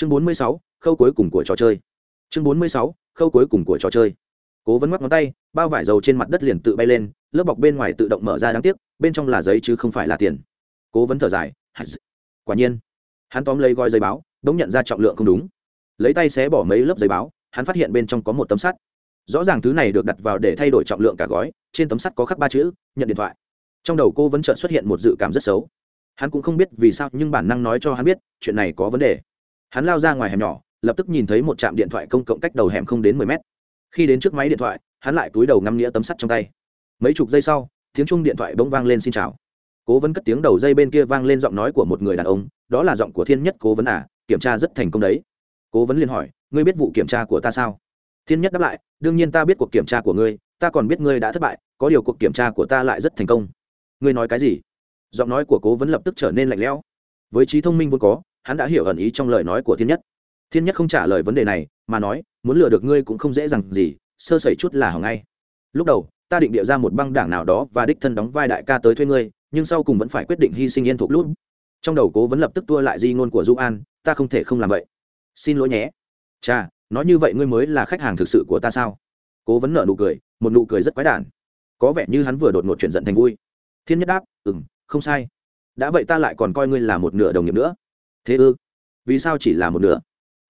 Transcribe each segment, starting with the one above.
chương bốn mươi sáu, khâu cuối cùng của trò chơi. Chương bốn mươi sáu, khâu cuối cùng của trò chơi. Cố vấn mắc ngón tay, bao vải dầu trên mặt đất liền tự bay lên, lớp bọc bên ngoài tự động mở ra đáng tiếc, bên trong là giấy chứ không phải là tiền. Cố vấn thở dài quả nhiên. Hắn tóm lấy gói giấy báo, đống nhận ra trọng lượng không đúng. Lấy tay xé bỏ mấy lớp giấy báo, hắn phát hiện bên trong có một tấm sắt. Rõ ràng thứ này được đặt vào để thay đổi trọng lượng cả gói, trên tấm sắt có khắc ba chữ, nhận điện thoại. Trong đầu cô vẫn chợt xuất hiện một dự cảm rất xấu. Hắn cũng không biết vì sao, nhưng bản năng nói cho hắn biết, chuyện này có vấn đề hắn lao ra ngoài hẻm nhỏ, lập tức nhìn thấy một trạm điện thoại công cộng cách đầu hẻm không đến mười mét. Khi đến trước máy điện thoại, hắn lại túi đầu ngắm nghĩa tấm sắt trong tay. Mấy chục giây sau, tiếng chung điện thoại bỗng vang lên xin chào. Cố vấn cất tiếng đầu dây bên kia vang lên giọng nói của một người đàn ông, đó là giọng của thiên nhất cố vấn à kiểm tra rất thành công đấy. Cố vấn liền hỏi, ngươi biết vụ kiểm tra của ta sao? Thiên nhất đáp lại, đương nhiên ta biết cuộc kiểm tra của ngươi, ta còn biết ngươi đã thất bại, có điều cuộc kiểm tra của ta lại rất thành công. Ngươi nói cái gì? Giọng nói của cố vấn lập tức trở nên lạnh lẽo. Với trí thông minh vốn có hắn đã hiểu ẩn ý trong lời nói của thiên nhất. Thiên nhất không trả lời vấn đề này, mà nói, muốn lừa được ngươi cũng không dễ dàng gì, sơ sẩy chút là hỏng ngay. Lúc đầu, ta định địa ra một băng đảng nào đó và đích thân đóng vai đại ca tới thuê ngươi, nhưng sau cùng vẫn phải quyết định hy sinh yên thuộc lút. Trong đầu cố vấn lập tức tua lại di ngôn của du an, ta không thể không làm vậy. Xin lỗi nhé. Cha nói như vậy ngươi mới là khách hàng thực sự của ta sao? Cố vấn nợ nụ cười, một nụ cười rất quái đản. Có vẻ như hắn vừa đột ngột chuyện giận thành vui. Thiên nhất đáp ừ m không sai. Đã vậy ta lại còn coi ngươi là một nửa đồng nghiệp nữa thế ư? Vì sao chỉ là một nửa?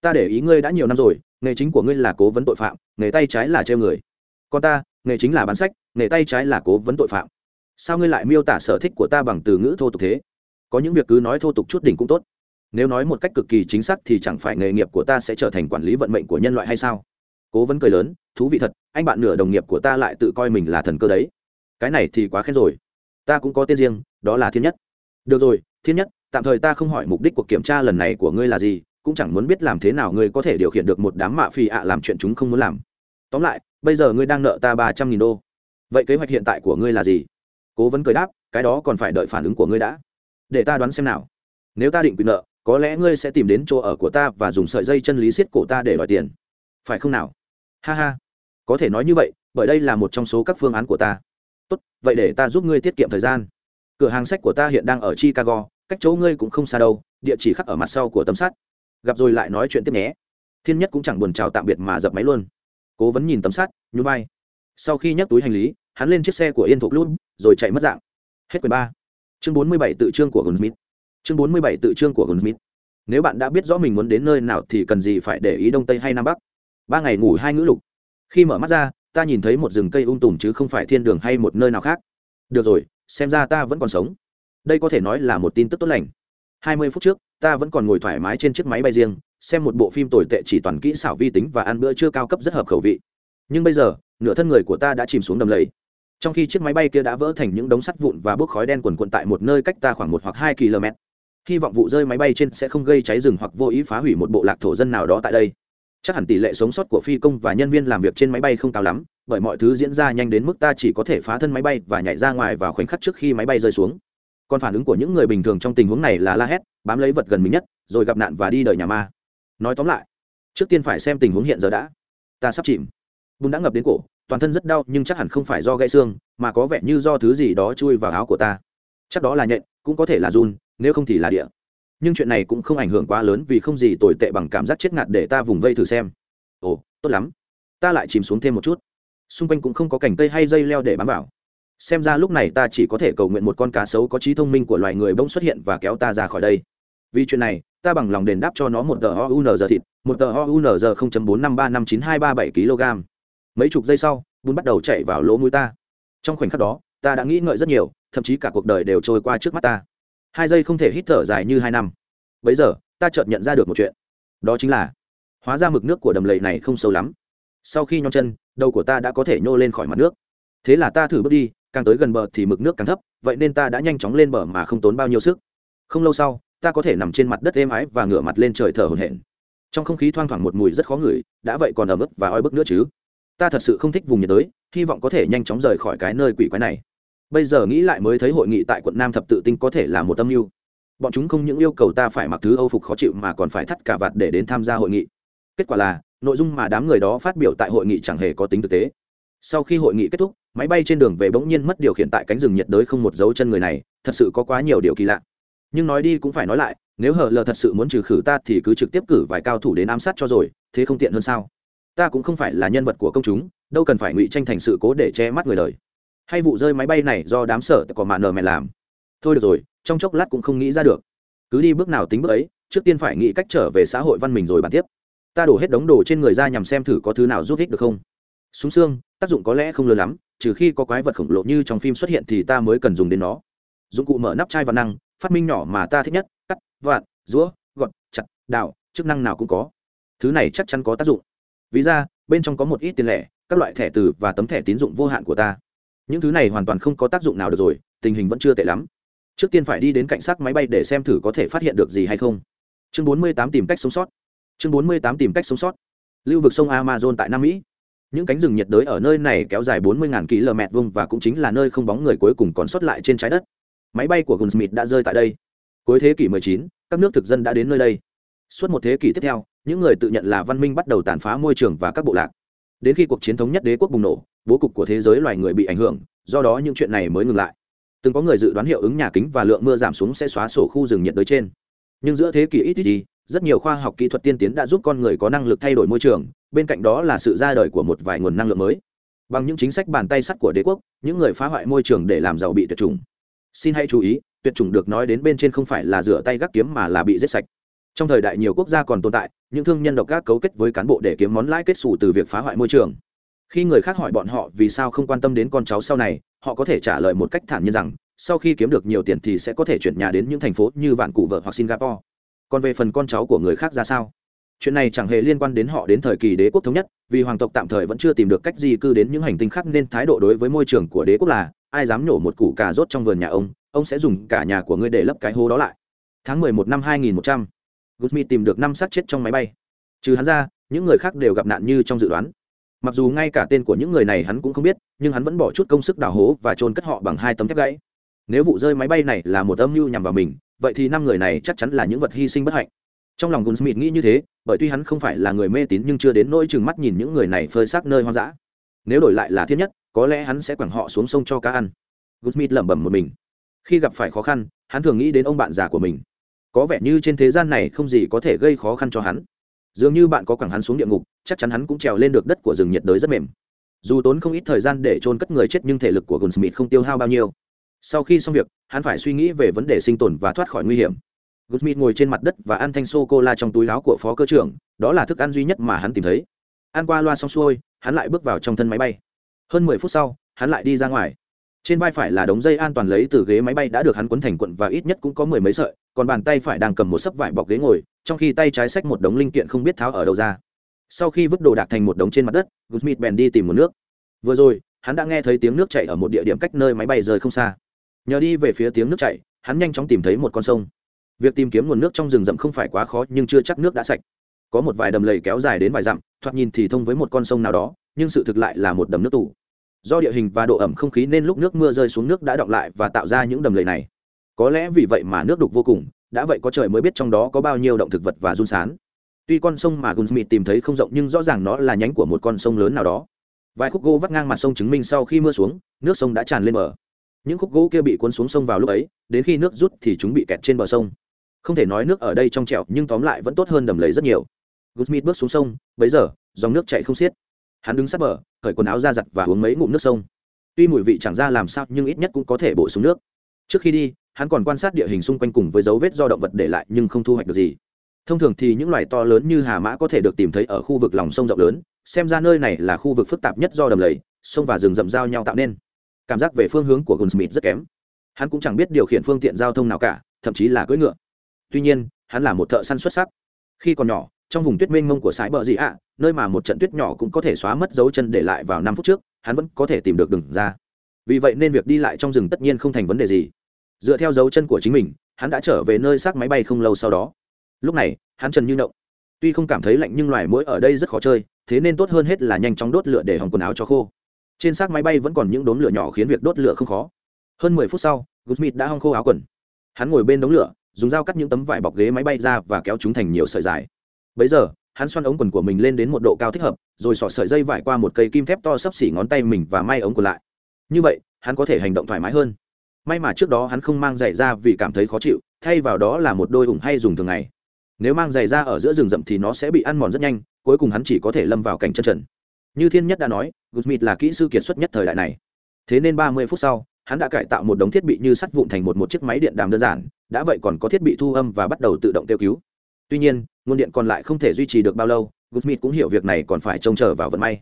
Ta để ý ngươi đã nhiều năm rồi, nghề chính của ngươi là cố vấn tội phạm, nghề tay trái là treo người. Còn ta, nghề chính là bán sách, nghề tay trái là cố vấn tội phạm. Sao ngươi lại miêu tả sở thích của ta bằng từ ngữ thô tục thế? Có những việc cứ nói thô tục chút đỉnh cũng tốt. Nếu nói một cách cực kỳ chính xác thì chẳng phải nghề nghiệp của ta sẽ trở thành quản lý vận mệnh của nhân loại hay sao? Cố vấn cười lớn, thú vị thật, anh bạn nửa đồng nghiệp của ta lại tự coi mình là thần cơ đấy. Cái này thì quá khen rồi. Ta cũng có tên riêng, đó là thiên nhất. Được rồi, thiên nhất tạm thời ta không hỏi mục đích cuộc kiểm tra lần này của ngươi là gì, cũng chẳng muốn biết làm thế nào ngươi có thể điều khiển được một đám mạ phi ạ làm chuyện chúng không muốn làm. Tóm lại, bây giờ ngươi đang nợ ta ba trăm nghìn đô. Vậy kế hoạch hiện tại của ngươi là gì? Cố vấn cười đáp, cái đó còn phải đợi phản ứng của ngươi đã. Để ta đoán xem nào. Nếu ta định quyền nợ, có lẽ ngươi sẽ tìm đến chỗ ở của ta và dùng sợi dây chân lý siết cổ ta để đòi tiền. Phải không nào? Ha ha. Có thể nói như vậy, bởi đây là một trong số các phương án của ta. Tốt, vậy để ta giúp ngươi tiết kiệm thời gian. Cửa hàng sách của ta hiện đang ở chicago cách chỗ ngươi cũng không xa đâu, địa chỉ khắc ở mặt sau của tấm sắt. Gặp rồi lại nói chuyện tiếp nhé. Thiên nhất cũng chẳng buồn chào tạm biệt mà dập máy luôn. Cố vấn nhìn tấm sắt nhú vai. Sau khi nhắc túi hành lý, hắn lên chiếc xe của yên thục lút, rồi chạy mất dạng. Hết quyền ba. Chương bốn mươi bảy tự trương của gunsmith. Chương bốn mươi bảy tự trương của gunsmith. Nếu bạn đã biết rõ mình muốn đến nơi nào thì cần gì phải để ý đông tây hay nam bắc. Ba ngày ngủ hai ngữ lục. Khi mở mắt ra, ta nhìn thấy một rừng cây ung um tùm chứ không phải thiên đường hay một nơi nào khác. Được rồi, xem ra ta vẫn còn sống đây có thể nói là một tin tức tốt lành. Hai mươi phút trước, ta vẫn còn ngồi thoải mái trên chiếc máy bay riêng, xem một bộ phim tồi tệ chỉ toàn kỹ xảo vi tính và ăn bữa trưa cao cấp rất hợp khẩu vị. Nhưng bây giờ, nửa thân người của ta đã chìm xuống đầm lầy. Trong khi chiếc máy bay kia đã vỡ thành những đống sắt vụn và bốc khói đen quần quận tại một nơi cách ta khoảng một hoặc hai km. Hy vọng vụ rơi máy bay trên sẽ không gây cháy rừng hoặc vô ý phá hủy một bộ lạc thổ dân nào đó tại đây. Chắc hẳn tỷ lệ sống sót của phi công và nhân viên làm việc trên máy bay không cao lắm, bởi mọi thứ diễn ra nhanh đến mức ta chỉ có thể phá thân máy bay và nhảy ra ngoài vào khoảnh khắc trước khi máy bay rơi xuống còn phản ứng của những người bình thường trong tình huống này là la hét, bám lấy vật gần mình nhất, rồi gặp nạn và đi đời nhà ma. Nói tóm lại, trước tiên phải xem tình huống hiện giờ đã. Ta sắp chìm. Bùn đã ngập đến cổ, toàn thân rất đau, nhưng chắc hẳn không phải do gãy xương, mà có vẻ như do thứ gì đó chui vào áo của ta. Chắc đó là nhện, cũng có thể là run, nếu không thì là địa. Nhưng chuyện này cũng không ảnh hưởng quá lớn vì không gì tồi tệ bằng cảm giác chết ngạt để ta vùng vây thử xem. Ồ, tốt lắm. Ta lại chìm xuống thêm một chút. Xung quanh cũng không có cành cây hay dây leo để bám vào xem ra lúc này ta chỉ có thể cầu nguyện một con cá sấu có trí thông minh của loài người bỗng xuất hiện và kéo ta ra khỏi đây. Vì chuyện này, ta bằng lòng đền đáp cho nó một tờ giờ thịt, một tờ chấm bốn năm ba năm chín hai ba bảy kg mấy chục giây sau, bún bắt đầu chạy vào lỗ mũi ta. Trong khoảnh khắc đó, ta đã nghĩ ngợi rất nhiều, thậm chí cả cuộc đời đều trôi qua trước mắt ta. Hai giây không thể hít thở dài như hai năm. Bấy giờ, ta chợt nhận ra được một chuyện. Đó chính là, hóa ra mực nước của đầm lầy này không sâu lắm. Sau khi nhon chân, đầu của ta đã có thể nhô lên khỏi mặt nước. Thế là ta thử bước đi càng tới gần bờ thì mực nước càng thấp, vậy nên ta đã nhanh chóng lên bờ mà không tốn bao nhiêu sức. Không lâu sau, ta có thể nằm trên mặt đất êm ái và ngửa mặt lên trời thở hổn hển. Trong không khí thoang thoảng một mùi rất khó ngửi, đã vậy còn ẩm ướt và oi bức nữa chứ? Ta thật sự không thích vùng nhiệt đới, hy vọng có thể nhanh chóng rời khỏi cái nơi quỷ quái này. Bây giờ nghĩ lại mới thấy hội nghị tại quận nam thập tự tinh có thể là một tâm mưu. Bọn chúng không những yêu cầu ta phải mặc thứ âu phục khó chịu mà còn phải thắt cả vạt để đến tham gia hội nghị. Kết quả là, nội dung mà đám người đó phát biểu tại hội nghị chẳng hề có tính thực tế. Sau khi hội nghị kết thúc máy bay trên đường về bỗng nhiên mất điều khiển tại cánh rừng nhiệt đới không một dấu chân người này, thật sự có quá nhiều điều kỳ lạ. Nhưng nói đi cũng phải nói lại, nếu hờ lờ thật sự muốn trừ khử ta thì cứ trực tiếp cử vài cao thủ đến ám sát cho rồi, thế không tiện hơn sao? Ta cũng không phải là nhân vật của công chúng, đâu cần phải ngụy tranh thành sự cố để che mắt người đời. Hay vụ rơi máy bay này do đám sở có mạ nờ mẹ làm? Thôi được rồi, trong chốc lát cũng không nghĩ ra được. Cứ đi bước nào tính bước ấy, trước tiên phải nghĩ cách trở về xã hội văn minh rồi bàn tiếp. Ta đổ hết đống đồ trên người ra nhằm xem thử có thứ nào giúp ích được không súng xương, tác dụng có lẽ không lớn lắm, trừ khi có quái vật khổng lồ như trong phim xuất hiện thì ta mới cần dùng đến nó. Dụng cụ mở nắp chai và năng, phát minh nhỏ mà ta thích nhất, cắt vạn rũa, gọt, chặt, đào, chức năng nào cũng có. Thứ này chắc chắn có tác dụng. Vì ra, bên trong có một ít tiền lẻ, các loại thẻ từ và tấm thẻ tín dụng vô hạn của ta. Những thứ này hoàn toàn không có tác dụng nào được rồi, tình hình vẫn chưa tệ lắm. Trước tiên phải đi đến cảnh sát máy bay để xem thử có thể phát hiện được gì hay không. Chương 48 tìm cách sống sót. Chương 48 tìm cách sống sót. Lưu vực sông amazon tại nam mỹ những cánh rừng nhiệt đới ở nơi này kéo dài 40.000 km vuông và cũng chính là nơi không bóng người cuối cùng còn sót lại trên trái đất. Máy bay của gunsmith đã rơi tại đây. Cuối thế kỷ 19, các nước thực dân đã đến nơi đây. Suốt một thế kỷ tiếp theo những người tự nhận là văn minh bắt đầu tàn phá môi trường và các bộ lạc. Đến khi cuộc chiến thống nhất đế quốc bùng nổ bố cục của thế giới loài người bị ảnh hưởng do đó những chuyện này mới ngừng lại. Từng có người dự đoán hiệu ứng nhà kính và lượng mưa giảm xuống sẽ xóa sổ khu rừng nhiệt đới trên. Nhưng giữa thế kỷ ít ít đi rất nhiều khoa học kỹ thuật tiên tiến đã giúp con người có năng lực thay đổi môi trường, bên cạnh đó là sự ra đời của một vài nguồn năng lượng mới. Bằng những chính sách bàn tay sắt của đế quốc, những người phá hoại môi trường để làm giàu bị tuyệt chủng. Xin hãy chú ý, tuyệt chủng được nói đến bên trên không phải là rửa tay gác kiếm mà là bị giết sạch. Trong thời đại nhiều quốc gia còn tồn tại, những thương nhân độc ác cấu kết với cán bộ để kiếm món lãi kết xù từ việc phá hoại môi trường. Khi người khác hỏi bọn họ vì sao không quan tâm đến con cháu sau này, họ có thể trả lời một cách thản nhiên rằng, sau khi kiếm được nhiều tiền thì sẽ có thể chuyển nhà đến những thành phố như vạn cụ vợ hoặc singapore còn về phần con cháu của người khác ra sao? Chuyện này chẳng hề liên quan đến họ đến thời kỳ đế quốc thống nhất vì hoàng tộc tạm thời vẫn chưa tìm được cách di cư đến những hành tinh khác nên thái độ đối với môi trường của đế quốc là ai dám nhổ một củ cà rốt trong vườn nhà ông ông sẽ dùng cả nhà của ngươi để lấp cái hố đó lại. Tháng mười một năm 2100, Gusmi tìm được năm xác chết trong máy bay. Trừ hắn ra những người khác đều gặp nạn như trong dự đoán. Mặc dù ngay cả tên của những người này hắn cũng không biết nhưng hắn vẫn bỏ chút công sức đào hố và trôn cất họ bằng hai tấm thép gãy. Nếu vụ rơi máy bay này là một âm mưu nhằm vào mình vậy thì năm người này chắc chắn là những vật hy sinh bất hạnh. Trong lòng gunsmith nghĩ như thế, bởi tuy hắn không phải là người mê tín nhưng chưa đến nỗi chừng mắt nhìn những người này phơi xác nơi hoang dã. Nếu đổi lại là thiên nhất, có lẽ hắn sẽ quẳng họ xuống sông cho cá ăn. Gunsmith lẩm bẩm một mình. Khi gặp phải khó khăn, hắn thường nghĩ đến ông bạn già của mình. Có vẻ như trên thế gian này không gì có thể gây khó khăn cho hắn. Dường như bạn có quẳng hắn xuống địa ngục, chắc chắn hắn cũng trèo lên được đất của rừng nhiệt đới rất mềm. Dù tốn không ít thời gian để trôn cất người chết nhưng thể lực của gunsmith không tiêu hao bao nhiêu sau khi xong việc hắn phải suy nghĩ về vấn đề sinh tồn và thoát khỏi nguy hiểm gusmith ngồi trên mặt đất và ăn thanh sô cô la trong túi áo của phó cơ trưởng, đó là thức ăn duy nhất mà hắn tìm thấy. Ăn qua loa xong xuôi, hắn lại bước vào trong thân máy bay. Hơn mười phút sau, hắn lại đi ra ngoài. Trên vai phải là đống dây an toàn lấy từ ghế máy bay đã được hắn quấn thành cuộn và ít nhất cũng có mười mấy sợi, còn bàn tay phải đang cầm một sấp vải bọc ghế ngồi, trong khi tay trái xách một đống linh kiện không biết tháo ở đâu ra. Sau khi vứt đồ đạc thành một đống trên mặt đất, gusmith bèn đi tìm một nước. Vừa rồi, hắn đã nghe thấy tiếng nước chảy ở một địa điểm cách nơi máy bay rời không xa nhờ đi về phía tiếng nước chảy, hắn nhanh chóng tìm thấy một con sông. Việc tìm kiếm nguồn nước trong rừng rậm không phải quá khó, nhưng chưa chắc nước đã sạch. Có một vài đầm lầy kéo dài đến vài dặm, thoạt nhìn thì thông với một con sông nào đó, nhưng sự thực lại là một đầm nước tủ do địa hình và độ ẩm không khí nên lúc nước mưa rơi xuống nước đã đọng lại và tạo ra những đầm lầy này. Có lẽ vì vậy mà nước đục vô cùng, đã vậy có trời mới biết trong đó có bao nhiêu động thực vật và run sán. Tuy con sông mà gunsmith tìm thấy không rộng nhưng rõ ràng nó là nhánh của một con sông lớn nào đó. Vài khúc gỗ vắt ngang mặt sông chứng minh sau khi mưa xuống, nước sông đã tràn lên bờ những khúc gỗ kia bị cuốn xuống sông vào lúc ấy, đến khi nước rút thì chúng bị kẹt trên bờ sông. Không thể nói nước ở đây trong trẹo nhưng tóm lại vẫn tốt hơn đầm lầy rất nhiều. Gusmith bước xuống sông, bấy giờ, dòng nước chạy không xiết. Hắn đứng sát bờ, cởi quần áo ra giặt và uống mấy ngụm nước sông. Tuy mùi vị chẳng ra làm sao, nhưng ít nhất cũng có thể bổ xuống nước. Trước khi đi, hắn còn quan sát địa hình xung quanh cùng với dấu vết do động vật để lại, nhưng không thu hoạch được gì. Thông thường thì những loài to lớn như hà mã có thể được tìm thấy ở khu vực lòng sông rộng lớn, xem ra nơi này là khu vực phức tạp nhất do đầm lầy, sông và rừng rậm giao nhau tạo nên cảm giác về phương hướng của gunsmith rất kém. Hắn cũng chẳng biết điều khiển phương tiện giao thông nào cả, thậm chí là cưỡi ngựa. Tuy nhiên, hắn là một thợ săn xuất sắc. Khi còn nhỏ, trong vùng tuyết mênh mông của sái bờ dị ạ, nơi mà một trận tuyết nhỏ cũng có thể xóa mất dấu chân để lại vào năm phút trước, hắn vẫn có thể tìm được đường ra. Vì vậy nên việc đi lại trong rừng tất nhiên không thành vấn đề gì. Dựa theo dấu chân của chính mình, hắn đã trở về nơi xác máy bay không lâu sau đó. Lúc này, hắn trần như nậu tuy không cảm thấy lạnh nhưng loài mũi ở đây rất khó chơi, thế nên tốt hơn hết là nhanh chóng đốt lửa để hòng quần áo cho khô trên xác máy bay vẫn còn những đốm lửa nhỏ khiến việc đốt lửa không khó. Hơn mười phút sau gusmith đã hong khô áo quần. Hắn ngồi bên đống lửa, dùng dao cắt những tấm vải bọc ghế máy bay ra và kéo chúng thành nhiều sợi dài. Bấy giờ, hắn xoăn ống quần của mình lên đến một độ cao thích hợp, rồi xỏ sợi dây vải qua một cây kim thép to sấp xỉ ngón tay mình và may ống quần lại. Như vậy, hắn có thể hành động thoải mái hơn. May mà trước đó hắn không mang giày ra vì cảm thấy khó chịu, thay vào đó là một đôi ủng hay dùng thường ngày. Nếu mang giày ra ở giữa rừng rậm thì nó sẽ bị ăn mòn rất nhanh, cuối cùng hắn chỉ có thể lâm vào cảnh chân trần như thiên nhất đã nói gusmith là kỹ sư kiệt xuất nhất thời đại này. Thế nên ba mươi phút sau, hắn đã cải tạo một đống thiết bị như sắt vụn thành một một chiếc máy điện đàm đơn giản, đã vậy còn có thiết bị thu âm và bắt đầu tự động kêu cứu. Tuy nhiên, nguồn điện còn lại không thể duy trì được bao lâu gusmith cũng hiểu việc này còn phải trông chờ vào vận may.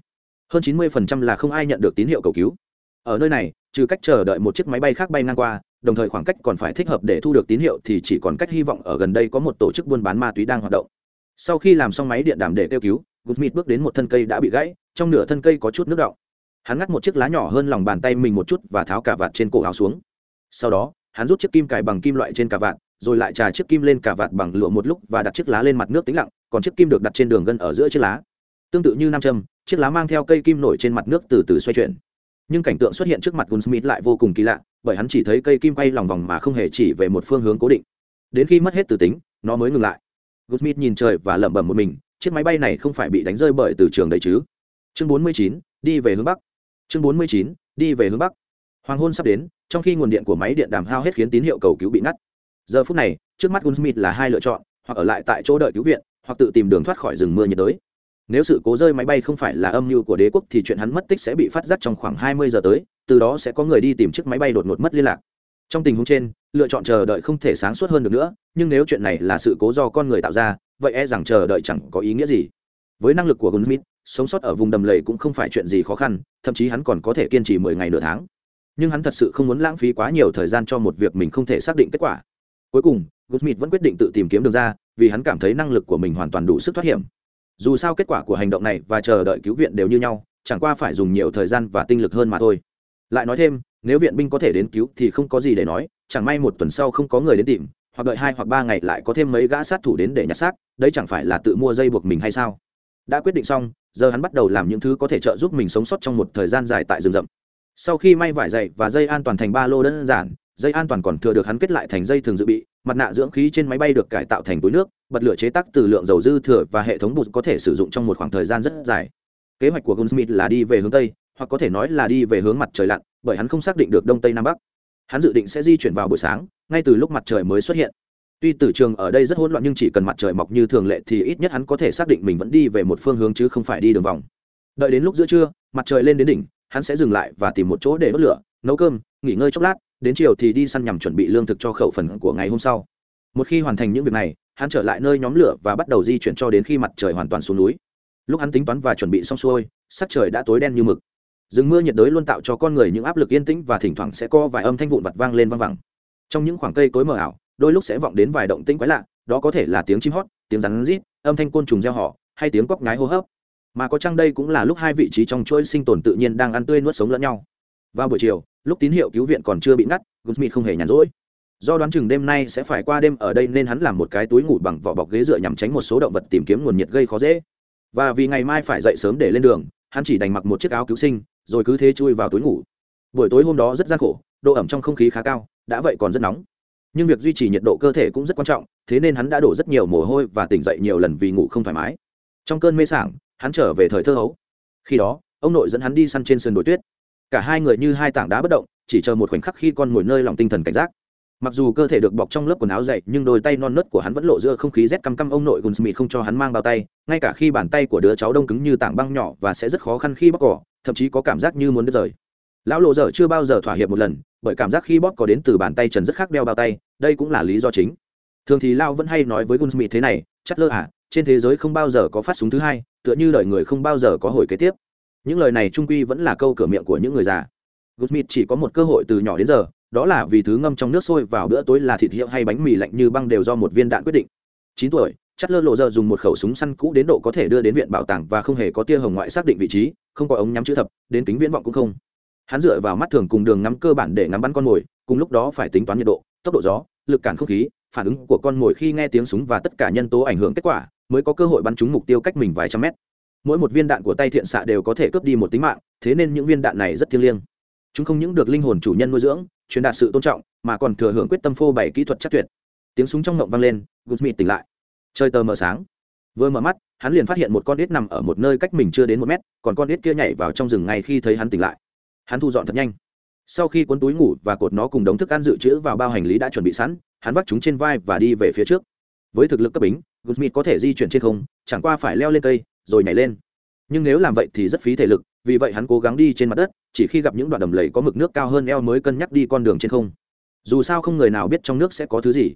Hơn chín mươi là không ai nhận được tín hiệu cầu cứu. Ở nơi này, trừ cách chờ đợi một chiếc máy bay khác bay ngang qua, đồng thời khoảng cách còn phải thích hợp để thu được tín hiệu thì chỉ còn cách hy vọng ở gần đây có một tổ chức buôn bán ma túy đang hoạt động. Sau khi làm xong máy điện đàm để kêu cứu gusmith bước đến một thân cây đã bị gãy trong nửa thân cây có chút nước động hắn ngắt một chiếc lá nhỏ hơn lòng bàn tay mình một chút và tháo cả vạt trên cổ áo xuống. Sau đó, hắn rút chiếc kim cài bằng kim loại trên cả vạt, rồi lại trà chiếc kim lên cả vạt bằng lụa một lúc và đặt chiếc lá lên mặt nước tĩnh lặng, còn chiếc kim được đặt trên đường gân ở giữa chiếc lá. Tương tự như nam châm, chiếc lá mang theo cây kim nổi trên mặt nước từ từ xoay chuyển. Nhưng cảnh tượng xuất hiện trước mặt gunsmith lại vô cùng kỳ lạ, bởi hắn chỉ thấy cây kim quay lòng vòng mà không hề chỉ về một phương hướng cố định. Đến khi mất hết từ tính, nó mới ngừng lại. Gunsmith nhìn trời và lẩm bẩm một mình, chiếc máy bay này không phải bị đánh rơi bởi từ trường đấy chứ? Chương 49, đi về hướng bắc. Chương 49, đi về hướng bắc. Hoàng hôn sắp đến trong khi nguồn điện của máy điện đàm hao hết khiến tín hiệu cầu cứu bị ngắt. Giờ phút này trước mắt gunsmith là hai lựa chọn hoặc ở lại tại chỗ đợi cứu viện hoặc tự tìm đường thoát khỏi rừng mưa nhiệt đới. Nếu sự cố rơi máy bay không phải là âm mưu của đế quốc thì chuyện hắn mất tích sẽ bị phát giác trong khoảng hai mươi giờ tới từ đó sẽ có người đi tìm chiếc máy bay đột ngột mất liên lạc. Trong tình huống trên lựa chọn chờ đợi không thể sáng suốt hơn được nữa nhưng nếu chuyện này là sự cố do con người tạo ra vậy e rằng chờ đợi chẳng có ý nghĩa gì. Với năng lực của gunsmith sống sót ở vùng đầm lầy cũng không phải chuyện gì khó khăn, thậm chí hắn còn có thể kiên trì mười ngày nửa tháng. Nhưng hắn thật sự không muốn lãng phí quá nhiều thời gian cho một việc mình không thể xác định kết quả. Cuối cùng Gutsmith vẫn quyết định tự tìm kiếm đường ra, vì hắn cảm thấy năng lực của mình hoàn toàn đủ sức thoát hiểm. Dù sao kết quả của hành động này và chờ đợi cứu viện đều như nhau, chẳng qua phải dùng nhiều thời gian và tinh lực hơn mà thôi. Lại nói thêm, nếu viện binh có thể đến cứu thì không có gì để nói, chẳng may một tuần sau không có người đến tìm, hoặc đợi hai hoặc ba ngày lại có thêm mấy gã sát thủ đến để nhặt xác, đấy chẳng phải là tự mua dây buộc mình hay sao? Đã quyết định xong giờ hắn bắt đầu làm những thứ có thể trợ giúp mình sống sót trong một thời gian dài tại rừng rậm. Sau khi may vải dày và dây an toàn thành ba lô đơn giản, dây an toàn còn thừa được hắn kết lại thành dây thường dự bị, mặt nạ dưỡng khí trên máy bay được cải tạo thành túi nước, bật lửa chế tác từ lượng dầu dư thừa và hệ thống bụt có thể sử dụng trong một khoảng thời gian rất dài. Kế hoạch của gunsmith là đi về hướng tây, hoặc có thể nói là đi về hướng mặt trời lặn, bởi hắn không xác định được đông tây nam bắc. Hắn dự định sẽ di chuyển vào buổi sáng, ngay từ lúc mặt trời mới xuất hiện tuy tử trường ở đây rất hỗn loạn nhưng chỉ cần mặt trời mọc như thường lệ thì ít nhất hắn có thể xác định mình vẫn đi về một phương hướng chứ không phải đi đường vòng. Đợi đến lúc giữa trưa, mặt trời lên đến đỉnh, hắn sẽ dừng lại và tìm một chỗ để đốt lửa, nấu cơm, nghỉ ngơi chốc lát, đến chiều thì đi săn nhằm chuẩn bị lương thực cho khẩu phần của ngày hôm sau. Một khi hoàn thành những việc này, hắn trở lại nơi nhóm lửa và bắt đầu di chuyển cho đến khi mặt trời hoàn toàn xuống núi. Lúc hắn tính toán và chuẩn bị xong xuôi, sắc trời đã tối đen như mực. Rừng mưa nhiệt đới luôn tạo cho con người những áp lực yên tĩnh và thỉnh thoảng sẽ có vài âm thanh vụn vặt vang lên vang vẳng. Trong những khoảng cây cối mờ ảo đôi lúc sẽ vọng đến vài động tĩnh quái lạ, đó có thể là tiếng chim hót, tiếng rắn rít, âm thanh côn trùng gieo họ, hay tiếng cóc ngái hô hấp. Mà có chăng đây cũng là lúc hai vị trí trong chuỗi sinh tồn tự nhiên đang ăn tươi nuốt sống lẫn nhau. Vào buổi chiều, lúc tín hiệu cứu viện còn chưa bị ngắt gunsmith không hề nhàn rỗi. Do đoán chừng đêm nay sẽ phải qua đêm ở đây nên hắn làm một cái túi ngủ bằng vỏ bọc ghế dựa nhằm tránh một số động vật tìm kiếm nguồn nhiệt gây khó dễ. Và vì ngày mai phải dậy sớm để lên đường, hắn chỉ đành mặc một chiếc áo cứu sinh, rồi cứ thế chui vào túi ngủ. Buổi tối hôm đó rất gian khổ, độ ẩm trong không khí khá cao, đã vậy còn rất nóng nhưng việc duy trì nhiệt độ cơ thể cũng rất quan trọng, thế nên hắn đã đổ rất nhiều mồ hôi và tỉnh dậy nhiều lần vì ngủ không thoải mái. Trong cơn mê sảng, hắn trở về thời thơ hấu. Khi đó, ông nội dẫn hắn đi săn trên sườn đồi tuyết. Cả hai người như hai tảng đá bất động, chỉ chờ một khoảnh khắc khi con ngồi nơi lòng tinh thần cảnh giác. Mặc dù cơ thể được bọc trong lớp quần áo dày, nhưng đôi tay non nớt của hắn vẫn lộ giữa không khí rét căm căm, ông nội gunsmith không cho hắn mang bao tay, ngay cả khi bàn tay của đứa cháu đông cứng như tảng băng nhỏ và sẽ rất khó khăn khi bóc cỏ thậm chí có cảm giác như muốn đứt rời. Lão lộ dở chưa bao giờ thỏa hiệp một lần, bởi cảm giác khi bóp có đến từ bàn tay trần rất khác đeo bao tay đây cũng là lý do chính. Thường thì lao vẫn hay nói với gunsmith thế này chắc lơ à trên thế giới không bao giờ có phát súng thứ hai, tựa như lời người không bao giờ có hồi kế tiếp. Những lời này trung quy vẫn là câu cửa miệng của những người già. Gunsmith chỉ có một cơ hội từ nhỏ đến giờ, đó là vì thứ ngâm trong nước sôi vào bữa tối là thịt hiệu hay bánh mì lạnh như băng đều do một viên đạn quyết định. Chín tuổi chất lơ lộ giờ dùng một khẩu súng săn cũ đến độ có thể đưa đến viện bảo tàng và không hề có tia hồng ngoại xác định vị trí, không có ống nhắm chữ thập, đến tính viễn vọng cũng không. Hắn dựa vào mắt thường cùng đường ngắm cơ bản để ngắm bắn con mồi, cùng lúc đó phải tính toán nhiệt độ tốc độ gió, lực cản không khí, phản ứng của con mồi khi nghe tiếng súng và tất cả nhân tố ảnh hưởng kết quả mới có cơ hội bắn trúng mục tiêu cách mình vài trăm mét. Mỗi một viên đạn của tay thiện xạ đều có thể cướp đi một tính mạng, thế nên những viên đạn này rất thiêng liêng. Chúng không những được linh hồn chủ nhân nuôi dưỡng, truyền đạt sự tôn trọng, mà còn thừa hưởng quyết tâm phô bày kỹ thuật chắc tuyệt. Tiếng súng trong ngộng vang lên Goodsmith tỉnh lại. Trời tờ mờ sáng. Vừa mở mắt, hắn liền phát hiện một con đít nằm ở một nơi cách mình chưa đến một mét, còn con đít kia nhảy vào trong rừng ngay khi thấy hắn tỉnh lại. Hắn thu dọn thật nhanh sau khi cuốn túi ngủ và cột nó cùng đống thức ăn dự trữ vào bao hành lý đã chuẩn bị sẵn, hắn vác chúng trên vai và đi về phía trước. Với thực lực cấp bính gusmith có thể di chuyển trên không, chẳng qua phải leo lên cây, rồi nhảy lên. Nhưng nếu làm vậy thì rất phí thể lực, vì vậy hắn cố gắng đi trên mặt đất, chỉ khi gặp những đoạn đầm lầy có mực nước cao hơn eo mới cân nhắc đi con đường trên không. Dù sao không người nào biết trong nước sẽ có thứ gì.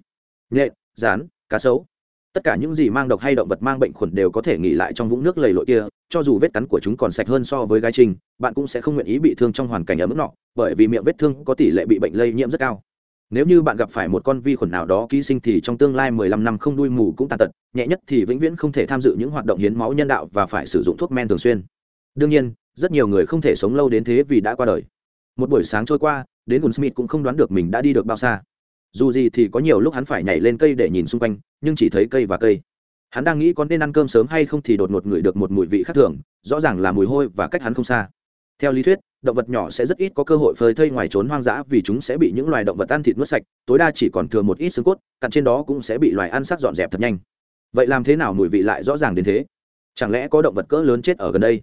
Nhện, rán, cá sấu tất cả những gì mang độc hay động vật mang bệnh khuẩn đều có thể nghỉ lại trong vũng nước lầy lội kia, cho dù vết cắn của chúng còn sạch hơn so với gai trinh, bạn cũng sẽ không nguyện ý bị thương trong hoàn cảnh ở mức nọ, bởi vì miệng vết thương có tỷ lệ bị bệnh lây nhiễm rất cao. Nếu như bạn gặp phải một con vi khuẩn nào đó ký sinh thì trong tương lai 15 năm không đuôi mù cũng tàn tật, nhẹ nhất thì vĩnh viễn không thể tham dự những hoạt động hiến máu nhân đạo và phải sử dụng thuốc men thường xuyên. Đương nhiên, rất nhiều người không thể sống lâu đến thế vì đã qua đời. Một buổi sáng trôi qua, đến gùn smith cũng không đoán được mình đã đi được bao xa. Dù gì thì có nhiều lúc hắn phải nhảy lên cây để nhìn xung quanh nhưng chỉ thấy cây và cây. Hắn đang nghĩ có nên ăn cơm sớm hay không thì đột ngột ngửi được một mùi vị khác thường, rõ ràng là mùi hôi và cách hắn không xa. Theo lý thuyết, động vật nhỏ sẽ rất ít có cơ hội phơi thây ngoài trốn hoang dã vì chúng sẽ bị những loài động vật ăn thịt nuốt sạch, tối đa chỉ còn thừa một ít xương cốt, cặn trên đó cũng sẽ bị loài ăn sắc dọn dẹp thật nhanh. Vậy làm thế nào mùi vị lại rõ ràng đến thế? Chẳng lẽ có động vật cỡ lớn chết ở gần đây?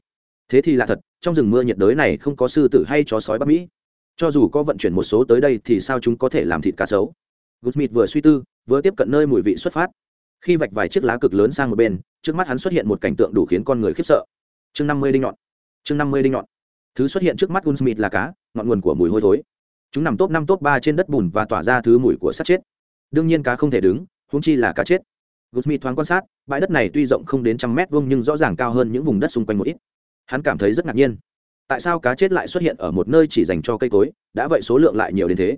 Thế thì là thật, trong rừng mưa nhiệt đới này không có sư tử hay chó sói bắc mỹ. Cho dù có vận chuyển một số tới đây thì sao chúng có thể làm thịt cá sấu? Goodsmith vừa suy tư vừa tiếp cận nơi mùi vị xuất phát. Khi vạch vài chiếc lá cực lớn sang một bên, trước mắt hắn xuất hiện một cảnh tượng đủ khiến con người khiếp sợ. Chương năm mươi đinh nhọn. Chương năm mươi đinh nhọn. Thứ xuất hiện trước mắt Goodsmith là cá, ngọn nguồn của mùi hôi thối. Chúng nằm top năm, top ba trên đất bùn và tỏa ra thứ mùi của sát chết. Đương nhiên cá không thể đứng húng chi là cá chết. Goodsmith thoáng quan sát, bãi đất này tuy rộng không đến trăm mét vuông nhưng rõ ràng cao hơn những vùng đất xung quanh một ít. Hắn cảm thấy rất ngạc nhiên. Tại sao cá chết lại xuất hiện ở một nơi chỉ dành cho cây cối, đã vậy số lượng lại nhiều đến thế?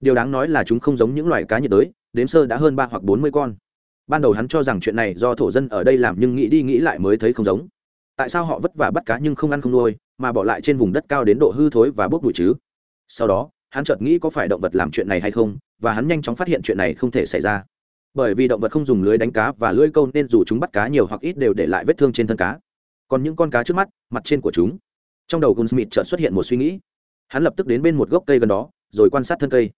Điều đáng nói là chúng không giống những loài cá nhiệt đới đếm sơ đã hơn ba hoặc bốn mươi con. Ban đầu hắn cho rằng chuyện này do thổ dân ở đây làm nhưng nghĩ đi nghĩ lại mới thấy không giống. Tại sao họ vất vả bắt cá nhưng không ăn không nuôi, mà bỏ lại trên vùng đất cao đến độ hư thối và bốc bụi chứ? Sau đó, hắn chợt nghĩ có phải động vật làm chuyện này hay không, và hắn nhanh chóng phát hiện chuyện này không thể xảy ra. Bởi vì động vật không dùng lưới đánh cá và lưỡi câu nên dù chúng bắt cá nhiều hoặc ít đều để lại vết thương trên thân cá. Còn những con cá trước mắt, mặt trên của chúng. Trong đầu gunsmith chợt xuất hiện một suy nghĩ. Hắn lập tức đến bên một gốc cây gần đó, rồi quan sát thân cây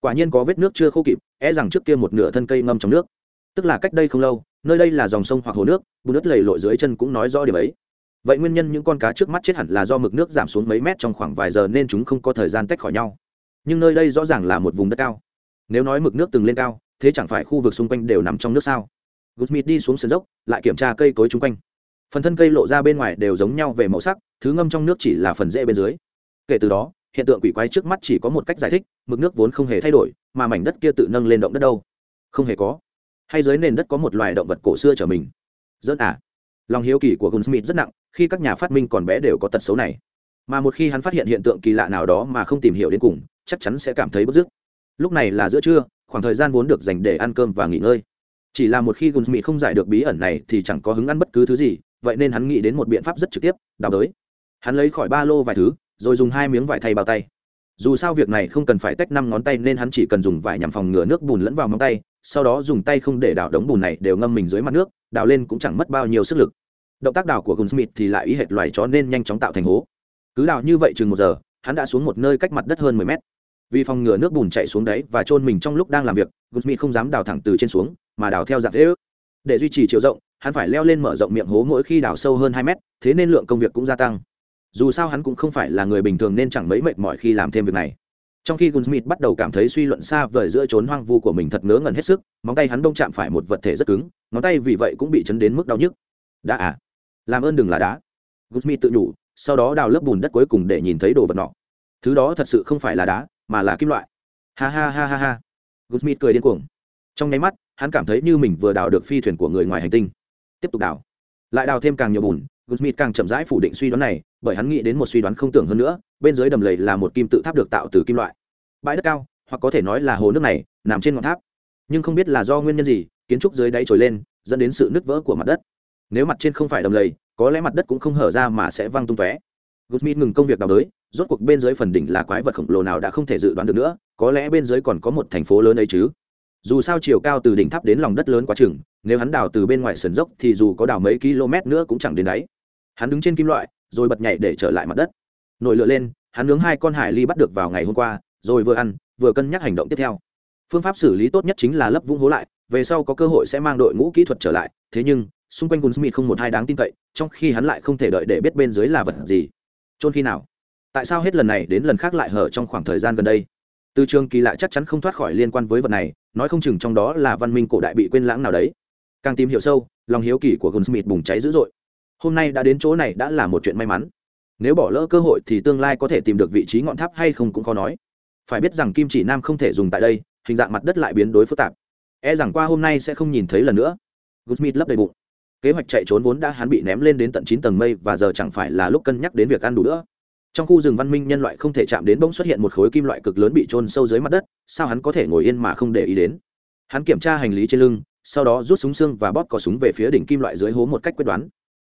quả nhiên có vết nước chưa khô kịp e rằng trước kia một nửa thân cây ngâm trong nước. Tức là cách đây không lâu, nơi đây là dòng sông hoặc hồ nước, bùn đất lầy lội dưới chân cũng nói rõ điểm ấy. Vậy nguyên nhân những con cá trước mắt chết hẳn là do mực nước giảm xuống mấy mét trong khoảng vài giờ nên chúng không có thời gian tách khỏi nhau. Nhưng nơi đây rõ ràng là một vùng đất cao. Nếu nói mực nước từng lên cao, thế chẳng phải khu vực xung quanh đều nằm trong nước sao? Goodsmith đi xuống sườn dốc, lại kiểm tra cây cối chung quanh. Phần thân cây lộ ra bên ngoài đều giống nhau về màu sắc, thứ ngâm trong nước chỉ là phần rễ bên dưới. Kể từ đó hiện tượng quỷ quái trước mắt chỉ có một cách giải thích, mực nước vốn không hề thay đổi, mà mảnh đất kia tự nâng lên động đất đâu? Không hề có. Hay dưới nền đất có một loài động vật cổ xưa trở mình? Dẫn à lòng hiếu kỳ của gunsmith rất nặng, khi các nhà phát minh còn bé đều có tật xấu này. Mà một khi hắn phát hiện hiện tượng kỳ lạ nào đó mà không tìm hiểu đến cùng, chắc chắn sẽ cảm thấy bức dứt lúc này là giữa trưa, khoảng thời gian vốn được dành để ăn cơm và nghỉ ngơi. Chỉ là một khi gunsmith không giải được bí ẩn này thì chẳng có hứng ăn bất cứ thứ gì, vậy nên hắn nghĩ đến một biện pháp rất trực tiếp, đào đới. Hắn lấy khỏi ba lô vài thứ rồi dùng hai miếng vải thay bao tay. Dù sao việc này không cần phải tách năm ngón tay nên hắn chỉ cần dùng vải nhằm phòng ngừa nước bùn lẫn vào móng tay, sau đó dùng tay không để đảo đống bùn này đều ngâm mình dưới mặt nước, đào lên cũng chẳng mất bao nhiêu sức lực. Động tác đào của gunsmith thì lại ý hệt loài chó nên nhanh chóng tạo thành hố. Cứ đào như vậy chừng một giờ, hắn đã xuống một nơi cách mặt đất hơn mười mét. Vì phòng ngừa nước bùn chạy xuống đấy và trôn mình trong lúc đang làm việc gunsmith không dám đào thẳng từ trên xuống, mà đào theo dạng thế ước. Để duy trì chiều rộng, hắn phải leo lên mở rộng miệng hố mỗi khi đào sâu hơn hai mét, thế nên lượng công việc cũng gia tăng dù sao hắn cũng không phải là người bình thường nên chẳng mấy mệt mỏi khi làm thêm việc này. Trong khi gunsmith bắt đầu cảm thấy suy luận xa vời giữa trốn hoang vu của mình thật ngớ ngẩn hết sức móng tay hắn đông chạm phải một vật thể rất cứng ngón tay vì vậy cũng bị chấn đến mức đau nhức. Đã à làm ơn đừng là đá gunsmith tự nhủ sau đó đào lớp bùn đất cuối cùng để nhìn thấy đồ vật nọ. Thứ đó thật sự không phải là đá mà là kim loại. Ha ha ha ha ha. Gunsmith cười điên cuồng. Trong nháy mắt hắn cảm thấy như mình vừa đào được phi thuyền của người ngoài hành tinh. Tiếp tục đào. Lại đào thêm càng nhiều bùn gunsmith càng chậm rãi phủ định suy đoán này, bởi hắn nghĩ đến một suy đoán không tưởng hơn nữa, bên dưới đầm lầy là một kim tự tháp được tạo từ kim loại. Bãi đất cao, hoặc có thể nói là hồ nước này, nằm trên ngọn tháp. Nhưng không biết là do nguyên nhân gì, kiến trúc dưới đáy trồi lên, dẫn đến sự nứt vỡ của mặt đất. Nếu mặt trên không phải đầm lầy, có lẽ mặt đất cũng không hở ra mà sẽ văng tung tóe. gusmith ngừng công việc đào đới, rốt cuộc bên dưới phần đỉnh là quái vật khổng lồ nào đã không thể dự đoán được nữa, có lẽ bên dưới còn có một thành phố lớn ấy chứ. Dù sao chiều cao từ đỉnh tháp đến lòng đất lớn quá chừng, nếu hắn đào từ bên ngoài sườn dốc thì dù có đào mấy km nữa cũng chẳng đến đáy hắn đứng trên kim loại rồi bật nhảy để trở lại mặt đất. Nổi lửa lên, hắn nướng hai con hải ly bắt được vào ngày hôm qua, rồi vừa ăn, vừa cân nhắc hành động tiếp theo. Phương pháp xử lý tốt nhất chính là lấp vũng hố lại, về sau có cơ hội sẽ mang đội ngũ kỹ thuật trở lại. Thế nhưng, xung quanh Gunsmith không một hai đáng tin cậy, trong khi hắn lại không thể đợi để biết bên dưới là vật gì. Trôn khi nào? Tại sao hết lần này đến lần khác lại hở trong khoảng thời gian gần đây? Từ trường kỳ lạ chắc chắn không thoát khỏi liên quan với vật này, nói không chừng trong đó là văn minh cổ đại bị quên lãng nào đấy. Càng tìm hiểu sâu, lòng hiếu kỳ của gunsmith bùng cháy dữ dội hôm nay đã đến chỗ này đã là một chuyện may mắn. Nếu bỏ lỡ cơ hội thì tương lai có thể tìm được vị trí ngọn tháp hay không cũng khó nói. Phải biết rằng kim chỉ nam không thể dùng tại đây, hình dạng mặt đất lại biến đối phức tạp. E rằng qua hôm nay sẽ không nhìn thấy lần nữa. Gunsmith lấp đầy bụng. Kế hoạch chạy trốn vốn đã hắn bị ném lên đến tận chín tầng mây và giờ chẳng phải là lúc cân nhắc đến việc ăn đủ nữa. Trong khu rừng văn minh nhân loại không thể chạm đến bỗng xuất hiện một khối kim loại cực lớn bị trôn sâu dưới mặt đất, sao hắn có thể ngồi yên mà không để ý đến? Hắn kiểm tra hành lý trên lưng, sau đó rút súng xương và bóp cò súng về phía đỉnh kim loại dưới hố một cách quyết đoán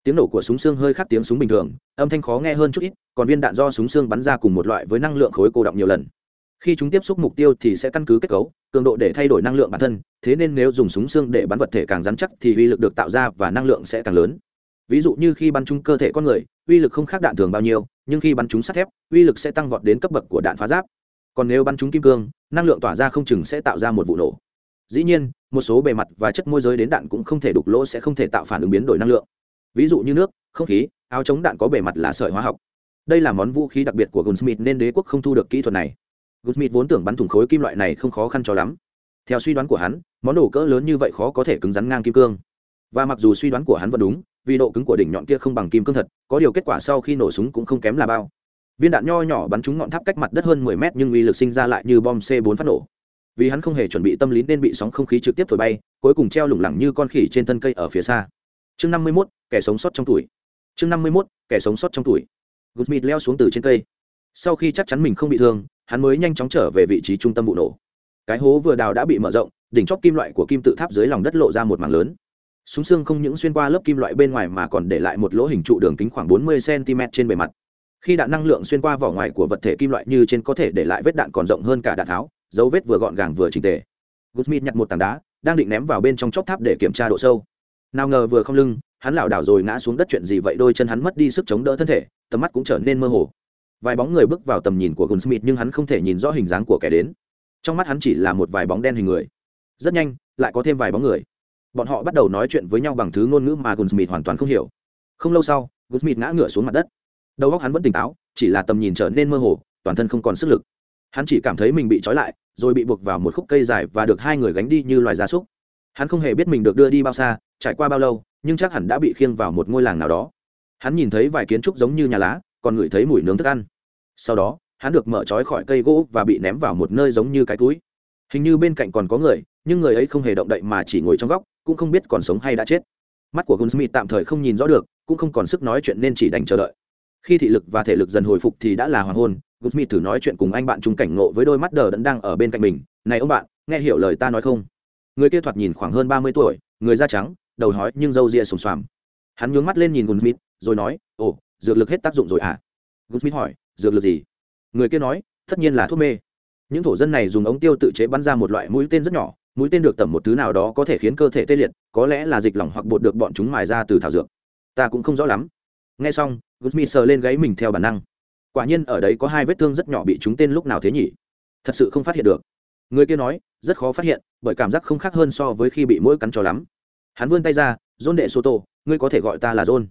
tiếng nổ của súng xương hơi khác tiếng súng bình thường, âm thanh khó nghe hơn chút ít, còn viên đạn do súng xương bắn ra cùng một loại với năng lượng khối cô động nhiều lần. Khi chúng tiếp xúc mục tiêu thì sẽ căn cứ kết cấu, cường độ để thay đổi năng lượng bản thân, thế nên nếu dùng súng xương để bắn vật thể càng rắn chắc thì uy lực được tạo ra và năng lượng sẽ càng lớn. Ví dụ như khi bắn trúng cơ thể con người, uy lực không khác đạn thường bao nhiêu, nhưng khi bắn trúng sắt thép, uy lực sẽ tăng vọt đến cấp bậc của đạn phá giáp. Còn nếu bắn trúng kim cương, năng lượng tỏa ra không chừng sẽ tạo ra một vụ nổ. Dĩ nhiên, một số bề mặt và chất môi giới đến đạn cũng không thể đục lỗ sẽ không thể tạo phản ứng biến đổi năng lượng ví dụ như nước không khí áo chống đạn có bề mặt là sợi hóa học. Đây là món vũ khí đặc biệt của gunsmith nên đế quốc không thu được kỹ thuật này. Gunsmith vốn tưởng bắn thủng khối kim loại này không khó khăn cho lắm. Theo suy đoán của hắn món đồ cỡ lớn như vậy khó có thể cứng rắn ngang kim cương. Và mặc dù suy đoán của hắn vẫn đúng vì độ cứng của đỉnh nhọn kia không bằng kim cương thật có điều kết quả sau khi nổ súng cũng không kém là bao. Viên đạn nho nhỏ bắn trúng ngọn tháp cách mặt đất hơn 10 mét nhưng uy lực sinh ra lại như bom c 4 phát nổ. Vì hắn không hề chuẩn bị tâm lý nên bị sóng không khí trực tiếp thổi bay cuối cùng treo lủng lẳng như con khỉ trên thân cây ở phía xa. Chương 51, kẻ sống sót trong tuổi. Chương 51, kẻ sống sót trong tuổi. Gutmit leo xuống từ trên cây. Sau khi chắc chắn mình không bị thương hắn mới nhanh chóng trở về vị trí trung tâm vụ nổ. Cái hố vừa đào đã bị mở rộng đỉnh chóp kim loại của kim tự tháp dưới lòng đất lộ ra một mảng lớn. Súng xương không những xuyên qua lớp kim loại bên ngoài mà còn để lại một lỗ hình trụ đường kính khoảng 40 cm trên bề mặt. Khi đạn năng lượng xuyên qua vỏ ngoài của vật thể kim loại như trên có thể để lại vết đạn còn rộng hơn cả đạn tháo dấu vết vừa gọn gàng vừa chỉnh tề. Guzmit nhặt một tảng đá đang định ném vào bên trong chóp tháp để kiểm tra độ sâu nào ngờ vừa không lưng, hắn lảo đảo rồi ngã xuống đất, chuyện gì vậy? Đôi chân hắn mất đi sức chống đỡ thân thể, tầm mắt cũng trở nên mơ hồ. Vài bóng người bước vào tầm nhìn của Gunsmith nhưng hắn không thể nhìn rõ hình dáng của kẻ đến. Trong mắt hắn chỉ là một vài bóng đen hình người. Rất nhanh, lại có thêm vài bóng người. Bọn họ bắt đầu nói chuyện với nhau bằng thứ ngôn ngữ mà Gunsmith hoàn toàn không hiểu. Không lâu sau Gunsmith ngã ngửa xuống mặt đất. Đầu óc hắn vẫn tỉnh táo, chỉ là tầm nhìn trở nên mơ hồ, toàn thân không còn sức lực. Hắn chỉ cảm thấy mình bị trói lại, rồi bị buộc vào một khúc cây dài và được hai người gánh đi như loài gia súc. Hắn không hề biết mình được đưa đi bao xa trải qua bao lâu, nhưng chắc hẳn đã bị khiêng vào một ngôi làng nào đó. Hắn nhìn thấy vài kiến trúc giống như nhà lá, còn ngửi thấy mùi nướng thức ăn. Sau đó, hắn được mở trói khỏi cây gỗ và bị ném vào một nơi giống như cái túi. Hình như bên cạnh còn có người, nhưng người ấy không hề động đậy mà chỉ ngồi trong góc, cũng không biết còn sống hay đã chết. Mắt của gunsmith tạm thời không nhìn rõ được, cũng không còn sức nói chuyện nên chỉ đành chờ đợi. Khi thị lực và thể lực dần hồi phục thì đã là hoàng hôn gunsmith thử nói chuyện cùng anh bạn chung cảnh ngộ với đôi mắt đờ đẫn đang ở bên cạnh mình. Này ông bạn, nghe hiểu lời ta nói không? Người kia thoạt nhìn khoảng hơn ba mươi tuổi, người da trắng đầu hói nhưng râu ria sùng xoàm. Hắn nhướng mắt lên nhìn gunsmith rồi nói, ồ, dược lực hết tác dụng rồi à? Gunsmith hỏi, dược lực gì? Người kia nói, tất nhiên là thuốc mê. Những thổ dân này dùng ống tiêu tự chế bắn ra một loại mũi tên rất nhỏ, mũi tên được tẩm một thứ nào đó có thể khiến cơ thể tê liệt, có lẽ là dịch lỏng hoặc bột được bọn chúng mài ra từ thảo dược. Ta cũng không rõ lắm. Nghe xong gunsmith sờ lên gáy mình theo bản năng. Quả nhiên ở đấy có hai vết thương rất nhỏ bị chúng tên lúc nào thế nhỉ? Thật sự không phát hiện được. Người kia nói, rất khó phát hiện, bởi cảm giác không khác hơn so với khi bị mũi cắn cho lắm hắn vươn tay ra john đệ sô tô ngươi có thể gọi ta là john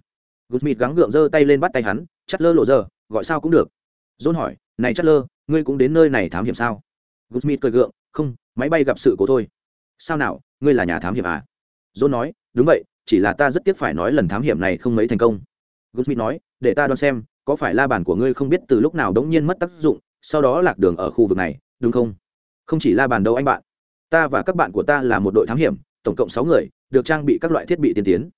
mịt gắng gượng giơ tay lên bắt tay hắn, chắt lơ lộ giờ, gọi sao cũng được. John hỏi, này chắt lơ, ngươi cũng đến nơi này thám hiểm sao? Gusmith cười gượng, không, máy bay gặp sự cố thôi. Sao nào, ngươi là nhà thám hiểm à? John nói, đúng vậy, chỉ là ta rất tiếc phải nói lần thám hiểm này không mấy thành công. Gusmith nói, để ta đoán xem, có phải la bàn của ngươi không biết từ lúc nào đống nhiên mất tác dụng, sau đó lạc đường ở khu vực này, đúng không? Không chỉ la bàn đâu anh bạn. Ta và các bạn của ta là một đội thám hiểm, tổng cộng sáu người, được trang bị các loại thiết bị tiên tiến.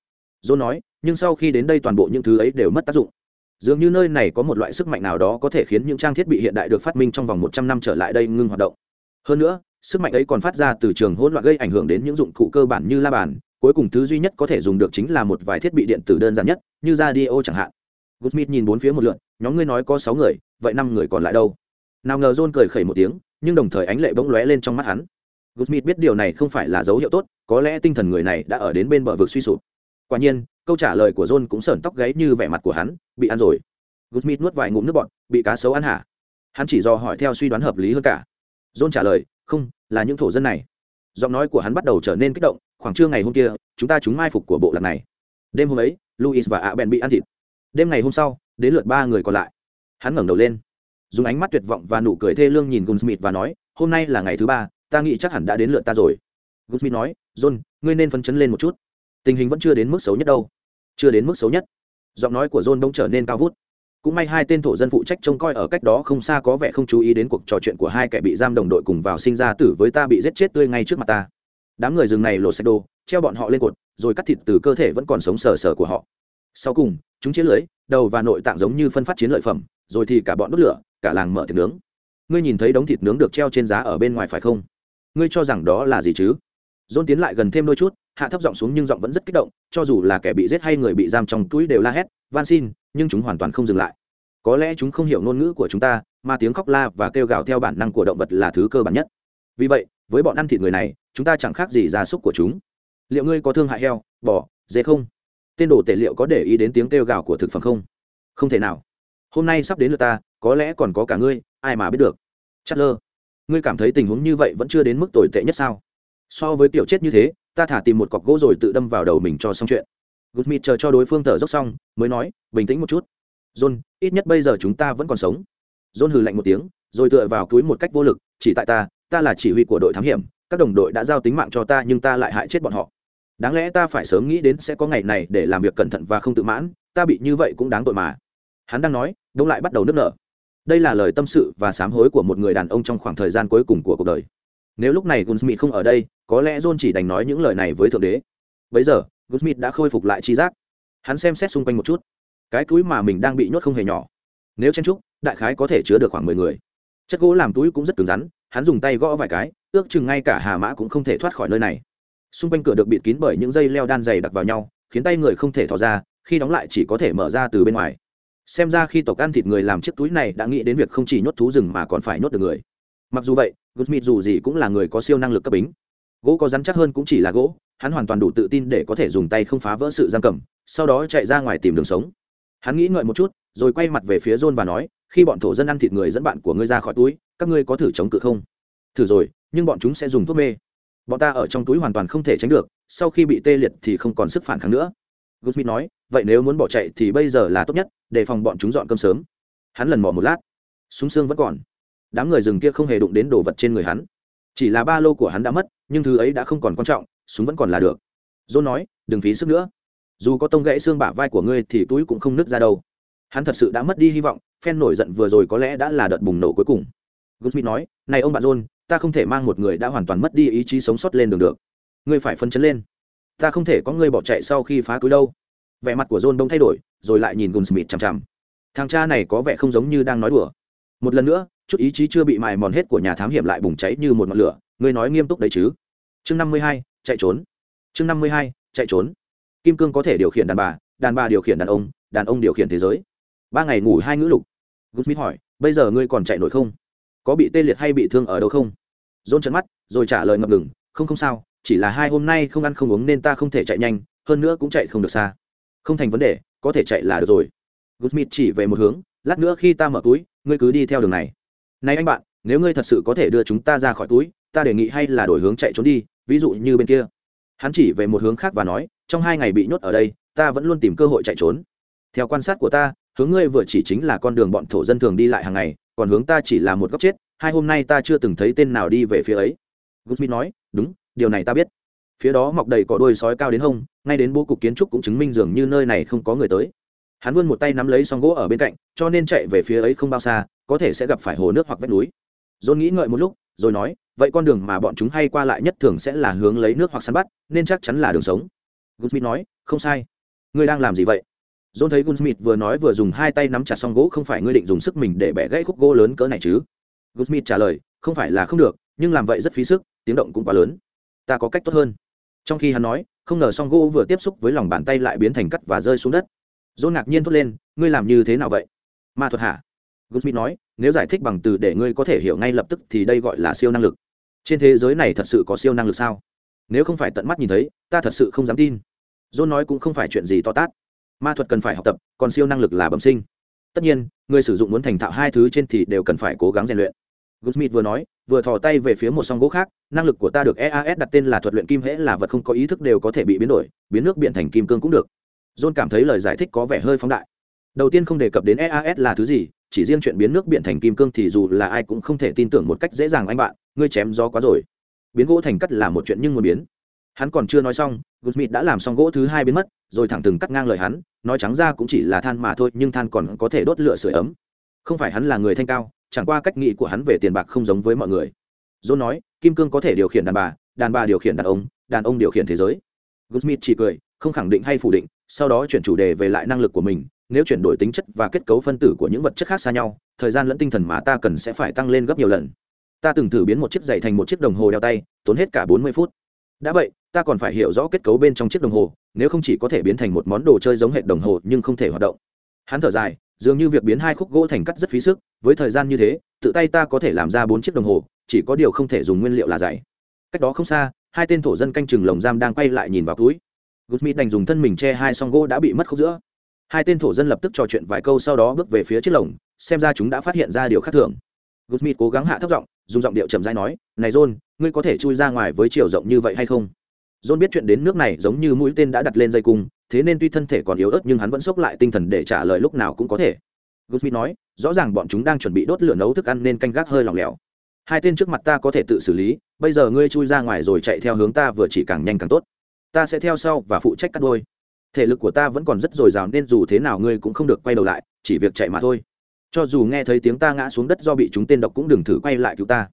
John nói, nhưng sau khi đến đây toàn bộ những thứ ấy đều mất tác dụng. Dường như nơi này có một loại sức mạnh nào đó có thể khiến những trang thiết bị hiện đại được phát minh trong vòng một trăm năm trở lại đây ngưng hoạt động. Hơn nữa sức mạnh ấy còn phát ra từ trường hỗn loạn gây ảnh hưởng đến những dụng cụ cơ bản như la bàn cuối cùng thứ duy nhất có thể dùng được chính là một vài thiết bị điện tử đơn giản nhất như radio chẳng hạn. Goodsmith nhìn bốn phía một lượn nhóm ngươi nói có sáu người vậy năm người còn lại đâu? Nào ngờ john cười khẩy một tiếng nhưng đồng thời ánh lệ bỗng lóe lên trong mắt hắn. Goodsmith biết điều này không phải là dấu hiệu tốt, có lẽ tinh thần người này đã ở đến bên bờ vực suy sụp. Quả nhiên, câu trả lời của john cũng sởn tóc gáy như vẻ mặt của hắn, bị ăn rồi. Goodsmith nuốt vài ngụm nước bọt, bị cá sấu ăn hả? Hắn chỉ do hỏi theo suy đoán hợp lý hơn cả. John trả lời, không, là những thổ dân này. Giọng nói của hắn bắt đầu trở nên kích động, khoảng trưa ngày hôm kia, chúng ta chúng mai phục của bộ lạc này. Đêm hôm ấy luis và Aben bị ăn thịt. Đêm ngày hôm sau, đến lượt ba người còn lại. Hắn ngẩng đầu lên, dùng ánh mắt tuyệt vọng và nụ cười thê lương nhìn gunsmith và nói, hôm nay là ngày thứ ba ta nghĩ chắc hẳn đã đến lượt ta rồi. Gusmi nói, john, ngươi nên phấn chấn lên một chút. Tình hình vẫn chưa đến mức xấu nhất đâu. Chưa đến mức xấu nhất. Giọng nói của john bỗng trở nên cao vút. Cũng may hai tên thổ dân phụ trách trông coi ở cách đó không xa có vẻ không chú ý đến cuộc trò chuyện của hai kẻ bị giam đồng đội cùng vào sinh ra tử với ta bị giết chết tươi ngay trước mặt ta. Đám người rừng này lột xe đồ, treo bọn họ lên cột, rồi cắt thịt từ cơ thể vẫn còn sống sờ sờ của họ. Sau cùng, chúng chiến lưới, đầu và nội tạng giống như phân phát chiến lợi phẩm, rồi thì cả bọn đốt lửa, cả làng mở thịt nướng. Ngươi nhìn thấy đống thịt nướng được treo trên giá ở bên ngoài phải không? Ngươi cho rằng đó là gì chứ? Dôn tiến lại gần thêm đôi chút, hạ thấp giọng xuống nhưng giọng vẫn rất kích động, cho dù là kẻ bị giết hay người bị giam trong túi đều la hét, van xin, nhưng chúng hoàn toàn không dừng lại. Có lẽ chúng không hiểu ngôn ngữ của chúng ta, mà tiếng khóc la và kêu gào theo bản năng của động vật là thứ cơ bản nhất. Vì vậy, với bọn ăn thịt người này, chúng ta chẳng khác gì gia súc của chúng. Liệu ngươi có thương hại heo, bò, dê không? Tên đồ tể liệu có để ý đến tiếng kêu gào của thực phẩm không? Không thể nào. Hôm nay sắp đến lượt ta, có lẽ còn có cả ngươi, ai mà biết được. Chất lơ ngươi cảm thấy tình huống như vậy vẫn chưa đến mức tồi tệ nhất sao? So với tiểu chết như thế, ta thả tìm một cọc gỗ rồi tự đâm vào đầu mình cho xong chuyện. Gusmith chờ cho đối phương thở dốc xong, mới nói, bình tĩnh một chút. John, ít nhất bây giờ chúng ta vẫn còn sống. John hừ lạnh một tiếng, rồi tựa vào túi một cách vô lực, chỉ tại ta ta là chỉ huy của đội thám hiểm, các đồng đội đã giao tính mạng cho ta nhưng ta lại hại chết bọn họ. Đáng lẽ ta phải sớm nghĩ đến sẽ có ngày này để làm việc cẩn thận và không tự mãn, ta bị như vậy cũng đáng tội mà. Hắn đang nói đông lại bắt đầu nức nở đây là lời tâm sự và sám hối của một người đàn ông trong khoảng thời gian cuối cùng của cuộc đời. Nếu lúc này gunsmith không ở đây, có lẽ john chỉ đành nói những lời này với thượng đế. Bây giờ, gunsmith đã khôi phục lại tri giác. Hắn xem xét xung quanh một chút. Cái túi mà mình đang bị nhốt không hề nhỏ. Nếu chen trúc đại khái có thể chứa được khoảng mười người. Chất gỗ làm túi cũng rất cứng rắn, hắn dùng tay gõ vài cái, ước chừng ngay cả hà mã cũng không thể thoát khỏi nơi này. Xung quanh cửa được bịt kín bởi những dây leo đan dày đặc vào nhau, khiến tay người không thể thò ra, khi đóng lại chỉ có thể mở ra từ bên ngoài xem ra khi tộc ăn thịt người làm chiếc túi này đã nghĩ đến việc không chỉ nhốt thú rừng mà còn phải nhốt được người. Mặc dù vậy gusmith dù gì cũng là người có siêu năng lực cấp bính. Gỗ có rắn chắc hơn cũng chỉ là gỗ, hắn hoàn toàn đủ tự tin để có thể dùng tay không phá vỡ sự giam cầm, sau đó chạy ra ngoài tìm đường sống. Hắn nghĩ ngợi một chút, rồi quay mặt về phía john và nói, khi bọn thổ dân ăn thịt người dẫn bạn của ngươi ra khỏi túi, các ngươi có thử chống cự không? Thử rồi, nhưng bọn chúng sẽ dùng thuốc mê. Bọn ta ở trong túi hoàn toàn không thể tránh được, sau khi bị tê liệt thì không còn sức phản kháng nữa. Gusmith nói vậy nếu muốn bỏ chạy thì bây giờ là tốt nhất, để phòng bọn chúng dọn cơm sớm. Hắn lần mò một lát, súng xương vẫn còn. Đám người rừng kia không hề đụng đến đồ vật trên người hắn. Chỉ là ba lô của hắn đã mất, nhưng thứ ấy đã không còn quan trọng, súng vẫn còn là được. John nói, đừng phí sức nữa. Dù có tông gãy xương bả vai của ngươi thì túi cũng không nứt ra đâu. Hắn thật sự đã mất đi hy vọng, phen nổi giận vừa rồi có lẽ đã là đợt bùng nổ cuối cùng. Goldsmith nói, này ông bạn john, ta không thể mang một người đã hoàn toàn mất đi ý chí sống sót lên đường được. Ngươi phải phấn chấn lên. Ta không thể có ngươi bỏ chạy sau khi phá túi đâu vẻ mặt của john đông thay đổi, rồi lại nhìn gunsmith chằm chằm. Thằng cha này có vẻ không giống như đang nói đùa. Một lần nữa, chút ý chí chưa bị mài mòn hết của nhà thám hiểm lại bùng cháy như một ngọn lửa, ngươi nói nghiêm túc đấy chứ? Chương năm mươi hai, chạy trốn. Chương năm mươi hai, chạy trốn. Kim cương có thể điều khiển đàn bà đàn bà điều khiển đàn ông đàn ông điều khiển thế giới. Ba ngày ngủ hai ngữ lục. Gunsmith hỏi, bây giờ ngươi còn chạy nổi không? Có bị tê liệt hay bị thương ở đâu không? Dôn trận mắt, rồi trả lời ngập ngừng, không không sao, chỉ là hai hôm nay không ăn không uống nên ta không thể chạy nhanh, hơn nữa cũng chạy không được xa không thành vấn đề, có thể chạy là được rồi. Gusmith chỉ về một hướng, lát nữa khi ta mở túi, ngươi cứ đi theo đường này. Này anh bạn, nếu ngươi thật sự có thể đưa chúng ta ra khỏi túi, ta đề nghị hay là đổi hướng chạy trốn đi, ví dụ như bên kia. Hắn chỉ về một hướng khác và nói, trong hai ngày bị nhốt ở đây, ta vẫn luôn tìm cơ hội chạy trốn. Theo quan sát của ta, hướng ngươi vừa chỉ chính là con đường bọn thổ dân thường đi lại hàng ngày, còn hướng ta chỉ là một góc chết, hai hôm nay ta chưa từng thấy tên nào đi về phía ấy. Gusmith nói, đúng, điều này ta biết phía đó mọc đầy cỏ đuôi sói cao đến hông ngay đến bố cục kiến trúc cũng chứng minh dường như nơi này không có người tới hắn vươn một tay nắm lấy song gỗ ở bên cạnh cho nên chạy về phía ấy không bao xa có thể sẽ gặp phải hồ nước hoặc vách núi dôn nghĩ ngợi một lúc rồi nói vậy con đường mà bọn chúng hay qua lại nhất thường sẽ là hướng lấy nước hoặc săn bắt nên chắc chắn là đường sống gunsmith nói không sai ngươi đang làm gì vậy John thấy Gunsmith vừa nói vừa dùng hai tay nắm chặt song gỗ không phải ngươi định dùng sức mình để bẻ gãy khúc gỗ lớn cỡ này chứ? Gunsmith trả lời, không phải là không được, nhưng làm vậy rất phí sức, tiếng động cũng quá lớn. Ta có cách tốt hơn. Trong khi hắn nói, không ngờ song gỗ vừa tiếp xúc với lòng bàn tay lại biến thành cắt và rơi xuống đất. John ngạc nhiên thốt lên, ngươi làm như thế nào vậy? Ma thuật hả? Gunsmith nói, nếu giải thích bằng từ để ngươi có thể hiểu ngay lập tức thì đây gọi là siêu năng lực. Trên thế giới này thật sự có siêu năng lực sao? Nếu không phải tận mắt nhìn thấy, ta thật sự không dám tin. John nói cũng không phải chuyện gì to tát ma thuật cần phải học tập còn siêu năng lực là bẩm sinh tất nhiên người sử dụng muốn thành thạo hai thứ trên thì đều cần phải cố gắng rèn luyện Goldsmith vừa nói, vừa thò tay về phía một song gỗ khác, năng lực của ta được eas đặt tên là thuật luyện kim hễ là vật không có ý thức đều có thể bị biến đổi, biến nước biến thành kim cương cũng được. John cảm thấy lời giải thích có vẻ hơi phóng đại. Đầu tiên không đề cập đến eas là thứ gì, chỉ riêng chuyện biến nước biển thành kim cương thì dù là ai cũng không thể tin tưởng một cách dễ dàng anh bạn, ngươi chém gió quá rồi. Biến gỗ thành cắt là một chuyện nhưng muốn biến. Hắn còn chưa nói xong Goldsmith đã làm xong gỗ thứ hai biến mất, rồi thẳng từng cắt ngang lời hắn, nói trắng ra cũng chỉ là than mà thôi, nhưng than còn có thể đốt lửa sưởi ấm. Không phải hắn là người thanh cao chẳng qua cách nghĩ của hắn về tiền bạc không giống với mọi người. John nói, kim cương có thể điều khiển đàn bà đàn bà điều khiển đàn ông đàn ông điều khiển thế giới. Goodsmith chỉ cười, không khẳng định hay phủ định, sau đó chuyển chủ đề về lại năng lực của mình, nếu chuyển đổi tính chất và kết cấu phân tử của những vật chất khác xa nhau, thời gian lẫn tinh thần mà ta cần sẽ phải tăng lên gấp nhiều lần. Ta từng thử biến một chiếc giày thành một chiếc đồng hồ đeo tay, tốn hết cả bốn mươi phút. Đã vậy, ta còn phải hiểu rõ kết cấu bên trong chiếc đồng hồ, nếu không chỉ có thể biến thành một món đồ chơi giống hệ đồng hồ nhưng không thể hoạt động. Hắn thở dài dường như việc biến hai khúc gỗ thành cắt rất phí sức, với thời gian như thế, tự tay ta có thể làm ra bốn chiếc đồng hồ, chỉ có điều không thể dùng nguyên liệu là giày cách đó không xa, hai tên thổ dân canh chừng lồng giam đang quay lại nhìn vào túi. Gusmith đành dùng thân mình che hai song gỗ đã bị mất khúc giữa. Hai tên thổ dân lập tức trò chuyện vài câu sau đó bước về phía chiếc lồng, xem ra chúng đã phát hiện ra điều khác thường. Gusmith cố gắng hạ thấp giọng, dùng giọng điệu chậm rãi nói, này john, ngươi có thể chui ra ngoài với chiều rộng như vậy hay không? John biết chuyện đến nước này giống như mũi tên đã đặt lên dây cung thế nên tuy thân thể còn yếu ớt nhưng hắn vẫn sốc lại tinh thần để trả lời lúc nào cũng có thể. Gusmith nói, rõ ràng bọn chúng đang chuẩn bị đốt lửa nấu thức ăn nên canh gác hơi lỏng lẻo. Hai tên trước mặt ta có thể tự xử lý, bây giờ ngươi chui ra ngoài rồi chạy theo hướng ta vừa chỉ càng nhanh càng tốt. Ta sẽ theo sau và phụ trách cắt đôi. Thể lực của ta vẫn còn rất dồi dào nên dù thế nào ngươi cũng không được quay đầu lại, chỉ việc chạy mà thôi. Cho dù nghe thấy tiếng ta ngã xuống đất do bị chúng tên độc cũng đừng thử quay lại cứu ta.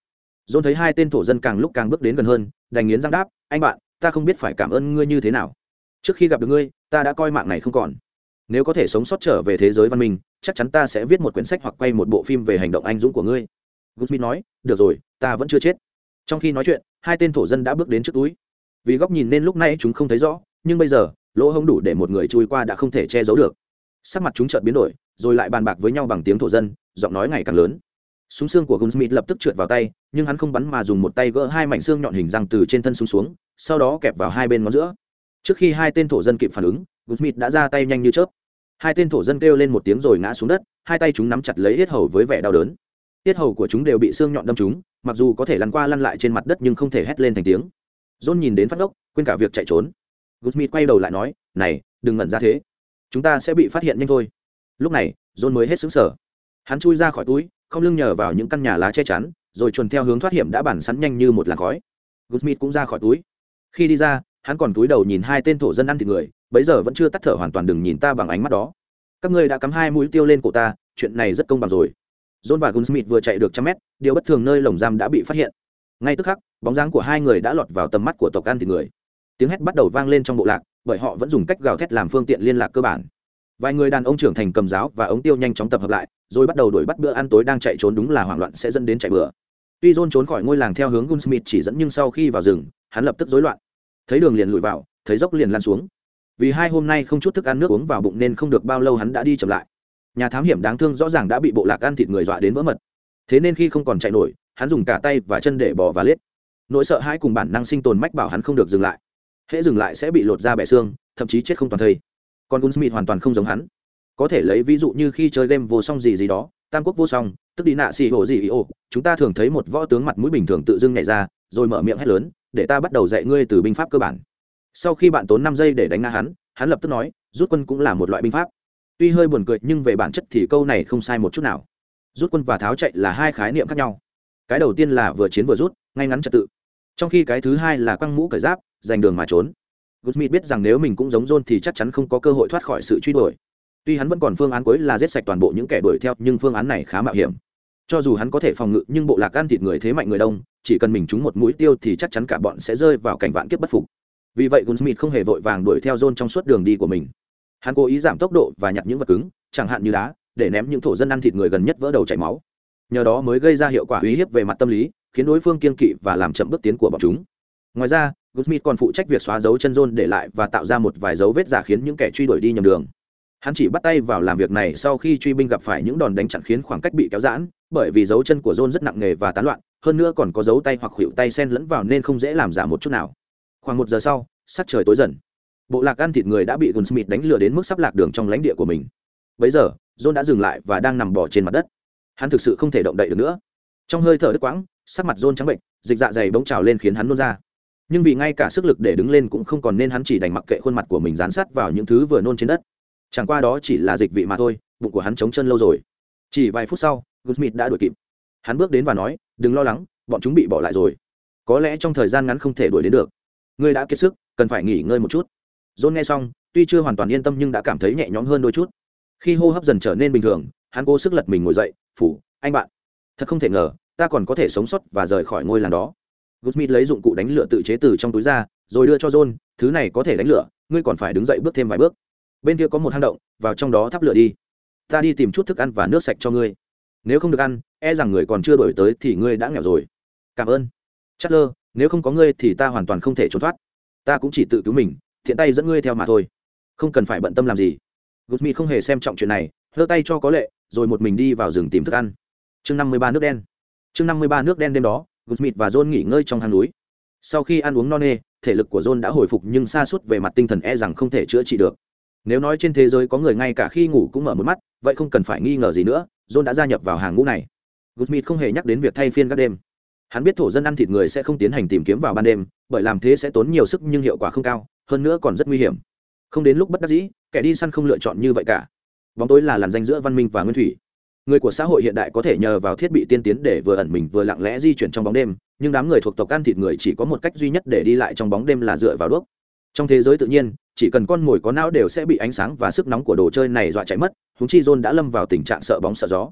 John thấy hai tên thổ dân càng lúc càng bước đến gần hơn, đành nghiến răng đáp, anh bạn, ta không biết phải cảm ơn ngươi như thế nào. Trước khi gặp được ngươi ta đã coi mạng này không còn. Nếu có thể sống sót trở về thế giới văn minh, chắc chắn ta sẽ viết một quyển sách hoặc quay một bộ phim về hành động anh dũng của ngươi. Gusmith nói, được rồi, ta vẫn chưa chết. Trong khi nói chuyện, hai tên thổ dân đã bước đến trước túi. Vì góc nhìn nên lúc này chúng không thấy rõ, nhưng bây giờ, lỗ hông đủ để một người chui qua đã không thể che giấu được. Sắc mặt chúng chợt biến đổi, rồi lại bàn bạc với nhau bằng tiếng thổ dân, giọng nói ngày càng lớn. Súng xương của gunsmith lập tức trượt vào tay, nhưng hắn không bắn mà dùng một tay gỡ hai mảnh xương nhọn hình răng từ trên thân súng xuống, sau đó kẹp vào hai bên ngón giữa trước khi hai tên thổ dân kịp phản ứng gunsmith đã ra tay nhanh như chớp. Hai tên thổ dân kêu lên một tiếng rồi ngã xuống đất, hai tay chúng nắm chặt lấy yết hầu với vẻ đau đớn. Yết hầu của chúng đều bị xương nhọn đâm chúng mặc dù có thể lăn qua lăn lại trên mặt đất nhưng không thể hét lên thành tiếng. John nhìn đến phát ngốc, quên cả việc chạy trốn. Gunsmith quay đầu lại nói, này, đừng ngẩn ra thế. Chúng ta sẽ bị phát hiện nhanh thôi. Lúc này, john mới hết xứng sở hắn chui ra khỏi túi, không lưng nhờ vào những căn nhà lá che chắn, rồi chuồn theo hướng thoát hiểm đã bản sẵn nhanh như một làn khói. Gunsmith cũng ra khỏi túi. Khi đi ra hắn còn túi đầu nhìn hai tên thổ dân ăn thịt người, bấy giờ vẫn chưa tắt thở hoàn toàn đừng nhìn ta bằng ánh mắt đó. Các ngươi đã cắm hai mũi tiêu lên cổ ta, chuyện này rất công bằng rồi. John và gunsmith vừa chạy được trăm mét, điều bất thường nơi lồng giam đã bị phát hiện. Ngay tức khắc, bóng dáng của hai người đã lọt vào tầm mắt của tộc ăn thịt người. Tiếng hét bắt đầu vang lên trong bộ lạc, bởi họ vẫn dùng cách gào thét làm phương tiện liên lạc cơ bản. Vài người đàn ông trưởng thành cầm giáo và ống tiêu nhanh chóng tập hợp lại, rồi bắt đầu đuổi bắt bữa ăn tối đang chạy trốn đúng là hoảng loạn sẽ dẫn đến chạy bữa tuy john trốn khỏi ngôi làng theo hướng gunsmith chỉ dẫn nhưng sau khi vào rừng, hắn lập tức rối loạn thấy đường liền lùi vào, thấy dốc liền lan xuống. Vì hai hôm nay không chút thức ăn nước uống vào bụng nên không được bao lâu hắn đã đi chậm lại. Nhà thám hiểm đáng thương rõ ràng đã bị bộ lạc ăn thịt người dọa đến vỡ mật. Thế nên khi không còn chạy nổi, hắn dùng cả tay và chân để bò và lết nỗi sợ hãi cùng bản năng sinh tồn mách bảo hắn không được dừng lại. Hễ dừng lại sẽ bị lột ra bẻ xương, thậm chí chết không toàn thây. Còn gunsmith hoàn toàn không giống hắn. Có thể lấy ví dụ như khi chơi game vô song gì gì đó, tam quốc vô song, tức đi nạ xì hồ gì ý ô chúng ta thường thấy một võ tướng mặt mũi bình thường tự dưng nhảy ra, rồi mở miệng hét lớn để ta bắt đầu dạy ngươi từ binh pháp cơ bản. Sau khi bạn tốn năm giây để đánh ngã hắn hắn lập tức nói rút quân cũng là một loại binh pháp. Tuy hơi buồn cười nhưng về bản chất thì câu này không sai một chút nào. Rút quân và tháo chạy là hai khái niệm khác nhau. Cái đầu tiên là vừa chiến vừa rút ngay ngắn trật tự. Trong khi cái thứ hai là quăng mũ cởi giáp giành đường mà trốn. Goodsmith biết rằng nếu mình cũng giống John thì chắc chắn không có cơ hội thoát khỏi sự truy đuổi. Tuy hắn vẫn còn phương án cuối là giết sạch toàn bộ những kẻ đuổi theo, nhưng phương án này khá mạo hiểm. Cho dù hắn có thể phòng ngự, nhưng bộ lạc ăn thịt người thế mạnh người đông, chỉ cần mình trúng một mũi tiêu thì chắc chắn cả bọn sẽ rơi vào cảnh vạn kiếp bất phục. Vì vậy Goodsmith không hề vội vàng đuổi theo John trong suốt đường đi của mình. Hắn cố ý giảm tốc độ và nhặt những vật cứng, chẳng hạn như đá, để ném những thổ dân ăn thịt người gần nhất vỡ đầu chảy máu. Nhờ đó mới gây ra hiệu quả uy hiếp về mặt tâm lý, khiến đối phương kiên kỵ và làm chậm bước tiến của bọn chúng. Ngoài ra, Goodsmith còn phụ trách việc xóa dấu chân John để lại và tạo ra một vài dấu vết giả khiến những kẻ truy đuổi đi nhầm đường. Hắn chỉ bắt tay vào làm việc này sau khi truy binh gặp phải những đòn đánh chặn khiến khoảng cách bị kéo giãn, bởi vì dấu chân của John rất nặng nề và tán loạn, hơn nữa còn có dấu tay hoặc hiệu tay xen lẫn vào nên không dễ làm giả một chút nào. Khoảng một giờ sau, sắc trời tối dần. Bộ lạc ăn thịt người đã bị gunsmith đánh lừa đến mức sắp lạc đường trong lãnh địa của mình. Bấy giờ, John đã dừng lại và đang nằm bò trên mặt đất. Hắn thực sự không thể động đậy được nữa. Trong hơi thở đứt quãng, sắc mặt John trắng bệnh, dịch dạ dày bỗng trào lên khiến hắn nôn ra nhưng vì ngay cả sức lực để đứng lên cũng không còn nên hắn chỉ đành mặc kệ khuôn mặt của mình dán sát vào những thứ vừa nôn trên đất chẳng qua đó chỉ là dịch vị mà thôi, bụng của hắn trống chân lâu rồi. Chỉ vài phút sau goodsmith đã đuổi kịp. Hắn bước đến và nói, đừng lo lắng, bọn chúng bị bỏ lại rồi. Có lẽ trong thời gian ngắn không thể đuổi đến được. Ngươi đã kiệt sức, cần phải nghỉ ngơi một chút. John nghe xong, tuy chưa hoàn toàn yên tâm nhưng đã cảm thấy nhẹ nhõm hơn đôi chút. Khi hô hấp dần trở nên bình thường, hắn cố sức lật mình ngồi dậy, phủ, anh bạn, thật không thể ngờ, ta còn có thể sống sót và rời khỏi ngôi làng đó. Goodsmith lấy dụng cụ đánh lửa tự chế từ trong túi ra, rồi đưa cho john, thứ này có thể đánh lửa, ngươi còn phải đứng dậy bước thêm vài bước bên kia có một hang động, vào trong đó thắp lửa đi. Ta đi tìm chút thức ăn và nước sạch cho ngươi. Nếu không được ăn e rằng người còn chưa đổi tới thì ngươi đã nghèo rồi. Cảm ơn. Chất lơ nếu không có ngươi thì ta hoàn toàn không thể trốn thoát. Ta cũng chỉ tự cứu mình, thiện tay dẫn ngươi theo mà thôi. Không cần phải bận tâm làm gì. Gusmith không hề xem trọng chuyện này hơ tay cho có lệ, rồi một mình đi vào rừng tìm thức ăn. Chương năm mươi ba nước đen. Chương năm mươi ba nước đen đêm đó Gusmith và john nghỉ ngơi trong hang núi. Sau khi ăn uống no nê, thể lực của john đã hồi phục nhưng xa suốt về mặt tinh thần e rằng không thể chữa trị được nếu nói trên thế giới có người ngay cả khi ngủ cũng mở một mắt, vậy không cần phải nghi ngờ gì nữa, john đã gia nhập vào hàng ngũ này. Gusmith không hề nhắc đến việc thay phiên các đêm. Hắn biết thổ dân ăn thịt người sẽ không tiến hành tìm kiếm vào ban đêm, bởi làm thế sẽ tốn nhiều sức nhưng hiệu quả không cao, hơn nữa còn rất nguy hiểm. Không đến lúc bất đắc dĩ, kẻ đi săn không lựa chọn như vậy cả. Bóng tối là làn danh giữa văn minh và nguyên thủy. Người của xã hội hiện đại có thể nhờ vào thiết bị tiên tiến để vừa ẩn mình vừa lặng lẽ di chuyển trong bóng đêm, nhưng đám người thuộc tộc ăn thịt người chỉ có một cách duy nhất để đi lại trong bóng đêm là dựa vào đuốc trong thế giới tự nhiên, chỉ cần con mồi có não đều sẽ bị ánh sáng và sức nóng của đồ chơi này dọa chạy mất húng chi john đã lâm vào tình trạng sợ bóng sợ gió.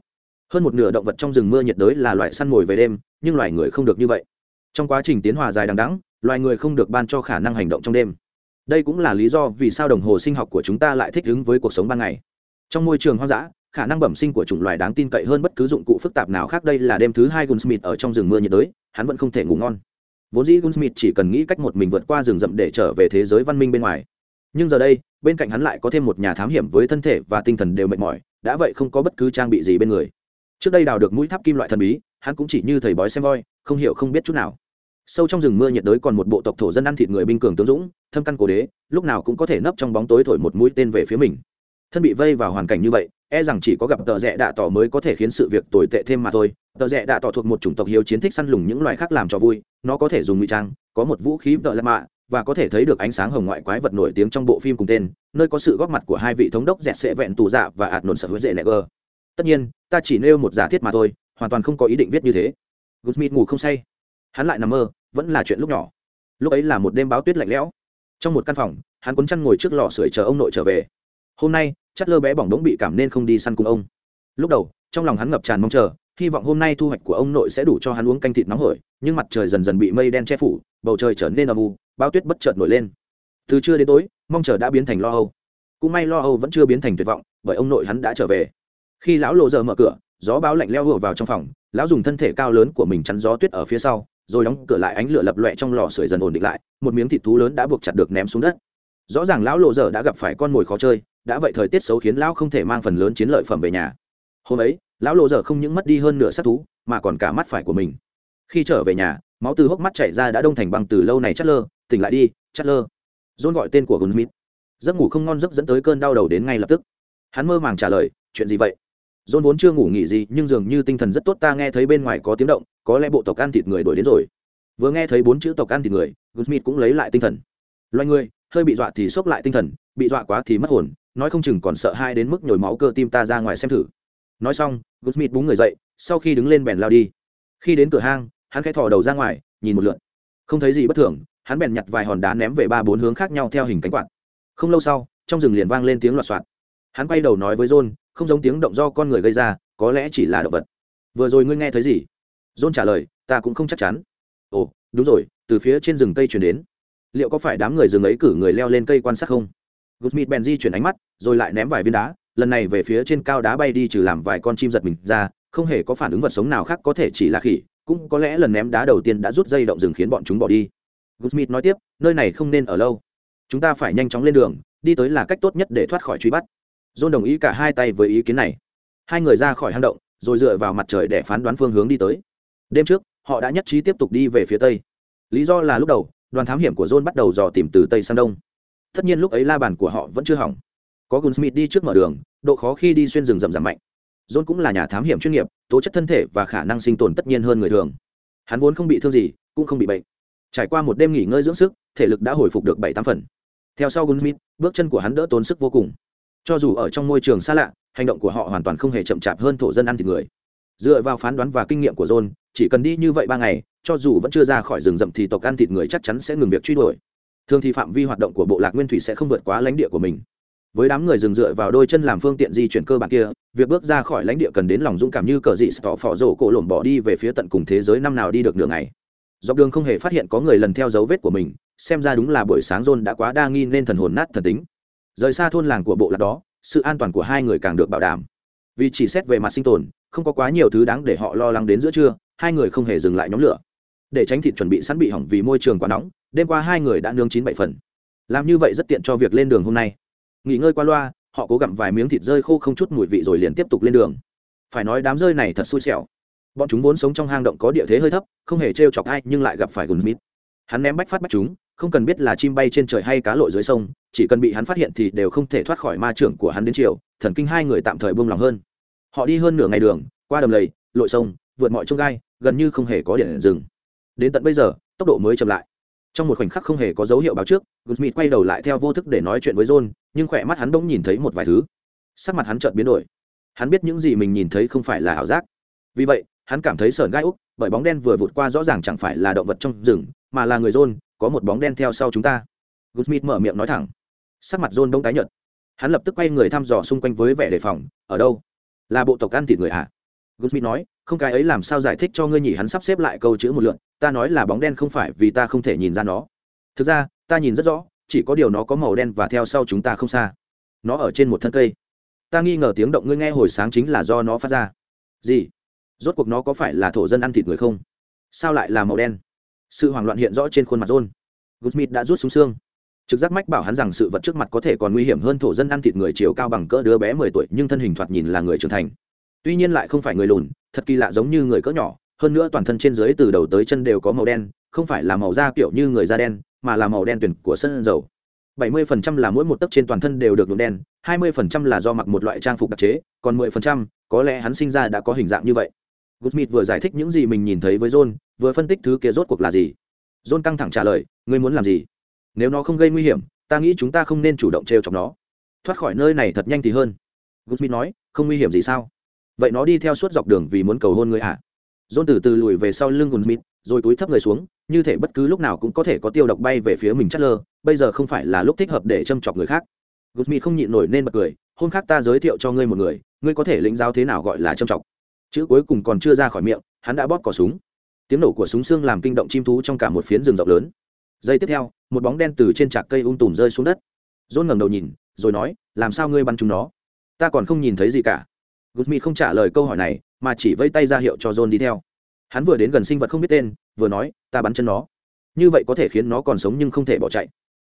Hơn một nửa động vật trong rừng mưa nhiệt đới là loài săn mồi về đêm, nhưng loài người không được như vậy. Trong quá trình tiến hòa dài đằng đẵng, loài người không được ban cho khả năng hành động trong đêm. Đây cũng là lý do vì sao đồng hồ sinh học của chúng ta lại thích ứng với cuộc sống ban ngày. Trong môi trường hoang dã, khả năng bẩm sinh của chủng loài đáng tin cậy hơn bất cứ dụng cụ phức tạp nào khác. Đây là đêm thứ hai gunsmith ở trong rừng mưa nhiệt đới, hắn vẫn không thể ngủ ngon vốn dĩ gunsmith chỉ cần nghĩ cách một mình vượt qua rừng rậm để trở về thế giới văn minh bên ngoài. Nhưng giờ đây, bên cạnh hắn lại có thêm một nhà thám hiểm với thân thể và tinh thần đều mệt mỏi, đã vậy không có bất cứ trang bị gì bên người. Trước đây đào được mũi tháp kim loại thần bí, hắn cũng chỉ như thầy bói xem voi, không hiểu không biết chút nào. Sâu trong rừng mưa nhiệt đới còn một bộ tộc thổ dân ăn thịt người binh cường tướng dũng, thâm căn cổ đế, lúc nào cũng có thể nấp trong bóng tối thổi một mũi tên về phía mình. Thân bị vây vào hoàn cảnh như vậy e rằng chỉ có gặp tợ rẽ đạ tỏ mới có thể khiến sự việc tồi tệ thêm mà thôi tờ rẽ đã tỏ thuộc một chủng tộc hiếu chiến thích săn lùng những loài khác làm cho vui. Nó có thể dùng ngụy trang, có một vũ khí tợ lạ mạ, và có thể thấy được ánh sáng hồng ngoại quái vật nổi tiếng trong bộ phim cùng tên, nơi có sự góp mặt của hai vị thống đốc dẹt sệ vẹn tù dạ và ạt nổn sở hữu dễ nẹ gờ. Tất nhiên, ta chỉ nêu một giả thiết mà thôi, hoàn toàn không có ý định viết như thế. Gusmith ngủ không say. Hắn lại nằm mơ, vẫn là chuyện lúc nhỏ. Lúc ấy là một đêm báo tuyết lạnh lẽo. Trong một căn phòng, hắn quấn chăn ngồi trước lò sưởi chờ ông nội trở về. Hôm nay chất lơ bé bỏng đống bị cảm nên không đi săn cùng ông. Lúc đầu, trong lòng hắn ngập tràn mong chờ hy vọng hôm nay thu hoạch của ông nội sẽ đủ cho hắn uống canh thịt nóng hổi, nhưng mặt trời dần dần bị mây đen che phủ, bầu trời trở nên âm u bao tuyết bất chợt nổi lên. Từ trưa đến tối, mong chờ đã biến thành lo âu. Cũng may lo âu vẫn chưa biến thành tuyệt vọng, bởi ông nội hắn đã trở về. Khi lão lộ giờ mở cửa, gió báo lạnh leo hùa vào trong phòng, lão dùng thân thể cao lớn của mình chắn gió tuyết ở phía sau, rồi đóng cửa lại ánh lửa lập loẹ trong lò sưởi dần ổn định lại, một miếng thịt thú lớn đã buộc chặt được ném xuống đất. Rõ ràng lão lộ giờ đã gặp phải con mồi khó chơi, đã vậy thời tiết xấu khiến lão không thể mang phần lớn chiến lợi phẩm về nhà. Hôm ấy lão lộ giờ không những mất đi hơn nửa sát thú, mà còn cả mắt phải của mình. Khi trở về nhà, máu từ hốc mắt chảy ra đã đông thành băng từ lâu này chát lơ, tỉnh lại đi chát lơ. John gọi tên của gunsmith giấc ngủ không ngon giấc dẫn tới cơn đau đầu đến ngay lập tức. Hắn mơ màng trả lời, chuyện gì vậy? John vốn chưa ngủ nghỉ gì, nhưng dường như tinh thần rất tốt, ta nghe thấy bên ngoài có tiếng động, có lẽ bộ tộc ăn thịt người đuổi đến rồi. Vừa nghe thấy bốn chữ tộc ăn thịt người gunsmith cũng lấy lại tinh thần. Loài người, hơi bị dọa thì sốc lại tinh thần, bị dọa quá thì mất hồn, nói không chừng còn sợ hai đến mức nhồi máu cơ tim ta ra ngoài xem thử nói xong gunsmith búng người dậy, sau khi đứng lên bèn lao đi. Khi đến cửa hang, hắn khẽ thò đầu ra ngoài, nhìn một lượn. Không thấy gì bất thường, hắn bèn nhặt vài hòn đá ném về ba bốn hướng khác nhau theo hình cánh quạt. Không lâu sau, trong rừng liền vang lên tiếng loạt soạt. Hắn quay đầu nói với john, không giống tiếng động do con người gây ra, có lẽ chỉ là động vật. Vừa rồi ngươi nghe thấy gì? John trả lời, ta cũng không chắc chắn. Ồ, đúng rồi, từ phía trên rừng cây chuyển đến. Liệu có phải đám người rừng ấy cử người leo lên cây quan sát không? Gusmith bèn di chuyển ánh mắt, rồi lại ném vài viên đá lần này về phía trên cao đá bay đi trừ làm vài con chim giật mình ra, không hề có phản ứng vật sống nào khác có thể chỉ là khỉ, cũng có lẽ lần ném đá đầu tiên đã rút dây động rừng khiến bọn chúng bỏ đi. Gusmith nói tiếp, nơi này không nên ở lâu. Chúng ta phải nhanh chóng lên đường, đi tới là cách tốt nhất để thoát khỏi truy bắt. John đồng ý cả hai tay với ý kiến này. Hai người ra khỏi hang động, rồi dựa vào mặt trời để phán đoán phương hướng đi tới. Đêm trước, họ đã nhất trí tiếp tục đi về phía tây. Lý do là lúc đầu, đoàn thám hiểm của john bắt đầu dò tìm từ tây sang đông. Tất nhiên lúc ấy la bàn của họ vẫn chưa hỏng có gunsmith đi trước mở đường, độ khó khi đi xuyên rừng rậm giảm mạnh. John cũng là nhà thám hiểm chuyên nghiệp, tố chất thân thể và khả năng sinh tồn tất nhiên hơn người thường. Hắn vốn không bị thương gì, cũng không bị bệnh. Trải qua một đêm nghỉ ngơi dưỡng sức, thể lực đã hồi phục được bảy tám phần. Theo sau gunsmith bước chân của hắn đỡ tốn sức vô cùng. Cho dù ở trong môi trường xa lạ, hành động của họ hoàn toàn không hề chậm chạp hơn thổ dân ăn thịt người. Dựa vào phán đoán và kinh nghiệm của john, chỉ cần đi như vậy ba ngày, cho dù vẫn chưa ra khỏi rừng rậm thì tộc ăn thịt người chắc chắn sẽ ngừng việc truy đuổi. Thường thì phạm vi hoạt động của bộ lạc nguyên thủy sẽ không vượt quá lãnh địa của mình với đám người dừng dựa vào đôi chân làm phương tiện di chuyển cơ bản kia, việc bước ra khỏi lãnh địa cần đến lòng dũng cảm như cờ dị stọ phỏ rổ cổ lổm bỏ đi về phía tận cùng thế giới năm nào đi được nửa ngày. Dọc đường không hề phát hiện có người lần theo dấu vết của mình, xem ra đúng là buổi sáng rôn đã quá đa nghi nên thần hồn nát thần tính. Rời xa thôn làng của bộ lạc đó, sự an toàn của hai người càng được bảo đảm. Vì chỉ xét về mặt sinh tồn, không có quá nhiều thứ đáng để họ lo lắng đến giữa trưa, hai người không hề dừng lại nhóm lửa. Để tránh thịt chuẩn bị sẵn bị hỏng vì môi trường quá nóng, đêm qua hai người đã nướng chín bảy phần. Làm như vậy rất tiện cho việc lên đường hôm nay nghỉ ngơi qua loa, họ cố gặm vài miếng thịt rơi khô không chút mùi vị rồi liền tiếp tục lên đường. Phải nói đám rơi này thật xui xẻo. Bọn chúng vốn sống trong hang động có địa thế hơi thấp, không hề t chọc ai, nhưng lại gặp phải gùn mít hắn ném bách phát bách chúng, không cần biết là chim bay trên trời hay cá lội dưới sông, chỉ cần bị hắn phát hiện thì đều không thể thoát khỏi ma trưởng của hắn đến chiều, thần kinh hai người tạm thời buông lòng hơn. Họ đi hơn nửa ngày đường, qua đầm lầy, lội sông, vượt mọi trông gai, gần như không hề có điện dừng đến tận bây giờ, tốc độ mới chậm lại trong một khoảnh khắc không hề có dấu hiệu báo trước Goodsmith quay đầu lại theo vô thức để nói chuyện với john, nhưng khỏe mắt hắn bỗng nhìn thấy một vài thứ. Sắc mặt hắn chợt biến đổi. Hắn biết những gì mình nhìn thấy không phải là ảo giác. Vì vậy, hắn cảm thấy sởn gai úc, bởi bóng đen vừa vụt qua rõ ràng chẳng phải là động vật trong rừng, mà là người john, có một bóng đen theo sau chúng ta. Goodsmith mở miệng nói thẳng. Sắc mặt john đông tái nhợt. Hắn lập tức quay người thăm dò xung quanh với vẻ đề phòng. Ở đâu? Là bộ tộc ăn thịt người hả? Goodsmith nói, không cái ấy làm sao giải thích cho ngươi nhỉ? Hắn sắp xếp lại câu chữ một lượng. ta nói là bóng đen không phải vì ta không thể nhìn ra nó. Thực ra, ta nhìn rất rõ, chỉ có điều nó có màu đen và theo sau chúng ta không xa. Nó ở trên một thân cây. Ta nghi ngờ tiếng động ngươi nghe hồi sáng chính là do nó phát ra. Gì? Rốt cuộc nó có phải là thổ dân ăn thịt người không? Sao lại là màu đen? Sự hoảng loạn hiện rõ trên khuôn mặt john. Goodsmith đã rút xuống xương. Trực giác mách bảo hắn rằng sự vật trước mặt có thể còn nguy hiểm hơn thổ dân ăn thịt người chiều cao bằng cỡ đứa bé mười tuổi, nhưng thân hình thoạt nhìn là người trưởng thành tuy nhiên lại không phải người lùn thật kỳ lạ giống như người cỡ nhỏ hơn nữa toàn thân trên dưới từ đầu tới chân đều có màu đen không phải là màu da kiểu như người da đen mà là màu đen tuyển của sân dầu 70% là mỗi một tấc trên toàn thân đều được nhuộm đen 20% là do mặc một loại trang phục đặc chế còn 10% có lẽ hắn sinh ra đã có hình dạng như vậy Goodmith vừa giải thích những gì mình nhìn thấy với John, vừa phân tích thứ kia rốt cuộc là gì. John căng thẳng trả lời, ngươi muốn làm gì? Nếu nó không gây nguy hiểm, ta nghĩ chúng ta không nên chủ động trêu chọc nó. Thoát khỏi nơi này thật nhanh thì hơn. Goodmith nói, không nguy hiểm gì sao? Vậy nó đi theo suốt dọc đường vì muốn cầu hôn ngươi à? John từ từ lùi về sau lưng Goodmith, rồi túi thấp người xuống, như thể bất cứ lúc nào cũng có thể có tiêu độc bay về phía mình chát lơ, bây giờ không phải là lúc thích hợp để châm chọc người khác. Goodmith không nhịn nổi nên bật cười, hôm khác ta giới thiệu cho ngươi một người, ngươi có thể lĩnh giáo thế nào gọi là châm chọc. Chữ cuối cùng còn chưa ra khỏi miệng hắn đã bóp cỏ súng. Tiếng nổ của súng xương làm kinh động chim thú trong cả một phiến rừng rộng lớn. Giây tiếp theo một bóng đen từ trên trạc cây ung tùm rơi xuống đất. Dôn ngẩng đầu nhìn rồi nói làm sao ngươi bắn chúng nó? Ta còn không nhìn thấy gì cả gusmi không trả lời câu hỏi này, mà chỉ vây tay ra hiệu cho john đi theo. Hắn vừa đến gần sinh vật không biết tên, vừa nói, ta bắn chân nó. Như vậy có thể khiến nó còn sống nhưng không thể bỏ chạy.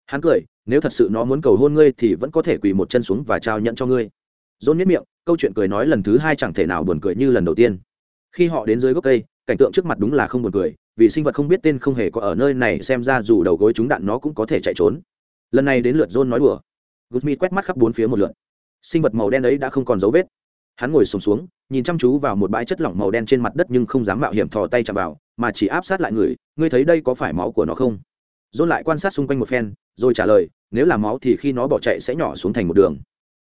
Hắn cười, nếu thật sự nó muốn cầu hôn ngươi thì vẫn có thể quỳ một chân xuống và trao nhận cho ngươi. John miết miệng, câu chuyện cười nói lần thứ hai chẳng thể nào buồn cười như lần đầu tiên. Khi họ đến dưới gốc cây, cảnh tượng trước mặt đúng là không buồn cười, vì sinh vật không biết tên không hề có ở nơi này xem ra dù đầu gối chúng đạn nó cũng có thể chạy trốn. Lần này đến lượt john nói đùa. Gusmi quét mắt khắp bốn phía một lượt. Sinh vật màu đen ấy đã không còn dấu vết hắn ngồi sùng xuống, xuống nhìn chăm chú vào một bãi chất lỏng màu đen trên mặt đất nhưng không dám mạo hiểm thò tay chạm vào mà chỉ áp sát lại người. Ngươi thấy đây có phải máu của nó không? Dôn lại quan sát xung quanh một phen rồi trả lời nếu là máu thì khi nó bỏ chạy sẽ nhỏ xuống thành một đường.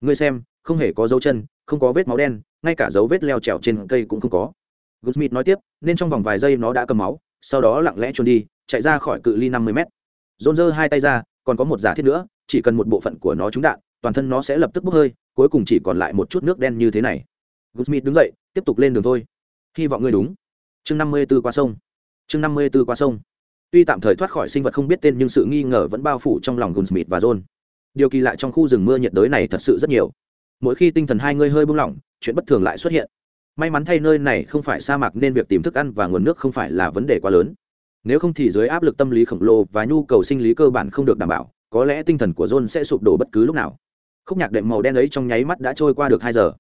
Ngươi xem không hề có dấu chân không có vết máu đen ngay cả dấu vết leo trèo trên cây cũng không có. Goodsmith nói tiếp nên trong vòng vài giây nó đã cầm máu sau đó lặng lẽ trốn đi chạy ra khỏi cự ly năm mươi mét. Dôn giơ hai tay ra còn có một giả thiết nữa chỉ cần một bộ phận của nó trúng đạn toàn thân nó sẽ lập tức bốc hơi cuối cùng chỉ còn lại một chút nước đen như thế này. Goodsmith đứng dậy, tiếp tục lên đường thôi. Hy vọng ngươi đúng. Chương năm mươi b ố qua sông. Chương năm mươi b ố qua sông. Tuy tạm thời thoát khỏi sinh vật không biết tên nhưng sự nghi ngờ vẫn bao phủ trong lòng Goodsmith và john. Điều kỳ lạ trong khu rừng mưa nhiệt đới này thật sự rất nhiều. Mỗi khi tinh thần hai ngươi hơi buông lỏng, chuyện bất thường lại xuất hiện. May mắn thay nơi này không phải sa mạc nên việc tìm thức ăn và nguồn nước không phải là vấn đề quá lớn. Nếu không thì dưới áp lực tâm lý khổng lồ và nhu cầu sinh lý cơ bản không được đảm bảo, có lẽ tinh thần của john sẽ sụp đổ bất cứ lúc nào khúc nhạc đệm màu đen ấy trong nháy mắt đã trôi qua được hai giờ.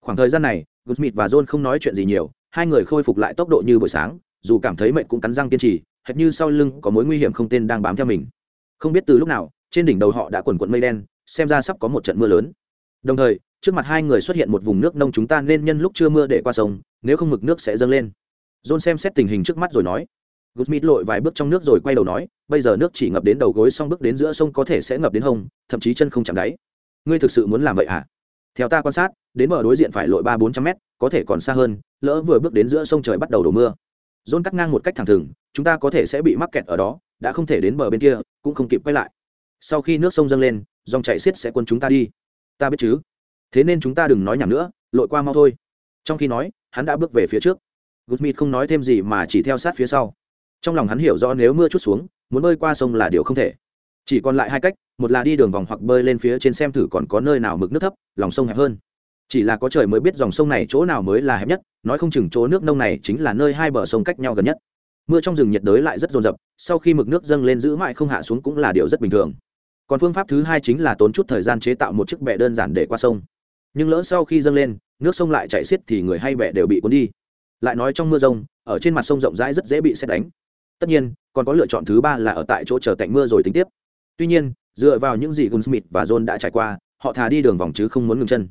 Khoảng thời gian này Goodsmith và john không nói chuyện gì nhiều hai người khôi phục lại tốc độ như buổi sáng dù cảm thấy mệnh cũng cắn răng kiên trì hệt như sau lưng có mối nguy hiểm không tên đang bám theo mình. Không biết từ lúc nào trên đỉnh đầu họ đã quần quận mây đen xem ra sắp có một trận mưa lớn. Đồng thời trước mặt hai người xuất hiện một vùng nước nông chúng ta nên nhân lúc chưa mưa để qua sông nếu không mực nước sẽ dâng lên. John xem xét tình hình trước mắt rồi nói. Goodsmith lội vài bước trong nước rồi quay đầu nói, bây giờ nước chỉ ngập đến đầu gối xong bước đến giữa sông có thể sẽ ngập đến hông, thậm chí chân không chạm đáy ngươi thực sự muốn làm vậy hả? Theo ta quan sát, đến bờ đối diện phải lội ba bốn trăm mét, có thể còn xa hơn, lỡ vừa bước đến giữa sông trời bắt đầu đổ mưa. Dôn cắt ngang một cách thẳng thừng, chúng ta có thể sẽ bị mắc kẹt ở đó, đã không thể đến bờ bên kia, cũng không kịp quay lại. Sau khi nước sông dâng lên, dòng chảy xiết sẽ quân chúng ta đi. Ta biết chứ. Thế nên chúng ta đừng nói nhảm nữa, lội qua mau thôi. Trong khi nói, hắn đã bước về phía trước. Gusmith không nói thêm gì mà chỉ theo sát phía sau. Trong lòng hắn hiểu rõ nếu mưa chút xuống, muốn bơi qua sông là điều không thể chỉ còn lại hai cách, một là đi đường vòng hoặc bơi lên phía trên xem thử còn có nơi nào mực nước thấp, lòng sông hẹp hơn. Chỉ là có trời mới biết dòng sông này chỗ nào mới là hẹp nhất, nói không chừng chỗ nước nông này chính là nơi hai bờ sông cách nhau gần nhất. Mưa trong rừng nhiệt đới lại rất rồn rập sau khi mực nước dâng lên giữ mãi không hạ xuống cũng là điều rất bình thường. Còn phương pháp thứ hai chính là tốn chút thời gian chế tạo một chiếc bè đơn giản để qua sông. Nhưng lỡ sau khi dâng lên, nước sông lại chạy xiết thì người hay bè đều bị cuốn đi. Lại nói trong mưa rông, ở trên mặt sông rộng rãi rất dễ bị xét đánh. Tất nhiên, còn có lựa chọn thứ ba là ở tại chỗ chờ tạnh mưa rồi tính tiếp tuy nhiên, dựa vào những gì gunsmith và john đã trải qua, họ thà đi đường vòng chứ không muốn ngừng chân.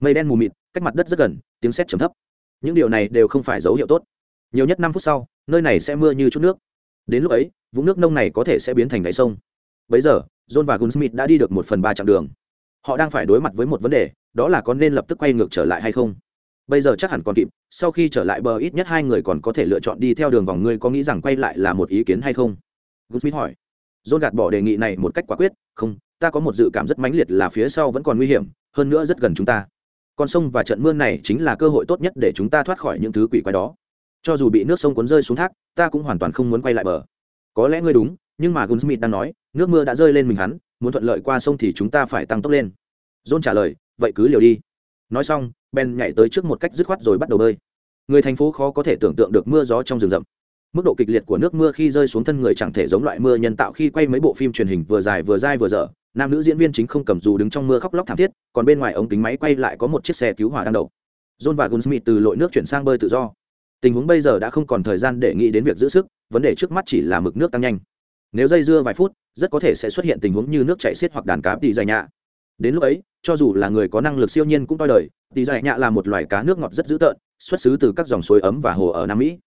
Mây đen mù mịt, cách mặt đất rất gần, tiếng sét chấm thấp. Những điều này đều không phải dấu hiệu tốt. Nhiều nhất năm phút sau, nơi này sẽ mưa như chút nước. Đến lúc ấy, vũng nước nông này có thể sẽ biến thành đáy sông. Bấy giờ, john và gunsmith đã đi được một phần ba chặng đường. Họ đang phải đối mặt với một vấn đề, đó là có nên lập tức quay ngược trở lại hay không. Bây giờ chắc hẳn còn kịp, sau khi trở lại bờ ít nhất hai người còn có thể lựa chọn đi theo đường vòng. Ngươi có nghĩ rằng quay lại là một ý kiến hay không? Gunsmith hỏi john gạt bỏ đề nghị này một cách quả quyết, không, ta có một dự cảm rất mãnh liệt là phía sau vẫn còn nguy hiểm, hơn nữa rất gần chúng ta. Con sông và trận mưa này chính là cơ hội tốt nhất để chúng ta thoát khỏi những thứ quỷ quái đó. Cho dù bị nước sông cuốn rơi xuống thác, ta cũng hoàn toàn không muốn quay lại bờ. Có lẽ ngươi đúng, nhưng mà gunsmith đang nói, nước mưa đã rơi lên mình hắn, muốn thuận lợi qua sông thì chúng ta phải tăng tốc lên. John trả lời, vậy cứ liều đi. Nói xong, ben nhảy tới trước một cách dứt khoát rồi bắt đầu bơi. Người thành phố khó có thể tưởng tượng được mưa gió trong rừng rậm mức độ kịch liệt của nước mưa khi rơi xuống thân người chẳng thể giống loại mưa nhân tạo khi quay mấy bộ phim truyền hình vừa dài vừa dai vừa dở. Nam nữ diễn viên chính không cầm dù đứng trong mưa khóc lóc thảm thiết, còn bên ngoài ống kính máy quay lại có một chiếc xe cứu hỏa đang đậu. John và gunsmith từ lội nước chuyển sang bơi tự do. Tình huống bây giờ đã không còn thời gian để nghĩ đến việc giữ sức, vấn đề trước mắt chỉ là mực nước tăng nhanh. Nếu dây dưa vài phút, rất có thể sẽ xuất hiện tình huống như nước chảy xiết hoặc đàn cá bị dày nhạ. Đến lúc ấy, cho dù là người có năng lực siêu nhiên cũng toi đời tỉ dày nhạ là một loài cá nước ngọt rất dữ tợn, xuất xứ từ các dòng suối ấm và hồ ở nam mỹ.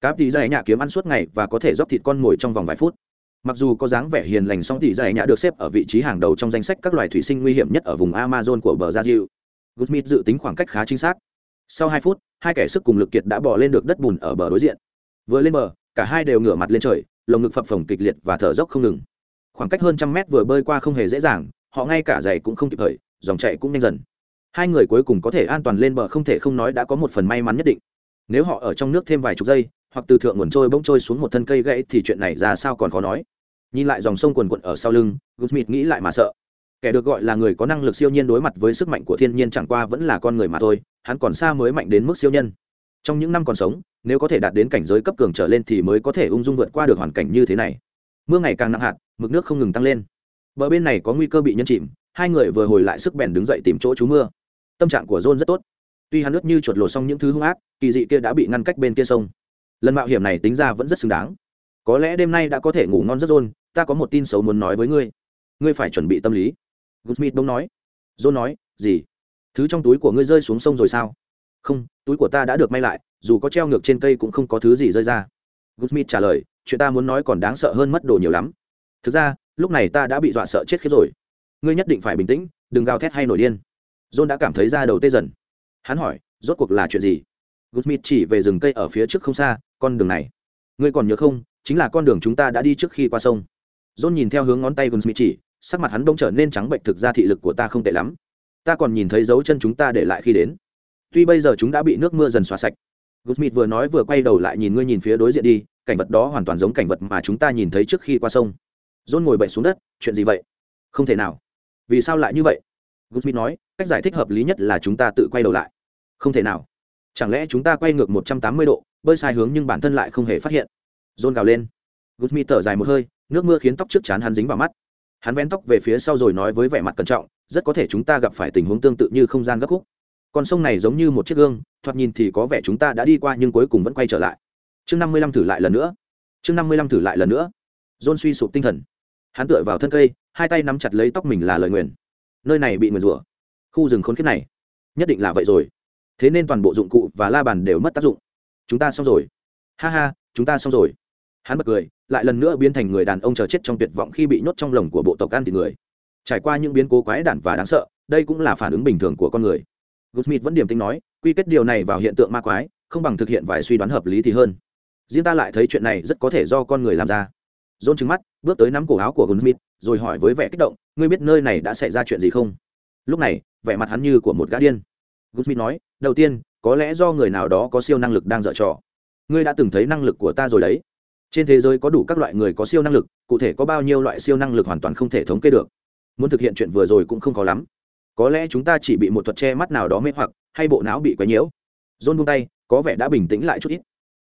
Cáp tỉ dạy nhạ kiếm ăn suốt ngày và có thể dốc thịt con mồi trong vòng vài phút. Mặc dù có dáng vẻ hiền lành song tỉ dạy nhạ được xếp ở vị trí hàng đầu trong danh sách các loài thủy sinh nguy hiểm nhất ở vùng amazon của bờ gia diệu Gutmith dự tính khoảng cách khá chính xác. Sau hai phút, hai kẻ sức cùng lực kiệt đã bỏ lên được đất bùn ở bờ đối diện. Vừa lên bờ, cả hai đều ngửa mặt lên trời, lồng ngực phập phồng kịch liệt và thở dốc không ngừng. Khoảng cách hơn trăm mét vừa bơi qua không hề dễ dàng, họ ngay cả giày cũng không kịp thời, dòng chạy cũng nhanh dần. Hai người cuối cùng có thể an toàn lên bờ không thể không nói đã có một phần may mắn nhất định. Nếu họ ở trong nước thêm vài chục giây hoặc từ thượng nguồn trôi bỗng trôi xuống một thân cây gãy thì chuyện này ra sao còn khó nói. Nhìn lại dòng sông quần quận ở sau lưng Goodsmith nghĩ lại mà sợ. Kẻ được gọi là người có năng lực siêu nhiên đối mặt với sức mạnh của thiên nhiên chẳng qua vẫn là con người mà thôi, hắn còn xa mới mạnh đến mức siêu nhân. Trong những năm còn sống, nếu có thể đạt đến cảnh giới cấp cường trở lên thì mới có thể ung dung vượt qua được hoàn cảnh như thế này. Mưa ngày càng nặng hạt, mực nước không ngừng tăng lên. Bờ bên này có nguy cơ bị nhân chìm, hai người vừa hồi lại sức bèn đứng dậy tìm chỗ trú mưa. Tâm trạng của john rất tốt. Tuy hắn nước như chuột lột xong những thứ hung ác, kỳ dị kia đã bị ngăn cách bên kia sông lần mạo hiểm này tính ra vẫn rất xứng đáng. Có lẽ đêm nay đã có thể ngủ ngon rất rôn ta có một tin xấu muốn nói với ngươi. Ngươi phải chuẩn bị tâm lý. Goodsmith bỗng nói. Rôn nói, gì? Thứ trong túi của ngươi rơi xuống sông rồi sao? Không, túi của ta đã được may lại, dù có treo ngược trên cây cũng không có thứ gì rơi ra. Goodsmith trả lời, chuyện ta muốn nói còn đáng sợ hơn mất đồ nhiều lắm. Thực ra, lúc này ta đã bị dọa sợ chết khiếp rồi. Ngươi nhất định phải bình tĩnh, đừng gào thét hay nổi điên. John đã cảm thấy da đầu tê dần. Hắn hỏi, rốt cuộc là chuyện gì? Goodsmith chỉ về rừng cây ở phía trước không xa con đường này. Ngươi còn nhớ không, chính là con đường chúng ta đã đi trước khi qua sông. John nhìn theo hướng ngón tay gunsmith chỉ, sắc mặt hắn đông trở nên trắng bệnh, thực ra thị lực của ta không tệ lắm. Ta còn nhìn thấy dấu chân chúng ta để lại khi đến. Tuy bây giờ chúng đã bị nước mưa dần xóa sạch. Gunsmith vừa nói vừa quay đầu lại nhìn ngươi nhìn phía đối diện đi, cảnh vật đó hoàn toàn giống cảnh vật mà chúng ta nhìn thấy trước khi qua sông. John ngồi bậy xuống đất, chuyện gì vậy? Không thể nào. Vì sao lại như vậy? Gunsmith nói, cách giải thích hợp lý nhất là chúng ta tự quay đầu lại. Không thể nào. Chẳng lẽ chúng ta quay ngược một trăm tám mươi độ? Bơi sai hướng nhưng bản thân lại không hề phát hiện. John gào lên. Gusmi thở dài một hơi, nước mưa khiến tóc trước chán hắn dính vào mắt. Hắn vén tóc về phía sau rồi nói với vẻ mặt cẩn trọng, rất có thể chúng ta gặp phải tình huống tương tự như không gian gấp khúc. Con sông này giống như một chiếc gương, thoạt nhìn thì có vẻ chúng ta đã đi qua nhưng cuối cùng vẫn quay trở lại. Chương năm mươi lăm thử lại lần nữa. Chương năm mươi lăm thử lại lần nữa. John suy sụp tinh thần. Hắn tựa vào thân cây, hai tay nắm chặt lấy tóc mình là lời nguyền. Nơi này bị nguyền rủa. Khu rừng khốn kiếp này. Nhất định là vậy rồi. Thế nên toàn bộ dụng cụ và la bàn đều mất tác dụng chúng ta xong rồi. Ha ha, chúng ta xong rồi. Hắn bật cười, lại lần nữa biến thành người đàn ông chờ chết trong tuyệt vọng khi bị nhốt trong lồng của bộ tộc ăn thịt người. Trải qua những biến cố quái đản và đáng sợ, đây cũng là phản ứng bình thường của con người. Goodsmith vẫn điềm tĩnh nói, quy kết điều này vào hiện tượng ma quái, không bằng thực hiện vài suy đoán hợp lý thì hơn. Riêng ta lại thấy chuyện này rất có thể do con người làm ra. John trừng mắt, bước tới nắm cổ áo của Goodsmith rồi hỏi với vẻ kích động, ngươi biết nơi này đã xảy ra chuyện gì không? Lúc này, vẻ mặt hắn như của một gã điên. Goodsmith nói, đầu tiên có lẽ do người nào đó có siêu năng lực đang dở trò. Ngươi đã từng thấy năng lực của ta rồi đấy. Trên thế giới có đủ các loại người có siêu năng lực, cụ thể có bao nhiêu loại siêu năng lực hoàn toàn không thể thống kê được. Muốn thực hiện chuyện vừa rồi cũng không khó lắm. Có lẽ chúng ta chỉ bị một thuật che mắt nào đó mê hoặc, hay bộ não bị quấy nhiễu. John buông tay, có vẻ đã bình tĩnh lại chút ít.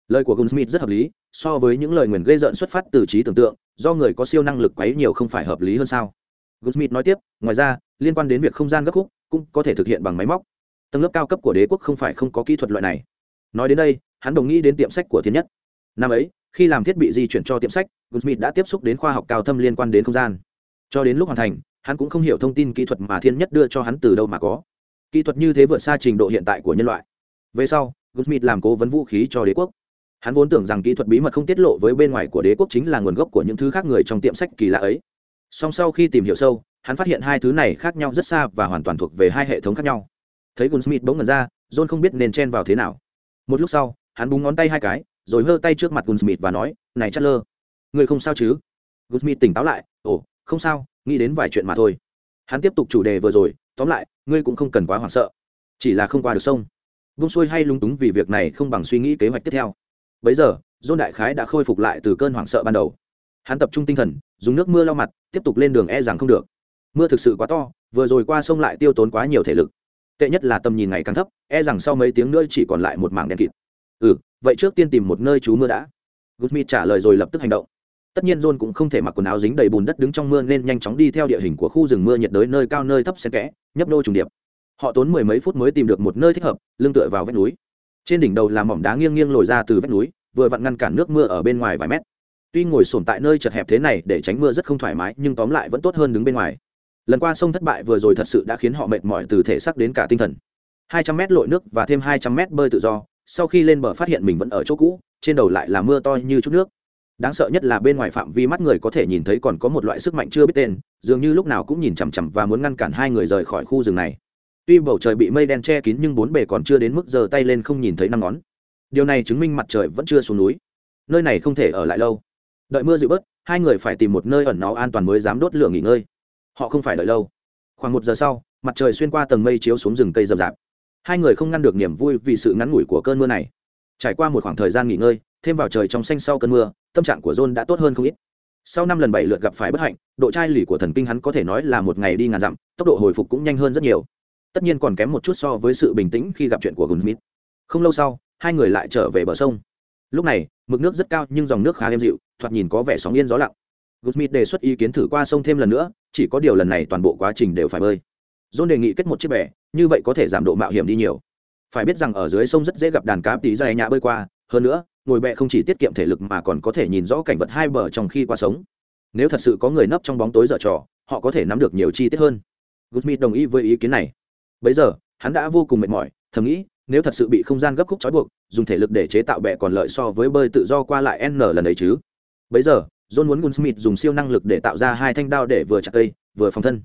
Lời của gunsmith rất hợp lý, so với những lời nguyền gây rợn xuất phát từ trí tưởng tượng, do người có siêu năng lực quấy nhiều không phải hợp lý hơn sao? Gunsmith nói tiếp, ngoài ra, liên quan đến việc không gian gấp khúc cũng có thể thực hiện bằng máy móc tầng lớp cao cấp của đế quốc không phải không có kỹ thuật loại này. Nói đến đây, hắn đồng nghĩ đến tiệm sách của thiên nhất. Năm ấy, khi làm thiết bị di chuyển cho tiệm sách gunsmith đã tiếp xúc đến khoa học cao thâm liên quan đến không gian. Cho đến lúc hoàn thành, hắn cũng không hiểu thông tin kỹ thuật mà thiên nhất đưa cho hắn từ đâu mà có. Kỹ thuật như thế vượt xa trình độ hiện tại của nhân loại. Về sau gunsmith làm cố vấn vũ khí cho đế quốc. Hắn vốn tưởng rằng kỹ thuật bí mật không tiết lộ với bên ngoài của đế quốc chính là nguồn gốc của những thứ khác người trong tiệm sách kỳ lạ ấy. Song sau khi tìm hiểu sâu, hắn phát hiện hai thứ này khác nhau rất xa và hoàn toàn thuộc về hai hệ thống khác nhau thấy gunsmith bỗng ngẩn ra, john không biết nên chen vào thế nào. Một lúc sau, hắn búng ngón tay hai cái, rồi hơ tay trước mặt gunsmith và nói, này chất lơ người không sao chứ? Gunsmith tỉnh táo lại, ồ, không sao, nghĩ đến vài chuyện mà thôi. Hắn tiếp tục chủ đề vừa rồi, tóm lại, ngươi cũng không cần quá hoảng sợ, chỉ là không qua được sông. Vung xuôi hay lung túng vì việc này không bằng suy nghĩ kế hoạch tiếp theo. Bấy giờ dôn đại khái đã khôi phục lại từ cơn hoảng sợ ban đầu. Hắn tập trung tinh thần, dùng nước mưa lau mặt, tiếp tục lên đường e rằng không được. Mưa thực sự quá to, vừa rồi qua sông lại tiêu tốn quá nhiều thể lực tệ nhất là tầm nhìn ngày càng thấp e rằng sau mấy tiếng nữa chỉ còn lại một mảng đen kịt. Ừ vậy trước tiên tìm một nơi trú mưa đã. Gusmith trả lời rồi lập tức hành động. Tất nhiên john cũng không thể mặc quần áo dính đầy bùn đất đứng trong mưa nên nhanh chóng đi theo địa hình của khu rừng mưa nhiệt đới nơi cao nơi thấp xen kẽ, nhấp nô trùng điệp. Họ tốn mười mấy phút mới tìm được một nơi thích hợp, lưng tựa vào vách núi. Trên đỉnh đầu là mỏm đá nghiêng nghiêng lồi ra từ vách núi, vừa vặn ngăn cản nước mưa ở bên ngoài vài mét. Tuy ngồi sồn tại nơi chật hẹp thế này để tránh mưa rất không thoải mái, nhưng tóm lại vẫn tốt hơn đứng bên ngoài lần qua sông thất bại vừa rồi thật sự đã khiến họ mệt mỏi từ thể xác đến cả tinh thần. Hai trăm mét lội nước và thêm hai trăm mét bơi tự do, sau khi lên bờ phát hiện mình vẫn ở chỗ cũ, trên đầu lại là mưa to như chút nước. Đáng sợ nhất là bên ngoài phạm vi mắt người có thể nhìn thấy còn có một loại sức mạnh chưa biết tên, dường như lúc nào cũng nhìn chằm chằm và muốn ngăn cản hai người rời khỏi khu rừng này. Tuy bầu trời bị mây đen che kín nhưng bốn bề còn chưa đến mức giơ tay lên không nhìn thấy năm ngón. Điều này chứng minh mặt trời vẫn chưa xuống núi. Nơi này không thể ở lại lâu. Đợi mưa dịu bớt, hai người phải tìm một nơi ẩn náu an toàn mới dám đốt lửa nghỉ ngơi họ không phải đợi lâu. Khoảng một giờ sau, mặt trời xuyên qua tầng mây chiếu xuống rừng cây rậm rạp. Hai người không ngăn được niềm vui vì sự ngắn ngủi của cơn mưa này. Trải qua một khoảng thời gian nghỉ ngơi, thêm vào trời trong xanh sau cơn mưa, tâm trạng của john đã tốt hơn không ít. Sau năm lần bảy lượt gặp phải bất hạnh, độ chai lì của thần kinh hắn có thể nói là một ngày đi ngàn dặm, tốc độ hồi phục cũng nhanh hơn rất nhiều. Tất nhiên còn kém một chút so với sự bình tĩnh khi gặp chuyện của gunsmith. Không lâu sau, hai người lại trở về bờ sông. Lúc này, mực nước rất cao nhưng dòng nước khá êm dịu, thoạt nhìn có vẻ sóng yên gió lặng. Goodsmith đề xuất ý kiến thử qua sông thêm lần nữa, chỉ có điều lần này toàn bộ quá trình đều phải bơi. John đề nghị kết một chiếc bè, như vậy có thể giảm độ mạo hiểm đi nhiều. Phải biết rằng ở dưới sông rất dễ gặp đàn cá tí dài nhã bơi qua, hơn nữa, ngồi bè không chỉ tiết kiệm thể lực mà còn có thể nhìn rõ cảnh vật hai bờ trong khi qua sống. Nếu thật sự có người nấp trong bóng tối dở trò, họ có thể nắm được nhiều chi tiết hơn. Goodsmith đồng ý với ý kiến này. Bây giờ, hắn đã vô cùng mệt mỏi, thầm nghĩ, nếu thật sự bị không gian gấp khúc trói buộc, dùng thể lực để chế tạo bè còn lợi so với bơi tự do qua lại n lần ấy chứ. Bây giờ john muốn gunsmith dùng siêu năng lực để tạo ra hai thanh đao để vừa chặt cây vừa phòng thân.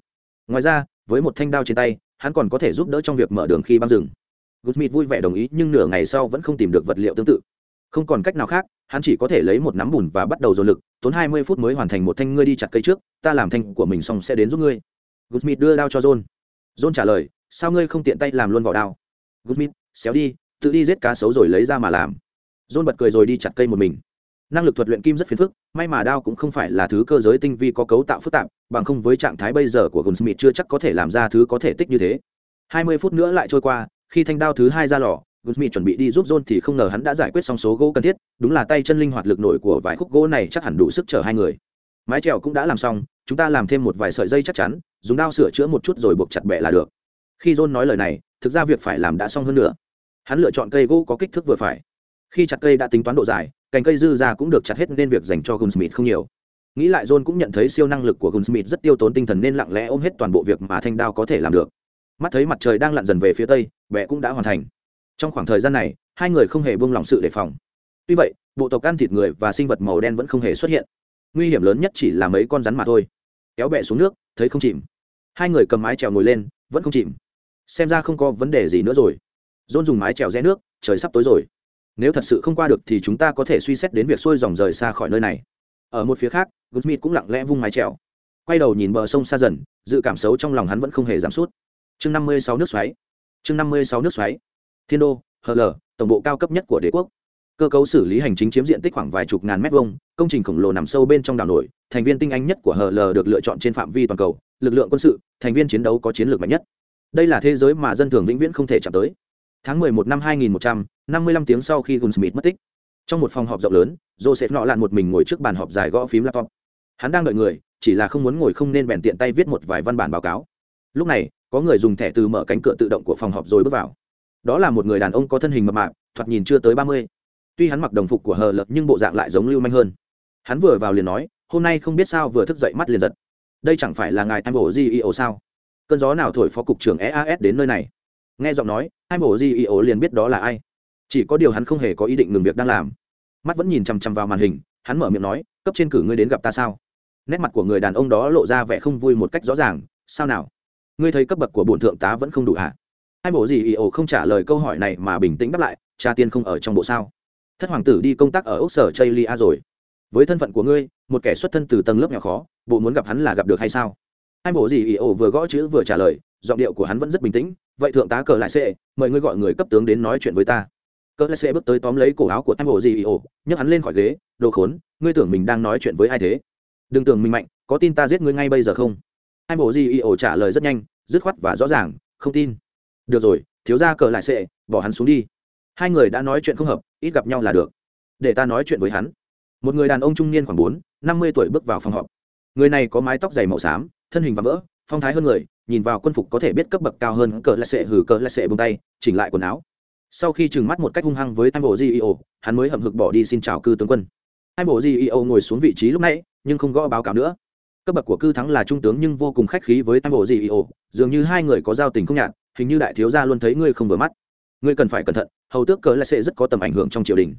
Ngoài ra với một thanh đao trên tay hắn còn có thể giúp đỡ trong việc mở đường khi băng rừng. Gunsmith vui vẻ đồng ý nhưng nửa ngày sau vẫn không tìm được vật liệu tương tự. Không còn cách nào khác hắn chỉ có thể lấy một nắm bùn và bắt đầu dồn lực tốn hai mươi phút mới hoàn thành một thanh ngươi đi chặt cây trước ta làm thanh của mình xong sẽ đến giúp ngươi. Gunsmith đưa đao cho john. John trả lời sao ngươi không tiện tay làm luôn vỏ đao? Gunsmith, xéo đi tự đi giết cá sấu rồi lấy ra mà làm. John bật cười rồi đi chặt cây một mình năng lực thuật luyện kim rất phiền phức may mà đao cũng không phải là thứ cơ giới tinh vi có cấu tạo phức tạp bằng không với trạng thái bây giờ của gunsmith chưa chắc có thể làm ra thứ có thể tích như thế hai mươi phút nữa lại trôi qua khi thanh đao thứ hai ra lò Gunsmith chuẩn bị đi giúp John thì không ngờ hắn đã giải quyết xong số gỗ cần thiết, đúng là tay chân linh hoạt lực nổi của vài khúc gỗ này chắc hẳn đủ sức chở hai người. Mái trèo cũng đã làm xong, chúng ta làm thêm một vài sợi dây chắc chắn, dùng dao sửa chữa một chút rồi buộc chặt bẹ là được. Khi John nói lời này, thực ra việc phải làm đã xong hơn nữa. Hắn lựa chọn cây gỗ có kích thước vừa phải. Khi chặt cây đã tính toán độ dài, cành cây dư ra cũng được chặt hết nên việc dành cho Gunsmith không nhiều. Nghĩ lại John cũng nhận thấy siêu năng lực của Gunsmith rất tiêu tốn tinh thần nên lặng lẽ ôm hết toàn bộ việc mà thanh đao có thể làm được. Mắt thấy mặt trời đang lặn dần về phía tây, bệ cũng đã hoàn thành. Trong khoảng thời gian này hai người không hề buông lỏng sự đề phòng. Tuy vậy bộ tộc ăn thịt người và sinh vật màu đen vẫn không hề xuất hiện. Nguy hiểm lớn nhất chỉ là mấy con rắn mà thôi. Kéo bẹ xuống nước thấy không chìm. Hai người cầm mái trèo ngồi lên vẫn không chìm. Xem ra không có vấn đề gì nữa rồi. John dùng mái trèo rẽ nước trời sắp tối rồi nếu thật sự không qua được thì chúng ta có thể suy xét đến việc xuôi dòng rời xa khỏi nơi này. Ở một phía khác Goodsmith cũng lặng lẽ vung mái trèo quay đầu nhìn bờ sông xa dần, dự cảm xấu trong lòng hắn vẫn không hề giảm sút. Chương năm mươi sáu nước xoáy. Chương năm mươi sáu nước xoáy. Thiên đô hờ lờ tổng bộ cao cấp nhất của đế quốc. Cơ cấu xử lý hành chính chiếm diện tích khoảng vài chục ngàn mét vuông, công trình khổng lồ nằm sâu bên trong đảo nổi, thành viên tinh anh nhất của hờ lờ được lựa chọn trên phạm vi toàn cầu, lực lượng quân sự, thành viên chiến đấu có chiến lược mạnh nhất. Đây là thế giới mà dân thường vĩnh viễn không thể chạm tới tháng 11 năm 2155 tiếng sau khi Gunsmith mất tích. Trong một phòng họp rộng lớn, joseph nọ lạn một mình ngồi trước bàn họp dài gõ phím laptop. Hắn đang đợi người, chỉ là không muốn ngồi không nên bèn tiện tay viết một vài văn bản báo cáo. Lúc này, có người dùng thẻ từ mở cánh cửa tự động của phòng họp rồi bước vào. Đó là một người đàn ông có thân hình mập mạp, thoạt nhìn chưa tới ba mươi. Tuy hắn mặc đồng phục của hờ lợt nhưng bộ dạng lại giống lưu manh hơn. Hắn vừa vào liền nói, hôm nay không biết sao vừa thức dậy mắt liền giật. Đây chẳng phải là ngài Tam bộ gio sao? Cơn gió nào thổi phó cục trưởng eas đến nơi này? Nghe giọng nói hai mổ di ý ổ liền biết đó là ai. Chỉ có điều hắn không hề có ý định ngừng việc đang làm. Mắt vẫn nhìn chằm chằm vào màn hình, hắn mở miệng nói, cấp trên cử ngươi đến gặp ta sao? Nét mặt của người đàn ông đó lộ ra vẻ không vui một cách rõ ràng, sao nào? Ngươi thấy cấp bậc của bổn thượng tá vẫn không đủ hả? Hai bộ gì ý ổ không trả lời câu hỏi này mà bình tĩnh đáp lại, cha tiên không ở trong bộ sao? Thất hoàng tử đi công tác ở ốc sở chây lia rồi. Với thân phận của ngươi, một kẻ xuất thân từ tầng lớp nhỏ khó, bộ muốn gặp hắn là gặp được hay sao? Hai bộ gì ý ổ vừa gõ chữ vừa trả lời giọng điệu của hắn vẫn rất bình tĩnh, vậy thượng tá cờ lại xệ mời ngươi gọi người cấp tướng đến nói chuyện với ta. Cờ lại xệ bước tới tóm lấy cổ áo của hai bộ gì ồ, nhấc hắn lên khỏi ghế, đồ khốn, ngươi tưởng mình đang nói chuyện với ai thế? Đừng tưởng mình mạnh, có tin ta giết ngươi ngay bây giờ không? Hai bộ gì ồ trả lời rất nhanh, dứt khoát và rõ ràng, không tin. Được rồi, thiếu ra cờ lại sệ bỏ hắn xuống đi. Hai người đã nói chuyện không hợp, ít gặp nhau là được. Để ta nói chuyện với hắn. Một người đàn ông trung niên khoảng bốn, năm mươi tuổi bước vào phòng họp. Người này có mái tóc dày màu xám, thân hình và vỡ, phong thái hơn người nhìn vào quân phục có thể biết cấp bậc cao hơn cờ lại sệ hử cờ lại sệ bông tay, chỉnh lại quần áo. Sau khi trừng mắt một cách hung hăng với hai bộ gio hắn mới hậm hực bỏ đi xin chào cư tướng quân. Hai bộ gio ngồi xuống vị trí lúc nãy, nhưng không gõ báo cáo nữa. Cấp bậc của cư thắng là trung tướng nhưng vô cùng khách khí với hai bộ gio dường như hai người có giao tình không nhạt, hình như đại thiếu gia luôn thấy ngươi không vừa mắt. Ngươi cần phải cẩn thận, hầu tước cờ lại sệ rất có tầm ảnh hưởng trong triều đình.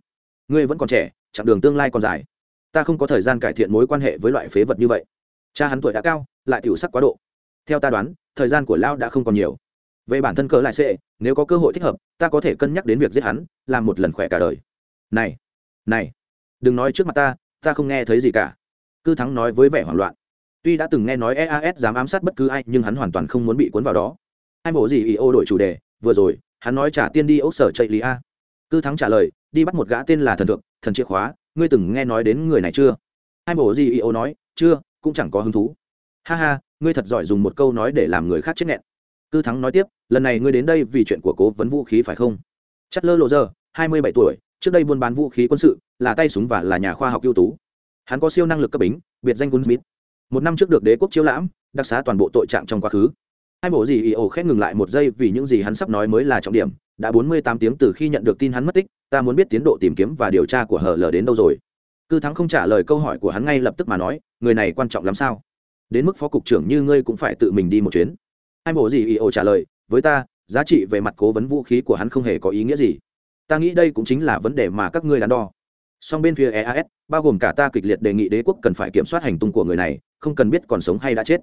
Ngươi vẫn còn trẻ, chặng đường tương lai còn dài. Ta không có thời gian cải thiện mối quan hệ với loại phế vật như vậy. Cha hắn tuổi đã cao, lại tiểu sắc quá độ. Theo ta đoán thời gian của lao đã không còn nhiều. Về bản thân cỡ lại sẽ, nếu có cơ hội thích hợp, ta có thể cân nhắc đến việc giết hắn, làm một lần khỏe cả đời. Này này, đừng nói trước mặt ta ta không nghe thấy gì cả. Cư thắng nói với vẻ hoảng loạn. Tuy đã từng nghe nói eas dám ám sát bất cứ ai, nhưng hắn hoàn toàn không muốn bị cuốn vào đó. Hai bộ gì ý ô đổi chủ đề, vừa rồi, hắn nói trả tiên đi ốc sở chạy lý a. Cư thắng trả lời, đi bắt một gã tên là thần thượng, thần chìa khóa, ngươi từng nghe nói đến người này chưa? Hai bộ gì ý ô nói, chưa, cũng chẳng có hứng thú. Ha ha ngươi thật giỏi dùng một câu nói để làm người khác chết nghẹn. Cư thắng nói tiếp, lần này ngươi đến đây vì chuyện của cố vấn vũ khí phải không? Chất lơ lộ giờ, hai mươi bảy tuổi, trước đây buôn bán vũ khí quân sự, là tay súng và là nhà khoa học ưu tú. Hắn có siêu năng lực cấp bính, biệt danh gunsmith một năm trước được đế quốc chiếu lãm, đặc xá toàn bộ tội trạng trong quá khứ. Hai bộ gì ý ổ khét ngừng lại một giây vì những gì hắn sắp nói mới là trọng điểm, đã bốn mươi tám tiếng từ khi nhận được tin hắn mất tích, ta muốn biết tiến độ tìm kiếm và điều tra của hờ lờ đến đâu rồi. Cư thắng không trả lời câu hỏi của hắn ngay lập tức mà nói, người này quan trọng lắm sao? Đến mức phó cục trưởng như ngươi cũng phải tự mình đi một chuyến. Hai bộ gì ý ồ trả lời, với ta, giá trị về mặt cố vấn vũ khí của hắn không hề có ý nghĩa gì. Ta nghĩ đây cũng chính là vấn đề mà các ngươi đắn đo. Song bên phía eas bao gồm cả ta kịch liệt đề nghị đế quốc cần phải kiểm soát hành tung của người này, không cần biết còn sống hay đã chết.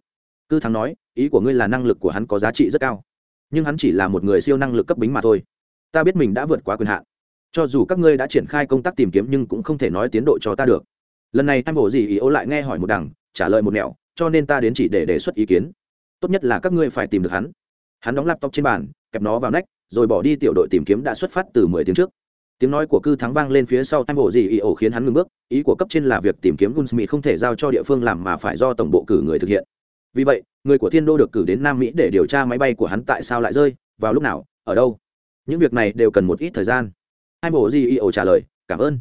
Cư thắng nói, ý của ngươi là năng lực của hắn có giá trị rất cao. Nhưng hắn chỉ là một người siêu năng lực cấp bính mà thôi. Ta biết mình đã vượt quá quyền hạn. Cho dù các ngươi đã triển khai công tác tìm kiếm nhưng cũng không thể nói tiến độ cho ta được. Lần này em bộ gì ý ô lại nghe hỏi một đằng, trả lời một nẻo cho nên ta đến chỉ để đề xuất ý kiến. Tốt nhất là các ngươi phải tìm được hắn. Hắn đóng laptop trên bàn, kẹp nó vào nách, rồi bỏ đi tiểu đội tìm kiếm đã xuất phát từ mười tiếng trước. Tiếng nói của cư thắng vang lên phía sau em bộ gì ý ổ khiến hắn ngừng bước. Ý của cấp trên là việc tìm kiếm gunsmith không thể giao cho địa phương làm mà phải do tổng bộ cử người thực hiện. Vì vậy, người của thiên đô được cử đến nam mỹ để điều tra máy bay của hắn tại sao lại rơi, vào lúc nào, ở đâu. Những việc này đều cần một ít thời gian. Hai bộ gì io trả lời, cảm ơn.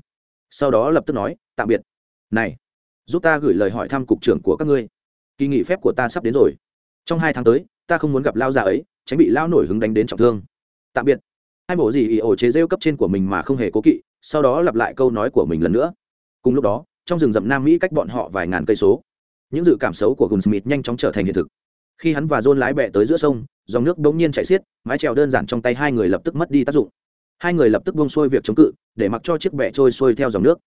Sau đó lập tức nói, tạm biệt. Này, giúp ta gửi lời hỏi thăm cục trưởng của các ngươi kỳ nghỉ phép của ta sắp đến rồi. Trong hai tháng tới, ta không muốn gặp lao già ấy, tránh bị lao nổi hứng đánh đến trọng thương. Tạm biệt. Hai bộ gì io chế rêu cấp trên của mình mà không hề cố kỵ, sau đó lặp lại câu nói của mình lần nữa. Cùng lúc đó, trong rừng rậm nam mỹ cách bọn họ vài ngàn cây số, những dự cảm xấu của Gunsmith nhanh chóng trở thành hiện thực. Khi hắn và John lái bè tới giữa sông, dòng nước bỗng nhiên chảy xiết, mái chèo đơn giản trong tay hai người lập tức mất đi tác dụng. Hai người lập tức buông xuôi việc chống cự, để mặc cho chiếc bè trôi xuôi theo dòng nước.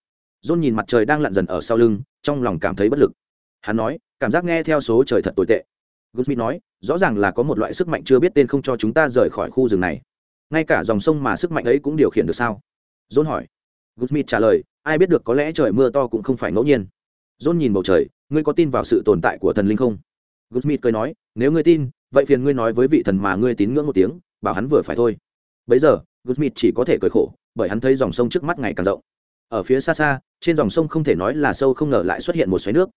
John nhìn mặt trời đang lặn dần ở sau lưng, trong lòng cảm thấy bất lực. Hắn nói cảm giác nghe theo số trời thật tồi tệ Goodsmith nói, rõ ràng là có một loại sức mạnh chưa biết tên không cho chúng ta rời khỏi khu rừng này. Ngay cả dòng sông mà sức mạnh ấy cũng điều khiển được sao? John hỏi. Goodsmith trả lời, ai biết được có lẽ trời mưa to cũng không phải ngẫu nhiên. John nhìn bầu trời, ngươi có tin vào sự tồn tại của thần linh không? Goodsmith cười nói, nếu ngươi tin, vậy phiền ngươi nói với vị thần mà ngươi tín ngưỡng một tiếng, bảo hắn vừa phải thôi. Bây giờ, Goodsmith chỉ có thể cười khổ, bởi hắn thấy dòng sông trước mắt ngày càng rộng. Ở phía xa xa, trên dòng sông không thể nói là sâu không ngờ lại xuất hiện một xoáy nước.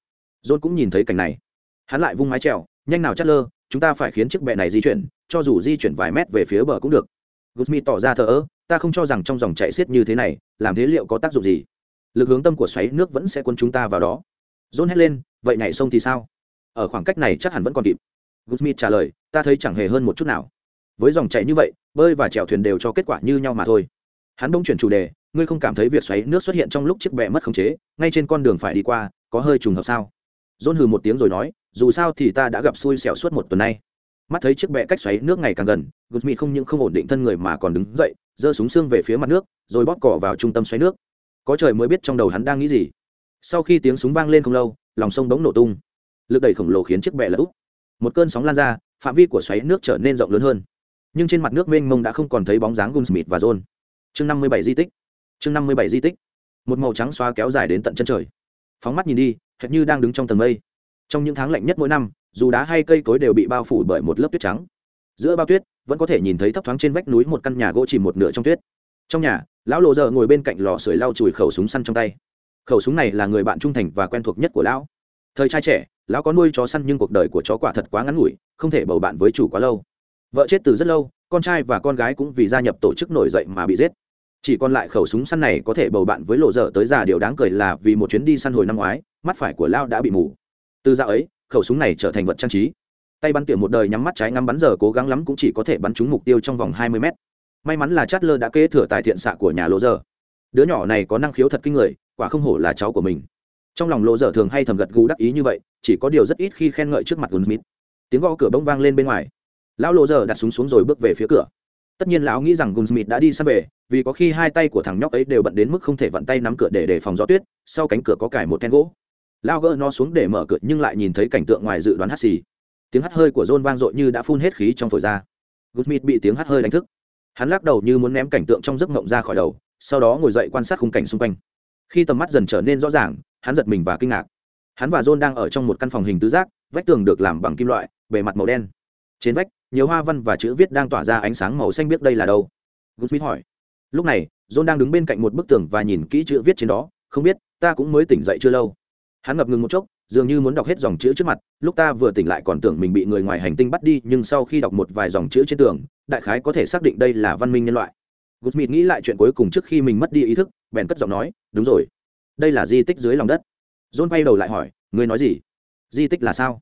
John cũng nhìn thấy cảnh này. Hắn lại vung mái chèo, nhanh nào chát lơ chúng ta phải khiến chiếc bè này di chuyển cho dù di chuyển vài mét về phía bờ cũng được. Gusmi tỏ ra thờ ơ ta không cho rằng trong dòng chạy xiết như thế này làm thế liệu có tác dụng gì? Lực hướng tâm của xoáy nước vẫn sẽ quân chúng ta vào đó. John hét lên vậy nhảy sông thì sao? Ở khoảng cách này chắc hẳn vẫn còn kịp. Gusmi trả lời ta thấy chẳng hề hơn một chút nào. Với dòng chảy như vậy bơi và chèo thuyền đều cho kết quả như nhau mà thôi. Hắn bỗng chuyển chủ đề ngươi không cảm thấy việc xoáy nước xuất hiện trong lúc chiếc bè mất khống chế ngay trên con đường phải đi qua có hơi trùng hợp sao? John hừ một tiếng rồi nói, dù sao thì ta đã gặp xui xẻo suốt một tuần nay. Mắt thấy chiếc bẹ cách xoáy nước ngày càng gần guzmi không những không ổn định thân người mà còn đứng dậy, giơ súng xương về phía mặt nước, rồi bóp cỏ vào trung tâm xoáy nước. Có trời mới biết trong đầu hắn đang nghĩ gì. Sau khi tiếng súng vang lên không lâu, lòng sông bỗng nổ tung. Lực đẩy khổng lồ khiến chiếc bẹ lỡ úp. Một cơn sóng lan ra, phạm vi của xoáy nước trở nên rộng lớn hơn. Nhưng trên mặt nước mênh mông đã không còn thấy bóng dáng gunsmith và john. Chương năm mươi bảy di tích. Chương năm mươi bảy di tích. Một màu trắng xóa kéo dài đến tận chân trời phóng mắt nhìn đi, hệt như đang đứng trong tầng mây. Trong những tháng lạnh nhất mỗi năm, dù đá hay cây cối đều bị bao phủ bởi một lớp tuyết trắng. Giữa bao tuyết, vẫn có thể nhìn thấy thấp thoáng trên vách núi một căn nhà gỗ chìm một nửa trong tuyết. Trong nhà, lão lộ giờ ngồi bên cạnh lò sưởi lau chùi khẩu súng săn trong tay. Khẩu súng này là người bạn trung thành và quen thuộc nhất của lão. Thời trai trẻ, lão có nuôi chó săn nhưng cuộc đời của chó quả thật quá ngắn ngủi, không thể bầu bạn với chủ quá lâu. Vợ chết từ rất lâu, con trai và con gái cũng vì gia nhập tổ chức nổi dậy mà bị giết chỉ còn lại khẩu súng săn này có thể bầu bạn với lộ dở tới già điều đáng cười là vì một chuyến đi săn hồi năm ngoái, mắt phải của lão đã bị mù. Từ dạo ấy, khẩu súng này trở thành vật trang trí. Tay bắn tiệm một đời nhắm mắt trái ngắm bắn giờ cố gắng lắm cũng chỉ có thể bắn trúng mục tiêu trong vòng hai mươi mét. May mắn là chát lơ đã kế thừa tài thiện xạ của nhà lỗ dở. Đứa nhỏ này có năng khiếu thật kinh người, quả không hổ là cháu của mình. Trong lòng lỗ dở thường hay thầm gật gù đắc ý như vậy, chỉ có điều rất ít khi khen ngợi trước mặt gunsmith tiếng gõ cửa bỗng vang lên bên ngoài. Lão lỗ dở đặt súng xuống rồi bước về phía cửa tất nhiên lão nghĩ rằng gunsmith đã đi săn về, vì có khi hai tay của thằng nhóc ấy đều bận đến mức không thể vặn tay nắm cửa để đề phòng gió tuyết, sau cánh cửa có cài một then gỗ. Lao gỡ nó xuống để mở cửa nhưng lại nhìn thấy cảnh tượng ngoài dự đoán hắt xì. Tiếng hắt hơi của john vang dội như đã phun hết khí trong phổi ra. Gunsmith bị tiếng hắt hơi đánh thức. Hắn lắc đầu như muốn ném cảnh tượng trong giấc mộng ra khỏi đầu, sau đó ngồi dậy quan sát khung cảnh xung quanh. Khi tầm mắt dần trở nên rõ ràng, hắn giật mình và kinh ngạc. Hắn và john đang ở trong một căn phòng hình tứ giác, vách tường được làm bằng kim loại, bề mặt màu đen. Trên vách nhiều hoa văn và chữ viết đang tỏa ra ánh sáng màu xanh biết đây là đâu. Goodsmith hỏi. Lúc này, john đang đứng bên cạnh một bức tường và nhìn kỹ chữ viết trên đó, không biết, ta cũng mới tỉnh dậy chưa lâu. Hắn ngập ngừng một chốc, dường như muốn đọc hết dòng chữ trước mặt, lúc ta vừa tỉnh lại còn tưởng mình bị người ngoài hành tinh bắt đi, nhưng sau khi đọc một vài dòng chữ trên tường, đại khái có thể xác định đây là văn minh nhân loại. Goodsmith nghĩ lại chuyện cuối cùng trước khi mình mất đi ý thức, bèn cất giọng nói, đúng rồi. Đây là di tích dưới lòng đất. John quay đầu lại hỏi, ngươi nói gì? Di tích là sao?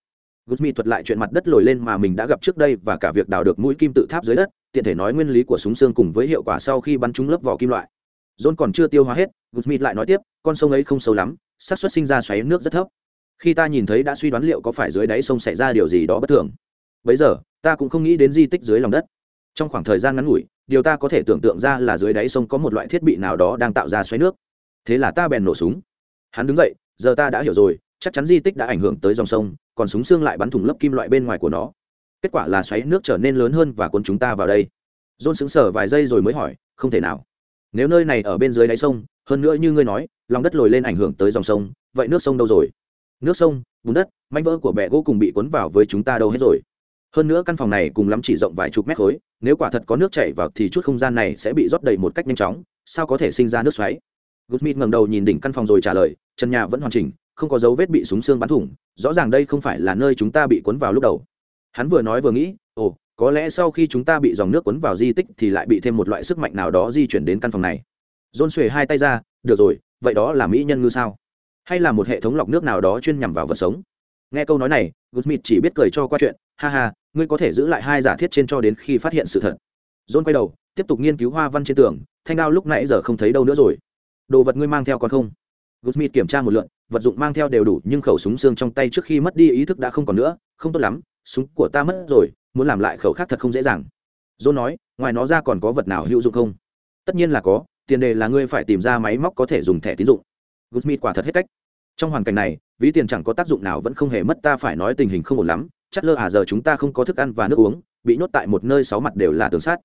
Gusmi thuật lại chuyện mặt đất lồi lên mà mình đã gặp trước đây và cả việc đào được mũi kim tự tháp dưới đất, tiện thể nói nguyên lý của súng xương cùng với hiệu quả sau khi bắn trúng lớp vỏ kim loại. John còn chưa tiêu hóa hết Gusmi lại nói tiếp, con sông ấy không sâu lắm, xác suất sinh ra xoáy nước rất thấp. Khi ta nhìn thấy đã suy đoán liệu có phải dưới đáy sông xảy ra điều gì đó bất thường bây giờ, ta cũng không nghĩ đến di tích dưới lòng đất. Trong khoảng thời gian ngắn ngủi, điều ta có thể tưởng tượng ra là dưới đáy sông có một loại thiết bị nào đó đang tạo ra xoáy nước. Thế là ta bèn nổ súng. Hắn đứng dậy, giờ ta đã hiểu rồi chắc chắn di tích đã ảnh hưởng tới dòng sông, còn súng xương lại bắn thủng lớp kim loại bên ngoài của nó. Kết quả là xoáy nước trở nên lớn hơn và cuốn chúng ta vào đây. John sững sờ vài giây rồi mới hỏi, không thể nào. Nếu nơi này ở bên dưới đáy sông, hơn nữa như ngươi nói, lòng đất lồi lên ảnh hưởng tới dòng sông, vậy nước sông đâu rồi? Nước sông, bùn đất manh vỡ của bẹ gỗ cùng bị cuốn vào với chúng ta đâu hết rồi. Hơn nữa căn phòng này cùng lắm chỉ rộng vài chục mét khối, nếu quả thật có nước chảy vào thì chút không gian này sẽ bị rót đầy một cách nhanh chóng, sao có thể sinh ra nước xoáy? Gusmith ngẩng đầu nhìn đỉnh căn phòng rồi trả lời, trần nhà vẫn hoàn chỉnh không có dấu vết bị súng xương bắn thủng rõ ràng đây không phải là nơi chúng ta bị cuốn vào lúc đầu hắn vừa nói vừa nghĩ ồ có lẽ sau khi chúng ta bị dòng nước cuốn vào di tích thì lại bị thêm một loại sức mạnh nào đó di chuyển đến căn phòng này John xuề hai tay ra, được rồi, vậy đó là mỹ nhân ngư sao? Hay là một hệ thống lọc nước nào đó chuyên nhằm vào vật sống? Nghe câu nói này, Gusmith chỉ biết cười cho qua chuyện, ha ha, ngươi có thể giữ lại hai giả thiết trên cho đến khi phát hiện sự thật. John quay đầu, tiếp tục nghiên cứu hoa văn trên tường, thanh đao lúc nãy giờ không thấy đâu nữa rồi. Đồ vật ngươi mang theo còn không? Gusmith kiểm tra một lượt, vật dụng mang theo đều đủ, nhưng khẩu súng xương trong tay trước khi mất đi ý thức đã không còn nữa, không tốt lắm, súng của ta mất rồi, muốn làm lại khẩu khác thật không dễ dàng. John nói, ngoài nó ra còn có vật nào hữu dụng không? Tất nhiên là có, tiền đề là ngươi phải tìm ra máy móc có thể dùng thẻ tín dụng Goodsmith quả thật hết cách trong hoàn cảnh này ví tiền chẳng có tác dụng nào vẫn không hề mất ta phải nói tình hình không ổn lắm chắc lơ à giờ chúng ta không có thức ăn và nước uống bị nhốt tại một nơi sáu mặt đều là tường sát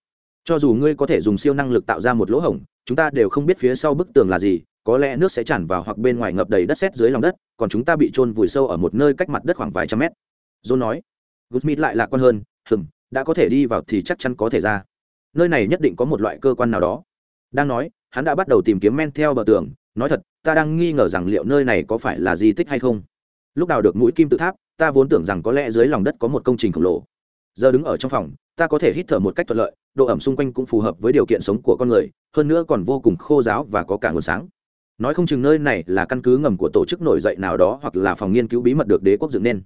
cho dù ngươi có thể dùng siêu năng lực tạo ra một lỗ hổng chúng ta đều không biết phía sau bức tường là gì có lẽ nước sẽ tràn vào hoặc bên ngoài ngập đầy đất sét dưới lòng đất, còn chúng ta bị trôn vùi sâu ở một nơi cách mặt đất khoảng vài trăm mét. John nói. Goodsmith lại lạc quan hơn, hừm, đã có thể đi vào thì chắc chắn có thể ra. Nơi này nhất định có một loại cơ quan nào đó. Đang nói, hắn đã bắt đầu tìm kiếm men theo bờ tường, nói thật, ta đang nghi ngờ rằng liệu nơi này có phải là di tích hay không. Lúc đào được mũi kim tự tháp, ta vốn tưởng rằng có lẽ dưới lòng đất có một công trình khổng lồ. Giờ đứng ở trong phòng, ta có thể hít thở một cách thuận lợi, độ ẩm xung quanh cũng phù hợp với điều kiện sống của con người, hơn nữa còn vô cùng khô giáo và có cả nguồn sáng nói không chừng nơi này là căn cứ ngầm của tổ chức nổi dậy nào đó hoặc là phòng nghiên cứu bí mật được đế quốc dựng nên.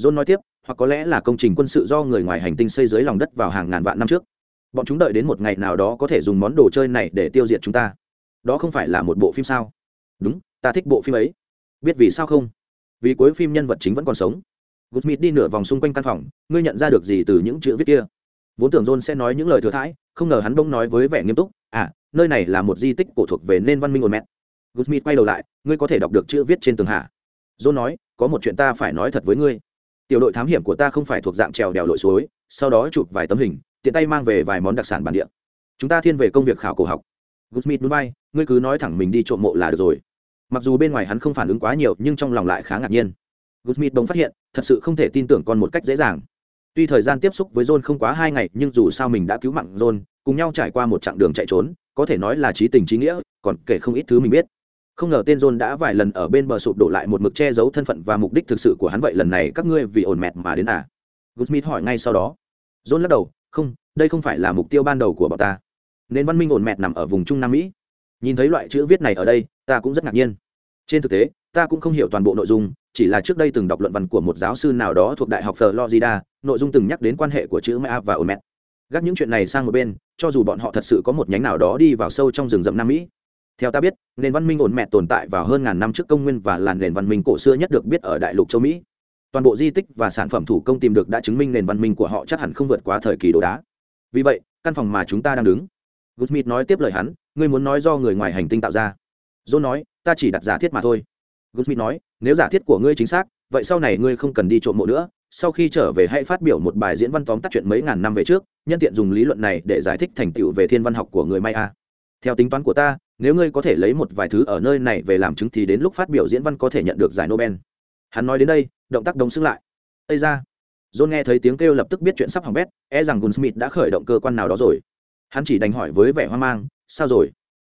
John nói tiếp, hoặc có lẽ là công trình quân sự do người ngoài hành tinh xây dưới lòng đất vào hàng ngàn vạn năm trước. Bọn chúng đợi đến một ngày nào đó có thể dùng món đồ chơi này để tiêu diệt chúng ta. Đó không phải là một bộ phim sao? Đúng, ta thích bộ phim ấy. Biết vì sao không? Vì cuối phim nhân vật chính vẫn còn sống. Goodsmith đi nửa vòng xung quanh căn phòng, ngươi nhận ra được gì từ những chữ viết kia? Vốn tưởng john sẽ nói những lời thừa thãi, không ngờ hắn bỗng nói với vẻ nghiêm túc à nơi này là một di tích cổ thuộc về nên văn minh ồn mẹt. Goodsmith quay đầu lại, ngươi có thể đọc được chữ viết trên tường hạ. John nói, có một chuyện ta phải nói thật với ngươi. Tiểu đội thám hiểm của ta không phải thuộc dạng trèo đèo lội suối, sau đó chụp vài tấm hình, tiện tay mang về vài món đặc sản bản địa. Chúng ta thiên về công việc khảo cổ học. Goodsmith núi bay ngươi cứ nói thẳng mình đi trộm mộ là được rồi. Mặc dù bên ngoài hắn không phản ứng quá nhiều, nhưng trong lòng lại khá ngạc nhiên. Goodsmith bỗng phát hiện, thật sự không thể tin tưởng con một cách dễ dàng. Tuy thời gian tiếp xúc với john không quá hai ngày, nhưng dù sao mình đã cứu mạng john, cùng nhau trải qua một chặng đường chạy trốn, có thể nói là trí tình trí nghĩa, còn kể không ít thứ mình biết không ngờ tên john đã vài lần ở bên bờ sụp đổ lại một mực che giấu thân phận và mục đích thực sự của hắn vậy, lần này các ngươi vì ổn mẹt mà đến à? Goodsmith hỏi ngay sau đó. John lắc đầu, không, đây không phải là mục tiêu ban đầu của bọn ta. Nên văn minh ổn mẹt nằm ở vùng trung nam mỹ. Nhìn thấy loại chữ viết này ở đây, ta cũng rất ngạc nhiên. Trên thực tế, ta cũng không hiểu toàn bộ nội dung, chỉ là trước đây từng đọc luận văn của một giáo sư nào đó thuộc đại học florida, nội dung từng nhắc đến quan hệ của chữ Ma và ổn mẹt. Gác những chuyện này sang một bên, cho dù bọn họ thật sự có một nhánh nào đó đi vào sâu trong rừng rậm nam mỹ theo ta biết, nền văn minh ổn mẹ tồn tại vào hơn ngàn năm trước công nguyên và là nền văn minh cổ xưa nhất được biết ở đại lục châu mỹ. Toàn bộ di tích và sản phẩm thủ công tìm được đã chứng minh nền văn minh của họ chắc hẳn không vượt quá thời kỳ đồ đá. Vì vậy, căn phòng mà chúng ta đang đứng. Goodsmith nói tiếp lời hắn, ngươi muốn nói do người ngoài hành tinh tạo ra. John nói, ta chỉ đặt giả thiết mà thôi. Goodsmith nói, nếu giả thiết của ngươi chính xác, vậy sau này ngươi không cần đi trộm mộ nữa. Sau khi trở về hãy phát biểu một bài diễn văn tóm tắt chuyện mấy ngàn năm về trước, nhân tiện dùng lý luận này để giải thích thành tựu về thiên văn học của người maya. Theo tính toán của ta nếu ngươi có thể lấy một vài thứ ở nơi này về làm chứng thì đến lúc phát biểu diễn văn có thể nhận được giải nobel. Hắn nói đến đây, động tác đông xứng lại. Ây ra john nghe thấy tiếng kêu lập tức biết chuyện sắp hỏng bét e rằng gunsmith đã khởi động cơ quan nào đó rồi. Hắn chỉ đành hỏi với vẻ hoang mang, sao rồi?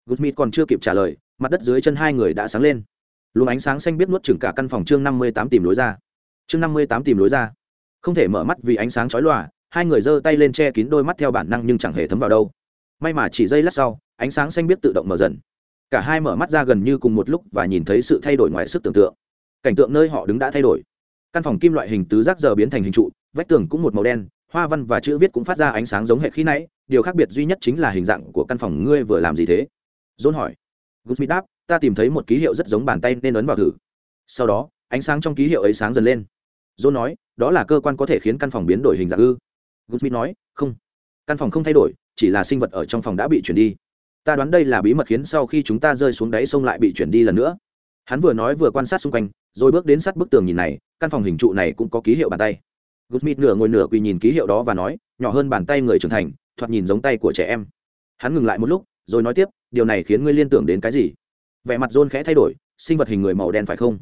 Gunsmith còn chưa kịp trả lời, mặt đất dưới chân hai người đã sáng lên. Luồng ánh sáng xanh biết nuốt chừng cả căn phòng chương năm mươi tám tìm lối ra. Chương năm mươi tám tìm lối ra. Không thể mở mắt vì ánh sáng chói lòa, hai người giơ tay lên che kín đôi mắt theo bản năng nhưng chẳng hề thấm vào đâu. May mà chỉ giây lát sau ánh sáng xanh biết tự động mở dần. Cả hai mở mắt ra gần như cùng một lúc và nhìn thấy sự thay đổi ngoài sức tưởng tượng. Cảnh tượng nơi họ đứng đã thay đổi. Căn phòng kim loại hình tứ giác giờ biến thành hình trụ, vách tường cũng một màu đen, hoa văn và chữ viết cũng phát ra ánh sáng giống hệ khi nãy. Điều khác biệt duy nhất chính là hình dạng của căn phòng ngươi vừa làm gì thế? John hỏi. Goodsmith đáp, ta tìm thấy một ký hiệu rất giống bàn tay nên ấn vào thử. Sau đó, ánh sáng trong ký hiệu ấy sáng dần lên. John nói, đó là cơ quan có thể khiến căn phòng biến đổi hình dạng ư? Goodsmith nói, không. Căn phòng không thay đổi, chỉ là sinh vật ở trong phòng đã bị chuyển đi ta đoán đây là bí mật khiến sau khi chúng ta rơi xuống đáy sông lại bị chuyển đi lần nữa. Hắn vừa nói vừa quan sát xung quanh, rồi bước đến sát bức tường nhìn này, căn phòng hình trụ này cũng có ký hiệu bàn tay. Gutsmith nửa ngồi nửa quỳ nhìn ký hiệu đó và nói, nhỏ hơn bàn tay người trưởng thành, thoạt nhìn giống tay của trẻ em. Hắn ngừng lại một lúc, rồi nói tiếp, điều này khiến ngươi liên tưởng đến cái gì? Vẻ mặt john khẽ thay đổi, sinh vật hình người màu đen phải không?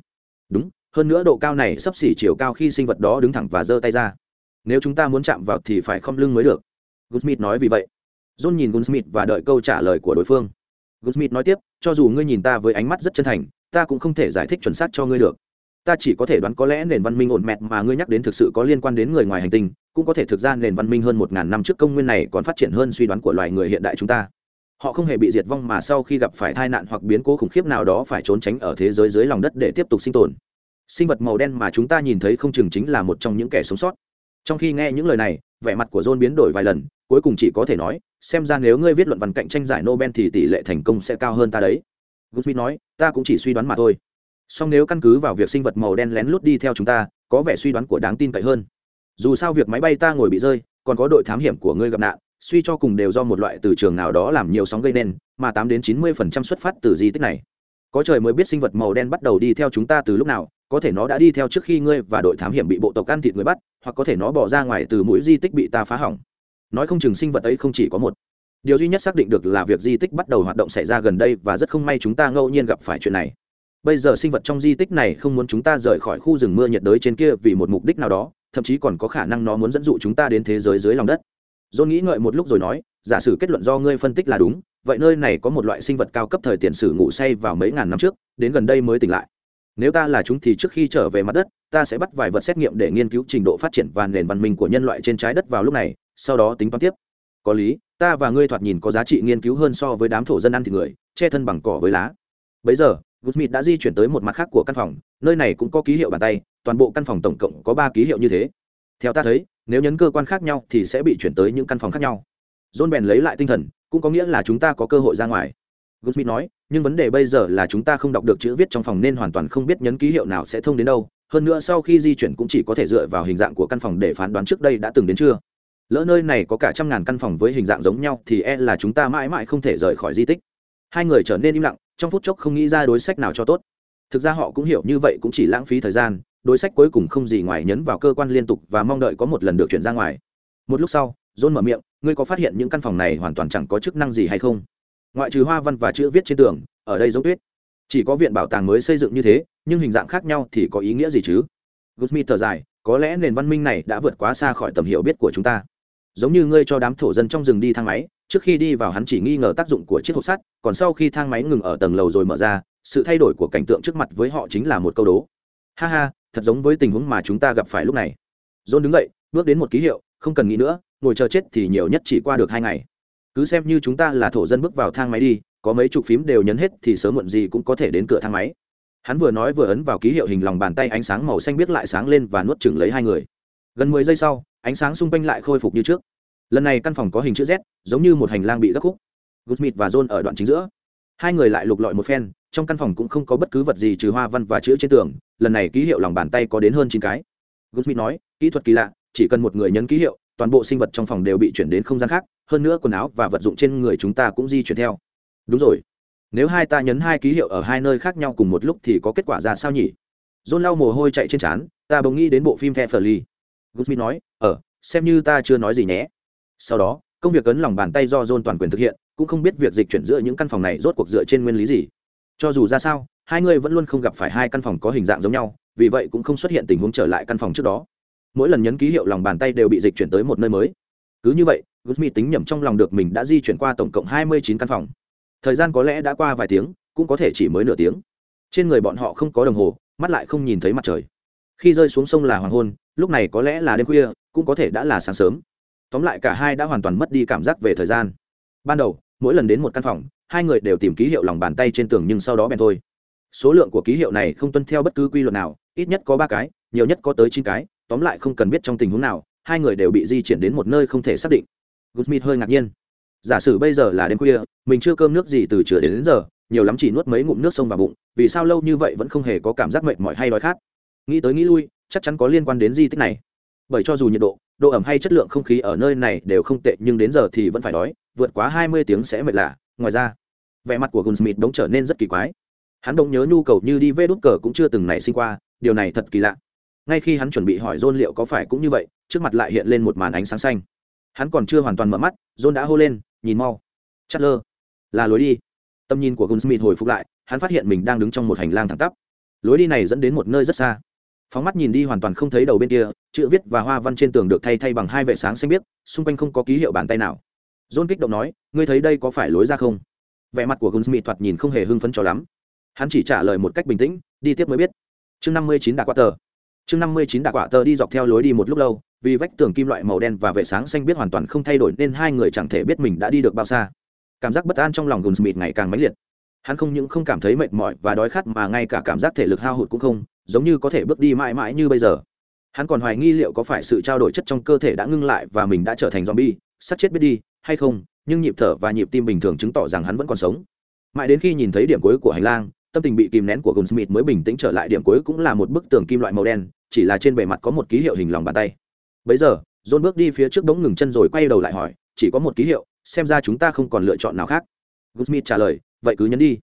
Đúng, hơn nữa độ cao này sắp xỉ chiều cao khi sinh vật đó đứng thẳng và giơ tay ra. Nếu chúng ta muốn chạm vào thì phải không lưng mới được. Gutsmith nói vì vậy john nhìn Gunsmith và đợi câu trả lời của đối phương. Gunsmith nói tiếp, cho dù ngươi nhìn ta với ánh mắt rất chân thành, ta cũng không thể giải thích chuẩn xác cho ngươi được. Ta chỉ có thể đoán có lẽ nền văn minh ổn mẹt mà ngươi nhắc đến thực sự có liên quan đến người ngoài hành tinh, cũng có thể thực ra nền văn minh hơn một ngàn năm trước công nguyên này còn phát triển hơn suy đoán của loài người hiện đại chúng ta. Họ không hề bị diệt vong mà sau khi gặp phải tai nạn hoặc biến cố khủng khiếp nào đó phải trốn tránh ở thế giới dưới lòng đất để tiếp tục sinh tồn. Sinh vật màu đen mà chúng ta nhìn thấy không chừng chính là một trong những kẻ sống sót. Trong khi nghe những lời này vẻ mặt của john biến đổi vài lần, cuối cùng chỉ có thể nói, xem ra nếu ngươi viết luận văn cạnh tranh giải nobel thì tỷ lệ thành công sẽ cao hơn ta đấy. Goodsmith nói, ta cũng chỉ suy đoán mà thôi. Song nếu căn cứ vào việc sinh vật màu đen lén lút đi theo chúng ta, có vẻ suy đoán của đáng tin cậy hơn. Dù sao việc máy bay ta ngồi bị rơi, còn có đội thám hiểm của ngươi gặp nạn, suy cho cùng đều do một loại từ trường nào đó làm nhiều sóng gây nên, mà tám đến chín mươi phần trăm xuất phát từ di tích này. Có trời mới biết sinh vật màu đen bắt đầu đi theo chúng ta từ lúc nào, có thể nó đã đi theo trước khi ngươi và đội thám hiểm bị bộ tộc ăn thịt người bắt hoặc có thể nó bỏ ra ngoài từ mũi di tích bị ta phá hỏng. Nói không chừng sinh vật ấy không chỉ có một. Điều duy nhất xác định được là việc di tích bắt đầu hoạt động xảy ra gần đây và rất không may chúng ta ngẫu nhiên gặp phải chuyện này. Bây giờ sinh vật trong di tích này không muốn chúng ta rời khỏi khu rừng mưa nhiệt đới trên kia vì một mục đích nào đó, thậm chí còn có khả năng nó muốn dẫn dụ chúng ta đến thế giới dưới lòng đất. John nghĩ ngợi một lúc rồi nói, giả sử kết luận do ngươi phân tích là đúng, vậy nơi này có một loại sinh vật cao cấp thời tiền sử ngủ say vào mấy ngàn năm trước, đến gần đây mới tỉnh lại nếu ta là chúng thì trước khi trở về mặt đất, ta sẽ bắt vài vật xét nghiệm để nghiên cứu trình độ phát triển và nền văn minh của nhân loại trên trái đất vào lúc này, sau đó tính toán tiếp. Có lý, ta và ngươi thoạt nhìn có giá trị nghiên cứu hơn so với đám thổ dân ăn thịt người, che thân bằng cỏ với lá. Bấy giờ gusmith đã di chuyển tới một mặt khác của căn phòng, nơi này cũng có ký hiệu bàn tay, toàn bộ căn phòng tổng cộng có ba ký hiệu như thế. Theo ta thấy, nếu nhấn cơ quan khác nhau thì sẽ bị chuyển tới những căn phòng khác nhau. John bèn lấy lại tinh thần, cũng có nghĩa là chúng ta có cơ hội ra ngoài. Goodsmith nói, nhưng vấn đề bây giờ là chúng ta không đọc được chữ viết trong phòng nên hoàn toàn không biết nhấn ký hiệu nào sẽ thông đến đâu. Hơn nữa sau khi di chuyển cũng chỉ có thể dựa vào hình dạng của căn phòng để phán đoán trước đây đã từng đến chưa. Lỡ nơi này có cả trăm ngàn căn phòng với hình dạng giống nhau thì e là chúng ta mãi mãi không thể rời khỏi di tích. Hai người trở nên im lặng, trong phút chốc không nghĩ ra đối sách nào cho tốt. Thực ra họ cũng hiểu như vậy cũng chỉ lãng phí thời gian, đối sách cuối cùng không gì ngoài nhấn vào cơ quan liên tục và mong đợi có một lần được chuyển ra ngoài. Một lúc sau, john mở miệng, ngươi có phát hiện những căn phòng này hoàn toàn chẳng có chức năng gì hay không? Ngoại trừ hoa văn và chữ viết trên tường, ở đây giống tuyết. Chỉ có viện bảo tàng mới xây dựng như thế, nhưng hình dạng khác nhau thì có ý nghĩa gì chứ? Gusmi thở dài, có lẽ nền văn minh này đã vượt quá xa khỏi tầm hiểu biết của chúng ta. Giống như ngươi cho đám thổ dân trong rừng đi thang máy, trước khi đi vào hắn chỉ nghi ngờ tác dụng của chiếc hộp sắt, còn sau khi thang máy ngừng ở tầng lầu rồi mở ra, sự thay đổi của cảnh tượng trước mặt với họ chính là một câu đố. Ha ha, thật giống với tình huống mà chúng ta gặp phải lúc này. John đứng dậy, bước đến một ký hiệu, không cần nghĩ nữa, ngồi chờ chết thì nhiều nhất chỉ qua được hai ngày cứ xem như chúng ta là thổ dân bước vào thang máy đi, có mấy chục phím đều nhấn hết thì sớm muộn gì cũng có thể đến cửa thang máy. Hắn vừa nói vừa ấn vào ký hiệu hình lòng bàn tay ánh sáng màu xanh biết lại sáng lên và nuốt chừng lấy hai người. Gần mười giây sau, ánh sáng xung quanh lại khôi phục như trước. Lần này căn phòng có hình chữ z, giống như một hành lang bị gấp khúc. Gusmith và john ở đoạn chính giữa. Hai người lại lục lọi một phen, trong căn phòng cũng không có bất cứ vật gì trừ hoa văn và chữ trên tường, lần này ký hiệu lòng bàn tay có đến hơn chín cái. Gusmith nói, kỹ thuật kỳ lạ, chỉ cần một người nhấn ký hiệu, toàn bộ sinh vật trong phòng đều bị chuyển đến không gian khác hơn nữa quần áo và vật dụng trên người chúng ta cũng di chuyển theo. Đúng rồi. Nếu hai ta nhấn hai ký hiệu ở hai nơi khác nhau cùng một lúc thì có kết quả ra sao nhỉ? John lau mồ hôi chạy trên trán, ta bỗng nghĩ đến bộ phim the Furley. Gusmith nói ờ xem như ta chưa nói gì nhé. Sau đó, công việc ấn lòng bàn tay do john toàn quyền thực hiện, cũng không biết việc dịch chuyển giữa những căn phòng này rốt cuộc dựa trên nguyên lý gì. Cho dù ra sao, hai người vẫn luôn không gặp phải hai căn phòng có hình dạng giống nhau, vì vậy cũng không xuất hiện tình huống trở lại căn phòng trước đó. Mỗi lần nhấn ký hiệu lòng bàn tay đều bị dịch chuyển tới một nơi mới cứ như vậy gusmi tính nhẩm trong lòng được mình đã di chuyển qua tổng cộng hai mươi chín căn phòng. Thời gian có lẽ đã qua vài tiếng, cũng có thể chỉ mới nửa tiếng. Trên người bọn họ không có đồng hồ, mắt lại không nhìn thấy mặt trời. Khi rơi xuống sông là hoàng hôn, lúc này có lẽ là đêm khuya, cũng có thể đã là sáng sớm. Tóm lại cả hai đã hoàn toàn mất đi cảm giác về thời gian. Ban đầu, mỗi lần đến một căn phòng, hai người đều tìm ký hiệu lòng bàn tay trên tường nhưng sau đó bèn thôi. Số lượng của ký hiệu này không tuân theo bất cứ quy luật nào, ít nhất có ba cái, nhiều nhất có tới chín cái, tóm lại không cần biết trong tình huống nào hai người đều bị di chuyển đến một nơi không thể xác định. Goodsmith hơi ngạc nhiên. Giả sử bây giờ là đêm khuya mình chưa cơm nước gì từ trưa đến, đến giờ nhiều lắm chỉ nuốt mấy ngụm nước sông vào bụng vì sao lâu như vậy vẫn không hề có cảm giác mệt mỏi hay đói khát? Nghĩ tới nghĩ lui chắc chắn có liên quan đến di tích này. Bởi cho dù nhiệt độ độ ẩm hay chất lượng không khí ở nơi này đều không tệ nhưng đến giờ thì vẫn phải đói vượt quá hai mươi tiếng sẽ mệt lạ. Ngoài ra vẻ mặt của gunsmith đống trở nên rất kỳ quái. Hắn bỗng nhớ nhu cầu như đi vê đút cờ cũng chưa từng nảy sinh qua điều này thật kỳ lạ ngay khi hắn chuẩn bị hỏi john liệu có phải cũng như vậy, trước mặt lại hiện lên một màn ánh sáng xanh. Hắn còn chưa hoàn toàn mở mắt, john đã hô lên, nhìn mau. Chát lơ là lối đi. Tầm nhìn của gunsmith hồi phục lại, hắn phát hiện mình đang đứng trong một hành lang thẳng tắp. Lối đi này dẫn đến một nơi rất xa. Phóng mắt nhìn đi hoàn toàn không thấy đầu bên kia, chữ viết và hoa văn trên tường được thay thay bằng hai vệ sáng xanh biếc, xung quanh không có ký hiệu bàn tay nào. John kích động nói, ngươi thấy đây có phải lối ra không? Vẻ mặt của gunsmith thoạt nhìn không hề hưng phấn cho lắm. Hắn chỉ trả lời một cách bình tĩnh, đi tiếp mới biết. Chương năm mươi chín đã qua tờ chương năm mươi chín đạ quạ tơ đi dọc theo lối đi một lúc lâu, vì vách tường kim loại màu đen và vệ sáng xanh biết hoàn toàn không thay đổi nên hai người chẳng thể biết mình đã đi được bao xa. Cảm giác bất an trong lòng gunsmith ngày càng mãnh liệt. Hắn không những không cảm thấy mệt mỏi và đói khát mà ngay cả cảm giác thể lực hao hụt cũng không, giống như có thể bước đi mãi mãi như bây giờ. Hắn còn hoài nghi liệu có phải sự trao đổi chất trong cơ thể đã ngưng lại và mình đã trở thành zombie, sắp chết biết đi, hay không, nhưng nhịp thở và nhịp tim bình thường chứng tỏ rằng hắn vẫn còn sống. Mãi đến khi nhìn thấy điểm cuối của hành lang tâm tình bị kìm nén của Goldsmith mới bình tĩnh trở lại, điểm cuối cũng là một bức tường kim loại màu đen, chỉ là trên bề mặt có một ký hiệu hình lòng bàn tay. Bấy giờ, john bước đi phía trước bỗng ngừng chân rồi quay đầu lại hỏi, chỉ có một ký hiệu, xem ra chúng ta không còn lựa chọn nào khác. Goldsmith trả lời, vậy cứ nhấn đi.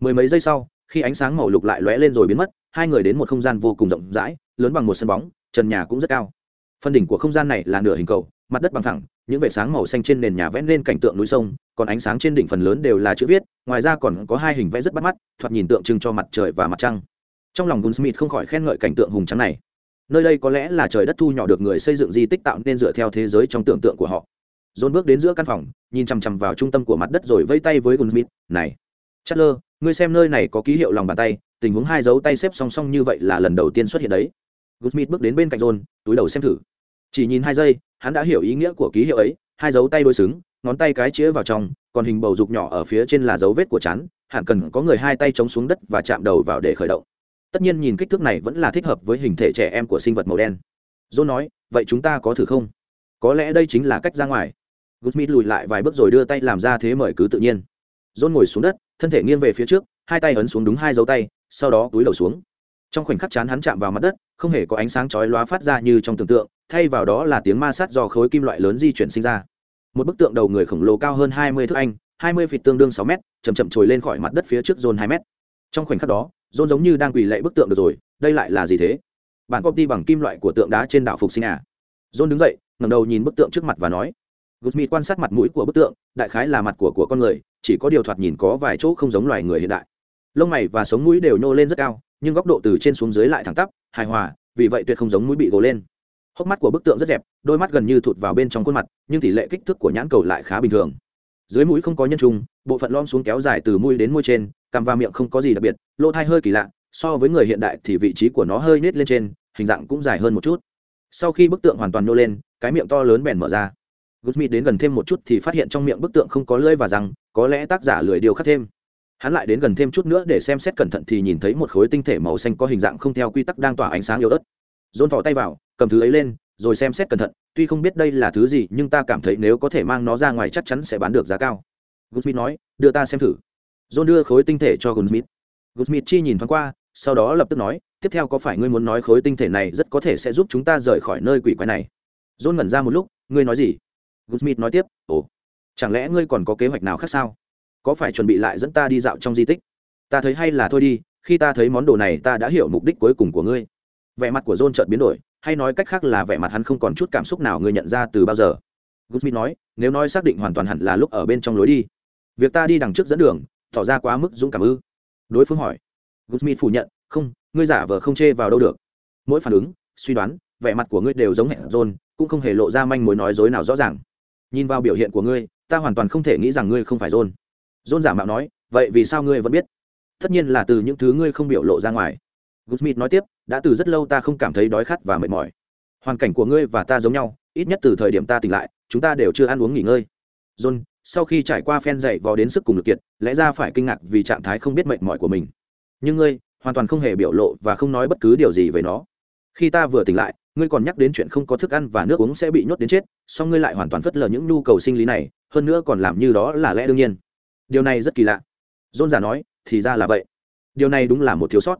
Mười mấy giây sau, khi ánh sáng màu lục lại lóe lên rồi biến mất, hai người đến một không gian vô cùng rộng rãi, lớn bằng một sân bóng, trần nhà cũng rất cao. Phần đỉnh của không gian này là nửa hình cầu, mặt đất bằng phẳng những vệt sáng màu xanh trên nền nhà vẽ lên cảnh tượng núi sông còn ánh sáng trên đỉnh phần lớn đều là chữ viết, ngoài ra còn có hai hình vẽ rất bắt mắt, thoạt nhìn tượng trưng cho mặt trời và mặt trăng. Trong lòng gunsmith không khỏi khen ngợi cảnh tượng hùng trắng này. Nơi đây có lẽ là trời đất thu nhỏ được người xây dựng di tích tạo nên dựa theo thế giới trong tưởng tượng của họ. Dồn bước đến giữa căn phòng, nhìn chằm chằm vào trung tâm của mặt đất rồi vây tay với gunsmith, này chất lơ ngươi xem nơi này có ký hiệu lòng bàn tay, tình huống hai dấu tay xếp song song như vậy là lần đầu tiên xuất hiện đấy. Gunsmith bước đến bên cạnh john, túi đầu xem thử. Chỉ nhìn hai giây, hắn đã hiểu ý nghĩa của ký hiệu ấy, hai dấu tay đối xứng ngón tay cái chĩa vào trong còn hình bầu dục nhỏ ở phía trên là dấu vết của chắn hẳn cần có người hai tay chống xuống đất và chạm đầu vào để khởi động tất nhiên nhìn kích thước này vẫn là thích hợp với hình thể trẻ em của sinh vật màu đen john nói vậy chúng ta có thử không có lẽ đây chính là cách ra ngoài Gusmith lùi lại vài bước rồi đưa tay làm ra thế mời cứ tự nhiên. John ngồi xuống đất, thân thể nghiêng về phía trước, hai tay ấn xuống đúng hai dấu tay, sau đó túi đầu xuống. Trong khoảnh khắc chán hắn chạm vào mặt đất, không hề có ánh sáng chói lóa phát ra như trong tưởng tượng, thay vào đó là tiếng ma sát do khối kim loại lớn di chuyển sinh ra. Một bức tượng đầu người khổng lồ cao hơn 20 thước anh, 20 feet tương đương 6 mét, chậm chậm trồi lên khỏi mặt đất phía trước dồn 2 mét. Trong khoảnh khắc đó, dồn giống như đang quỳ lạy bức tượng được rồi, đây lại là gì thế? Bản copy bằng kim loại của tượng đá trên đảo phục sinh à? dồn đứng dậy, ngẩng đầu nhìn bức tượng trước mặt và nói, Guzmit quan sát mặt mũi của bức tượng, đại khái là mặt của của con người, chỉ có điều thoạt nhìn có vài chỗ không giống loài người hiện đại. Lông mày và sống mũi đều nhô lên rất cao, nhưng góc độ từ trên xuống dưới lại thẳng tắp, hài hòa, vì vậy tuyệt không giống mũi bị gồ lên. Hốc mắt của bức tượng rất đẹp, đôi mắt gần như thụt vào bên trong khuôn mặt, nhưng tỷ lệ kích thước của nhãn cầu lại khá bình thường. Dưới mũi không có nhân trung, bộ phận lom xuống kéo dài từ mũi đến môi trên, cằm và miệng không có gì đặc biệt, lỗ thai hơi kỳ lạ, so với người hiện đại thì vị trí của nó hơi nết lên trên, hình dạng cũng dài hơn một chút. Sau khi bức tượng hoàn toàn nô lên, cái miệng to lớn bèn mở ra Guzmit đến gần thêm một chút thì phát hiện trong miệng bức tượng không có lưỡi và răng, có lẽ tác giả lười điều khắc thêm. Hắn lại đến gần thêm chút nữa để xem xét cẩn thận thì nhìn thấy một khối tinh thể màu xanh có hình dạng không theo quy tắc đang tỏa ánh sáng yếu ớt. Dồn thỏ tay vào, cầm thứ ấy lên, rồi xem xét cẩn thận, tuy không biết đây là thứ gì, nhưng ta cảm thấy nếu có thể mang nó ra ngoài chắc chắn sẽ bán được giá cao. goodsmith nói, đưa ta xem thử. John đưa khối tinh thể cho goodsmith goodsmith chi nhìn thoáng qua, sau đó lập tức nói, tiếp theo có phải ngươi muốn nói khối tinh thể này rất có thể sẽ giúp chúng ta rời khỏi nơi quỷ quái này? John ngẩn ra một lúc, ngươi nói gì? Goodsmith nói tiếp, "Ồ, chẳng lẽ ngươi còn có kế hoạch nào khác sao? Có phải chuẩn bị lại dẫn ta đi dạo trong di tích? Ta thấy hay là thôi đi, khi ta thấy món đồ này ta đã hiểu mục đích cuối cùng của ngươi." Vẻ mặt của John chợt biến đổi, hay nói cách khác là vẻ mặt hắn không còn chút cảm xúc nào người nhận ra từ bao giờ. Goodsmith nói, "Nếu nói xác định hoàn toàn hẳn là lúc ở bên trong lối đi. Việc ta đi đằng trước dẫn đường, tỏ ra quá mức dũng cảm ư?" Đối phương hỏi. Goodsmith phủ nhận, "Không, ngươi giả vờ không chê vào đâu được." Mỗi phản ứng, suy đoán, vẻ mặt của ngươi đều giống hẹn John, cũng không hề lộ ra manh mối nói dối nào rõ ràng nhìn vào biểu hiện của ngươi ta hoàn toàn không thể nghĩ rằng ngươi không phải john john giả mạo nói vậy vì sao ngươi vẫn biết tất nhiên là từ những thứ ngươi không biểu lộ ra ngoài Goodsmith nói tiếp đã từ rất lâu ta không cảm thấy đói khát và mệt mỏi. Hoàn cảnh của ngươi và ta giống nhau, ít nhất từ thời điểm ta tỉnh lại, chúng ta đều chưa ăn uống nghỉ ngơi. John, sau khi trải qua phen dậy vò đến sức cùng lực kiệt, lẽ ra phải kinh ngạc vì trạng thái không biết mệt mỏi của mình. Nhưng ngươi hoàn toàn không hề biểu lộ và không nói bất cứ điều gì về nó. Khi ta vừa tỉnh lại, ngươi còn nhắc đến chuyện không có thức ăn và nước uống sẽ bị nhốt đến chết, song ngươi lại hoàn toàn phớt lờ những nhu cầu sinh lý này, hơn nữa còn làm như đó là lẽ đương nhiên. Điều này rất kỳ lạ. Dôn giả nói, thì ra là vậy. Điều này đúng là một thiếu sót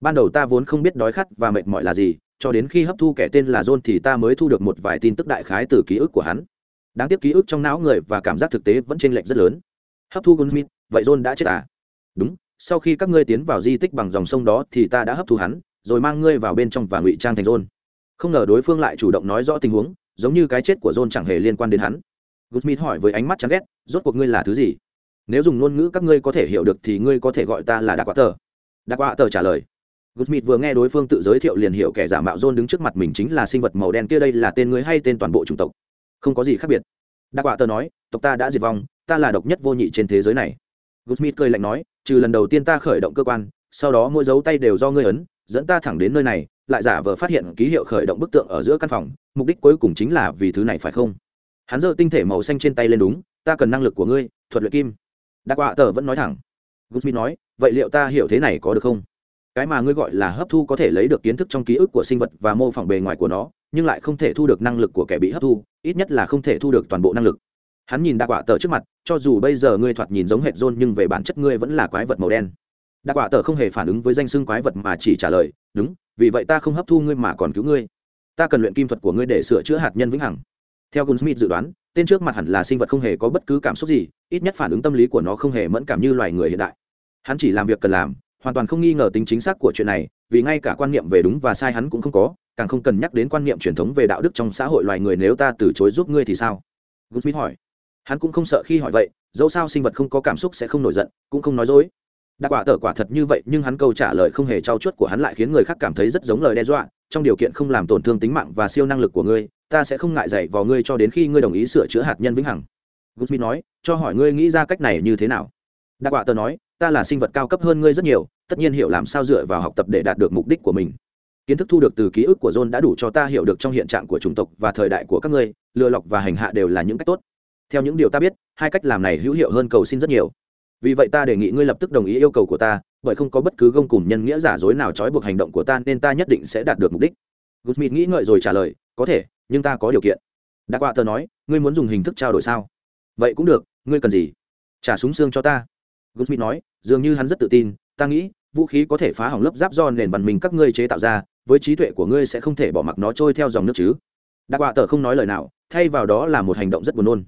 ban đầu ta vốn không biết đói khát và mệt mỏi là gì, cho đến khi hấp thu kẻ tên là john thì ta mới thu được một vài tin tức đại khái từ ký ức của hắn. Đáng tiếc ký ức trong não người và cảm giác thực tế vẫn chênh lệch rất lớn. Hấp thu gunsmith vậy john đã chết à? Đúng, sau khi các ngươi tiến vào di tích bằng dòng sông đó thì ta đã hấp thu hắn, rồi mang ngươi vào bên trong và ngụy trang thành john. Không ngờ đối phương lại chủ động nói rõ tình huống, giống như cái chết của john chẳng hề liên quan đến hắn. Gunsmith hỏi với ánh mắt chán ghét, rốt cuộc ngươi là thứ gì? Nếu dùng ngôn ngữ các ngươi có thể hiểu được thì ngươi có thể gọi ta là đặc quạ tờ đặc quạ tờ trả lời gusmith vừa nghe đối phương tự giới thiệu liền hiểu kẻ giả mạo john đứng trước mặt mình chính là sinh vật màu đen kia đây là tên người hay tên toàn bộ chủng tộc? Không có gì khác biệt. Đa quạ tờ nói, tộc ta đã diệt vong, ta là độc nhất vô nhị trên thế giới này. Gusmith cười lạnh nói, trừ lần đầu tiên ta khởi động cơ quan, sau đó mỗi dấu tay đều do ngươi ấn, dẫn ta thẳng đến nơi này, lại giả vờ phát hiện ký hiệu khởi động bức tượng ở giữa căn phòng, mục đích cuối cùng chính là vì thứ này phải không? Hắn giơ tinh thể màu xanh trên tay lên đúng, ta cần năng lực của ngươi, thuật luyện kim. Đa quả tờ vẫn nói thẳng. Gusmith nói, vậy liệu ta hiểu thế này có được không? Cái mà ngươi gọi là hấp thu có thể lấy được kiến thức trong ký ức của sinh vật và mô phỏng bề ngoài của nó, nhưng lại không thể thu được năng lực của kẻ bị hấp thu, ít nhất là không thể thu được toàn bộ năng lực. Hắn nhìn đa quả tờ trước mặt, cho dù bây giờ ngươi thoạt nhìn giống hệt rôn nhưng về bản chất ngươi vẫn là quái vật màu đen. Đa quả tờ không hề phản ứng với danh xưng quái vật mà chỉ trả lời, đúng, vì vậy ta không hấp thu ngươi mà còn cứu ngươi. Ta cần luyện kim thuật của ngươi để sửa chữa hạt nhân vĩnh hằng. Theo gunsmith dự đoán, tên trước mặt hẳn là sinh vật không hề có bất cứ cảm xúc gì, ít nhất phản ứng tâm lý của nó không hề mẫn cảm như loài người hiện đại. Hắn chỉ làm việc cần làm hoàn toàn không nghi ngờ tính chính xác của chuyện này, vì ngay cả quan niệm về đúng và sai hắn cũng không có, càng không cần nhắc đến quan niệm truyền thống về đạo đức trong xã hội loài người nếu ta từ chối giúp ngươi thì sao? Goodsmith hỏi. Hắn cũng không sợ khi hỏi vậy, dẫu sao sinh vật không có cảm xúc sẽ không nổi giận, cũng không nói dối. Đặc quả tờ quả thật như vậy, nhưng hắn câu trả lời không hề trao chuốt của hắn lại khiến người khác cảm thấy rất giống lời đe dọa, trong điều kiện không làm tổn thương tính mạng và siêu năng lực của ngươi, ta sẽ không ngại dạy vào ngươi cho đến khi ngươi đồng ý sửa chữa hạt nhân vĩnh hằng. Goodsmith nói, cho hỏi ngươi nghĩ ra cách này như thế nào? Đặc quả tờ nói, ta là sinh vật cao cấp hơn ngươi rất nhiều tất nhiên hiểu làm sao dựa vào học tập để đạt được mục đích của mình. Kiến thức thu được từ ký ức của john đã đủ cho ta hiểu được trong hiện trạng của chủng tộc và thời đại của các ngươi, lừa lọc và hành hạ đều là những cách tốt. Theo những điều ta biết, hai cách làm này hữu hiệu hơn cầu xin rất nhiều. Vì vậy ta đề nghị ngươi lập tức đồng ý yêu cầu của ta, bởi không có bất cứ gông cùng nhân nghĩa giả dối nào trói buộc hành động của ta nên ta nhất định sẽ đạt được mục đích. Gusmith nghĩ ngợi rồi trả lời, có thể, nhưng ta có điều kiện. Đã qua tờ nói, ngươi muốn dùng hình thức trao đổi sao? Vậy cũng được, ngươi cần gì? Trả súng xương cho ta. Gusmith nói, dường như hắn rất tự tin ta nghĩ, vũ khí có thể phá hỏng lớp giáp do nền văn minh các ngươi chế tạo ra, với trí tuệ của ngươi sẽ không thể bỏ mặc nó trôi theo dòng nước chứ. Đặc quạ tờ không nói lời nào, thay vào đó là một hành động rất buồn nôn.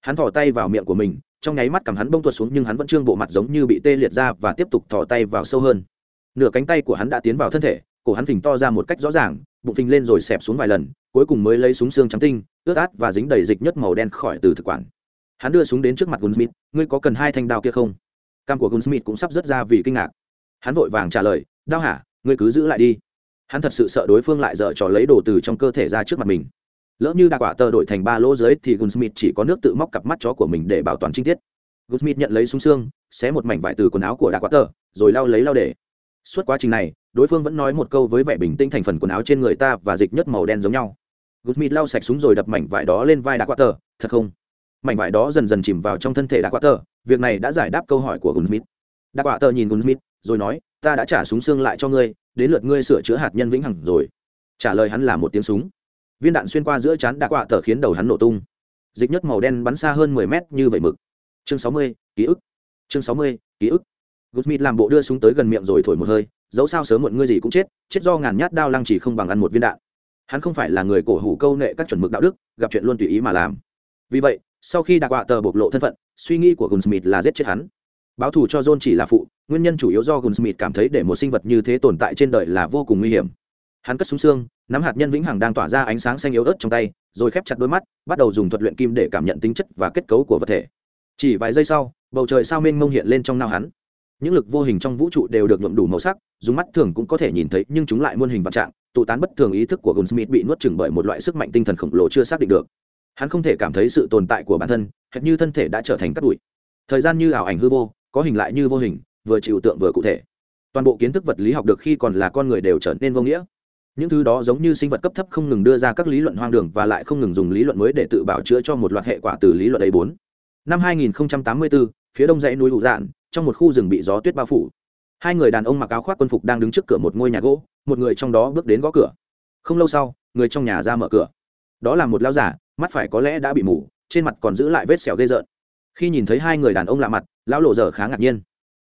Hắn thò tay vào miệng của mình, trong nháy mắt cầm hắn bông tuột xuống nhưng hắn vẫn trương bộ mặt giống như bị tê liệt ra và tiếp tục thò tay vào sâu hơn. Nửa cánh tay của hắn đã tiến vào thân thể, cổ hắn phình to ra một cách rõ ràng, bụng phình lên rồi xẹp xuống vài lần, cuối cùng mới lấy súng xương trắng tinh, ướt át và dính đầy dịch nhất màu đen khỏi từ thực quản. Hắn đưa súng đến trước mặt gunsmith ngươi có cần hai thanh đao kia không? Cam của gunsmith cũng sắp rớt ra vì kinh ngạc. Hắn vội vàng trả lời Đau hả, ngươi cứ giữ lại đi. Hắn thật sự sợ đối phương lại dở trò lấy đồ từ trong cơ thể ra trước mặt mình. Lỡ như đa quả tờ đổi thành ba lỗ dưới thì gunsmith chỉ có nước tự móc cặp mắt chó của mình để bảo toàn chi tiết. Gunsmith nhận lấy súng xương, xé một mảnh vải từ quần áo của đa quả tờ rồi lau lấy lau để. Suốt quá trình này, đối phương vẫn nói một câu với vẻ bình tĩnh thành phần quần áo trên người ta và dịch nhất màu đen giống nhau. Gunsmith lau sạch súng rồi đập mảnh vải đó lên vai đa quả tờ thật không? Mảnh vải đó dần dần chìm vào trong thân thể đa quả tờ. Việc này đã giải đáp câu hỏi của gunsmith đa quả tờ nhìn gunsmith rồi nói, ta đã trả súng xương lại cho ngươi, đến lượt ngươi sửa chữa hạt nhân vĩnh hằng rồi. Trả lời hắn là một tiếng súng. Viên đạn xuyên qua giữa chán đạ quạ tờ khiến đầu hắn nổ tung. Dịch nhất màu đen bắn xa hơn mười mét như vậy mực. Chương sáu mươi, ký ức. Chương sáu mươi, ký ức. Gunsmith làm bộ đưa súng tới gần miệng rồi thổi một hơi, dẫu sao sớm muộn ngươi gì cũng chết chết do ngàn nhát đao lăng chỉ không bằng ăn một viên đạn. Hắn không phải là người cổ hủ câu nệ các chuẩn mực đạo đức, gặp chuyện luôn tùy ý mà làm. Vì vậy sau khi đặc họa tờ bộc lộ thân phận, suy nghĩ của gunsmith là giết chết hắn. Báo thù cho john chỉ là phụ, nguyên nhân chủ yếu do gunsmith cảm thấy để một sinh vật như thế tồn tại trên đời là vô cùng nguy hiểm. Hắn cất súng xương, nắm hạt nhân vĩnh hằng đang tỏa ra ánh sáng xanh yếu ớt trong tay, rồi khép chặt đôi mắt, bắt đầu dùng thuật luyện kim để cảm nhận tính chất và kết cấu của vật thể. Chỉ vài giây sau, bầu trời sao mênh mông hiện lên trong nao hắn. Những lực vô hình trong vũ trụ đều được nhuộm đủ màu sắc, dùng mắt thường cũng có thể nhìn thấy, nhưng chúng lại muôn hình vạn trạng, tụ tán bất thường ý thức của gunsmith bị nuốt chửng bởi một loại sức mạnh tinh thần khổng lồ chưa xác định được hắn không thể cảm thấy sự tồn tại của bản thân hệt như thân thể đã trở thành cát bụi. Thời gian như ảo ảnh hư vô có hình lại như vô hình vừa chịu tượng vừa cụ thể. Toàn bộ kiến thức vật lý học được khi còn là con người đều trở nên vô nghĩa. Những thứ đó giống như sinh vật cấp thấp không ngừng đưa ra các lý luận hoang đường và lại không ngừng dùng lý luận mới để tự bảo chữa cho một loạt hệ quả từ lý luận ấy bốn. Năm 2084, phía đông dãy núi hụ dạn trong một khu rừng bị gió tuyết bao phủ. Hai người đàn ông mặc áo khoác quân phục đang đứng trước cửa một ngôi nhà gỗ một người trong đó bước đến gõ cửa. Không lâu sau người trong nhà ra mở cửa đó là một lao giả, mắt phải có lẽ đã bị mù, trên mặt còn giữ lại vết sẹo ghê rợn. Khi nhìn thấy hai người đàn ông lạ mặt, lão lộ dở khá ngạc nhiên.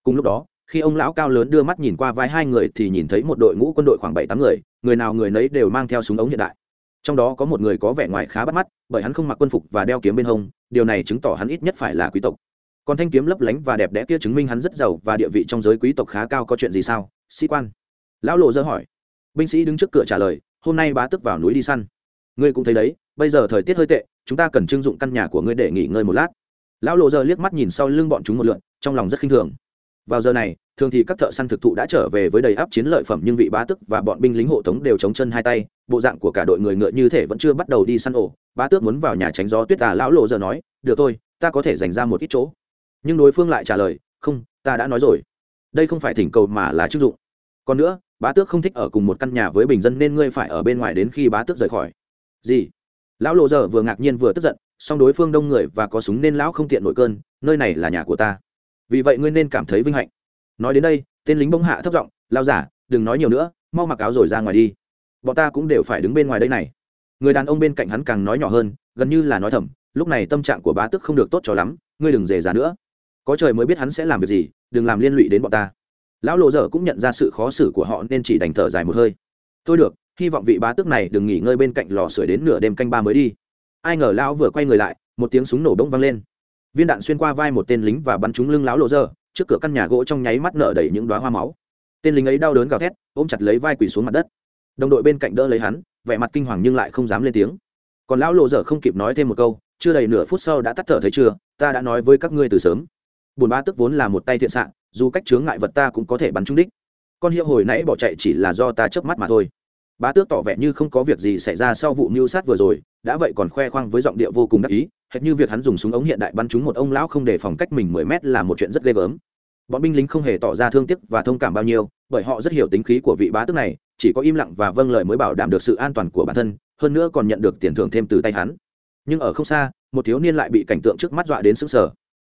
Cùng lúc đó, khi ông lão cao lớn đưa mắt nhìn qua vai hai người thì nhìn thấy một đội ngũ quân đội khoảng bảy tám người người nào người nấy đều mang theo súng ống hiện đại. Trong đó có một người có vẻ ngoài khá bắt mắt, bởi hắn không mặc quân phục và đeo kiếm bên hông, điều này chứng tỏ hắn ít nhất phải là quý tộc. Còn thanh kiếm lấp lánh và đẹp đẽ kia chứng minh hắn rất giàu và địa vị trong giới quý tộc khá cao có chuyện gì sao? Sĩ quan. Lão lộ dơ hỏi. Binh sĩ đứng trước cửa trả lời, hôm nay bá tức vào núi đi săn ngươi cũng thấy đấy, bây giờ thời tiết hơi tệ, chúng ta cần trưng dụng căn nhà của ngươi để nghỉ ngơi một lát. Lão lộ giờ liếc mắt nhìn sau lưng bọn chúng một lượn, trong lòng rất khinh thường. Vào giờ này, thường thì các thợ săn thực thụ đã trở về với đầy áp chiến lợi phẩm nhưng vị bá tức và bọn binh lính hộ tống đều chống chân hai tay, bộ dạng của cả đội người ngựa như thể vẫn chưa bắt đầu đi săn ổ. Bá tước muốn vào nhà tránh gió tuyết tà lão lộ giờ nói, được thôi, ta có thể dành ra một ít chỗ. Nhưng đối phương lại trả lời, không, ta đã nói rồi. Đây không phải thỉnh cầu mà là chức dụng. Còn nữa, bá tước không thích ở cùng một căn nhà với bình dân nên ngươi phải ở bên ngoài đến khi bá tước rời khỏi gì? Lão lộ giờ vừa ngạc nhiên vừa tức giận, song đối phương đông người và có súng nên lão không tiện nổi cơn, nơi này là nhà của ta. Vì vậy ngươi nên cảm thấy vinh hạnh. Nói đến đây, tên lính bông hạ thấp giọng lao giả, đừng nói nhiều nữa, mau mặc áo rồi ra ngoài đi. Bọn ta cũng đều phải đứng bên ngoài đây này. Người đàn ông bên cạnh hắn càng nói nhỏ hơn, gần như là nói thầm, lúc này tâm trạng của bá tức không được tốt cho lắm, ngươi đừng dề dà nữa. Có trời mới biết hắn sẽ làm việc gì, đừng làm liên lụy đến bọn ta. Lão lộ dở cũng nhận ra sự khó xử của họ nên chỉ đành thở dài một hơi. Thôi được hy vọng vị bá tước này đừng nghỉ ngơi bên cạnh lò sưởi đến nửa đêm canh ba mới đi. Ai ngờ lão vừa quay người lại, một tiếng súng nổ bỗng vang lên. Viên đạn xuyên qua vai một tên lính và bắn trúng lưng lão lộ dơ, trước cửa căn nhà gỗ trong nháy mắt nở đầy những đoá hoa máu. Tên lính ấy đau đớn gào thét, ôm chặt lấy vai quỳ xuống mặt đất. Đồng đội bên cạnh đỡ lấy hắn, vẻ mặt kinh hoàng nhưng lại không dám lên tiếng. Còn lão lộ dở không kịp nói thêm một câu, chưa đầy nửa phút sau đã tắt thở thấy chưa, ta đã nói với các ngươi từ sớm. Bùn ba tức vốn là một tay thiện xạ, dù cách chướng ngại vật ta cũng có thể bắn trúng đích. Con hiệu hồi nãy bỏ chạy chỉ là do ta chớp mắt mà thôi bá tước tỏ vẻ như không có việc gì xảy ra sau vụ mưu sát vừa rồi, đã vậy còn khoe khoang với giọng điệu vô cùng đắc ý, hệt như việc hắn dùng súng ống hiện đại bắn trúng một ông lão không để phòng cách mình mười mét là một chuyện rất ghê gớm. Bọn binh lính không hề tỏ ra thương tiếc và thông cảm bao nhiêu, bởi họ rất hiểu tính khí của vị bá tước này, chỉ có im lặng và vâng lời mới bảo đảm được sự an toàn của bản thân, hơn nữa còn nhận được tiền thưởng thêm từ tay hắn. Nhưng ở không xa, một thiếu niên lại bị cảnh tượng trước mắt dọa đến sững sờ.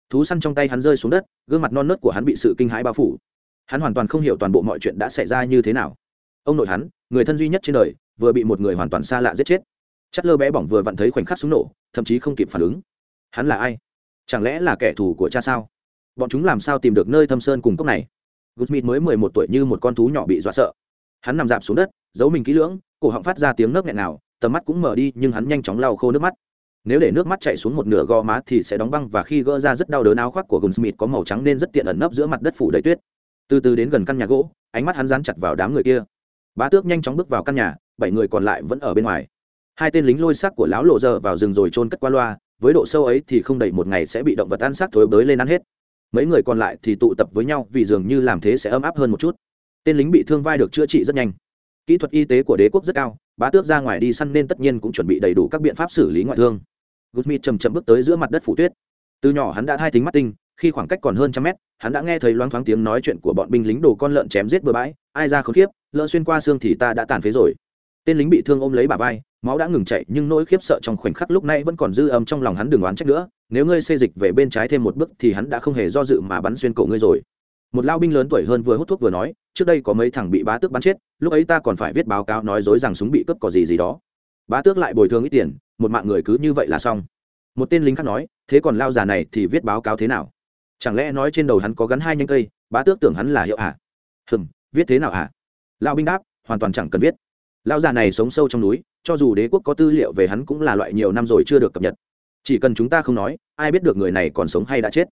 Thú săn trong tay hắn rơi xuống đất, gương mặt non nớt của hắn bị sự kinh hãi bao phủ. Hắn hoàn toàn không hiểu toàn bộ mọi chuyện đã xảy ra như thế nào ông nội hắn người thân duy nhất trên đời vừa bị một người hoàn toàn xa lạ giết chết. Chất lơ bé bỏng vừa vặn thấy khoảnh khắc súng nổ thậm chí không kịp phản ứng. Hắn là ai? Chẳng lẽ là kẻ thù của cha sao? Bọn chúng làm sao tìm được nơi thâm sơn cùng cốc này? Guzmit mới mười một tuổi như một con thú nhỏ bị dọa sợ. Hắn nằm dạp xuống đất giấu mình kỹ lưỡng cổ họng phát ra tiếng nước nghẹn nào tầm mắt cũng mở đi nhưng hắn nhanh chóng lau khô nước mắt. Nếu để nước mắt chảy xuống một nửa gò má thì sẽ đóng băng và khi gỡ ra rất đau đớn áo khoác của Gunsmith có màu trắng nên rất tiện ẩn nấp giữa mặt đất phủ đầy tuyết. Từ từ đến gần căn nhà gỗ, ánh mắt hắn dán chặt vào đám người kia. Bá Tước nhanh chóng bước vào căn nhà, bảy người còn lại vẫn ở bên ngoài. Hai tên lính lôi xác của lão lộ dơ vào rừng rồi trôn cất qua loa, với độ sâu ấy thì không đầy một ngày sẽ bị động vật ăn xác thối bới lên ăn hết. Mấy người còn lại thì tụ tập với nhau vì dường như làm thế sẽ ấm áp hơn một chút. Tên lính bị thương vai được chữa trị rất nhanh. Kỹ thuật y tế của đế quốc rất cao, bá tước ra ngoài đi săn nên tất nhiên cũng chuẩn bị đầy đủ các biện pháp xử lý ngoại thương gusmith chầm chậm bước tới giữa mặt đất phủ tuyết từ nhỏ hắn đã thai tính mắt tinh khi khoảng cách còn hơn trăm mét hắn đã nghe thấy loáng thoáng tiếng nói chuyện của bọn binh lính đồ con lợn chém giết bừa bãi ai ra khốn khiếp, lỡ xuyên qua xương thì ta đã tàn phế rồi. Tên lính bị thương ôm lấy bà vai máu đã ngừng chạy nhưng nỗi khiếp sợ trong khoảnh khắc lúc này vẫn còn dư âm trong lòng hắn đừng oán trách nữa nếu ngươi xê dịch về bên trái thêm một bước thì hắn đã không hề do dự mà bắn xuyên cổ ngươi rồi. Một lao binh lớn tuổi hơn vừa hút thuốc vừa nói trước đây có mấy thằng bị bá tước bắn chết lúc ấy ta còn phải viết báo cáo nói dối rằng súng bị cướp có gì gì đó. Bá tước lại bồi thường ít tiền một mạng người cứ như vậy là xong. Một tên lính khác nói thế còn lao già này thì viết báo cáo thế nào? Chẳng lẽ nói trên đầu hắn có gắn hai nhánh cây, bá tước tưởng hắn là hiệu à? hừm, viết thế nào à? lao binh đáp, hoàn toàn chẳng cần viết. Lao già này sống sâu trong núi, cho dù đế quốc có tư liệu về hắn cũng là loại nhiều năm rồi chưa được cập nhật. Chỉ cần chúng ta không nói, ai biết được người này còn sống hay đã chết.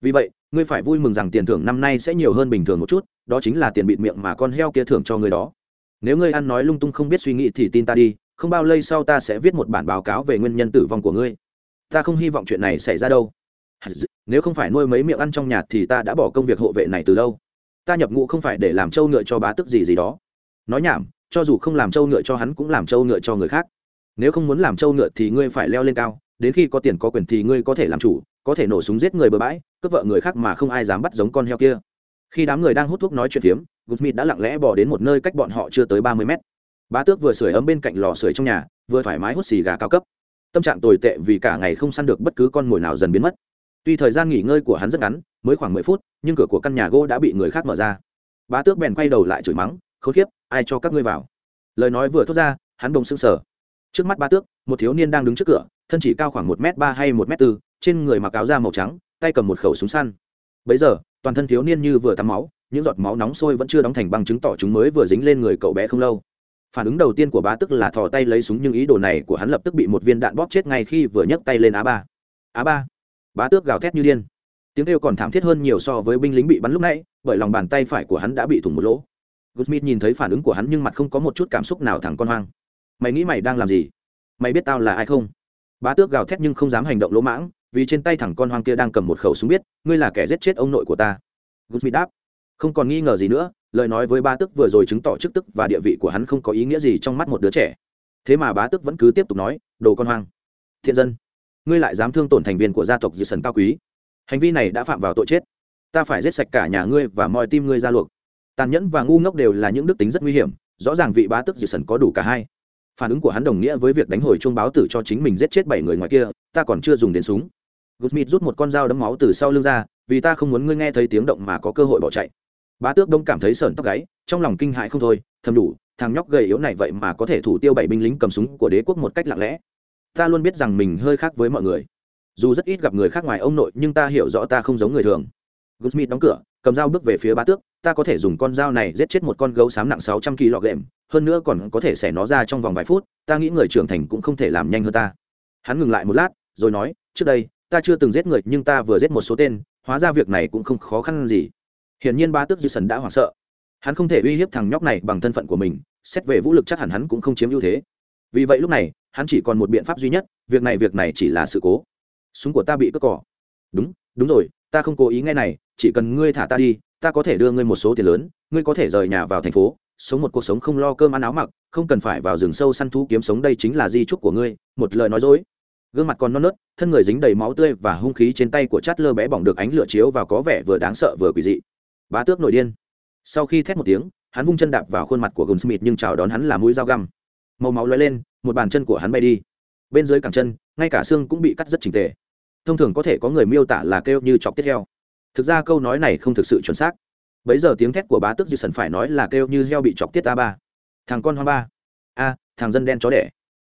Vì vậy, ngươi phải vui mừng rằng tiền thưởng năm nay sẽ nhiều hơn bình thường một chút, đó chính là tiền bịt miệng mà con heo kia thưởng cho người đó. Nếu ngươi ăn nói lung tung không biết suy nghĩ thì tin ta đi, không bao lâu sau ta sẽ viết một bản báo cáo về nguyên nhân tử vong của ngươi. Ta không hy vọng chuyện này xảy ra đâu nếu không phải nuôi mấy miệng ăn trong nhà thì ta đã bỏ công việc hộ vệ này từ lâu. Ta nhập ngũ không phải để làm trâu ngựa cho bá tức gì gì đó. Nói nhảm, cho dù không làm trâu ngựa cho hắn cũng làm trâu ngựa cho người khác. Nếu không muốn làm trâu ngựa thì ngươi phải leo lên cao, đến khi có tiền có quyền thì ngươi có thể làm chủ, có thể nổ súng giết người bừa bãi, cướp vợ người khác mà không ai dám bắt giống con heo kia. Khi đám người đang hút thuốc nói chuyện phiếm gusmith đã lặng lẽ bỏ đến một nơi cách bọn họ chưa tới ba mươi mét. Bá tước vừa sưởi ấm bên cạnh lò sưởi trong nhà, vừa thoải mái hút xì gà cao cấp. Tâm trạng tồi tệ vì cả ngày không săn được bất cứ con mồi nào dần biến mất tuy thời gian nghỉ ngơi của hắn rất ngắn, mới khoảng mười phút, nhưng cửa của căn nhà gỗ đã bị người khác mở ra. Bá tước bèn quay đầu lại chửi mắng, khốn kiếp, ai cho các ngươi vào? Lời nói vừa thốt ra, hắn bồng sưng sờ. Trước mắt bá tước, một thiếu niên đang đứng trước cửa, thân chỉ cao khoảng một m ba hay một m bốn trên người mặc áo da màu trắng, tay cầm một khẩu súng săn. Bấy giờ, toàn thân thiếu niên như vừa tắm máu, những giọt máu nóng sôi vẫn chưa đóng thành băng chứng tỏ chúng mới vừa dính lên người cậu bé không lâu. Phản ứng đầu tiên của bá tức là thò tay lấy súng nhưng ý đồ này của hắn lập tức bị một viên đạn bóp chết ngay khi vừa nhấc tay lên á ba. Á ba bá tước gào thét như điên. Tiếng kêu còn thảm thiết hơn nhiều so với binh lính bị bắn lúc nãy, bởi lòng bàn tay phải của hắn đã bị thủng một lỗ. Goodsmith nhìn thấy phản ứng của hắn nhưng mặt không có một chút cảm xúc nào thẳng con hoang. Mày nghĩ mày đang làm gì? Mày biết tao là ai không? Bá tước gào thét nhưng không dám hành động lỗ mãng, vì trên tay thẳng con hoang kia đang cầm một khẩu súng biết, ngươi là kẻ giết chết ông nội của ta. Goodsmith đáp. Không còn nghi ngờ gì nữa, lời nói với ba Tước vừa rồi chứng tỏ chức tức và địa vị của hắn không có ý nghĩa gì trong mắt một đứa trẻ. Thế mà bá Tước vẫn cứ tiếp tục nói, đồ con hoang, thiện dân ngươi lại dám thương tổn thành viên của gia tộc dư sần cao quý. Hành vi này đã phạm vào tội chết. Ta phải giết sạch cả nhà ngươi và mọi tim ngươi ra luộc. Tàn nhẫn và ngu ngốc đều là những đức tính rất nguy hiểm, rõ ràng vị bá tức dư sần có đủ cả hai. Phản ứng của hắn đồng nghĩa với việc đánh hồi chuông báo tử cho chính mình giết chết bảy người ngoài kia, ta còn chưa dùng đến súng. Guzmit rút một con dao đấm máu từ sau lưng ra, vì ta không muốn ngươi nghe thấy tiếng động mà có cơ hội bỏ chạy. Bá tước đông cảm thấy sởn tóc gáy, trong lòng kinh hại không thôi, thầm đủ, thằng nhóc gầy yếu này vậy mà có thể thủ tiêu bảy binh lính cầm súng của đế quốc một cách lặng lẽ ta luôn biết rằng mình hơi khác với mọi người. Dù rất ít gặp người khác ngoài ông nội, nhưng ta hiểu rõ ta không giống người thường. Goodsmith đóng cửa, cầm dao bước về phía bá tước. Ta có thể dùng con dao này giết chết một con gấu xám nặng sáu trăm kg. Hơn nữa còn có thể xẻ nó ra trong vòng vài phút. Ta nghĩ người trưởng thành cũng không thể làm nhanh hơn ta. Hắn ngừng lại một lát, rồi nói, trước đây, ta chưa từng giết người, nhưng ta vừa giết một số tên. Hóa ra việc này cũng không khó khăn gì. Hiển nhiên ba tước dư sần đã hoảng sợ. Hắn không thể uy hiếp thằng nhóc này bằng thân phận của mình. Xét về vũ lực chắc hẳn hắn cũng không chiếm ưu thế. Vì vậy lúc này hắn chỉ còn một biện pháp duy nhất, việc này việc này chỉ là sự cố. Súng của ta bị cướp cỏ. Đúng đúng rồi, ta không cố ý nghe này, chỉ cần ngươi thả ta đi, ta có thể đưa ngươi một số tiền lớn, ngươi có thể rời nhà vào thành phố, sống một cuộc sống không lo cơm ăn áo mặc, không cần phải vào rừng sâu săn thú kiếm sống đây chính là di trúc của ngươi, một lời nói dối. Gương mặt còn non nớt, thân người dính đầy máu tươi và hung khí trên tay của chát lơ bé bỏng được ánh lửa chiếu và có vẻ vừa đáng sợ vừa quỷ dị. Bá tước nổi điên. Sau khi thét một tiếng, hắn vung chân đạp vào khuôn mặt của gồm smith nhưng chào đón hắn là mũi dao găm. Màu máu lóe lên một bàn chân của hắn bay đi. Bên dưới cẳng chân, ngay cả xương cũng bị cắt rất trình tề. Thông thường có thể có người miêu tả là kêu như chọc tiết heo. Thực ra câu nói này không thực sự chuẩn xác. Bấy giờ tiếng thét của bá tước dư sần phải nói là kêu như heo bị chọc tiết a ba. Thằng con hoa ba. A, thằng dân đen chó đẻ.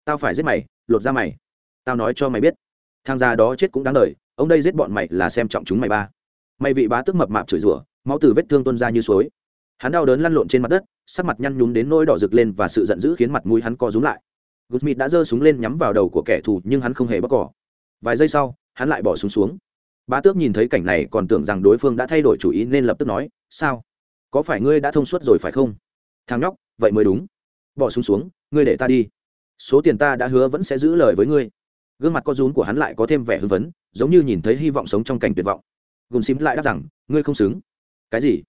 Tao phải giết mày, lột ra mày. Tao nói cho mày biết. Thằng già đó chết cũng đáng đời, ông đây giết bọn mày là xem trọng chúng mày ba. Mày vị bá tước mập mạp chửi rủa, máu từ vết thương tuôn ra như suối. Hắn đau đớn lăn lộn trên mặt đất, sắc mặt nhăn nhúm đến nỗi đỏ rực lên và sự giận dữ khiến mặt mũi hắn co rúm lại gusmith đã giơ súng lên nhắm vào đầu của kẻ thù, nhưng hắn không hề bóc cỏ. Vài giây sau, hắn lại bỏ súng xuống. Bá tước nhìn thấy cảnh này còn tưởng rằng đối phương đã thay đổi chủ ý nên lập tức nói, sao? Có phải ngươi đã thông suốt rồi phải không? Thằng nhóc, vậy mới đúng. Bỏ súng xuống, ngươi để ta đi. Số tiền ta đã hứa vẫn sẽ giữ lời với ngươi. Gương mặt có rún của hắn lại có thêm vẻ hưng vấn giống như nhìn thấy hy vọng sống trong cảnh tuyệt vọng. Gùm Sim lại đáp rằng, ngươi không xứng. Cái gì?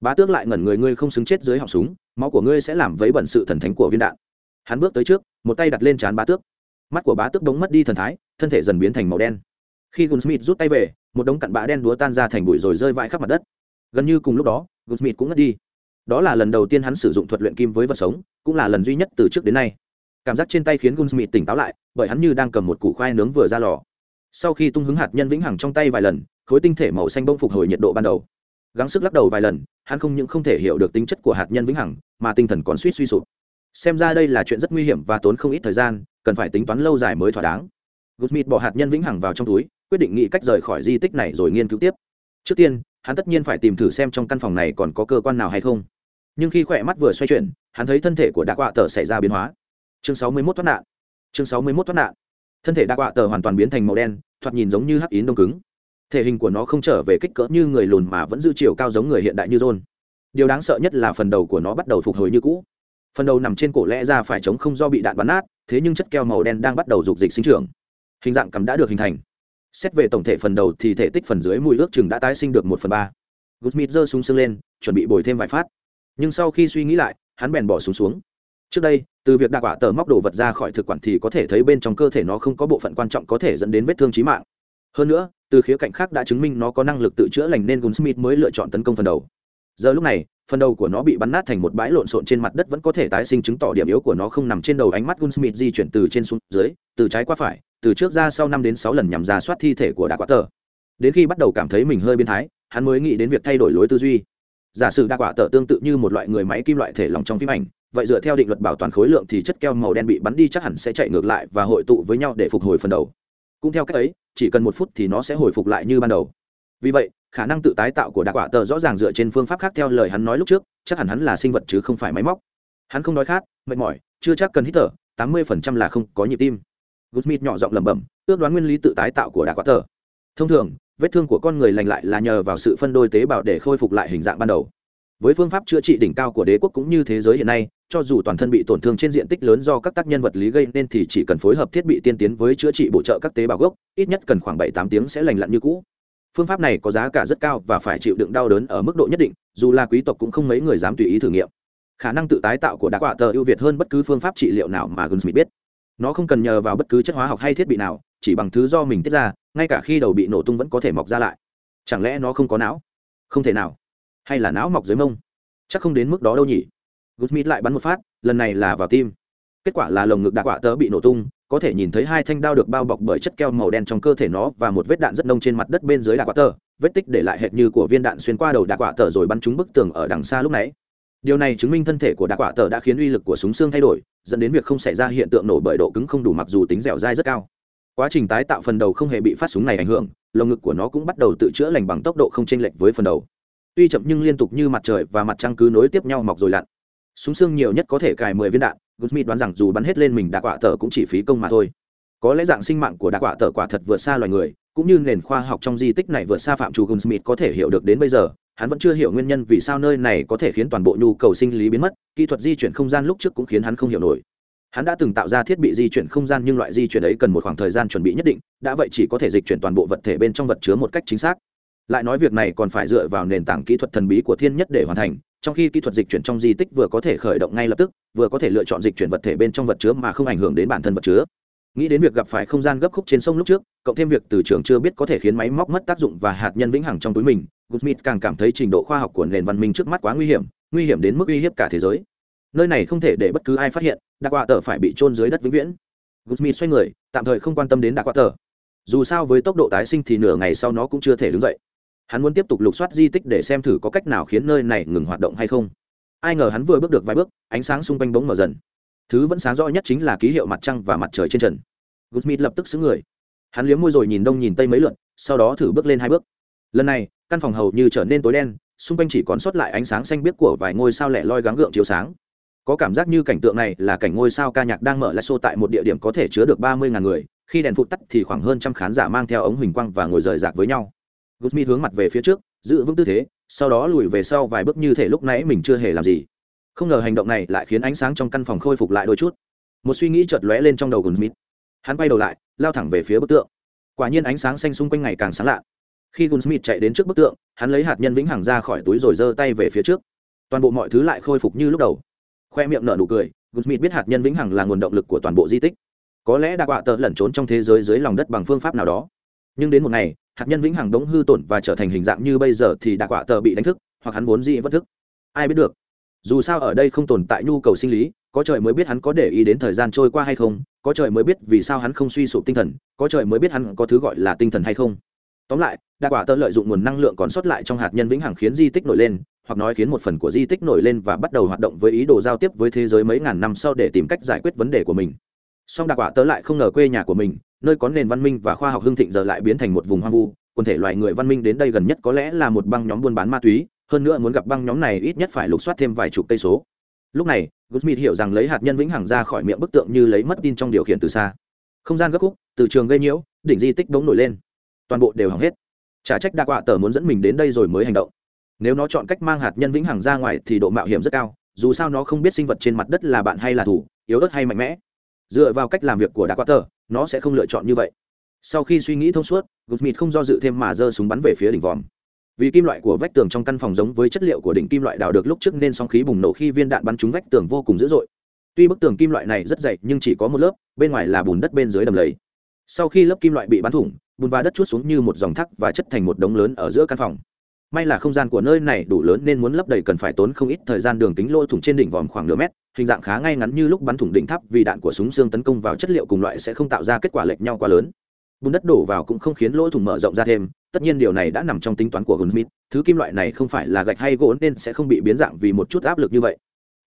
Bá tước lại ngẩn người, ngươi không xứng chết dưới họng súng, máu của ngươi sẽ làm vấy bẩn sự thần thánh của viên đạn hắn bước tới trước, một tay đặt lên trán bá tước. Mắt của bá tước đống mất đi thần thái, thân thể dần biến thành màu đen. Khi gunsmith rút tay về, một đống cặn bã đen đúa tan ra thành bụi rồi rơi vãi khắp mặt đất. Gần như cùng lúc đó gunsmith cũng ngất đi. Đó là lần đầu tiên hắn sử dụng thuật luyện kim với vật sống, cũng là lần duy nhất từ trước đến nay. Cảm giác trên tay khiến gunsmith tỉnh táo lại, bởi hắn như đang cầm một củ khoai nướng vừa ra lò. Sau khi tung hứng hạt nhân vĩnh hằng trong tay vài lần, khối tinh thể màu xanh bông phục hồi nhiệt độ ban đầu. Gắng sức lắc đầu vài lần, hắn không những không thể hiểu được tính chất của hạt nhân vĩnh hằng, mà tinh thần còn suýt suy sụp xem ra đây là chuyện rất nguy hiểm và tốn không ít thời gian, cần phải tính toán lâu dài mới thỏa đáng. Gusmith bỏ hạt nhân vĩnh hằng vào trong túi, quyết định nghĩ cách rời khỏi di tích này rồi nghiên cứu tiếp. Trước tiên, hắn tất nhiên phải tìm thử xem trong căn phòng này còn có cơ quan nào hay không. Nhưng khi khỏe mắt vừa xoay chuyển, hắn thấy thân thể của đạc quạ tờ xảy ra biến hóa. Chương sáu mươi mốt thoát nạn. Chương sáu mươi mốt thoát nạn. Thân thể đạc quạ tờ hoàn toàn biến thành màu đen, thoạt nhìn giống như hắc yến đông cứng. Thể hình của nó không trở về kích cỡ như người lùn mà vẫn giữ chiều cao giống người hiện đại như rôn điều đáng sợ nhất là phần đầu của nó bắt đầu phục hồi như cũ phần đầu nằm trên cổ lẽ ra phải chống không do bị đạn bắn nát, thế nhưng chất keo màu đen đang bắt đầu dục dịch sinh trưởng. Hình dạng cắm đã được hình thành. Xét về tổng thể phần đầu thì thể tích phần dưới mùi ước chừng đã tái sinh được một phần ba. Gusmith giơ súng sưng lên, chuẩn bị bồi thêm vài phát. Nhưng sau khi suy nghĩ lại, hắn bèn bỏ súng xuống. Trước đây, từ việc đặt quả tờ móc đồ vật ra khỏi thực quản thì có thể thấy bên trong cơ thể nó không có bộ phận quan trọng có thể dẫn đến vết thương trí mạng. Hơn nữa, từ khía cạnh khác đã chứng minh nó có năng lực tự chữa lành nên gunsmith mới lựa chọn tấn công phần đầu. Giờ lúc này phần đầu của nó bị bắn nát thành một bãi lộn xộn trên mặt đất vẫn có thể tái sinh chứng tỏ điểm yếu của nó không nằm trên đầu ánh mắt gunsmith di chuyển từ trên xuống dưới, từ trái qua phải, từ trước ra sau năm đến sáu lần nhằm ra soát thi thể của đạ quả tờ đến khi bắt đầu cảm thấy mình hơi biến thái, hắn mới nghĩ đến việc thay đổi lối tư duy. Giả sử đa quả tờ tương tự như một loại người máy kim loại thể lòng trong phim ảnh, vậy dựa theo định luật bảo toàn khối lượng thì chất keo màu đen bị bắn đi chắc hẳn sẽ chạy ngược lại và hội tụ với nhau để phục hồi phần đầu. Cũng theo cách ấy, chỉ cần một phút thì nó sẽ hồi phục lại như ban đầu. Vì vậy khả năng tự tái tạo của đa quả tờ rõ ràng dựa trên phương pháp khác theo lời hắn nói lúc trước chắc hẳn hắn là sinh vật chứ không phải máy móc hắn không nói khát mệt mỏi chưa chắc cần hít thở tám mươi phần trăm là không có nhịp tim Goodsmith nhỏ giọng lẩm bẩm, ước đoán nguyên lý tự tái tạo của đá quả tờ. Thông thường, vết thương của con người lành lại là nhờ vào sự phân đôi tế bào để khôi phục lại hình dạng ban đầu. Với phương pháp chữa trị đỉnh cao của đế quốc cũng như thế giới hiện nay, cho dù toàn thân bị tổn thương trên diện tích lớn do các tác nhân vật lý gây nên thì chỉ cần phối hợp thiết bị tiên tiến với chữa trị bổ trợ các tế bào gốc, ít nhất cần khoảng bảy tám tiếng sẽ lành lặn như cũ. Phương pháp này có giá cả rất cao và phải chịu đựng đau đớn ở mức độ nhất định, dù là quý tộc cũng không mấy người dám tùy ý thử nghiệm. Khả năng tự tái tạo của đá quạ tờ ưu việt hơn bất cứ phương pháp trị liệu nào mà Gunsmith biết. Nó không cần nhờ vào bất cứ chất hóa học hay thiết bị nào chỉ bằng thứ do mình tiết ra ngay cả khi đầu bị nổ tung vẫn có thể mọc ra lại. Chẳng lẽ nó không có não? Không thể nào. Hay là não mọc dưới mông? Chắc không đến mức đó đâu nhỉ. Gusmith lại bắn một phát lần này là vào tim. Kết quả là lồng ngực đạ quả tớ bị nổ tung có thể nhìn thấy hai thanh đao được bao bọc bởi chất keo màu đen trong cơ thể nó và một vết đạn rất nông trên mặt đất bên dưới đạ quả tờ. Vết tích để lại hệt như của viên đạn xuyên qua đầu đạ quả tờ rồi bắn trúng bức tường ở đằng xa lúc nãy. Điều này chứng minh thân thể của đạ quả tờ đã khiến uy lực của súng xương thay đổi, dẫn đến việc không xảy ra hiện tượng nổ bởi độ cứng không đủ mặc dù tính dẻo dai rất cao. Quá trình tái tạo phần đầu không hề bị phát súng này ảnh hưởng, lồng ngực của nó cũng bắt đầu tự chữa lành bằng tốc độ không chênh lệch với phần đầu. Tuy chậm nhưng liên tục như mặt trời và mặt trăng cứ nối tiếp nhau mọc rồi lặn. Súng xương nhiều nhất có thể cài mười viên đạn Goodsmith đoán rằng dù bắn hết lên mình đã quả tờ cũng chỉ phí công mà thôi. Có lẽ dạng sinh mạng của đa quả tờ quả thật vượt xa loài người cũng như nền khoa học trong di tích này vượt xa phạm chủ Goldsmith có thể hiểu được đến bây giờ, hắn vẫn chưa hiểu nguyên nhân vì sao nơi này có thể khiến toàn bộ nhu cầu sinh lý biến mất kỹ thuật di chuyển không gian lúc trước cũng khiến hắn không hiểu nổi. Hắn đã từng tạo ra thiết bị di chuyển không gian nhưng loại di chuyển ấy cần một khoảng thời gian chuẩn bị nhất định đã vậy chỉ có thể dịch chuyển toàn bộ vật thể bên trong vật chứa một cách chính xác. Lại nói việc này còn phải dựa vào nền tảng kỹ thuật thần bí của thiên nhất để hoàn thành trong khi kỹ thuật dịch chuyển trong di tích vừa có thể khởi động ngay lập tức, vừa có thể lựa chọn dịch chuyển vật thể bên trong vật chứa mà không ảnh hưởng đến bản thân vật chứa. Nghĩ đến việc gặp phải không gian gấp khúc trên sông lúc trước, cộng thêm việc từ trường chưa biết có thể khiến máy móc mất tác dụng và hạt nhân vĩnh hằng trong túi mình Goodsmith càng cảm thấy trình độ khoa học của nền văn minh trước mắt quá nguy hiểm nguy hiểm đến mức uy hiếp cả thế giới. Nơi này không thể để bất cứ ai phát hiện đặc quạ tờ phải bị trôn dưới đất vĩnh viễn. Goodsmith xoay người, tạm thời không quan tâm đến đặc quạ tờ. Dù sao với tốc độ tái sinh thì nửa ngày sau nó cũng chưa thể đứng dậy hắn muốn tiếp tục lục soát di tích để xem thử có cách nào khiến nơi này ngừng hoạt động hay không. Ai ngờ hắn vừa bước được vài bước, ánh sáng xung quanh bỗng mở dần. Thứ vẫn sáng rõ nhất chính là ký hiệu mặt trăng và mặt trời trên trần. Goodsmith lập tức xứ người. Hắn liếm môi rồi nhìn đông nhìn tây mấy lượt sau đó thử bước lên hai bước. Lần này, căn phòng hầu như trở nên tối đen, xung quanh chỉ còn sót lại ánh sáng xanh biếc của vài ngôi sao lẻ loi gắng gượng chiếu sáng. Có cảm giác như cảnh tượng này là cảnh ngôi sao ca nhạc đang mở lại show tại một địa điểm có thể chứa được ba mươi ngàn người, khi đèn phụ tắt thì khoảng hơn trăm khán giả mang theo ống huỳnh quang và ngồi rời rạc với nhau gusmi hướng mặt về phía trước, giữ vững tư thế, sau đó lùi về sau vài bước như thể lúc nãy mình chưa hề làm gì. Không ngờ hành động này lại khiến ánh sáng trong căn phòng khôi phục lại đôi chút. Một suy nghĩ chợt lóe lên trong đầu gusmi hắn quay đầu lại, lao thẳng về phía bức tượng. Quả nhiên ánh sáng xanh xung quanh ngày càng sáng lạ. Khi Gunsmith chạy đến trước bức tượng, hắn lấy hạt nhân vĩnh hằng ra khỏi túi rồi giơ tay về phía trước. Toàn bộ mọi thứ lại khôi phục như lúc đầu. Khoe miệng nở nụ cười Gunsmith biết hạt nhân vĩnh hằng là nguồn động lực của toàn bộ di tích. Có lẽ đã quạ tờ lẩn trốn trong thế giới dưới lòng đất bằng phương pháp nào đó. Nhưng đến một ngày hạt nhân vĩnh hằng đống hư tổn và trở thành hình dạng như bây giờ thì đạ quả tờ bị đánh thức, hoặc hắn vốn dĩ vẫn thức. Ai biết được? Dù sao ở đây không tồn tại nhu cầu sinh lý, có trời mới biết hắn có để ý đến thời gian trôi qua hay không, có trời mới biết vì sao hắn không suy sụp tinh thần, có trời mới biết hắn có thứ gọi là tinh thần hay không. Tóm lại đa quả tơ lợi dụng nguồn năng lượng còn sót lại trong hạt nhân vĩnh hằng khiến di tích nổi lên, hoặc nói khiến một phần của di tích nổi lên và bắt đầu hoạt động với ý đồ giao tiếp với thế giới mấy ngàn năm sau để tìm cách giải quyết vấn đề của mình. Song đa quả tơ lại không ngờ quê nhà của mình nơi có nền văn minh và khoa học hưng thịnh giờ lại biến thành một vùng hoang vu. Quần thể loài người văn minh đến đây gần nhất có lẽ là một băng nhóm buôn bán ma túy, hơn nữa muốn gặp băng nhóm này ít nhất phải lục soát thêm vài chục cây số. Lúc này Goodsmith hiểu rằng lấy hạt nhân vĩnh hằng ra khỏi miệng bức tượng như lấy mất tin trong điều khiển từ xa. Không gian gấp khúc, từ trường gây nhiễu, đỉnh di tích bỗng nổi lên. Toàn bộ đều hỏng hết. Trả trách đa quạ tờ muốn dẫn mình đến đây rồi mới hành động. Nếu nó chọn cách mang hạt nhân vĩnh hằng ra ngoài thì độ mạo hiểm rất cao, dù sao nó không biết sinh vật trên mặt đất là bạn hay là thủ, yếu ớt hay mạnh mẽ. Dựa vào cách làm việc của đa quạ tờ nó sẽ không lựa chọn như vậy. Sau khi suy nghĩ thông suốt Goodsmith không do dự thêm mà giơ súng bắn về phía đỉnh vòm. Vì kim loại của vách tường trong căn phòng giống với chất liệu của đỉnh kim loại đào được lúc trước nên sóng khí bùng nổ khi viên đạn bắn trúng vách tường vô cùng dữ dội. Tuy bức tường kim loại này rất dày, nhưng chỉ có một lớp, bên ngoài là bùn đất bên dưới đầm lầy. Sau khi lớp kim loại bị bắn thủng, bùn và đất chút xuống như một dòng thác và chất thành một đống lớn ở giữa căn phòng. May là không gian của nơi này đủ lớn nên muốn lấp đầy cần phải tốn không ít thời gian đường kính lỗ thủng trên đỉnh vòm khoảng nửa mét hình dạng khá ngay ngắn như lúc bắn thủng đỉnh tháp vì đạn của súng xương tấn công vào chất liệu cùng loại sẽ không tạo ra kết quả lệch nhau quá lớn bùn đất đổ vào cũng không khiến lỗ thủng mở rộng ra thêm tất nhiên điều này đã nằm trong tính toán của gunsmith thứ kim loại này không phải là gạch hay gỗ nên sẽ không bị biến dạng vì một chút áp lực như vậy.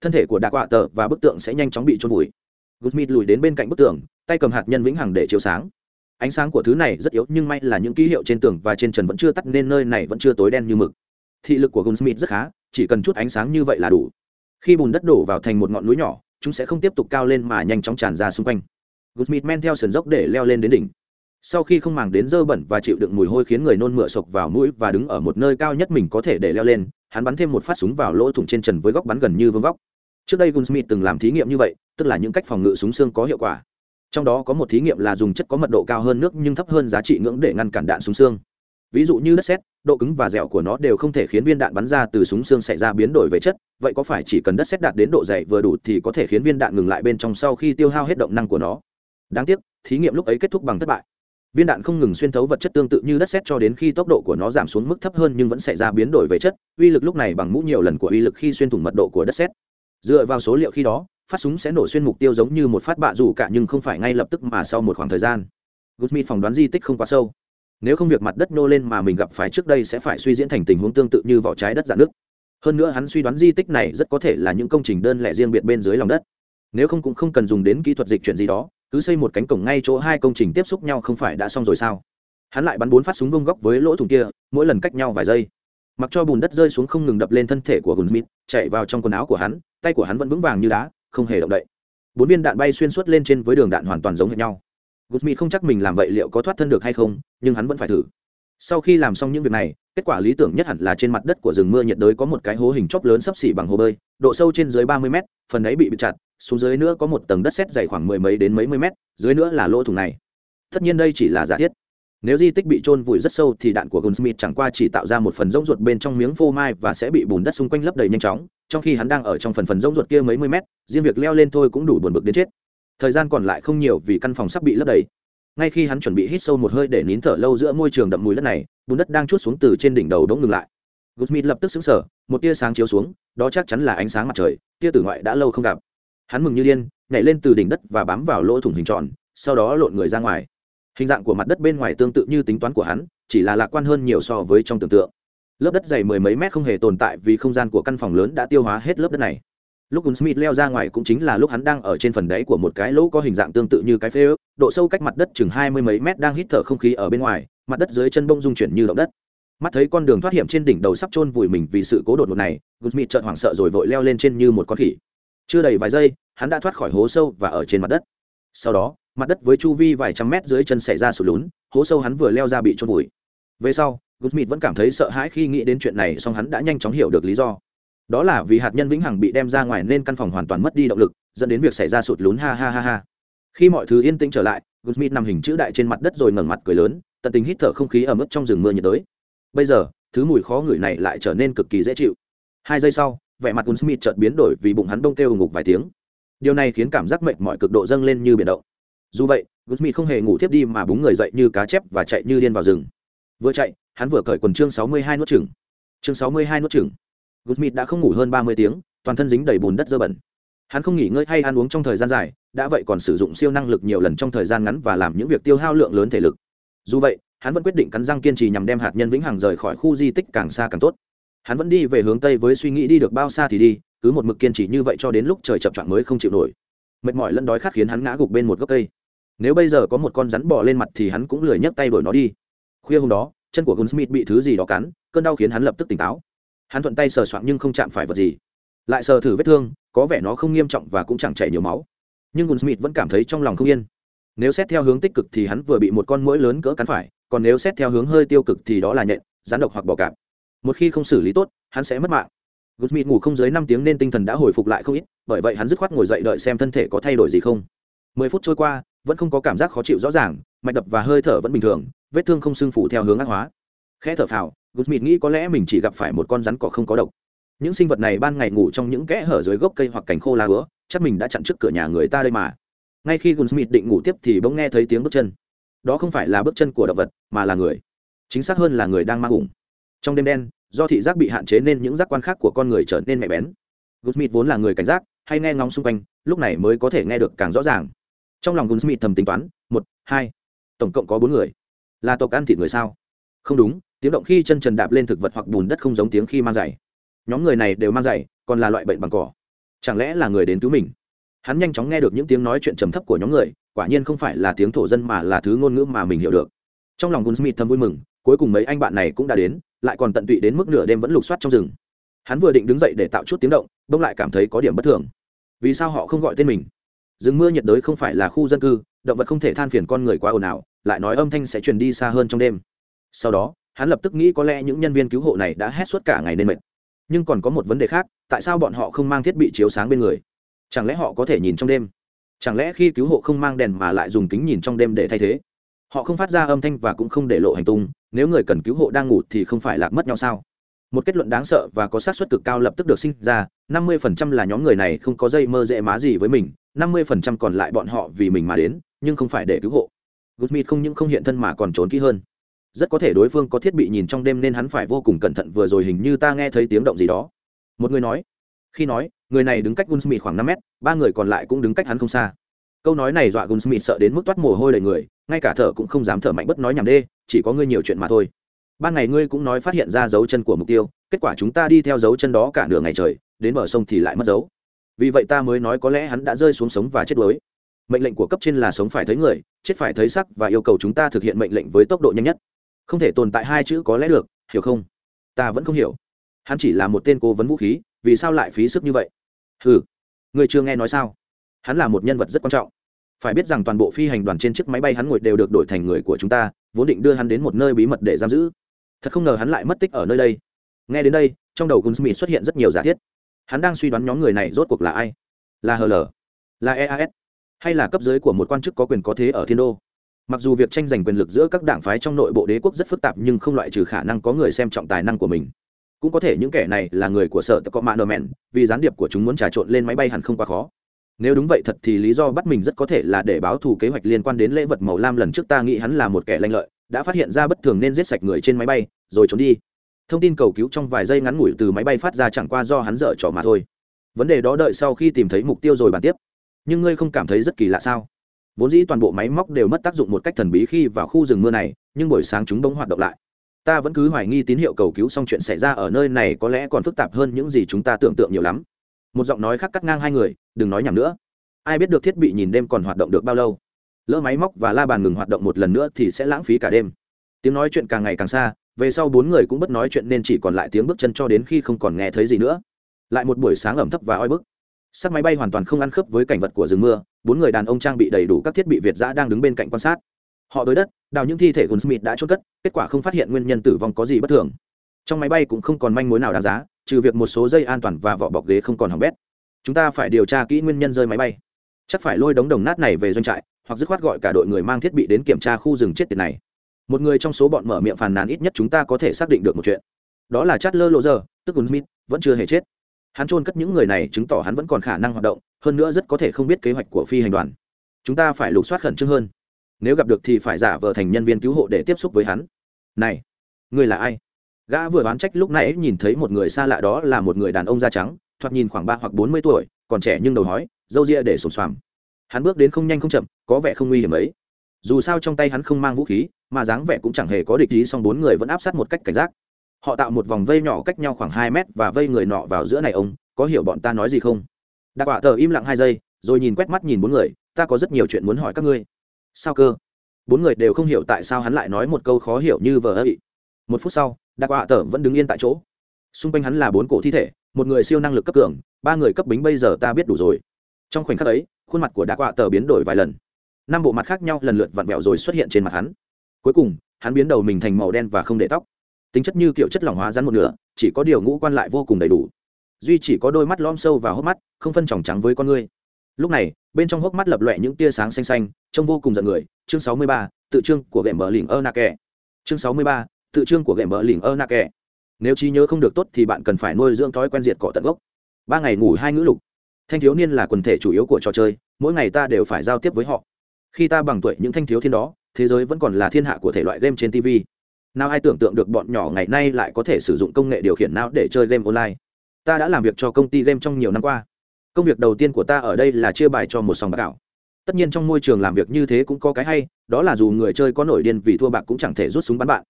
Thân thể của Đạc Quạ Tờ và bức tượng sẽ nhanh chóng bị trôn vùi. gunsmith lùi đến bên cạnh bức tượng, tay cầm hạt nhân vĩnh hằng để chiếu sáng. Ánh sáng của thứ này rất yếu nhưng may là những ký hiệu trên tường và trên trần vẫn chưa tắt nên nơi này vẫn chưa tối đen như mực. Thị lực của gunsmith rất khá, chỉ cần chút ánh sáng như vậy là đủ. Khi bùn đất đổ vào thành một ngọn núi nhỏ, chúng sẽ không tiếp tục cao lên mà nhanh chóng tràn ra xung quanh. Goldsmith men theo sườn dốc để leo lên đến đỉnh. Sau khi không màng đến dơ bẩn và chịu đựng mùi hôi khiến người nôn mửa sộc vào mũi và đứng ở một nơi cao nhất mình có thể để leo lên hắn bắn thêm một phát súng vào lỗ thủng trên trần với góc bắn gần như vương góc. Trước đây gunsmith từng làm thí nghiệm như vậy tức là những cách phòng ngự súng xương có hiệu quả. Trong đó có một thí nghiệm là dùng chất có mật độ cao hơn nước nhưng thấp hơn giá trị ngưỡng để ngăn cản đạn súng xương ví dụ như đất sét, độ cứng và dẻo của nó đều không thể khiến viên đạn bắn ra từ súng xương xảy ra biến đổi về chất, vậy có phải chỉ cần đất sét đạt đến độ dày vừa đủ thì có thể khiến viên đạn ngừng lại bên trong sau khi tiêu hao hết động năng của nó? Đáng tiếc, thí nghiệm lúc ấy kết thúc bằng thất bại. Viên đạn không ngừng xuyên thấu vật chất tương tự như đất sét cho đến khi tốc độ của nó giảm xuống mức thấp hơn nhưng vẫn xảy ra biến đổi về chất, uy lực lúc này bằng mũ nhiều lần của uy lực khi xuyên thủng mật độ của đất sét. Dựa vào số liệu khi đó, phát súng sẽ nổ xuyên mục tiêu giống như một phát bạ rủ cả nhưng không phải ngay lập tức mà sau một khoảng thời gian. Gusmi phỏng đoán di tích không quá sâu nếu không việc mặt đất nô lên mà mình gặp phải trước đây sẽ phải suy diễn thành tình huống tương tự như vỏ trái đất dạn nước. Hơn nữa hắn suy đoán di tích này rất có thể là những công trình đơn lẻ riêng biệt bên dưới lòng đất. Nếu không cũng không cần dùng đến kỹ thuật dịch chuyển gì đó, cứ xây một cánh cổng ngay chỗ hai công trình tiếp xúc nhau không phải đã xong rồi sao? Hắn lại bắn bốn phát súng vông góc với lỗ thủng kia, mỗi lần cách nhau vài giây. Mặc cho bùn đất rơi xuống không ngừng đập lên thân thể của gunsmith chạy vào trong quần áo của hắn, tay của hắn vẫn vững vàng như đá, không hề động đậy. Bốn viên đạn bay xuyên suốt lên trên với đường đạn hoàn toàn giống hệt nhau gunsmith không chắc mình làm vậy liệu có thoát thân được hay không, nhưng hắn vẫn phải thử. Sau khi làm xong những việc này, kết quả lý tưởng nhất hẳn là trên mặt đất của rừng mưa nhiệt đới có một cái hố hình chóp lớn sấp xỉ bằng hồ bơi, độ sâu trên dưới ba mươi mét, phần đáy bị bịt chặt, xuống dưới nữa có một tầng đất sét dày khoảng mười mấy đến mấy mươi mét, dưới nữa là lỗ thủng này. Tất nhiên đây chỉ là giả thiết. Nếu di tích bị trôn vùi rất sâu thì đạn của gunsmith chẳng qua chỉ tạo ra một phần rỗng ruột bên trong miếng phô mai và sẽ bị bùn đất xung quanh lấp đầy nhanh chóng, trong khi hắn đang ở trong phần phần rỗng ruột kia mấy mươi mét, riêng việc leo lên thôi cũng đủ buồn bực đến chết thời gian còn lại không nhiều vì căn phòng sắp bị lấp đầy. Ngay khi hắn chuẩn bị hít sâu một hơi để nín thở lâu giữa môi trường đậm mùi đất này, bùn đất đang chút xuống từ trên đỉnh đầu đống ngừng lại. Goldsmith lập tức xứng sở một tia sáng chiếu xuống, đó chắc chắn là ánh sáng mặt trời, tia tử ngoại đã lâu không gặp. Hắn mừng như điên, nhảy lên từ đỉnh đất và bám vào lỗ thủng hình tròn, sau đó lộn người ra ngoài. Hình dạng của mặt đất bên ngoài tương tự như tính toán của hắn, chỉ là lạc quan hơn nhiều so với trong tưởng tượng. Lớp đất dày mười mấy mét không hề tồn tại vì không gian của căn phòng lớn đã tiêu hóa hết lớp đất này lúc Smith leo ra ngoài cũng chính là lúc hắn đang ở trên phần đáy của một cái lỗ có hình dạng tương tự như cái phê ước độ sâu cách mặt đất chừng hai mươi mấy mét đang hít thở không khí ở bên ngoài, mặt đất dưới chân bông dung chuyển như động đất. Mắt thấy con đường thoát hiểm trên đỉnh đầu sắp chôn vùi mình vì sự cố đột ngột này Smith chợt hoảng sợ rồi vội leo lên trên như một con khỉ. Chưa đầy vài giây, hắn đã thoát khỏi hố sâu và ở trên mặt đất. Sau đó, mặt đất với chu vi vài trăm mét dưới chân xảy ra sụt lún, hố sâu hắn vừa leo ra bị trôn vùi. Về sau gusmith vẫn cảm thấy sợ hãi khi nghĩ đến chuyện này, song hắn đã nhanh chóng hiểu được lý do đó là vì hạt nhân vĩnh hằng bị đem ra ngoài nên căn phòng hoàn toàn mất đi động lực, dẫn đến việc xảy ra sụt lún, ha ha ha ha. Khi mọi thứ yên tĩnh trở lại Goodsmith nằm hình chữ đại trên mặt đất rồi ngẩng mặt cười lớn, tận tình hít thở không khí ở mức trong rừng mưa nhiệt đới. Bây giờ, thứ mùi khó ngửi này lại trở nên cực kỳ dễ chịu. Hai giây sau, vẻ mặt Goodsmith chợt biến đổi vì bụng hắn đông kêu ngục vài tiếng. Điều này khiến cảm giác mệt mỏi cực độ dâng lên như biển động. Dù vậy Goodsmith không hề ngủ thiếp đi mà búng người dậy như cá chép và chạy như điên vào rừng. Vừa chạy, hắn vừa cởi quần chương sáu mươi hai nuốt chừng chương sáu mươi hai nuốt chừng Goodsmith đã không ngủ hơn ba mươi tiếng, toàn thân dính đầy bùn đất dơ bẩn. Hắn không nghỉ ngơi hay ăn uống trong thời gian dài, đã vậy còn sử dụng siêu năng lực nhiều lần trong thời gian ngắn và làm những việc tiêu hao lượng lớn thể lực. Dù vậy, hắn vẫn quyết định cắn răng kiên trì nhằm đem hạt nhân vĩnh hằng rời khỏi khu di tích càng xa càng tốt. Hắn vẫn đi về hướng tây với suy nghĩ đi được bao xa thì đi, cứ một mực kiên trì như vậy cho đến lúc trời chập choạng mới không chịu nổi. Mệt mỏi lẫn đói khát khiến hắn ngã gục bên một gốc cây. Nếu bây giờ có một con rắn bò lên mặt thì hắn cũng lười nhấc tay đuổi nó đi. Khuya hôm đó, chân của gunsmith bị thứ gì đó cắn, cơn đau khiến hắn lập tức tỉnh táo hắn thuận tay sờ soạng nhưng không chạm phải vật gì. Lại sờ thử vết thương có vẻ nó không nghiêm trọng và cũng chẳng chảy nhiều máu. Nhưng gunsmith vẫn cảm thấy trong lòng không yên. Nếu xét theo hướng tích cực thì hắn vừa bị một con mũi lớn cỡ cắn phải còn nếu xét theo hướng hơi tiêu cực thì đó là nhện rắn độc hoặc bò cạp. Một khi không xử lý tốt hắn sẽ mất mạng. Goodsmith ngủ không dưới năm tiếng nên tinh thần đã hồi phục lại không ít, bởi vậy hắn dứt khoát ngồi dậy đợi xem thân thể có thay đổi gì không. Mười phút trôi qua, vẫn không có cảm giác khó chịu rõ ràng, mạch đập và hơi thở vẫn bình thường, vết thương không sưng phủ theo hướng ác hóa. Khẽ thở phào, Goodsmith nghĩ có lẽ mình chỉ gặp phải một con rắn cỏ không có độc. Những sinh vật này ban ngày ngủ trong những kẽ hở dưới gốc cây hoặc cành khô lá úa, chắc mình đã chặn trước cửa nhà người ta đây mà. Ngay khi Goodsmith định ngủ tiếp thì bỗng nghe thấy tiếng bước chân. Đó không phải là bước chân của động vật, mà là người. Chính xác hơn là người đang mang ủng. Trong đêm đen, do thị giác bị hạn chế nên những giác quan khác của con người trở nên mẹ bén Goodsmith vốn là người cảnh giác hay nghe ngóng xung quanh lúc này mới có thể nghe được càng rõ ràng trong lòng Goodsmith thầm tính toán một hai tổng cộng có bốn người là tộc ăn thịt người sao không đúng tiếng động khi chân trần đạp lên thực vật hoặc bùn đất không giống tiếng khi mang giày. Nhóm người này đều mang giày, còn là loại bệnh bằng cỏ. Chẳng lẽ là người đến cứu mình? Hắn nhanh chóng nghe được những tiếng nói chuyện trầm thấp của nhóm người, quả nhiên không phải là tiếng thổ dân mà là thứ ngôn ngữ mà mình hiểu được. Trong lòng Goodsmith thầm vui mừng, cuối cùng mấy anh bạn này cũng đã đến, lại còn tận tụy đến mức nửa đêm vẫn lục soát trong rừng. Hắn vừa định đứng dậy để tạo chút tiếng động bông lại cảm thấy có điểm bất thường. Vì sao họ không gọi tên mình? Rừng mưa nhiệt đới không phải là khu dân cư, động vật không thể than phiền con người quá ồn ào, lại nói âm thanh sẽ truyền đi xa hơn trong đêm. Sau đó hắn lập tức nghĩ có lẽ những nhân viên cứu hộ này đã hét suốt cả ngày nên mệt. Nhưng còn có một vấn đề khác, tại sao bọn họ không mang thiết bị chiếu sáng bên người? Chẳng lẽ họ có thể nhìn trong đêm? Chẳng lẽ khi cứu hộ không mang đèn mà lại dùng kính nhìn trong đêm để thay thế? Họ không phát ra âm thanh và cũng không để lộ hành tung, nếu người cần cứu hộ đang ngủ thì không phải lạc mất nhau sao? Một kết luận đáng sợ và có xác suất cực cao lập tức được sinh ra, năm mươi phần trăm là nhóm người này không có dây mơ dễ má gì với mình, năm mươi phần trăm còn lại bọn họ vì mình mà đến, nhưng không phải để cứu hộ. Goodsmith không những không hiện thân mà còn trốn kỹ hơn rất có thể đối phương có thiết bị nhìn trong đêm nên hắn phải vô cùng cẩn thận vừa rồi hình như ta nghe thấy tiếng động gì đó. Một người nói, khi nói, người này đứng cách gunsmith khoảng năm mét, ba người còn lại cũng đứng cách hắn không xa. Câu nói này dọa gunsmith sợ đến mức toát mồ hôi đầy người, ngay cả thở cũng không dám thở mạnh bất nói nhảm đê, chỉ có ngươi nhiều chuyện mà thôi. Ban ngày ngươi cũng nói phát hiện ra dấu chân của mục tiêu, kết quả chúng ta đi theo dấu chân đó cả nửa ngày trời, đến bờ sông thì lại mất dấu. Vì vậy ta mới nói có lẽ hắn đã rơi xuống sống và chết đuối. Mệnh lệnh của cấp trên là sống phải thấy người, chết phải thấy sắc và yêu cầu chúng ta thực hiện mệnh lệnh với tốc độ nhanh nhất không thể tồn tại hai chữ có lẽ được, hiểu không? Ta vẫn không hiểu. Hắn chỉ là một tên cố vấn vũ khí, vì sao lại phí sức như vậy? Ừ người chưa nghe nói sao? Hắn là một nhân vật rất quan trọng. Phải biết rằng toàn bộ phi hành đoàn trên chiếc máy bay hắn ngồi đều được đổi thành người của chúng ta, vốn định đưa hắn đến một nơi bí mật để giam giữ. Thật không ngờ hắn lại mất tích ở nơi đây. Nghe đến đây, trong đầu gunsmith xuất hiện rất nhiều giả thiết. Hắn đang suy đoán nhóm người này rốt cuộc là ai? Là hl là eas hay là cấp dưới của một quan chức có quyền có thế ở thiên đô? Mặc dù việc tranh giành quyền lực giữa các đảng phái trong nội bộ đế quốc rất phức tạp nhưng không loại trừ khả năng có người xem trọng tài năng của mình. Cũng có thể những kẻ này là người của sở có mạng nơ mẹn vì gián điệp của chúng muốn trà trộn lên máy bay hẳn không quá khó. Nếu đúng vậy thật thì lý do bắt mình rất có thể là để báo thù kế hoạch liên quan đến lễ vật màu lam lần trước ta nghĩ hắn là một kẻ lanh lợi, đã phát hiện ra bất thường nên giết sạch người trên máy bay, rồi trốn đi. Thông tin cầu cứu trong vài giây ngắn ngủi từ máy bay phát ra chẳng qua do hắn dở trò mà thôi. Vấn đề đó đợi sau khi tìm thấy mục tiêu rồi bàn tiếp. Nhưng ngươi không cảm thấy rất kỳ lạ sao? Vốn dĩ toàn bộ máy móc đều mất tác dụng một cách thần bí khi vào khu rừng mưa này, nhưng buổi sáng chúng bỗng hoạt động lại. Ta vẫn cứ hoài nghi tín hiệu cầu cứu xong chuyện xảy ra ở nơi này có lẽ còn phức tạp hơn những gì chúng ta tưởng tượng nhiều lắm. Một giọng nói khác cắt ngang hai người, đừng nói nhầm nữa. Ai biết được thiết bị nhìn đêm còn hoạt động được bao lâu. Lỡ máy móc và la bàn ngừng hoạt động một lần nữa thì sẽ lãng phí cả đêm. Tiếng nói chuyện càng ngày càng xa, về sau bốn người cũng bất nói chuyện nên chỉ còn lại tiếng bước chân cho đến khi không còn nghe thấy gì nữa. Lại một buổi sáng ẩm thấp và oi bức sắc máy bay hoàn toàn không ăn khớp với cảnh vật của rừng mưa, bốn người đàn ông trang bị đầy đủ các thiết bị việt giã đang đứng bên cạnh quan sát. Họ tới đất, đào những thi thể gunsmith đã trôn cất, kết quả không phát hiện nguyên nhân tử vong có gì bất thường. Trong máy bay cũng không còn manh mối nào đáng giá, trừ việc một số dây an toàn và vỏ bọc ghế không còn hỏng bét. Chúng ta phải điều tra kỹ nguyên nhân rơi máy bay. Chắc phải lôi đống đồng nát này về doanh trại, hoặc dứt khoát gọi cả đội người mang thiết bị đến kiểm tra khu rừng chết tiệt này. Một người trong số bọn mở miệng phàn nàn ít nhất chúng ta có thể xác định được một chuyện. Đó là chát lơ lộ giờ tức gunsmith vẫn chưa hề chết hắn trôn cất những người này chứng tỏ hắn vẫn còn khả năng hoạt động, hơn nữa rất có thể không biết kế hoạch của phi hành đoàn. Chúng ta phải lục soát khẩn trương hơn. Nếu gặp được thì phải giả vờ thành nhân viên cứu hộ để tiếp xúc với hắn. Này người là ai? Gã vừa đoán trách lúc nãy nhìn thấy một người xa lạ đó là một người đàn ông da trắng, thoạt nhìn khoảng ba hoặc bốn mươi tuổi, còn trẻ nhưng đầu hói, râu ria để sồn xoàm. Hắn bước đến không nhanh không chậm, có vẻ không nguy hiểm ấy. Dù sao trong tay hắn không mang vũ khí, mà dáng vẻ cũng chẳng hề có địch ý, song bốn người vẫn áp sát một cách cảnh giác họ tạo một vòng vây nhỏ cách nhau khoảng hai mét và vây người nọ vào giữa này ông, có hiểu bọn ta nói gì không? Đạc quả tờ im lặng hai giây, rồi nhìn quét mắt nhìn bốn người, ta có rất nhiều chuyện muốn hỏi các ngươi. Sao cơ? Bốn người đều không hiểu tại sao hắn lại nói một câu khó hiểu như vờ ấy một phút sau đạc quả tờ vẫn đứng yên tại chỗ. Xung quanh hắn là bốn cổ thi thể, một người siêu năng lực cấp cường, ba người cấp bính bây giờ ta biết đủ rồi. Trong khoảnh khắc ấy, khuôn mặt của đạc quả tờ biến đổi vài lần. Năm bộ mặt khác nhau lần lượt vặn vẹo rồi xuất hiện trên mặt hắn. Cuối cùng, hắn biến đầu mình thành màu đen và không để tóc tính chất như kiểu chất lỏng hóa rắn một nửa, chỉ có điều ngũ quan lại vô cùng đầy đủ. Duy chỉ có đôi mắt lom sâu và hốc mắt, không phân tròng trắng với con ngươi. Lúc này, bên trong hốc mắt lập lọe những tia sáng xanh xanh, trông vô cùng giận người. Chương sáu mươi ba, tự trương của gệm bờ lỉnh ơ nạ kẻ chương sáu mươi ba, tự trương của gệm bờ lỉnh ơ nạ kẻ nếu trí nhớ không được tốt thì bạn cần phải nuôi dưỡng thói quen diệt cỏ tận gốc. Ba ngày ngủ hai ngữ lục. Thanh thiếu niên là quần thể chủ yếu của trò chơi, mỗi ngày ta đều phải giao tiếp với họ. Khi ta bằng tuổi những thanh thiếu thiên đó, thế giới vẫn còn là thiên hạ của thể loại game trên tv nào ai tưởng tượng được bọn nhỏ ngày nay lại có thể sử dụng công nghệ điều khiển não để chơi game online. Ta đã làm việc cho công ty game trong nhiều năm qua. Công việc đầu tiên của ta ở đây là chia bài cho một sòng bạc ảo. Tất nhiên trong môi trường làm việc như thế cũng có cái hay, đó là dù người chơi có nổi điên vì thua bạc cũng chẳng thể rút súng bắn bạn.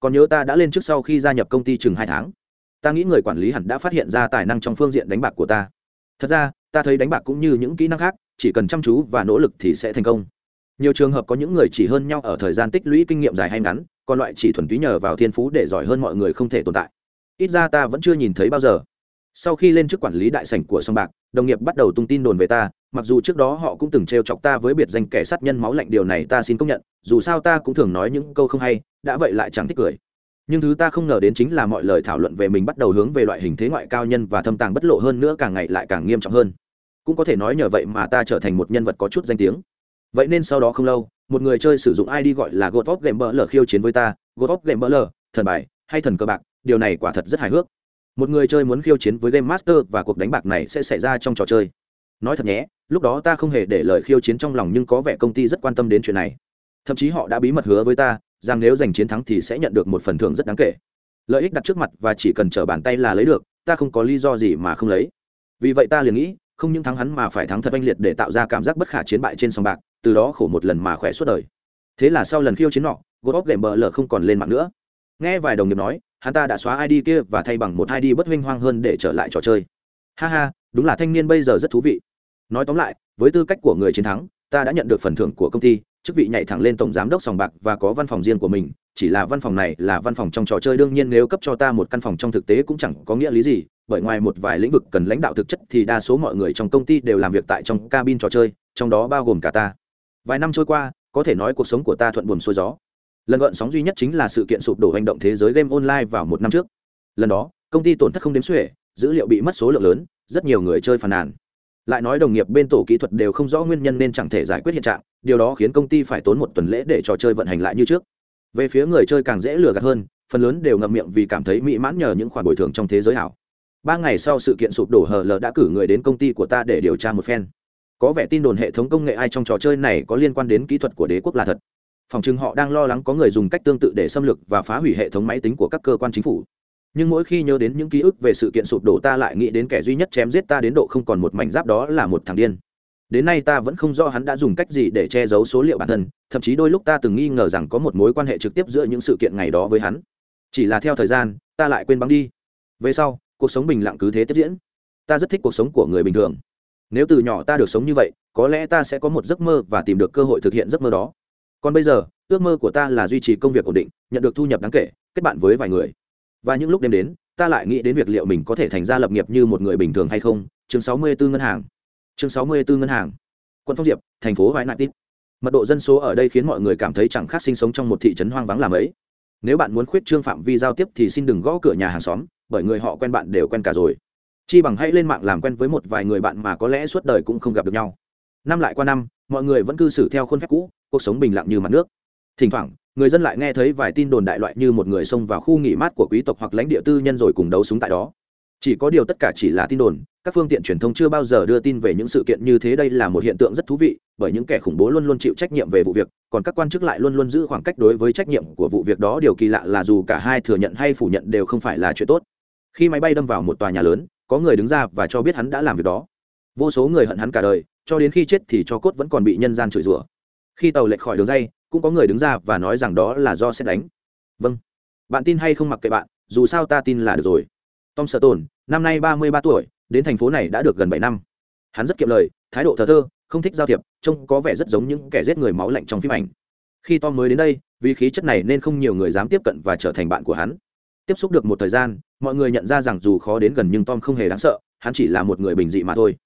Còn nhớ ta đã lên trước sau khi gia nhập công ty chừng hai tháng. Ta nghĩ người quản lý hẳn đã phát hiện ra tài năng trong phương diện đánh bạc của ta. Thật ra, ta thấy đánh bạc cũng như những kỹ năng khác, chỉ cần chăm chú và nỗ lực thì sẽ thành công. Nhiều trường hợp có những người chỉ hơn nhau ở thời gian tích lũy kinh nghiệm dài hay ngắn còn loại chỉ thuần túy nhờ vào thiên phú để giỏi hơn mọi người không thể tồn tại. Ít ra ta vẫn chưa nhìn thấy bao giờ. Sau khi lên chức quản lý đại sảnh của sông bạc, đồng nghiệp bắt đầu tung tin đồn về ta, mặc dù trước đó họ cũng từng trêu chọc ta với biệt danh kẻ sát nhân máu lạnh, điều này ta xin công nhận, dù sao ta cũng thường nói những câu không hay, đã vậy lại chẳng thích cười. Nhưng thứ ta không ngờ đến chính là mọi lời thảo luận về mình bắt đầu hướng về loại hình thế ngoại cao nhân và thâm tàng bất lộ hơn nữa càng ngày lại càng nghiêm trọng hơn. Cũng có thể nói nhờ vậy mà ta trở thành một nhân vật có chút danh tiếng. Vậy nên sau đó không lâu một người chơi sử dụng id gọi là god of game bờ khiêu chiến với ta, god of game bờ thần bài hay thần cơ bạc, điều này quả thật rất hài hước. Một người chơi muốn khiêu chiến với game master và cuộc đánh bạc này sẽ xảy ra trong trò chơi. Nói thật nhé, lúc đó ta không hề để lời khiêu chiến trong lòng nhưng có vẻ công ty rất quan tâm đến chuyện này. Thậm chí họ đã bí mật hứa với ta rằng nếu giành chiến thắng thì sẽ nhận được một phần thưởng rất đáng kể. Lợi ích đặt trước mặt và chỉ cần trở bàn tay là lấy được, ta không có lý do gì mà không lấy. Vì vậy ta liền nghĩ, không những thắng hắn mà phải thắng thật oanh liệt để tạo ra cảm giác bất khả chiến bại trên sòng bạc từ đó khổ một lần mà khỏe suốt đời. Thế là sau lần khiêu chiến nọ, god óc game lờ không còn lên mạng nữa. Nghe vài đồng nghiệp nói, hắn ta đã xóa id kia và thay bằng một id bất huynh hoang hơn để trở lại trò chơi. Ha ha, đúng là thanh niên bây giờ rất thú vị. Nói tóm lại, với tư cách của người chiến thắng, ta đã nhận được phần thưởng của công ty, chức vị nhảy thẳng lên tổng giám đốc sòng bạc và có văn phòng riêng của mình, chỉ là văn phòng này là văn phòng trong trò chơi, đương nhiên nếu cấp cho ta một căn phòng trong thực tế cũng chẳng có nghĩa lý gì, bởi ngoài một vài lĩnh vực cần lãnh đạo thực chất thì đa số mọi người trong công ty đều làm việc tại trong cabin trò chơi, trong đó bao gồm cả ta vài năm trôi qua, có thể nói cuộc sống của ta thuận buồm xuôi gió. Lần gợn sóng duy nhất chính là sự kiện sụp đổ hành động thế giới game online vào một năm trước. Lần đó, công ty tổn thất không đếm xuể, dữ liệu bị mất số lượng lớn, rất nhiều người chơi phàn nàn. Lại nói đồng nghiệp bên tổ kỹ thuật đều không rõ nguyên nhân nên chẳng thể giải quyết hiện trạng, điều đó khiến công ty phải tốn một tuần lễ để trò chơi vận hành lại như trước. Về phía người chơi càng dễ lừa gạt hơn, phần lớn đều ngậm miệng vì cảm thấy mỹ mãn nhờ những khoản bồi thường trong thế giới ảo. Ba ngày sau sự kiện sụp đổ hờ lờ đã cử người đến công ty của ta để điều tra một phen có vẻ tin đồn hệ thống công nghệ ai trong trò chơi này có liên quan đến kỹ thuật của đế quốc là thật. Phòng chừng họ đang lo lắng có người dùng cách tương tự để xâm lược và phá hủy hệ thống máy tính của các cơ quan chính phủ. Nhưng mỗi khi nhớ đến những ký ức về sự kiện sụp đổ ta lại nghĩ đến kẻ duy nhất chém giết ta đến độ không còn một mảnh giáp đó là một thằng điên. Đến nay ta vẫn không rõ hắn đã dùng cách gì để che giấu số liệu bản thân, thậm chí đôi lúc ta từng nghi ngờ rằng có một mối quan hệ trực tiếp giữa những sự kiện ngày đó với hắn. Chỉ là theo thời gian, ta lại quên bắn đi. Về sau, cuộc sống bình lặng cứ thế tiếp diễn. Ta rất thích cuộc sống của người bình thường nếu từ nhỏ ta được sống như vậy, có lẽ ta sẽ có một giấc mơ và tìm được cơ hội thực hiện giấc mơ đó. Còn bây giờ, ước mơ của ta là duy trì công việc ổn định, nhận được thu nhập đáng kể, kết bạn với vài người. Và những lúc đêm đến, ta lại nghĩ đến việc liệu mình có thể thành ra lập nghiệp như một người bình thường hay không. Chương 64 ngân hàng. Chương 64 ngân hàng. Quận phong diệp, thành phố vãi nại tít. Mật độ dân số ở đây khiến mọi người cảm thấy chẳng khác sinh sống trong một thị trấn hoang vắng làm ấy. Nếu bạn muốn khuyết trương phạm vi giao tiếp thì xin đừng gõ cửa nhà hàng xóm, bởi người họ quen bạn đều quen cả rồi chi bằng hãy lên mạng làm quen với một vài người bạn mà có lẽ suốt đời cũng không gặp được nhau. Năm lại qua năm, mọi người vẫn cư xử theo khuôn phép cũ, cuộc sống bình lặng như mặt nước. Thỉnh thoảng, người dân lại nghe thấy vài tin đồn đại loại như một người xông vào khu nghỉ mát của quý tộc hoặc lãnh địa tư nhân rồi cùng đấu súng tại đó. Chỉ có điều tất cả chỉ là tin đồn, các phương tiện truyền thông chưa bao giờ đưa tin về những sự kiện như thế. Đây là một hiện tượng rất thú vị, bởi những kẻ khủng bố luôn luôn chịu trách nhiệm về vụ việc, còn các quan chức lại luôn luôn giữ khoảng cách đối với trách nhiệm của vụ việc đó. Điều kỳ lạ là dù cả hai thừa nhận hay phủ nhận đều không phải là chuyện tốt. Khi máy bay đâm vào một tòa nhà lớn có người đứng ra và cho biết hắn đã làm việc đó. Vô số người hận hắn cả đời, cho đến khi chết thì cho cốt vẫn còn bị nhân gian chửi rủa. Khi tàu lệch khỏi đường dây, cũng có người đứng ra và nói rằng đó là do xét đánh. Vâng. Bạn tin hay không mặc kệ bạn, dù sao ta tin là được rồi. Tom sợ tồn năm nay ba mươi ba tuổi, đến thành phố này đã được gần bảy năm. Hắn rất kiệm lời, thái độ thờ thơ, không thích giao thiệp, trông có vẻ rất giống những kẻ giết người máu lạnh trong phim ảnh. Khi tom mới đến đây, vì khí chất này nên không nhiều người dám tiếp cận và trở thành bạn của hắn tiếp xúc được một thời gian, mọi người nhận ra rằng dù khó đến gần nhưng tom không hề đáng sợ, hắn chỉ là một người bình dị mà thôi.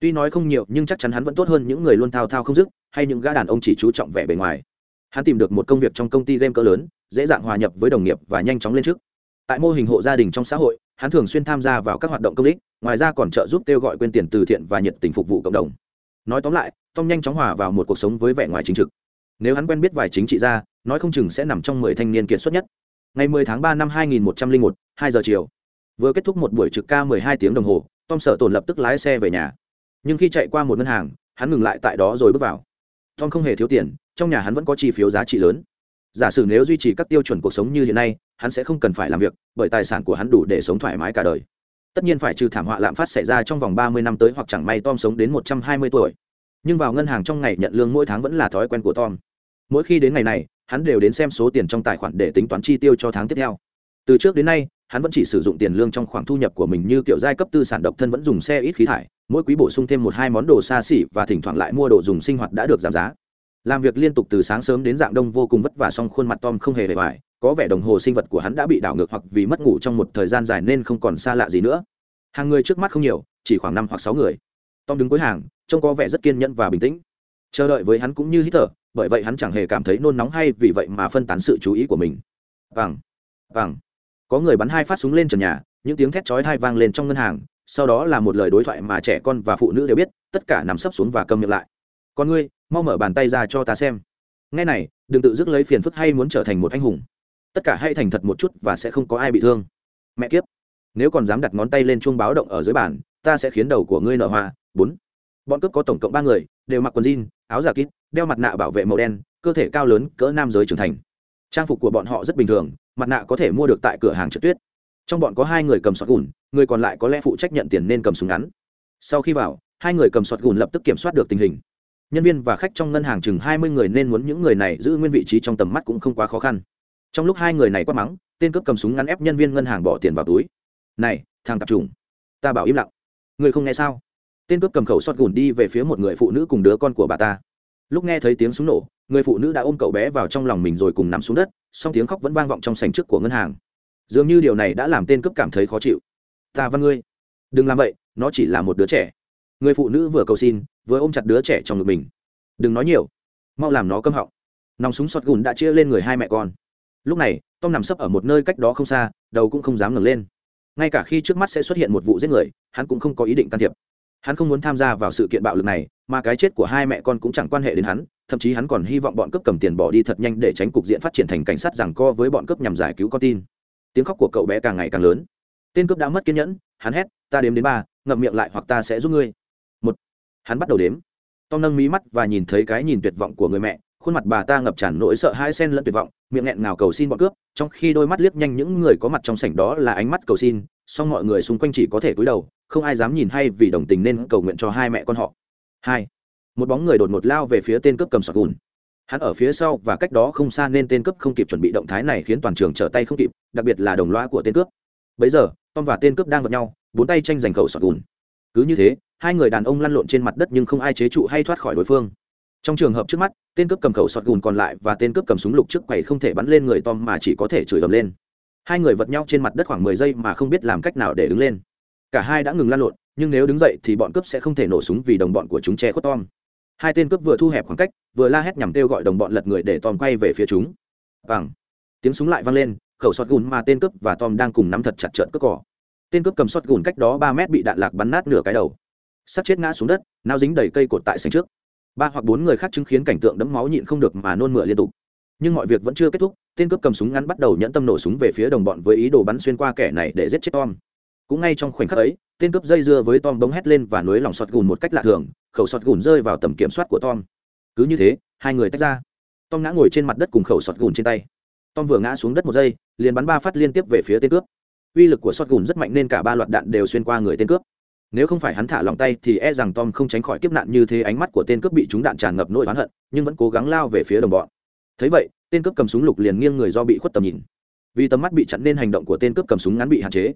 Tuy nói không nhiều, nhưng chắc chắn hắn vẫn tốt hơn những người luôn thao thao không dứt, hay những gã đàn ông chỉ chú trọng vẻ bề ngoài. Hắn tìm được một công việc trong công ty game cỡ lớn, dễ dàng hòa nhập với đồng nghiệp và nhanh chóng lên trước. Tại mô hình hộ gia đình trong xã hội, hắn thường xuyên tham gia vào các hoạt động công ích, ngoài ra còn trợ giúp kêu gọi quyên tiền từ thiện và nhiệt tình phục vụ cộng đồng. Nói tóm lại, tom nhanh chóng hòa vào một cuộc sống với vẻ ngoài chính trực. Nếu hắn quen biết vài chính trị gia, nói không chừng sẽ nằm trong mười thanh niên kiệt xuất nhất ngày 10 tháng 3 năm 2101, 2 giờ chiều. Vừa kết thúc một buổi trực ca 12 tiếng đồng hồ tom sợ tổn lập tức lái xe về nhà. Nhưng khi chạy qua một ngân hàng hắn ngừng lại tại đó rồi bước vào. Tom không hề thiếu tiền trong nhà hắn vẫn có chi phiếu giá trị lớn. Giả sử nếu duy trì các tiêu chuẩn cuộc sống như hiện nay hắn sẽ không cần phải làm việc bởi tài sản của hắn đủ để sống thoải mái cả đời. Tất nhiên phải trừ thảm họa lạm phát xảy ra trong vòng ba mươi năm tới hoặc chẳng may tom sống đến một trăm hai mươi tuổi. Nhưng vào ngân hàng trong ngày nhận lương mỗi tháng vẫn là thói quen của tom. Mỗi khi đến ngày này hắn đều đến xem số tiền trong tài khoản để tính toán chi tiêu cho tháng tiếp theo. Từ trước đến nay, hắn vẫn chỉ sử dụng tiền lương trong khoảng thu nhập của mình như kiểu giai cấp tư sản độc thân vẫn dùng xe ít khí thải, mỗi quý bổ sung thêm một hai món đồ xa xỉ và thỉnh thoảng lại mua đồ dùng sinh hoạt đã được giảm giá. Làm việc liên tục từ sáng sớm đến dạng đông vô cùng vất vả song khuôn mặt tom không hề hề hoài có vẻ đồng hồ sinh vật của hắn đã bị đảo ngược hoặc vì mất ngủ trong một thời gian dài nên không còn xa lạ gì nữa. Hàng người trước mắt không nhiều, chỉ khoảng năm hoặc sáu người. Tom đứng cuối hàng, trông có vẻ rất kiên nhẫn và bình tĩnh. Chờ đợi với hắn cũng như hít thở bởi vậy hắn chẳng hề cảm thấy nôn nóng hay vì vậy mà phân tán sự chú ý của mình. Vàng vàng. Có người bắn hai phát súng lên trần nhà, những tiếng thét chói thai vang lên trong ngân hàng, sau đó là một lời đối thoại mà trẻ con và phụ nữ đều biết, tất cả nằm sấp xuống và câm miệng lại. Con ngươi, mau mở bàn tay ra cho ta xem. Nghe này, đừng tự dứt lấy phiền phức hay muốn trở thành một anh hùng. Tất cả hãy thành thật một chút và sẽ không có ai bị thương. Mẹ kiếp. Nếu còn dám đặt ngón tay lên chuông báo động ở dưới bàn, ta sẽ khiến đầu của ngươi nở hoa. Bốn. Bọn cướp có tổng cộng ba người đều mặc quần jean, áo giả kít, đeo mặt nạ bảo vệ màu đen, cơ thể cao lớn, cỡ nam giới trưởng thành. Trang phục của bọn họ rất bình thường, mặt nạ có thể mua được tại cửa hàng trượt tuyết. Trong bọn có hai người cầm sọt gùn, người còn lại có lẽ phụ trách nhận tiền nên cầm súng ngắn. Sau khi vào, hai người cầm sọt gùn lập tức kiểm soát được tình hình. Nhân viên và khách trong ngân hàng chừng hai mươi người nên muốn những người này giữ nguyên vị trí trong tầm mắt cũng không quá khó khăn. Trong lúc hai người này quát mắng, tên cướp cầm súng ngắn ép nhân viên ngân hàng bỏ tiền vào túi. Này, thằng tạp trùng, ta bảo im lặng. Người không nghe sao? Tên cướp cầm khẩu sọt gùn đi về phía một người phụ nữ cùng đứa con của bà ta. Lúc nghe thấy tiếng súng nổ, người phụ nữ đã ôm cậu bé vào trong lòng mình rồi cùng nằm xuống đất, song tiếng khóc vẫn vang vọng trong sành trước của ngân hàng. Dường như điều này đã làm tên cướp cảm thấy khó chịu. Ta văn ngươi. Đừng làm vậy, nó chỉ là một đứa trẻ. Người phụ nữ vừa cầu xin, vừa ôm chặt đứa trẻ trong ngực mình. Đừng nói nhiều, mau làm nó câm họng. Nòng súng sọt gùn đã chia lên người hai mẹ con. Lúc này, tom nằm sấp ở một nơi cách đó không xa, đầu cũng không dám ngẩng lên. Ngay cả khi trước mắt sẽ xuất hiện một vụ giết người, hắn cũng không có ý định can thiệp hắn không muốn tham gia vào sự kiện bạo lực này, mà cái chết của hai mẹ con cũng chẳng quan hệ đến hắn, thậm chí hắn còn hy vọng bọn cướp cầm tiền bỏ đi thật nhanh để tránh cục diện phát triển thành cảnh sát rằng co với bọn cướp nhằm giải cứu con tin. Tiếng khóc của cậu bé càng ngày càng lớn. Tên cướp đã mất kiên nhẫn, hắn hét, ta đếm đến ba, ngậm miệng lại hoặc ta sẽ giúp ngươi. Một, hắn bắt đầu đếm. Tom nâng mí mắt và nhìn thấy cái nhìn tuyệt vọng của người mẹ, khuôn mặt bà ta ngập tràn nỗi sợ hai sen lẫn tuyệt vọng, miệng nghẹn ngào cầu xin bọn cướp, trong khi đôi mắt liếc nhanh những người có mặt trong sảnh đó là ánh mắt cầu xin, song mọi người xung quanh chỉ có thể cúi đầu không ai dám nhìn hay vì đồng tình nên cầu nguyện cho hai mẹ con họ. Hai, một bóng người đột ngột lao về phía tên cướp cầm sọt gùn. Hắn ở phía sau và cách đó không xa nên tên cướp không kịp chuẩn bị động thái này khiến toàn trường trở tay không kịp, đặc biệt là đồng loa của tên cướp. Bấy giờ, tom và tên cướp đang vật nhau, bốn tay tranh giành khẩu sọt gùn. Cứ như thế, hai người đàn ông lăn lộn trên mặt đất nhưng không ai chế trụ hay thoát khỏi đối phương. Trong trường hợp trước mắt, tên cướp cầm khẩu sọt gùn còn lại và tên cướp cầm súng lục trước quầy không thể bắn lên người tom mà chỉ có thể chửi ầm lên. Hai người vật nhau trên mặt đất khoảng mười giây mà không biết làm cách nào để đứng lên cả hai đã ngừng lan lộn, nhưng nếu đứng dậy thì bọn cướp sẽ không thể nổ súng vì đồng bọn của chúng che khuất tom. Hai tên cướp vừa thu hẹp khoảng cách, vừa la hét nhằm kêu gọi đồng bọn lật người để tom quay về phía chúng. Bằng tiếng súng lại vang lên, khẩu sọt gùn mà tên cướp và tom đang cùng nắm thật chặt trợn cướp cỏ tên cướp cầm sọt gùn cách đó ba mét bị đạn lạc bắn nát nửa cái đầu. Sắt chết ngã xuống đất, nao dính đầy cây cột tại sành trước. Ba hoặc bốn người khác chứng kiến cảnh tượng đẫm máu nhịn không được mà nôn mửa liên tục. Nhưng mọi việc vẫn chưa kết thúc, tên cướp cầm súng ngắn bắt đầu nhẫn tâm nổ súng về phía đồng bọn với ý đồ bắn xuyên qua kẻ này để giết chết tom cũng ngay trong khoảnh khắc ấy, tên cướp dây dưa với tom bỗng hét lên và nối lòng sọt gùn một cách lạ thường, khẩu sọt gùn rơi vào tầm kiểm soát của tom. Cứ như thế, hai người tách ra. Tom ngã ngồi trên mặt đất cùng khẩu sọt gùn trên tay. Tom vừa ngã xuống đất một giây, liền bắn ba phát liên tiếp về phía tên cướp. Uy lực của sọt gùn rất mạnh nên cả ba loạt đạn đều xuyên qua người tên cướp. Nếu không phải hắn thả lòng tay thì e rằng tom không tránh khỏi kiếp nạn như thế ánh mắt của tên cướp bị trúng đạn tràn ngập nỗi oán hận, nhưng vẫn cố gắng lao về phía đồng bọn. Thấy vậy, tên cướp cầm súng lục liền nghiêng người do bị khuất tầm nhìn. Vì tầm mắt bị chặn nên hành động của tên cướp cầm súng ngắn bị hạn chế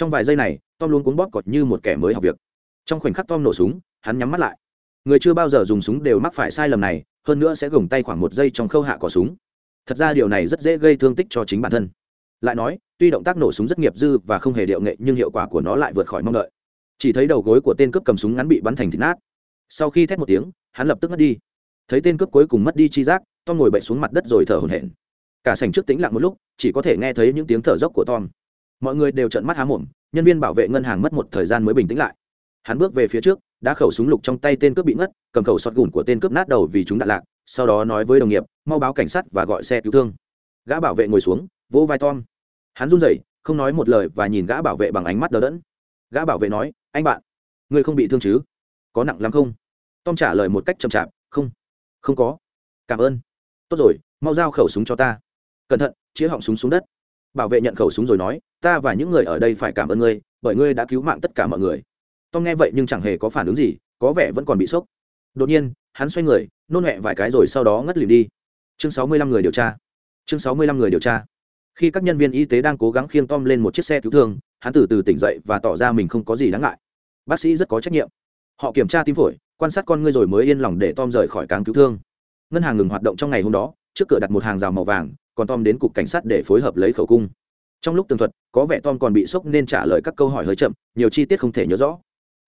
trong vài giây này, tom luôn cuốn bóp cọt như một kẻ mới học việc. Trong khoảnh khắc tom nổ súng, hắn nhắm mắt lại. Người chưa bao giờ dùng súng đều mắc phải sai lầm này, hơn nữa sẽ gồng tay khoảng một giây trong khâu hạ cỏ súng. Thật ra điều này rất dễ gây thương tích cho chính bản thân. Lại nói, tuy động tác nổ súng rất nghiệp dư và không hề điệu nghệ, nhưng hiệu quả của nó lại vượt khỏi mong đợi. Chỉ thấy đầu gối của tên cướp cầm súng ngắn bị bắn thành thịt nát. Sau khi thét một tiếng, hắn lập tức mất đi. Thấy tên cướp cuối cùng mất đi chi giác, tom ngồi bậy xuống mặt đất rồi thở hổn hển. Cả sảnh trước tĩnh lặng một lúc, chỉ có thể nghe thấy những tiếng thở dốc của tom mọi người đều trợn mắt há mồm, nhân viên bảo vệ ngân hàng mất một thời gian mới bình tĩnh lại. Hắn bước về phía trước, đã khẩu súng lục trong tay tên cướp bị ngất, cầm khẩu sọt gùn của tên cướp nát đầu vì chúng đạn lạc, sau đó nói với đồng nghiệp, mau báo cảnh sát và gọi xe cứu thương. Gã bảo vệ ngồi xuống, vỗ vai tom. Hắn run rẩy, không nói một lời và nhìn gã bảo vệ bằng ánh mắt đờ đẫn. Gã bảo vệ nói, anh bạn người không bị thương chứ? Có nặng lắm không? Tom trả lời một cách chậm chạp, không không có. Cảm ơn. Tốt rồi, mau giao khẩu súng cho ta. Cẩn thận, chĩa họng súng xuống đất bảo vệ nhận khẩu súng rồi nói, ta và những người ở đây phải cảm ơn ngươi, bởi ngươi đã cứu mạng tất cả mọi người. Tom nghe vậy nhưng chẳng hề có phản ứng gì, có vẻ vẫn còn bị sốc. Đột nhiên, hắn xoay người, nôn mẹ vài cái rồi sau đó ngất lìm đi. Chương sáu mươi lăm người điều tra. Chương sáu mươi lăm người điều tra. Khi các nhân viên y tế đang cố gắng khiêng tom lên một chiếc xe cứu thương, hắn từ từ tỉnh dậy và tỏ ra mình không có gì đáng ngại. Bác sĩ rất có trách nhiệm. Họ kiểm tra tim phổi, quan sát con ngươi rồi mới yên lòng để tom rời khỏi cáng cứu thương. Ngân hàng ngừng hoạt động trong ngày hôm đó, trước cửa đặt một hàng rào màu vàng còn tom đến cục cảnh sát để phối hợp lấy khẩu cung. Trong lúc tường thuật, có vẻ tom còn bị sốc nên trả lời các câu hỏi hơi chậm, nhiều chi tiết không thể nhớ rõ.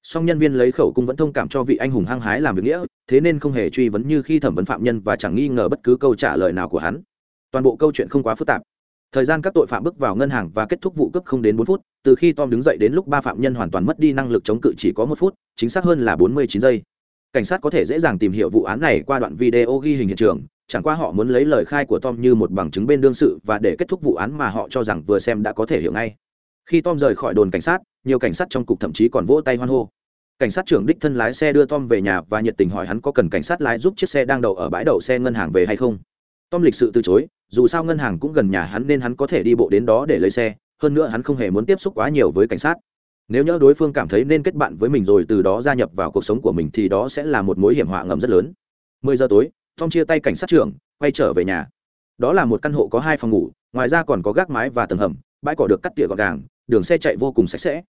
Song nhân viên lấy khẩu cung vẫn thông cảm cho vị anh hùng hăng hái làm việc nghĩa, thế nên không hề truy vấn như khi thẩm vấn phạm nhân và chẳng nghi ngờ bất cứ câu trả lời nào của hắn. Toàn bộ câu chuyện không quá phức tạp. Thời gian các tội phạm bước vào ngân hàng và kết thúc vụ cướp không đến bốn phút, từ khi tom đứng dậy đến lúc ba phạm nhân hoàn toàn mất đi năng lực chống cự chỉ có một phút, chính xác hơn là bốn mươi chín giây. Cảnh sát có thể dễ dàng tìm hiểu vụ án này qua đoạn video ghi hình hiện trường chẳng qua họ muốn lấy lời khai của tom như một bằng chứng bên đương sự và để kết thúc vụ án mà họ cho rằng vừa xem đã có thể hiểu ngay. Khi tom rời khỏi đồn cảnh sát, nhiều cảnh sát trong cục thậm chí còn vỗ tay hoan hô. Cảnh sát trưởng đích thân lái xe đưa tom về nhà và nhiệt tình hỏi hắn có cần cảnh sát lái giúp chiếc xe đang đậu ở bãi đậu xe ngân hàng về hay không. Tom lịch sự từ chối, dù sao ngân hàng cũng gần nhà hắn nên hắn có thể đi bộ đến đó để lấy xe, hơn nữa hắn không hề muốn tiếp xúc quá nhiều với cảnh sát. Nếu nhỡ đối phương cảm thấy nên kết bạn với mình rồi từ đó gia nhập vào cuộc sống của mình thì đó sẽ là một mối hiểm họa ngầm rất lớn. Mười giờ tối tom chia tay cảnh sát trưởng, quay trở về nhà. Đó là một căn hộ có hai phòng ngủ, ngoài ra còn có gác mái và tầng hầm, bãi cỏ được cắt tỉa gọn gàng, đường xe chạy vô cùng sạch sẽ.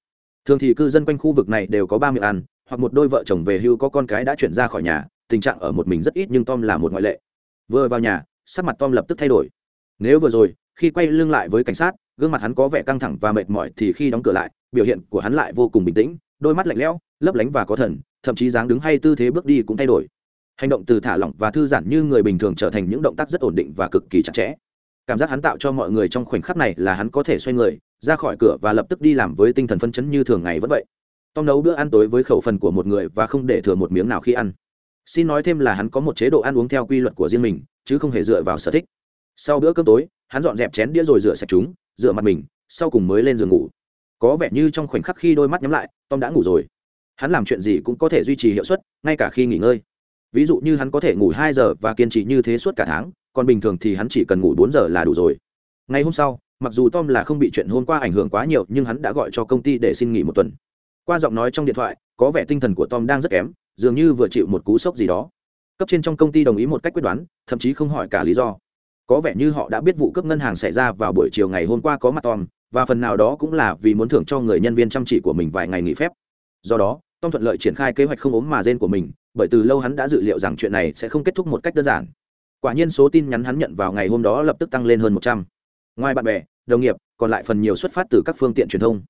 Thường thì cư dân quanh khu vực này đều có ba miệng ăn, hoặc một đôi vợ chồng về hưu có con cái đã chuyển ra khỏi nhà, tình trạng ở một mình rất ít nhưng tom là một ngoại lệ. Vừa vào nhà, sắc mặt tom lập tức thay đổi. Nếu vừa rồi, khi quay lưng lại với cảnh sát, gương mặt hắn có vẻ căng thẳng và mệt mỏi thì khi đóng cửa lại, biểu hiện của hắn lại vô cùng bình tĩnh, đôi mắt lạnh lẽo, lấp lánh và có thần, thậm chí dáng đứng hay tư thế bước đi cũng thay đổi hành động từ thả lỏng và thư giãn như người bình thường trở thành những động tác rất ổn định và cực kỳ chặt chẽ. Cảm giác hắn tạo cho mọi người trong khoảnh khắc này là hắn có thể xoay người, ra khỏi cửa và lập tức đi làm với tinh thần phân chấn như thường ngày vẫn vậy. Tom nấu bữa ăn tối với khẩu phần của một người và không để thừa một miếng nào khi ăn. Xin nói thêm là hắn có một chế độ ăn uống theo quy luật của riêng mình, chứ không hề dựa vào sở thích. Sau bữa cơm tối, hắn dọn dẹp chén đĩa rồi rửa sạch chúng, rửa mặt mình, sau cùng mới lên giường ngủ. Có vẻ như trong khoảnh khắc khi đôi mắt nhắm lại, tom đã ngủ rồi. Hắn làm chuyện gì cũng có thể duy trì hiệu suất, ngay cả khi nghỉ ngơi ví dụ như hắn có thể ngủ hai giờ và kiên trì như thế suốt cả tháng, còn bình thường thì hắn chỉ cần ngủ bốn giờ là đủ rồi. Ngày hôm sau, mặc dù tom là không bị chuyện hôm qua ảnh hưởng quá nhiều, nhưng hắn đã gọi cho công ty để xin nghỉ một tuần. Qua giọng nói trong điện thoại, có vẻ tinh thần của tom đang rất kém, dường như vừa chịu một cú sốc gì đó. Cấp trên trong công ty đồng ý một cách quyết đoán, thậm chí không hỏi cả lý do. Có vẻ như họ đã biết vụ cướp ngân hàng xảy ra vào buổi chiều ngày hôm qua có mặt tom, và phần nào đó cũng là vì muốn thưởng cho người nhân viên chăm chỉ của mình vài ngày nghỉ phép. Do đó, tom thuận lợi triển khai kế hoạch không ốm mà gen của mình bởi từ lâu hắn đã dự liệu rằng chuyện này sẽ không kết thúc một cách đơn giản. Quả nhiên số tin nhắn hắn nhận vào ngày hôm đó lập tức tăng lên hơn một trăm. Ngoài bạn bè, đồng nghiệp, còn lại phần nhiều xuất phát từ các phương tiện truyền thông.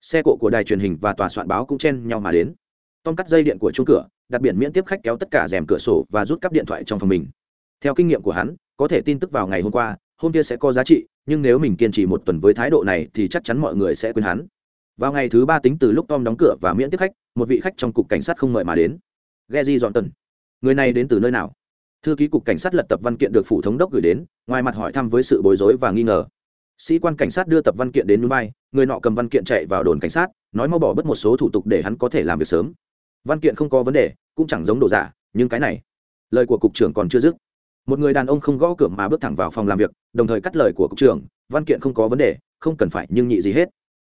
Xe cộ của đài truyền hình và tòa soạn báo cũng chen nhau mà đến. Tom cắt dây điện của chung cửa, đặt biển miễn tiếp khách kéo tất cả rèm cửa sổ và rút cắp điện thoại trong phòng mình. Theo kinh nghiệm của hắn, có thể tin tức vào ngày hôm qua, hôm kia sẽ có giá trị, nhưng nếu mình kiên trì một tuần với thái độ này thì chắc chắn mọi người sẽ quên hắn. Vào ngày thứ ba tính từ lúc tom đóng cửa và miễn tiếp khách, một vị khách trong cục cảnh sát không mời mà đến. Geji Johnson. Người này đến từ nơi nào? Thư ký cục cảnh sát lật tập văn kiện được phủ thống đốc gửi đến, ngoài mặt hỏi thăm với sự bối rối và nghi ngờ. Sĩ quan cảnh sát đưa tập văn kiện đến núi bay, người nọ cầm văn kiện chạy vào đồn cảnh sát, nói mau bỏ bớt một số thủ tục để hắn có thể làm việc sớm. Văn kiện không có vấn đề, cũng chẳng giống đồ giả, nhưng cái này, lời của cục trưởng còn chưa dứt. Một người đàn ông không gõ cửa mà bước thẳng vào phòng làm việc, đồng thời cắt lời của cục trưởng, văn kiện không có vấn đề, không cần phải nhưng nhị gì hết.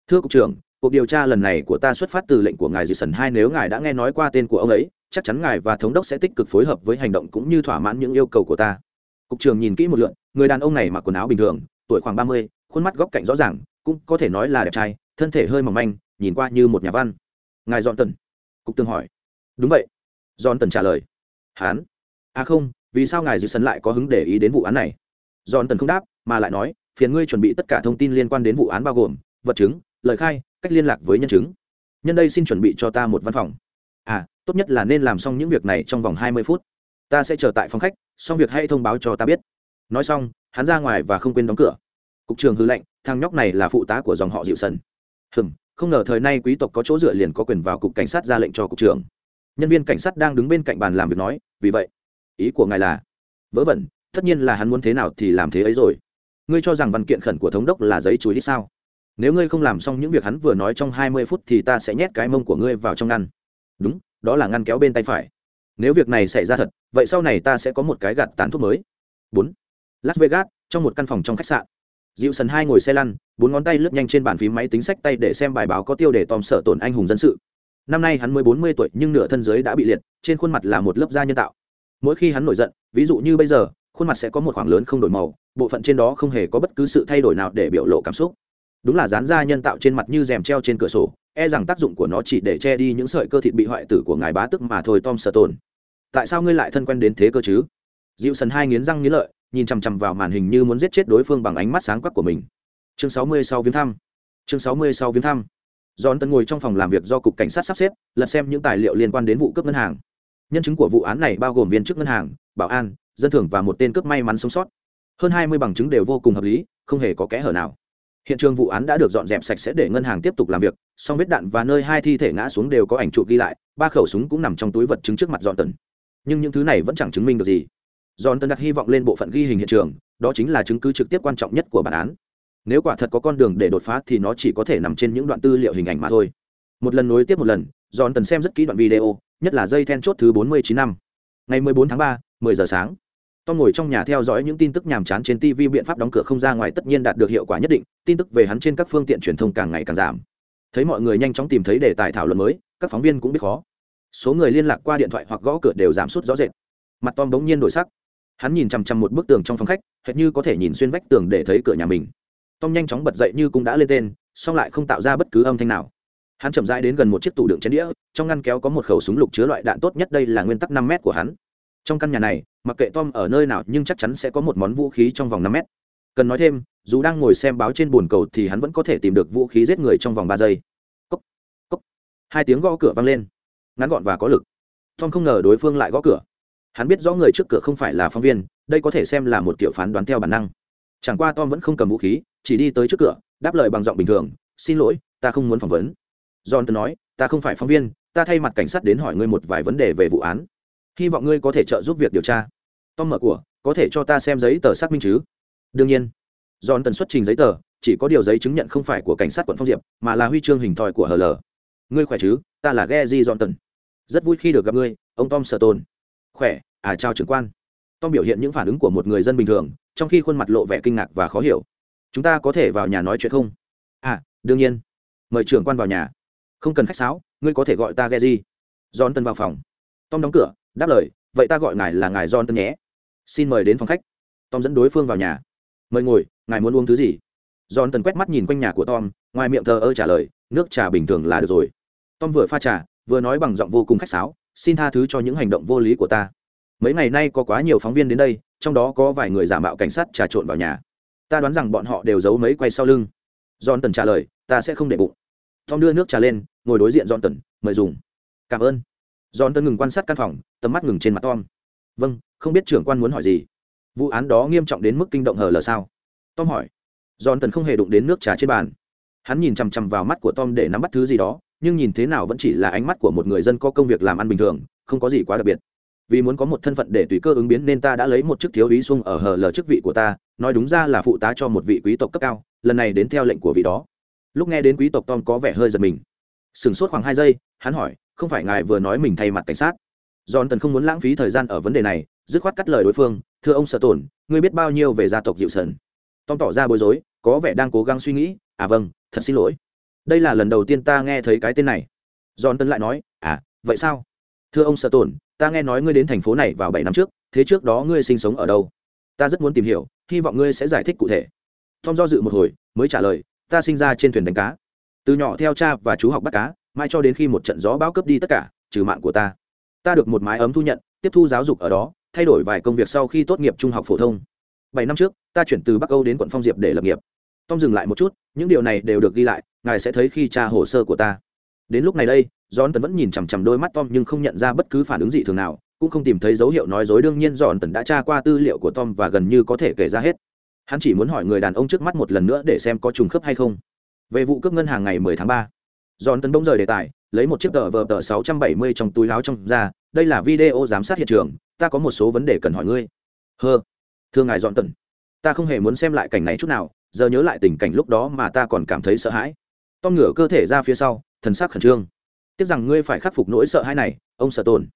Thưa cục trưởng, cuộc điều tra lần này của ta xuất phát từ lệnh của ngài dì sần hai nếu ngài đã nghe nói qua tên của ông ấy chắc chắn ngài và thống đốc sẽ tích cực phối hợp với hành động cũng như thỏa mãn những yêu cầu của ta. Cục trưởng nhìn kỹ một lượn, người đàn ông này mặc quần áo bình thường, tuổi khoảng ba mươi, khuôn mắt góc cạnh rõ ràng, cũng có thể nói là đẹp trai, thân thể hơi mỏng manh, nhìn qua như một nhà văn. Ngài dọn tần cục tường hỏi. Đúng vậy. Dọn tần trả lời. Hán? À không, vì sao ngài dư sần lại có hứng để ý đến vụ án này? Dọn tần không đáp, mà lại nói, phiền ngươi chuẩn bị tất cả thông tin liên quan đến vụ án bao gồm vật chứng, lời khai, cách liên lạc với nhân chứng. Nhân đây xin chuẩn bị cho ta một văn phòng. À tốt nhất là nên làm xong những việc này trong vòng hai mươi phút. Ta sẽ chờ tại phòng khách, xong việc hãy thông báo cho ta biết. Nói xong, hắn ra ngoài và không quên đóng cửa. Cục trưởng hư lệnh, thằng nhóc này là phụ tá của dòng họ diệu sần. Hừm, không ngờ thời nay quý tộc có chỗ dựa liền có quyền vào cục cảnh sát ra lệnh cho cục trưởng. Nhân viên cảnh sát đang đứng bên cạnh bàn làm việc nói, vì vậy, ý của ngài là, vớ vẩn, tất nhiên là hắn muốn thế nào thì làm thế ấy rồi. Ngươi cho rằng văn kiện khẩn của thống đốc là giấy chuối đi sao? Nếu ngươi không làm xong những việc hắn vừa nói trong hai mươi phút thì ta sẽ nhét cái mông của ngươi vào trong ngăn. Đúng đó là ngăn kéo bên tay phải. Nếu việc này xảy ra thật, vậy sau này ta sẽ có một cái gạt tán thuốc mới. Bốn. Las vegas, trong một căn phòng trong khách sạn. Dịu sần hai ngồi xe lăn, bốn ngón tay lướt nhanh trên bàn phím máy tính sách tay để xem bài báo có tiêu đề tòm sở tổn anh hùng dân sự. Năm nay hắn mới bốn mươi tuổi nhưng nửa thân dưới đã bị liệt, trên khuôn mặt là một lớp da nhân tạo. Mỗi khi hắn nổi giận, ví dụ như bây giờ, khuôn mặt sẽ có một khoảng lớn không đổi màu, bộ phận trên đó không hề có bất cứ sự thay đổi nào để biểu lộ cảm xúc đúng là dán da nhân tạo trên mặt như rèm treo trên cửa sổ e rằng tác dụng của nó chỉ để che đi những sợi cơ thịt bị hoại tử của ngài bá tức mà thôi, tom sợ tồn tại sao ngươi lại thân quen đến thế cơ chứ? Dịu sần hai nghiến răng nghiến lợi, nhìn chằm chằm vào màn hình như muốn giết chết đối phương bằng ánh mắt sáng quắc của mình. Chương sáu mươi sau viếng thăm. Chương sáu mươi sau viếng thăm. Giòn tân ngồi trong phòng làm việc do cục cảnh sát sắp xếp, lật xem những tài liệu liên quan đến vụ cướp ngân hàng. Nhân chứng của vụ án này bao gồm viên chức ngân hàng, bảo an, dân thường và một tên cướp may mắn sống sót. Hơn hai mươi bằng chứng đều vô cùng hợp lý, không hề có kẽ hở nào hiện trường vụ án đã được dọn dẹp sạch sẽ để ngân hàng tiếp tục làm việc song vết đạn và nơi hai thi thể ngã xuống đều có ảnh chụp ghi lại ba khẩu súng cũng nằm trong túi vật chứng trước mặt dọn tần nhưng những thứ này vẫn chẳng chứng minh được gì. Dọn tần đặt hy vọng lên bộ phận ghi hình hiện trường đó chính là chứng cứ trực tiếp quan trọng nhất của bản án. Nếu quả thật có con đường để đột phá thì nó chỉ có thể nằm trên những đoạn tư liệu hình ảnh mà thôi. Một lần nối tiếp một lần dọn tần xem rất kỹ đoạn video nhất là dây then chốt thứ bốn mươi chín năm. Ngày 14 tháng 3, 10 giờ sáng. Tom ngồi trong nhà theo dõi những tin tức nhàm chán trên TV biện pháp đóng cửa không ra ngoài tất nhiên đạt được hiệu quả nhất định, tin tức về hắn trên các phương tiện truyền thông càng ngày càng giảm. Thấy mọi người nhanh chóng tìm thấy đề tài thảo luận mới, các phóng viên cũng biết khó. Số người liên lạc qua điện thoại hoặc gõ cửa đều giảm sút rõ rệt. Mặt Tom bỗng nhiên đổi sắc. Hắn nhìn chằm chằm một bức tường trong phòng khách, hệt như có thể nhìn xuyên vách tường để thấy cửa nhà mình. Tom nhanh chóng bật dậy như cũng đã lên tên, song lại không tạo ra bất cứ âm thanh nào. Hắn chậm rãi đến gần một chiếc tủ đựng chén đĩa, trong ngăn kéo có một khẩu súng lục chứa loại đạn tốt nhất đây là nguyên tắc năm mét của hắn trong căn nhà này mặc kệ tom ở nơi nào nhưng chắc chắn sẽ có một món vũ khí trong vòng năm mét. Cần nói thêm dù đang ngồi xem báo trên bồn cầu thì hắn vẫn có thể tìm được vũ khí giết người trong vòng ba giây. Cốc, cốc. hai tiếng gõ cửa vang lên. Ngắn gọn và có lực. Tom không ngờ đối phương lại gõ cửa. Hắn biết rõ người trước cửa không phải là phóng viên đây có thể xem là một kiểu phán đoán theo bản năng. Chẳng qua tom vẫn không cầm vũ khí chỉ đi tới trước cửa đáp lời bằng giọng bình thường xin lỗi ta không muốn phỏng vấn. John nói ta không phải phóng viên ta thay mặt cảnh sát đến hỏi ngươi một vài vấn đề về vụ án hy vọng ngươi có thể trợ giúp việc điều tra. Tom mở của, có thể cho ta xem giấy tờ xác minh chứ? Đương nhiên. John tần xuất trình giấy tờ, chỉ có điều giấy chứng nhận không phải của cảnh sát quận phong diệp, mà là huy chương hình thòi của hl ngươi khỏe chứ? Ta là ghe john tần rất vui khi được gặp ngươi, ông tom sợ tồn khỏe à chào trưởng quan. Tom biểu hiện những phản ứng của một người dân bình thường, trong khi khuôn mặt lộ vẻ kinh ngạc và khó hiểu. Chúng ta có thể vào nhà nói chuyện không? À đương nhiên. Mời trưởng quan vào nhà. Không cần khách sáo, ngươi có thể gọi ta ghe gì john tân vào phòng. Tom đóng cửa đáp lời, vậy ta gọi ngài là ngài john tân nhé. Xin mời đến phòng khách. Tom dẫn đối phương vào nhà. Mời ngồi, ngài muốn uống thứ gì? John tân quét mắt nhìn quanh nhà của tom, ngoài miệng thờ ơ trả lời, nước trà bình thường là được rồi. Tom vừa pha trà, vừa nói bằng giọng vô cùng khách sáo, xin tha thứ cho những hành động vô lý của ta. Mấy ngày nay có quá nhiều phóng viên đến đây, trong đó có vài người giả mạo cảnh sát trà trộn vào nhà. Ta đoán rằng bọn họ đều giấu mấy quay sau lưng. John tần trả lời, ta sẽ không để bụng. Tom đưa nước trà lên, ngồi đối diện john tần mời dùng. Cảm ơn john tân ngừng quan sát căn phòng, tầm mắt ngừng trên mặt tom. Vâng không biết trưởng quan muốn hỏi gì. Vụ án đó nghiêm trọng đến mức kinh động hờ lờ sao? Tom hỏi. John tân không hề đụng đến nước trà trên bàn. Hắn nhìn chằm chằm vào mắt của tom để nắm bắt thứ gì đó, nhưng nhìn thế nào vẫn chỉ là ánh mắt của một người dân có công việc làm ăn bình thường, không có gì quá đặc biệt. Vì muốn có một thân phận để tùy cơ ứng biến nên ta đã lấy một chức thiếu úy xuông ở hờ lờ chức vị của ta, nói đúng ra là phụ tá cho một vị quý tộc cấp cao, lần này đến theo lệnh của vị đó. Lúc nghe đến quý tộc tom có vẻ hơi giật mình. Sửng sốt khoảng hai giây, hắn hỏi không phải ngài vừa nói mình thay mặt cảnh sát. John tần không muốn lãng phí thời gian ở vấn đề này, dứt khoát cắt lời đối phương, thưa ông sợ tổn ngươi biết bao nhiêu về gia tộc dịu sần tom tỏ ra bối rối, có vẻ đang cố gắng suy nghĩ à vâng thật xin lỗi. Đây là lần đầu tiên ta nghe thấy cái tên này. John tần lại nói à vậy sao? Thưa ông sợ tổn ta nghe nói ngươi đến thành phố này vào bảy năm trước, thế trước đó ngươi sinh sống ở đâu? Ta rất muốn tìm hiểu, hy vọng ngươi sẽ giải thích cụ thể. Tom do dự một hồi, mới trả lời, ta sinh ra trên thuyền đánh cá. Từ nhỏ theo cha và chú học bắt cá mai cho đến khi một trận gió bão cướp đi tất cả trừ mạng của ta. Ta được một mái ấm thu nhận tiếp thu giáo dục ở đó thay đổi vài công việc sau khi tốt nghiệp trung học phổ thông. Bảy năm trước ta chuyển từ bắc âu đến quận phong diệp để lập nghiệp. Tom dừng lại một chút những điều này đều được ghi lại ngài sẽ thấy khi tra hồ sơ của ta. Đến lúc này đây John Tần vẫn nhìn chằm chằm đôi mắt Tom nhưng không nhận ra bất cứ phản ứng gì thường nào, cũng không tìm thấy dấu hiệu nói dối. Đương nhiên John Tần đã tra qua tư liệu của Tom và gần như có thể kể ra hết. Hắn chỉ muốn hỏi người đàn ông trước mắt một lần nữa để xem có trùng khớp hay không. Về vụ cướp ngân hàng ngày 10 tháng 3, giòn Tần bỗng rời đề tài, lấy một chiếc tờ vờ tờ 670 trong túi áo trong ra, đây là video giám sát hiện trường, ta có một số vấn đề cần hỏi ngươi. Hơ, thưa ngài John Tần, ta không hề muốn xem lại cảnh này chút nào, giờ nhớ lại tình cảnh lúc đó mà ta còn cảm thấy sợ hãi. Tom ngửa cơ thể ra phía sau, thần sắc khẩn trương. Tiếc rằng ngươi phải khắc phục nỗi sợ hãi này ông sợ tồn.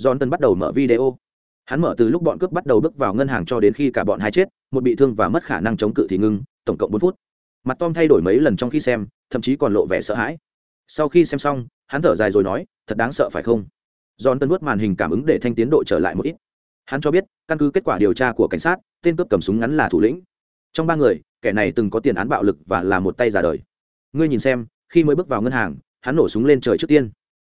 John tân bắt đầu mở video. Hắn mở từ lúc bọn cướp bắt đầu bước vào ngân hàng cho đến khi cả bọn hai chết một bị thương và mất khả năng chống cự thì ngưng tổng cộng bốn phút. Mặt tom thay đổi mấy lần trong khi xem thậm chí còn lộ vẻ sợ hãi sau khi xem xong, hắn thở dài rồi nói, thật đáng sợ phải không? John tân vuốt màn hình cảm ứng để thanh tiến độ trở lại một ít. Hắn cho biết, căn cứ kết quả điều tra của cảnh sát, tên cướp cầm súng ngắn là thủ lĩnh. Trong ba người, kẻ này từng có tiền án bạo lực và là một tay già đời. Ngươi nhìn xem, khi mới bước vào ngân hàng, hắn nổ súng lên trời trước tiên.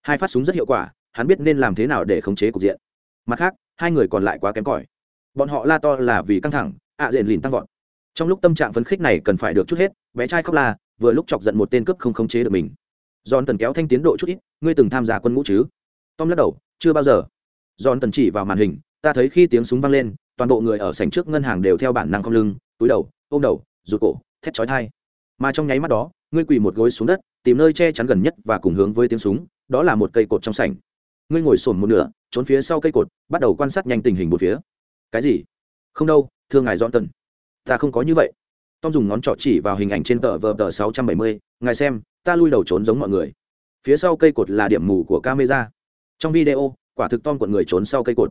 Hai phát súng rất hiệu quả, hắn biết nên làm thế nào để khống chế cục diện. Mặt khác, hai người còn lại quá kém cỏi. Bọn họ la to là vì căng thẳng, ạ à diện lìn tăng vọt. Trong lúc tâm trạng phấn khích này cần phải được chút hết, bé trai khóc la, vừa lúc chọc giận một tên cướp không khống chế được mình giòn tần kéo thanh tiến độ chút ít, ngươi từng tham gia quân ngũ chứ? Tom lắc đầu, chưa bao giờ. Giòn tần chỉ vào màn hình, ta thấy khi tiếng súng vang lên, toàn bộ người ở sảnh trước ngân hàng đều theo bản năng không lưng, túi đầu, ôm đầu, rụt cổ, thét chói thai mà trong nháy mắt đó, ngươi quỳ một gối xuống đất, tìm nơi che chắn gần nhất và cùng hướng với tiếng súng, đó là một cây cột trong sảnh. Ngươi ngồi sồn một nửa, trốn phía sau cây cột, bắt đầu quan sát nhanh tình hình một phía. Cái gì? Không đâu, thưa ngài dọn tần ta không có như vậy. Tom dùng ngón trỏ chỉ vào hình ảnh trên tờ vờ tờ sáu trăm bảy mươi, ngài xem ta lui đầu trốn giống mọi người. Phía sau cây cột là điểm mù của camera. Trong video, quả thực tom cuộn người trốn sau cây cột.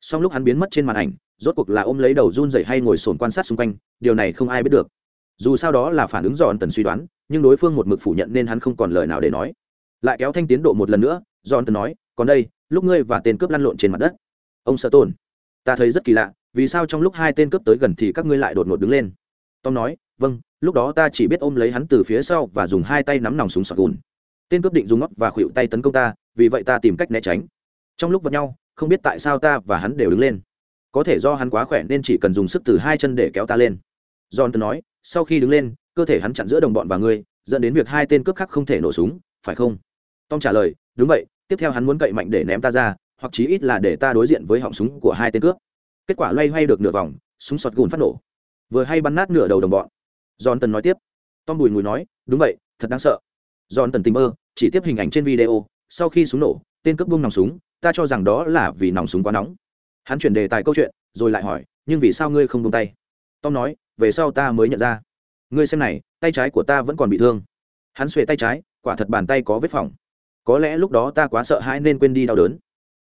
Song lúc hắn biến mất trên màn ảnh, rốt cuộc là ôm lấy đầu run dậy hay ngồi sồn quan sát xung quanh, điều này không ai biết được. Dù sao đó là phản ứng dọn tần suy đoán, nhưng đối phương một mực phủ nhận nên hắn không còn lời nào để nói. Lại kéo thanh tiến độ một lần nữa dọn tần nói, còn đây, lúc ngươi và tên cướp lăn lộn trên mặt đất. Ông sợ tồn ta thấy rất kỳ lạ, vì sao trong lúc hai tên cướp tới gần thì các ngươi lại đột ngột đứng lên? Tom nói vâng lúc đó ta chỉ biết ôm lấy hắn từ phía sau và dùng hai tay nắm nòng súng sọt gùn. Tên cướp định dùng ngóc và khuỵu tay tấn công ta, vì vậy ta tìm cách né tránh. Trong lúc vật nhau, không biết tại sao ta và hắn đều đứng lên. Có thể do hắn quá khỏe nên chỉ cần dùng sức từ hai chân để kéo ta lên. John tần nói, sau khi đứng lên, cơ thể hắn chặn giữa đồng bọn và ngươi, dẫn đến việc hai tên cướp khác không thể nổ súng, phải không? Tom trả lời, đúng vậy, tiếp theo hắn muốn cậy mạnh để ném ta ra, hoặc chí ít là để ta đối diện với họng súng của hai tên cướp. Kết quả loay hoay được nửa vòng, súng sọt gùn phát nổ. Vừa hay bắn nát nửa đầu đồng bọn giòn tần nói tiếp. Tom bùi ngùi nói, đúng vậy, thật đáng sợ. Giòn tần tình mơ, chỉ tiếp hình ảnh trên video, sau khi súng nổ, tên cướp bung nòng súng, ta cho rằng đó là vì nòng súng quá nóng. Hắn chuyển đề tài câu chuyện, rồi lại hỏi, nhưng vì sao ngươi không bung tay? Tom nói, về sau ta mới nhận ra. Ngươi xem này, tay trái của ta vẫn còn bị thương. Hắn xuề tay trái, quả thật bàn tay có vết phỏng. Có lẽ lúc đó ta quá sợ hãi nên quên đi đau đớn.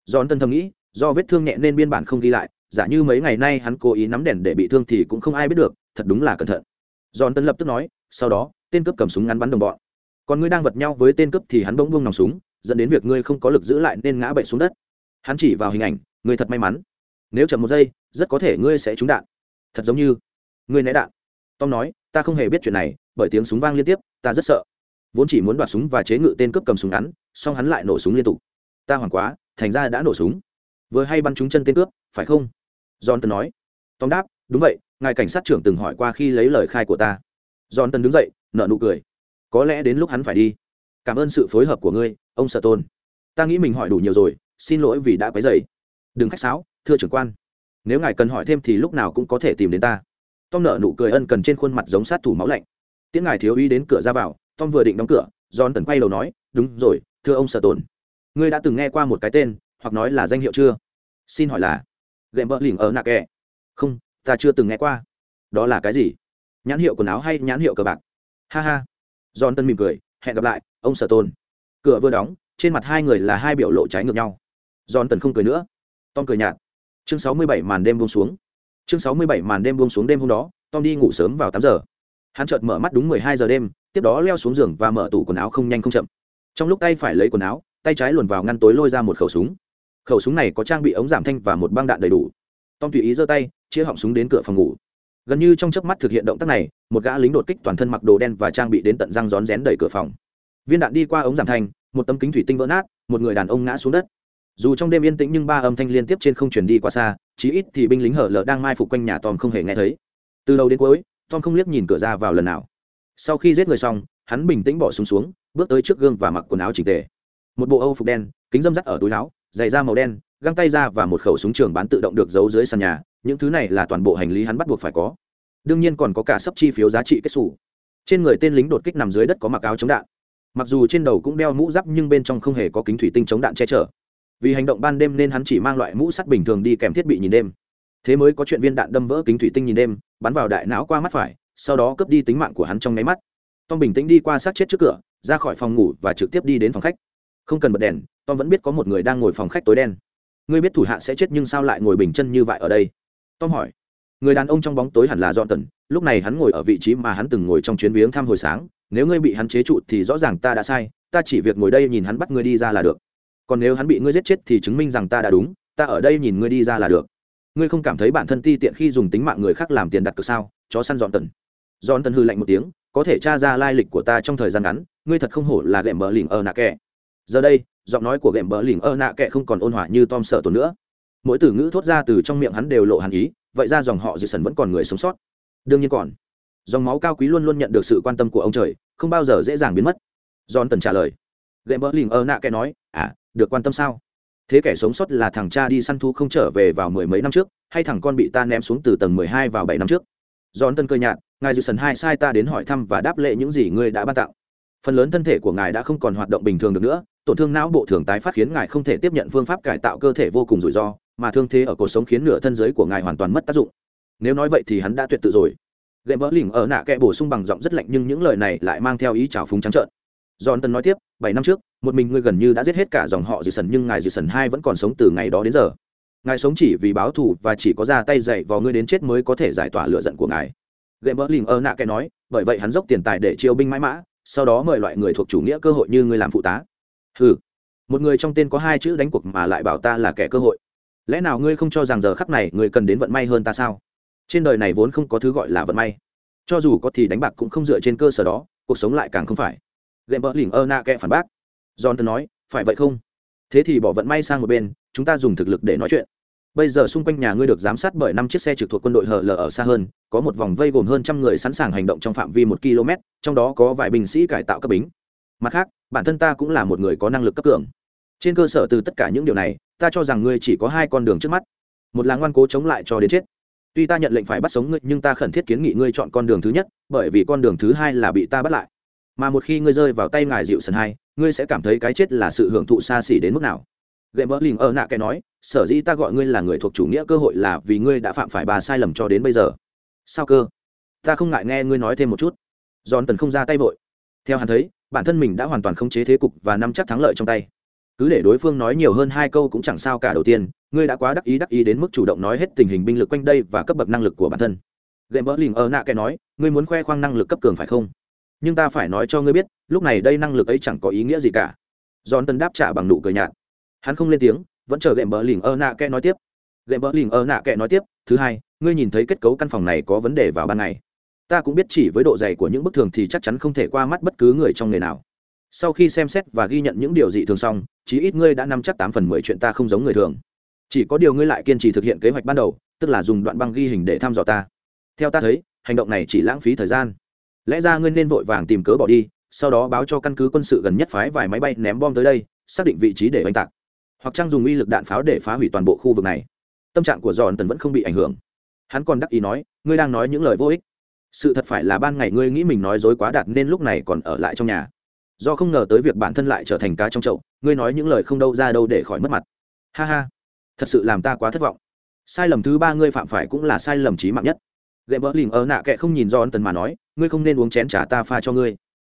Giòn tân thầm nghĩ, do vết thương nhẹ nên biên bản không ghi lại, giả như mấy ngày nay hắn cố ý nắm đèn để bị thương thì cũng không ai biết được, thật đúng là cẩn thận giòn tân lập tức nói, sau đó, tên cướp cầm súng ngắn bắn đồng bọn. Còn ngươi đang vật nhau với tên cướp thì hắn bỗng buông nòng súng, dẫn đến việc ngươi không có lực giữ lại nên ngã bệnh xuống đất. Hắn chỉ vào hình ảnh, ngươi thật may mắn. Nếu chậm một giây, rất có thể ngươi sẽ trúng đạn. Thật giống như. Ngươi né đạn. Tom nói, ta không hề biết chuyện này, bởi tiếng súng vang liên tiếp, ta rất sợ. Vốn chỉ muốn đoạt súng và chế ngự tên cướp cầm súng ngắn, song hắn lại nổ súng liên tục. Ta hoảng quá, thành ra đã nổ súng. Vừa hay bắn trúng chân tên cướp, phải không? John tân nói. Tom đáp, đúng vậy ngài cảnh sát trưởng từng hỏi qua khi lấy lời khai của ta. John tân đứng dậy nợ nụ cười. Có lẽ đến lúc hắn phải đi. Cảm ơn sự phối hợp của ngươi, ông sở tôn. Ta nghĩ mình hỏi đủ nhiều rồi, xin lỗi vì đã quấy dày đừng khách sáo, thưa trưởng quan. Nếu ngài cần hỏi thêm thì lúc nào cũng có thể tìm đến ta. Tom nợ nụ cười ân cần trên khuôn mặt giống sát thủ máu lạnh. Tiễn ngài thiếu ý đến cửa ra vào, tom vừa định đóng cửa john tần quay đầu nói, đúng rồi, thưa ông sở tồn ngươi đã từng nghe qua một cái tên, hoặc nói là danh hiệu chưa? Xin hỏi là Gậy mỡ lỉnh ở nạ kẻ không ta chưa từng nghe qua. Đó là cái gì? Nhãn hiệu quần áo hay nhãn hiệu cờ bạc? Ha ha. John tân mỉm cười, hẹn gặp lại, ông sở tôn. Cửa vừa đóng, trên mặt hai người là hai biểu lộ trái ngược nhau. John tần không cười nữa. Tom cười nhạt. Chương sáu mươi bảy màn đêm buông xuống. Chương sáu mươi bảy màn đêm buông xuống đêm hôm đó, tom đi ngủ sớm vào tám giờ. Hắn chợt mở mắt đúng mười hai giờ đêm, tiếp đó leo xuống giường và mở tủ quần áo không nhanh không chậm. Trong lúc tay phải lấy quần áo, tay trái luồn vào ngăn tối lôi ra một khẩu súng. Khẩu súng này có trang bị ống giảm thanh và một băng đạn đầy đủ. Tom tùy ý giơ tay chia họng súng đến cửa phòng ngủ. Gần như trong chớp mắt thực hiện động tác này một gã lính đột kích toàn thân mặc đồ đen và trang bị đến tận răng rón rén đẩy cửa phòng. Viên đạn đi qua ống giảm thanh một tấm kính thủy tinh vỡ nát một người đàn ông ngã xuống đất. Dù trong đêm yên tĩnh nhưng ba âm thanh liên tiếp trên không chuyển đi quá xa chí ít thì binh lính hở lở đang mai phục quanh nhà tom không hề nghe thấy. Từ đầu đến cuối tom không liếc nhìn cửa ra vào lần nào. Sau khi giết người xong hắn bình tĩnh bỏ súng xuống, xuống bước tới trước gương và mặc quần áo chỉnh tề. Một bộ âu phục đen kính dâm dắt ở túi áo giày da màu đen găng tay ra và một khẩu súng trường bán tự động được giấu dưới sàn nhà những thứ này là toàn bộ hành lý hắn bắt buộc phải có. Đương nhiên còn có cả sấp chi phiếu giá trị kết xù. Trên người tên lính đột kích nằm dưới đất có mặc áo chống đạn. Mặc dù trên đầu cũng đeo mũ giáp nhưng bên trong không hề có kính thủy tinh chống đạn che chở. Vì hành động ban đêm nên hắn chỉ mang loại mũ sắt bình thường đi kèm thiết bị nhìn đêm. Thế mới có chuyện viên đạn đâm vỡ kính thủy tinh nhìn đêm, bắn vào đại não qua mắt phải, sau đó cướp đi tính mạng của hắn trong nháy mắt. Tom bình tĩnh đi qua sát chết trước cửa, ra khỏi phòng ngủ và trực tiếp đi đến phòng khách. Không cần bật đèn, tom vẫn biết có một người đang ngồi phòng khách tối đen. Ngươi biết thủ hạ sẽ chết nhưng sao lại ngồi bình chân như vậy ở đây? Tom hỏi. Người đàn ông trong bóng tối hẳn là dọn tần lúc này hắn ngồi ở vị trí mà hắn từng ngồi trong chuyến viếng thăm hồi sáng, nếu ngươi bị hắn chế trụ thì rõ ràng ta đã sai, ta chỉ việc ngồi đây nhìn hắn bắt ngươi đi ra là được. Còn nếu hắn bị ngươi giết chết thì chứng minh rằng ta đã đúng, ta ở đây nhìn ngươi đi ra là được. Ngươi không cảm thấy bản thân ti tiện khi dùng tính mạng người khác làm tiền đặt cược sao? Chó săn dọn tần dọn tần hư lạnh một tiếng, có thể tra ra lai lịch của ta trong thời gian ngắn, ngươi thật không hổ là gệm bờ lỉnh ở nạ kẹ. Giờ đây, giọng nói của gệm bờ lỉnh ở nạ kẹ không còn ôn hòa như tom sợ tổ nữa mỗi từ ngữ thốt ra từ trong miệng hắn đều lộ hàn ý, vậy ra dòng họ dư sần vẫn còn người sống sót. Đương nhiên còn. Dòng máu cao quý luôn luôn nhận được sự quan tâm của ông trời, không bao giờ dễ dàng biến mất. John tần trả lời. Gậy mỡ lỉnh ở nạ kẻ nói à được quan tâm sao? Thế kẻ sống sót là thằng cha đi săn thú không trở về vào mười mấy năm trước, hay thằng con bị ta ném xuống từ tầng mười hai vào bảy năm trước? Giòn tân cơ nhạt, ngài dư sần hai sai ta đến hỏi thăm và đáp lệ những gì ngươi đã ban tặng. Phần lớn thân thể của ngài đã không còn hoạt động bình thường được nữa, tổn thương não bộ thường tái phát khiến ngài không thể tiếp nhận phương pháp cải tạo cơ thể vô cùng rủi ro mà thương thế ở cuộc sống khiến nửa thân giới của ngài hoàn toàn mất tác dụng. Nếu nói vậy thì hắn đã tuyệt tự rồi. Gậy vỡ lỉnh ở nạ kẽ bổ sung bằng giọng rất lạnh nhưng những lời này lại mang theo ý trào phúng trắng trợn. Giòn tân nói tiếp, bảy năm trước, một mình ngươi gần như đã giết hết cả dòng họ dì sần nhưng ngài dì sần hai vẫn còn sống từ ngày đó đến giờ. Ngài sống chỉ vì báo thù và chỉ có ra tay dạy vào ngươi đến chết mới có thể giải tỏa lựa giận của ngài. Gậy vỡ lỉnh ở nạ kẽ nói, bởi vậy hắn dốc tiền tài để chiêu binh mãi mã, sau đó mời loại người thuộc chủ nghĩa cơ hội như ngươi làm phụ tá. Ừ một người trong tên có hai chữ đánh cuộc mà lại bảo ta là kẻ cơ hội lẽ nào ngươi không cho rằng giờ khắc này ngươi cần đến vận may hơn ta sao? Trên đời này vốn không có thứ gọi là vận may. Cho dù có thì đánh bạc cũng không dựa trên cơ sở đó, cuộc sống lại càng không phải. Gệm bỡ lỉnh ơ na kẽ phản bác. John nói, phải vậy không? Thế thì bỏ vận may sang một bên, chúng ta dùng thực lực để nói chuyện. Bây giờ xung quanh nhà ngươi được giám sát bởi năm chiếc xe trực thuộc quân đội hờ lờ ở xa hơn, có một vòng vây gồm hơn trăm người sẵn sàng hành động trong phạm vi một km, trong đó có vài binh sĩ cải tạo cấp bính. Mặt khác, bản thân ta cũng là một người có năng lực cấp cường. Trên cơ sở từ tất cả những điều này ta cho rằng ngươi chỉ có hai con đường trước mắt. Một là ngoan cố chống lại cho đến chết. Tuy ta nhận lệnh phải bắt sống ngươi, nhưng ta khẩn thiết kiến nghị ngươi chọn con đường thứ nhất, bởi vì con đường thứ hai là bị ta bắt lại. Mà một khi ngươi rơi vào tay ngài dịu sần hai, ngươi sẽ cảm thấy cái chết là sự hưởng thụ xa xỉ đến mức nào. Gậy mỡ lình ở nạ kẻ nói, sở dĩ ta gọi ngươi là người thuộc chủ nghĩa cơ hội là vì ngươi đã phạm phải bà sai lầm cho đến bây giờ. Sao cơ? Ta không ngại nghe ngươi nói thêm một chút. Giòn tần không ra tay vội. Theo hắn thấy, bản thân mình đã hoàn toàn khống chế thế cục và nắm chắc thắng lợi trong tay cứ để đối phương nói nhiều hơn hai câu cũng chẳng sao cả đầu tiên, ngươi đã quá đắc ý đắc ý đến mức chủ động nói hết tình hình binh lực quanh đây và cấp bậc năng lực của bản thân. Gậy mỡ lình ở nạ kẻ nói, ngươi muốn khoe khoang năng lực cấp cường phải không? Nhưng ta phải nói cho ngươi biết, lúc này đây năng lực ấy chẳng có ý nghĩa gì cả. Giòn tần đáp trả bằng nụ cười nhạt. Hắn không lên tiếng, vẫn chờ gậy mỡ lỉnh ơ nạ kẽ nói tiếp. Gậy mỡ lỉnh ơ nạ kẽ nói tiếp, thứ hai, ngươi nhìn thấy kết cấu căn phòng này có vấn đề vào ban ngày. Ta cũng biết chỉ với độ dày của những bức thường thì chắc chắn không thể qua mắt bất cứ người trong nghề nào sau khi xem xét và ghi nhận những điều dị thường xong, chí ít ngươi đã nắm chắc tám phần mười chuyện ta không giống người thường. Chỉ có điều ngươi lại kiên trì thực hiện kế hoạch ban đầu, tức là dùng đoạn băng ghi hình để thăm dò ta. Theo ta thấy, hành động này chỉ lãng phí thời gian. Lẽ ra ngươi nên vội vàng tìm cớ bỏ đi, sau đó báo cho căn cứ quân sự gần nhất phái vài máy bay ném bom tới đây, xác định vị trí để oanh tạc. Hoặc trang dùng uy lực đạn pháo để phá hủy toàn bộ khu vực này. Tâm trạng của giòn tần vẫn không bị ảnh hưởng. Hắn còn đắc ý nói, ngươi đang nói những lời vô ích. Sự thật phải là ban ngày ngươi nghĩ mình nói dối quá đạt nên lúc này còn ở lại trong nhà do không ngờ tới việc bản thân lại trở thành cá trong chậu, ngươi nói những lời không đâu ra đâu để khỏi mất mặt. Ha ha, thật sự làm ta quá thất vọng. Sai lầm thứ ba ngươi phạm phải cũng là sai lầm trí mạng nhất. Gậy bỡ lìm ở nạ kệ không nhìn do ân tần mà nói, ngươi không nên uống chén trà ta pha cho ngươi.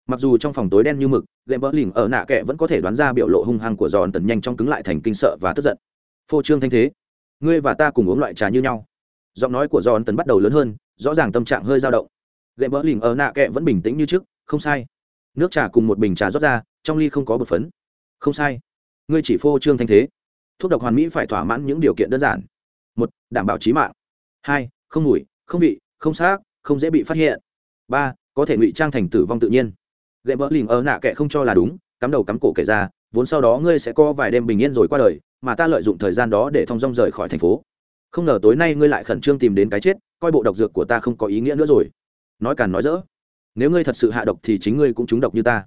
Mặc dù trong phòng tối đen như mực, gậy bỡ lìm ở nạ kệ vẫn có thể đoán ra biểu lộ hung hăng của giòn tần nhanh trong cứng lại thành kinh sợ và tức giận. Phô trương thanh thế, ngươi và ta cùng uống loại trà như nhau. Giọng nói của giòn tần bắt đầu lớn hơn, rõ ràng tâm trạng hơi dao động. Gậy bỡ lìm ở nạ kệ vẫn bình tĩnh như trước, không sai nước trà cùng một bình trà rót ra, trong ly không có bột phấn. Không sai. Ngươi chỉ phô trương thanh thế. Thuốc độc hoàn mỹ phải thỏa mãn những điều kiện đơn giản. Một, đảm bảo trí mạng. Hai, không mùi, không vị, không xác, không dễ bị phát hiện. Ba, có thể ngụy trang thành tử vong tự nhiên. Ghệ bỡ lìm ở nạ kệ không cho là đúng, cắm đầu cắm cổ kể ra, vốn sau đó ngươi sẽ có vài đêm bình yên rồi qua đời, mà ta lợi dụng thời gian đó để thong dong rời khỏi thành phố. Không ngờ tối nay ngươi lại khẩn trương tìm đến cái chết, coi bộ độc dược của ta không có ý nghĩa nữa rồi. Nói càn nói dỡ nếu ngươi thật sự hạ độc thì chính ngươi cũng trúng độc như ta.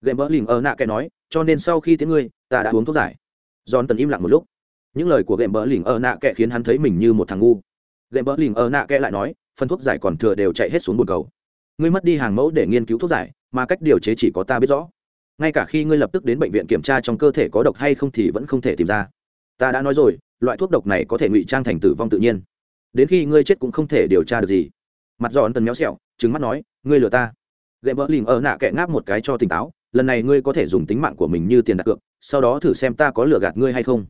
Gậy mỡ lìm ở nạ kệ nói, cho nên sau khi tiếng ngươi, ta đã uống thuốc giải. Giòn tần im lặng một lúc. Những lời của gậy mỡ lìm ở nạ kệ khiến hắn thấy mình như một thằng ngu. Gậy mỡ lìm ở nạ kệ lại nói, phần thuốc giải còn thừa đều chạy hết xuống bồn cầu. Ngươi mất đi hàng mẫu để nghiên cứu thuốc giải, mà cách điều chế chỉ có ta biết rõ. Ngay cả khi ngươi lập tức đến bệnh viện kiểm tra trong cơ thể có độc hay không thì vẫn không thể tìm ra. Ta đã nói rồi, loại thuốc độc này có thể ngụy trang thành tử vong tự nhiên. Đến khi ngươi chết cũng không thể điều tra được gì. Mặt giòn tần méo xẹo trừng mắt nói, ngươi lừa ta. Gậy vỡ lìm ở nạ kệ ngáp một cái cho tỉnh táo, lần này ngươi có thể dùng tính mạng của mình như tiền đặt cược, sau đó thử xem ta có lừa gạt ngươi hay không.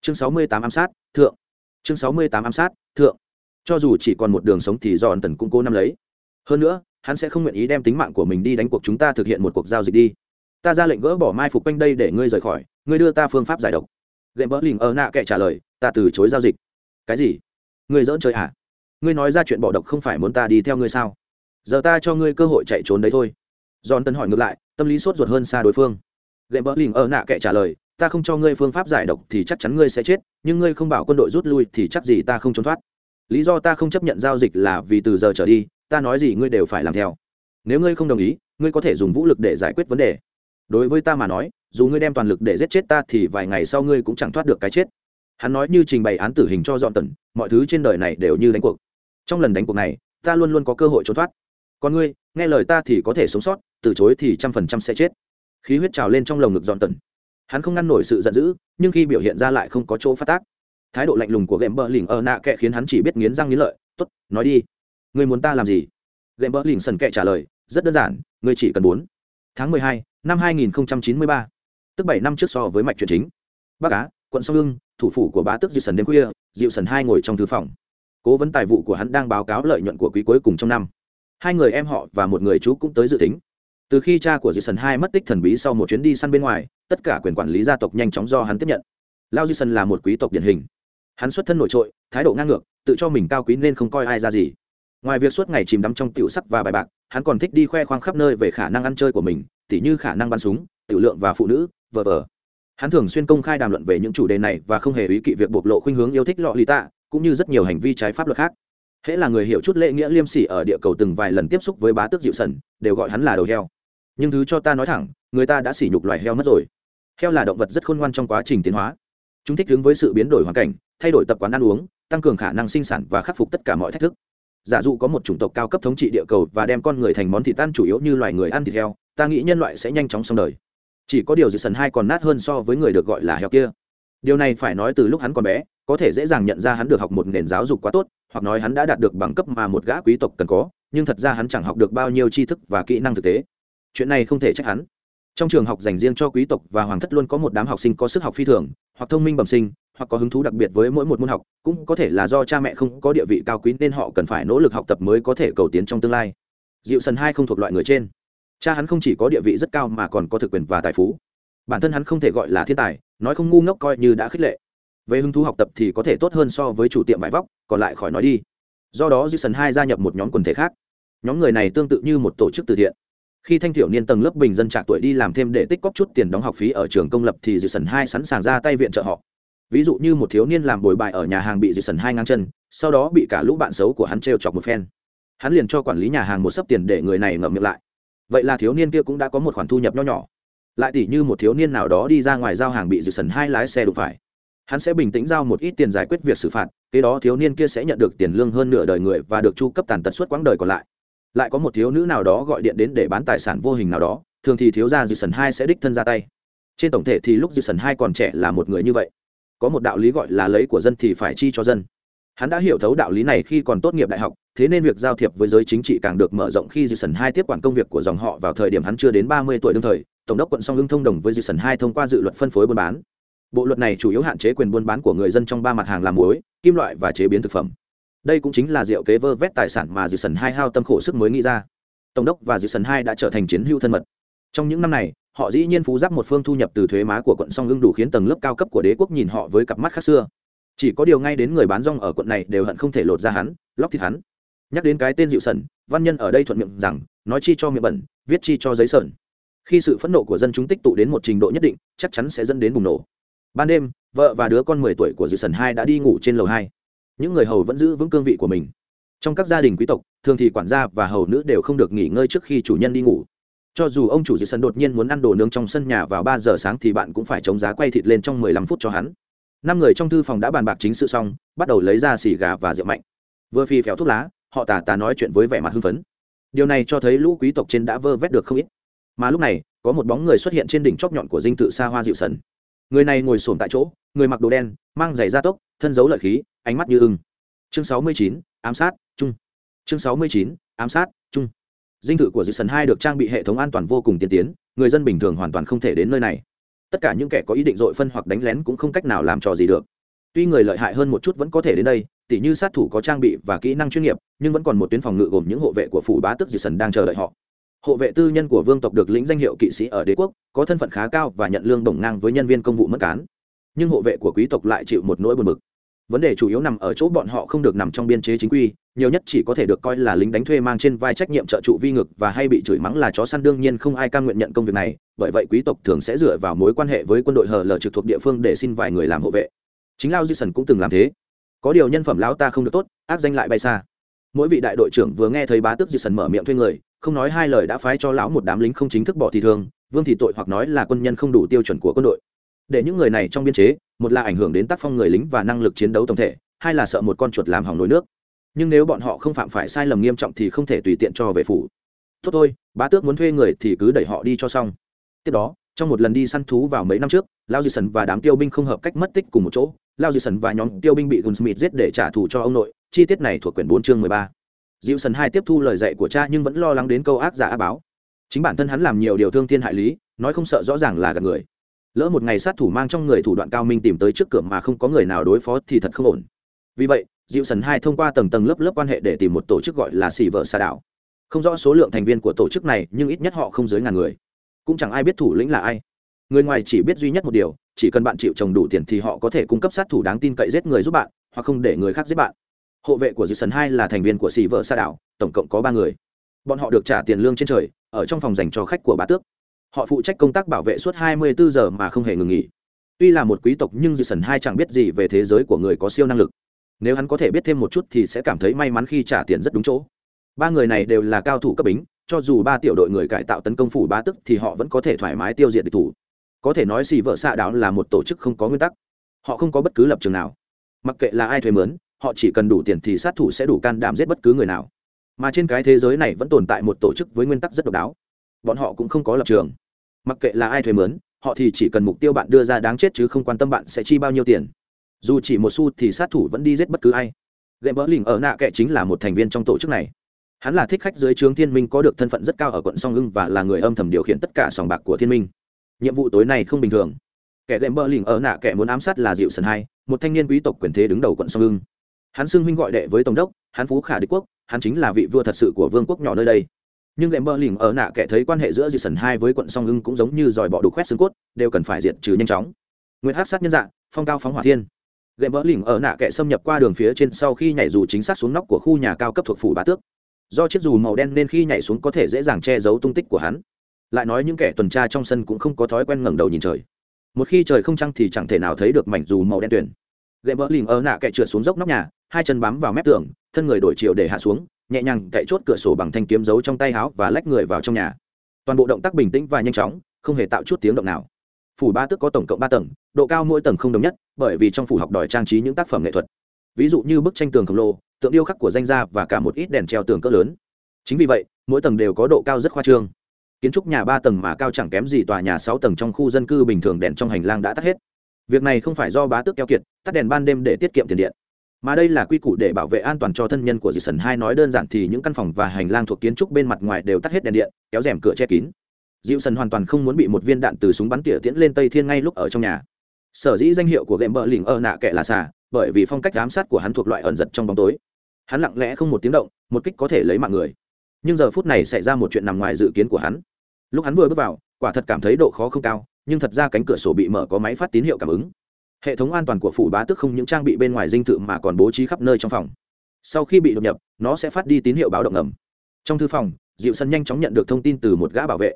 Chương sáu mươi tám ám sát, thượng. Chương sáu mươi tám ám sát, thượng. Cho dù chỉ còn một đường sống thì giòn tần cũng cố năm lấy. Hơn nữa, hắn sẽ không nguyện ý đem tính mạng của mình đi đánh cuộc chúng ta thực hiện một cuộc giao dịch đi. Ta ra lệnh gỡ bỏ mai phục quanh đây để ngươi rời khỏi, ngươi đưa ta phương pháp giải độc. Gệm bỡ lìm ở nạ kệ trả lời, ta từ chối giao dịch. Cái gì? Ngươi dỡn chơi à ngươi nói ra chuyện bỏ độc không phải muốn ta đi theo ngươi sao? Giờ ta cho ngươi cơ hội chạy trốn đấy thôi. Giòn tân hỏi ngược lại, tâm lý sốt ruột hơn xa đối phương. Gậy bỡ lình ở nạ kệ trả lời, ta không cho ngươi phương pháp giải độc thì chắc chắn ngươi sẽ chết, nhưng ngươi không bảo quân đội rút lui thì chắc gì ta không trốn thoát. Lý do ta không chấp nhận giao dịch là vì từ giờ trở đi, ta nói gì ngươi đều phải làm theo. Nếu ngươi không đồng ý, ngươi có thể dùng vũ lực để giải quyết vấn đề. Đối với ta mà nói, dù ngươi đem toàn lực để giết chết ta thì vài ngày sau ngươi cũng chẳng thoát được cái chết. Hắn nói như trình bày án tử hình cho dọn tần mọi thứ trên đời này đều như đánh cuộc. Trong lần đánh cuộc này, ta luôn luôn có cơ hội trốn thoát còn ngươi, nghe lời ta thì có thể sống sót, từ chối thì trăm phần trăm sẽ chết. Khí huyết trào lên trong lồng ngực dọn tần. Hắn không ngăn nổi sự giận dữ, nhưng khi biểu hiện ra lại không có chỗ phát tác. Thái độ lạnh lùng của gệm bờ lỉnh ở nạ kệ khiến hắn chỉ biết nghiến răng nghiến lợi t ố t nói đi. Người muốn ta làm gì? Gệm bờ lỉnh sần kệ trả lời, rất đơn giản người chỉ cần bốn tháng mười hai, năm hai nghìn chín mươi ba. Tức bảy năm trước so với mạch truyền chính. Bắc á, quận sông hưng thủ phủ của bá tước dịu sần đêm khuya dịu sần hai ngồi trong thư phòng. Cố vấn tài vụ của hắn đang báo cáo lợi nhuận của quý cuối cùng trong năm hai người em họ và một người chú cũng tới dự tính. Từ khi cha của dư sần hai mất tích thần bí sau một chuyến đi săn bên ngoài, tất cả quyền quản lý gia tộc nhanh chóng do hắn tiếp nhận. Lao dư sần là một quý tộc điển hình. Hắn xuất thân nổi trội, thái độ ngang ngược, tự cho mình cao quý nên không coi ai ra gì. Ngoài việc suốt ngày chìm đắm trong tiểu sắc và bài bạc, hắn còn thích đi khoe khoang khắp nơi về khả năng ăn chơi của mình, tỉ như khả năng bắn súng, tiểu lượng và phụ nữ, vờ vờ. Hắn thường xuyên công khai đàm luận về những chủ đề này và không hề ý kỵ việc bộc lộ khuynh hướng yêu thích lọ lì tạ, cũng như rất nhiều hành vi trái pháp luật khác hễ là người hiểu chút lễ nghĩa liêm sỉ ở địa cầu từng vài lần tiếp xúc với bá tước dịu sần, đều gọi hắn là đầu heo. Nhưng thứ cho ta nói thẳng, người ta đã sỉ nhục loài heo mất rồi. Heo là động vật rất khôn ngoan trong quá trình tiến hóa. Chúng thích ứng với sự biến đổi hoàn cảnh, thay đổi tập quán ăn uống, tăng cường khả năng sinh sản và khắc phục tất cả mọi thách thức. Giả dụ có một chủng tộc cao cấp thống trị địa cầu và đem con người thành món thịt ăn chủ yếu như loài người ăn thịt heo, ta nghĩ nhân loại sẽ nhanh chóng xong đời. Chỉ có điều dự sần hai còn nát hơn so với người được gọi là heo kia điều này phải nói từ lúc hắn còn bé, có thể dễ dàng nhận ra hắn được học một nền giáo dục quá tốt, hoặc nói hắn đã đạt được bằng cấp mà một gã quý tộc cần có, nhưng thật ra hắn chẳng học được bao nhiêu tri thức và kỹ năng thực tế. Chuyện này không thể trách hắn. Trong trường học dành riêng cho quý tộc và hoàng thất luôn có một đám học sinh có sức học phi thường, hoặc thông minh bẩm sinh, hoặc có hứng thú đặc biệt với mỗi một môn học, cũng có thể là do cha mẹ không có địa vị cao quý nên họ cần phải nỗ lực học tập mới có thể cầu tiến trong tương lai. Dịu sần hai không thuộc loại người trên. Cha hắn không chỉ có địa vị rất cao mà còn có thực quyền và tài phú bản thân hắn không thể gọi là thiên tài, nói không ngu ngốc coi như đã khích lệ. Về hứng thú học tập thì có thể tốt hơn so với chủ tiệm vải vóc, còn lại khỏi nói đi. Do đó dịu sần hai gia nhập một nhóm quần thể khác. Nhóm người này tương tự như một tổ chức từ thiện. Khi thanh thiểu niên tầng lớp bình dân trạc tuổi đi làm thêm để tích cóp chút tiền đóng học phí ở trường công lập thì dì sần hai sẵn sàng ra tay viện trợ họ. Ví dụ như một thiếu niên làm bồi bài ở nhà hàng bị dì sần hai ngang chân, sau đó bị cả lũ bạn xấu của hắn t chọc một phen. Hắn liền cho quản lý nhà hàng một sấp tiền để người này ngậm miệng lại. Vậy là thiếu niên kia cũng đã có một khoản thu nhập nho nhỏ lại tỉ như một thiếu niên nào đó đi ra ngoài giao hàng bị dự sần hai lái xe đụng phải. Hắn sẽ bình tĩnh giao một ít tiền giải quyết việc xử phạt, kế đó thiếu niên kia sẽ nhận được tiền lương hơn nửa đời người và được chu cấp tàn tật suốt quãng đời còn lại. Lại có một thiếu nữ nào đó gọi điện đến để bán tài sản vô hình nào đó, thường thì thiếu gia dự sần hai sẽ đích thân ra tay. Trên tổng thể thì lúc dự sần hai còn trẻ là một người như vậy. Có một đạo lý gọi là lấy của dân thì phải chi cho dân. Hắn đã hiểu thấu đạo lý này khi còn tốt nghiệp đại học, thế nên việc giao thiệp với giới chính trị càng được mở rộng khi dự sần hai tiếp quản công việc của dòng họ vào thời điểm hắn chưa đến ba mươi tuổi đương thời tổng đốc quận song hưng thông đồng với dự sần hai thông qua dự luật phân phối buôn bán. Bộ luật này chủ yếu hạn chế quyền buôn bán của người dân trong ba mặt hàng làm muối, kim loại và chế biến thực phẩm. Đây cũng chính là diệu kế vơ vét tài sản mà dự sần hai hao tâm khổ sức mới nghĩ ra. Tổng đốc và dự sần hai đã trở thành chiến hữu thân mật. Trong những năm này, họ dĩ nhiên phú giáp một phương thu nhập từ thuế má của quận song hưng đủ khiến tầng lớp cao cấp của đế quốc nhìn họ với cặp mắt khác xưa. Chỉ có điều ngay đến người bán rong ở quận này đều hận không thể lột ra hắn, lóc thịt hắn. Nhắc đến cái tên dịu sần văn nhân ở đây thuận miệng rằng, nói chi cho miệng bẩn, viết chi cho giấy sờn khi sự phẫn nộ của dân chúng tích tụ đến một trình độ nhất định, chắc chắn sẽ dẫn đến bùng nổ. Ban đêm, vợ và đứa con mười tuổi của dự sần hai đã đi ngủ trên lầu hai. Những người hầu vẫn giữ vững cương vị của mình. Trong các gia đình quý tộc, thường thì quản gia và hầu nữ đều không được nghỉ ngơi trước khi chủ nhân đi ngủ. Cho dù ông chủ dự sân đột nhiên muốn ăn đồ nướng trong sân nhà vào ba giờ sáng thì bạn cũng phải chống giá quay thịt lên trong mười lăm phút cho hắn. Năm người trong thư phòng đã bàn bạc chính sự xong, bắt đầu lấy ra xì gà và rượu mạnh. Vừa phi phèo thuốc lá, họ tà tà nói chuyện với vẻ mặt hưng phấn. Điều này cho thấy lũ quý tộc trên đã vơ vét được không ít mà lúc này, có một bóng người xuất hiện trên đỉnh chóp nhọn của dinh thự xa hoa dịu sần. Người này ngồi sổm tại chỗ, người mặc đồ đen, mang giày da tốc, thân giấu lợi khí, ánh mắt như ưng. Chương sáu mươi chín, ám sát, chung. Chương sáu mươi chín, ám sát, chung. Dinh thự của dịu sần hai được trang bị hệ thống an toàn vô cùng tiên tiến, người dân bình thường hoàn toàn không thể đến nơi này. Tất cả những kẻ có ý định dội phân hoặc đánh lén cũng không cách nào làm trò gì được. Tuy người lợi hại hơn một chút vẫn có thể đến đây, tỉ như sát thủ có trang bị và kỹ năng chuyên nghiệp, nhưng vẫn còn một tuyến phòng ngự gồm những hộ vệ của phủ bá tức dịu sần đang chờ đợi họ hộ vệ tư nhân của vương tộc được lĩnh danh hiệu kỵ sĩ ở đế quốc, có thân phận khá cao và nhận lương đồng ngang với nhân viên công vụ mất cán. Nhưng hộ vệ của quý tộc lại chịu một nỗi buồn bực. Vấn đề chủ yếu nằm ở chỗ bọn họ không được nằm trong biên chế chính quy, nhiều nhất chỉ có thể được coi là lính đánh thuê mang trên vai trách nhiệm trợ trụ vi ngực và hay bị chửi mắng là chó săn, đương nhiên không ai cam nguyện nhận công việc này, bởi vậy quý tộc thường sẽ dựa vào mối quan hệ với quân đội hờ lờ trực thuộc địa phương để xin vài người làm hộ vệ. Chính lao di sần cũng từng làm thế. Có điều nhân phẩm lão ta không được tốt, ác danh lại bay xa mỗi vị đại đội trưởng vừa nghe thấy bá tước di sần mở miệng thuê người không nói hai lời đã phái cho lão một đám lính không chính thức bỏ thì thường, vương thì tội hoặc nói là quân nhân không đủ tiêu chuẩn của quân đội. Để những người này trong biên chế một là ảnh hưởng đến tác phong người lính và năng lực chiến đấu tổng thể hai là sợ một con chuột làm hỏng nồi nước. Nhưng nếu bọn họ không phạm phải sai lầm nghiêm trọng thì không thể tùy tiện cho về phủ. Tốt thôi bá tước muốn thuê người thì cứ đẩy họ đi cho xong. Tiếp đó trong một lần đi săn thú vào mấy năm trước lao dì sần và đám tiêu binh không hợp cách mất tích cùng một chỗ. Lao dì sần và nhóm tiêu binh bị gunsmith giết để trả thù cho ông nội chi tiết này thuộc quyển bốn chương mười ba. Dịu sần hai tiếp thu lời dạy của cha nhưng vẫn lo lắng đến câu ác giả á báo. Chính bản thân hắn làm nhiều điều thương thiên hại lý, nói không sợ rõ ràng là gạt người. Lỡ một ngày sát thủ mang trong người thủ đoạn cao minh tìm tới trước cửa mà không có người nào đối phó thì thật không ổn. Vì vậy dịu sần hai thông qua tầng tầng lớp lớp quan hệ để tìm một tổ chức gọi là xì vợ sa đảo. Không rõ số lượng thành viên của tổ chức này, nhưng ít nhất họ không dưới ngàn người. Cũng chẳng ai biết thủ lĩnh là ai. Người ngoài chỉ biết duy nhất một điều, chỉ cần bạn chịu trồng đủ tiền thì họ có thể cung cấp sát thủ đáng tin cậy giết người giúp bạn, hoặc không để người khác giết bạn hộ vệ của dự sần hai là thành viên của xì vợ xa đảo, tổng cộng có ba người. Bọn họ được trả tiền lương trên trời, ở trong phòng dành cho khách của bá tước. Họ phụ trách công tác bảo vệ suốt 24 giờ mà không hề ngừng nghỉ. Tuy là một quý tộc, nhưng dự sần hai chẳng biết gì về thế giới của người có siêu năng lực. Nếu hắn có thể biết thêm một chút thì sẽ cảm thấy may mắn khi trả tiền rất đúng chỗ. Ba người này đều là cao thủ cấp bính, cho dù ba tiểu đội người cải tạo tấn công phủ bá tức thì họ vẫn có thể thoải mái tiêu diệt địch thủ. Có thể nói xì vợ xạ đảo là một tổ chức không có nguyên tắc. Họ không có bất cứ lập trường nào. Mặc kệ là ai thuê mướn họ chỉ cần đủ tiền thì sát thủ sẽ đủ can đảm giết bất cứ người nào. Mà trên cái thế giới này vẫn tồn tại một tổ chức với nguyên tắc rất độc đáo. Bọn họ cũng không có lập trường. Mặc kệ là ai thuê mướn, họ thì chỉ cần mục tiêu bạn đưa ra đáng chết chứ không quan tâm bạn sẽ chi bao nhiêu tiền. Dù chỉ một xu thì sát thủ vẫn đi giết bất cứ ai. Gậy bỡ lỉnh ở nạ kệ chính là một thành viên trong tổ chức này. Hắn là thích khách dưới trướng thiên minh có được thân phận rất cao ở quận song hưng và là người âm thầm điều khiển tất cả sòng bạc của thiên minh. Nhiệm vụ tối nay không bình thường. Kẻ gậy bỡ lỉnh ở nạ kệ muốn ám sát là dịu sần hai, một thanh niên quý tộc quyền thế đứng đầu quận song hưng hắn xưng huynh gọi đệ với tổng đốc, hắn phú khả đế quốc, hắn chính là vị vua thật sự của vương quốc nhỏ nơi đây. Nhưng gệm bơ lỉnh ở nạ kẻ thấy quan hệ giữa dì sần hai với quận song hưng cũng giống như dòi bọ đục khoét xương cốt, đều cần phải diệt trừ nhanh chóng. Nguyễn hát sát nhân dạng phong cao phóng hỏa thiên. Gệm bơ lỉnh ở nạ kẻ xâm nhập qua đường phía trên sau khi nhảy dù chính xác xuống nóc của khu nhà cao cấp thuộc phủ bá tước. Do chiếc dù màu đen nên khi nhảy xuống có thể dễ dàng che giấu tung tích của hắn. Lại nói những kẻ tuần tra trong sân cũng không có thói quen ngẩng đầu nhìn trời. Một khi trời không trăng thì chẳng thể nào thấy được mảnh dù màu đen tuyển ghệ mỡ lìm ở nạ kẻ trượt xuống dốc nóc nhà, hai chân bám vào mép tường, thân người đổi chiều để hạ xuống, nhẹ nhàng cậy chốt cửa sổ bằng thanh kiếm giấu trong tay áo và lách người vào trong nhà. Toàn bộ động tác bình tĩnh và nhanh chóng, không hề tạo chút tiếng động nào. Phủ ba tước có tổng cộng ba tầng, độ cao mỗi tầng không đồng nhất, bởi vì trong phủ học đòi trang trí những tác phẩm nghệ thuật. Ví dụ như bức tranh tường khổng lồ, tượng điêu khắc của danh gia và cả một ít đèn treo tường cỡ lớn. Chính vì vậy, mỗi tầng đều có độ cao rất khoa trương. Kiến trúc nhà ba tầng mà cao chẳng kém gì tòa nhà sáu tầng trong khu dân cư bình thường đèn trong hành lang đã tắt hết việc này không phải do bá tước keo kiệt, tắt đèn ban đêm để tiết kiệm tiền điện, mà đây là quy củ để bảo vệ an toàn cho thân nhân của dì sần. Hai nói đơn giản thì những căn phòng và hành lang thuộc kiến trúc bên mặt ngoài đều tắt hết đèn điện, kéo rèm cửa che kín. Dịu sần hoàn toàn không muốn bị một viên đạn từ súng bắn tỉa tiễn lên tây thiên ngay lúc ở trong nhà. Sở dĩ danh hiệu của gệm bờ lỉnh ơ nạ kệ là xà, bởi vì phong cách giám sát của hắn thuộc loại ẩn giật trong bóng tối. Hắn lặng lẽ không một tiếng động, một kích có thể lấy mạng người. Nhưng giờ phút này xảy ra một chuyện nằm ngoài dự kiến của hắn. Lúc hắn vừa bước vào quả thật cảm thấy độ khó không cao, nhưng thật ra cánh cửa sổ bị mở có máy phát tín hiệu cảm ứng. Hệ thống an toàn của phủ bá tức không những trang bị bên ngoài dinh thự mà còn bố trí khắp nơi trong phòng. Sau khi bị đột nhập, nó sẽ phát đi tín hiệu báo động ngầm. Trong thư phòng, diệu sân nhanh chóng nhận được thông tin từ một gã bảo vệ.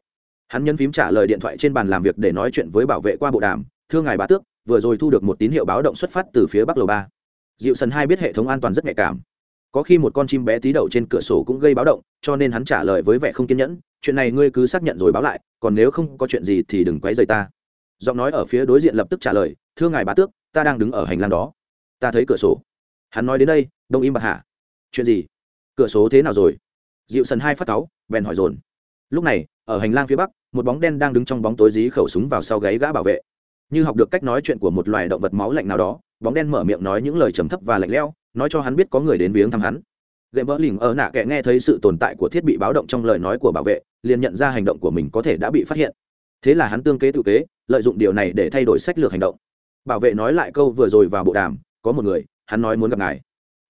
Hắn nhấn phím trả lời điện thoại trên bàn làm việc để nói chuyện với bảo vệ qua bộ đàm, thưa ngài bá tước, vừa rồi thu được một tín hiệu báo động xuất phát từ phía bắc lầu ba. Diệu sân hai biết hệ thống an toàn rất nhạy cảm có khi một con chim bé tí đậu trên cửa sổ cũng gây báo động, cho nên hắn trả lời với vẻ không kiên nhẫn, chuyện này ngươi cứ xác nhận rồi báo lại, còn nếu không có chuyện gì thì đừng quấy rầy ta. Giọng nói ở phía đối diện lập tức trả lời, thưa ngài bá tước, ta đang đứng ở hành lang đó. Ta thấy cửa sổ. Hắn nói đến đây, đông im bạc hạ. Chuyện gì? Cửa sổ thế nào rồi? Dịu sần hai phát cáu, bèn hỏi dồn. Lúc này, ở hành lang phía bắc, một bóng đen đang đứng trong bóng tối dí khẩu súng vào sau gáy gã bảo vệ. Như học được cách nói chuyện của một loài động vật máu lạnh nào đó, bóng đen mở miệng nói những lời trầm thấp và lạnh lẽo nói cho hắn biết có người đến viếng thăm hắn. Lệ vỡ lỉnh ở nạ kệ nghe thấy sự tồn tại của thiết bị báo động trong lời nói của bảo vệ, liền nhận ra hành động của mình có thể đã bị phát hiện. Thế là hắn tương kế tự kế, lợi dụng điều này để thay đổi sách lược hành động. Bảo vệ nói lại câu vừa rồi vào bộ đàm, có một người, hắn nói muốn gặp ngài.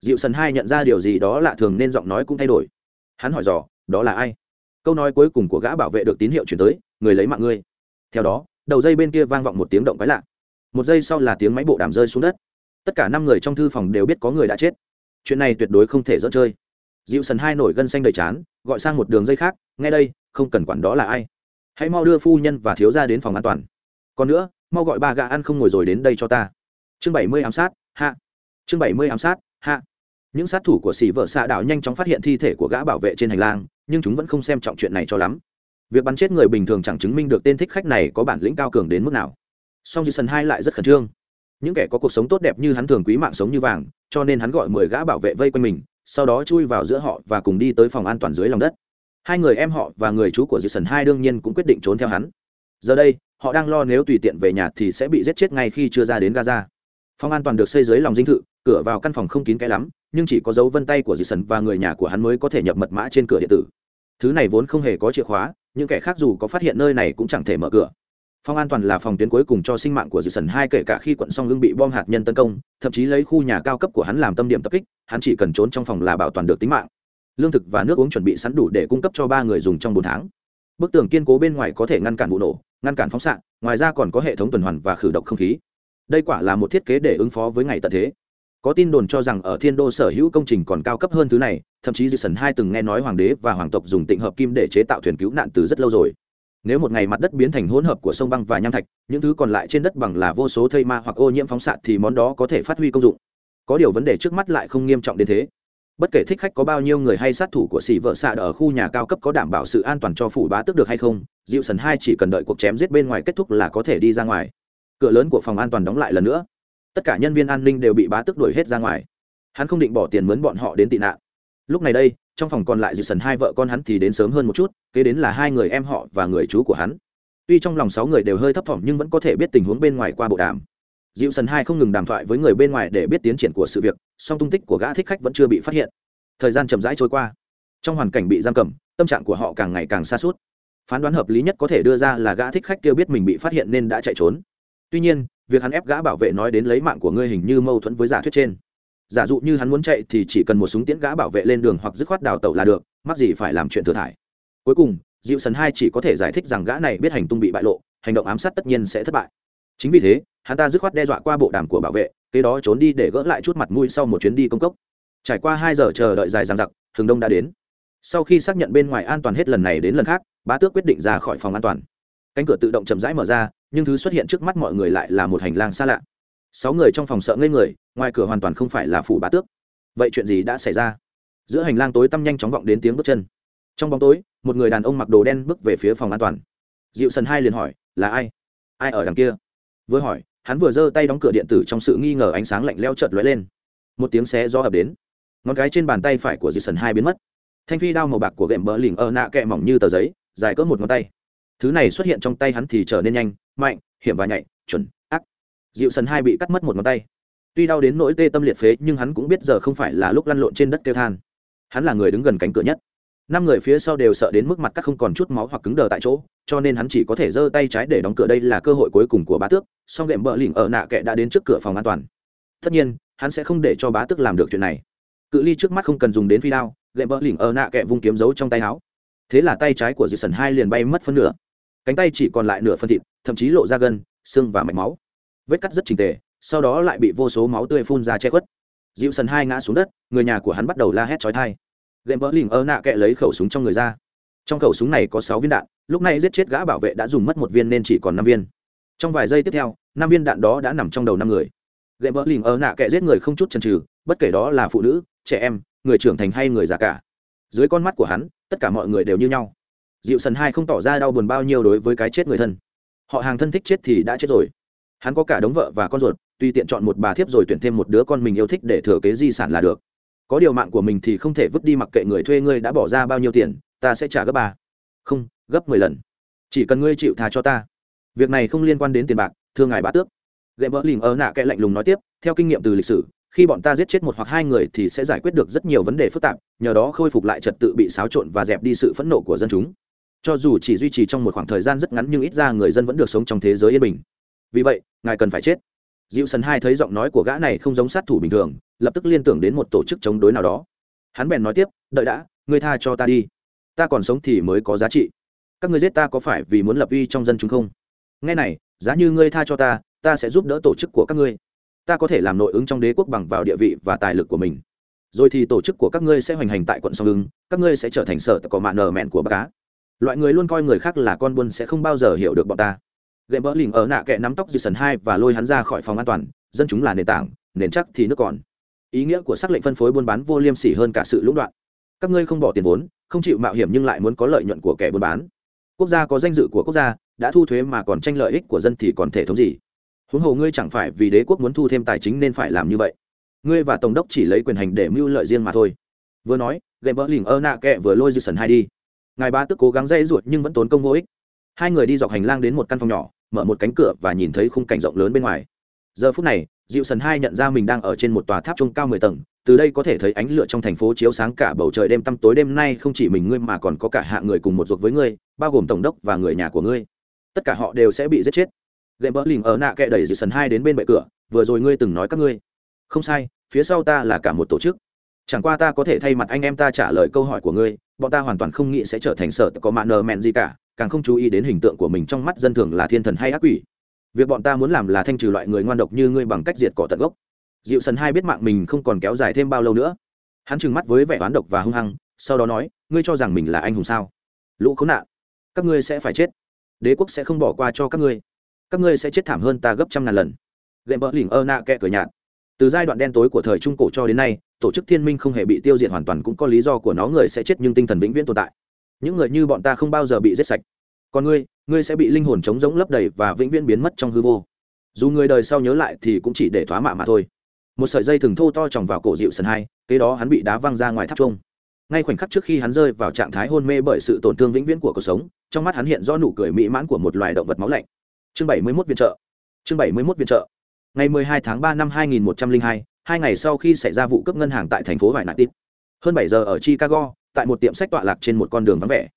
Dịu sần hai nhận ra điều gì đó lạ thường nên giọng nói cũng thay đổi. Hắn hỏi dò, đó là ai? Câu nói cuối cùng của gã bảo vệ được tín hiệu chuyển tới, người lấy mạng ngươi. Theo đó, đầu dây bên kia vang vọng một tiếng động quái lạ. Một giây sau là tiếng máy bộ đàm rơi xuống đất tất cả năm người trong thư phòng đều biết có người đã chết. Chuyện này tuyệt đối không thể dỡ chơi. Dịu sần hai nổi gân xanh đầy chán, gọi sang một đường dây khác, nghe đây, không cần quản đó là ai. Hãy mau đưa phu nhân và thiếu gia đến phòng an toàn. Còn nữa, mau gọi ba gã ăn không ngồi rồi đến đây cho ta. Chương bảy mươi ám sát, hạ. Chương bảy mươi ám sát, hạ. Những sát thủ của xỉ vợ xạ đảo nhanh chóng phát hiện thi thể của gã bảo vệ trên hành lang, nhưng chúng vẫn không xem trọng chuyện này cho lắm. Việc bắn chết người bình thường chẳng chứng minh được tên thích khách này có bản lĩnh cao cường đến mức nào. Song jason hai lại rất khẩn trương những kẻ có cuộc sống tốt đẹp như hắn thường quý mạng sống như vàng, cho nên hắn gọi mười gã bảo vệ vây quanh mình, sau đó chui vào giữa họ và cùng đi tới phòng an toàn dưới lòng đất. Hai người em họ và người chú của jason hai đương nhiên cũng quyết định trốn theo hắn. Giờ đây, họ đang lo nếu tùy tiện về nhà thì sẽ bị giết chết ngay khi chưa ra đến gaza. Phòng an toàn được xây dưới lòng dinh thự, cửa vào căn phòng không kín cái lắm, nhưng chỉ có dấu vân tay của dì sần và người nhà của hắn mới có thể nhập mật mã trên cửa điện tử. Thứ này vốn không hề có chìa khóa, những kẻ khác dù có phát hiện nơi này cũng chẳng thể mở cửa phòng an toàn là phòng tuyến cuối cùng cho sinh mạng của dự sần hai, kể cả khi quận song Hưng bị bom hạt nhân tấn công, thậm chí lấy khu nhà cao cấp của hắn làm tâm điểm tập kích, hắn chỉ cần trốn trong phòng là bảo toàn được tính mạng. Lương thực và nước uống chuẩn bị sẵn đủ để cung cấp cho ba người dùng trong bốn tháng. Bức tường kiên cố bên ngoài có thể ngăn cản vụ nổ, ngăn cản phóng xạ, ngoài ra còn có hệ thống tuần hoàn và khử độc không khí. Đây quả là một thiết kế để ứng phó với ngày tận thế. Có tin đồn cho rằng ở thiên đô sở hữu công trình còn cao cấp hơn thứ này, thậm chí dư sần hai từng nghe nói hoàng đế và hoàng tộc dùng tịnh hợp kim để chế tạo thuyền cứu nạn từ rất lâu rồi nếu một ngày mặt đất biến thành hỗn hợp của sông băng và nham thạch, những thứ còn lại trên đất bằng là vô số thây ma hoặc ô nhiễm phóng xạ thì món đó có thể phát huy công dụng. Có điều vấn đề trước mắt lại không nghiêm trọng đến thế. Bất kể thích khách có bao nhiêu người hay sát thủ của xỉ vợ xạ ở khu nhà cao cấp có đảm bảo sự an toàn cho phủ bá tước được hay không dịu sần hai chỉ cần đợi cuộc chém giết bên ngoài kết thúc là có thể đi ra ngoài. Cửa lớn của phòng an toàn đóng lại lần nữa. Tất cả nhân viên an ninh đều bị bá tước đuổi hết ra ngoài. Hắn không định bỏ tiền mướn bọn họ đến tị nạn. Lúc này đây trong phòng còn lại dư sần hai vợ con hắn thì đến sớm hơn một chút, kế đến là hai người em họ và người chú của hắn. Tuy trong lòng sáu người đều hơi thấp thỏm nhưng vẫn có thể biết tình huống bên ngoài qua bộ đàm. Dịu sần hai không ngừng đàm thoại với người bên ngoài để biết tiến triển của sự việc, song tung tích của gã thích khách vẫn chưa bị phát hiện. Thời gian chậm rãi trôi qua. Trong hoàn cảnh bị giam cầm, tâm trạng của họ càng ngày càng xa suốt phán đoán hợp lý nhất có thể đưa ra là gã thích khách kêu biết mình bị phát hiện nên đã chạy trốn. Tuy nhiên, việc hắn ép gã bảo vệ nói đến lấy mạng của ngươi hình như mâu thuẫn với giả thuyết trên giả dụ như hắn muốn chạy thì chỉ cần một súng tiễn gã bảo vệ lên đường hoặc dứt khoát đào tẩu là được, mắc gì phải làm chuyện thừa thải. Cuối cùng dịu sần hai chỉ có thể giải thích rằng gã này biết hành tung bị bại lộ, hành động ám sát tất nhiên sẽ thất bại. Chính vì thế, hắn ta dứt khoát đe dọa qua bộ đàm của bảo vệ, kế đó trốn đi để gỡ lại chút mặt mũi sau một chuyến đi công cốc. Trải qua hai giờ chờ đợi dài dằng dặc, hừng đông đã đến. Sau khi xác nhận bên ngoài an toàn hết lần này đến lần khác, bá tước quyết định ra khỏi phòng an toàn. Cánh cửa tự động chậm rãi mở ra, nhưng thứ xuất hiện trước mắt mọi người lại là một hành lang xa lạ sáu người trong phòng sợ ngây người, ngoài cửa hoàn toàn không phải là phủ bá tước. Vậy chuyện gì đã xảy ra? Giữa hành lang tối tăm nhanh chóng vọng đến tiếng bước chân. Trong bóng tối, một người đàn ông mặc đồ đen bước về phía phòng an toàn. Dịu sần hai liền hỏi, là ai? Ai ở đằng kia? Vừa hỏi, hắn vừa giơ tay đóng cửa điện tử trong sự nghi ngờ ánh sáng lạnh leo chợt lóe lên. Một tiếng xé gió ập đến. Ngón cái trên bàn tay phải của dịu sần hai biến mất. Thanh phi đao màu bạc của gệm bờ lỉnh ơ nạ kẹ mỏng như tờ giấy, dài cỡ một ngón tay. Thứ này xuất hiện trong tay hắn thì trở nên nhanh, mạnh, hiểm và nhạy, chuẩn dịu sần hai bị cắt mất một ngón tay. Tuy đau đến nỗi tê tâm liệt phế, nhưng hắn cũng biết giờ không phải là lúc lăn lộn trên đất kêu than. Hắn là người đứng gần cánh cửa nhất. Năm người phía sau đều sợ đến mức mặt cắt không còn chút máu hoặc cứng đờ tại chỗ, cho nên hắn chỉ có thể giơ tay trái để đóng cửa. Đây là cơ hội cuối cùng của bá tước, song gệm bờ lỉnh ở nạ kệ đã đến trước cửa phòng an toàn. Tất nhiên, hắn sẽ không để cho bá tước làm được chuyện này. Cự ly trước mắt không cần dùng đến phi đao gệm bờ lỉnh ở nạ kệ vung kiếm giấu trong tay áo. Thế là tay trái của dì sần hai liền bay mất phân nửa. Cánh tay chỉ còn lại nửa phân thịt, thậm chí lộ ra gân, xương và mạch máu vết cắt rất trình tề, sau đó lại bị vô số máu tươi phun ra che khuất. Dịu sần hai ngã xuống đất, người nhà của hắn bắt đầu la hét trói thai. Gệm bỡ lỉnh ơ nạ kệ lấy khẩu súng trong người ra. Trong khẩu súng này có sáu viên đạn, lúc này giết chết gã bảo vệ đã dùng mất một viên nên chỉ còn năm viên. Trong vài giây tiếp theo, năm viên đạn đó đã nằm trong đầu năm người. Gệm bỡ lỉnh ơ nạ kệ giết người không chút chần chừ, bất kể đó là phụ nữ, trẻ em, người trưởng thành hay người già cả. Dưới con mắt của hắn, tất cả mọi người đều như nhau. Dịu sần hai không tỏ ra đau buồn bao nhiêu đối với cái chết người thân. Họ hàng thân thích chết thì đã chết rồi hắn có cả đống vợ và con ruột tùy tiện chọn một bà thiếp rồi tuyển thêm một đứa con mình yêu thích để thừa kế di sản là được. Có điều mạng của mình thì không thể vứt đi mặc kệ người thuê ngươi đã bỏ ra bao nhiêu tiền, ta sẽ trả gấp ba. Không, gấp mười lần. Chỉ cần ngươi chịu thà cho ta. Việc này không liên quan đến tiền bạc, thưa ngài bá tước. Gậy bỡ lìm ơ nạ kệ lạnh lùng nói tiếp, theo kinh nghiệm từ lịch sử, khi bọn ta giết chết một hoặc hai người thì sẽ giải quyết được rất nhiều vấn đề phức tạp, nhờ đó khôi phục lại trật tự bị xáo trộn và dẹp đi sự phẫn nộ của dân chúng. Cho dù chỉ duy trì trong một khoảng thời gian rất ngắn nhưng ít ra người dân vẫn được sống trong thế giới yên bình vì vậy, ngài cần phải chết. Dịu sần hai thấy giọng nói của gã này không giống sát thủ bình thường, lập tức liên tưởng đến một tổ chức chống đối nào đó. Hắn bèn nói tiếp, đợi đã, ngươi tha cho ta đi. Ta còn sống thì mới có giá trị. Các ngươi giết ta có phải vì muốn lập uy trong dân chúng không? Nghe này, giá như ngươi tha cho ta ta sẽ giúp đỡ tổ chức của các ngươi. Ta có thể làm nội ứng trong đế quốc bằng vào địa vị và tài lực của mình. Rồi thì tổ chức của các ngươi sẽ hoành hành tại quận song ứng các ngươi sẽ trở thành sở có mạn nở mẹn của bác cá. Loại người luôn coi người khác là con buôn sẽ không bao giờ hiểu được bọn ta gậy bỡ lỉnh ở nạ kẹ nắm tóc dư sần hai và lôi hắn ra khỏi phòng an toàn. Dân chúng là nền tảng, nền chắc thì nước còn. Ý nghĩa của sắc lệnh phân phối buôn bán vô liêm sỉ hơn cả sự lũng đoạn. Các ngươi không bỏ tiền vốn, không chịu mạo hiểm nhưng lại muốn có lợi nhuận của kẻ buôn bán. Quốc gia có danh dự của quốc gia, đã thu thuế mà còn tranh lợi ích của dân thì còn thể thống gì? Huống hồ ngươi chẳng phải vì đế quốc muốn thu thêm tài chính nên phải làm như vậy. Ngươi và tổng đốc chỉ lấy quyền hành để mưu lợi riêng mà thôi. Vừa nói gậy bỡ lỉnh ơ nạ kẹ vừa lôi dư sần hai đi. Ngài ba tức cố gắng dây ruột nhưng vẫn tốn công vô ích. Hai người đi dọc hành lang đến một căn phòng nhỏ mở một cánh cửa và nhìn thấy khung cảnh rộng lớn bên ngoài. Giờ phút này dịu sần hai nhận ra mình đang ở trên một tòa tháp trung cao mười tầng, từ đây có thể thấy ánh lửa trong thành phố chiếu sáng cả bầu trời đêm tăm tối. Đêm nay không chỉ mình ngươi mà còn có cả hạ người cùng một ruột với ngươi, bao gồm tổng đốc và người nhà của ngươi. Tất cả họ đều sẽ bị giết chết. Gậy bỡ lình ở nạ kệ đẩy dịu sần hai đến bên bệ cửa, vừa rồi ngươi từng nói các ngươi. Không sai, phía sau ta là cả một tổ chức. Chẳng qua ta có thể thay mặt anh em ta trả lời câu hỏi của ngươi, bọn ta hoàn toàn không nghĩ sẽ trở thành sợ có mạ nờ mẹn gì cả càng không chú ý đến hình tượng của mình trong mắt dân thường là thiên thần hay ác quỷ. Việc bọn ta muốn làm là thanh trừ loại người ngoan độc như ngươi bằng cách diệt cỏ tận gốc. Dịu sần hai biết mạng mình không còn kéo dài thêm bao lâu nữa. Hắn trừng mắt với vẻ oán độc và hung hăng, sau đó nói, ngươi cho rằng mình là anh hùng sao? Lũ khốn nạn, các ngươi sẽ phải chết. Đế quốc sẽ không bỏ qua cho các ngươi. Các ngươi sẽ chết thảm hơn ta gấp trăm ngàn lần. Gậy bỡ lỉnh ơ nạ kẹ cửa nhạt. Từ giai đoạn đen tối của thời trung cổ cho đến nay, tổ chức thiên minh không hề bị tiêu diệt hoàn toàn cũng có lý do của nó người sẽ chết nhưng tinh thần vĩnh viễn tồn tại những người như bọn ta không bao giờ bị giết sạch. Còn ngươi ngươi sẽ bị linh hồn trống rỗng lấp đầy và vĩnh viễn biến mất trong hư vô. Dù người đời sau nhớ lại thì cũng chỉ để thoá mạ mà thôi. Một sợi dây thừng thô to tròng vào cổ dịu sần hai kế đó hắn bị đá văng ra ngoài tháp trông ngay khoảnh khắc trước khi hắn rơi vào trạng thái hôn mê bởi sự tổn thương vĩnh viễn của cuộc sống trong mắt hắn hiện do nụ cười mỹ mãn của một loài động vật máu lạnh. Chương 71 viện trợ. Chương 71 viện trợ. Ngày 12 tháng 3 năm 2102, hai ngày sau khi xảy ra vụ cướp ngân hàng tại thành phố vải nạn tít. Hơn 7 giờ ở chicago tại một tiệm sách tọa lạc trên một con đường vắng vẻ.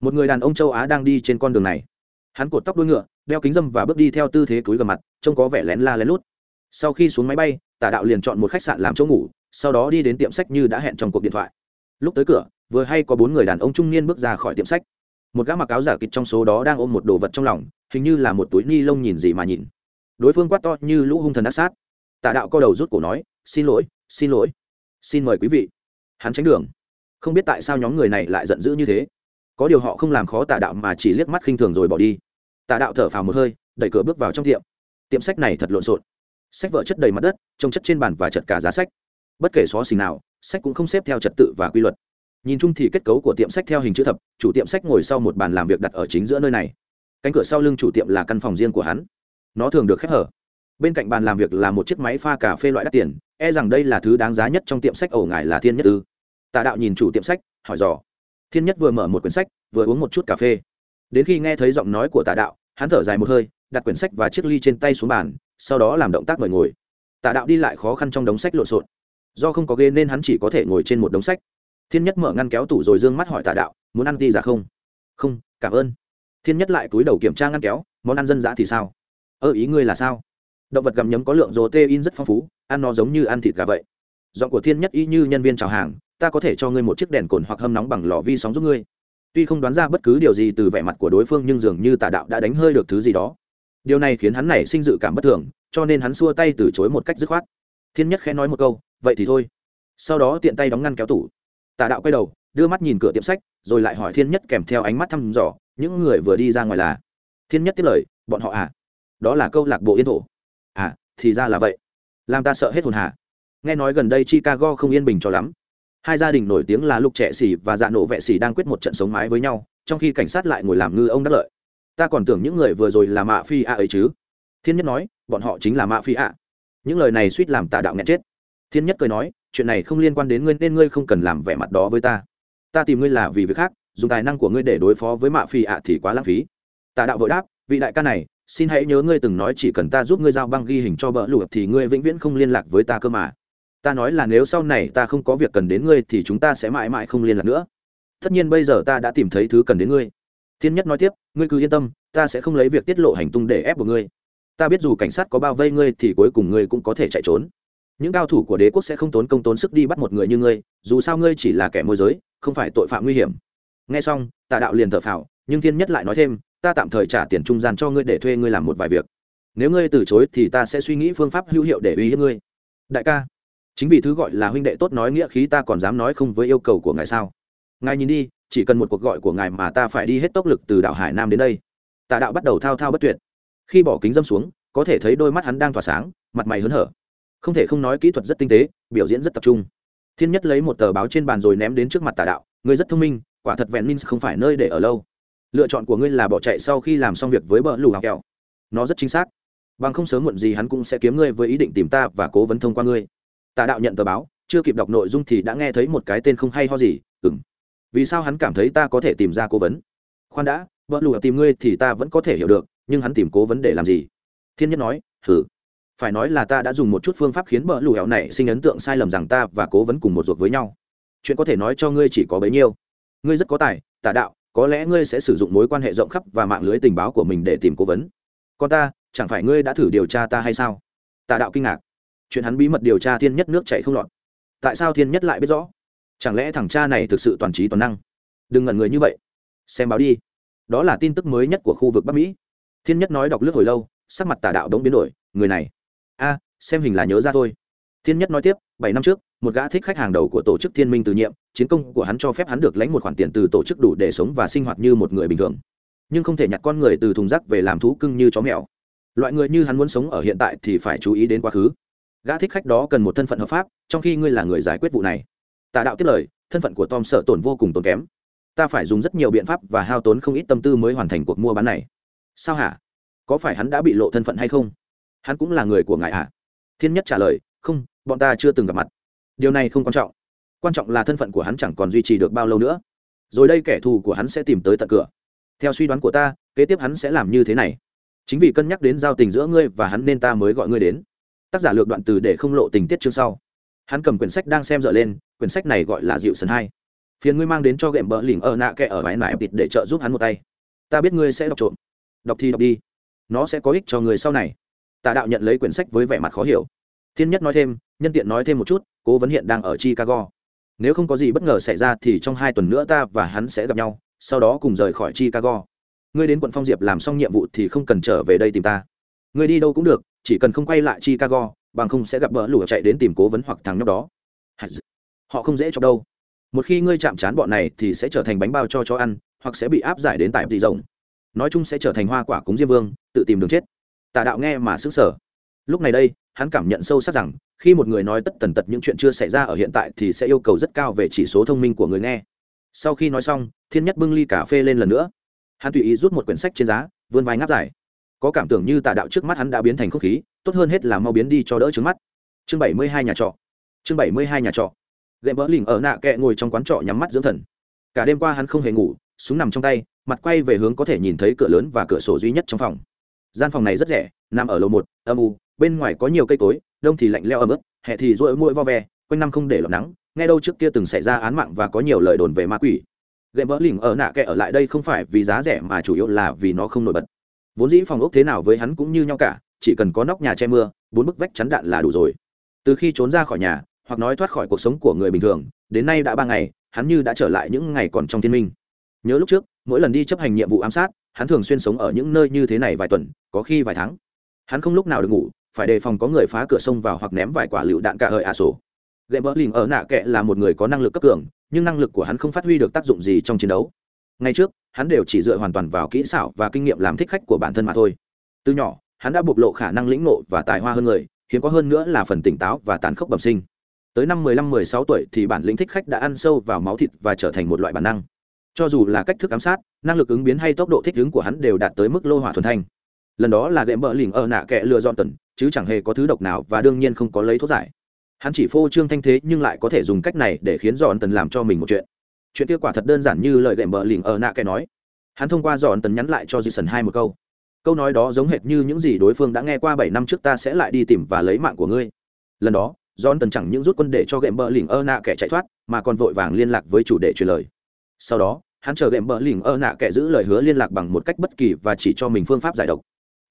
Một người đàn ông châu á đang đi trên con đường này. Hắn cột tóc đuôi ngựa, đeo kính dâm và bước đi theo tư thế túi gầm mặt, trông có vẻ lén la lén lút. Sau khi xuống máy bay, tả đạo liền chọn một khách sạn làm chỗ ngủ, sau đó đi đến tiệm sách như đã hẹn trong cuộc điện thoại. Lúc tới cửa, vừa hay có bốn người đàn ông trung niên bước ra khỏi tiệm sách. Một gã mặc áo giả kịch trong số đó đang ôm một đồ vật trong lòng, hình như là một túi ni lông nhìn gì mà nhìn. Đối phương quát to như lũ hung thần ác sát. Tả đạo co đầu rút cổ nói, xin lỗi xin lỗi. Xin mời quý vị. Hắn tránh đường không biết tại sao nhóm người này lại giận dữ như thế. Có điều họ không làm khó tà đạo mà chỉ liếc mắt khinh thường rồi bỏ đi. Tà đạo thở phào một hơi, đẩy cửa bước vào trong tiệm. Tiệm sách này thật lộn xộn. Sách vợ chất đầy mặt đất, trông chất trên bàn và chật cả giá sách. Bất kể xó xình nào, sách cũng không xếp theo trật tự và quy luật. Nhìn chung thì kết cấu của tiệm sách theo hình chữ thập, chủ tiệm sách ngồi sau một bàn làm việc đặt ở chính giữa nơi này. Cánh cửa sau lưng chủ tiệm là căn phòng riêng của hắn. Nó thường được khép hở. Bên cạnh bàn làm việc là một chiếc máy pha cà phê loại đắt tiền e rằng đây là thứ đáng giá nhất trong tiệm sách, ẩu ngài là thiên nhất ư tà đạo nhìn chủ tiệm sách, hỏi dò. Thiên nhất vừa mở một quyển sách, vừa uống một chút cà phê. Đến khi nghe thấy giọng nói của tà đạo, hắn thở dài một hơi, đặt quyển sách và chiếc ly trên tay xuống bàn, sau đó làm động tác mời ngồi. Tà đạo đi lại khó khăn trong đống sách lộn xộn. Do không có ghê nên hắn chỉ có thể ngồi trên một đống sách. Thiên nhất mở ngăn kéo tủ rồi d ư ơ n g mắt hỏi tà đạo, muốn ăn ti giả dạ không? Không, cảm ơn. Thiên nhất lại túi đầu kiểm tra ngăn kéo, món ăn dân dã thì sao? Ơ, ý ngươi là sao? Động vật gặm nhấm có lượng rô tê in rất phong phú, ăn nó giống như ăn thịt gà vậy. Giọng của thiên nhất y như nhân viên chào hàng ta có thể cho ngươi một chiếc đèn cồn hoặc hâm nóng bằng lò vi sóng giúp ngươi. Tuy không đoán ra bất cứ điều gì từ vẻ mặt của đối phương nhưng dường như tà đạo đã đánh hơi được thứ gì đó. Điều này khiến hắn này sinh dự cảm bất thường, cho nên hắn xua tay từ chối một cách dứt khoát. Thiên nhất khẽ nói một câu, vậy thì thôi. Sau đó tiện tay đóng ngăn kéo tủ. Tà đạo quay đầu, đưa mắt nhìn cửa tiệm sách, rồi lại hỏi thiên nhất kèm theo ánh mắt thăm dò, những người vừa đi ra ngoài là? Thiên nhất tiếp lời, bọn họ à? Đó là câu lạc bộ yên thổ. À thì ra là vậy. Làm ta sợ hết hồn hà nghe nói gần đây chicago không yên bình cho lắm hai gia đình nổi tiếng là lục trẻ xỉ và dạ nổ vệ xỉ đang quyết một trận sống mái với nhau, trong khi cảnh sát lại ngồi làm ngư ông đắc lợi. Ta còn tưởng những người vừa rồi là mạ phi a ấy chứ? Thiên nhất nói, bọn họ chính là mạ phi a những lời này suýt làm tà đạo nghẹn chết. Thiên nhất cười nói, chuyện này không liên quan đến ngươi nên ngươi không cần làm vẻ mặt đó với ta. Ta tìm ngươi là vì việc khác, dùng tài năng của ngươi để đối phó với mạ phi ạ thì quá lãng phí. Tà đạo vội đáp, vị đại ca này, xin hãy nhớ ngươi từng nói chỉ cần ta giúp ngươi giao băng ghi hình cho bỡ lụa thì ngươi vĩnh viễn không liên lạc với ta cơ mà ta nói là nếu sau này ta không có việc cần đến ngươi thì chúng ta sẽ mãi mãi không liên lạc nữa. Tất nhiên bây giờ ta đã tìm thấy thứ cần đến ngươi. Thiên nhất nói tiếp, ngươi cứ yên tâm, ta sẽ không lấy việc tiết lộ hành tung để ép của ngươi. Ta biết dù cảnh sát có bao vây ngươi thì cuối cùng ngươi cũng có thể chạy trốn. Những cao thủ của đế quốc sẽ không tốn công tốn sức đi bắt một người như ngươi, dù sao ngươi chỉ là kẻ môi giới, không phải tội phạm nguy hiểm. Nghe xong tà đạo liền thở phào, nhưng thiên nhất lại nói thêm, ta tạm thời trả tiền trung gian cho ngươi để thuê ngươi làm một vài việc. Nếu ngươi từ chối thì ta sẽ suy nghĩ phương pháp hữu hiệu để uy hiếp ngươi. Đại ca chính vì thứ gọi là huynh đệ tốt nói nghĩa khí ta còn dám nói không với yêu cầu của ngài sao? Ngài nhìn đi, chỉ cần một cuộc gọi của ngài mà ta phải đi hết tốc lực từ đảo hải nam đến đây. Tà đạo bắt đầu thao thao bất tuyệt. Khi bỏ kính dâm xuống, có thể thấy đôi mắt hắn đang tỏa sáng, mặt mày hớn hở. Không thể không nói kỹ thuật rất tinh tế, biểu diễn rất tập trung. Thiên nhất lấy một tờ báo trên bàn rồi ném đến trước mặt tà đạo. Ngươi rất thông minh, quả thật vẹn minh không phải nơi để ở lâu. Lựa chọn của ngươi là bỏ chạy sau khi làm xong việc với bờ lù hào kẹo. Nó rất chính xác. Bằng không sớm muộn gì hắn cũng sẽ kiếm ngươi với ý định tìm ta và cố vấn thông qua ngươi tà đạo nhận tờ báo, chưa kịp đọc nội dung thì đã nghe thấy một cái tên không hay ho gì ừng vì sao hắn cảm thấy ta có thể tìm ra cố vấn? Khoan đã vợ lùa tìm ngươi thì ta vẫn có thể hiểu được, nhưng hắn tìm cố vấn để làm gì? Thiên nhất nói hử phải nói là ta đã dùng một chút phương pháp khiến bờ lù hẹo này sinh ấn tượng sai lầm rằng ta và cố vấn cùng một ruột với nhau. Chuyện có thể nói cho ngươi chỉ có bấy nhiêu. Ngươi rất có tài, tà đạo, có lẽ ngươi sẽ sử dụng mối quan hệ rộng khắp và mạng lưới tình báo của mình để tìm cố vấn. Còn ta, chẳng phải ngươi đã thử điều tra ta hay sao? Tà đạo kinh ngạc chuyện hắn bí mật điều tra thiên nhất nước chạy không lọt. Tại sao thiên nhất lại biết rõ? Chẳng lẽ thằng cha này thực sự toàn trí toàn năng? Đừng ngẩn người như vậy. Xem báo đi. Đó là tin tức mới nhất của khu vực bắc mỹ. Thiên nhất nói đọc lướt hồi lâu, sắc mặt tà đạo đống biến đổi. Người này. A, xem hình là nhớ ra thôi. Thiên nhất nói tiếp, bảy năm trước, một gã thích khách hàng đầu của tổ chức thiên minh từ nhiệm, chiến công của hắn cho phép hắn được lãnh một khoản tiền từ tổ chức đủ để sống và sinh hoạt như một người bình thường. Nhưng không thể nhặt con người từ thùng rác về làm thú cưng như chó mèo. Loại người như hắn muốn sống ở hiện tại thì phải chú ý đến quá khứ gã thích khách đó cần một thân phận hợp pháp, trong khi ngươi là người giải quyết vụ này. Tà đạo tiếp lời, thân phận của tom sợ tổn vô cùng tốn kém. Ta phải dùng rất nhiều biện pháp và hao tốn không ít tâm tư mới hoàn thành cuộc mua bán này. Sao hả? Có phải hắn đã bị lộ thân phận hay không? Hắn cũng là người của ngài hả à? thiên nhất trả lời, không, bọn ta chưa từng gặp mặt. Điều này không quan trọng. Quan trọng là thân phận của hắn chẳng còn duy trì được bao lâu nữa. Rồi đây kẻ thù của hắn sẽ tìm tới tận cửa. Theo suy đoán của ta, kế tiếp hắn sẽ làm như thế này. Chính vì cân nhắc đến giao tình giữa ngươi và hắn nên ta mới gọi ngươi đến tác giả lược đoạn từ để không lộ tình tiết chương sau. Hắn cầm quyển sách đang xem dở lên, quyển sách này gọi là dịu sần hai. Phiền ngươi mang đến cho ghệm bỡ lỉnh ở nạ kẻ ở bãi nải tịt để trợ giúp hắn một tay. Ta biết ngươi sẽ đọc trộm. Đọc thì đọc đi. Nó sẽ có ích cho người sau này. Tà đạo nhận lấy quyển sách với vẻ mặt khó hiểu. Thiên nhất nói thêm, nhân tiện nói thêm một chút, cố vấn hiện đang ở chicago. Nếu không có gì bất ngờ xảy ra thì trong hai tuần nữa ta và hắn sẽ gặp nhau, sau đó cùng rời khỏi chicago. Ngươi đến quận phong diệp làm xong nhiệm vụ thì không cần trở về đây tìm ta. Ngươi đi đâu cũng được chỉ cần không quay lại chicago, bằng không sẽ gặp bỡ lửa chạy đến tìm cố vấn hoặc thằng nhóc đó. Họ không dễ cho đâu. Một khi ngươi chạm trán bọn này thì sẽ trở thành bánh bao cho chó ăn, hoặc sẽ bị áp giải đến tại dị rộng. Nói chung sẽ trở thành hoa quả cúng diêm vương, tự tìm đường chết. Tà đạo nghe mà xứng sở lúc này đây, hắn cảm nhận sâu sắc rằng, khi một người nói tất tần tật những chuyện chưa xảy ra ở hiện tại thì sẽ yêu cầu rất cao về chỉ số thông minh của người nghe. Sau khi nói xong, thiên nhất bưng ly cà phê lên lần nữa. Hắn tùy ý rút một quyển sách trên giá, vươn vai ngáp dài có cảm tưởng như tà đạo trước mắt hắn đã biến thành không khí, tốt hơn hết là mau biến đi cho đỡ trứng mắt. Chương bảy mươi hai nhà trọ. Chương bảy mươi hai nhà trọ. Gậy bỡ lỉnh ở nạ kẹ ngồi trong quán trọ nhắm mắt dưỡng thần. Cả đêm qua hắn không hề ngủ, súng nằm trong tay, mặt quay về hướng có thể nhìn thấy cửa lớn và cửa sổ duy nhất trong phòng. Gian phòng này rất rẻ, nằm ở lầu một, âm u, bên ngoài có nhiều cây cối, đông thì lạnh leo ấm ức hè thì rỗi mũi vo ve, quanh năm không để lọt nắng, nghe đâu trước kia từng xảy ra án mạng và có nhiều lời đồn về ma quỷ. Gậy bỡ lỉnh ở nạ kẹ ở lại đây không phải vì giá rẻ mà chủ yếu là vì nó không nổi bật vốn dĩ phòng ốc thế nào với hắn cũng như nhau cả, chỉ cần có nóc nhà che mưa, bốn bức vách chắn đạn là đủ rồi. Từ khi trốn ra khỏi nhà, hoặc nói thoát khỏi cuộc sống của người bình thường, đến nay đã ba ngày, hắn như đã trở lại những ngày còn trong thiên minh. Nhớ lúc trước, mỗi lần đi chấp hành nhiệm vụ ám sát, hắn thường xuyên sống ở những nơi như thế này vài tuần, có khi vài tháng. Hắn không lúc nào được ngủ, phải đề phòng có người phá cửa sông vào hoặc ném vài quả lựu đạn cả hợi ả sổ. Gậy bỡ lìm ở nạ kệ là một người có năng lực cấp cường, nhưng năng lực của hắn không phát huy được tác dụng gì trong chiến đấu ngay trước, hắn đều chỉ dựa hoàn toàn vào kỹ xảo và kinh nghiệm làm thích khách của bản thân mà thôi. Từ nhỏ, hắn đã bộc lộ khả năng lĩnh nộ và tài hoa hơn người, hiếm có hơn nữa là phần tỉnh táo và tàn khốc bẩm sinh. Tới năm 15-16 tuổi thì bản lĩnh thích khách đã ăn sâu vào máu thịt và trở thành một loại bản năng. Cho dù là cách thức ám sát, năng lực ứng biến hay tốc độ thích ứng của hắn đều đạt tới mức lô hỏa thuần thanh. Lần đó là gệm mỡ lỉnh ở nạ kệ lừa dọn tần chứ chẳng hề có thứ độc nào và đương nhiên không có lấy thuốc giải. Hắn chỉ phô trương thanh thế nhưng lại có thể dùng cách này để khiến dọn tần làm cho mình một chuyện chuyện kia quả thật đơn giản như lời gệm bờ lỉnh ở nạ kẻ nói. Hắn thông qua dọn tần nhắn lại cho jason hai một câu. Câu nói đó giống hệt như những gì đối phương đã nghe qua bảy năm trước ta sẽ lại đi tìm và lấy mạng của ngươi. Lần đó John tần chẳng những rút quân để cho gệm bờ lỉnh ơ nạ kẻ chạy thoát, mà còn vội vàng liên lạc với chủ đề truyền lời. Sau đó, hắn chờ gệm bờ lỉnh ơ nạ kẻ giữ lời hứa liên lạc bằng một cách bất kỳ và chỉ cho mình phương pháp giải độc.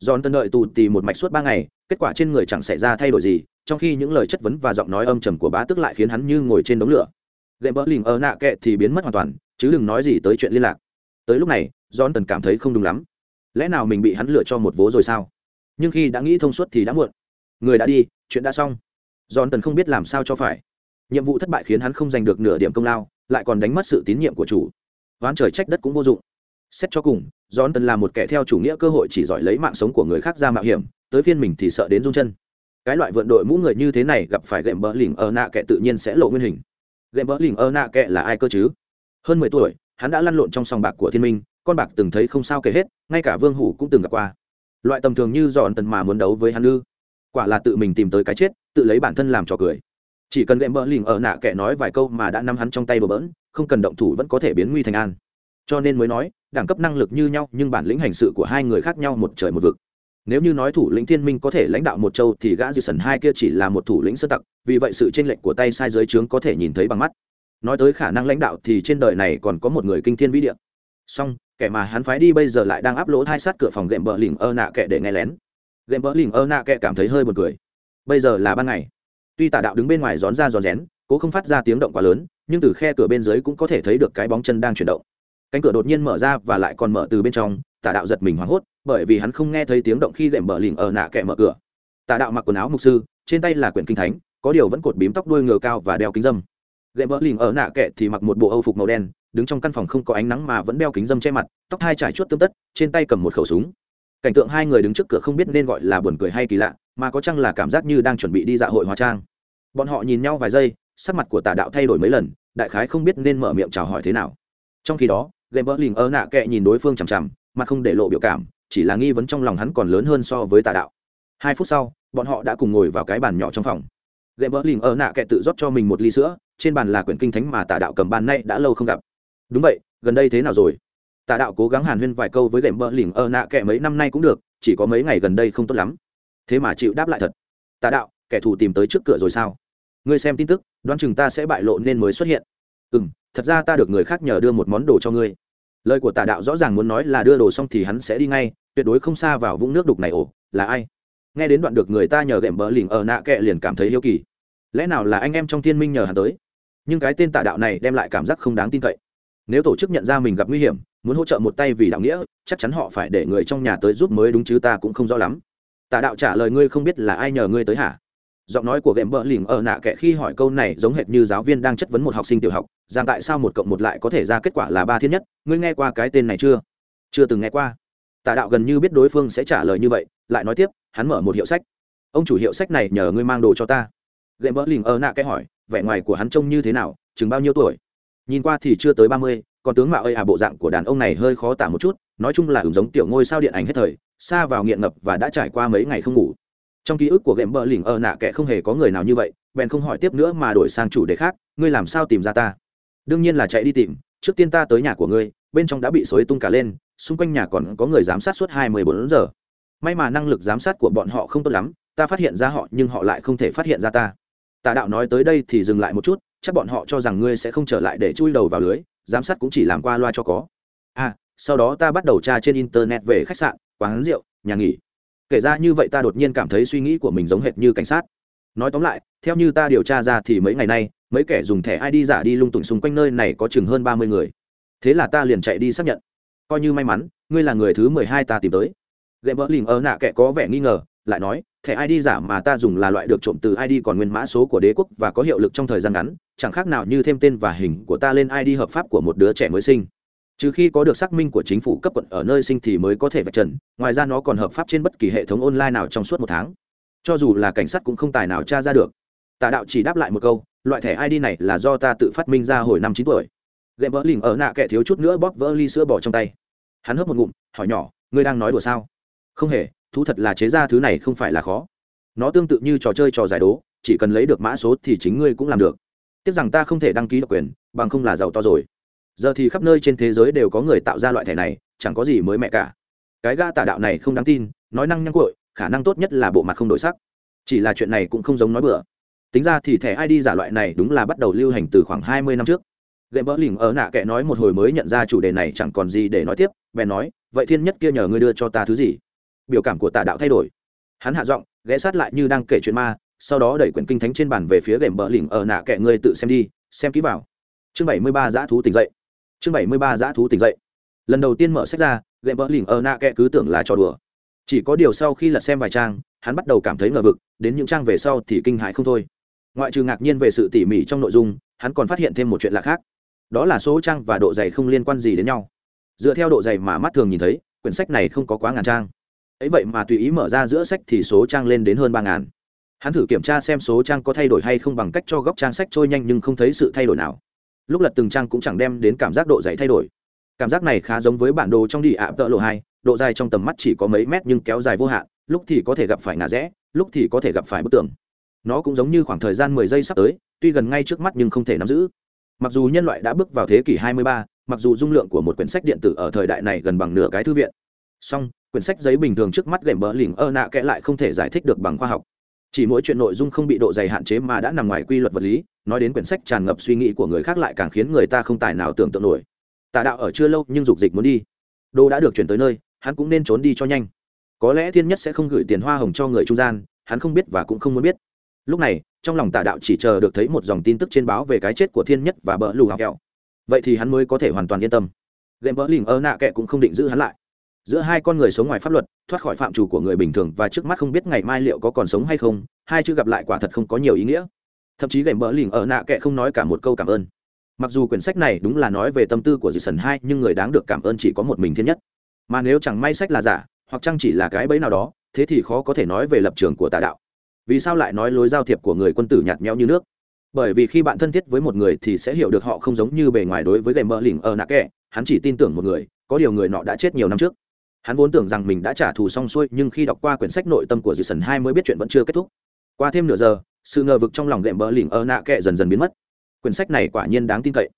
John tần đợi tù tì một mạch suốt ba ngày, kết quả trên người chẳng xảy ra thay đổi gì, trong khi những lời chất vấn và giọng nói âm trầm của bá tức lại khiến hắn như ngồi trên đống lửa gệm bỡ lìm ở nạ kệ thì biến mất hoàn toàn, chứ đừng nói gì tới chuyện liên lạc. Tới lúc này John tần cảm thấy không đúng lắm. Lẽ nào mình bị hắn lựa cho một vố rồi sao? Nhưng khi đã nghĩ thông suốt thì đã muộn. Người đã đi, chuyện đã xong. John tần không biết làm sao cho phải. Nhiệm vụ thất bại khiến hắn không giành được nửa điểm công lao, lại còn đánh mất sự tín nhiệm của chủ. Oán trời trách đất cũng vô dụng. Xét cho cùng john tần là một kẻ theo chủ nghĩa cơ hội chỉ giỏi lấy mạng sống của người khác ra mạo hiểm, tới phiên mình thì sợ đến run chân. Cái loại vượn đội mũ người như thế này gặp phải gệm bỡ lỉnh ở nạ kệ tự nhiên sẽ lộ nguyên hình gệm bỡ lỉnh ơ nạ kệ là ai cơ chứ? Hơn mười tuổi, hắn đã lăn lộn trong sòng bạc của thiên minh, con bạc từng thấy không sao kể hết, ngay cả vương hủ cũng từng gặp qua. Loại tầm thường như dọn tần mà muốn đấu với hắn ư? Quả là tự mình tìm tới cái chết, tự lấy bản thân làm trò cười. Chỉ cần gệm bỡ lỉnh ở nạ kệ nói vài câu mà đã nắm hắn trong tay bờ bỡn, không cần động thủ vẫn có thể biến nguy thành an. Cho nên mới nói, đẳng cấp năng lực như nhau nhưng bản lĩnh hành sự của hai người khác nhau một trời một vực nếu như nói thủ lĩnh thiên minh có thể lãnh đạo một châu thì gã dư sần hai kia chỉ là một thủ lĩnh sơ tặc, vì vậy sự tranh lệch của tay sai dưới trướng có thể nhìn thấy bằng mắt. Nói tới khả năng lãnh đạo thì trên đời này còn có một người kinh thiên vĩ địa. Song, kẻ mà hắn phái đi bây giờ lại đang áp lỗ thai sát cửa phòng gệm bờ lỉnh ơ nạ kệ để nghe lén. Gệm bờ lỉnh ơ nạ kệ cảm thấy hơi buồn cười. Bây giờ là ban ngày. Tuy tà đạo đứng bên ngoài rón ra rón rén, cố không phát ra tiếng động quá lớn, nhưng từ khe cửa bên dưới cũng có thể thấy được cái bóng chân đang chuyển động. Cánh cửa đột nhiên mở ra và lại còn mở từ bên trong tả đạo giật mình hoảng hốt, bởi vì hắn không nghe thấy tiếng động khi lệm bờ lỉnh ở nạ kệ mở cửa. Tả đạo mặc quần áo mục sư, trên tay là quyển kinh thánh, có điều vẫn cột bím tóc đuôi ngựa cao và đeo kính dâm. Lệm bờ lỉnh ở nạ kệ thì mặc một bộ âu phục màu đen, đứng trong căn phòng không có ánh nắng mà vẫn đeo kính dâm che mặt, tóc hai trải chuốt tương tất, trên tay cầm một khẩu súng. Cảnh tượng hai người đứng trước cửa không biết nên gọi là buồn cười hay kỳ lạ, mà có chăng là cảm giác như đang chuẩn bị đi dạ hội hóa trang. Bọn họ nhìn nhau vài giây, sắc mặt của tà đạo thay đổi mấy lần, đại khái không biết nên mở miệng chào hỏi thế nào. Trong khi đó gậy bỡ lình ơ nạ kệ nhìn đối phương chằm chằm mà không để lộ biểu cảm, chỉ là nghi vấn trong lòng hắn còn lớn hơn so với tà đạo. Hai phút sau, bọn họ đã cùng ngồi vào cái bàn nhỏ trong phòng. Ghệ bỡ lìm ở nạ kệ tự rót cho mình một ly sữa, trên bàn là quyển kinh thánh mà tà đạo cầm bàn nay đã lâu không gặp. Đúng vậy, gần đây thế nào rồi? Tà đạo cố gắng hàn huyên vài câu với ghệ bỡ lìm ở nạ kệ mấy năm nay cũng được, chỉ có mấy ngày gần đây không tốt lắm. Thế mà chịu đáp lại thật. Tà đạo, kẻ thù tìm tới trước cửa rồi sao? Ngươi xem tin tức, đoán chừng ta sẽ bại lộ nên mới xuất hiện. Ừ m thật ra ta được người khác nhờ đưa một món đồ cho ngươi lời của tà đạo rõ ràng muốn nói là đưa đồ xong thì hắn sẽ đi ngay, tuyệt đối không xa vào vũng nước đục này ổ là ai? Nghe đến đoạn được người ta nhờ ghẹm bờ lỉnh ở nạ kệ liền cảm thấy yêu kỳ. Lẽ nào là anh em trong thiên minh nhờ hắn tới? Nhưng cái tên tà đạo này đem lại cảm giác không đáng tin cậy. Nếu tổ chức nhận ra mình gặp nguy hiểm, muốn hỗ trợ một tay vì đạo nghĩa, chắc chắn họ phải để người trong nhà tới giúp mới đúng chứ ta cũng không rõ lắm. Tà đạo trả lời ngươi không biết là ai nhờ ngươi tới hả? Giọng nói của gệm bờ lìm ở nạ kệ khi hỏi câu này giống hệt như giáo viên đang chất vấn một học sinh tiểu học, rằng tại sao một cộng một lại có thể ra kết quả là ba thiên nhất, ngươi nghe qua cái tên này chưa? Chưa từng nghe qua. Tà đạo gần như biết đối phương sẽ trả lời như vậy, lại nói tiếp, hắn mở một hiệu sách. Ông chủ hiệu sách này nhờ ngươi mang đồ cho ta. Gệm bờ lìm ở nạ kệ hỏi, vẻ ngoài của hắn trông như thế nào, chừng bao nhiêu tuổi? Nhìn qua thì chưa tới ba mươi, còn tướng mạo ơi à bộ dạng của đàn ông này hơi khó tả một chút, nói chung là ửng giống tiểu ngôi sao điện ảnh hết thời, xa vào nghiện ngập và đã trải qua mấy ngày không ngủ trong ký ức của game bờ lỉnh ở nạ kẻ không hề có người nào như vậy, bèn không hỏi tiếp nữa mà đổi sang chủ đề khác, ngươi làm sao tìm ra ta? Đương nhiên là chạy đi tìm, trước tiên ta tới nhà của ngươi, bên trong đã bị xối tung cả lên, xung quanh nhà còn có người giám sát suốt hai mươi bốn giờ. May mà năng lực giám sát của bọn họ không tốt lắm, ta phát hiện ra họ nhưng họ lại không thể phát hiện ra ta. Tà đạo nói tới đây thì dừng lại một chút, chắc bọn họ cho rằng ngươi sẽ không trở lại để chui đầu vào lưới, giám sát cũng chỉ làm qua loa cho có. À sau đó ta bắt đầu tra trên internet về khách sạn, quán rượu, nhà nghỉ kể ra như vậy ta đột nhiên cảm thấy suy nghĩ của mình giống hệt như cảnh sát. Nói tóm lại, theo như ta điều tra ra thì mấy ngày nay, mấy kẻ dùng thẻ id giả đi lung tung xung quanh nơi này có chừng hơn ba mươi người. Thế là ta liền chạy đi xác nhận. Coi như may mắn, ngươi là người thứ mười hai ta tìm tới. Gậy bỡ lìm ơ nạ kẻ có vẻ nghi ngờ, lại nói, thẻ id giả mà ta dùng là loại được trộm từ id còn nguyên mã số của đế quốc và có hiệu lực trong thời gian ngắn, chẳng khác nào như thêm tên và hình của ta lên id hợp pháp của một đứa trẻ mới sinh trừ khi có được xác minh của chính phủ cấp quận ở nơi sinh thì mới có thể vạch trần, ngoài ra nó còn hợp pháp trên bất kỳ hệ thống online nào trong suốt một tháng. Cho dù là cảnh sát cũng không tài nào tra ra được. Tà đạo chỉ đáp lại một câu, loại thẻ id này là do ta tự phát minh ra hồi năm chín tuổi. Gậy vỡ lỉnh ở nạ kẻ thiếu chút nữa bóp vỡ ly sữa bỏ trong tay. Hắn hớp một ngụm, hỏi nhỏ, ngươi đang nói đùa sao? Không hề, thú thật là chế ra thứ này không phải là khó. Nó tương tự như trò chơi trò giải đố, chỉ cần lấy được mã số thì chính ngươi cũng làm được. Tiếc rằng ta không thể đăng ký độc quyền, bằng không là giàu to rồi giờ thì khắp nơi trên thế giới đều có người tạo ra loại thẻ này, chẳng có gì mới mẹ cả. Cái ga tà đạo này không đáng tin, nói năng nhăng cội khả năng tốt nhất là bộ mặt không đổi sắc. Chỉ là chuyện này cũng không giống nói bừa. Tính ra thì thẻ id giả loại này đúng là bắt đầu lưu hành từ khoảng hai mươi năm trước. Gậy bỡ lỉnh ở nạ kệ nói một hồi mới nhận ra chủ đề này chẳng còn gì để nói tiếp, bèn nói, vậy thiên nhất kia nhờ ngươi đưa cho ta thứ gì? Biểu cảm của tà đạo thay đổi. Hắn hạ giọng, ghé sát lại như đang kể chuyện ma, sau đó đẩy quyển kinh thánh trên bàn về phía gệm bờ lỉnh ở nạ kệ, ngươi tự xem đi, xem kỹ vào. Chương bảy mươi ba dã thú tỉnh dậy chương bảy mươi ba giã thú tỉnh dậy. Lần đầu tiên mở sách ra, gậy bờ lỉnh ở nạ kệ cứ tưởng là trò đùa. Chỉ có điều sau khi lật xem vài trang, hắn bắt đầu cảm thấy ngờ vực, đến những trang về sau thì kinh hãi không thôi. Ngoại trừ ngạc nhiên về sự tỉ mỉ trong nội dung, hắn còn phát hiện thêm một chuyện lạ khác. Đó là số trang và độ dày không liên quan gì đến nhau. Dựa theo độ dày mà mắt thường nhìn thấy, quyển sách này không có quá ngàn trang. Ấy vậy mà tùy ý mở ra giữa sách thì số trang lên đến hơn ba ngàn. Hắn thử kiểm tra xem số trang có thay đổi hay không bằng cách cho góc trang sách trôi nhanh nhưng không thấy sự thay đổi nào lúc lật từng trang cũng chẳng đem đến cảm giác độ dày thay đổi. Cảm giác này khá giống với bản đồ trong đi ạ tợ lộ hai độ dài trong tầm mắt chỉ có mấy mét nhưng kéo dài vô hạn lúc thì có thể gặp phải ngã rẽ lúc thì có thể gặp phải bức tường. Nó cũng giống như khoảng thời gian mười giây sắp tới tuy gần ngay trước mắt nhưng không thể nắm giữ. Mặc dù nhân loại đã bước vào thế kỷ 23, mặc dù dung lượng của một quyển sách điện tử ở thời đại này gần bằng nửa cái thư viện. Song quyển sách giấy bình thường trước mắt gệm bỡ lỉnh ơ nạ kẽ lại không thể giải thích được bằng khoa học. Chỉ mỗi chuyện nội dung không bị độ dày hạn chế mà đã nằm ngoài quy luật vật lý nói đến quyển sách tràn ngập suy nghĩ của người khác lại càng khiến người ta không tài nào tưởng tượng nổi. Tà đạo ở chưa lâu nhưng dục dịch muốn đi. Đồ đã được chuyển tới nơi, hắn cũng nên trốn đi cho nhanh. Có lẽ thiên nhất sẽ không gửi tiền hoa hồng cho người trung gian, hắn không biết và cũng không muốn biết. Lúc này, trong lòng tà đạo chỉ chờ được thấy một dòng tin tức trên báo về cái chết của thiên nhất và bỡ lù học kẹo. Vậy thì hắn mới có thể hoàn toàn yên tâm. Game bỡ lỉnh ơ nạ kệ cũng không định giữ hắn lại. Giữa hai con người sống ngoài pháp luật, thoát khỏi phạm chủ của người bình thường và trước mắt không biết ngày mai liệu có còn sống hay không, hai chữ gặp lại quả thật không có nhiều ý nghĩa thậm chí gệm bỡ lỉnh ở nạ kệ không nói cả một câu cảm ơn. Mặc dù quyển sách này đúng là nói về tâm tư của dì sần hai, nhưng người đáng được cảm ơn chỉ có một mình thiên nhất. Mà nếu chẳng may sách là giả, hoặc chăng chỉ là cái bẫy nào đó, thế thì khó có thể nói về lập trường của tà đạo. Vì sao lại nói lối giao thiệp của người quân tử nhạt nhẽo như nước? Bởi vì khi bạn thân thiết với một người thì sẽ hiểu được họ không giống như bề ngoài đối với gầy mơ lỉnh ở nạ kệ hắn chỉ tin tưởng một người, có điều người nọ đã chết nhiều năm trước. Hắn vốn tưởng rằng mình đã trả thù xong xuôi, nhưng khi đọc qua quyển sách nội tâm của dì sần hai mới biết chuyện vẫn chưa kết thúc. Qua thêm nửa giờ sự ngờ vực trong lòng lệm bỡ lỉnh ơ nạ kệ dần dần biến mất. Quyển sách này quả nhiên đáng tin cậy.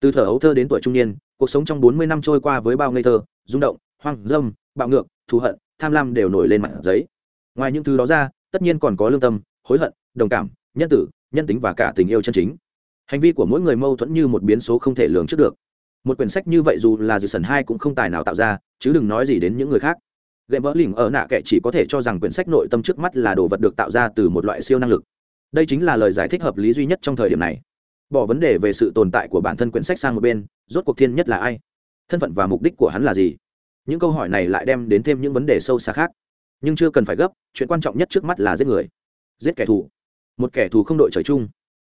Từ thở ấu thơ đến tuổi trung niên, cuộc sống trong bốn mươi năm trôi qua với bao ngây thơ, rung động, hoang dâm, bạo ngược, thù hận, tham lam đều nổi lên mặt giấy. Ngoài những thứ đó ra, tất nhiên còn có lương tâm, hối hận, đồng cảm, nhân tử, nhân tính và cả tình yêu chân chính. Hành vi của mỗi người mâu thuẫn như một biến số không thể lường trước được. Một quyển sách như vậy dù là dự sần hai cũng không tài nào tạo ra, chứ đừng nói gì đến những người khác. Gậy mỡ lỉnh ở nạ kệ chỉ có thể cho rằng quyển sách nội tâm trước mắt là đồ vật được tạo ra từ một loại siêu năng lực đây chính là lời giải thích hợp lý duy nhất trong thời điểm này. Bỏ vấn đề về sự tồn tại của bản thân quyển sách sang một bên, rốt cuộc thiên nhất là ai? Thân phận và mục đích của hắn là gì? Những câu hỏi này lại đem đến thêm những vấn đề sâu xa khác. Nhưng chưa cần phải gấp, chuyện quan trọng nhất trước mắt là giết người, giết kẻ thù. Một kẻ thù không đội trời chung.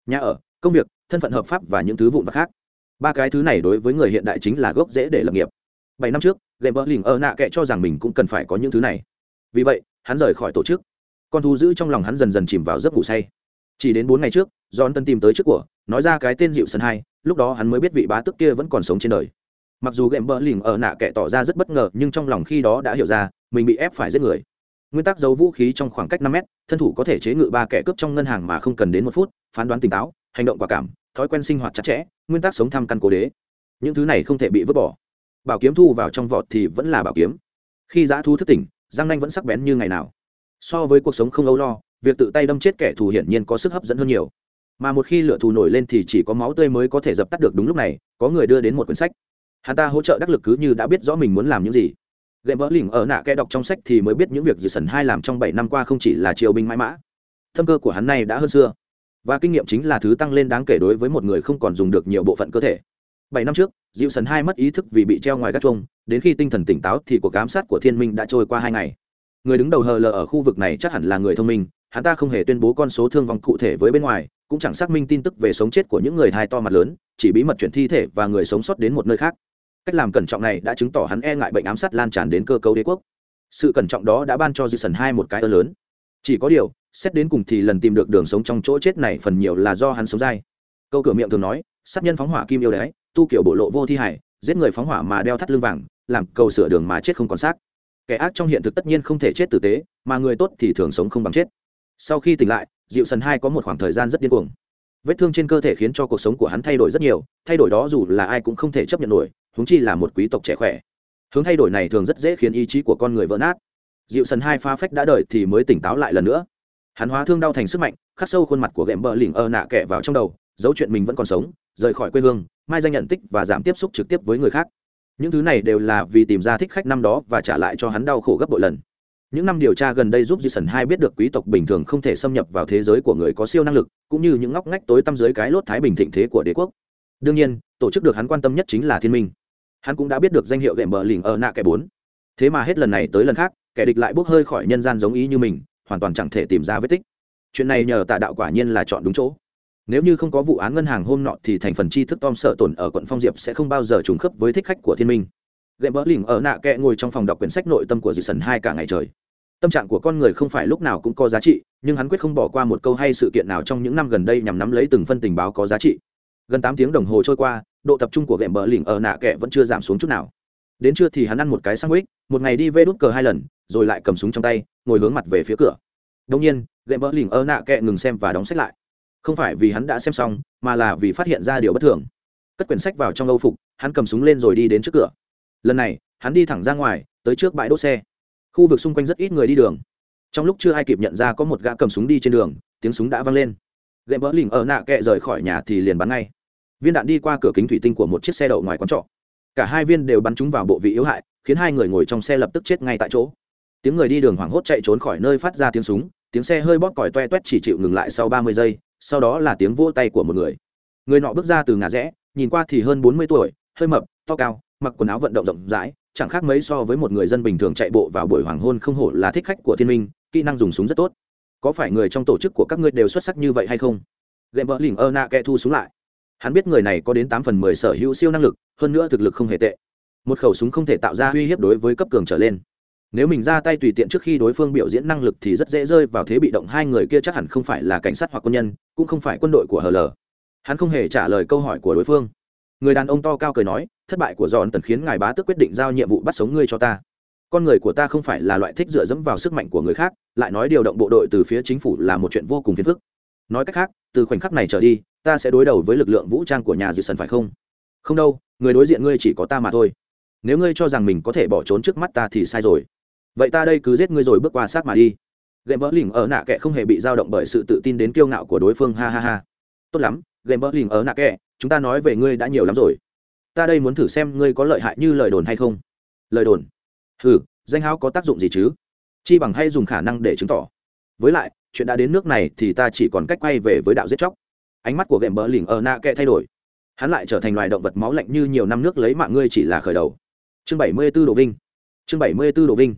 Nhà ở, công việc, thân phận hợp pháp và những thứ vụn vặt khác. Ba cái thứ này đối với người hiện đại chính là gốc dễ để lập nghiệp. Bảy năm trước gậy bỡ lình ơ nạ kệ cho rằng mình cũng cần phải có những thứ này. Vì vậy, hắn rời khỏi tổ chức. Con thú giữ trong lòng hắn dần dần chìm vào giấc ngủ say chỉ đến bốn ngày trước john tân tìm tới trước của, nói ra cái tên dịu sân hai, lúc đó hắn mới biết vị bá Tước kia vẫn còn sống trên đời. Mặc dù gệm bờ lỉnh ở nạ kẻ tỏ ra rất bất ngờ, nhưng trong lòng khi đó đã hiểu ra, mình bị ép phải giết người. Nguyên tắc giấu vũ khí trong khoảng cách năm mét, thân thủ có thể chế ngự ba kẻ cướp trong ngân hàng mà không cần đến một phút, phán đoán tỉnh táo, hành động quả cảm, thói quen sinh hoạt chặt chẽ, nguyên tắc sống thăm căn cố đế. Những thứ này không thể bị vứt bỏ. Bảo kiếm thu vào trong vọt thì vẫn là bảo kiếm. Khi giã thu thức tỉnh giang nanh vẫn sắc bén như ngày nào. So với cuộc sống không âu lo việc tự tay đâm chết kẻ thù hiển nhiên có sức hấp dẫn hơn nhiều. Mà một khi lửa thù nổi lên thì chỉ có máu tươi mới có thể dập tắt được đúng lúc này, có người đưa đến một quyển sách. Hắn ta hỗ trợ đắc lực cứ như đã biết rõ mình muốn làm những gì. Gậy mỡ lỉnh ở nạ kẽ đọc trong sách thì mới biết những việc dự sần hai làm trong bảy năm qua không chỉ là triều binh mãi mã. Thâm cơ của hắn này đã hơn xưa. Và kinh nghiệm chính là thứ tăng lên đáng kể đối với một người không còn dùng được nhiều bộ phận cơ thể. Bảy năm trước dịu sần hai mất ý thức vì bị treo ngoài các chuông, đến khi tinh thần tỉnh táo thì cuộc ám sát của thiên minh đã trôi qua hai ngày. Người đứng đầu hờ lờ ở khu vực này chắc hẳn là người thông minh hắn ta không hề tuyên bố con số thương vong cụ thể với bên ngoài, cũng chẳng xác minh tin tức về sống chết của những người thai to mặt lớn, chỉ bí mật chuyển thi thể và người sống sót đến một nơi khác. Cách làm cẩn trọng này đã chứng tỏ hắn e ngại bệnh ám sát lan tràn đến cơ cấu đế quốc. Sự cẩn trọng đó đã ban cho dư sần hai một cái ơ lớn. Chỉ có điều, xét đến cùng thì lần tìm được đường sống trong chỗ chết này phần nhiều là do hắn sống dai. Câu cửa miệng thường nói, sát nhân phóng hỏa kim yêu đấy tu kiểu bộ lộ vô thi hải giết người phóng hỏa mà đeo thắt lưng vàng, làm cầu sửa đường mà chết không còn xác. Kẻ ác trong hiện thực tất nhiên không thể chết tử tế, mà người tốt thì thường sống không bằng chết sau khi tỉnh lại dịu sần hai có một khoảng thời gian rất điên cuồng. Vết thương trên cơ thể khiến cho cuộc sống của hắn thay đổi rất nhiều, thay đổi đó dù là ai cũng không thể chấp nhận nổi húng chi là một quý tộc trẻ khỏe. Hướng thay đổi này thường rất dễ khiến ý chí của con người vỡ nát. Dịu sần hai pha phách đã đợi thì mới tỉnh táo lại lần nữa. Hắn hóa thương đau thành sức mạnh, khắc sâu khuôn mặt của ghẹm bờ lỉnh ơ nạ kẹ vào trong đầu dấu chuyện mình vẫn còn sống, rời khỏi quê hương, mai danh nhận tích và giảm tiếp xúc trực tiếp với người khác. Những thứ này đều là vì tìm ra thích khách năm đó và trả lại cho hắn đau khổ gấp bội lần những năm điều tra gần đây giúp Di Sẩn hai biết được quý tộc bình thường không thể xâm nhập vào thế giới của người có siêu năng lực, cũng như những ngóc ngách tối tăm dưới cái lốt thái bình thịnh thế của đế quốc. Đương nhiên, tổ chức được hắn quan tâm nhất chính là Thiên Minh. Hắn cũng đã biết được danh hiệu gệm bờ lỉnh ở nạ kẻ 4. Thế mà hết lần này tới lần khác, kẻ địch lại bốc hơi khỏi nhân gian giống ý như mình, hoàn toàn chẳng thể tìm ra vết tích. Chuyện này nhờ Tạ đạo quả nhiên là chọn đúng chỗ. Nếu như không có vụ án ngân hàng hôm nọ thì thành phần tri thức Tom sợ tổn ở quận Phong Diệp sẽ không bao giờ trùng khớp với thích khách của Thiên Minh gệm bỡ lỉnh ở nạ kẹ ngồi trong phòng đọc quyển sách nội tâm của dị sần hai cả ngày trời. Tâm trạng của con người không phải lúc nào cũng có giá trị, nhưng hắn quyết không bỏ qua một câu hay sự kiện nào trong những năm gần đây nhằm nắm lấy từng phân tình báo có giá trị. Gần tám tiếng đồng hồ trôi qua, độ tập trung của gệm bỡ lỉnh ở nạ kẹ vẫn chưa giảm xuống chút nào. Đến trưa thì hắn ăn một cái sandwich, một ngày đi vê đút cờ hai lần, rồi lại cầm súng trong tay, ngồi hướng mặt về phía cửa. Đông nhiên gệm bỡ lỉnh ở nạ kẹ ngừng xem và đóng sách lại. Không phải vì hắn đã xem xong, mà là vì phát hiện ra điều bất thường. Cất quyển sách vào trong âu phục, hắn cầm súng lên rồi đi đến trước cửa lần này, hắn đi thẳng ra ngoài, tới trước bãi đỗ xe. Khu vực xung quanh rất ít người đi đường. Trong lúc chưa ai kịp nhận ra có một gã cầm súng đi trên đường, tiếng súng đã vang lên. Gậy bỡ lỉnh ở nạ kệ rời khỏi nhà thì liền bắn ngay. Viên đạn đi qua cửa kính thủy tinh của một chiếc xe đậu ngoài quán trọ. Cả hai viên đều bắn trúng vào bộ vị yếu hại, khiến hai người ngồi trong xe lập tức chết ngay tại chỗ. Tiếng người đi đường hoảng hốt chạy trốn khỏi nơi phát ra tiếng súng, tiếng xe hơi bóp còi toe toét chỉ chịu ngừng lại sau ba mươi giây, sau đó là tiếng vỗ tay của một người. Người nọ bước ra từ ngã rẽ, nhìn qua thì hơn bốn mươi tuổi, hơi mập, to cao mặc quần áo vận động rộng rãi, chẳng khác mấy so với một người dân bình thường chạy bộ vào buổi hoàng hôn không hổ là thích khách của thiên minh, kỹ năng dùng súng rất tốt. Có phải người trong tổ chức của các ngươi đều xuất sắc như vậy hay không? Gệm vợ lỉnh ơ nạ kẻ thu súng lại. Hắn biết người này có đến tám phần mười sở hữu siêu năng lực, hơn nữa thực lực không hề tệ. Một khẩu súng không thể tạo ra uy hiếp đối với cấp cường trở lên. Nếu mình ra tay tùy tiện trước khi đối phương biểu diễn năng lực thì rất dễ rơi vào thế bị động, hai người kia chắc hẳn không phải là cảnh sát hoặc quân nhân, cũng không phải quân đội của hờ lờ hắn không hề trả lời câu hỏi của đối phương người đàn ông to cao cười nói, thất bại của dọn tần khiến ngài bá tước quyết định giao nhiệm vụ bắt sống ngươi cho ta. Con người của ta không phải là loại thích dựa dẫm vào sức mạnh của người khác, lại nói điều động bộ đội từ phía chính phủ là một chuyện vô cùng phiền phức. Nói cách khác, từ khoảnh khắc này trở đi, ta sẽ đối đầu với lực lượng vũ trang của nhà dự sân phải không? Không đâu, người đối diện ngươi chỉ có ta mà thôi. Nếu ngươi cho rằng mình có thể bỏ trốn trước mắt ta thì sai rồi. Vậy ta đây cứ giết ngươi rồi bước qua sát mà đi. Game bỡ lỉnh ở nạ kệ không hề bị dao động bởi sự tự tin đến kiêu ngạo của đối phương, ha ha ha. Tốt lắm, game bỡ lỉnh ở nạ kệ chúng ta nói về ngươi đã nhiều lắm rồi. Ta đây muốn thử xem ngươi có lợi hại như lời đồn hay không. Lời đồn? Hừ, danh háo có tác dụng gì chứ? Chi bằng hay dùng khả năng để chứng tỏ. Với lại, chuyện đã đến nước này thì ta chỉ còn cách quay về với đạo giết chóc. Ánh mắt của ghệm bờ lỉnh ở na kệ thay đổi. Hắn lại trở thành loài động vật máu lạnh như nhiều năm nước lấy mạng ngươi chỉ là khởi đầu. Chương bảy mươi b ố độ vinh. Chương bảy mươi b ố độ vinh.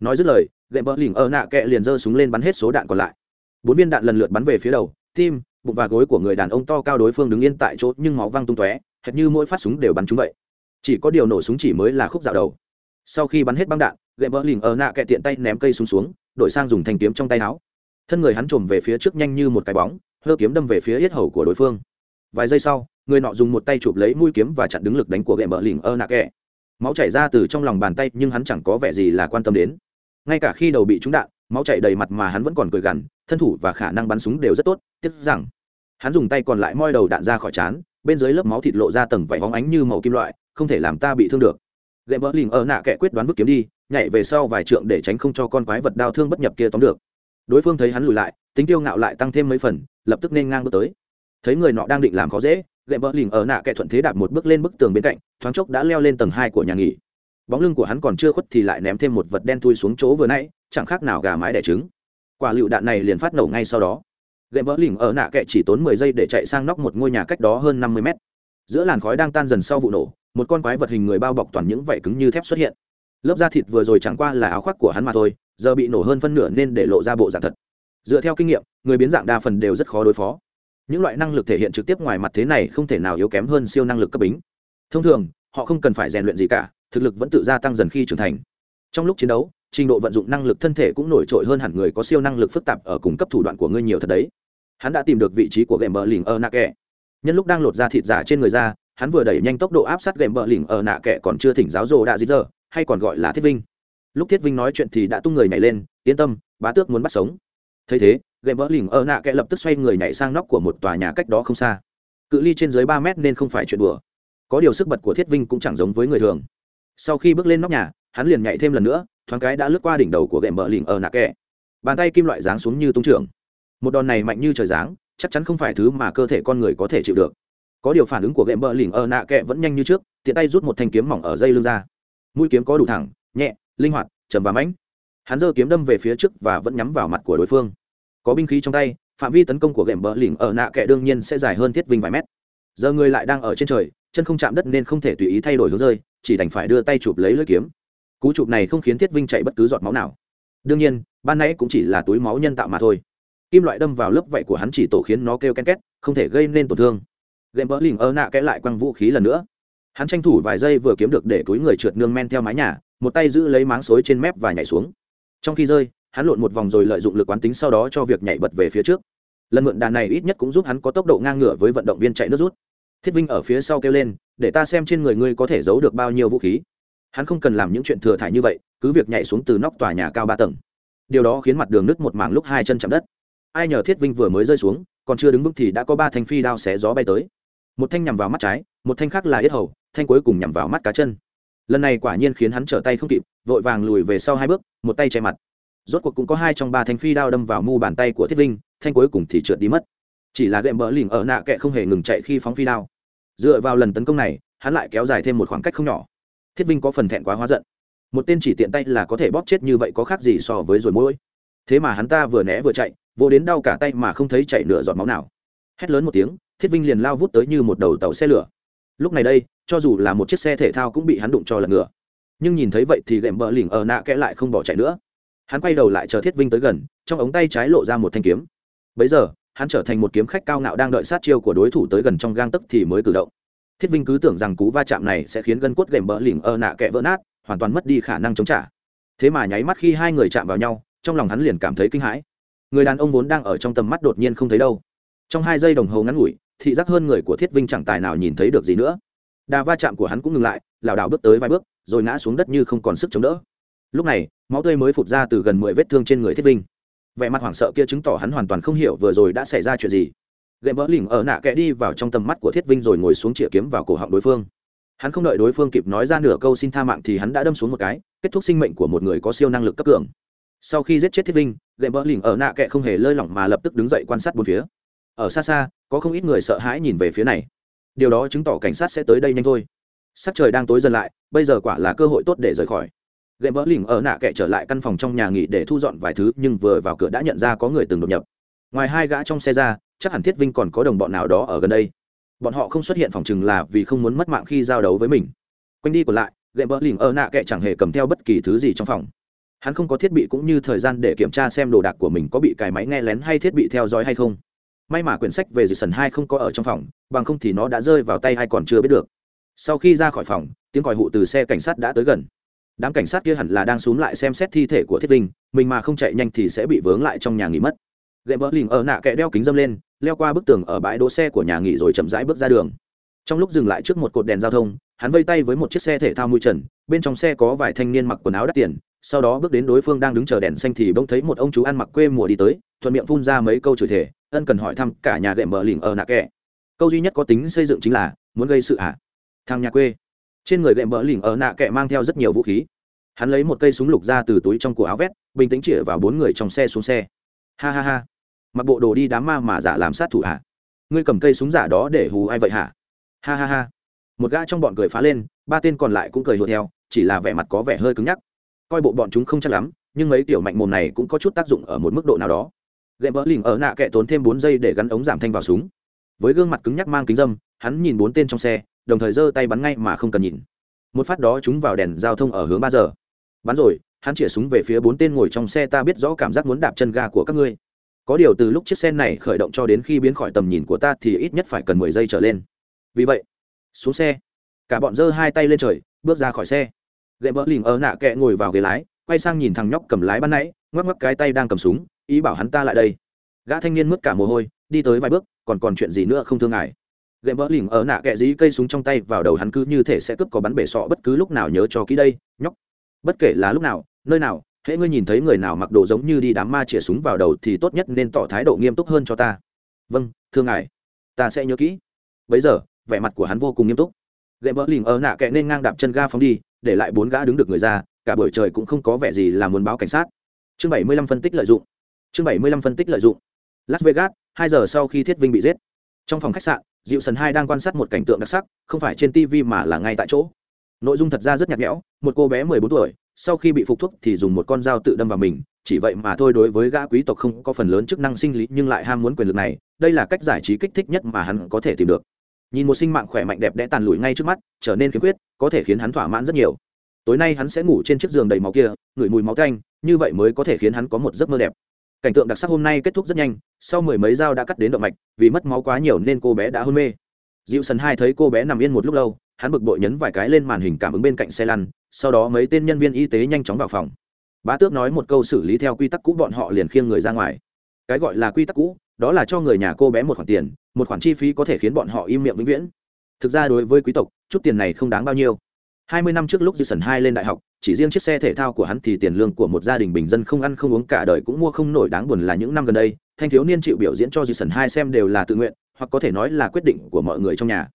Nói dứt lời ghệm bờ lỉnh ở nạ kệ liền giơ súng lên bắn hết số đạn còn lại. Bốn viên đạn lần lượt bắn về phía đầu, tim bụng và gối của người đàn ông to cao đối phương đứng yên tại chỗ nhưng máu văng tung tóe, hệt như mỗi phát súng đều bắn trúng vậy. Chỉ có điều nổ súng chỉ mới là khúc dạo đầu. Sau khi bắn hết băng đạn, gậy bờ lìm ở nạ Kẹ tiện tay ném cây súng xuống, đổi sang dùng thanh kiếm trong tay áo. Thân người hắn trồm về phía trước nhanh như một cái bóng, hơ kiếm đâm về phía yết hầu của đối phương. Vài giây sau, người nọ dùng một tay chụp lấy mũi kiếm và chặn đứng lực đánh của gậy bờ lìm ở nạ kẹ. Máu chảy ra từ trong lòng bàn tay nhưng hắn chẳng có vẻ gì là quan tâm đến. Ngay cả khi đầu bị trúng đạn, máu chảy đầy mặt mà hắn vẫn còn cười gằn thân thủ và khả năng bắn súng đều rất tốt, tiếc rằng, hắn dùng tay còn lại moi đầu đạn ra khỏi chán bên dưới lớp máu thịt lộ ra tầng vảy hóng ánh như màu kim loại, không thể làm ta bị thương được. Gệm mỡ lỉnh ơ nạ kẹ quyết đoán vứt kiếm đi, nhảy về sau vài trượng để tránh không cho con quái vật đau thương bất nhập kia tóm được. Đối phương thấy hắn lùi lại, tính tiêu ngạo lại tăng thêm mấy phần, lập tức nên ngang bước tới. Thấy người nọ đang định làm khó dễ, gậy mỡ lỉnh ở nạ kẻ thuận thế đạp một bước lên bức tường bên cạnh, thoáng chốc đã leo lên tầng hai của nhà nghỉ. Bóng lưng của hắn còn chưa khuất thì lại ném thêm một vật đen thui xuống chỗ vừa nãy, chẳng khác nào gà mái đẻ trứng quả lựu đạn này liền phát nổ ngay sau đó. Gậy vỡ lỉnh ở nạ kệ chỉ tốn mười giây để chạy sang nóc một ngôi nhà cách đó hơn năm mươi mét. Giữa làn khói đang tan dần sau vụ nổ, một con quái vật hình người bao bọc toàn những vảy cứng như thép xuất hiện. Lớp da thịt vừa rồi chẳng qua là áo khoác của hắn mà thôi, giờ bị nổ hơn phân nửa nên để lộ ra bộ dạng thật. Dựa theo kinh nghiệm, người biến dạng đa phần đều rất khó đối phó. Những loại năng lực thể hiện trực tiếp ngoài mặt thế này không thể nào yếu kém hơn siêu năng lực cấp bính. Thông thường, họ không cần phải rèn luyện gì cả, thực lực vẫn tự gia tăng dần khi trưởng thành. Trong lúc chiến đấu trình độ vận dụng năng lực thân thể cũng nổi trội hơn hẳn người có siêu năng lực phức tạp ở cùng cấp thủ đoạn của ngươi nhiều thật đấy. Hắn đã tìm được vị trí của gệm bờ lỉnh ở nạ kẹ nhân lúc đang lột ra thịt giả trên người ra, hắn vừa đẩy nhanh tốc độ áp sát gệm bờ lỉnh ở nạ kẹ còn chưa thỉnh giáo rồ đạ dĩ giờ hay còn gọi là thiết vinh. Lúc thiết vinh nói chuyện thì đã tung người nhảy lên, yên tâm, bá tước muốn bắt sống. Thấy thế gậy vỡ lỉnh ở nạ kẻ lập tức xoay người nhảy sang nóc của một tòa nhà cách đó không xa. Cự ly trên dưới ba mét nên không phải chuyện đùa. Có điều sức bật của thiết vinh cũng chẳng giống với người thường. Sau khi bước lên nóc nhà, hắn liền nhảy thêm lần nữa thoáng cái đã lướt qua đỉnh đầu của gậy vỡ lỉnh ở nạ Kẹ. bàn tay kim loại giáng xuống như tung trưởng. Một đòn này mạnh như trời giáng, chắc chắn không phải thứ mà cơ thể con người có thể chịu được. Có điều phản ứng của gậy vỡ lỉnh ở nạ Kẹ vẫn nhanh như trước, tiện tay rút một thanh kiếm mỏng ở dây lưng ra. Mũi kiếm có đủ thẳng, nhẹ, linh hoạt chầm và mãnh. Hắn giơ kiếm đâm về phía trước và vẫn nhắm vào mặt của đối phương. Có binh khí trong tay, phạm vi tấn công của gệm bờ lỉnh ở nạ kệ đương nhiên sẽ dài hơn thiết vinh vài mét. Giờ người lại đang ở trên trời, chân không chạm đất nên không thể tùy ý thay đổi hướng rơi, chỉ đành phải đưa tay chụp lấy lưỡi kiếm cú chụp này không khiến thiết vinh chạy bất cứ giọt máu nào. Đương nhiên, ban nãy cũng chỉ là túi máu nhân tạo mà thôi. Kim loại đâm vào lớp vảy của hắn chỉ tổ khiến nó kêu ken két, không thể gây nên tổn thương. Gệm bỡ lỉnh ở nạ kẽ lại quăng vũ khí lần nữa. Hắn tranh thủ vài giây vừa kiếm được để túi người trượt nương men theo mái nhà, một tay giữ lấy máng xối trên mép và nhảy xuống. Trong khi rơi, hắn lộn một vòng rồi lợi dụng lực quán tính sau đó cho việc nhảy bật về phía trước. Lần mượn đàn này ít nhất cũng giúp hắn có tốc độ ngang ngửa với vận động viên chạy nước rút. Thiết vinh ở phía sau kêu lên, để ta xem trên người ngươi có thể giấu được bao nhiêu vũ khí hắn không cần làm những chuyện thừa thải như vậy, cứ việc nhảy xuống từ nóc tòa nhà cao ba tầng. Điều đó khiến mặt đường nứt một mảng lúc hai chân chạm đất. Ai nhờ thiết vinh vừa mới rơi xuống, còn chưa đứng vững thì đã có ba thanh phi đao xé gió bay tới. Một thanh nhằm vào mắt trái, một thanh khác là yết hầu, thanh cuối cùng nhằm vào mắt cá chân. Lần này quả nhiên khiến hắn trở tay không kịp, vội vàng lùi về sau hai bước, một tay che mặt. Rốt cuộc cũng có hai trong ba thanh phi đao đâm vào mu bàn tay của thiết vinh, thanh cuối cùng thì trượt đi mất. Chỉ là gệm bỡ lỉnh ở nạ kệ không hề ngừng chạy khi phóng phi đao. Dựa vào lần tấn công này, hắn lại kéo dài thêm một khoảng cách không nhỏ thiết vinh có phần thẹn quá hóa giận. Một tên chỉ tiện tay là có thể bóp chết như vậy có khác gì so với rồi mỗi thế mà hắn ta vừa né vừa chạy, vô đến đau cả tay mà không thấy chảy nửa giọt máu nào. Hét lớn một tiếng, thiết vinh liền lao vút tới như một đầu tàu xe lửa. Lúc này đây, cho dù là một chiếc xe thể thao cũng bị hắn đụng cho lật ngựa nhưng nhìn thấy vậy thì gệm bờ lỉnh ở nạ kẽ lại không bỏ chạy nữa. Hắn quay đầu lại chờ thiết vinh tới gần, trong ống tay trái lộ ra một thanh kiếm. Bấy giờ, hắn trở thành một kiếm khách cao ngạo đang đợi sát chiêu của đối thủ tới gần trong gang tấc thì mới cử động thiết vinh cứ tưởng rằng cú va chạm này sẽ khiến gân cốt gềm bỡ lỉnh ơ nạ kẹ vỡ nát, hoàn toàn mất đi khả năng chống trả. Thế mà nháy mắt khi hai người chạm vào nhau, trong lòng hắn liền cảm thấy kinh hãi. Người đàn ông vốn đang ở trong tầm mắt đột nhiên không thấy đâu. Trong hai giây đồng hồ ngắn ngủi, thị giác hơn người của thiết vinh chẳng tài nào nhìn thấy được gì nữa. Đà va chạm của hắn cũng ngừng lại, lảo đảo bước tới vài bước, rồi ngã xuống đất như không còn sức chống đỡ. Lúc này, máu tươi mới phụt ra từ gần mười vết thương trên người thiết vinh. Vẻ mặt hoảng sợ kia chứng tỏ hắn hoàn toàn không hiểu vừa rồi đã xảy ra chuyện gì gậy vỡ lỉnh ở nạ kẽ đi vào trong tầm mắt của thiết vinh rồi ngồi xuống chĩa kiếm vào cổ họng đối phương. Hắn không đợi đối phương kịp nói ra nửa câu xin tha mạng thì hắn đã đâm xuống một cái, kết thúc sinh mệnh của một người có siêu năng lực cấp cường. Sau khi giết chết thiết vinh gậy vỡ lỉnh ở nạ kẽ không hề lơi lỏng mà lập tức đứng dậy quan sát bốn phía. Ở xa xa, có không ít người sợ hãi nhìn về phía này. Điều đó chứng tỏ cảnh sát sẽ tới đây nhanh thôi. Sắc trời đang tối dần lại, bây giờ quả là cơ hội tốt để rời khỏi. Gậy vỡ lỉnh ở nạ kệ trở lại căn phòng trong nhà nghỉ để thu dọn vài thứ nhưng vừa vào cửa đã nhận ra có người từng đột nhập. Ngoài hai gã trong xe ra chắc hẳn thiết vinh còn có đồng bọn nào đó ở gần đây. Bọn họ không xuất hiện phòng chừng là vì không muốn mất mạng khi giao đấu với mình. Quanh đi còn lại gậy bỡ lỉnh ở nạ kệ chẳng hề cầm theo bất kỳ thứ gì trong phòng. Hắn không có thiết bị cũng như thời gian để kiểm tra xem đồ đạc của mình có bị cài máy nghe lén hay thiết bị theo dõi hay không. May mà quyển sách về dịch sần hai không có ở trong phòng, bằng không thì nó đã rơi vào tay hay còn chưa biết được. Sau khi ra khỏi phòng, tiếng còi hụ từ xe cảnh sát đã tới gần. Đám cảnh sát kia hẳn là đang x u ố n g lại xem xét thi thể của thiết vinh, mình mà không chạy nhanh thì sẽ bị vướng lại trong nhà nghỉ mất. Gậy bỡ lình ở nạ kệ đeo kính dâm lên leo qua bức tường ở bãi đỗ xe của nhà nghỉ rồi chậm rãi bước ra đường. Trong lúc dừng lại trước một cột đèn giao thông, hắn vây tay với một chiếc xe thể thao mui trần, bên trong xe có vài thanh niên mặc quần áo đắt tiền, sau đó bước đến đối phương đang đứng chờ đèn xanh thì bỗng thấy một ông chú ăn mặc quê mùa đi tới, thuận miệng phun ra mấy câu chửi thể ân cần hỏi thăm cả nhà gậy bờ lỉnh ở nạ kẹ. Câu duy nhất có tính xây dựng chính là, muốn gây sự ả thằng nhà quê. Trên người gậy bờ lỉnh ở nạ kẹ mang theo rất nhiều vũ khí. Hắn lấy một cây súng lục ra từ túi trong cổ áo vét, bình tĩnh chĩa vào bốn người trong xe xuống xe. Ha ha ha mặc bộ đồ đi đám ma mà giả làm sát thủ hả? Ngươi cầm cây súng giả đó để hù ai vậy hả? Ha ha ha. Một gã trong bọn cười phá lên, ba tên còn lại cũng cười hùa theo, chỉ là vẻ mặt có vẻ hơi cứng nhắc. Coi bộ bọn chúng không chắc lắm, nhưng mấy tiểu mạnh mồm này cũng có chút tác dụng ở một mức độ nào đó. Gậy bỡ lỉnh ở nạ kệ tốn thêm bốn giây để gắn ống giảm thanh vào súng. Với gương mặt cứng nhắc mang kính dâm, hắn nhìn bốn tên trong xe, đồng thời giơ tay bắn ngay mà không cần nhìn. Một phát đó chúng vào đèn giao thông ở hướng ba giờ. Bắn rồi, hắn chĩa súng về phía bốn tên ngồi trong xe ta biết rõ cảm giác muốn đạp chân ga của các ngươi có điều từ lúc chiếc xe này khởi động cho đến khi biến khỏi tầm nhìn của ta thì ít nhất phải cần mười giây trở lên. Vì vậy, xuống xe. Cả bọn giơ hai tay lên trời, bước ra khỏi xe. Gậy bỡ lìm ở nạ kẹ ngồi vào ghế lái, quay sang nhìn thằng nhóc cầm lái ban nãy, ngoắc ngoắc cái tay đang cầm súng, ý bảo hắn ta lại đây. Gã thanh niên mất cả mồ hôi, đi tới vài bước, còn còn chuyện gì nữa không thương ngại gậy bỡ lìm ở nạ kẹ dí cây súng trong tay vào đầu hắn cứ như thể sẽ cướp có bắn bể sọ bất cứ lúc nào nhớ cho kỹ đây, nhóc. Bất kể là lúc nào, nơi nào hễ ngươi nhìn thấy người nào mặc đồ giống như đi đám ma chĩa súng vào đầu thì tốt nhất nên tỏ thái độ nghiêm túc hơn cho ta. Vâng thưa ngài. Ta sẽ nhớ kỹ. Bấy giờ, vẻ mặt của hắn vô cùng nghiêm túc. Gậy bỡ lìm ở nạ kẹ nên ngang đạp chân ga phóng đi, để lại bốn gã đứng được người ra, cả buổi trời cũng không có vẻ gì là muốn báo cảnh sát. Chương bảy mươi lăm phân tích lợi dụng. Chương bảy mươi lăm phân tích lợi dụng. Las vegas, hai giờ sau khi thiết vinh bị giết. Trong phòng khách sạn dịu sần hai đang quan sát một cảnh tượng đặc sắc, không phải trên tv mà là ngay tại chỗ. Nội dung thật ra rất nhạt nhẽo, một cô bé mười bốn tuổi sau khi bị phục thuốc thì dùng một con dao tự đâm vào mình, chỉ vậy mà thôi đối với gã quý tộc không có phần lớn chức năng sinh lý, nhưng lại ham muốn quyền lực này, đây là cách giải trí kích thích nhất mà hắn có thể tìm được. Nhìn một sinh mạng khỏe mạnh đẹp đẽ tàn lụi ngay trước mắt, trở nên khiếm khuyết, có thể khiến hắn thỏa mãn rất nhiều. Tối nay hắn sẽ ngủ trên chiếc giường đầy máu kia, ngửi mùi máu canh như vậy mới có thể khiến hắn có một giấc mơ đẹp. Cảnh tượng đặc sắc hôm nay kết thúc rất nhanh, sau mười mấy dao đã cắt đến động mạch, vì mất máu quá nhiều nên cô bé đã hôn mê. Dịu sần hai thấy cô bé nằm yên một lúc lâu, hắn bực bội nhấn vài cái lên màn hình cảm ứng bên cạnh xe lăn sau đó mấy tên nhân viên y tế nhanh chóng vào phòng. Bá tước nói một câu xử lý theo quy tắc cũ bọn họ liền khiêng người ra ngoài. Cái gọi là quy tắc cũ đó là cho người nhà cô bé một khoản tiền một khoản chi phí có thể khiến bọn họ im miệng vĩnh viễn. Thực ra đối với quý tộc chút tiền này không đáng bao nhiêu. Hai mươi năm trước lúc Jason hai lên đại học, chỉ riêng chiếc xe thể thao của hắn thì tiền lương của một gia đình bình dân không ăn không uống cả đời cũng mua không nổi đáng buồn là những năm gần đây, thanh thiếu niên chịu biểu diễn cho Jason hai xem đều là tự nguyện, hoặc có thể nói là quyết định của mọi người trong nhà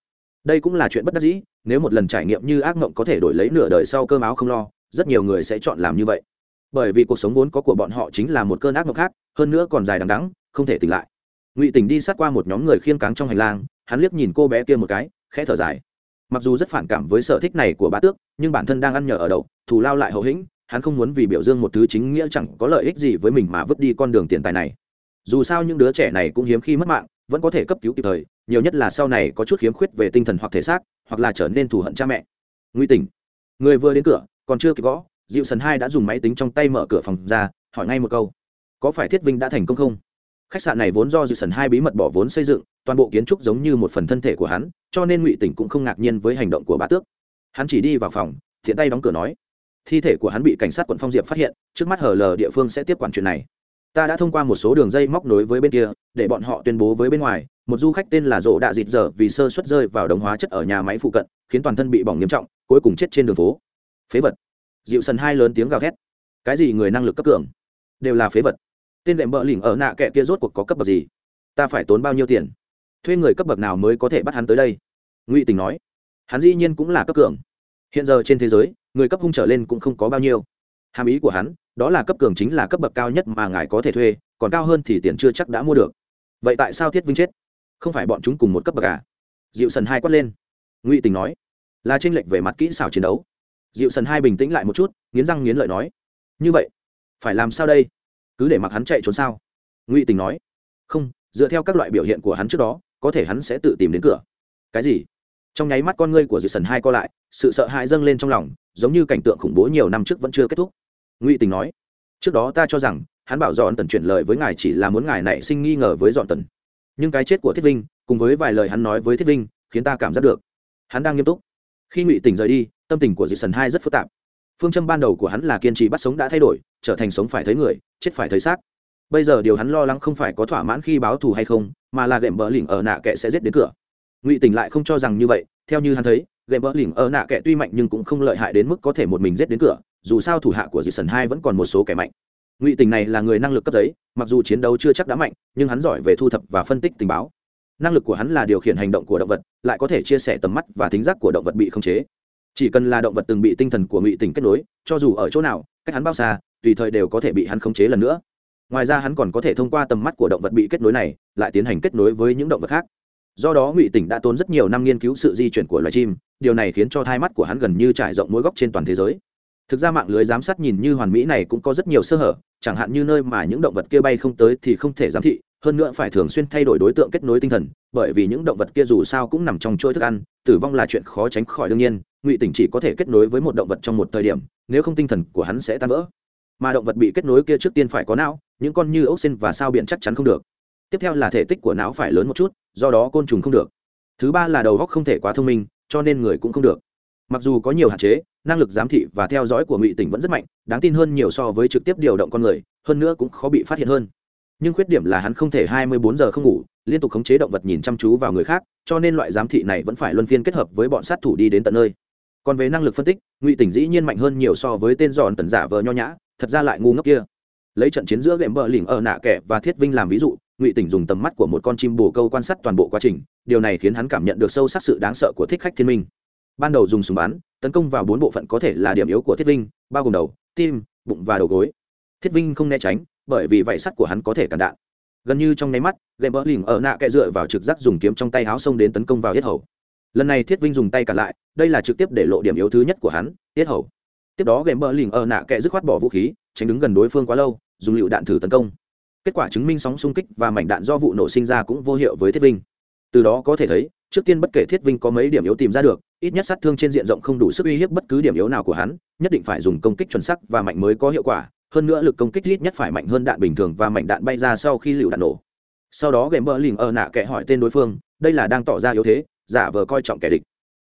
đây cũng là chuyện bất đắc dĩ, nếu một lần trải nghiệm như ác mộng có thể đổi lấy nửa đời sau cơm áo không lo, rất nhiều người sẽ chọn làm như vậy. Bởi vì cuộc sống vốn có của bọn họ chính là một cơn ác mộng khác, hơn nữa còn dài đằng đắng không thể tỉnh lại. Ngụy tỉnh đi sát qua một nhóm người khiêng cáng trong hành lang, hắn liếc nhìn cô bé kia một cái, khẽ thở dài. Mặc dù rất phản cảm với sở thích này của bá tước, nhưng bản thân đang ăn nhờ ở đậu, thù lao lại hậu hĩnh, hắn không muốn vì biểu dương một thứ chính nghĩa chẳng có lợi ích gì với mình mà vứt đi con đường tiền tài này. Dù sao những đứa trẻ này cũng hiếm khi mất mạng, vẫn có thể cấp cứu kịp thời nhiều nhất là sau này có chút khiếm khuyết về tinh thần hoặc thể xác, hoặc là trở nên thù hận cha mẹ. Nguy tình. Người vừa đến cửa, còn chưa kịp gõ dịu sần hai đã dùng máy tính trong tay mở cửa phòng ra, hỏi ngay một câu. Có phải thiết vinh đã thành công không? Khách sạn này vốn do dịu sần hai bí mật bỏ vốn xây dựng, toàn bộ kiến trúc giống như một phần thân thể của hắn, cho nên ngụy tỉnh cũng không ngạc nhiên với hành động của bá tước. Hắn chỉ đi vào phòng thiện tay đóng cửa nói. Thi thể của hắn bị cảnh sát quận phong diệp phát hiện, trước mắt hờ lờ địa phương sẽ tiếp quản chuyện này ta đã thông qua một số đường dây móc nối với bên kia, để bọn họ tuyên bố với bên ngoài. Một du khách tên là rộ đạ dịt dở vì sơ suất rơi vào đống hóa chất ở nhà máy phụ cận, khiến toàn thân bị bỏng nghiêm trọng, cuối cùng chết trên đường phố. Phế vật. Dịu sần hai lớn tiếng gào thét. Cái gì người năng lực cấp cường? Đều là phế vật. Tên đệm bợ lỉnh ở nạ kệ kia rốt cuộc có cấp bậc gì? Ta phải tốn bao nhiêu tiền? Thuê người cấp bậc nào mới có thể bắt hắn tới đây? Ngụy tình nói. Hắn dĩ nhiên cũng là cấp cường. Hiện giờ trên thế giới, người cấp hung trở lên cũng không có bao nhiêu. Hàm ý của hắn đó là cấp cường chính là cấp bậc cao nhất mà ngài có thể thuê, còn cao hơn thì tiền chưa chắc đã mua được. Vậy tại sao thiết vinh chết? Không phải bọn chúng cùng một cấp bậc à? Dịu sần hai quát lên. Ngụy tình nói, là tranh lệch về mặt kỹ xảo chiến đấu. Dịu sần hai bình tĩnh lại một chút, nghiến răng nghiến lợi nói, như vậy, phải làm sao đây? Cứ để mặc hắn chạy trốn sao? Ngụy tình nói, không, dựa theo các loại biểu hiện của hắn trước đó, có thể hắn sẽ tự tìm đến cửa. Cái gì? Trong nháy mắt con ngươi của dịu sần hai co lại, sự sợ hãi dâng lên trong lòng, giống như cảnh tượng khủng bố nhiều năm trước vẫn chưa kết thúc ngụy tình nói, trước đó ta cho rằng, hắn bảo dọn tần chuyển lời với ngài chỉ là muốn ngài nảy sinh nghi ngờ với dọn tần. Nhưng cái chết của thiết vinh, cùng với vài lời hắn nói với thiết vinh, khiến ta cảm giác được. Hắn đang nghiêm túc. Khi ngụy tình rời đi, tâm tình của dị sần hai rất phức tạp. Phương châm ban đầu của hắn là kiên trì bắt sống đã thay đổi, trở thành sống phải thấy người, chết phải thấy xác. Bây giờ điều hắn lo lắng không phải có thỏa mãn khi báo thù hay không, mà là gệm bờ lỉnh ở nạ kệ sẽ giết đến cửa. Ngụy tình lại không cho rằng như vậy, theo như hắn thấy, gệm bờ lỉnh ở nạ kệ tuy mạnh nhưng cũng không lợi hại đến mức có thể một mình giết đến cửa dù sao thủ hạ của dị sần hai vẫn còn một số kẻ mạnh. Ngụy tình này là người năng lực cấp giấy, mặc dù chiến đấu chưa chắc đã mạnh, nhưng hắn giỏi về thu thập và phân tích tình báo. Năng lực của hắn là điều khiển hành động của động vật, lại có thể chia sẻ tầm mắt và thính giác của động vật bị khống chế. Chỉ cần là động vật từng bị tinh thần của ngụy tình kết nối, cho dù ở chỗ nào, cách hắn bao xa, tùy thời đều có thể bị hắn khống chế lần nữa. Ngoài ra hắn còn có thể thông qua tầm mắt của động vật bị kết nối này, lại tiến hành kết nối với những động vật khác. Do đó ngụy tỉnh đã tốn rất nhiều năm nghiên cứu sự di chuyển của loài chim, điều này khiến cho thai mắt của hắn gần như trải rộng mỗi góc trên toàn thế giới thực ra mạng lưới giám sát nhìn như hoàn mỹ này cũng có rất nhiều sơ hở, chẳng hạn như nơi mà những động vật kia bay không tới thì không thể giám thị, hơn nữa phải thường xuyên thay đổi đối tượng kết nối tinh thần, bởi vì những động vật kia dù sao cũng nằm trong chuỗi thức ăn, tử vong là chuyện khó tránh khỏi đương nhiên, ngụy tỉnh chỉ có thể kết nối với một động vật trong một thời điểm, nếu không tinh thần của hắn sẽ tan vỡ. Mà động vật bị kết nối kia trước tiên phải có não, những con như ốc xin và sao biển chắc chắn không được. Tiếp theo là thể tích của não phải lớn một chút, do đó côn trùng không được. Thứ ba là đầu góc không thể quá thông minh, cho nên người cũng không được mặc dù có nhiều hạn chế, năng lực giám thị và theo dõi của ngụy tỉnh vẫn rất mạnh, đáng tin hơn nhiều so với trực tiếp điều động con người, hơn nữa cũng khó bị phát hiện hơn. Nhưng khuyết điểm là hắn không thể hai mươi bốn giờ không ngủ, liên tục khống chế động vật nhìn chăm chú vào người khác, cho nên loại giám thị này vẫn phải luân phiên kết hợp với bọn sát thủ đi đến tận nơi. Còn về năng lực phân tích, ngụy tỉnh dĩ nhiên mạnh hơn nhiều so với tên giòn tần giả vờ nho nhã, thật ra lại ngu ngốc kia. Lấy trận chiến giữa gệm bờ lỉnh ở nạ kẻ và thiết vinh làm ví dụ, ngụy tỉnh dùng tầm mắt của một con chim bồ câu quan sát toàn bộ quá trình, điều này khiến hắn cảm nhận được sâu sắc sự đáng sợ của thích khách thiên minh ban đầu dùng súng bắn, tấn công vào bốn bộ phận có thể là điểm yếu của thiết vinh, bao gồm đầu, tim, bụng và đầu gối. Thiết vinh không né tránh, bởi vì vảy sắt của hắn có thể cản đạn. Gần như trong nháy mắt gậy bỡ lỉnh ở nạ kẹ dựa vào trực giác dùng kiếm trong tay háo xông đến tấn công vào yết hầu. Lần này thiết vinh dùng tay cản lại, đây là trực tiếp để lộ điểm yếu thứ nhất của hắn, yết hầu. Tiếp đó gậy bỡ lỉnh ở nạ kẹ dứt khoát bỏ vũ khí, tránh đứng gần đối phương quá lâu, dùng lựu đạn thử tấn công. Kết quả chứng minh sóng xung kích và mảnh đạn do vụ nổ sinh ra cũng vô hiệu với thiết vinh. Từ đó có thể thấy trước tiên bất kể thiết vinh có mấy điểm yếu tìm ra được, ít nhất sát thương trên diện rộng không đủ sức uy hiếp bất cứ điểm yếu nào của hắn, nhất định phải dùng công kích chuẩn sắc và mạnh mới có hiệu quả, hơn nữa lực công kích ít nhất phải mạnh hơn đạn bình thường và mạnh đạn bay ra sau khi lựu đạn nổ. Sau đó gệm Mỡ lỉnh ở nạ kệ hỏi tên đối phương, đây là đang tỏ ra yếu thế, giả vờ coi trọng kẻ địch.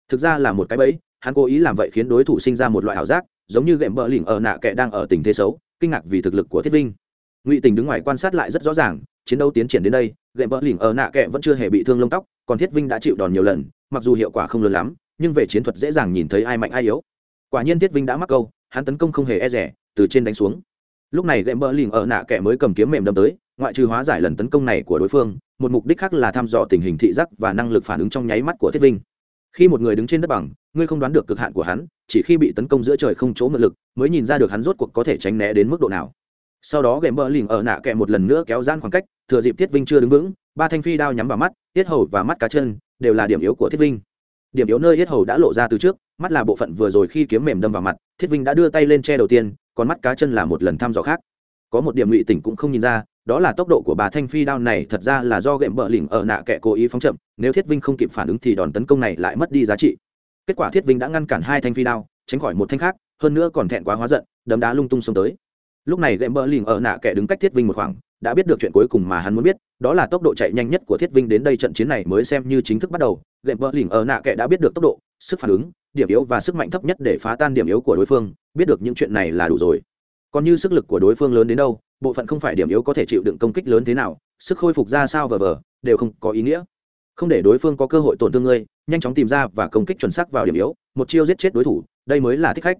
Thực ra là một cái bẫy, hắn cố ý làm vậy khiến đối thủ sinh ra một loại ảo giác, giống như gệm bờ lỉnh ở nạ kệ đang ở tình thế xấu, kinh ngạc vì thực lực của thiết vinh. Ngụy tình đứng ngoài quan sát lại rất rõ ràng, chiến đấu tiến triển đến đây gệm bờ lỉnh ở nạ kệ vẫn chưa hề bị thương lông tóc còn thiết vinh đã chịu đòn nhiều lần, mặc dù hiệu quả không lớn lắm, nhưng về chiến thuật dễ dàng nhìn thấy ai mạnh ai yếu. Quả nhiên thiết vinh đã mắc câu, hắn tấn công không hề e rẻ từ trên đánh xuống. Lúc này gậy mỡ lìm ở nạ kẻ mới cầm kiếm mềm đâm tới, ngoại trừ hóa giải lần tấn công này của đối phương, một mục đích khác là thăm dò tình hình thị giác và năng lực phản ứng trong nháy mắt của thiết vinh. Khi một người đứng trên đất bằng, ngươi không đoán được cực hạn của hắn, chỉ khi bị tấn công giữa trời không chỗ mượn lực, mới nhìn ra được hắn rốt cuộc có thể tránh né đến mức độ nào. Sau đó gậy mỡ lìm ở nạ kẹ một lần nữa kéo gian khoảng cách thừa dịp thiết vinh chưa đứng vững, ba thanh phi đao nhắm vào mắt, tiết hầu và mắt cá chân đều là điểm yếu của thiết vinh. Điểm yếu nơi yết hầu đã lộ ra từ trước, mắt là bộ phận vừa rồi khi kiếm mềm đâm vào mặt thiết vinh đã đưa tay lên che đầu tiên, còn mắt cá chân là một lần thăm dò khác. Có một điểm ngụy tỉnh cũng không nhìn ra, đó là tốc độ của bà thanh phi đao này thật ra là do gệm bờ lỉnh ở nạ kẻ cố ý phóng chậm, nếu thiết vinh không kịp phản ứng thì đòn tấn công này lại mất đi giá trị. Kết quả thiết vinh đã ngăn cản hai thanh phi đao, tránh khỏi một thanh khác, hơn nữa còn thẹn quá hóa giận, đấm đá lung tung xông tới. Lúc này gệm bờ lỉnh ở nạ kẻ đứng cách thiết vinh một khoảng đã biết được chuyện cuối cùng mà hắn muốn biết, đó là tốc độ chạy nhanh nhất của thiết vinh đến đây trận chiến này mới xem như chính thức bắt đầu. Gệm bờ lỉnh ở nạ kệ đã biết được tốc độ, sức phản ứng, điểm yếu và sức mạnh thấp nhất để phá tan điểm yếu của đối phương, biết được những chuyện này là đủ rồi. Còn như sức lực của đối phương lớn đến đâu, bộ phận không phải điểm yếu có thể chịu đựng công kích lớn thế nào, sức khôi phục ra sao vờ vờ, đều không có ý nghĩa. Không để đối phương có cơ hội tổn thương ngươi, nhanh chóng tìm ra và công kích chuẩn xác vào điểm yếu, một chiêu giết chết đối thủ, đây mới là thích khách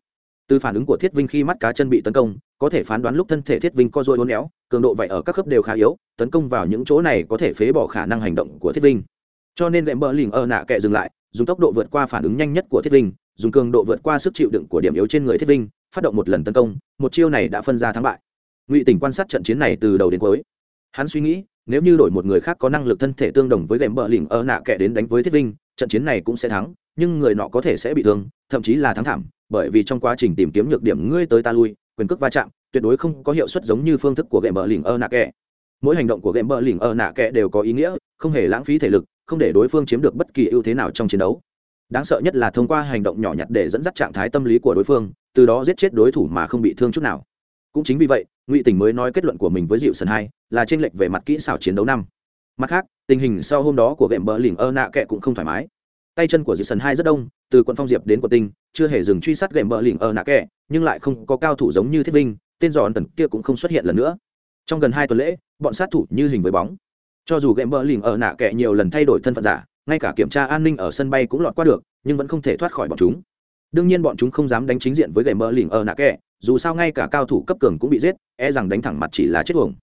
từ phản ứng của thiết vinh khi mắt cá chân bị tấn công, có thể phán đoán lúc thân thể thiết vinh co dôi uốn éo, cường độ vậy ở các khớp đều khá yếu, tấn công vào những chỗ này có thể phế bỏ khả năng hành động của thiết vinh. Cho nên lệm bờ lỉnh ở nạ kệ dừng lại, dùng tốc độ vượt qua phản ứng nhanh nhất của thiết vinh, dùng cường độ vượt qua sức chịu đựng của điểm yếu trên người thiết vinh, phát động một lần tấn công, một chiêu này đã phân ra thắng bại. Ngụy tỉnh quan sát trận chiến này từ đầu đến cuối. Hắn suy nghĩ, nếu như đổi một người khác có năng lực thân thể tương đồng với lệm bờ lỉnh ở nạ kệ đến đánh với thiết vinh, trận chiến này cũng sẽ thắng, nhưng người nọ có thể sẽ bị thương, thậm chí là thắng thảm bởi vì trong quá trình tìm kiếm nhược điểm ngươi tới ta lui, quyền cước va chạm, tuyệt đối không có hiệu suất giống như phương thức của gậy bờ lỉnh ơ nạ kẹ. Mỗi hành động của gậy bờ lỉnh ơ nạ kẹ đều có ý nghĩa, không hề lãng phí thể lực, không để đối phương chiếm được bất kỳ ưu thế nào trong chiến đấu. Đáng sợ nhất là thông qua hành động nhỏ nhặt để dẫn dắt trạng thái tâm lý của đối phương, từ đó giết chết đối thủ mà không bị thương chút nào. Cũng chính vì vậy, ngụy tình mới nói kết luận của mình với dịu sân hai, là t r ê n lệch về mặt kỹ xảo chiến đấu năm. Mặt khác, tình hình sau hôm đó của gệm bờ lỉnh ơ nạ kệ cũng không thoải mái tay chân của dịu sân hai rất đông từ quận phong diệp đến quận tinh chưa hề dừng truy sát gậy mỡ lỉnh ở nạ Kẻ, nhưng lại không có cao thủ giống như thiết vinh tên giòn tần kia cũng không xuất hiện lần nữa. Trong gần hai tuần lễ bọn sát thủ như hình với bóng. Cho dù gậy mỡ lỉnh ở nạ Kẻ nhiều lần thay đổi thân phận giả ngay cả kiểm tra an ninh ở sân bay cũng lọt qua được nhưng vẫn không thể thoát khỏi bọn chúng. Đương nhiên bọn chúng không dám đánh chính diện với gậy mỡ lỉnh ở nạ kẹ dù sao ngay cả cao thủ cấp cường cũng bị giết e rằng đánh thẳng mặt chỉ là chết uổng.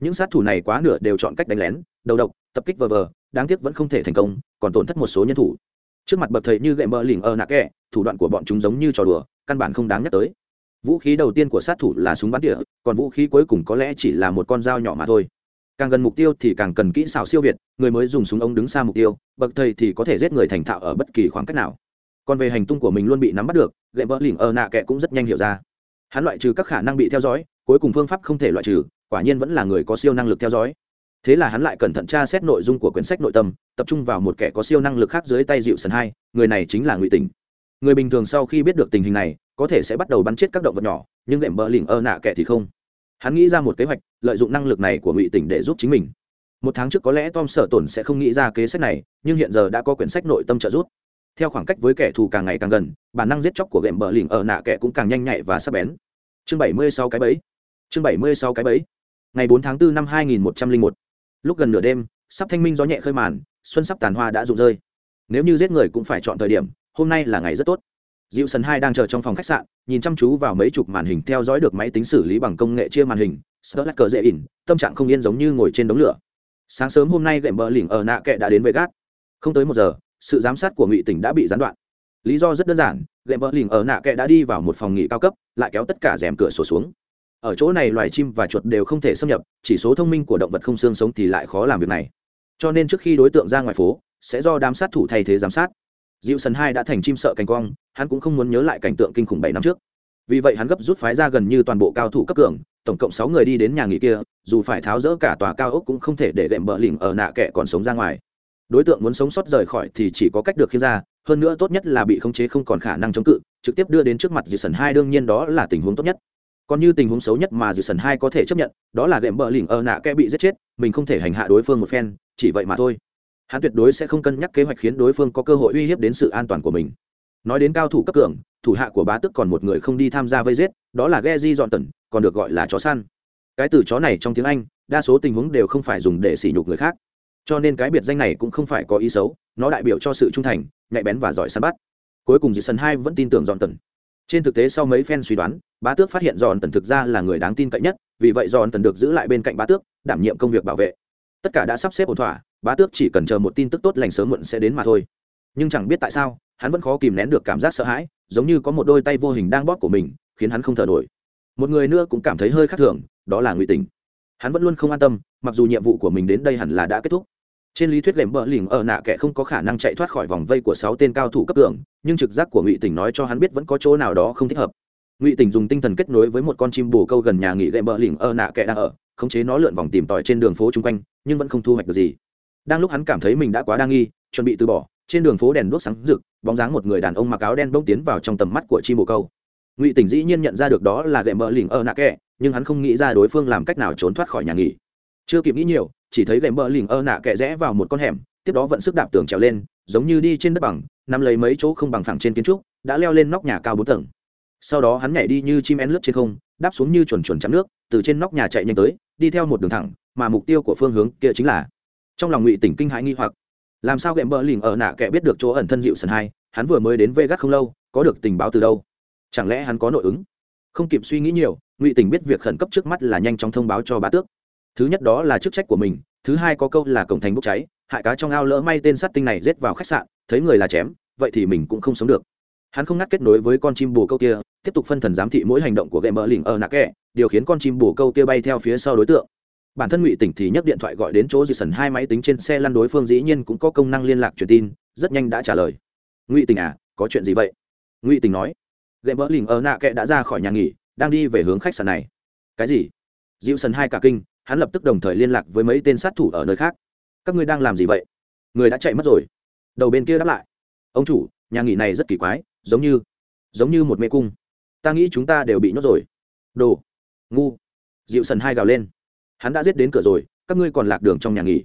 Những sát thủ này quá nửa đều chọn cách đánh lén đầu độc tập kích vờ vờ đáng tiếc vẫn không thể thành công còn tổn thất một số nhân thủ trước mặt bậc thầy như gậy mỡ lỉnh ở nạ kẹ, thủ đoạn của bọn chúng giống như trò đùa, căn bản không đáng nhắc tới. Vũ khí đầu tiên của sát thủ là súng bắn tỉa, còn vũ khí cuối cùng có lẽ chỉ là một con dao nhỏ mà thôi. Càng gần mục tiêu thì càng cần kỹ xảo siêu việt, người mới dùng súng ống đứng xa mục tiêu, bậc thầy thì có thể giết người thành thạo ở bất kỳ khoảng cách nào. Còn về hành tung của mình luôn bị nắm bắt được, gậy vỡ lỉnh ở nạ kệ cũng rất nhanh hiểu ra. Hắn loại trừ các khả năng bị theo dõi, cuối cùng phương pháp không thể loại trừ, quả nhiên vẫn là người có siêu năng lực theo dõi thế là hắn lại cẩn thận tra xét nội dung của quyển sách nội tâm, tập trung vào một kẻ có siêu năng lực khác dưới tay dịu sần hai, người này chính là ngụy tình. Người bình thường sau khi biết được tình hình này, có thể sẽ bắt đầu bắn chết các động vật nhỏ, nhưng lệm bờ lỉnh ơ nạ kẻ thì không. Hắn nghĩ ra một kế hoạch, lợi dụng năng lực này của ngụy tỉnh để giúp chính mình. Một tháng trước có lẽ tom sở tổn sẽ không nghĩ ra kế sách này, nhưng hiện giờ đã có quyển sách nội tâm trợ giúp. Theo khoảng cách với kẻ thù càng ngày càng gần, bản năng giết chóc của gệm bờ lỉnh ở nạ kẻ cũng càng nhanh nhạy và sắc bén. Chương bảy mươi sau cái bẫy. Chương bảy mươi sau cái bẫy. Ngày bốn tháng 4 năm hai nghìn một trăm linh một lúc gần nửa đêm sắp thanh minh gió nhẹ khơi màn xuân sắp tàn hoa đã rụng rơi nếu như giết người cũng phải chọn thời điểm hôm nay là ngày rất tốt Diệu Sần hai đang chờ trong phòng khách sạn, nhìn chăm chú vào mấy chục màn hình theo dõi được máy tính xử lý bằng công nghệ chia màn hình, sợ lắc cờ dễ ỉn, tâm trạng không yên giống như ngồi trên đống lửa. Sáng sớm hôm nay gệm bờ lỉnh ở nạ kệ đã đến Vegas. Không tới một giờ, sự giám sát của ngụy tỉnh đã bị gián đoạn lý do rất đơn giản gệm bờ lỉnh ở nạ kệ đã đi vào một phòng nghỉ cao cấp lại kéo tất cả rèm cửa sổ xuống ở chỗ này loài chim và chuột đều không thể xâm nhập, chỉ số thông minh của động vật không xương sống thì lại khó làm việc này. Cho nên trước khi đối tượng ra ngoài phố, sẽ do đám sát thủ thay thế giám sát. Dịu sần hai đã thành chim sợ cành quang, hắn cũng không muốn nhớ lại cảnh tượng kinh khủng bảy năm trước. Vì vậy hắn gấp rút phái ra gần như toàn bộ cao thủ cấp cường, tổng cộng sáu người đi đến nhà nghỉ kia, dù phải tháo rỡ cả tòa cao ốc cũng không thể để gệm bờ lỉnh ở nạ kệ còn sống ra ngoài. Đối tượng muốn sống sót rời khỏi thì chỉ có cách được khiến ra, hơn nữa tốt nhất là bị khống chế không còn khả năng chống cự, trực tiếp đưa đến trước mặt dì sần hai, đương nhiên đó là tình huống tốt nhất còn như tình huống xấu nhất mà dự sần hai có thể chấp nhận, đó là gệm bờ lỉnh ở nạ kẽ bị giết chết, mình không thể hành hạ đối phương một phen, chỉ vậy mà thôi. Hắn tuyệt đối sẽ không cân nhắc kế hoạch khiến đối phương có cơ hội uy hiếp đến sự an toàn của mình. Nói đến cao thủ cấp cường, thủ hạ của bá tức còn một người không đi tham gia vây giết, đó là Geji dọn tần còn được gọi là chó săn. Cái từ chó này trong tiếng anh, đa số tình huống đều không phải dùng để sỉ nhục người khác. Cho nên cái biệt danh này cũng không phải có ý xấu, nó đại biểu cho sự trung thành, nhạy bén và giỏi săn bắt. Cuối cùng dì sân hai vẫn tin tưởng dọn tần trên thực tế sau mấy phen suy đoán, bá tước phát hiện dọn tần thực ra là người đáng tin cậy nhất, vì vậy dọn tần được giữ lại bên cạnh bá tước, đảm nhiệm công việc bảo vệ. Tất cả đã sắp xếp ổn thỏa, bá tước chỉ cần chờ một tin tức tốt lành sớm muộn sẽ đến mà thôi. Nhưng chẳng biết tại sao, hắn vẫn khó kìm nén được cảm giác sợ hãi, giống như có một đôi tay vô hình đang bóp của mình, khiến hắn không thở nổi. Một người nữa cũng cảm thấy hơi khác thường, đó là ngụy tình hắn vẫn luôn không an tâm, mặc dù nhiệm vụ của mình đến đây hẳn là đã kết thúc trên lý thuyết lệm bờ lỉnh ở nạ kẻ không có khả năng chạy thoát khỏi vòng vây của sáu tên cao thủ cấp tưởng nhưng trực giác của ngụy tỉnh nói cho hắn biết vẫn có chỗ nào đó không thích hợp. Ngụy tỉnh dùng tinh thần kết nối với một con chim bồ câu gần nhà nghỉ lệm bờ lỉnh ở nạ kẻ đang ở, khống chế nó lượn vòng tìm tòi trên đường phố chung quanh, nhưng vẫn không thu hoạch được gì. Đang lúc hắn cảm thấy mình đã quá đa nghi, chuẩn bị từ bỏ, trên đường phố đèn đuốc sáng rực, bóng dáng một người đàn ông mặc áo đen bông tiến vào trong tầm mắt của chim bồ câu. Ngụy tỉnh dĩ nhiên nhận ra được đó là gậy mỡ lỉnh ở nạ kẹ nhưng hắn không nghĩ ra đối phương làm cách nào trốn thoát khỏi nhà nghỉ chưa kịp nghĩ nhiều, chỉ thấy gậy mỡ lỉnh ơ nạ kẹ rẽ vào một con hẻm, tiếp đó vận sức đạp tường trèo lên, giống như đi trên đất bằng nằm lấy mấy chỗ không bằng phẳng trên kiến trúc, đã leo lên nóc nhà cao bốn tầng. Sau đó hắn nhảy đi như chim én lướt trên không, đáp xuống như chuồn chuồn chạm nước, từ trên nóc nhà chạy nhanh tới, đi theo một đường thẳng, mà mục tiêu của phương hướng kia chính là. Trong lòng ngụy tỉnh kinh hãi nghi hoặc, làm sao gệm bờ lỉnh ở nạ kẻ biết được chỗ ẩn thân dịu sần hai, hắn vừa mới đến vê gác không lâu, có được tình báo từ đâu? Chẳng lẽ hắn có nội ứng? Không kịp suy nghĩ nhiều, ngụy tỉnh biết việc khẩn cấp trước mắt là nhanh chóng thông báo cho bá tước thứ nhất đó là chức trách của mình, thứ hai có câu là cổng thành bốc cháy, hại cá trong ao lỡ may tên sát tinh này rết vào khách sạn, thấy người là chém, vậy thì mình cũng không sống được. Hắn không ngắt kết nối với con chim bồ câu kia, tiếp tục phân thần giám thị mỗi hành động của gậy mỡ lỉnh ở nạ kẹ điều khiến con chim bồ câu kia bay theo phía sau đối tượng. Bản thân ngụy tỉnh thì nhấc điện thoại gọi đến chỗ di sần hai máy tính trên xe lăn đối phương dĩ nhiên cũng có công năng liên lạc truyền tin, rất nhanh đã trả lời. Ngụy tỉnh à có chuyện gì vậy? Ngụy tỉnh nói. Gậy mỡ lỉnh ở nạ kẹ đã ra khỏi nhà nghỉ, đang đi về hướng khách sạn này. Cái gì? Dịu sần hai cả kinh hắn lập tức đồng thời liên lạc với mấy tên sát thủ ở nơi khác. Các ngươi đang làm gì vậy? Người đã chạy mất rồi. Đầu bên kia đáp lại. Ông chủ, nhà nghỉ này rất kỳ quái, giống như giống như một mê cung. Ta nghĩ chúng ta đều bị nhốt rồi. Đồ, ngu. Dịu sần hai gào lên. Hắn đã giết đến cửa rồi, các ngươi còn lạc đường trong nhà nghỉ.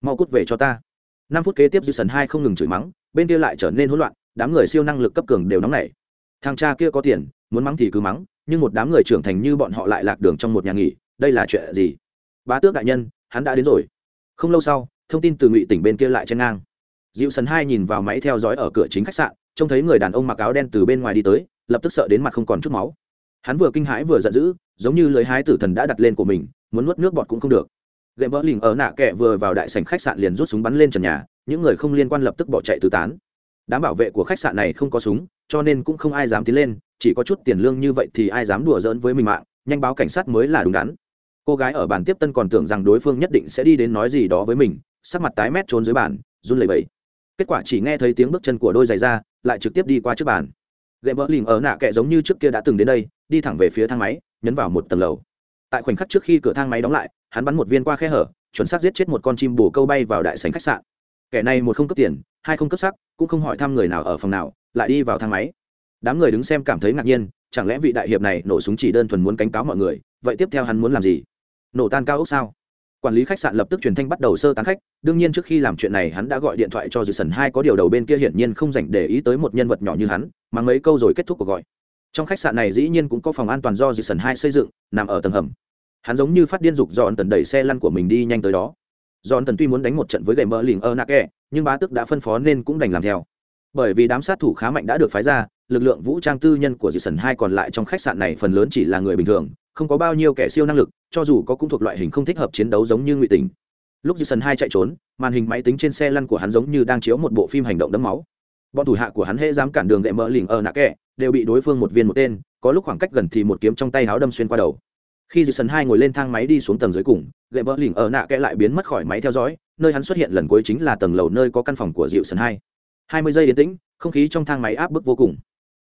Mau cút về cho ta. Năm phút kế tiếp dịu sần hai không ngừng chửi mắng, bên kia lại trở nên hỗn loạn, đám người siêu năng lực cấp cường đều nóng nảy. Thằng cha kia có tiền, muốn mắng thì cứ mắng, nhưng một đám người trưởng thành như bọn họ lại lạc đường trong một nhà nghỉ, đây là chuyện gì? Bá tước đại nhân, hắn đã đến rồi. Không lâu sau, thông tin từ ngụy tỉnh bên kia lại chen ngang. Dịu sần hai nhìn vào máy theo dõi ở cửa chính khách sạn, trông thấy người đàn ông mặc áo đen từ bên ngoài đi tới, lập tức sợ đến mặt không còn chút máu. Hắn vừa kinh hãi vừa giận dữ, giống như lưới hái tử thần đã đặt lên của mình, muốn nuốt nước bọt cũng không được. Gậy vỡ lình ở nạ kẹ vừa vào đại sảnh khách sạn liền rút súng bắn lên trần nhà, những người không liên quan lập tức bỏ chạy tứ tán. Đám bảo vệ của khách sạn này không có súng, cho nên cũng không ai dám tiến lên, chỉ có chút tiền lương như vậy thì ai dám đùa giỡn với mình mạng, nhanh báo cảnh sát mới là đúng đắn cô gái ở bàn tiếp tân còn tưởng rằng đối phương nhất định sẽ đi đến nói gì đó với mình, sắc mặt tái mét trốn dưới bàn, run lẩy bẩy. Kết quả chỉ nghe thấy tiếng bước chân của đôi giày ra, lại trực tiếp đi qua trước bàn. Gậy mỡ lìm ở nạ kệ giống như trước kia đã từng đến đây, đi thẳng về phía thang máy, nhấn vào một tầng lầu. Tại khoảnh khắc trước khi cửa thang máy đóng lại, hắn bắn một viên qua khe hở, chuẩn xác giết chết một con chim bồ câu bay vào đại sành khách sạn. Kẻ này một không cấp tiền, hai không cấp sắc, cũng không hỏi thăm người nào ở phòng nào, lại đi vào thang máy. Đám người đứng xem cảm thấy ngạc nhiên, chẳng lẽ vị đại hiệp này nổ súng chỉ đơn thuần muốn cánh cáo mọi người, vậy tiếp theo hắn muốn làm gì? Nổ tan cao ốc sao? Quản lý khách sạn lập tức truyền thanh bắt đầu sơ tán khách. Đương nhiên trước khi làm chuyện này hắn đã gọi điện thoại cho dư sần hai có điều đầu bên kia hiển nhiên không dành để ý tới một nhân vật nhỏ như hắn mà mấy câu rồi kết thúc cuộc gọi. Trong khách sạn này dĩ nhiên cũng có phòng an toàn do dư sần hai xây dựng nằm ở tầng hầm. Hắn giống như phát điên dục dọn tần đẩy xe lăn của mình đi nhanh tới đó. Dọn tần tuy muốn đánh một trận với gậy mỡ lỉnh ơ nạc kẹ, nhưng bá tức đã phân phó nên cũng đành làm theo. Bởi vì đám sát thủ khá mạnh đã được phái ra lực lượng vũ trang tư nhân của dư sần hai còn lại trong khách sạn này phần lớn chỉ là người bình thường không có bao nhiêu kẻ siêu năng lực, cho dù có cũng thuộc loại hình không thích hợp chiến đấu giống như ngụy tình. Lúc dư sân hai chạy trốn, màn hình máy tính trên xe lăn của hắn giống như đang chiếu một bộ phim hành động đẫm máu. Bọn thủ hạ của hắn hễ dám cản đường gậy mỡ lỉnh ở nạ kẹ, đều bị đối phương một viên một tên, có lúc khoảng cách gần thì một kiếm trong tay háo đâm xuyên qua đầu. Khi dư sân hai ngồi lên thang máy đi xuống tầng dưới cùng, gậy mỡ lỉnh ở nạ kẹ lại biến mất khỏi máy theo dõi, nơi hắn xuất hiện lần cuối chính là tầng lầu nơi có căn phòng của dịu sân hai. Hai mươi giây yên tĩnh, không khí trong thang máy áp bức vô cùng.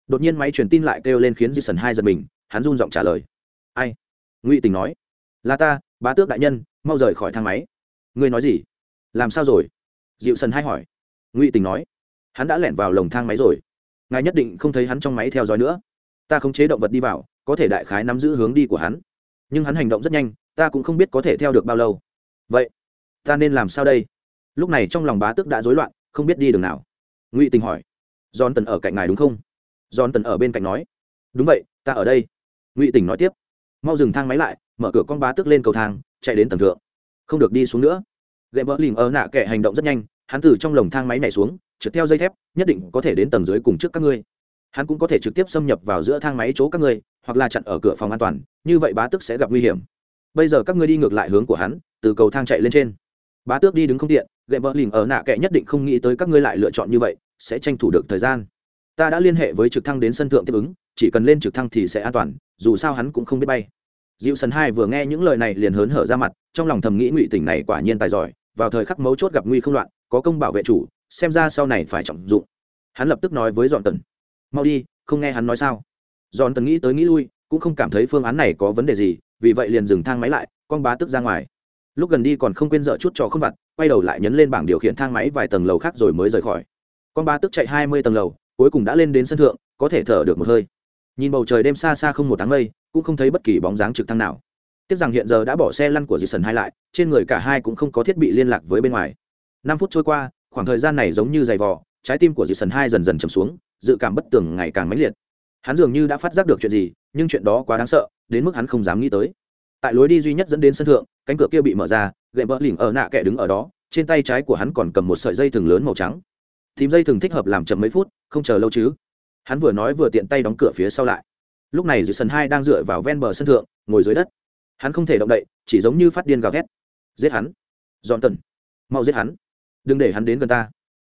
Đột nhiên máy truyền tin lại kêu lên khiến dịu sân hai giật mình, hắn run giọng trả lời ai? Ngụy tình nói. Là ta, bá tước đại nhân, mau rời khỏi thang máy. Ngươi nói gì? Làm sao rồi? Dịu sần hay hỏi. Ngụy tình nói. Hắn đã lẻn vào lồng thang máy rồi. Ngài nhất định không thấy hắn trong máy theo dõi nữa. Ta không chế động vật đi vào, có thể đại khái nắm giữ hướng đi của hắn. Nhưng hắn hành động rất nhanh, ta cũng không biết có thể theo được bao lâu. Vậy, ta nên làm sao đây? Lúc này trong lòng bá tước đã rối loạn, không biết đi đường nào. Ngụy tình hỏi. Giòn tần ở cạnh ngài đúng không? Giòn tần ở bên cạnh nói. Đúng vậy, ta ở đây. Ngụy tình nói tiếp mau dừng thang máy lại, mở cửa con bá tức lên cầu thang, chạy đến tầng thượng. Không được đi xuống nữa. Ghệ bỡ lìm ở nạ kẻ hành động rất nhanh, hắn từ trong lồng thang máy này xuống, trượt theo dây thép, nhất định có thể đến tầng dưới cùng trước các ngươi. Hắn cũng có thể trực tiếp xâm nhập vào giữa thang máy chỗ các ngươi, hoặc là chặn ở cửa phòng an toàn, như vậy bá tức sẽ gặp nguy hiểm. Bây giờ các ngươi đi ngược lại hướng của hắn, từ cầu thang chạy lên trên. Bá tước đi đứng không tiện, gậy bỡ lìm ở nạ kệ nhất định không nghĩ tới các ngươi lại lựa chọn như vậy, sẽ tranh thủ được thời gian. Ta đã liên hệ với trực thăng đến sân thượng tiếp ứng chỉ cần lên trực thăng thì sẽ an toàn, dù sao hắn cũng không biết bay. Dịu sần hai vừa nghe những lời này liền hớn hở ra mặt, trong lòng thầm nghĩ ngụy tỉnh này quả nhiên tài giỏi, vào thời khắc mấu chốt gặp nguy không loạn, có công bảo vệ chủ, xem ra sau này phải trọng dụng. Hắn lập tức nói với dọn tần. Mau đi, không nghe hắn nói sao? Dọn tần nghĩ tới nghĩ lui, cũng không cảm thấy phương án này có vấn đề gì, vì vậy liền dừng thang máy lại, con bá tức ra ngoài. Lúc gần đi còn không quên dợ chút trò không vặt, quay đầu lại nhấn lên bảng điều khiển thang máy vài tầng lầu khác rồi mới rời khỏi. Con bá tức chạy hai mươi tầng lầu, cuối cùng đã lên đến sân thượng, có thể thở được một hơi nhìn bầu trời đêm xa xa không một tháng mây, cũng không thấy bất kỳ bóng dáng trực thăng nào. Tiếc rằng hiện giờ đã bỏ xe lăn của dì sần hai lại, trên người cả hai cũng không có thiết bị liên lạc với bên ngoài. Năm phút trôi qua, khoảng thời gian này giống như giày vò, trái tim của dì sần hai dần dần chầm xuống, dự cảm bất tường ngày càng mãnh liệt. Hắn dường như đã phát giác được chuyện gì, nhưng chuyện đó quá đáng sợ, đến mức hắn không dám nghĩ tới. Tại lối đi duy nhất dẫn đến sân thượng, cánh cửa kia bị mở ra, gậy bỡ lỉnh ở nạ kẻ đứng ở đó, trên tay trái của hắn còn cầm một sợi dây thừng lớn màu trắng. Thím dây thừng thích hợp làm chậm mấy phút, không chờ lâu chứ hắn vừa nói vừa tiện tay đóng cửa phía sau lại. Lúc này dưới sân hai đang dựa vào ven bờ sân thượng, ngồi dưới đất. Hắn không thể động đậy, chỉ giống như phát điên gào thét. Giết hắn. Dọn tần mau giết hắn. Đừng để hắn đến gần ta.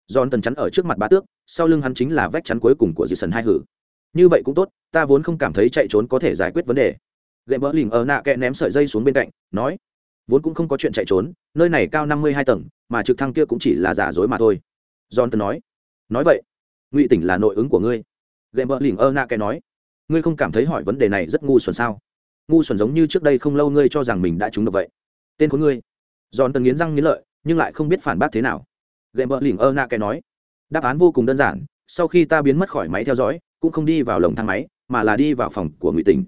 Dọn tần chắn ở trước mặt bá tước, sau lưng hắn chính là vách chắn cuối cùng của dư sân hai hử. Như vậy cũng tốt, ta vốn không cảm thấy chạy trốn có thể giải quyết vấn đề. Gậy mỡ lỉnh ở nạ kẹ ném sợi dây xuống bên cạnh, nói, vốn cũng không có chuyện chạy trốn, nơi này cao năm mươi hai tầng, mà trực thăng kia cũng chỉ là giả dối mà thôi. John tần nói nói vậy, ngụy tỉnh là nội ứng của ngươi gậy bỡ lỉnh ơ nạ kẹ nói, ngươi không cảm thấy hỏi vấn đề này rất ngu xuẩn sao? Ngu xuẩn giống như trước đây không lâu ngươi cho rằng mình đã trúng được vậy. Tên của ngươi. Giòn tần nghiến răng nghiến lợi, nhưng lại không biết phản bác thế nào. Gậy bỡ lỉnh ơ nạ kẹ nói, đáp án vô cùng đơn giản, sau khi ta biến mất khỏi máy theo dõi, cũng không đi vào lồng thang máy, mà là đi vào phòng của ngụy tình.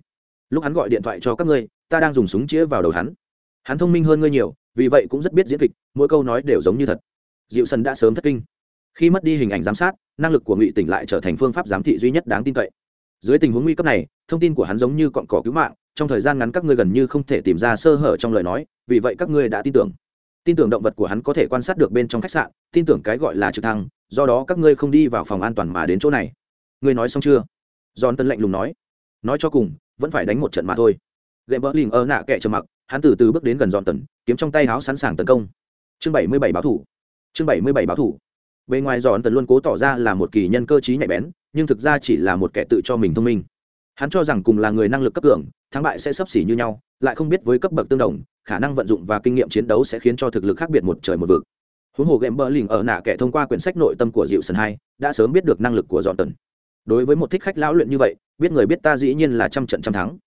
lúc hắn gọi điện thoại cho các ngươi, ta đang dùng súng chĩa vào đầu hắn. Hắn thông minh hơn ngươi nhiều, vì vậy cũng rất biết diễn kịch, mỗi câu nói đều giống như thật. Diệu sân đã sớm thất kinh khi mất đi hình ảnh giám sát, năng lực của ngụy tỉnh lại trở thành phương pháp giám thị duy nhất đáng tin cậy. Dưới tình huống nguy cấp này, thông tin của hắn giống như cọn cỏ cứu mạng, trong thời gian ngắn các ngươi gần như không thể tìm ra sơ hở trong lời nói, vì vậy các ngươi đã tin tưởng. Tin tưởng động vật của hắn có thể quan sát được bên trong khách sạn, tin tưởng cái gọi là trực thăng, do đó các ngươi không đi vào phòng an toàn mà đến chỗ này. Ngươi nói xong chưa? Giòn tân lạnh lùng nói. Nói cho cùng, vẫn phải đánh một trận mà thôi. Gậy bỡ lình ơ nạ kệ trầm mặc, hắn từ từ bước đến gần giòn tần kiếm trong tay háo sẵn sàng tấn công. Chương bảy mươi bảy báo thủ. Chương bảy mươi bảy báo thủ bề ngoài giòn tần luôn cố tỏ ra là một kỳ nhân cơ t nhạy bén, nhưng thực ra chỉ là một kẻ tự cho mình thông minh. Hắn cho rằng cùng là người năng lực cấp cường, thắng bại sẽ sấp xỉ như nhau, lại không biết với cấp bậc tương đồng, khả năng vận dụng và kinh nghiệm chiến đấu sẽ khiến cho thực lực khác biệt một trời một vực. Huống hồ game bơ lình ở nạ kẻ thông qua quyển sách nội tâm của dịu sân hai, đã sớm biết được năng lực của dọn tần. Đối với một thích khách lão luyện như vậy, biết người biết ta dĩ nhiên là trăm trận trăm thắng.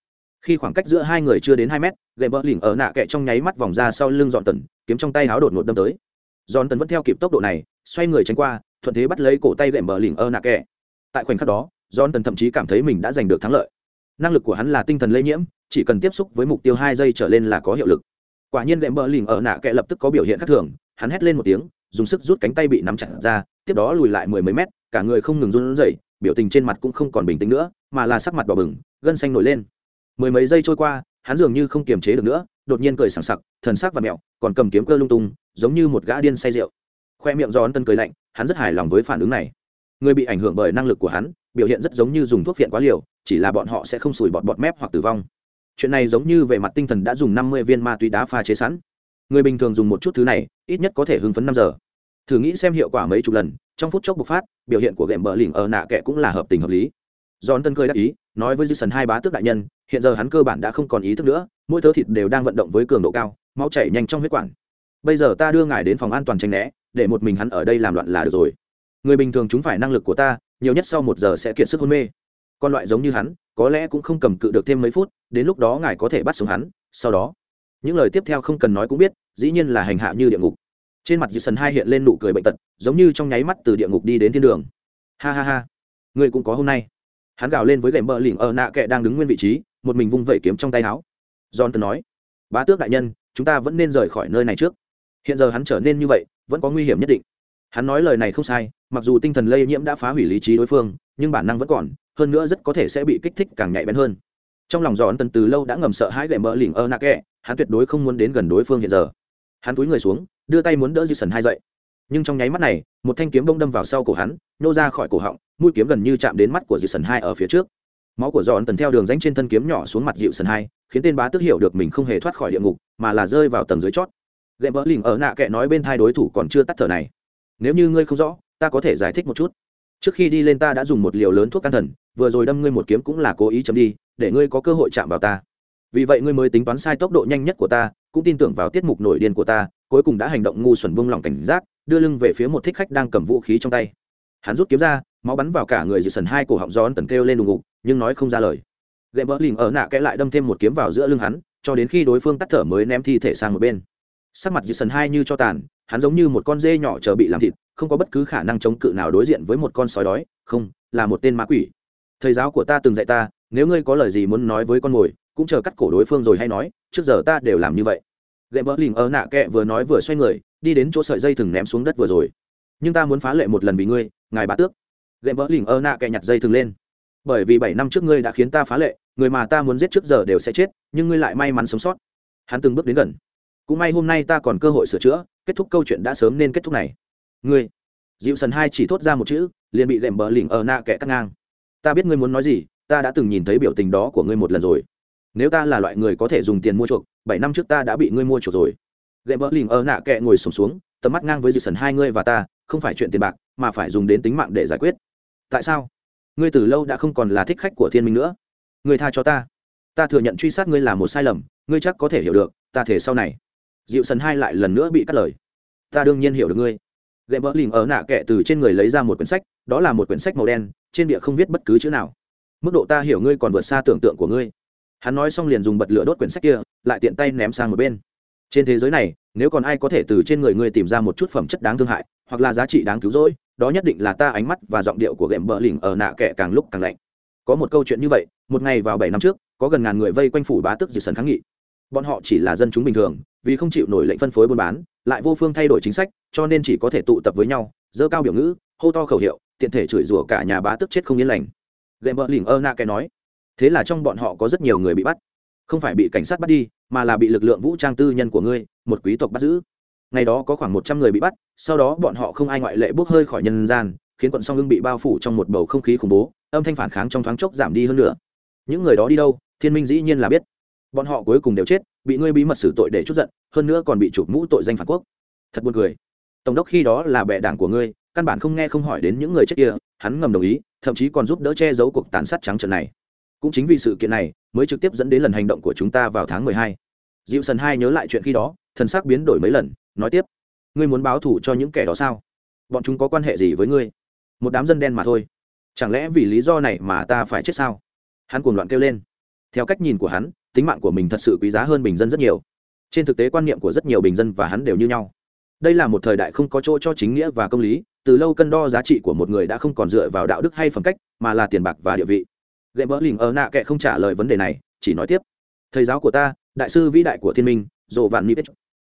Khi khoảng cách giữa hai người chưa đến hai mét gậy bơ lỉnh ở nạ kẻ trong nháy mắt vòng ra sau lưng dọn tần, kiếm trong tay háo đột ngột đâm tới. Dọn tần vẫn theo kịp tốc độ này xoay người tránh qua, thuận thế bắt lấy cổ tay gậy bờ lỉnh ơ nạ kẹ. Tại khoảnh khắc đó dọn tần thậm chí cảm thấy mình đã giành được thắng lợi. Năng lực của hắn là tinh thần lây nhiễm, chỉ cần tiếp xúc với mục tiêu hai giây trở lên là có hiệu lực. Quả nhiên gậy bờ lỉnh ở nạ kẹ lập tức có biểu hiện khác thường, hắn hét lên một tiếng, dùng sức rút cánh tay bị nắm chặt ra, tiếp đó lùi lại mười mấy mét, cả người không ngừng run rẩy, biểu tình trên mặt cũng không còn bình tĩnh nữa, mà là sắc mặt đỏ bừng, gân xanh nổi lên. Mười mấy giây trôi qua, hắn dường như không kiềm chế được nữa, đột nhiên cười sảng sặc, thần sắc và mẹo, còn cầm kiếm cơ lung tung, giống như một gã điên say rượu khoe miệng do ấn tân cười lạnh, hắn rất hài lòng với phản ứng này. Người bị ảnh hưởng bởi năng lực của hắn, biểu hiện rất giống như dùng thuốc phiện quá liều, chỉ là bọn họ sẽ không sùi bọt bọt mép hoặc tử vong. Chuyện này giống như về mặt tinh thần đã dùng năm mươi viên ma túy đá pha chế sẵn. Người bình thường dùng một chút thứ này, ít nhất có thể hưng phấn năm giờ. Thử nghĩ xem hiệu quả mấy chục lần, trong phút chốc bộc phát, biểu hiện của ghệm bờ lỉnh ở nạ kệ cũng là hợp tình hợp lý. Giòn tân cười đáp ý, nói với dư sần hai bá tước đại nhân, hiện giờ hắn cơ bản đã không còn ý thức nữa, mỗi thớ thịt đều đang vận động với cường độ cao, máu chảy nhanh trong huyết quản. Bây giờ ta đưa ngài đến phòng an toàn tranh né để một mình hắn ở đây làm loạn là được rồi. Người bình thường chúng phải năng lực của ta, nhiều nhất sau một giờ sẽ kiệt sức hôn mê. Con loại giống như hắn, có lẽ cũng không cầm cự được thêm mấy phút, đến lúc đó ngài có thể bắt sống hắn, sau đó. Những lời tiếp theo không cần nói cũng biết, dĩ nhiên là hành hạ như địa ngục. Trên mặt dư sần hai hiện lên nụ cười bệnh tật, giống như trong nháy mắt từ địa ngục đi đến thiên đường. Ha ha ha. Ngươi cũng có hôm nay. Hắn gào lên với gậy bờ lỉnh ở nạ kệ đang đứng nguyên vị trí, một mình vung vẩy kiếm trong tay áo. John tần nói, bá tước đại nhân, chúng ta vẫn nên rời khỏi nơi này trước. Hiện giờ hắn trở nên như vậy vẫn có nguy hiểm nhất định. Hắn nói lời này không sai, mặc dù tinh thần lây nhiễm đã phá hủy lý trí đối phương, nhưng bản năng vẫn còn, hơn nữa rất có thể sẽ bị kích thích càng nhạy bén hơn. Trong lòng giòn tần từ lâu đã ngầm sợ hãi gậy mỡ lỉnh ơ nạ kẹ, hắn tuyệt đối không muốn đến gần đối phương hiện giờ. Hắn túi người xuống, đưa tay muốn đỡ dư sần hai dậy. Nhưng trong nháy mắt này, một thanh kiếm bông đâm vào sau cổ hắn nhô ra khỏi cổ họng, mũi kiếm gần như chạm đến mắt của dịu sần hai ở phía trước. Máu của giòn tần theo đường ránh trên thân kiếm nhỏ xuống mặt dịu sần hai, khiến tên bá tức hiểu được mình không hề thoát khỏi địa ngục, mà là rơi vào tầng dưới chót lệ bỡ lỉnh ở nạ kệ nói bên thai đối thủ còn chưa tắt thở này. Nếu như ngươi không rõ, ta có thể giải thích một chút. Trước khi đi lên ta đã dùng một liều lớn thuốc can thần, vừa rồi đâm ngươi một kiếm cũng là cố ý chấm đi, để ngươi có cơ hội chạm vào ta. Vì vậy ngươi mới tính toán sai tốc độ nhanh nhất của ta, cũng tin tưởng vào tiết mục nổi điên của ta, cuối cùng đã hành động ngu xuẩn vung lòng cảnh giác, đưa lưng về phía một thích khách đang cầm vũ khí trong tay. Hắn rút kiếm ra, máu bắn vào cả người dự sần hai cổ họng gió tần kêu lên đùng ngục nhưng nói không ra lời. Gậy bỡ lình ở nạ kẽ lại đâm thêm một kiếm vào giữa lưng hắn, cho đến khi đối phương tắt thở mới ném thi thể sang một bên sắc mặt dì sần hai như cho tàn, hắn giống như một con dê nhỏ chờ bị làm thịt, không có bất cứ khả năng chống cự nào đối diện với một con sói đói, không, là một tên ma quỷ. Thầy giáo của ta từng dạy ta, nếu ngươi có lời gì muốn nói với con mồi, cũng chờ cắt cổ đối phương rồi hay nói, trước giờ ta đều làm như vậy. Gậy bỡ lình ở nạ kẹ vừa nói vừa xoay người, đi đến chỗ sợi dây thừng ném xuống đất vừa rồi. Nhưng ta muốn phá lệ một lần vì ngươi, ngài bá tước. Gậy bỡ lình ở nạ kẹ nhặt dây thừng lên. Bởi vì bảy năm trước ngươi đã khiến ta phá lệ, người mà ta muốn giết trước giờ đều sẽ chết, nhưng ngươi lại may mắn sống sót. Hắn từng bước đến gần cũng may hôm nay ta còn cơ hội sửa chữa kết thúc câu chuyện đã sớm nên kết thúc này. Ngươi dịu sần hai chỉ thốt ra một chữ liền bị gệm bờ lỉnh ở nạ kẻ cắt ngang. Ta biết ngươi muốn nói gì ta đã từng nhìn thấy biểu tình đó của ngươi một lần rồi. Nếu ta là loại người có thể dùng tiền mua chuộc bảy năm trước ta đã bị ngươi mua chuộc rồi. Gậy bờ lỉnh ở nạ kệ ngồi sùng xuống, xuống tầm mắt ngang với dịu sần hai ngươi và ta không phải chuyện tiền bạc mà phải dùng đến tính mạng để giải quyết. Tại sao? Ngươi từ lâu đã không còn là thích khách của thiên minh nữa. Ngươi tha cho ta. Ta thừa nhận truy sát ngươi là một sai lầm ngươi chắc có thể hiểu được ta thể sau này dịu sần hai lại lần nữa bị cắt lời. Ta đương nhiên hiểu được ngươi. Gậy bỡ lìm ở nạ kệ từ trên người lấy ra một quyển sách, đó là một quyển sách màu đen, trên địa không viết bất cứ chữ nào. Mức độ ta hiểu ngươi còn vượt xa tưởng tượng của ngươi. Hắn nói xong liền dùng bật lửa đốt quyển sách kia, lại tiện tay ném sang một bên. Trên thế giới này, nếu còn ai có thể từ trên người ngươi tìm ra một chút phẩm chất đáng thương hại, hoặc là giá trị đáng cứu rỗi, đó nhất định là ta ánh mắt và giọng điệu của gệm mỡ lìm ở nạ kệ càng lúc càng lạnh. Có một câu chuyện như vậy, một ngày vào bảy năm trước, có gần ngàn người vây quanh phủ bá tức dịu sần kháng nghị bọn họ chỉ là dân chúng bình thường, vì không chịu nổi lệnh phân phối buôn bán, lại vô phương thay đổi chính sách, cho nên chỉ có thể tụ tập với nhau dơ cao biểu ngữ, hô to khẩu hiệu, tiện thể chửi rủa cả nhà bá tức chết không yên lành. Gậy mỡ lỉnh ơ na cái nói, thế là trong bọn họ có rất nhiều người bị bắt. Không phải bị cảnh sát bắt đi, mà là bị lực lượng vũ trang tư nhân của ngươi, một quý tộc bắt giữ. Ngày đó có khoảng một trăm người bị bắt, sau đó bọn họ không ai ngoại lệ bốc hơi khỏi nhân gian, khiến quận song hưng bị bao phủ trong một bầu không khí khủng bố, âm thanh phản kháng trong thoáng chốc giảm đi hơn nữa. Những người đó đi đâu, thiên minh dĩ nhiên là biết bọn họ cuối cùng đều chết, bị ngươi bí mật xử tội để chút giận, hơn nữa còn bị chụp mũ tội danh phản quốc. Thật buồn cười. Tổng đốc khi đó là bệ đảng của ngươi, căn bản không nghe không hỏi đến những người chết kia, hắn ngầm đồng ý, thậm chí còn giúp đỡ che giấu cuộc tàn sát trắng trận này. Cũng chính vì sự kiện này, mới trực tiếp dẫn đến lần hành động của chúng ta vào tháng mười hai. Dịu sần hai nhớ lại chuyện khi đó, thần sắc biến đổi mấy lần, nói tiếp. Ngươi muốn báo thù cho những kẻ đó sao? Bọn chúng có quan hệ gì với ngươi? Một đám dân đen mà thôi. Chẳng lẽ vì lý do này mà ta phải chết sao? Hắn cuồng loạn kêu lên. Theo cách nhìn của hắn tính mạng của mình thật sự quý giá hơn bình dân rất nhiều. Trên thực tế quan niệm của rất nhiều bình dân và hắn đều như nhau. Đây là một thời đại không có chỗ cho chính nghĩa và công lý, từ lâu cân đo giá trị của một người đã không còn dựa vào đạo đức hay phẩm cách, mà là tiền bạc và địa vị. Ghệ mỡ lình ở nạ kệ không trả lời vấn đề này, chỉ nói tiếp. Thầy giáo của ta, đại sư vĩ đại của thiên minh dồ vạn nipet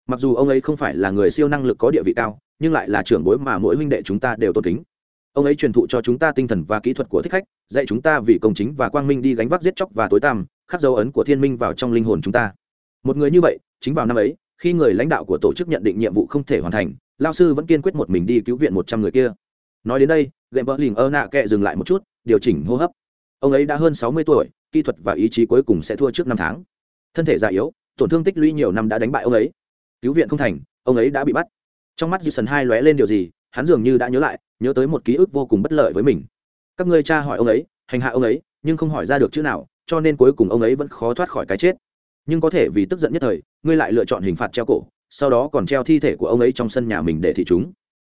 mặc dù ông ấy không phải là người siêu năng lực có địa vị cao, nhưng lại là trưởng bối mà mỗi huynh đệ chúng ta đều tôn kính. Ông ấy truyền thụ cho chúng ta tinh thần và kỹ thuật của thích khách, dạy chúng ta vì công chính và quang minh đi gánh vác giết chóc và tối tăm khắc dấu ấn của thiên minh vào trong linh hồn chúng ta. Một người như vậy, chính vào năm ấy, khi người lãnh đạo của tổ chức nhận định nhiệm vụ không thể hoàn thành, lao sư vẫn kiên quyết một mình đi cứu viện một trăm người kia. Nói đến đây gệm bỡ lìm ơ nạ kệ dừng lại một chút, điều chỉnh hô hấp. Ông ấy đã hơn sáu mươi tuổi, kỹ thuật và ý chí cuối cùng sẽ thua trước năm tháng. Thân thể già yếu, tổn thương tích lũy nhiều năm đã đánh bại ông ấy. Cứu viện không thành, ông ấy đã bị bắt. Trong mắt jason hai lóe lên điều gì, hắn dường như đã nhớ lại, nhớ tới một ký ức vô cùng bất lợi với mình. Các ngươi cha hỏi ông ấy, hành hạ ông ấy, nhưng không hỏi ra được chữ nào cho nên cuối cùng ông ấy vẫn khó thoát khỏi cái chết. Nhưng có thể vì tức giận nhất thời, ngươi lại lựa chọn hình phạt treo cổ, sau đó còn treo thi thể của ông ấy trong sân nhà mình để thị chúng.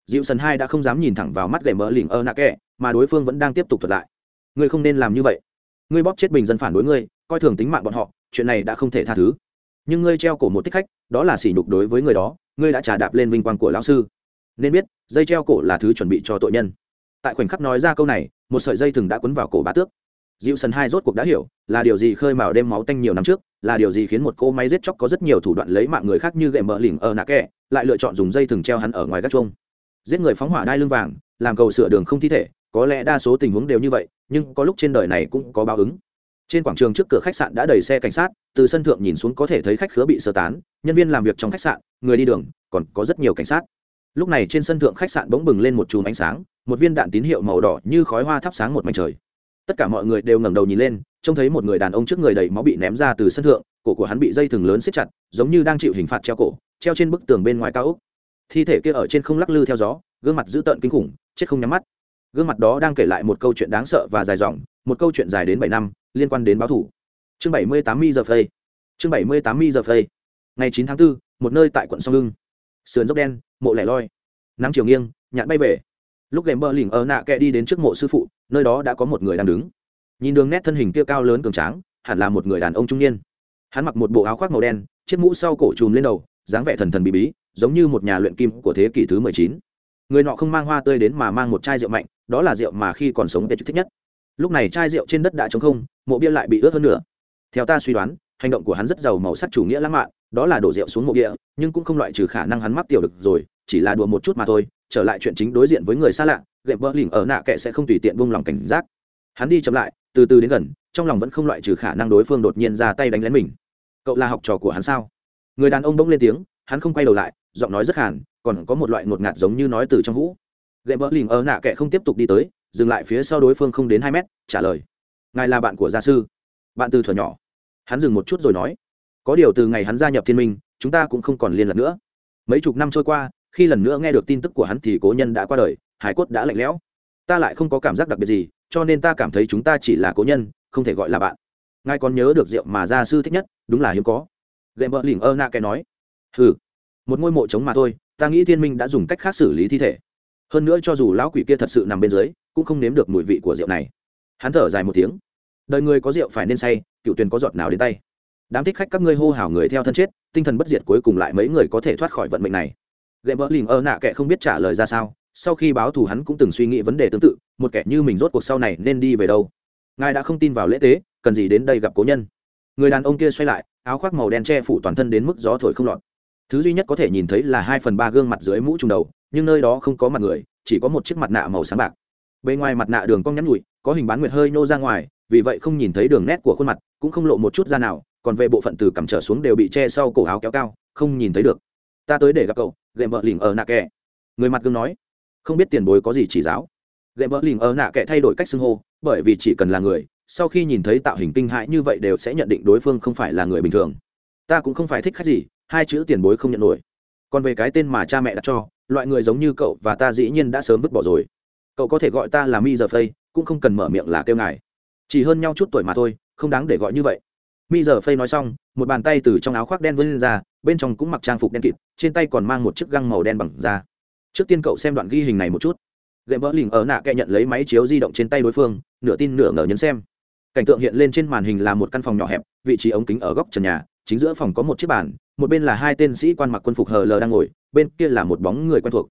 Dịu sần hai đã không dám nhìn thẳng vào mắt gầy mỡ lỉnh ơ nạ kẹ, mà đối phương vẫn đang tiếp tục thuật lại. Ngươi không nên làm như vậy. Ngươi bóp chết bình dân phản đối ngươi, coi thường tính mạng bọn họ, chuyện này đã không thể tha thứ. Nhưng ngươi treo cổ một tích khách, đó là sỉ nhục đối với người đó, ngươi đã trả đạp lên vinh quang của lão sư. Nên biết, dây treo cổ là thứ chuẩn bị cho tội nhân. Tại khoảnh khắc nói ra câu này, một sợi dây thừng đã quấn vào cổ bá tước dịu sần hai rốt cuộc đã hiểu, là điều gì khơi mào đêm máu tanh nhiều năm trước, là điều gì khiến một cô máy giết chóc có rất nhiều thủ đoạn lấy mạng người khác như gậy mỡ lỉnh ở nạ kẹ lại lựa chọn dùng dây thừng treo hắn ở ngoài gác chuông. Giết người phóng hỏa đai lưng vàng, làm cầu sửa đường không thi thể, có lẽ đa số tình huống đều như vậy, nhưng có lúc trên đời này cũng có báo ứng. Trên quảng trường trước cửa khách sạn đã đầy xe cảnh sát, từ sân thượng nhìn xuống có thể thấy khách khứa bị sơ tán, nhân viên làm việc trong khách sạn, người đi đường, còn có rất nhiều cảnh sát. Lúc này trên sân thượng khách sạn bỗng bừng lên một chùm ánh sáng, một viên đạn tín hiệu màu đỏ như khói hoa thắp sáng một mảnh trời tất cả mọi người đều ngẩng đầu nhìn lên trông thấy một người đàn ông trước người đầy máu bị ném ra từ sân thượng cổ của hắn bị dây thừng lớn xếp chặt giống như đang chịu hình phạt treo cổ treo trên bức tường bên ngoài cao ốc. Thi thể kia ở trên không lắc lư theo gió gương mặt dữ tợn kinh khủng chết không nhắm mắt. Gương mặt đó đang kể lại một câu chuyện đáng sợ và dài dòng một câu chuyện dài đến bảy năm liên quan đến báo thủ. Chương bảy mươi tám mi giờ phây chương bảy mươi tám mi giờ phây ngày chín tháng 4, một nơi tại quận sông lưng. Sườn dốc đen mộ lẻ loi. Nắng chiều nghiêng nhạn bay về lúc ghềm bơ lỉnh ở nạ kẹ đi đến trước mộ sư phụ, nơi đó đã có một người đang đứng. Nhìn đường nét thân hình kia cao lớn cường tráng, hẳn là một người đàn ông trung niên. Hắn mặc một bộ áo khoác màu đen, chiếc mũ sau cổ trùm lên đầu, dáng vẻ thần thần bí bí, giống như một nhà luyện kim của thế kỷ thứ mười chín. Người nọ không mang hoa tươi đến mà mang một chai rượu mạnh, đó là rượu mà khi còn sống tê thích nhất. Lúc này chai rượu trên đất đã trống không, mộ bia lại bị ướt hơn nữa. Theo ta suy đoán, hành động của hắn rất giàu màu sắc chủ nghĩa lãng mạn, đó là đổ rượu xuống mộ bia, nhưng cũng không loại trừ khả năng hắn mắc tiểu được rồi, chỉ là đùa một chút mà thôi trở lại chuyện chính đối diện với người xa lạ gậy bơ lỉnh ở nạ kệ sẽ không tùy tiện buông lòng cảnh giác. Hắn đi chậm lại, từ từ đến gần, trong lòng vẫn không loại trừ khả năng đối phương đột nhiên ra tay đánh lén mình. Cậu là học trò của hắn sao? Người đàn ông bỗng lên tiếng, hắn không quay đầu lại, giọng nói rất hàn, còn có một loại ngột ngạt giống như nói từ trong hũ. Gậy bơ lỉnh ở nạ kệ không tiếp tục đi tới, dừng lại phía sau đối phương không đến hai mét, trả lời. Ngài là bạn của gia sư. Bạn từ thuở nhỏ. Hắn dừng một chút rồi nói. Có điều từ ngày hắn gia nhập thiên minh, chúng ta cũng không còn liên lạc nữa. Mấy chục năm trôi qua khi lần nữa nghe được tin tức của hắn thì cố nhân đã qua đời, hải cốt đã lạnh lẽo. Ta lại không có cảm giác đặc biệt gì, cho nên ta cảm thấy chúng ta chỉ là cố nhân, không thể gọi là bạn. Ngài còn nhớ được rượu mà gia sư thích nhất? Đúng là hiếm có. Gệm bờ lỉnh ơ na cái nói. Ừ một ngôi mộ trống mà thôi, ta nghĩ thiên minh đã dùng cách khác xử lý thi thể. Hơn nữa cho dù lão quỷ kia thật sự nằm bên dưới, cũng không nếm được mùi vị của rượu này. Hắn thở dài một tiếng. Đời người có rượu phải nên say, cựu tuyền có giọt nào đến tay. Đám thích khách các ngươi hô hào người theo thân chết, tinh thần bất diệt cuối cùng lại mấy người có thể thoát khỏi vận mệnh này gệm bờ lìm ơ nạ kệ không biết trả lời ra sao, sau khi báo thù hắn cũng từng suy nghĩ vấn đề tương tự, một kẻ như mình rốt cuộc sau này nên đi về đâu? Ngài đã không tin vào lễ tế, cần gì đến đây gặp cố nhân? Người đàn ông kia xoay lại, áo khoác màu đen che phủ toàn thân đến mức gió thổi không lọt. Thứ duy nhất có thể nhìn thấy là hai phần ba gương mặt dưới mũ trùng đầu, nhưng nơi đó không có mặt người, chỉ có một chiếc mặt nạ màu sáng bạc. Bề ngoài mặt nạ đường cong nhắn nhụi có hình bán nguyệt hơi nô ra ngoài, vì vậy không nhìn thấy đường nét của khuôn mặt, cũng không lộ một chút da nào, còn về bộ phận từ cằm trở xuống đều bị che sau cổ áo kéo cao, không nhìn thấy được ta tới để gặp cậu, gậy vợ lỉnh ở nạ kẻ người mặt gương nói, không biết tiền bối có gì chỉ giáo. Gậy vợ lỉnh ở nạ kẻ thay đổi cách xưng hô, bởi vì chỉ cần là người, sau khi nhìn thấy tạo hình kinh hãi như vậy đều sẽ nhận định đối phương không phải là người bình thường. Ta cũng không phải thích khách gì, hai chữ tiền bối không nhận nổi. Còn về cái tên mà cha mẹ đặt cho, loại người giống như cậu và ta dĩ nhiên đã sớm vứt bỏ rồi. Cậu có thể gọi ta là mi giờ phây cũng không cần mở miệng là kêu ngài. Chỉ hơn nhau chút tuổi mà thôi, không đáng để gọi như vậy. Mi giờ phây nói xong một bàn tay từ trong áo khoác đen vươn lên ra, bên trong cũng mặc trang phục đen kịt, trên tay còn mang một chiếc găng màu đen bằng da. Trước tiên cậu xem đoạn ghi hình này một chút. Gã vỡ lình ở nạ kệ nhận lấy máy chiếu di động trên tay đối phương, nửa tin nửa ngờ nhấn xem. Cảnh tượng hiện lên trên màn hình là một căn phòng nhỏ hẹp, vị trí ống kính ở góc trần nhà, chính giữa phòng có một chiếc bàn, một bên là hai tên sĩ quan mặc quân phục hờ lờ đang ngồi, bên kia là một bóng người quen thuộc.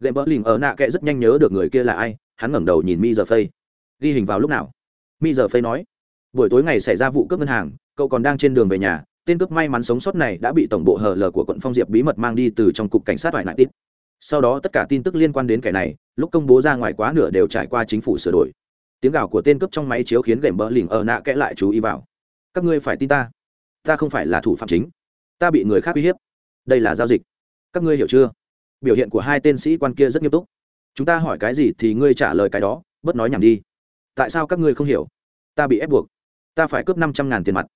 Gã vỡ lình ở nạ kệ rất nhanh nhớ được người kia là ai, hắn ngẩng đầu nhìn mi giờ phây. Ghi hình vào lúc nào? Mi giờ phây nói buổi tối ngày xảy ra vụ cướp ngân hàng, cậu còn đang trên đường về nhà, tên cướp may mắn sống sót này đã bị tổng bộ hờ lờ của quận phong diệp bí mật mang đi từ trong cục cảnh sát vải nại tít. Sau đó tất cả tin tức liên quan đến kẻ này, lúc công bố ra ngoài quá nửa đều trải qua chính phủ sửa đổi. Tiếng gào của tên cướp trong máy chiếu khiến gậy bỡ lỉnh ở nạ kẽ lại chú ý vào. Các ngươi phải tin ta. Ta không phải là thủ phạm chính. Ta bị người khác uy hiếp. Đây là giao dịch. Các ngươi hiểu chưa? Biểu hiện của hai tên sĩ quan kia rất nghiêm túc. Chúng ta hỏi cái gì thì ngươi trả lời cái đó, bớt nói nhảm đi. Tại sao các ngươi không hiểu? Ta bị ép buộc ta phải cướp năm trăm ngàn tiền mặt.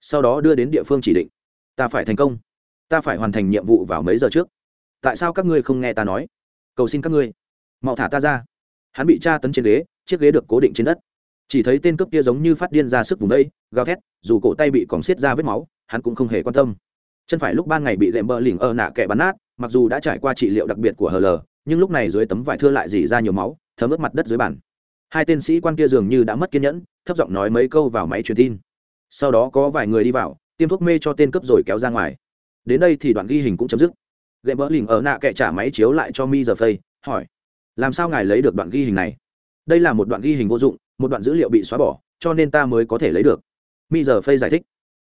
Sau đó đưa đến địa phương chỉ định. Ta phải thành công. Ta phải hoàn thành nhiệm vụ vào mấy giờ trước. Tại sao các ngươi không nghe ta nói? Cầu xin các ngươi, mau thả ta ra. Hắn bị tra tấn trên ghế, chiếc ghế được cố định trên đất. Chỉ thấy tên cướp kia giống như phát điên ra sức vùng đây gào thét, dù cổ tay bị còng xiết ra vết máu, hắn cũng không hề quan tâm. Chân phải lúc ban ngày bị lệm bờ lỉnh ơ nạ kẻ bắn nát, mặc dù đã trải qua trị liệu đặc biệt của hờ lờ nhưng lúc này dưới tấm vải thưa lại dỉ ra nhiều máu, thấm ướt mặt đất dưới bàn hai tên sĩ quan kia dường như đã mất kiên nhẫn, thấp giọng nói mấy câu vào máy truyền tin. Sau đó có vài người đi vào, tiêm thuốc mê cho tên cướp rồi kéo ra ngoài. Đến đây thì đoạn ghi hình cũng chấm dứt. Gậy bỡ lỉnh ở nạ kệ trả máy chiếu lại cho mi giờ phây, hỏi, làm sao ngài lấy được đoạn ghi hình này? Đây là một đoạn ghi hình vô dụng, một đoạn dữ liệu bị xóa bỏ, cho nên ta mới có thể lấy được. Mi giờ phây giải thích,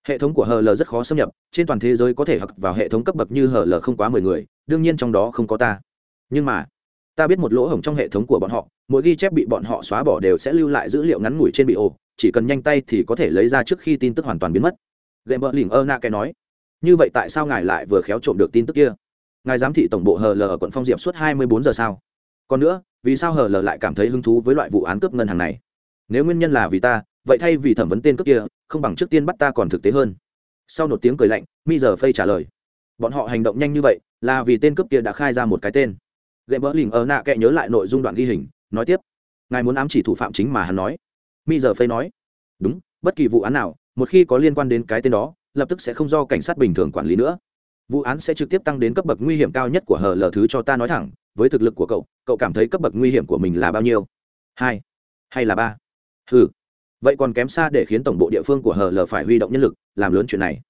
hệ thống của hl rất khó xâm nhập, trên toàn thế giới có thể học vào hệ thống cấp bậc như hl không quá mười người, đương nhiên trong đó không có ta. Nhưng mà, ta biết một lỗ hổng trong hệ thống của bọn họ mỗi ghi chép bị bọn họ xóa bỏ đều sẽ lưu lại dữ liệu ngắn ngủi trên bị ổ, chỉ cần nhanh tay thì có thể lấy ra trước khi tin tức hoàn toàn biến mất. Gậy mỡ lỉnh ơ na cái nói, như vậy tại sao ngài lại vừa khéo trộm được tin tức kia? Ngài giám thị tổng bộ hờ lờ ở quận phong diệp suốt hai mươi bốn giờ sao? Còn nữa, vì sao hờ lờ lại cảm thấy hứng thú với loại vụ án cướp ngân hàng này? Nếu nguyên nhân là vì ta, vậy thay vì thẩm vấn tên cướp kia, không bằng trước tiên bắt ta còn thực tế hơn. Sau một tiếng cười lạnh, mi giờ phây trả lời, bọn họ hành động nhanh như vậy, là vì tên cướp kia đã khai ra một cái tên. Gậy mỡ lỉnh ơ nạ kệ nhớ lại nội dung đoạn ghi hình nói tiếp, ngài muốn ám chỉ thủ phạm chính mà hắn nói. Mi giờ phây nói, đúng, bất kỳ vụ án nào, một khi có liên quan đến cái tên đó, lập tức sẽ không do cảnh sát bình thường quản lý nữa. Vụ án sẽ trực tiếp tăng đến cấp bậc nguy hiểm cao nhất của hờ lờ thứ cho ta nói thẳng, với thực lực của cậu cậu cảm thấy cấp bậc nguy hiểm của mình là bao nhiêu? Hai, hay là ba? Ừ vậy còn kém xa để khiến tổng bộ địa phương của hờ lờ phải huy động nhân lực làm lớn chuyện này.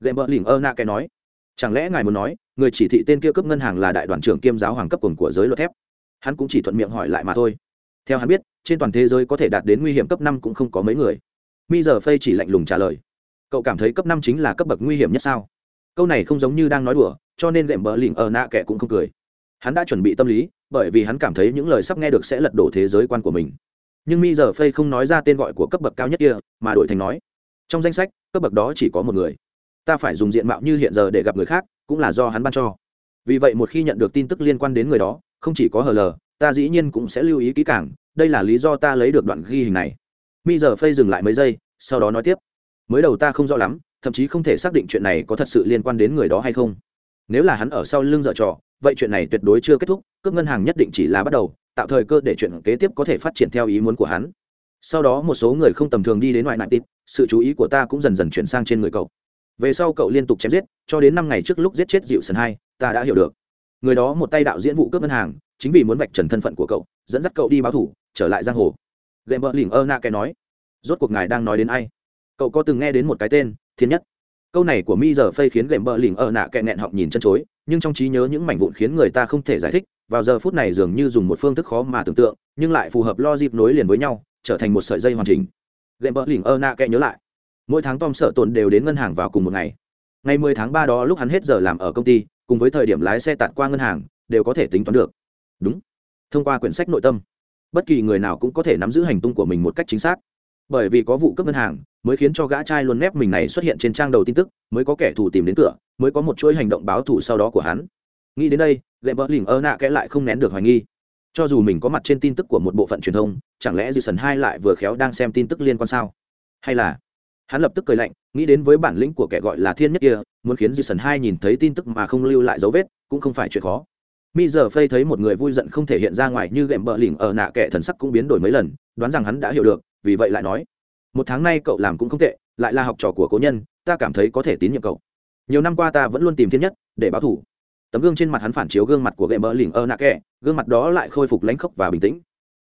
Gệm bờ lỉnh ơ na cái nói, chẳng lẽ ngài muốn nói, người chỉ thị tên kia cấp ngân hàng là đại đoàn trưởng kiêm giáo hoàng cấp cùng của giới luật thép? Hắn cũng chỉ thuận miệng hỏi lại mà thôi. Theo hắn biết, trên toàn thế giới có thể đạt đến nguy hiểm cấp năm cũng không có mấy người. Mi giờ phây chỉ lạnh lùng trả lời. Cậu cảm thấy cấp năm chính là cấp bậc nguy hiểm nhất sao? Câu này không giống như đang nói đùa, cho nên lệm bờ lỉnh ở nạ kẻ cũng không cười. Hắn đã chuẩn bị tâm lý, bởi vì hắn cảm thấy những lời sắp nghe được sẽ lật đổ thế giới quan của mình. Nhưng mi giờ phây không nói ra tên gọi của cấp bậc cao nhất kia, mà đổi thành nói, trong danh sách, cấp bậc đó chỉ có một người. Ta phải dùng diện mạo như hiện giờ để gặp người khác, cũng là do hắn ban cho. Vì vậy một khi nhận được tin tức liên quan đến người đó không chỉ có hờ lờ, ta dĩ nhiên cũng sẽ lưu ý kỹ càng, đây là lý do ta lấy được đoạn ghi hình này. Mi giờ phây dừng lại mấy giây, sau đó nói tiếp. Mới đầu ta không rõ lắm, thậm chí không thể xác định chuyện này có thật sự liên quan đến người đó hay không. Nếu là hắn ở sau lưng dở trò, vậy chuyện này tuyệt đối chưa kết thúc, cướp ngân hàng nhất định chỉ là bắt đầu, tạo thời cơ để chuyện kế tiếp có thể phát triển theo ý muốn của hắn. Sau đó một số người không tầm thường đi đến ngoại nạn tít sự chú ý của ta cũng dần dần chuyển sang trên người cậu. Về sau cậu liên tục chém giết, cho đến năm ngày trước lúc giết chết dịu sần hai, ta đã hiểu được người đó một tay đạo diễn vụ cướp ngân hàng, chính vì muốn vạch trần thân phận của cậu, dẫn dắt cậu đi báo thủ, trở lại giang hồ. Gậy mỡ lỉnh ơ na cái nói, rốt cuộc ngài đang nói đến ai? Cậu có từng nghe đến một cái tên, thiên nhất. Câu này của mi giờ phây khiến gệm bờ lỉnh ơ nạ kẹ nghẹn họng nhìn chân chối, nhưng trong trí nhớ những mảnh vụn khiến người ta không thể giải thích, vào giờ phút này dường như dùng một phương thức khó mà tưởng tượng, nhưng lại phù hợp lo dịp nối liền với nhau, trở thành một sợi dây hoàn chỉnh. Gệm bờ lỉnh ơ nạ kẹ nhớ lại, mỗi tháng tom sợ tồn đều đến ngân hàng vào cùng một ngày. Ngày 10 tháng 3 đó lúc hắn hết giờ làm ở công ty cùng với thời điểm lái xe tạt qua ngân hàng, đều có thể tính toán được. Đúng. Thông qua quyển sách nội tâm, bất kỳ người nào cũng có thể nắm giữ hành tung của mình một cách chính xác. Bởi vì có vụ cướp ngân hàng, mới khiến cho gã trai luôn nép mình này xuất hiện trên trang đầu tin tức, mới có kẻ thù tìm đến cửa, mới có một chuỗi hành động báo thù sau đó của hắn. Nghĩ đến đây, lệ bỡ lỉnh ơ nạ kẽ lại không nén được hoài nghi. Cho dù mình có mặt trên tin tức của một bộ phận truyền thông, chẳng lẽ dư sần hai lại vừa khéo đang xem tin tức liên quan sao? Hay là hắn lập tức cười lạnh, nghĩ đến với bản lĩnh của kẻ gọi là thiên nhất kia, muốn khiến dư sần hai nhìn thấy tin tức mà không lưu lại dấu vết, cũng không phải chuyện khó. Mi giờ phây thấy một người vui giận không thể hiện ra ngoài như gệm bờ lỉnh ở nạ kẻ thần sắc cũng biến đổi mấy lần, đoán rằng hắn đã hiểu được, vì vậy lại nói, một tháng nay cậu làm cũng không tệ, lại là học trò của cố nhân, ta cảm thấy có thể tín nhiệm cậu. Nhiều năm qua ta vẫn luôn tìm thiên nhất để báo thủ tấm gương trên mặt hắn phản chiếu gương mặt của gệm bờ lỉnh ở nạ kẻ, gương mặt đó lại khôi phục lãnh khốc và bình tĩnh.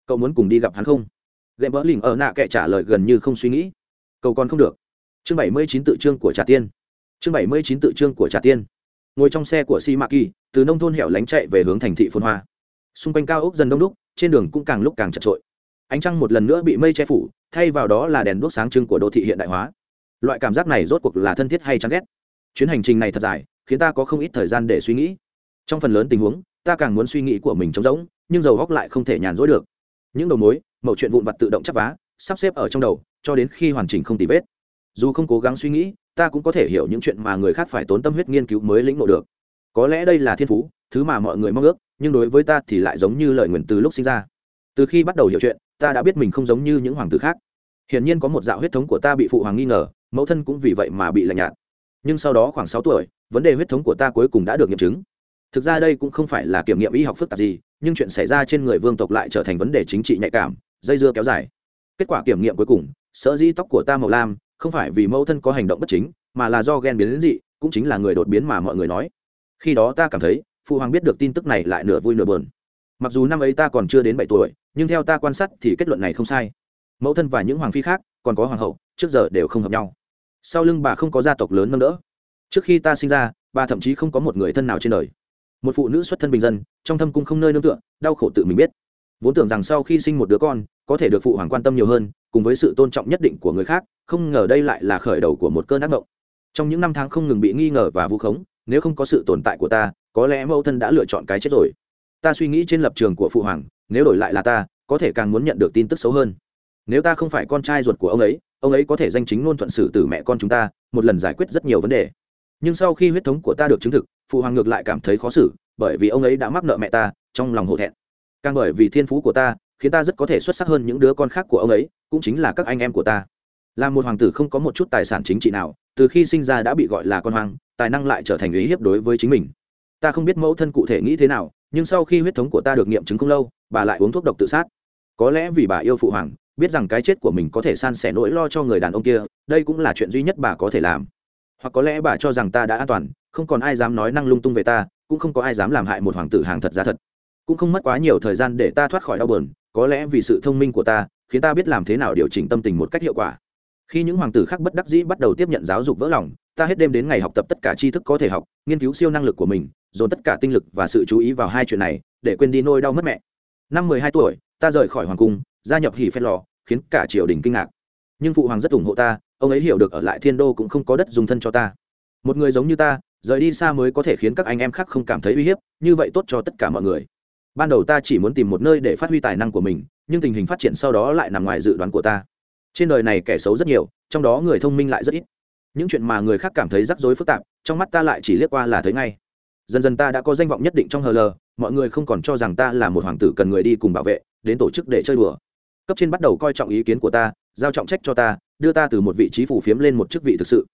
Cậu muốn cùng đi gặp hắn không? Gệm bờ lỉnh ở nạ kẻ trả lời gần như không suy nghĩ cầu còn không được. Chương bảy mươi chín tự trương của trà tiên. Chương bảy mươi chín tự trương của trà tiên. Ngồi trong xe của si kỳ từ nông thôn hẻo lánh chạy về hướng thành thị phồn hoa. Xung quanh cao ốc dần đông đúc, trên đường cũng càng lúc càng chật trội. Ánh trăng một lần nữa bị mây che phủ, thay vào đó là đèn đuốc sáng trưng của đô thị hiện đại hóa. Loại cảm giác này rốt cuộc là thân thiết hay chán ghét? Chuyến hành trình này thật dài, khiến ta có không ít thời gian để suy nghĩ. Trong phần lớn tình huống, ta càng muốn suy nghĩ của mình trống rỗng, nhưng dầu góc lại không thể nhàn rỗi được. Những đầu mối, mẩu chuyện vụn vặt tự động chắp vá, sắp xếp ở trong đầu cho đến khi hoàn chỉnh không tì vết. Dù không cố gắng suy nghĩ, ta cũng có thể hiểu những chuyện mà người khác phải tốn tâm huyết nghiên cứu mới lĩnh ngộ được. Có lẽ đây là thiên phú, thứ mà mọi người mong ước, nhưng đối với ta thì lại giống như lời nguyền từ lúc sinh ra. Từ khi bắt đầu hiểu chuyện, ta đã biết mình không giống như những hoàng tử khác. Hiển nhiên có một dạo huyết thống của ta bị phụ hoàng nghi ngờ, mẫu thân cũng vì vậy mà bị lạnh nhạt. Nhưng sau đó khoảng sáu tuổi, vấn đề huyết thống của ta cuối cùng đã được nghiệm chứng. Thực ra đây cũng không phải là kiểm nghiệm y học phức tạp gì, nhưng chuyện xảy ra trên người vương tộc lại trở thành vấn đề chính trị nhạy cảm, dây dưa kéo dài. Kết quả kiểm nghiệm cuối cùng sở dĩ tóc của ta màu lam, không phải vì mẫu thân có hành động bất chính, mà là do ghen biến đến dị, cũng chính là người đột biến mà mọi người nói. Khi đó ta cảm thấy, phụ hoàng biết được tin tức này lại nửa vui nửa buồn. Mặc dù năm ấy ta còn chưa đến bảy tuổi, nhưng theo ta quan sát thì kết luận này không sai. Mẫu thân và những hoàng phi khác, còn có hoàng hậu, trước giờ đều không hợp nhau. Sau lưng bà không có gia tộc lớn nâng đỡ. Trước khi ta sinh ra, bà thậm chí không có một người thân nào trên đời. Một phụ nữ xuất thân bình dân, trong thâm cung không nơi nương tựa, đau khổ tự mình biết. Vốn tưởng rằng sau khi sinh một đứa con, có thể được phụ hoàng quan tâm nhiều hơn cùng với sự tôn trọng nhất định của người khác, không ngờ đây lại là khởi đầu của một cơn ác mộng. Trong những năm tháng không ngừng bị nghi ngờ và vu khống, nếu không có sự tồn tại của ta, có lẽ mẫu thân đã lựa chọn cái chết rồi. Ta suy nghĩ trên lập trường của phụ hoàng, nếu đổi lại là ta, có thể càng muốn nhận được tin tức xấu hơn. Nếu ta không phải con trai ruột của ông ấy ông ấy có thể danh chính ngôn thuận xử từ mẹ con chúng ta, một lần giải quyết rất nhiều vấn đề. Nhưng sau khi huyết thống của ta được chứng thực, phụ hoàng ngược lại cảm thấy khó xử, bởi vì ông ấy đã mắc nợ mẹ ta, trong lòng hổ thẹn. Càng bởi vì thiên phú của ta khiến ta rất có thể xuất sắc hơn những đứa con khác của ông ấy, cũng chính là các anh em của ta. Là một hoàng tử không có một chút tài sản chính trị nào, từ khi sinh ra đã bị gọi là con hoang tài năng lại trở thành ý hiếp đối với chính mình. Ta không biết mẫu thân cụ thể nghĩ thế nào, nhưng sau khi huyết thống của ta được nghiệm chứng không lâu, bà lại uống thuốc độc tự sát. Có lẽ vì bà yêu phụ hoàng, biết rằng cái chết của mình có thể san sẻ nỗi lo cho người đàn ông kia, đây cũng là chuyện duy nhất bà có thể làm. Hoặc có lẽ bà cho rằng ta đã an toàn, không còn ai dám nói năng lung tung về ta, cũng không có ai dám làm hại một hoàng tử hàng thật giá thật. Cũng không mất quá nhiều thời gian để ta thoát khỏi đau bờn có lẽ vì sự thông minh của ta, khiến ta biết làm thế nào điều chỉnh tâm tình một cách hiệu quả. Khi những hoàng tử khác bất đắc dĩ bắt đầu tiếp nhận giáo dục vỡ lòng, ta hết đêm đến ngày học tập tất cả tri thức có thể học, nghiên cứu siêu năng lực của mình, dồn tất cả tinh lực và sự chú ý vào hai chuyện này, để quên đi nôi đau mất mẹ. Năm mười hai tuổi, ta rời khỏi hoàng cung, gia nhập hỉ phét lò, khiến cả triều đình kinh ngạc. Nhưng phụ hoàng rất ủng hộ ta, ông ấy hiểu được ở lại thiên đô cũng không có đất dùng thân cho ta. Một người giống như ta, rời đi xa mới có thể khiến các anh em khác không cảm thấy uy hiếp, như vậy tốt cho tất cả mọi người ban đầu ta chỉ muốn tìm một nơi để phát huy tài năng của mình, nhưng tình hình phát triển sau đó lại nằm ngoài dự đoán của ta. Trên đời này kẻ xấu rất nhiều, trong đó người thông minh lại rất ít. Những chuyện mà người khác cảm thấy rắc rối phức tạp, trong mắt ta lại chỉ liếc qua là thấy ngay. Dần dần ta đã có danh vọng nhất định trong hờ lờ mọi người không còn cho rằng ta là một hoàng tử cần người đi cùng bảo vệ, đến tổ chức để chơi đùa. Cấp trên bắt đầu coi trọng ý kiến của ta, giao trọng trách cho ta, đưa ta từ một vị trí phủ phiếm lên một chức vị thực sự.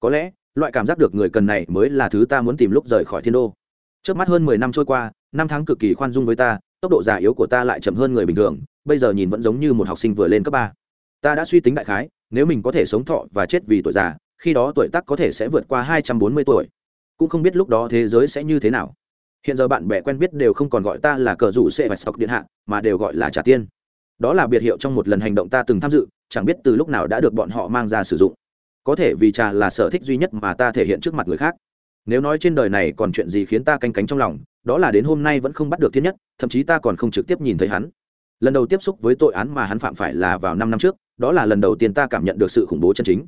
Có lẽ, loại cảm giác được người cần này mới là thứ ta muốn tìm lúc rời khỏi thiên đô. Trước mắt hơn mười năm trôi qua năm tháng cực kỳ khoan dung với ta, tốc độ già yếu của ta lại chậm hơn người bình thường, bây giờ nhìn vẫn giống như một học sinh vừa lên cấp ba. Ta đã suy tính đại khái, nếu mình có thể sống thọ và chết vì tuổi già, khi đó tuổi tác có thể sẽ vượt qua hai trăm bốn mươi tuổi. Cũng không biết lúc đó thế giới sẽ như thế nào. Hiện giờ bạn bè quen biết đều không còn gọi ta là cờ rủ sệ và sọc điện hạ, mà đều gọi là trả tiên đó là biệt hiệu trong một lần hành động ta từng tham dự, chẳng biết từ lúc nào đã được bọn họ mang ra sử dụng. Có thể vì trà là sở thích duy nhất mà ta thể hiện trước mặt người khác nếu nói trên đời này còn chuyện gì khiến ta canh cánh trong lòng, đó là đến hôm nay vẫn không bắt được thiên nhất, thậm chí ta còn không trực tiếp nhìn thấy hắn. Lần đầu tiếp xúc với tội án mà hắn phạm phải là vào năm năm trước, đó là lần đầu tiên ta cảm nhận được sự khủng bố chân chính.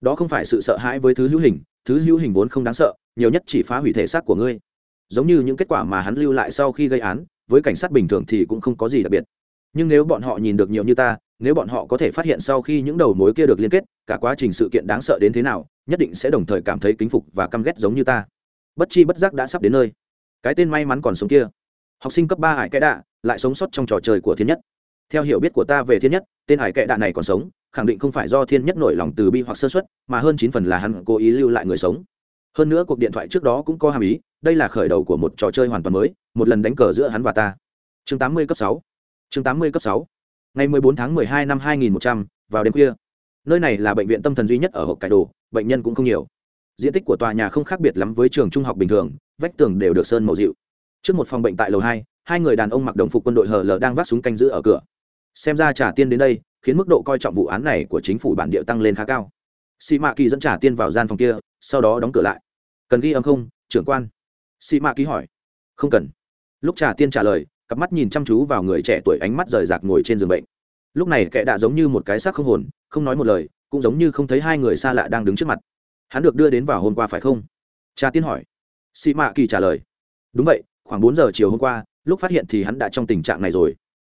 Đó không phải sự sợ hãi với thứ hữu hình, thứ hữu hình vốn không đáng sợ, nhiều nhất chỉ phá hủy thể xác của ngươi. Giống như những kết quả mà hắn lưu lại sau khi gây án, với cảnh sát bình thường thì cũng không có gì đặc biệt. Nhưng nếu bọn họ nhìn được nhiều như ta, nếu bọn họ có thể phát hiện sau khi những đầu mối kia được liên kết, cả quá trình sự kiện đáng sợ đến thế nào nhất định sẽ đồng thời cảm thấy kính phục và căm ghét giống như ta. Bất chi bất giác đã sắp đến nơi. Cái tên may mắn còn sống kia. Học sinh cấp ba hải kẽ đạ lại sống sót trong trò chơi của thiên nhất. Theo hiểu biết của ta về thiên nhất, tên hải kẽ đạ này còn sống, khẳng định không phải do thiên nhất nổi lòng từ bi hoặc sơ xuất mà hơn chín phần là hắn cố ý lưu lại người sống. Hơn nữa cuộc điện thoại trước đó cũng có hàm ý, đây là khởi đầu của một trò chơi hoàn toàn mới, một lần đánh cờ giữa hắn và ta. Chương tám mươi cấp sáu. Chương tám mươi cấp sáu. Ngày mười bốn tháng mười hai năm hai nghìn một trăm, vào đêm khuya nơi này là bệnh viện tâm thần duy nhất ở hộp cải đồ, bệnh nhân cũng không nhiều. Diện tích của tòa nhà không khác biệt lắm với trường trung học bình thường, vách tường đều được sơn màu dịu. Trước một phòng bệnh tại lầu hai hai người đàn ông mặc đồng phục quân đội hờ lờ đang vác súng canh giữ ở cửa. Xem ra trả tiên đến đây, khiến mức độ coi trọng vụ án này của chính phủ bản địa tăng lên khá cao. Sĩ mạ kỳ dẫn trả tiên vào gian phòng kia, sau đó đóng cửa lại. Cần ghi âm không, trưởng quan? Sĩ mạ kỳ hỏi. Không cần. Lúc trả tiên trả lời, cặp mắt nhìn chăm chú vào người trẻ tuổi ánh mắt rời rạc ngồi trên giường bệnh. Lúc này kẻ đã giống như một cái xác không hồn không nói một lời, cũng giống như không thấy hai người xa lạ đang đứng trước mặt. Hắn được đưa đến vào hôm qua phải không? Cha tiên hỏi. Sĩ mạ kỳ trả lời. Đúng vậy, khoảng bốn giờ chiều hôm qua, lúc phát hiện thì hắn đã trong tình trạng này rồi.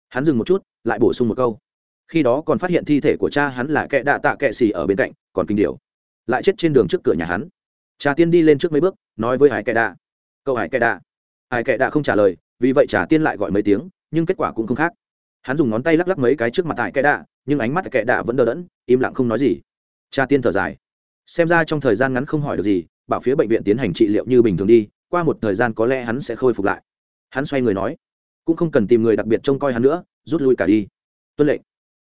Hắn dừng một chút, lại bổ sung một câu. Khi đó còn phát hiện thi thể của cha hắn là kẻ đạ tạ kệ xì ở bên cạnh, còn kinh điều lại chết trên đường trước cửa nhà hắn. Cha tiên đi lên trước mấy bước, nói với hải kẻ đạ. Cậu hải kẻ đạ. Hải kẻ đạ không trả lời, vì vậy trà tiên lại gọi mấy tiếng, nhưng kết quả cũng không khác hắn dùng ngón tay lắc lắc mấy cái trước mặt tại kẽ đạ, nhưng ánh mắt kẽ đạ vẫn đờ đẫn, im lặng không nói gì. Cha tiên thở dài. Xem ra trong thời gian ngắn không hỏi được gì, bảo phía bệnh viện tiến hành trị liệu như bình thường đi, qua một thời gian có lẽ hắn sẽ khôi phục lại. Hắn xoay người nói, cũng không cần tìm người đặc biệt trông coi hắn nữa, rút lui cả đi. Tuân lệnh.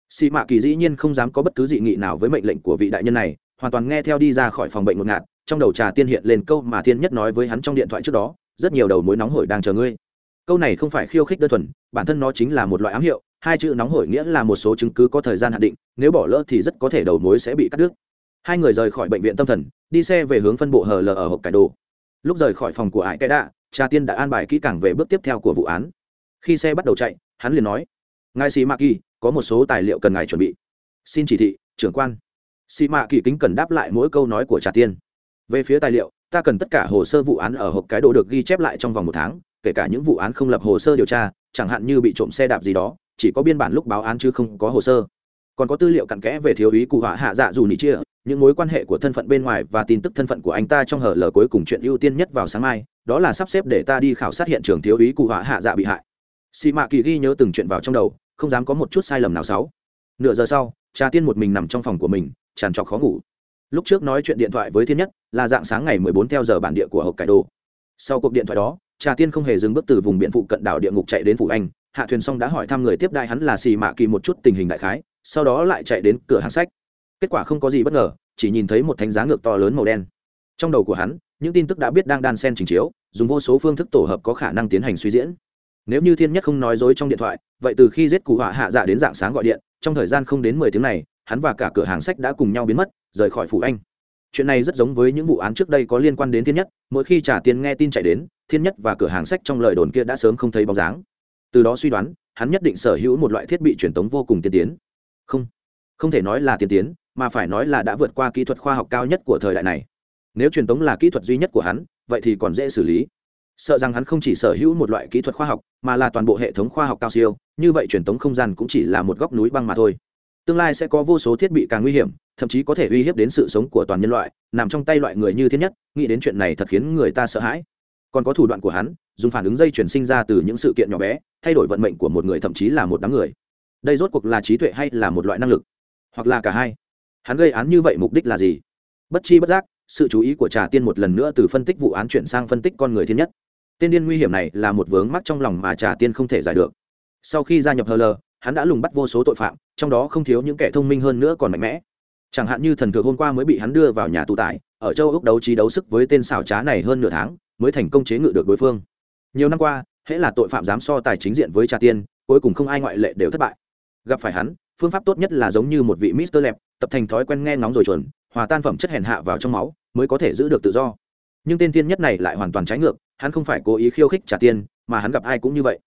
Xị mạ kỳ dĩ nhiên không dám có bất cứ dị nghị nào với mệnh lệnh của vị đại nhân này, hoàn toàn nghe theo đi ra khỏi phòng bệnh ngột ngạt, trong đầu trà tiên hiện lên câu mà thiên nhất nói với hắn trong điện thoại trước đó, rất nhiều đầu mối nóng hổi đang chờ ngươi. Câu này không phải khiêu khích đơn thuần, bản thân nó chính là một loại ám hiệu hai chữ nóng hổi nghĩa là một số chứng cứ có thời gian hạn định, nếu bỏ lỡ thì rất có thể đầu mối sẽ bị cắt đứt. Hai người rời khỏi bệnh viện tâm thần, đi xe về hướng phân bộ hờ lờ ở hộp cải đồ. Lúc rời khỏi phòng của ải cái đạ, cha tiên đã an bài kỹ càng về bước tiếp theo của vụ án. Khi xe bắt đầu chạy, hắn liền nói, ngài sĩ mạ kỳ, có một số tài liệu cần ngài chuẩn bị. Xin chỉ thị, trưởng quan. Sĩ mạ kỳ kính cần đáp lại mỗi câu nói của trà tiên. Về phía tài liệu, ta cần tất cả hồ sơ vụ án ở hộp cái đồ được ghi chép lại trong vòng một tháng, kể cả những vụ án không lập hồ sơ điều tra, chẳng hạn như bị trộm xe đạp gì đó chỉ có biên bản lúc báo án chứ không có hồ sơ. Còn có tư liệu cặn kẽ về thiếu úy cụ họa hạ dạ dù nỉ chia, những mối quan hệ của thân phận bên ngoài và tin tức thân phận của anh ta trong hở lờ cuối cùng chuyện ưu tiên nhất vào sáng mai, đó là sắp xếp để ta đi khảo sát hiện trường thiếu úy cụ họa hạ dạ bị hại. Xì mạ kỳ ghi nhớ từng chuyện vào trong đầu, không dám có một chút sai lầm nào sáu. nửa giờ sau, trà tiên một mình nằm trong phòng của mình, tràn trọc khó ngủ. Lúc trước nói chuyện điện thoại với thiên nhất, là dạng sáng ngày 14 theo giờ bản địa của hộp cải đồ sau cuộc điện thoại đó, trà tiên không hề dừng bước từ vùng biển phụ cận đảo địa ngục chạy đến phủ anh hạ thuyền xong đã hỏi thăm người tiếp đại hắn là xì mạ kỳ một chút tình hình đại khái, sau đó lại chạy đến cửa hàng sách. Kết quả không có gì bất ngờ, chỉ nhìn thấy một thánh giá ngược to lớn màu đen. Trong đầu của hắn, những tin tức đã biết đang đan sen trình chiếu, dùng vô số phương thức tổ hợp có khả năng tiến hành suy diễn. Nếu như thiên nhất không nói dối trong điện thoại, vậy từ khi giết cụ họa hạ dạ đến dạng sáng gọi điện, trong thời gian không đến mười tiếng này, hắn và cả cửa hàng sách đã cùng nhau biến mất, rời khỏi phủ anh. Chuyện này rất giống với những vụ án trước đây có liên quan đến thiên nhất, mỗi khi trả tiền nghe tin chạy đến, thiên nhất và cửa hàng sách trong lời đồn kia đã sớm không thấy bóng dáng từ đó suy đoán, hắn nhất định sở hữu một loại thiết bị truyền tống vô cùng tiên tiến. Không không thể nói là tiên tiến, mà phải nói là đã vượt qua kỹ thuật khoa học cao nhất của thời đại này. Nếu truyền tống là kỹ thuật duy nhất của hắn, vậy thì còn dễ xử lý. Sợ rằng hắn không chỉ sở hữu một loại kỹ thuật khoa học, mà là toàn bộ hệ thống khoa học cao siêu, như vậy truyền tống không gian cũng chỉ là một góc núi băng mà thôi. Tương lai sẽ có vô số thiết bị càng nguy hiểm, thậm chí có thể uy hiếp đến sự sống của toàn nhân loại, nằm trong tay loại người như thiên nhất, nghĩ đến chuyện này thật khiến người ta sợ hãi. Còn có thủ đoạn của hắn, dùng phản ứng dây chuyển sinh ra từ những sự kiện nhỏ bé thay đổi vận mệnh của một người thậm chí là một đám người. Đây rốt cuộc là trí tuệ hay là một loại năng lực? Hoặc là cả hai? Hắn gây án như vậy mục đích là gì? Bất chi bất giác, sự chú ý của trà tiên một lần nữa từ phân tích vụ án chuyển sang phân tích con người thiên nhất. Tên điên nguy hiểm này là một vướng mắc trong lòng mà trà tiên không thể giải được. Sau khi gia nhập hờ lờ hắn đã lùng bắt vô số tội phạm, trong đó không thiếu những kẻ thông minh hơn nữa còn mạnh mẽ. Chẳng hạn như thần thượng hôm qua mới bị hắn đưa vào nhà tù tải ở châu úc đấu trí đấu sức với tên xảo trá này hơn nửa tháng, mới thành công chế ngự được đối phương. Nhiều năm qua hễ là tội phạm dám so tài chính diện với trà tiên, cuối cùng không ai ngoại lệ đều thất bại. Gặp phải hắn, phương pháp tốt nhất là giống như một vị mister lẹp, tập thành thói quen nghe ngóng rồi chuẩn, hòa tan phẩm chất hèn hạ vào trong máu, mới có thể giữ được tự do. Nhưng tên tiên nhất này lại hoàn toàn trái ngược, hắn không phải cố ý khiêu khích trả tiền mà hắn gặp ai cũng như vậy.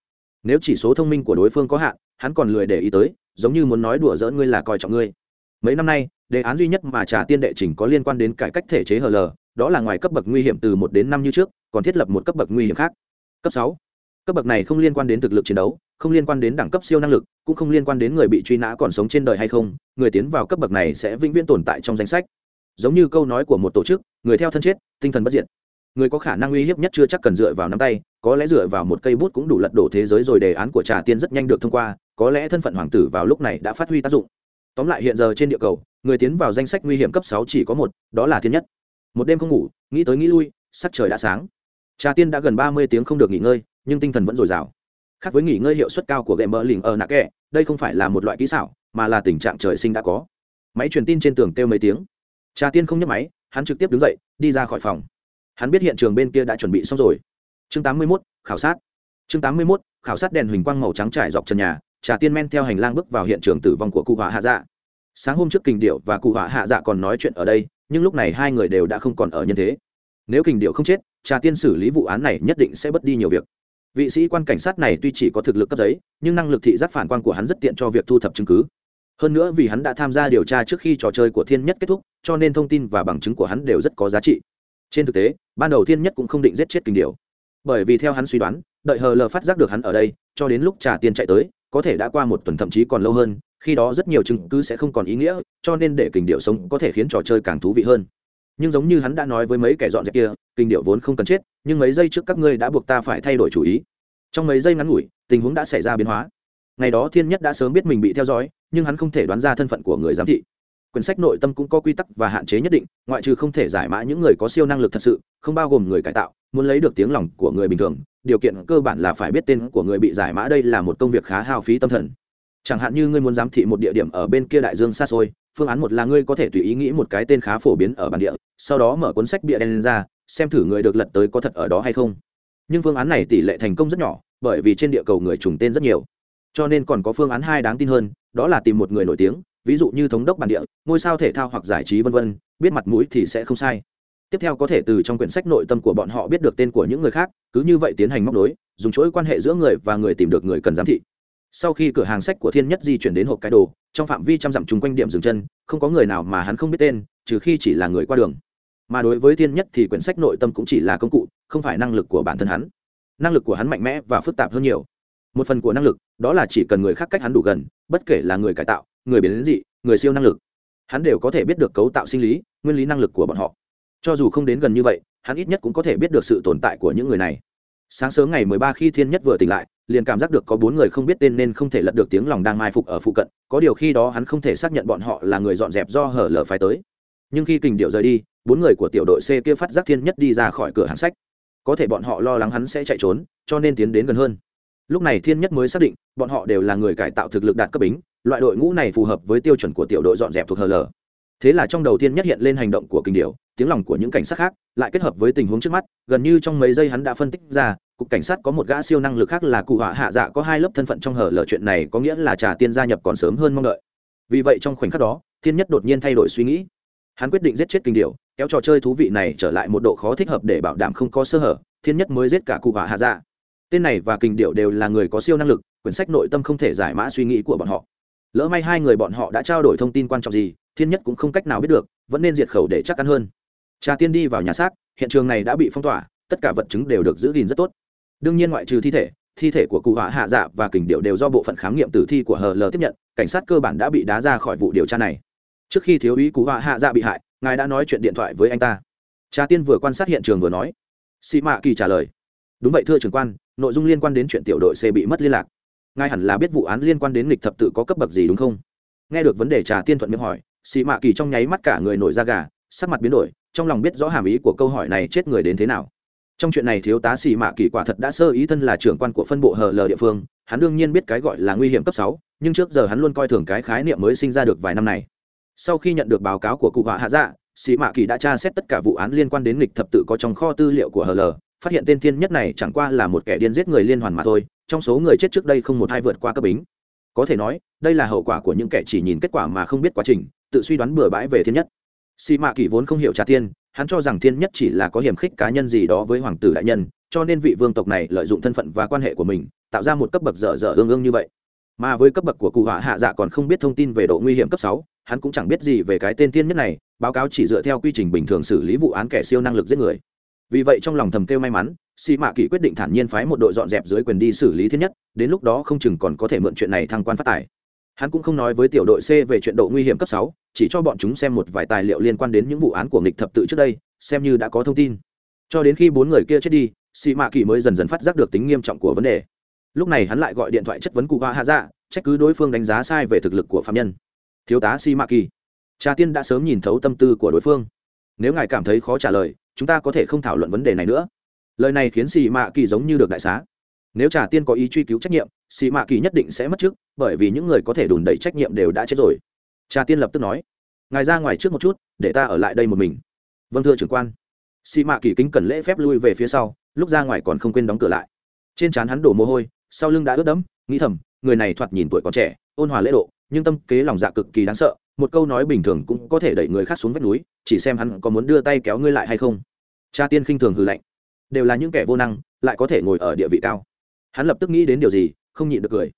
Nếu chỉ số thông minh của đối phương có hạn, hắn còn lười để ý tới, giống như muốn nói đùa dỡ ngươi là coi trọng ngươi. Mấy năm nay, đề án duy nhất mà trà tiên đệ trình có liên quan đến cải cách thể chế hờ lờ đó là ngoài cấp bậc nguy hiểm từ một đến năm như trước, còn thiết lập một cấp bậc nguy hiểm khác. Cấp sáu cấp bậc này không liên quan đến thực lực chiến đấu, không liên quan đến đẳng cấp siêu năng lực, cũng không liên quan đến người bị truy nã còn sống trên đời hay không, người tiến vào cấp bậc này sẽ vĩnh viễn tồn tại trong danh sách. Giống như câu nói của một tổ chức, người theo thân chết, tinh thần bất diệt. Người có khả năng uy hiếp nhất chưa chắc cần dựa vào nắm tay, có lẽ dựa vào một cây bút cũng đủ lật đổ thế giới rồi đề án của trà tiên rất nhanh được thông qua, có lẽ thân phận hoàng tử vào lúc này đã phát huy tác dụng. Tóm lại hiện giờ trên địa cầu, người tiến vào danh sách nguy hiểm cấp sáu chỉ có một, đó là thiên nhất. Một đêm không ngủ, nghĩ tới nghĩ lui, sắc trời đã sáng. Trà tiên đã gần ba mươi tiếng không được nghỉ ngơi nhưng tinh thần vẫn dồi dào. Khác với nghỉ ngơi hiệu suất cao của game mơ lình ở nạ kẹ đây không phải là một loại kỹ xảo mà là tình trạng trời sinh đã có. Máy truyền tin trên tường kêu mấy tiếng. Trà tiên không nhấc máy hắn trực tiếp đứng dậy đi ra khỏi phòng. Hắn biết hiện trường bên kia đã chuẩn bị xong rồi. Chương 81, khảo sát. Chương 81, khảo sát đèn huỳnh quang màu trắng trải dọc trần nhà trà tiên men theo hành lang bước vào hiện trường tử vong của cụ họa hạ dạ. Sáng hôm trước kình điệu và cụ họa hạ dạ còn nói chuyện ở đây nhưng lúc này hai người đều đã không còn ở nhân thế. Nếu kình điệu không chết trà tiên xử lý vụ án này nhất định sẽ bất đi nhiều việc vị sĩ quan cảnh sát này tuy chỉ có thực lực cấp giấy, nhưng năng lực thị giác phản quan của hắn rất tiện cho việc thu thập chứng cứ. Hơn nữa vì hắn đã tham gia điều tra trước khi trò chơi của thiên nhất kết thúc, cho nên thông tin và bằng chứng của hắn đều rất có giá trị. Trên thực tế, ban đầu thiên nhất cũng không định giết chết kinh điều bởi vì theo hắn suy đoán, đợi hờ lờ phát giác được hắn ở đây, cho đến lúc trả tiền chạy tới, có thể đã qua một tuần thậm chí còn lâu hơn, khi đó rất nhiều chứng cứ sẽ không còn ý nghĩa, cho nên để kình điệu sống có thể khiến trò chơi càng thú vị hơn nhưng giống như hắn đã nói với mấy kẻ dọn dẹp kia, kinh điệu vốn không cần chết, nhưng mấy giây trước các ngươi đã buộc ta phải thay đổi chủ ý. Trong mấy giây ngắn ngủi, tình huống đã xảy ra biến hóa. Ngày đó thiên nhất đã sớm biết mình bị theo dõi, nhưng hắn không thể đoán ra thân phận của người giám thị. Quyển sách nội tâm cũng có quy tắc và hạn chế nhất định, ngoại trừ không thể giải mã những người có siêu năng lực thật sự, không bao gồm người cải tạo, muốn lấy được tiếng lòng của người bình thường, điều kiện cơ bản là phải biết tên của người bị giải mã đây là một công việc khá hao phí tâm thần chẳng hạn như ngươi muốn giám thị một địa điểm ở bên kia đại dương xa xôi, phương án một là ngươi có thể tùy ý nghĩ một cái tên khá phổ biến ở bản địa, sau đó mở cuốn sách bịa đen ra, xem thử người được lật tới có thật ở đó hay không. Nhưng phương án này tỷ lệ thành công rất nhỏ, bởi vì trên địa cầu người trùng tên rất nhiều. Cho nên còn có phương án hai đáng tin hơn, đó là tìm một người nổi tiếng, ví dụ như thống đốc bản địa, ngôi sao thể thao hoặc giải trí vân vân, biết mặt mũi thì sẽ không sai. Tiếp theo có thể từ trong quyển sách nội tâm của bọn họ biết được tên của những người khác, cứ như vậy tiến hành móc nối, dùng chuỗi quan hệ giữa người và người tìm được người cần giám thị sau khi cửa hàng sách của thiên nhất di chuyển đến hộp cái đồ, trong phạm vi trăm dặm chung quanh điểm dừng chân, không có người nào mà hắn không biết tên, trừ khi chỉ là người qua đường. Mà đối với thiên nhất thì quyển sách nội tâm cũng chỉ là công cụ, không phải năng lực của bản thân hắn. Năng lực của hắn mạnh mẽ và phức tạp hơn nhiều. Một phần của năng lực, đó là chỉ cần người khác cách hắn đủ gần, bất kể là người cải tạo, người biến dị, người siêu năng lực. Hắn đều có thể biết được cấu tạo sinh lý, nguyên lý năng lực của bọn họ. Cho dù không đến gần như vậy, hắn ít nhất cũng có thể biết được sự tồn tại của những người này. Sáng sớm ngày mười ba khi thiên nhất vừa tỉnh lại liền cảm giác được có bốn người không biết tên nên không thể lật được tiếng lòng đang mai phục ở phụ cận, có điều khi đó hắn không thể xác nhận bọn họ là người dọn dẹp do hở lở phái tới. Nhưng khi kình điệu rời đi, bốn người của tiểu đội c kia phát giác thiên nhất đi ra khỏi cửa hàng sách. Có thể bọn họ lo lắng hắn sẽ chạy trốn, cho nên tiến đến gần hơn. Lúc này thiên nhất mới xác định, bọn họ đều là người cải tạo thực lực đạt cấp bính, loại đội ngũ này phù hợp với tiêu chuẩn của tiểu đội dọn dẹp thuộc hờ lờ thế là trong đầu tiên nhất hiện lên hành động của kinh Điểu, tiếng lòng của những cảnh sát khác lại kết hợp với tình huống trước mắt gần như trong mấy giây hắn đã phân tích ra cục cảnh sát có một gã siêu năng lực khác là cụ họa hạ dạ có hai lớp thân phận trong hở lờ chuyện này có nghĩa là trà tiên gia nhập còn sớm hơn mong đợi. Vì vậy trong khoảnh khắc đó thiên nhất đột nhiên thay đổi suy nghĩ. Hắn quyết định giết chết kinh Điểu, kéo trò chơi thú vị này trở lại một độ khó thích hợp để bảo đảm không có sơ hở thiên nhất mới giết cả cụ họa hạ dạ. Tên này và kinh điệu đều là người có siêu năng lực quyển sách nội tâm không thể giải mã suy nghĩ của bọn họ. Lỡ may hai người bọn họ đã trao đổi thông tin quan trọng gì thiên nhất cũng không cách nào biết được, vẫn nên diệt khẩu để chắc ăn hơn. Trà tiên đi vào nhà xác, hiện trường này đã bị phong tỏa, tất cả vật chứng đều được giữ gìn rất tốt. Đương nhiên ngoại trừ thi thể thi thể của cụ họa hạ dạ và kình điệu đều do bộ phận khám nghiệm tử thi của hờ l tiếp nhận, cảnh sát cơ bản đã bị đá ra khỏi vụ điều tra này. Trước khi thiếu úy cụ họa hạ dạ bị hại, ngài đã nói chuyện điện thoại với anh ta. Trà tiên vừa quan sát hiện trường vừa nói. Sĩ mạ kỳ trả lời. Đúng vậy thưa trưởng quan, nội dung liên quan đến chuyện tiểu đội c bị mất liên lạc. Ngài hẳn là biết vụ án liên quan đến lịch thập tự có cấp bậc gì đúng không? Nghe được vấn đề trà tiên thuận miệng hỏi xì mạ kỳ trong nháy mắt cả người nổi da gà, sắc mặt biến đổi, trong lòng biết rõ hàm ý của câu hỏi này chết người đến thế nào. Trong chuyện này thiếu tá xì mạ kỳ quả thật đã sơ ý thân là trưởng quan của phân bộ hờ lờ địa phương, hắn đương nhiên biết cái gọi là nguy hiểm cấp sáu, nhưng trước giờ hắn luôn coi thường cái khái niệm mới sinh ra được vài năm này. Sau khi nhận được báo cáo của cụ họa hạ dạ xì mạ kỳ đã tra xét tất cả vụ án liên quan đến lịch thập tự có trong kho tư liệu của hờ lờ phát hiện tên thiên nhất này chẳng qua là một kẻ điên giết người liên hoàn mà thôi, trong số người chết trước đây không một hai vượt qua cấp bính có thể nói, đây là hậu quả của những kẻ chỉ nhìn kết quả mà không biết quá trình, tự suy đoán bừa bãi về thiên nhất. Xì mạ kỳ vốn không hiểu trà tiên, hắn cho rằng thiên nhất chỉ là có hiểm khích cá nhân gì đó với hoàng tử đại nhân, cho nên vị vương tộc này lợi dụng thân phận và quan hệ của mình, tạo ra một cấp bậc dở dở ương ương như vậy. Mà với cấp bậc của cụ họa hạ dạ còn không biết thông tin về độ nguy hiểm cấp sáu, hắn cũng chẳng biết gì về cái tên thiên nhất này, báo cáo chỉ dựa theo quy trình bình thường xử lý vụ án kẻ siêu năng lực giết người. Vì vậy trong lòng thầm kêu may mắn xì mạ kỷ quyết định thản nhiên phái một đội dọn dẹp dưới quyền đi xử lý thiên nhất, đến lúc đó không chừng còn có thể mượn chuyện này thăng quan phát tài. Hắn cũng không nói với tiểu đội c về chuyện độ nguy hiểm cấp sáu, chỉ cho bọn chúng xem một vài tài liệu liên quan đến những vụ án của nghịch thập tự trước đây, xem như đã có thông tin. Cho đến khi bốn người kia chết đi, xì mạ kỷ mới dần dần phát giác được tính nghiêm trọng của vấn đề. Lúc này hắn lại gọi điện thoại chất vấn cụ hoa hạ dạ trách cứ đối phương đánh giá sai về thực lực của phạm nhân. Thiếu tá xì mạ kỳ trà tiên đã sớm nhìn thấu tâm tư của đối phương. Nếu ngài cảm thấy khó trả lời, chúng ta có thể không thảo luận vấn đề này nữa lời này khiến sĩ mạ kỳ giống như được đại xá. Nếu trà tiên có ý truy cứu trách nhiệm, sĩ mạ kỳ nhất định sẽ mất trước, bởi vì những người có thể đùn đẩy trách nhiệm đều đã chết rồi. Trà tiên lập tức nói, ngài ra ngoài trước một chút, để ta ở lại đây một mình. Vâng thưa trưởng quan. Sĩ mạ kỳ kính cẩn lễ phép lui về phía sau, lúc ra ngoài còn không quên đóng cửa lại. Trên trán hắn đổ mồ hôi, sau lưng đã ướt đẫm, nghĩ thầm, người này thoạt nhìn tuổi còn trẻ, ôn hòa lễ độ, nhưng tâm kế lòng dạ cực kỳ đáng sợ, một câu nói bình thường cũng có thể đẩy người khác xuống vách núi, chỉ xem hắn có muốn đưa tay kéo ngươi lại hay không. Cha tiên khinh thường hừ lạnh đều là những kẻ vô năng lại có thể ngồi ở địa vị cao. Hắn lập tức nghĩ đến điều gì không nhịn được cười.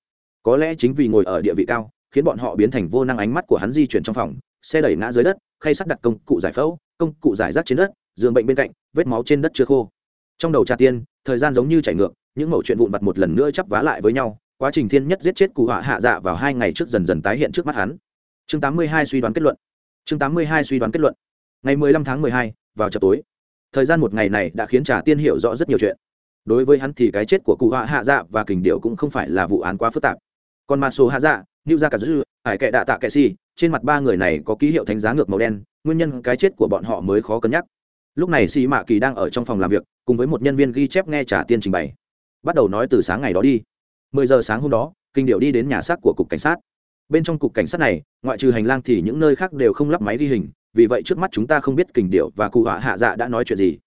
Có lẽ chính vì ngồi ở địa vị cao khiến bọn họ biến thành vô năng ánh mắt của hắn di chuyển trong phòng xe đẩy ngã dưới đất khay sắt đặt công cụ giải phẫu công cụ giải rác trên đất giường bệnh bên cạnh vết máu trên đất chưa khô. Trong đầu trà tiên thời gian giống như chảy ngược những mẩu chuyện vụn vặt một lần nữa chắp vá lại với nhau quá trình thiên nhất giết chết cụ họa hạ dạ vào hai ngày trước dần dần tái hiện trước mắt hắn. Chương 82 suy đoán kết luận. Chương 82 suy đoán kết luận. Ngày 15 tháng 12, vào chợ tối thời gian một ngày này đã khiến trà tiên hiểu rõ rất nhiều chuyện. Đối với hắn thì cái chết của cụ họa hạ dạ và kình điệu cũng không phải là vụ án quá phức tạp. Còn mà số hạ dạ nữ gia cả dư, hải kệ đạ tạ kệ si, trên mặt ba người này có ký hiệu thánh giá ngược màu đen, nguyên nhân cái chết của bọn họ mới khó cân nhắc. Lúc này sĩ mạ kỳ đang ở trong phòng làm việc, cùng với một nhân viên ghi chép nghe trả tiên trình bày. Bắt đầu nói từ sáng ngày đó đi. Mười giờ sáng hôm đó kinh điệu đi đến nhà xác của cục cảnh sát. Bên trong cục cảnh sát này, ngoại trừ hành lang thì những nơi khác đều không lắp máy ghi hình vì vậy trước mắt chúng ta không biết kình điệu và cụ họa hạ dạ đã nói chuyện gì.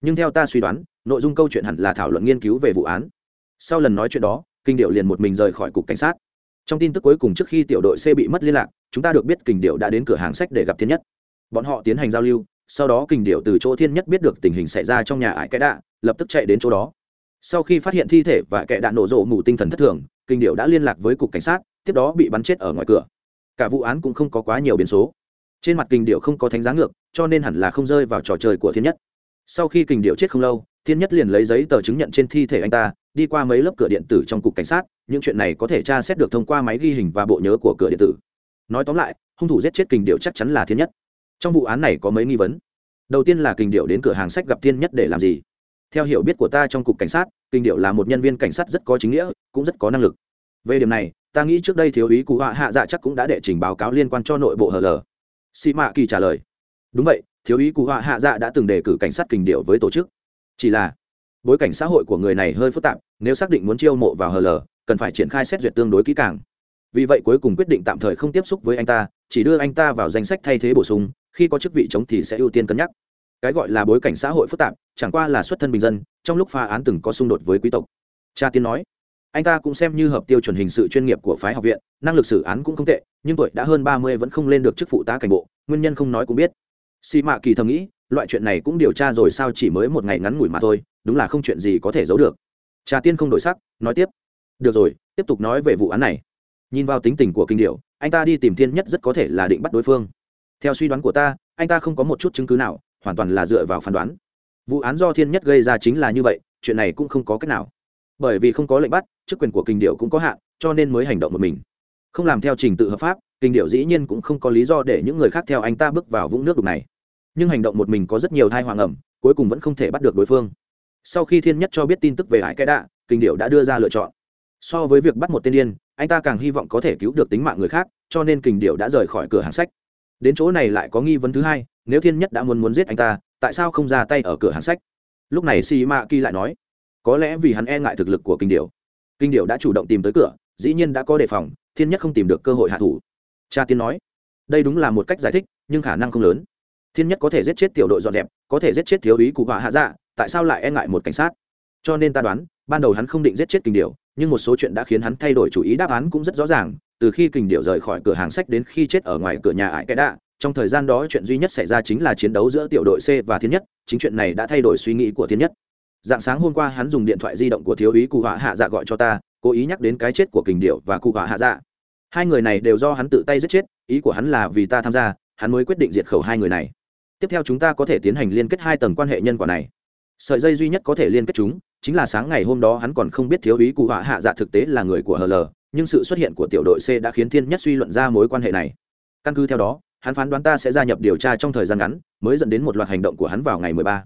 Nhưng theo ta suy đoán, nội dung câu chuyện hẳn là thảo luận nghiên cứu về vụ án. Sau lần nói chuyện đó, kình điệu liền một mình rời khỏi cục cảnh sát. Trong tin tức cuối cùng trước khi tiểu đội c bị mất liên lạc, chúng ta được biết kình điệu đã đến cửa hàng sách để gặp thiên nhất. Bọn họ tiến hành giao lưu, sau đó kình điệu từ chỗ thiên nhất biết được tình hình xảy ra trong nhà ải cái đạ, lập tức chạy đến chỗ đó. Sau khi phát hiện thi thể và kẻ đạn nổ rộ mù tinh thần thất thường, kình điệu đã liên lạc với cục cảnh sát, tiếp đó bị bắn chết ở ngoài cửa. Cả vụ án cũng không có quá nhiều biến số trên mặt kình điệu không có thánh giá ngược, cho nên hẳn là không rơi vào trò chơi của thiên nhất. Sau khi kình điệu chết không lâu, thiên nhất liền lấy giấy tờ chứng nhận trên thi thể anh ta, đi qua mấy lớp cửa điện tử trong cục cảnh sát, những chuyện này có thể tra xét được thông qua máy ghi hình và bộ nhớ của cửa điện tử. Nói tóm lại, hung thủ giết chết kình điệu chắc chắn là thiên nhất. Trong vụ án này có mấy nghi vấn. Đầu tiên là kình điệu đến cửa hàng sách gặp thiên nhất để làm gì? Theo hiểu biết của ta trong cục cảnh sát, kình điệu là một nhân viên cảnh sát rất có chính nghĩa, cũng rất có năng lực. Về điểm này, ta nghĩ trước đây thiếu úy cụ họa hạ dạ chắc cũng đã đệ trình báo cáo liên quan cho nội bộ hờ lờ sĩ mạ kỳ trả lời. Đúng vậy, thiếu úy cụ họa hạ dạ đã từng đề cử cảnh sát kình điệu với tổ chức. Chỉ là, bối cảnh xã hội của người này hơi phức tạp, nếu xác định muốn chiêu mộ vào hờ lờ cần phải triển khai xét duyệt tương đối kỹ càng. Vì vậy cuối cùng quyết định tạm thời không tiếp xúc với anh ta, chỉ đưa anh ta vào danh sách thay thế bổ sung, khi có chức vị chống thì sẽ ưu tiên cân nhắc. Cái gọi là bối cảnh xã hội phức tạp, chẳng qua là xuất thân bình dân, trong lúc phá án từng có xung đột với quý tộc. Cha tiên nói anh ta cũng xem như hợp tiêu chuẩn hình sự chuyên nghiệp của phái học viện, năng lực xử án cũng không tệ, nhưng tuổi đã hơn ba mươi vẫn không lên được chức phụ tá cảnh bộ, nguyên nhân không nói cũng biết. Xì mạ kỳ thầm nghĩ, loại chuyện này cũng điều tra rồi sao chỉ mới một ngày ngắn ngủi mà thôi, đúng là không chuyện gì có thể giấu được. Trà tiên không đổi sắc, nói tiếp. Được rồi, tiếp tục nói về vụ án này. Nhìn vào tính tình của kinh điệu anh ta đi tìm thiên nhất rất có thể là định bắt đối phương. Theo suy đoán của ta, anh ta không có một chút chứng cứ nào, hoàn toàn là dựa vào phán đoán. Vụ án do thiên nhất gây ra chính là như vậy, chuyện này cũng không có cách nào bởi vì không có lệnh bắt, chức quyền của kinh điệu cũng có hạn, cho nên mới hành động một mình. Không làm theo trình tự hợp pháp, kinh điệu dĩ nhiên cũng không có lý do để những người khác theo anh ta bước vào vũng nước đục này. Nhưng hành động một mình có rất nhiều thai hoàng ẩm cuối cùng vẫn không thể bắt được đối phương. Sau khi thiên nhất cho biết tin tức về hải cái đạ, kinh điệu đã đưa ra lựa chọn. So với việc bắt một tên điên, anh ta càng hy vọng có thể cứu được tính mạng người khác, cho nên kình điệu đã rời khỏi cửa hàng sách. Đến chỗ này lại có nghi vấn thứ hai, nếu thiên nhất đã muốn muốn giết anh ta, tại sao không ra tay ở cửa hàng sách? Lúc này si ma ki lại nói có lẽ vì hắn e ngại thực lực của kinh điệu kinh điệu đã chủ động tìm tới cửa, dĩ nhiên đã có đề phòng, thiên nhất không tìm được cơ hội hạ thủ. Cha tiên nói, đây đúng là một cách giải thích, nhưng khả năng không lớn. Thiên nhất có thể giết chết tiểu đội dọn dẹp, có thể giết chết thiếu úy cụ họa hạ dạ tại sao lại e ngại một cảnh sát? Cho nên ta đoán, ban đầu hắn không định giết chết kinh điệu nhưng một số chuyện đã khiến hắn thay đổi chủ ý, đáp án cũng rất rõ ràng, từ khi kình điệu rời khỏi cửa hàng sách đến khi chết ở ngoài cửa nhà ải cái đạ, trong thời gian đó chuyện duy nhất xảy ra chính là chiến đấu giữa tiểu đội c và thiên nhất, chính chuyện này đã thay đổi suy nghĩ của thiên nhất dạng sáng hôm qua hắn dùng điện thoại di động của thiếu úy cụ họa hạ dạ gọi cho ta, cố ý nhắc đến cái chết của kình điệu và cụ họa hạ dạ. Hai người này đều do hắn tự tay giết chết, ý của hắn là vì ta tham gia, hắn mới quyết định diệt khẩu hai người này. Tiếp theo chúng ta có thể tiến hành liên kết hai tầng quan hệ nhân quả này. Sợi dây duy nhất có thể liên kết chúng, chính là sáng ngày hôm đó hắn còn không biết thiếu úy cụ họa hạ dạ thực tế là người của hờ lờ nhưng sự xuất hiện của tiểu đội c đã khiến thiên nhất suy luận ra mối quan hệ này. Căn cứ theo đó, hắn phán đoán ta sẽ gia nhập điều tra trong thời gian ngắn, mới dẫn đến một loạt hành động của hắn vào ngày 13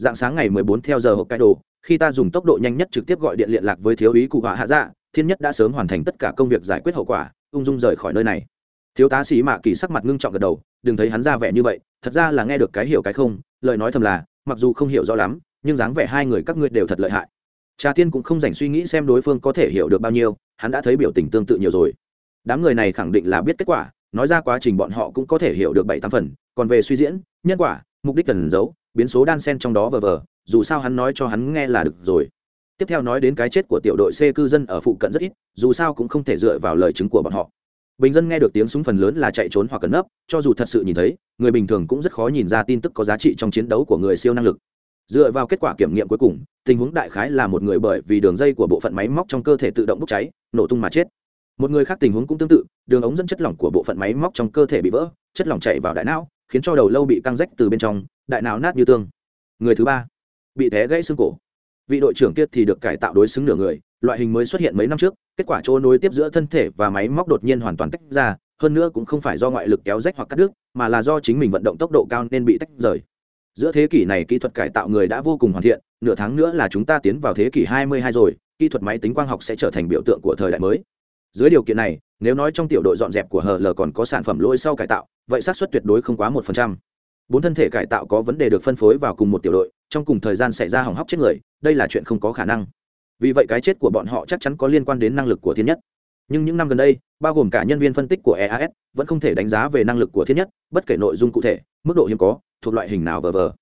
dạng sáng ngày 14 theo giờ hộp cái đồ khi ta dùng tốc độ nhanh nhất trực tiếp gọi điện liên lạc với thiếu úy cụ họa hạ dạ thiên nhất đã sớm hoàn thành tất cả công việc giải quyết hậu quả, ung dung rời khỏi nơi này. Thiếu tá sĩ mạ kỳ sắc mặt ngưng trọng gật đầu, đừng thấy hắn ra vẻ như vậy, thật ra là nghe được cái hiểu cái không, lời nói thầm là, mặc dù không hiểu rõ lắm, nhưng dáng vẻ hai người các ngươi đều thật lợi hại. Trà tiên cũng không dành suy nghĩ xem đối phương có thể hiểu được bao nhiêu, hắn đã thấy biểu tình tương tự nhiều rồi. Đám người này khẳng định là biết kết quả, nói ra quá trình bọn họ cũng có thể hiểu được bảy tám phần, còn về suy diễn, nhân quả, mục đích cần giấu biến số đan sen trong đó vờ vờ, dù sao hắn nói cho hắn nghe là được rồi. Tiếp theo nói đến cái chết của tiểu đội c cư dân ở phụ cận rất ít, dù sao cũng không thể dựa vào lời chứng của bọn họ. Bình dân nghe được tiếng súng phần lớn là chạy trốn hoặc cẩn nấp, cho dù thật sự nhìn thấy, người bình thường cũng rất khó nhìn ra tin tức có giá trị trong chiến đấu của người siêu năng lực. Dựa vào kết quả kiểm nghiệm cuối cùng, tình huống đại khái là một người bởi vì đường dây của bộ phận máy móc trong cơ thể tự động bốc cháy, nổ tung mà chết. Một người khác tình huống cũng tương tự, đường ống dẫn chất lỏng của bộ phận máy móc trong cơ thể bị vỡ, chất lỏng chảy vào đại não, khiến cho đầu lâu bị căng rách từ bên trong đại não nát như tương. Người thứ ba, bị té gãy xương cổ. Vị đội trưởng kia thì được cải tạo đối xứng nửa người, loại hình mới xuất hiện mấy năm trước, kết quả chỗ nối tiếp giữa thân thể và máy móc đột nhiên hoàn toàn tách ra, hơn nữa cũng không phải do ngoại lực kéo rách hoặc cắt đứt, mà là do chính mình vận động tốc độ cao nên bị tách rời. Giữa thế kỷ này kỹ thuật cải tạo người đã vô cùng hoàn thiện, nửa tháng nữa là chúng ta tiến vào thế kỷ 22 rồi, kỹ thuật máy tính quang học sẽ trở thành biểu tượng của thời đại mới. Dưới điều kiện này, nếu nói trong tiểu đội dọn dẹp của hl còn có sản phẩm lỗi sau cải tạo, vậy xác suất tuyệt đối không quá một phần trăm bốn thân thể cải tạo có vấn đề được phân phối vào cùng một tiểu đội, trong cùng thời gian xảy ra hỏng hóc chết người, đây là chuyện không có khả năng. Vì vậy cái chết của bọn họ chắc chắn có liên quan đến năng lực của thiên nhất. Nhưng những năm gần đây, bao gồm cả nhân viên phân tích của eas vẫn không thể đánh giá về năng lực của thiên nhất, bất kể nội dung cụ thể, mức độ hiếm có, thuộc loại hình nào vờ vờ.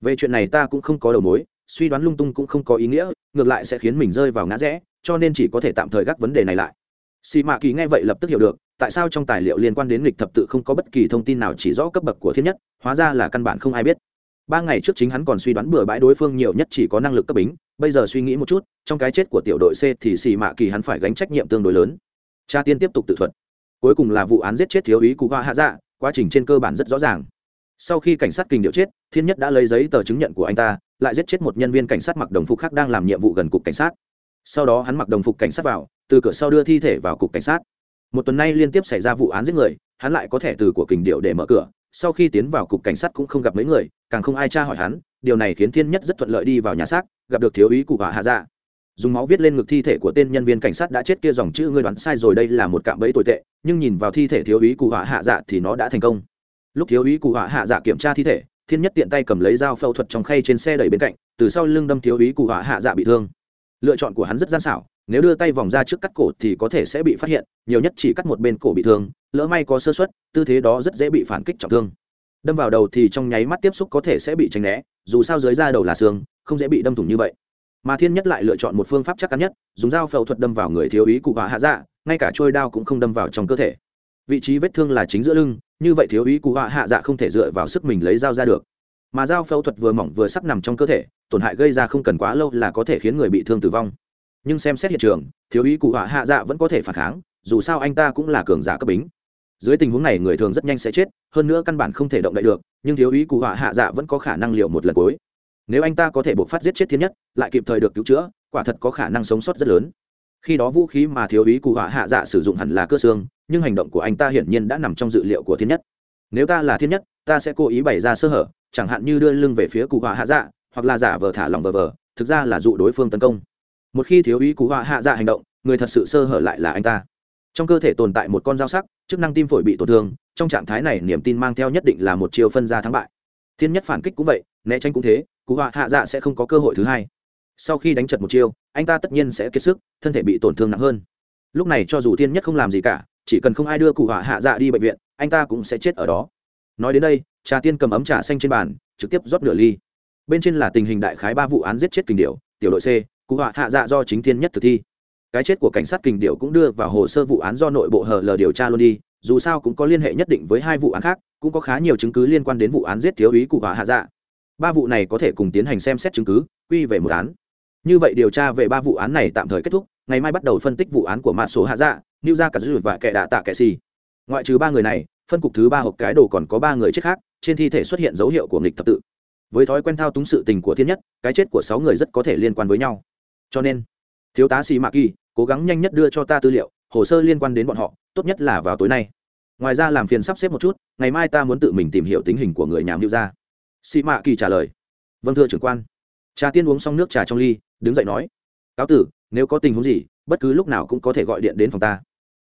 Về chuyện này ta cũng không có đầu mối, suy đoán lung tung cũng không có ý nghĩa, ngược lại sẽ khiến mình rơi vào ngã rẽ, cho nên chỉ có thể tạm thời gác vấn đề này lại. Xì mạ kỳ nghe vậy lập tức hiểu được tại sao trong tài liệu liên quan đến lịch thập tự không có bất kỳ thông tin nào chỉ rõ cấp bậc của thiên nhất, hóa ra là căn bản không ai biết. Ba ngày trước chính hắn còn suy đoán bừa bãi đối phương nhiều nhất chỉ có năng lực cấp bính, bây giờ suy nghĩ một chút, trong cái chết của tiểu đội c thì xì mạ kỳ hắn phải gánh trách nhiệm tương đối lớn. Cha tiên tiếp tục tự thuật. Cuối cùng là vụ án giết chết thiếu úy cụ hoa hạ dạ quá trình trên cơ bản rất rõ ràng. Sau khi cảnh sát kình điệu chết, thiên nhất đã lấy giấy tờ chứng nhận của anh ta, lại giết chết một nhân viên cảnh sát mặc đồng phục khác đang làm nhiệm vụ gần cục cảnh sát. Sau đó hắn mặc đồng phục cảnh sát vào, từ cửa sau đưa thi thể vào cục cảnh sát một tuần nay liên tiếp xảy ra vụ án giết người, hắn lại có thẻ từ của kình điệu để mở cửa, sau khi tiến vào cục cảnh sát cũng không gặp mấy người, càng không ai tra hỏi hắn, điều này khiến thiên nhất rất thuận lợi đi vào nhà xác, gặp được thiếu úy cụ bà hạ dạ. Dùng máu viết lên ngực thi thể của tên nhân viên cảnh sát đã chết kia dòng chữ ngươi đoán sai rồi, đây là một cạm bẫy tồi tệ, nhưng nhìn vào thi thể thiếu úy cụ hỏa hạ dạ thì nó đã thành công. Lúc thiếu úy cụ hỏa hạ dạ kiểm tra thi thể, thiên nhất tiện tay cầm lấy dao phẫu thuật trong khay trên xe đẩy bên cạnh, từ sau lưng đâm thiếu úy cụ hỏa hạ dạ bị thương. Lựa chọn của hắn rất gian xảo nếu đưa tay vòng ra trước cắt cổ thì có thể sẽ bị phát hiện, nhiều nhất chỉ cắt một bên cổ bị thương, lỡ may có sơ suất, tư thế đó rất dễ bị phản kích trọng thương. Đâm vào đầu thì trong nháy mắt tiếp xúc có thể sẽ bị tránh né, dù sao dưới da đầu là xương, không dễ bị đâm thủng như vậy. Mà thiên nhất lại lựa chọn một phương pháp chắc chắn nhất, dùng dao phẫu thuật đâm vào người thiếu ý cụ hỏa hạ dạ ngay cả trôi đao cũng không đâm vào trong cơ thể. Vị trí vết thương là chính giữa lưng, như vậy thiếu ý cụ hỏa hạ dạ không thể dựa vào sức mình lấy dao ra được. Mà dao phẫu thuật vừa mỏng vừa sắc nằm trong cơ thể, tổn hại gây ra không cần quá lâu là có thể khiến người bị thương tử vong nhưng xem xét hiện trường, thiếu ý cụ họa hạ dạ vẫn có thể phản kháng, dù sao anh ta cũng là cường giả cấp bính. Dưới tình huống này người thường rất nhanh sẽ chết, hơn nữa căn bản không thể động đậy được, nhưng thiếu ý cụ họa hạ dạ vẫn có khả năng liệu một lần cuối. Nếu anh ta có thể buộc phát giết chết thiên nhất, lại kịp thời được cứu chữa, quả thật có khả năng sống sót rất lớn. Khi đó vũ khí mà thiếu ý cụ họa hạ dạ sử dụng hẳn là cơ xương, nhưng hành động của anh ta hiển nhiên đã nằm trong dự liệu của thiên nhất. Nếu ta là thiên nhất, ta sẽ cố ý bày ra sơ hở, chẳng hạn như đưa lưng về phía cụ họa hạ dạ hoặc là giả vờ thả lòng vờ vờ, thực ra là dụ đối phương tấn công một khi thiếu úy cụ họa hạ dạ hành động, người thật sự sơ hở lại là anh ta. Trong cơ thể tồn tại một con dao sắc, chức năng tim phổi bị tổn thương, trong trạng thái này niềm tin mang theo nhất định là một chiều phân ra thắng bại. Thiên nhất phản kích cũng vậy, né tránh cũng thế cụ họa hạ dạ sẽ không có cơ hội thứ hai. Sau khi đánh chật một chiêu, anh ta tất nhiên sẽ kiệt sức, thân thể bị tổn thương nặng hơn. Lúc này cho dù thiên nhất không làm gì cả, chỉ cần không ai đưa cụ họa hạ dạ đi bệnh viện, anh ta cũng sẽ chết ở đó. Nói đến đây, trà tiên cầm ấm trà xanh trên bàn, trực tiếp rót nửa ly. Bên trên là tình hình đại khái ba vụ án giết chết kình điệu tiểu đội c cụ họa hạ dạ do chính thiên nhất thực thi. Cái chết của cảnh sát kình điệu cũng đưa vào hồ sơ vụ án do nội bộ hờ lờ điều tra luôn đi, dù sao cũng có liên hệ nhất định với hai vụ án khác, cũng có khá nhiều chứng cứ liên quan đến vụ án giết thiếu úy cụ họa hạ dạ. Ba vụ này có thể cùng tiến hành xem xét chứng cứ, quy về một án. Như vậy điều tra về ba vụ án này tạm thời kết thúc, ngày mai bắt đầu phân tích vụ án của mã số hạ dạ nêu ra cả dư và kẻ đạ tạ kẻ xì. Ngoại trừ ba người này, phân cục thứ ba hộp cái đồ còn có ba người chết khác, trên thi thể xuất hiện dấu hiệu của nghịch thập tự. Với thói quen thao túng sự tình của thiên nhất, cái chết của sáu người rất có thể liên quan với nhau cho nên, thiếu tá xì mạ kỳ cố gắng nhanh nhất đưa cho ta tư liệu, hồ sơ liên quan đến bọn họ, tốt nhất là vào tối nay. Ngoài ra làm phiền sắp xếp một chút, ngày mai ta muốn tự mình tìm hiểu tình hình của người nhà mưu gia. Xì mạ kỳ trả lời. Vâng thưa trưởng quan. Trà tiên uống xong nước trà trong ly, đứng dậy nói. Cáo tử, nếu có tình huống gì, bất cứ lúc nào cũng có thể gọi điện đến phòng ta.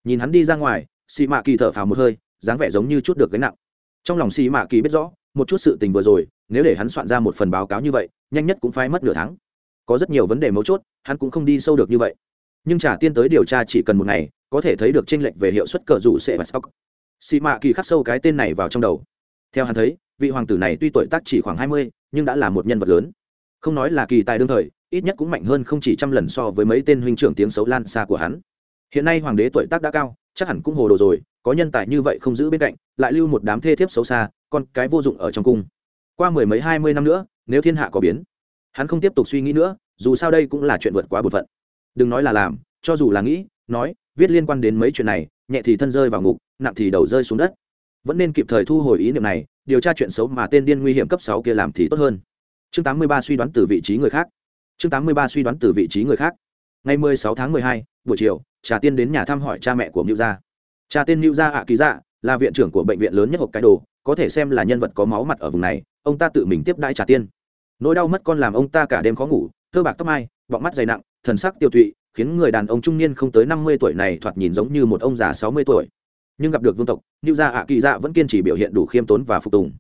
Nhìn hắn đi ra ngoài xì mạ kỳ thở phào một hơi, dáng vẻ giống như chút được gánh nặng. Trong lòng xì mạ kỳ biết rõ, một chút sự tình vừa rồi, nếu để hắn soạn ra một phần báo cáo như vậy, nhanh nhất cũng phải mất nửa tháng có rất nhiều vấn đề mấu chốt, hắn cũng không đi sâu được như vậy. Nhưng trả tiên tới điều tra chỉ cần một ngày, có thể thấy được tranh lệch về hiệu suất cờ rủ sẽ và sóc xì mạ kỳ khắc sâu cái tên này vào trong đầu. Theo hắn thấy, vị hoàng tử này tuy tuổi tác chỉ khoảng hai mươi, nhưng đã là một nhân vật lớn. Không nói là kỳ tài đương thời, ít nhất cũng mạnh hơn không chỉ trăm lần so với mấy tên huynh trưởng tiếng xấu lan xa của hắn. Hiện nay hoàng đế tuổi tác đã cao, chắc hẳn cũng hồ đồ rồi, có nhân tài như vậy không giữ bên cạnh, lại lưu một đám thê thiếp xấu xa, con cái vô dụng ở trong cung. Qua mười mấy hai mươi năm nữa, nếu thiên hạ có biến hắn không tiếp tục suy nghĩ nữa, dù sao đây cũng là chuyện vượt quá bột phận. Đừng nói là làm, cho dù là nghĩ, nói, viết liên quan đến mấy chuyện này, nhẹ thì thân rơi vào ngục, nặng thì đầu rơi xuống đất. Vẫn nên kịp thời thu hồi ý niệm này, điều tra chuyện xấu mà tên điên nguy hiểm cấp sáu kia làm thì tốt hơn. Chương tám mươi ba suy đoán từ vị trí người khác. Chương tám mươi ba suy đoán từ vị trí người khác. Ngày mười sáu tháng mười hai, buổi chiều, trà tiên đến nhà thăm hỏi cha mẹ của mưu gia. Cha tên mưu gia ạ ký dạ là viện trưởng của bệnh viện lớn nhất hộp cái đồ có thể xem là nhân vật có máu mặt ở vùng này, ông ta tự mình tiếp đãi trà tiên nỗi đau mất con làm ông ta cả đêm khó ngủ, thơ bạc tóc mai bọng mắt dày nặng, thần sắc tiêu tụy, khiến người đàn ông trung niên không tới năm mươi tuổi này thoạt nhìn giống như một ông già sáu mươi tuổi. Nhưng gặp được vương tộc như gia ạ kỳ dạ vẫn kiên trì biểu hiện đủ khiêm tốn và phục tùng.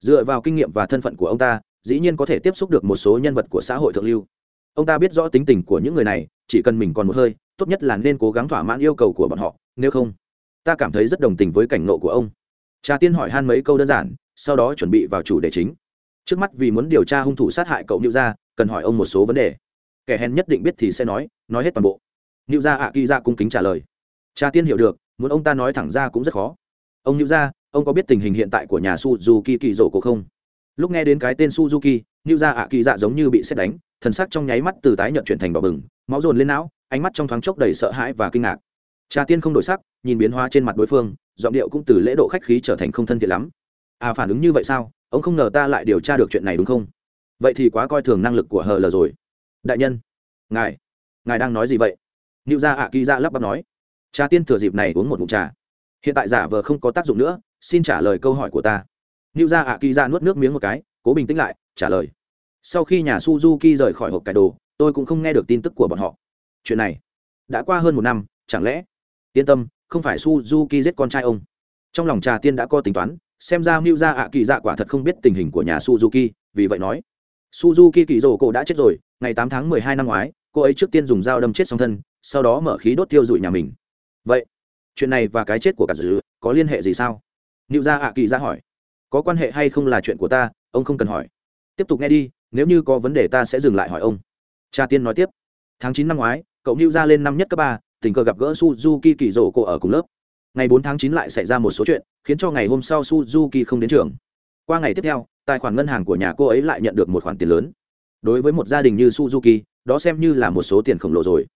Dựa vào kinh nghiệm và thân phận của ông ta, dĩ nhiên có thể tiếp xúc được một số nhân vật của xã hội thượng lưu. Ông ta biết rõ tính tình của những người này, chỉ cần mình còn một hơi, tốt nhất là nên cố gắng thỏa mãn yêu cầu của bọn họ, nếu không, ta cảm thấy rất đồng tình với cảnh nộ của ông. Trà tiên hỏi han mấy câu đơn giản, sau đó chuẩn bị vào chủ đề chính trước mắt vì muốn điều tra hung thủ sát hại cậu nữ gia, cần hỏi ông một số vấn đề. Kẻ hèn nhất định biết thì sẽ nói nói hết toàn bộ. Nữ gia ạ kỳ ra cung kính trả lời. Cha tiên hiểu được, muốn ông ta nói thẳng ra cũng rất khó. Ông nữ gia, ông có biết tình hình hiện tại của nhà suzuki kỳ rổ cổ không? Lúc nghe đến cái tên suzuki nữ gia ạ kỳ dạ giống như bị xét đánh, thần sắc trong nháy mắt từ tái nhợt chuyển thành đỏ bừng, máu dồn lên não, ánh mắt trong thoáng chốc đầy sợ hãi và kinh ngạc. Cha tiên không đổi sắc, nhìn biến hóa trên mặt đối phương, giọng điệu cũng từ lễ độ khách khí trở thành không thân thiện lắm à phản ứng như vậy sao? Ông không ngờ ta lại điều tra được chuyện này đúng không? Vậy thì quá coi thường năng lực của hờ lờ rồi. Đại nhân, ngài ngài đang nói gì vậy? Nữ gia ạ kỳ ra lắp bắp nói. Cha tiên thừa dịp này uống một mụn trà. Hiện tại giả vờ không có tác dụng nữa, xin trả lời câu hỏi của ta. Nữ gia ạ kỳ ra nuốt nước miếng một cái, cố bình tĩnh lại, trả lời. Sau khi nhà suzuki rời khỏi hộp cải đồ, tôi cũng không nghe được tin tức của bọn họ. Chuyện này đã qua hơn một năm, chẳng lẽ yên tâm, không phải suzuki giết con trai ông. Trong lòng trà tiên đã có tính toán xem ra mưu Ra ạ kỳ dạ quả thật không biết tình hình của nhà suzuki, vì vậy nói. Suzuki kỳ rồ cổ đã chết rồi, ngày tám tháng mười hai năm ngoái, cô ấy trước tiên dùng dao đâm chết song thân, sau đó mở khí đốt tiêu dụi nhà mình. Vậy, chuyện này và cái chết của cả dữ, có liên hệ gì sao? Mưu gia ạ kỳ dạ hỏi. Có quan hệ hay không là chuyện của ta, ông không cần hỏi. Tiếp tục nghe đi, nếu như có vấn đề ta sẽ dừng lại hỏi ông. Cha tiên nói tiếp. Tháng chín năm ngoái, cậu mưu gia lên năm nhất cấp ba, tình cờ gặp gỡ suzuki kỳ rồ cổ ở cùng lớp ngày 4 tháng 9 lại xảy ra một số chuyện, khiến cho ngày hôm sau suzuki không đến trường. Qua ngày tiếp theo, tài khoản ngân hàng của nhà cô ấy lại nhận được một khoản tiền lớn. Đối với một gia đình như suzuki, đó xem như là một số tiền khổng lồ rồi.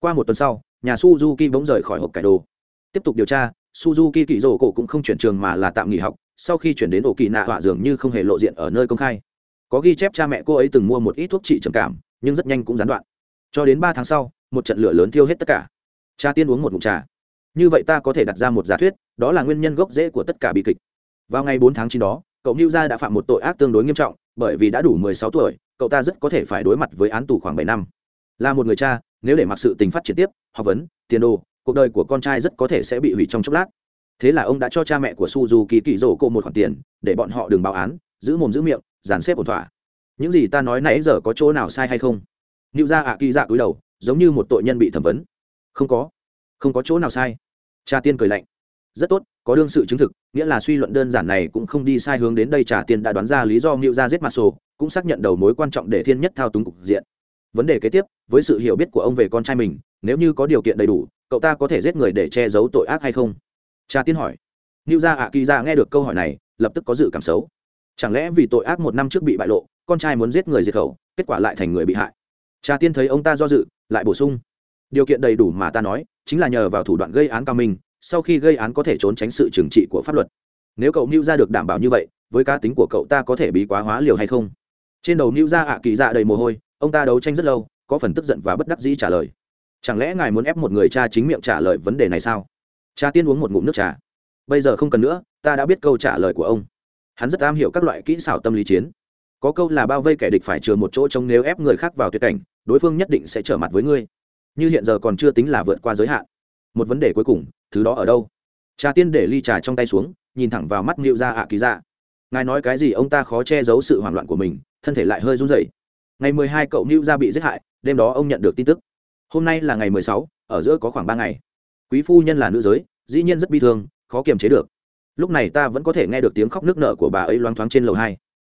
Qua một tuần sau, nhà suzuki bỗng rời khỏi hộp cải đồ. Tiếp tục điều tra, suzuki kỳ rồ cổ cũng không chuyển trường mà là tạm nghỉ học, sau khi chuyển đến ổ kỳ nạ họa dường như không hề lộ diện ở nơi công khai. Có ghi chép cha mẹ cô ấy từng mua một ít thuốc trị trầm cảm, nhưng rất nhanh cũng gián đoạn. Cho đến ba tháng sau, một trận lửa lớn thiêu hết tất cả. Cha tiên uống một ngụm trà như vậy ta có thể đặt ra một giả thuyết, đó là nguyên nhân gốc rễ của tất cả bi kịch. Vào ngày bốn tháng chín đó, cậu Niu gia đã phạm một tội ác tương đối nghiêm trọng, bởi vì đã đủ mười sáu tuổi, cậu ta rất có thể phải đối mặt với án tù khoảng bảy năm. Là một người cha, nếu để mặc sự tình phát triển tiếp, học vấn, tiền đồ, cuộc đời của con trai rất có thể sẽ bị hủy trong chốc lát. Thế là ông đã cho cha mẹ của suzuki kỳ rổ cô một khoản tiền, để bọn họ đừng báo án, giữ mồm giữ miệng, dàn xếp ổn thỏa. Những gì ta nói nãy giờ có chỗ nào sai hay không? Niu gia ạ kỳ dạ cúi đầu, giống như một tội nhân bị thẩm vấn. Không có. Không có chỗ nào sai cha tiên cười lạnh. Rất tốt, có đương sự chứng thực, nghĩa là suy luận đơn giản này cũng không đi sai hướng đến đây trà tiên đã đoán ra lý do mưu ra giết mặt sổ cũng xác nhận đầu mối quan trọng để thiên nhất thao túng cục diện. Vấn đề kế tiếp, với sự hiểu biết của ông về con trai mình, nếu như có điều kiện đầy đủ, cậu ta có thể giết người để che giấu tội ác hay không? Cha tiên hỏi. Nữu ra ạ kỳ gia nghe được câu hỏi này, lập tức có dự cảm xấu. Chẳng lẽ vì tội ác một năm trước bị bại lộ, con trai muốn giết người diệt khẩu, kết quả lại thành người bị hại? Cha tiên thấy ông ta do dự, lại bổ sung. Điều kiện đầy đủ mà ta nói chính là nhờ vào thủ đoạn gây án cao minh, sau khi gây án có thể trốn tránh sự trừng trị của pháp luật. Nếu cậu mưu ra được đảm bảo như vậy, với cá tính của cậu ta có thể bị quá hóa liều hay không? Trên đầu mưu ra ạ kỳ dạ đầy mồ hôi, ông ta đấu tranh rất lâu, có phần tức giận và bất đắc dĩ trả lời. Chẳng lẽ ngài muốn ép một người cha chính miệng trả lời vấn đề này sao? Cha tiên uống một ngụm nước trà. Bây giờ không cần nữa, ta đã biết câu trả lời của ông. Hắn rất am hiểu các loại kỹ xảo tâm lý chiến. Có câu là bao vây kẻ địch phải chừa một chỗ trông nếu ép người khác vào tuyệt cảnh, đối phương nhất định sẽ trở mặt với ngươi như hiện giờ còn chưa tính là vượt qua giới hạn. Một vấn đề cuối cùng, thứ đó ở đâu? Trà tiên để ly trà trong tay xuống, nhìn thẳng vào mắt nịu ra ạ ký ra ngài nói cái gì ông ta khó che giấu sự hoảng loạn của mình, thân thể lại hơi run rẩy. Ngày mười hai cậu nịu ra bị giết hại, đêm đó ông nhận được tin tức. Hôm nay là ngày mười sáu, ở giữa có khoảng ba ngày. Quý phu nhân là nữ giới, dĩ nhiên rất bi thương, khó kiềm chế được. Lúc này ta vẫn có thể nghe được tiếng khóc nước nở của bà ấy loáng thoáng trên lầu hai.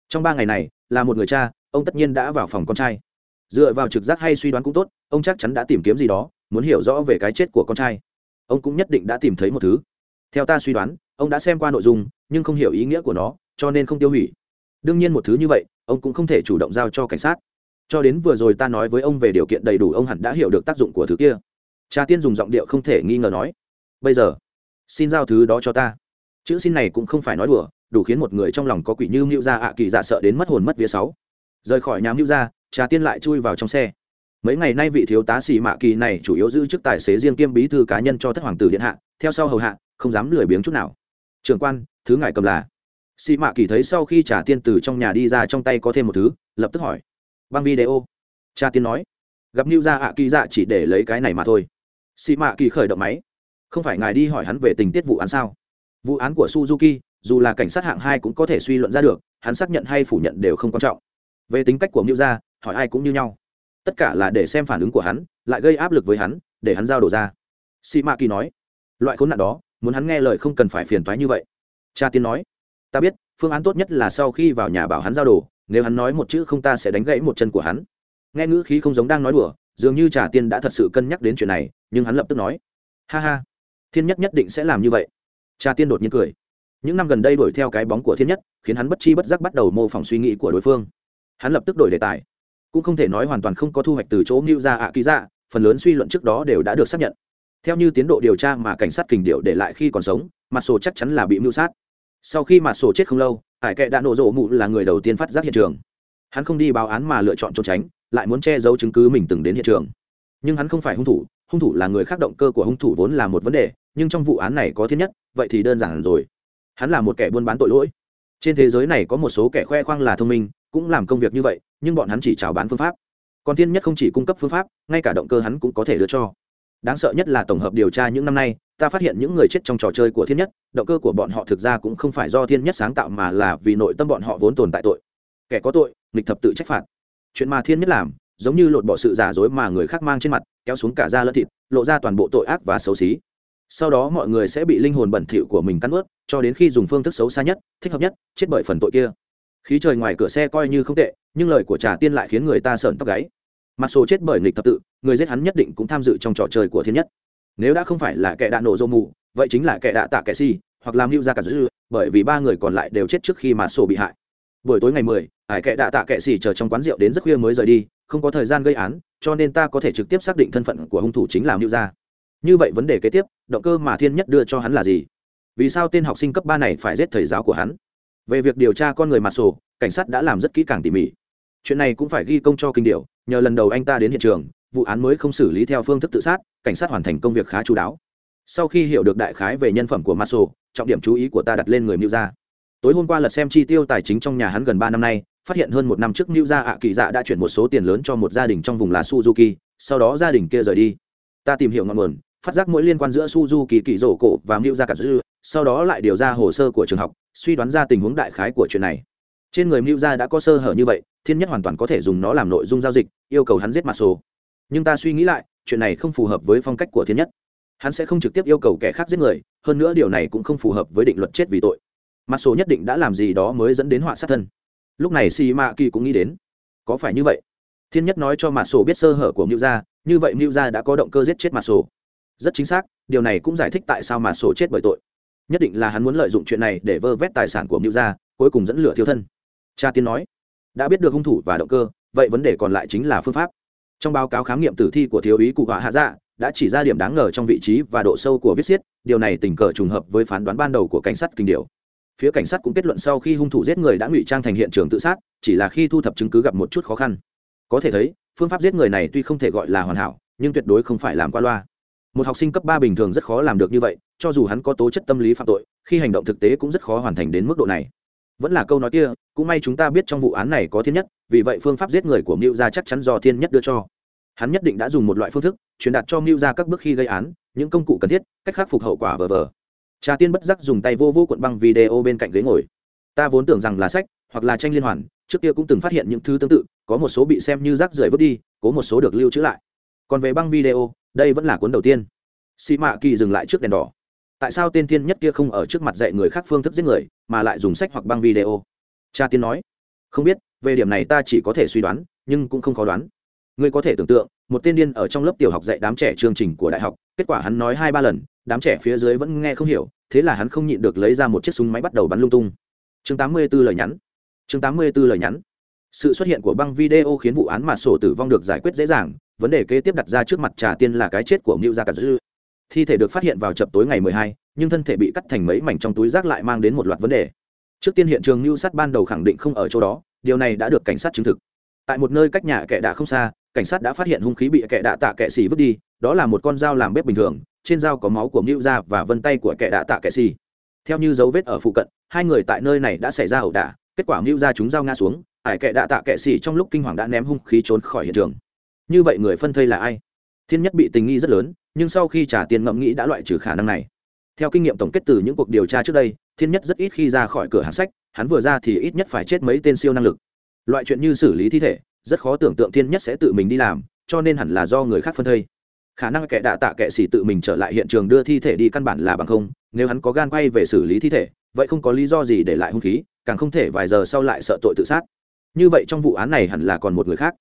Trong ba ngày này, là một người cha, ông tất nhiên đã vào phòng con trai. Dựa vào trực giác hay suy đoán cũng tốt ông chắc chắn đã tìm kiếm gì đó, muốn hiểu rõ về cái chết của con trai. Ông cũng nhất định đã tìm thấy một thứ. Theo ta suy đoán, ông đã xem qua nội dung, nhưng không hiểu ý nghĩa của nó, cho nên không tiêu hủy. Đương nhiên một thứ như vậy, ông cũng không thể chủ động giao cho cảnh sát. Cho đến vừa rồi ta nói với ông về điều kiện đầy đủ, ông hẳn đã hiểu được tác dụng của thứ kia. Cha tiên dùng giọng điệu không thể nghi ngờ nói, bây giờ, xin giao thứ đó cho ta. Chữ xin này cũng không phải nói đùa, đủ khiến một người trong lòng có quỷ như mưu gia ạ kỳ dạ sợ đến mất hồn mất vía sáu. Rời khỏi nhà mưu gia trà tiên lại chui vào trong xe mấy ngày nay vị thiếu tá xì mạ kỳ này chủ yếu giữ chức tài xế riêng kiêm bí thư cá nhân cho thất hoàng tử điện hạ, theo sau hầu hạ, không dám lười biếng chút nào. Trường quan, thứ ngài cầm là. Xì mạ kỳ thấy sau khi trả tiên từ trong nhà đi ra trong tay có thêm một thứ, lập tức hỏi. Băng video. Cha tiên nói. Gặp mưu gia ạ kỳ dạ chỉ để lấy cái này mà thôi. Xì mạ kỳ khởi động máy. Không phải ngài đi hỏi hắn về tình tiết vụ án sao? Vụ án của suzuki, dù là cảnh sát hạng hai cũng có thể suy luận ra được, hắn xác nhận hay phủ nhận đều không quan trọng. Về tính cách của mưu gia, hỏi ai cũng như nhau tất cả là để xem phản ứng của hắn, lại gây áp lực với hắn, để hắn giao đồ ra. Sĩ mạ kỳ nói, loại khốn nạn đó, muốn hắn nghe lời không cần phải phiền toái như vậy. Cha tiên nói, ta biết, phương án tốt nhất là sau khi vào nhà bảo hắn giao đồ, nếu hắn nói một chữ không ta sẽ đánh gãy một chân của hắn. Nghe ngữ khí không giống đang nói đùa, dường như trà tiên đã thật sự cân nhắc đến chuyện này, nhưng hắn lập tức nói, ha ha, thiên nhất nhất định sẽ làm như vậy. Trà tiên đột nhiên cười. Những năm gần đây đuổi theo cái bóng của thiên nhất, khiến hắn bất chi bất giác bắt đầu mô phỏng suy nghĩ của đối phương. Hắn lập tức đổi đề tài cũng không thể nói hoàn toàn không có thu hoạch từ chỗ ngưu ra ạ ký ra phần lớn suy luận trước đó đều đã được xác nhận. Theo như tiến độ điều tra mà cảnh sát kình điệu để lại khi còn sống mặt sổ chắc chắn là bị mưu sát. Sau khi mặt sổ chết không lâu, hải kệ đã nổ rộ mụ là người đầu tiên phát giác hiện trường. Hắn không đi báo án mà lựa chọn trốn tránh, lại muốn che giấu chứng cứ mình từng đến hiện trường. Nhưng hắn không phải hung thủ hung thủ là người khác động cơ của hung thủ vốn là một vấn đề, nhưng trong vụ án này có thiên nhất, vậy thì đơn giản rồi. Hắn là một kẻ buôn bán tội lỗi. Trên thế giới này có một số kẻ khoe khoang là thông minh cũng làm công việc như vậy, nhưng bọn hắn chỉ chào bán phương pháp. Còn thiên nhất không chỉ cung cấp phương pháp, ngay cả động cơ hắn cũng có thể đưa cho. Đáng sợ nhất là tổng hợp điều tra những năm nay, ta phát hiện những người chết trong trò chơi của thiên nhất, động cơ của bọn họ thực ra cũng không phải do thiên nhất sáng tạo mà là vì nội tâm bọn họ vốn tồn tại tội. Kẻ có tội, nghịch thập tự trách phạt. Chuyện mà thiên nhất làm, giống như lột bỏ sự giả dối mà người khác mang trên mặt, kéo xuống cả da lẫn thịt, lộ ra toàn bộ tội ác và xấu xí. Sau đó mọi người sẽ bị linh hồn bẩn thỉu của mình cắn ướt, cho đến khi dùng phương thức xấu xa nhất, thích hợp nhất, chết bởi phần tội kia khí trời ngoài cửa xe coi như không tệ, nhưng lời của trà tiên lại khiến người ta sợn tóc gáy. Mặc sổ chết bởi nghịch thập tự, người giết hắn nhất định cũng tham dự trong trò chơi của thiên nhất. Nếu đã không phải là kẻ đạn nổ dô mù, vậy chính là kẻ đạ tạ kẻ si, hoặc làm hữu ra cả dư, bởi vì ba người còn lại đều chết trước khi mà sổ bị hại. Buổi tối ngày mười, ải kẻ đạ tạ kẻ si chờ trong quán rượu đến rất khuya mới rời đi, không có thời gian gây án, cho nên ta có thể trực tiếp xác định thân phận của hung thủ chính là hữu gia. Như vậy vấn đề kế tiếp, động cơ mà thiên nhất đưa cho hắn là gì? Vì sao tên học sinh cấp ba này phải giết thầy giáo của hắn? Về việc điều tra con người mặt sổ, cảnh sát đã làm rất kỹ càng tỉ mỉ. Chuyện này cũng phải ghi công cho kinh điệu nhờ lần đầu anh ta đến hiện trường, vụ án mới không xử lý theo phương thức tự sát, cảnh sát hoàn thành công việc khá chú đáo. Sau khi hiểu được đại khái về nhân phẩm của maso trọng điểm chú ý của ta đặt lên người mưu gia. Tối hôm qua lật xem chi tiêu tài chính trong nhà hắn gần ba năm nay, phát hiện hơn một năm trước mưu gia ạ kỳ dạ đã chuyển một số tiền lớn cho một gia đình trong vùng là suzuki, sau đó gia đình kia rời đi. Ta tìm hiểu ngọn nguồn, phát giác mỗi liên quan giữa Suzuki kỳ rổ cổ và mưu gia cả dư sau đó lại điều ra hồ sơ của trường học, suy đoán ra tình huống đại khái của chuyện này. Trên người mưu gia đã có sơ hở như vậy, thiên nhất hoàn toàn có thể dùng nó làm nội dung giao dịch, yêu cầu hắn giết mặt sổ nhưng ta suy nghĩ lại, chuyện này không phù hợp với phong cách của thiên nhất. Hắn sẽ không trực tiếp yêu cầu kẻ khác giết người, hơn nữa điều này cũng không phù hợp với định luật chết vì tội. Mặt sổ nhất định đã làm gì đó mới dẫn đến họa sát thân. Lúc này si ma kỳ cũng nghĩ đến, có phải như vậy? Thiên nhất nói cho mặt sổ biết sơ hở của mưu gia, như vậy mưu gia đã có động cơ giết chết mặt sổ rất chính xác, điều này cũng giải thích tại sao mặt sổ chết bởi tội nhất định là hắn muốn lợi dụng chuyện này để vơ vét tài sản của mưu gia, cuối cùng dẫn lửa thiêu thân. Cha tiên nói, đã biết được hung thủ và động cơ, vậy vấn đề còn lại chính là phương pháp. Trong báo cáo khám nghiệm tử thi của thiếu úy cụ họa hạ dạ đã chỉ ra điểm đáng ngờ trong vị trí và độ sâu của viết xiết, điều này tình cờ trùng hợp với phán đoán ban đầu của cảnh sát kinh điều phía cảnh sát cũng kết luận sau khi hung thủ giết người đã ngụy trang thành hiện trường tự sát, chỉ là khi thu thập chứng cứ gặp một chút khó khăn. Có thể thấy, phương pháp giết người này tuy không thể gọi là hoàn hảo, nhưng tuyệt đối không phải làm qua loa một học sinh cấp ba bình thường rất khó làm được như vậy, cho dù hắn có tố chất tâm lý phạm tội, khi hành động thực tế cũng rất khó hoàn thành đến mức độ này. Vẫn là câu nói kia, cũng may chúng ta biết trong vụ án này có thiên nhất, vì vậy phương pháp giết người của mưu gia chắc chắn do thiên nhất đưa cho. Hắn nhất định đã dùng một loại phương thức, truyền đạt cho mưu gia các bước khi gây án, những công cụ cần thiết, cách khắc phục hậu quả vờ vờ. Trà tiên bất giác dùng tay vô vô cuộn băng video bên cạnh ghế ngồi. Ta vốn tưởng rằng là sách, hoặc là tranh liên hoàn, trước kia cũng từng phát hiện những thứ tương tự, có một số bị xem như rác rưởi vứt đi có một số được lưu trữ lại còn về băng video, đây vẫn là cuốn đầu tiên. Xì mạ kỳ dừng lại trước đèn đỏ. Tại sao tên thiên nhất kia không ở trước mặt dạy người khác phương thức giết người, mà lại dùng sách hoặc băng video? Cha tiên nói. Không biết, về điểm này ta chỉ có thể suy đoán, nhưng cũng không khó đoán. Ngươi có thể tưởng tượng, một tên điên ở trong lớp tiểu học dạy đám trẻ chương trình của đại học, kết quả hắn nói hai ba lần, đám trẻ phía dưới vẫn nghe không hiểu, thế là hắn không nhịn được lấy ra một chiếc súng máy bắt đầu bắn lung tung. Chương tám mươi 84 lời nhắn. Chương tám mươi 84 lời nhắn. Sự xuất hiện của băng video khiến vụ án mà sổ tử vong được giải quyết dễ dàng vấn đề kế tiếp đặt ra trước mặt trà tiên là cái chết của mưu gia cả dư thi thể được phát hiện vào chập tối ngày 12, nhưng thân thể bị cắt thành mấy mảnh trong túi rác lại mang đến một loạt vấn đề. Trước tiên hiện trường mưu sát ban đầu khẳng định không ở chỗ đó điều này đã được cảnh sát chứng thực. Tại một nơi cách nhà kẻ đạ không xa cảnh sát đã phát hiện hung khí bị kẻ đạ tạ kẻ xì vứt đi đó là một con dao làm bếp bình thường trên dao có máu của mưu gia và vân tay của kẻ đạ tạ kẻ xì. Theo như dấu vết ở phụ cận hai người tại nơi này đã xảy ra ẩu đả kết quả mưu gia chúng dao ngã xuống ải kẻ đạ tạ kẻ xì trong lúc kinh hoàng đã ném hung khí trốn khỏi hiện trường như vậy người phân thây là ai? Thiên nhất bị tình nghi rất lớn, nhưng sau khi trả tiền ngẫm nghĩ đã loại trừ khả năng này. Theo kinh nghiệm tổng kết từ những cuộc điều tra trước đây, thiên nhất rất ít khi ra khỏi cửa hàng sách, hắn vừa ra thì ít nhất phải chết mấy tên siêu năng lực. Loại chuyện như xử lý thi thể, rất khó tưởng tượng thiên nhất sẽ tự mình đi làm, cho nên hẳn là do người khác phân thây. Khả năng kẻ đạ tạ kệ xỉ tự mình trở lại hiện trường đưa thi thể đi căn bản là bằng không, nếu hắn có gan quay về xử lý thi thể, vậy không có lý do gì để lại hung khí, càng không thể vài giờ sau lại sợ tội tự sát. Như vậy trong vụ án này hẳn là còn một người khác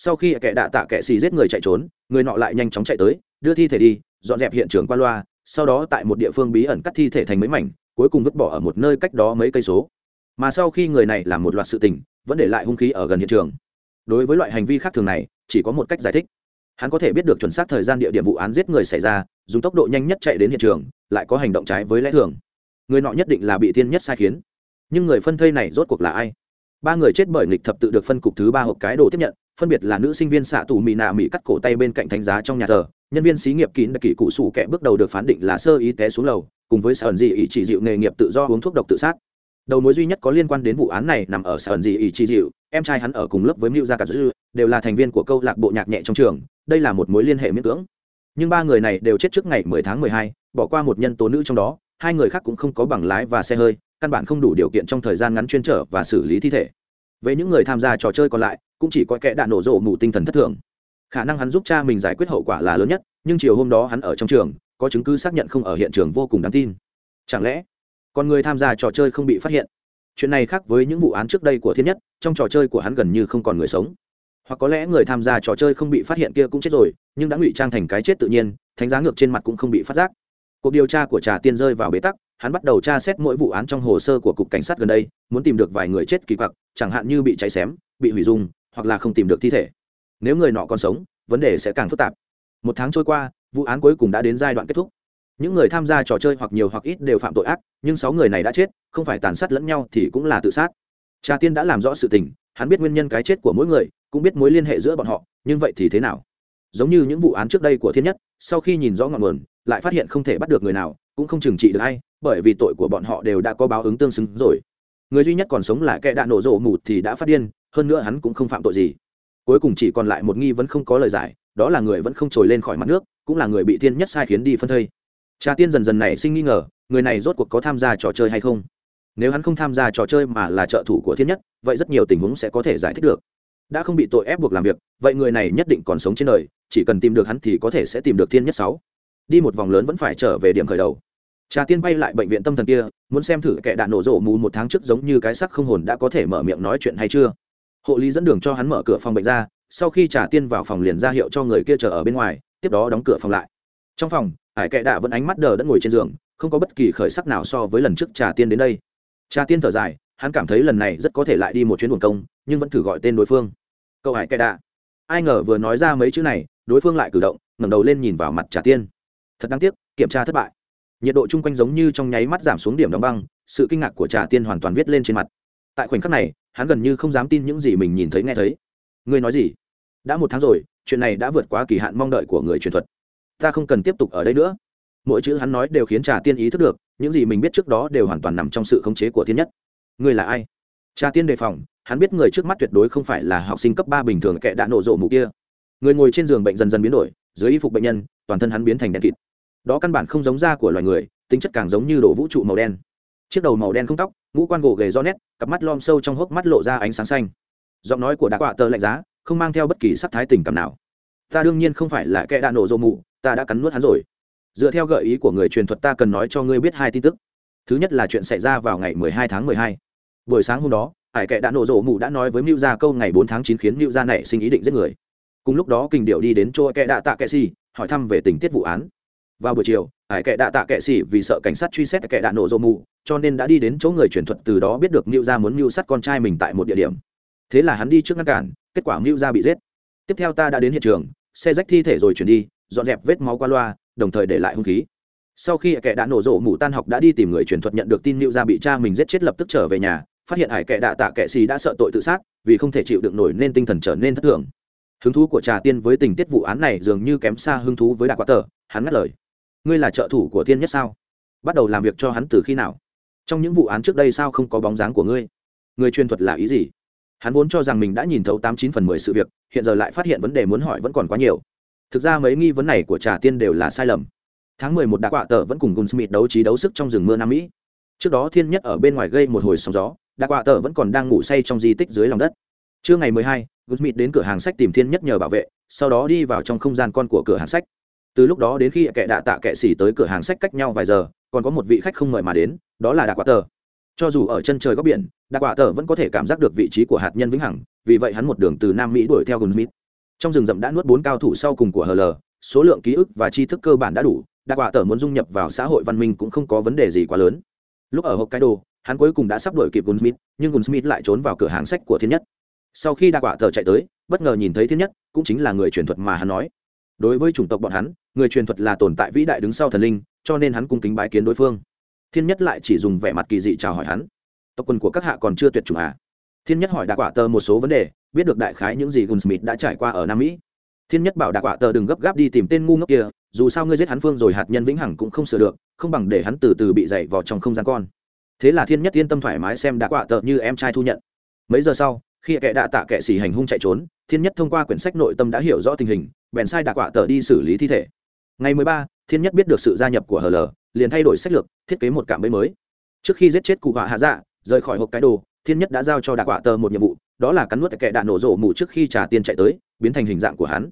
sau khi kẻ đạ tạ kẻ xì giết người chạy trốn, người nọ lại nhanh chóng chạy tới, đưa thi thể đi, dọn dẹp hiện trường qua loa, sau đó tại một địa phương bí ẩn cắt thi thể thành mấy mảnh, cuối cùng vứt bỏ ở một nơi cách đó mấy cây số. Mà sau khi người này làm một loạt sự tình, vẫn để lại hung khí ở gần hiện trường. Đối với loại hành vi khác thường này, chỉ có một cách giải thích. Hắn có thể biết được chuẩn xác thời gian địa điểm vụ án giết người xảy ra, dùng tốc độ nhanh nhất chạy đến hiện trường, lại có hành động trái với lẽ thường. Người nọ nhất định là bị thiên nhất sai khiến. Nhưng người phân thây này rốt cuộc là ai? Ba người chết bởi nghịch thập tự được phân cục thứ ba hộp cái đồ tiếp nhận phân biệt là nữ sinh viên xạ tù mỹ nạ mỹ cắt cổ tay bên cạnh thánh giá trong nhà thờ nhân viên xí nghiệp kín đặc kỷ cụ sủ kẻ bước đầu được phán định là sơ y té xuống lầu cùng với sở dị ý chỉ dịu nghề nghiệp tự do uống thuốc độc tự sát. Đầu mối duy nhất có liên quan đến vụ án này nằm ở sở dị ý chỉ dịu em trai hắn ở cùng lớp với mưu gia cả dư đều là thành viên của câu lạc bộ nhạc nhẹ trong trường đây là một mối liên hệ miễn cưỡng. Nhưng ba người này đều chết trước ngày 10 tháng 12, bỏ qua một nhân tố nữ trong đó hai người khác cũng không có bằng lái và xe hơi căn bản không đủ điều kiện trong thời gian ngắn chuyên trở và xử lý thi thể. Về những người tham gia trò chơi còn lại, cũng chỉ có kẻ đạn nổ rộ mù tinh thần thất thường. Khả năng hắn giúp cha mình giải quyết hậu quả là lớn nhất, nhưng chiều hôm đó hắn ở trong trường, có chứng cứ xác nhận không ở hiện trường vô cùng đáng tin. Chẳng lẽ còn người tham gia trò chơi không bị phát hiện? Chuyện này khác với những vụ án trước đây của thiên nhất, trong trò chơi của hắn gần như không còn người sống. Hoặc có lẽ người tham gia trò chơi không bị phát hiện kia cũng chết rồi, nhưng đã ngụy trang thành cái chết tự nhiên, thánh giá ngược trên mặt cũng không bị phát giác. Cuộc điều tra của trà tiên rơi vào bế tắc hắn bắt đầu tra xét mỗi vụ án trong hồ sơ của cục cảnh sát gần đây, muốn tìm được vài người chết kỳ quặc, chẳng hạn như bị cháy xém, bị hủy dung, hoặc là không tìm được thi thể. Nếu người nọ còn sống, vấn đề sẽ càng phức tạp. Một tháng trôi qua, vụ án cuối cùng đã đến giai đoạn kết thúc. Những người tham gia trò chơi hoặc nhiều hoặc ít đều phạm tội ác, nhưng sáu người này đã chết, không phải tàn sát lẫn nhau thì cũng là tự sát. Trà tiên đã làm rõ sự tình, hắn biết nguyên nhân cái chết của mỗi người, cũng biết mối liên hệ giữa bọn họ, nhưng vậy thì thế nào? Giống như những vụ án trước đây của thiên nhất, sau khi nhìn rõ ngọn nguồn, lại phát hiện không thể bắt được người nào, cũng không trừng trị được hay bởi vì tội của bọn họ đều đã có báo ứng tương xứng rồi. Người duy nhất còn sống là kẻ đã nổ rộ mụt thì đã phát điên, hơn nữa hắn cũng không phạm tội gì. Cuối cùng chỉ còn lại một nghi vẫn không có lời giải, đó là người vẫn không trồi lên khỏi mặt nước, cũng là người bị thiên nhất sai khiến đi phân thây. Trà tiên dần dần nảy sinh nghi ngờ, người này rốt cuộc có tham gia trò chơi hay không? Nếu hắn không tham gia trò chơi mà là trợ thủ của thiên nhất, vậy rất nhiều tình huống sẽ có thể giải thích được. Đã không bị tội ép buộc làm việc, vậy người này nhất định còn sống trên đời, chỉ cần tìm được hắn thì có thể sẽ tìm được thiên nhất sáu. Đi một vòng lớn vẫn phải trở về điểm khởi đầu trà tiên bay lại bệnh viện tâm thần kia, muốn xem thử kẻ đạn nổ rộ mù một tháng trước giống như cái sắc không hồn đã có thể mở miệng nói chuyện hay chưa. Hộ lý dẫn đường cho hắn mở cửa phòng bệnh ra, sau khi trà tiên vào phòng liền ra hiệu cho người kia chờ ở bên ngoài, tiếp đó đóng cửa phòng lại. Trong phòng hải kệ đạ vẫn ánh mắt đờ đẫn ngồi trên giường, không có bất kỳ khởi sắc nào so với lần trước trà tiên đến đây. Trà tiên thở dài, hắn cảm thấy lần này rất có thể lại đi một chuyến buồn công, nhưng vẫn thử gọi tên đối phương. Cậu hải kệ đạ. Ai ngờ vừa nói ra mấy chữ này, đối phương lại cử động, ngẩng đầu lên nhìn vào mặt trà tiên. Thật đáng tiếc, kiểm tra thất bại nhiệt độ chung quanh giống như trong nháy mắt giảm xuống điểm đóng băng, sự kinh ngạc của trà tiên hoàn toàn viết lên trên mặt. Tại khoảnh khắc này, hắn gần như không dám tin những gì mình nhìn thấy nghe thấy. Ngươi nói gì? Đã một tháng rồi, chuyện này đã vượt quá kỳ hạn mong đợi của người truyền thuật. Ta không cần tiếp tục ở đây nữa. Mỗi chữ hắn nói đều khiến trà tiên ý thức được, những gì mình biết trước đó đều hoàn toàn nằm trong sự khống chế của thiên nhất. Ngươi là ai? Trà tiên đề phòng, hắn biết người trước mắt tuyệt đối không phải là học sinh cấp ba bình thường kệ đã nổ rộ mụ kia. Người ngồi trên giường bệnh dần dần biến đổi, dưới y phục bệnh nhân, toàn thân hắn biến thành đen kịt đó căn bản không giống da của loài người, tính chất càng giống như đổ vũ trụ màu đen. Chiếc đầu màu đen không tóc, ngũ quan gỗ ghề do nét, cặp mắt lom sâu trong hốc mắt lộ ra ánh sáng xanh. Giọng nói của đạ quạ tờ lạnh giá, không mang theo bất kỳ sắc thái tình cảm nào. Ta đương nhiên không phải là kẻ đạn nổ dô mụ ta đã cắn nuốt hắn rồi. Dựa theo gợi ý của người truyền thuật ta cần nói cho ngươi biết hai tin tức. Thứ nhất là chuyện xảy ra vào ngày 12 tháng 12. buổi sáng hôm đó, hải kẻ đạn nổ rộ mụ đã nói với mưu gia câu ngày 4 tháng 9 khiến mưu gia nảy sinh ý định giết người. Cùng lúc đó, kình điệu đi đến chỗ kẻ đạ tạ kệ si hỏi thăm về tình tiết vụ án vào buổi chiều hải kệ đạ tạ kệ xỉ vì sợ cảnh sát truy xét kệ đạ nổ rộ mù, cho nên đã đi đến chỗ người truyền thuật từ đó biết được mưu gia muốn mưu sát con trai mình tại một địa điểm. Thế là hắn đi trước ngăn cản, kết quả mưu gia bị giết. Tiếp theo ta đã đến hiện trường, xe rách thi thể rồi chuyển đi, dọn dẹp vết máu qua loa, đồng thời để lại hung khí. Sau khi Kệ đã nổ rộ mù tan học đã đi tìm người truyền thuật nhận được tin mưu gia bị cha mình giết chết lập tức trở về nhà, phát hiện hải Kệ đạ tạ Kệ xì đã sợ tội tự sát, vì không thể chịu đựng nổi nên tinh thần trở nên thất thường. Hứng thú của trà tiên với tình tiết vụ án này dường như kém xa hứng thú với đạ quá tờ, hắn ngắt lời ngươi là trợ thủ của thiên nhất sao? Bắt đầu làm việc cho hắn từ khi nào? Trong những vụ án trước đây sao không có bóng dáng của ngươi? Người truyền thuật là ý gì? Hắn vốn cho rằng mình đã nhìn thấu tám chín phần mười sự việc, hiện giờ lại phát hiện vấn đề muốn hỏi vẫn còn quá nhiều. Thực ra mấy nghi vấn này của trà tiên đều là sai lầm. Tháng mười một đạc quạ tờ vẫn cùng gunsmith đấu trí đấu sức trong rừng mưa nam mỹ. Trước đó thiên nhất ở bên ngoài gây một hồi sóng gió đạc quạ tờ vẫn còn đang ngủ say trong di tích dưới lòng đất. Trưa ngày mười hai, gunsmith đến cửa hàng sách tìm thiên nhất nhờ bảo vệ, sau đó đi vào trong không gian con của cửa hàng sách từ lúc đó đến khi kẻ đạ tạ kệ xỉ tới cửa hàng sách cách nhau vài giờ, còn có một vị khách không mời mà đến, đó là đạ quả tờ. Cho dù ở chân trời góc biển, đạ quả tờ vẫn có thể cảm giác được vị trí của hạt nhân vĩnh hằng, vì vậy hắn một đường từ nam mỹ đuổi theo gunsmith trong rừng rậm đã nuốt bốn cao thủ sau cùng của hl số lượng ký ức và tri thức cơ bản đã đủ, đạ quả tờ muốn dung nhập vào xã hội văn minh cũng không có vấn đề gì quá lớn. Lúc ở hokkaido, hắn cuối cùng đã sắp đuổi kịp gunsmith nhưng gunsmith lại trốn vào cửa hàng sách của thiên nhất. Sau khi đa quả tờ chạy tới, bất ngờ nhìn thấy thiên nhất, cũng chính là người truyền thuật mà hắn nói. Đối với chủng tộc bọn hắn người truyền thuật là tồn tại vĩ đại đứng sau thần linh, cho nên hắn cung kính bái kiến đối phương. Thiên nhất lại chỉ dùng vẻ mặt kỳ dị chào hỏi hắn. Tộc quân của các hạ còn chưa tuyệt chủng à? Thiên nhất hỏi đạ quả tờ một số vấn đề, biết được đại khái những gì gunsmith đã trải qua ở nam mỹ. Thiên nhất bảo đạ quả tờ đừng gấp gáp đi tìm tên ngu ngốc kia, dù sao ngươi giết hắn phương rồi hạt nhân vĩnh hằng cũng không sửa được, không bằng để hắn từ từ bị dày vào trong không gian con. Thế là thiên nhất yên tâm thoải mái xem đạ quả tờ như em trai thu nhận. Mấy giờ sau, khi kẻ đạ tạ kệ xỉ hành hung chạy trốn, thiên nhất thông qua quyển sách nội tâm đã hiểu rõ tình hình, bèn sai đạ quả tờ đi xử lý thi thể ngày mười ba, thiên nhất biết được sự gia nhập của hờ lờ liền thay đổi sách lược, thiết kế một cảm bẫy mới. Trước khi giết chết cụ họa hạ dạ rời khỏi hộp cái đồ, thiên nhất đã giao cho đạ quả tờ một nhiệm vụ, đó là cắn nuốt kẻ đạn nổ rộ mù trước khi trả tiền chạy tới, biến thành hình dạng của hắn.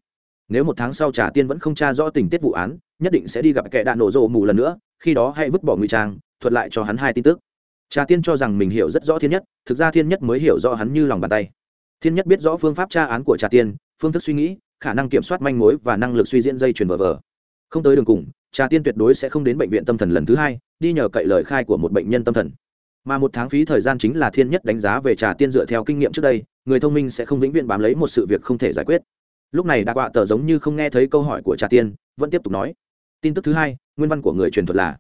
Nếu một tháng sau trà tiên vẫn không tra rõ tình tiết vụ án, nhất định sẽ đi gặp kẻ đạn nổ rộ mù lần nữa, khi đó hãy vứt bỏ ngụy trang, thuật lại cho hắn hai tin tức. Trà tiên cho rằng mình hiểu rất rõ thiên nhất, thực ra thiên nhất mới hiểu rõ hắn như lòng bàn tay. Thiên nhất biết rõ phương pháp tra án của trà tiên, phương thức suy nghĩ, khả năng kiểm soát manh mối và năng lực suy diễn dây chuyền vờ vờ không tới đường cùng, trà tiên tuyệt đối sẽ không đến bệnh viện tâm thần lần thứ hai, đi nhờ cậy lời khai của một bệnh nhân tâm thần. Mà một tháng phí thời gian chính là thiên nhất đánh giá về trà tiên dựa theo kinh nghiệm trước đây, người thông minh sẽ không vĩnh viễn bám lấy một sự việc không thể giải quyết. Lúc này đa quạ tờ giống như không nghe thấy câu hỏi của trà tiên, vẫn tiếp tục nói. Tin tức thứ hai, nguyên văn của người truyền thuật là,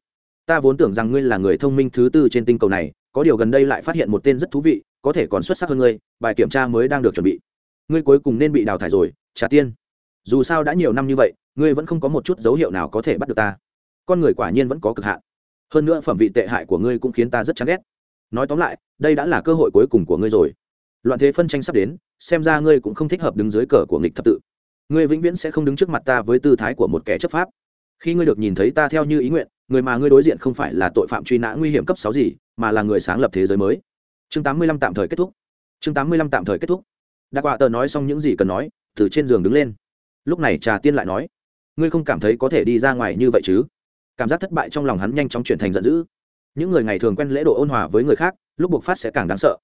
ta vốn tưởng rằng ngươi là người thông minh thứ tư trên tinh cầu này, có điều gần đây lại phát hiện một tên rất thú vị, có thể còn xuất sắc hơn ngươi, bài kiểm tra mới đang được chuẩn bị. Ngươi cuối cùng nên bị đào thải rồi, trà tiên dù sao đã nhiều năm như vậy, ngươi vẫn không có một chút dấu hiệu nào có thể bắt được ta. Con người quả nhiên vẫn có cực hạn. Hơn nữa phẩm vị tệ hại của ngươi cũng khiến ta rất chán ghét. Nói tóm lại, đây đã là cơ hội cuối cùng của ngươi rồi. Loạn thế phân tranh sắp đến, xem ra ngươi cũng không thích hợp đứng dưới cờ của nghịch thập tự. Ngươi vĩnh viễn sẽ không đứng trước mặt ta với tư thái của một kẻ chấp pháp. Khi ngươi được nhìn thấy ta theo như ý nguyện, người mà ngươi đối diện không phải là tội phạm truy nã nguy hiểm cấp sáu gì, mà là người sáng lập thế giới mới. Chương tám mươi lăm tạm thời kết thúc. Chương tám mươi lăm tạm thời kết thúc. Đa quạ tờ nói xong những gì cần nói, từ trên giường đứng lên lúc này trà tiên lại nói, ngươi không cảm thấy có thể đi ra ngoài như vậy chứ? Cảm giác thất bại trong lòng hắn nhanh chóng chuyển thành giận dữ. Những người ngày thường quen lễ độ ôn hòa với người khác, lúc buộc phát sẽ càng đáng sợ.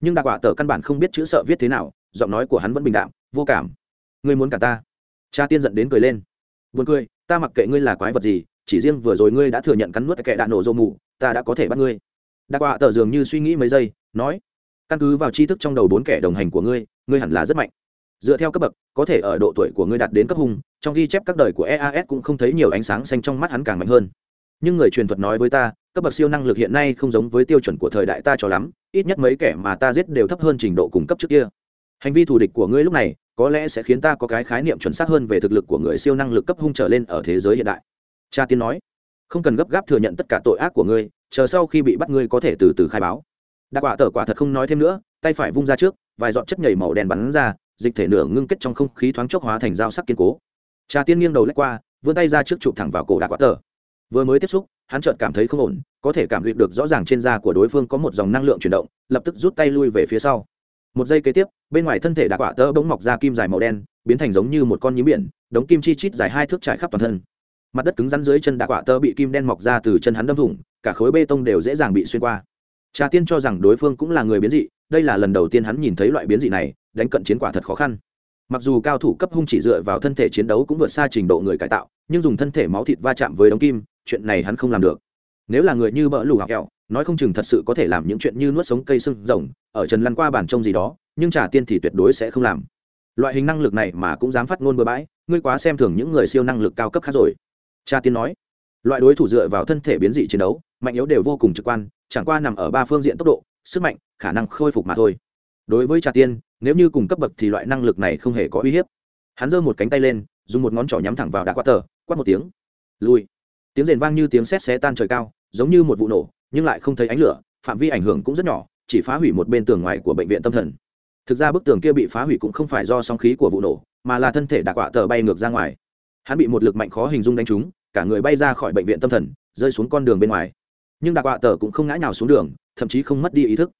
Nhưng đặc quả tờ căn bản không biết chữ sợ viết thế nào, giọng nói của hắn vẫn bình đạm, vô cảm. Ngươi muốn cả ta? Cha tiên giận đến cười lên. Buồn cười, ta mặc kệ ngươi là quái vật gì, chỉ riêng vừa rồi ngươi đã thừa nhận cắn nuốt kẻ đạn nổ dô mù, ta đã có thể bắt ngươi. Đặc quả tờ dường như suy nghĩ mấy giây, nói, căn cứ vào tri thức trong đầu bốn kẻ đồng hành của ngươi ngươi hẳn là rất mạnh dựa theo cấp bậc, có thể ở độ tuổi của ngươi đạt đến cấp hung trong ghi chép các đời của eas cũng không thấy nhiều ánh sáng xanh trong mắt hắn càng mạnh hơn. Nhưng người truyền thuật nói với ta, cấp bậc siêu năng lực hiện nay không giống với tiêu chuẩn của thời đại ta cho lắm, ít nhất mấy kẻ mà ta giết đều thấp hơn trình độ cung cấp trước kia. Hành vi thù địch của ngươi lúc này, có lẽ sẽ khiến ta có cái khái niệm chuẩn xác hơn về thực lực của người siêu năng lực cấp hung trở lên ở thế giới hiện đại. Cha tiên nói, không cần gấp gáp thừa nhận tất cả tội ác của ngươi, chờ sau khi bị bắt ngươi có thể từ từ khai báo. Đặc quả tờ quả thật không nói thêm nữa, tay phải vung ra trước, vài giọt chất nhảy màu đen bắn ra dịch thể nửa ngưng kết trong không khí thoáng chốc hóa thành dao sắc kiên cố. Trà tiên nghiêng đầu lách qua, vươn tay ra trước chụp thẳng vào cổ đạc quá tờ. Vừa mới tiếp xúc, hắn chợt cảm thấy không ổn, có thể cảm nhận được rõ ràng trên da của đối phương có một dòng năng lượng chuyển động, lập tức rút tay lui về phía sau. Một giây kế tiếp, bên ngoài thân thể đạc quả tơ bỗng mọc ra kim dài màu đen, biến thành giống như một con nhím biển, đống kim chi chít dài hai thước trải khắp toàn thân. Mặt đất cứng rắn dưới chân đạc quả tơ bị kim đen mọc ra từ chân hắn đâm thủng, cả khối bê tông đều dễ dàng bị xuyên qua. Trà tiên cho rằng đối phương cũng là người biến dị, đây là lần đầu tiên hắn nhìn thấy loại biến dị này đánh cận chiến quả thật khó khăn. Mặc dù cao thủ cấp hung chỉ dựa vào thân thể chiến đấu cũng vượt xa trình độ người cải tạo, nhưng dùng thân thể máu thịt va chạm với đống kim, chuyện này hắn không làm được. Nếu là người như bỡ lù học kẹo, nói không chừng thật sự có thể làm những chuyện như nuốt sống cây sưng rồng, ở trần lăn qua bản trông gì đó, nhưng trả tiên thì tuyệt đối sẽ không làm. Loại hình năng lực này mà cũng dám phát ngôn bừa bãi, ngươi quá xem thường những người siêu năng lực cao cấp khác rồi. Cha tiên nói, loại đối thủ dựa vào thân thể biến dị chiến đấu, mạnh yếu đều vô cùng trực quan, chẳng qua nằm ở ba phương diện tốc độ, sức mạnh, khả năng khôi phục mà thôi. Đối với trà tiên nếu như cùng cấp bậc thì loại năng lực này không hề có uy hiếp. Hắn giơ một cánh tay lên, dùng một ngón trỏ nhắm thẳng vào đá quát tờ, quát một tiếng. Lui. Tiếng rền vang như tiếng sét xé tan trời cao, giống như một vụ nổ, nhưng lại không thấy ánh lửa, phạm vi ảnh hưởng cũng rất nhỏ, chỉ phá hủy một bên tường ngoài của bệnh viện tâm thần. Thực ra bức tường kia bị phá hủy cũng không phải do sóng khí của vụ nổ, mà là thân thể đạc quạ tờ bay ngược ra ngoài. Hắn bị một lực mạnh khó hình dung đánh trúng, cả người bay ra khỏi bệnh viện tâm thần, rơi xuống con đường bên ngoài. Nhưng đạc quạ tờ cũng không ngã nào xuống đường, thậm chí không mất đi ý thức.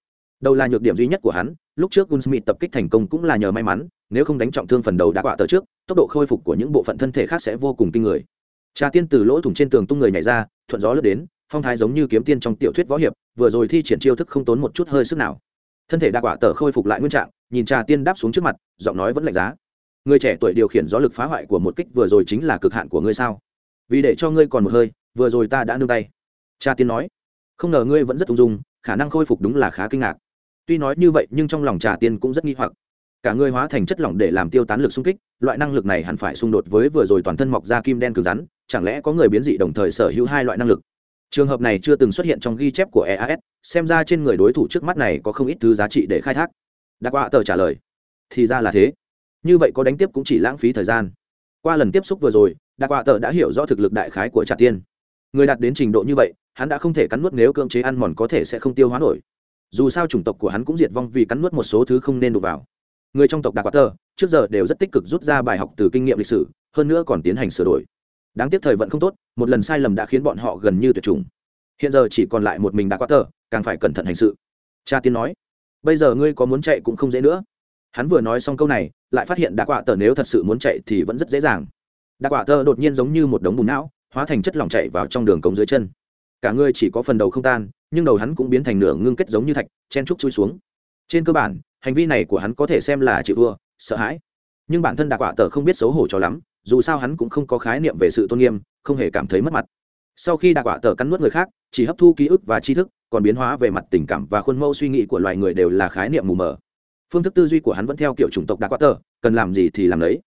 Đâu là nhược điểm duy nhất của hắn lúc trước gunsmith tập kích thành công cũng là nhờ may mắn, nếu không đánh trọng thương phần đầu đã quạ tờ trước, tốc độ khôi phục của những bộ phận thân thể khác sẽ vô cùng kinh người. Trà tiên từ lỗ thủng trên tường tung người nhảy ra, thuận gió lướt đến, phong thái giống như kiếm tiên trong tiểu thuyết võ hiệp, vừa rồi thi triển chiêu thức không tốn một chút hơi sức nào. Thân thể đa quả tờ khôi phục lại nguyên trạng, nhìn trà tiên đáp xuống trước mặt, giọng nói vẫn lạnh giá. Người trẻ tuổi điều khiển gió lực phá hoại của một kích vừa rồi chính là cực hạn của ngươi sao? Vì để cho ngươi còn một hơi, vừa rồi ta đã nương tay. Cha tiên nói. Không ngờ ngươi vẫn rất ung dung, khả năng khôi phục đúng là khá kinh ngạc tuy nói như vậy, nhưng trong lòng trà tiên cũng rất nghi hoặc. Cả người hóa thành chất lỏng để làm tiêu tán lực xung kích, loại năng lực này hẳn phải xung đột với vừa rồi toàn thân mọc ra kim đen cứng rắn, chẳng lẽ có người biến dị đồng thời sở hữu hai loại năng lực? Trường hợp này chưa từng xuất hiện trong ghi chép của eas xem ra trên người đối thủ trước mắt này có không ít thứ giá trị để khai thác. Đặc họa tờ trả lời, thì ra là thế. Như vậy có đánh tiếp cũng chỉ lãng phí thời gian. Qua lần tiếp xúc vừa rồi đặc họa tờ đã hiểu rõ thực lực đại khái của trà tiên. Người đạt đến trình độ như vậy, hắn đã không thể cắn nuốt nếu cưỡng chế ăn mòn có thể sẽ không tiêu hóa nổi dù sao chủng tộc của hắn cũng diệt vong vì cắn nuốt một số thứ không nên đụng vào. Người trong tộc đạc quát tơ, trước giờ đều rất tích cực rút ra bài học từ kinh nghiệm lịch sử, hơn nữa còn tiến hành sửa đổi. Đáng tiếc thời vận không tốt, một lần sai lầm đã khiến bọn họ gần như tuyệt chủng. Hiện giờ chỉ còn lại một mình đạc quát tơ, càng phải cẩn thận hành sự. Cha tiên nói, bây giờ ngươi có muốn chạy cũng không dễ nữa. Hắn vừa nói xong câu này, lại phát hiện đạc quạ tờ nếu thật sự muốn chạy thì vẫn rất dễ dàng. Đạc quạ tờ đột nhiên giống như một đống bùn não, hóa thành chất lỏng chạy vào trong đường cống dưới chân cả người chỉ có phần đầu không tan, nhưng đầu hắn cũng biến thành nửa ngưng kết giống như thạch, chen trúc chui xuống. Trên cơ bản, hành vi này của hắn có thể xem là chịu thua, sợ hãi. Nhưng bản thân đạc quả tờ không biết xấu hổ cho lắm, dù sao hắn cũng không có khái niệm về sự tôn nghiêm, không hề cảm thấy mất mặt. Sau khi đạc quả tờ cắn nuốt người khác, chỉ hấp thu ký ức và tri thức, còn biến hóa về mặt tình cảm và khuôn mẫu suy nghĩ của loài người đều là khái niệm mù mờ. Phương thức tư duy của hắn vẫn theo kiểu chủng tộc đạc quả tờ cần làm gì thì làm lấy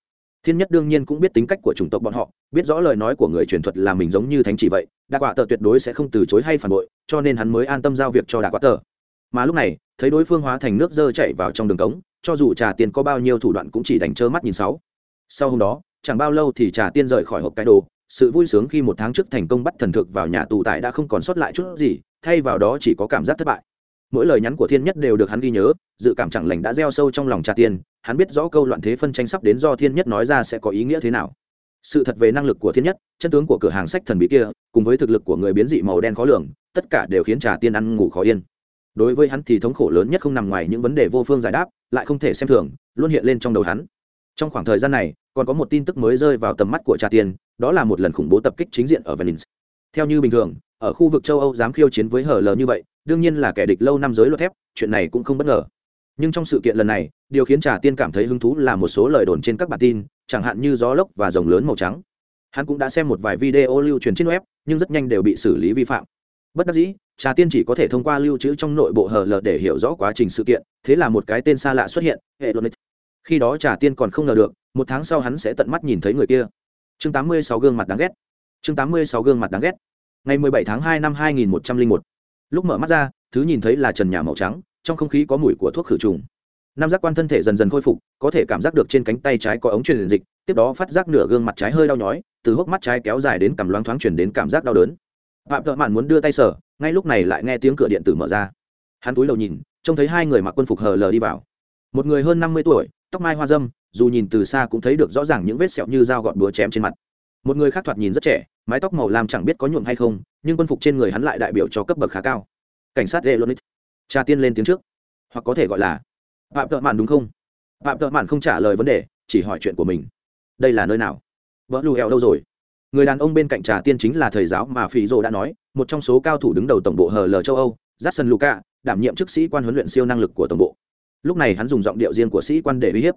thiên nhất đương nhiên cũng biết tính cách của chủng tộc bọn họ, biết rõ lời nói của người truyền thuật là mình giống như thánh chỉ vậy đa quạ tờ tuyệt đối sẽ không từ chối hay phản bội, cho nên hắn mới an tâm giao việc cho đa quạ tờ. Mà lúc này, thấy đối phương hóa thành nước dơ chạy vào trong đường cống, cho dù trà tiền có bao nhiêu thủ đoạn cũng chỉ đành trơ mắt nhìn sáu. Sau hôm đó, chẳng bao lâu thì trà tiên rời khỏi hộp cái đồ, sự vui sướng khi một tháng trước thành công bắt thần thực vào nhà tù tại đã không còn sót lại chút gì, thay vào đó chỉ có cảm giác thất bại. Mỗi lời nhắn của thiên nhất đều được hắn ghi nhớ, dự cảm chẳng lành đã gieo sâu trong lòng trà tiên hắn biết rõ câu loạn thế phân tranh sắp đến do thiên nhất nói ra sẽ có ý nghĩa thế nào. Sự thật về năng lực của thiên nhất, chân tướng của cửa hàng sách thần bí kia, cùng với thực lực của người biến dị màu đen khó lường, tất cả đều khiến trà tiên ăn ngủ khó yên. Đối với hắn thì thống khổ lớn nhất không nằm ngoài những vấn đề vô phương giải đáp, lại không thể xem thường, luôn hiện lên trong đầu hắn. Trong khoảng thời gian này, còn có một tin tức mới rơi vào tầm mắt của trà tiên, đó là một lần khủng bố tập kích chính diện ở venice. Theo như bình thường, ở khu vực châu âu dám khiêu chiến với hở lờ như vậy, đương nhiên là kẻ địch lâu năm giới luật thép, chuyện này cũng không bất ngờ nhưng trong sự kiện lần này, điều khiến trà tiên cảm thấy hứng thú là một số lời đồn trên các bản tin, chẳng hạn như gió lốc và rồng lớn màu trắng. Hắn cũng đã xem một vài video lưu truyền trên web, nhưng rất nhanh đều bị xử lý vi phạm. Bất đắc dĩ, trà tiên chỉ có thể thông qua lưu trữ trong nội bộ hờ lờ để hiểu rõ quá trình sự kiện, thế là một cái tên xa lạ xuất hiện, hệ lonic khi đó trà tiên còn không ngờ được, một tháng sau hắn sẽ tận mắt nhìn thấy người kia. Chương 86 gương mặt đáng ghét. Chương 86 gương mặt đáng ghét. Ngày 17 tháng 2 năm 2101 lúc mở mắt ra, thứ nhìn thấy là trần nhà màu trắng trong không khí có mùi của thuốc khử trùng. Nam giác quan thân thể dần dần khôi phục, có thể cảm giác được trên cánh tay trái có ống truyền dịch, tiếp đó phát giác nửa gương mặt trái hơi đau nhói, từ hốc mắt trái kéo dài đến cằm loáng thoáng chuyển đến cảm giác đau đớn. Phạm thợ mạn muốn đưa tay sở ngay lúc này lại nghe tiếng cửa điện tử mở ra. Hắn túi đầu nhìn, trông thấy hai người mặc quân phục hờ lờ đi vào. Một người hơn năm mươi tuổi, tóc mai hoa dâm, dù nhìn từ xa cũng thấy được rõ ràng những vết sẹo như dao gọt búa chém trên mặt. Một người khác thoạt nhìn rất trẻ, mái tóc màu lam chẳng biết có nhuộm hay không, nhưng quân phục trên người hắn lại đại biểu cho cấp bậc khá cao. Cảnh sát Elonit. Cha tiên lên tiếng trước. Hoặc có thể gọi là Phạm thợ Mạn đúng không? Phạm thợ Mạn không trả lời vấn đề, chỉ hỏi chuyện của mình. Đây là nơi nào? Vỡ lù hẹo đâu rồi? Người đàn ông bên cạnh trà tiên chính là thầy giáo mà Phi Dô đã nói, một trong số cao thủ đứng đầu tổng bộ hờ l châu Âu, Jackson Luca, đảm nhiệm chức sĩ quan huấn luyện siêu năng lực của tổng bộ. Lúc này hắn dùng giọng điệu riêng của sĩ quan để uy hiếp.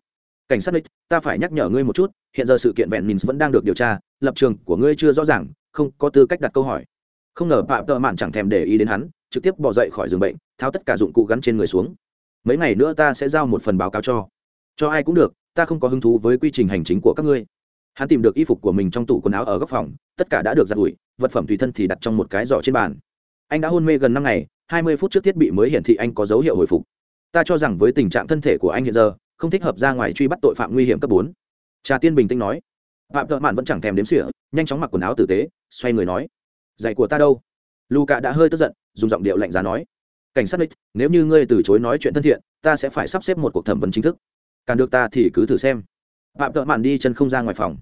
Cảnh sát Nick, ta phải nhắc nhở ngươi một chút, hiện giờ sự kiện vẹn mình vẫn đang được điều tra, lập trường của ngươi chưa rõ ràng, không có tư cách đặt câu hỏi. Không ngờ Phạm Tợ Mạn chẳng thèm để ý đến hắn, trực tiếp bỏ dậy khỏi giường bệnh tháo tất cả dụng cụ gắn trên người xuống. Mấy ngày nữa ta sẽ giao một phần báo cáo cho. Cho ai cũng được ta không có hứng thú với quy trình hành chính của các ngươi. Hắn tìm được y phục của mình trong tủ quần áo ở góc phòng tất cả đã được giặt ủi vật phẩm tùy thân thì đặt trong một cái giỏ trên bàn. Anh đã hôn mê gần năm ngày hai mươi phút trước thiết bị mới hiển thị anh có dấu hiệu hồi phục. Ta cho rằng với tình trạng thân thể của anh hiện giờ không thích hợp ra ngoài truy bắt tội phạm nguy hiểm cấp bốn. Trà tiên bình tĩnh nói. Phạm thợ mạn vẫn chẳng thèm đếm xỉa nhanh chóng mặc quần áo tử tế xoay người nói giày của ta đâu? Luca đã hơi tức giận, dùng giọng điệu lạnh giá nói. Cảnh sát đích nếu như ngươi từ chối nói chuyện thân thiện, ta sẽ phải sắp xếp một cuộc thẩm vấn chính thức. Càng được ta thì cứ thử xem. Phạm tợ mạn đi chân không ra ngoài phòng.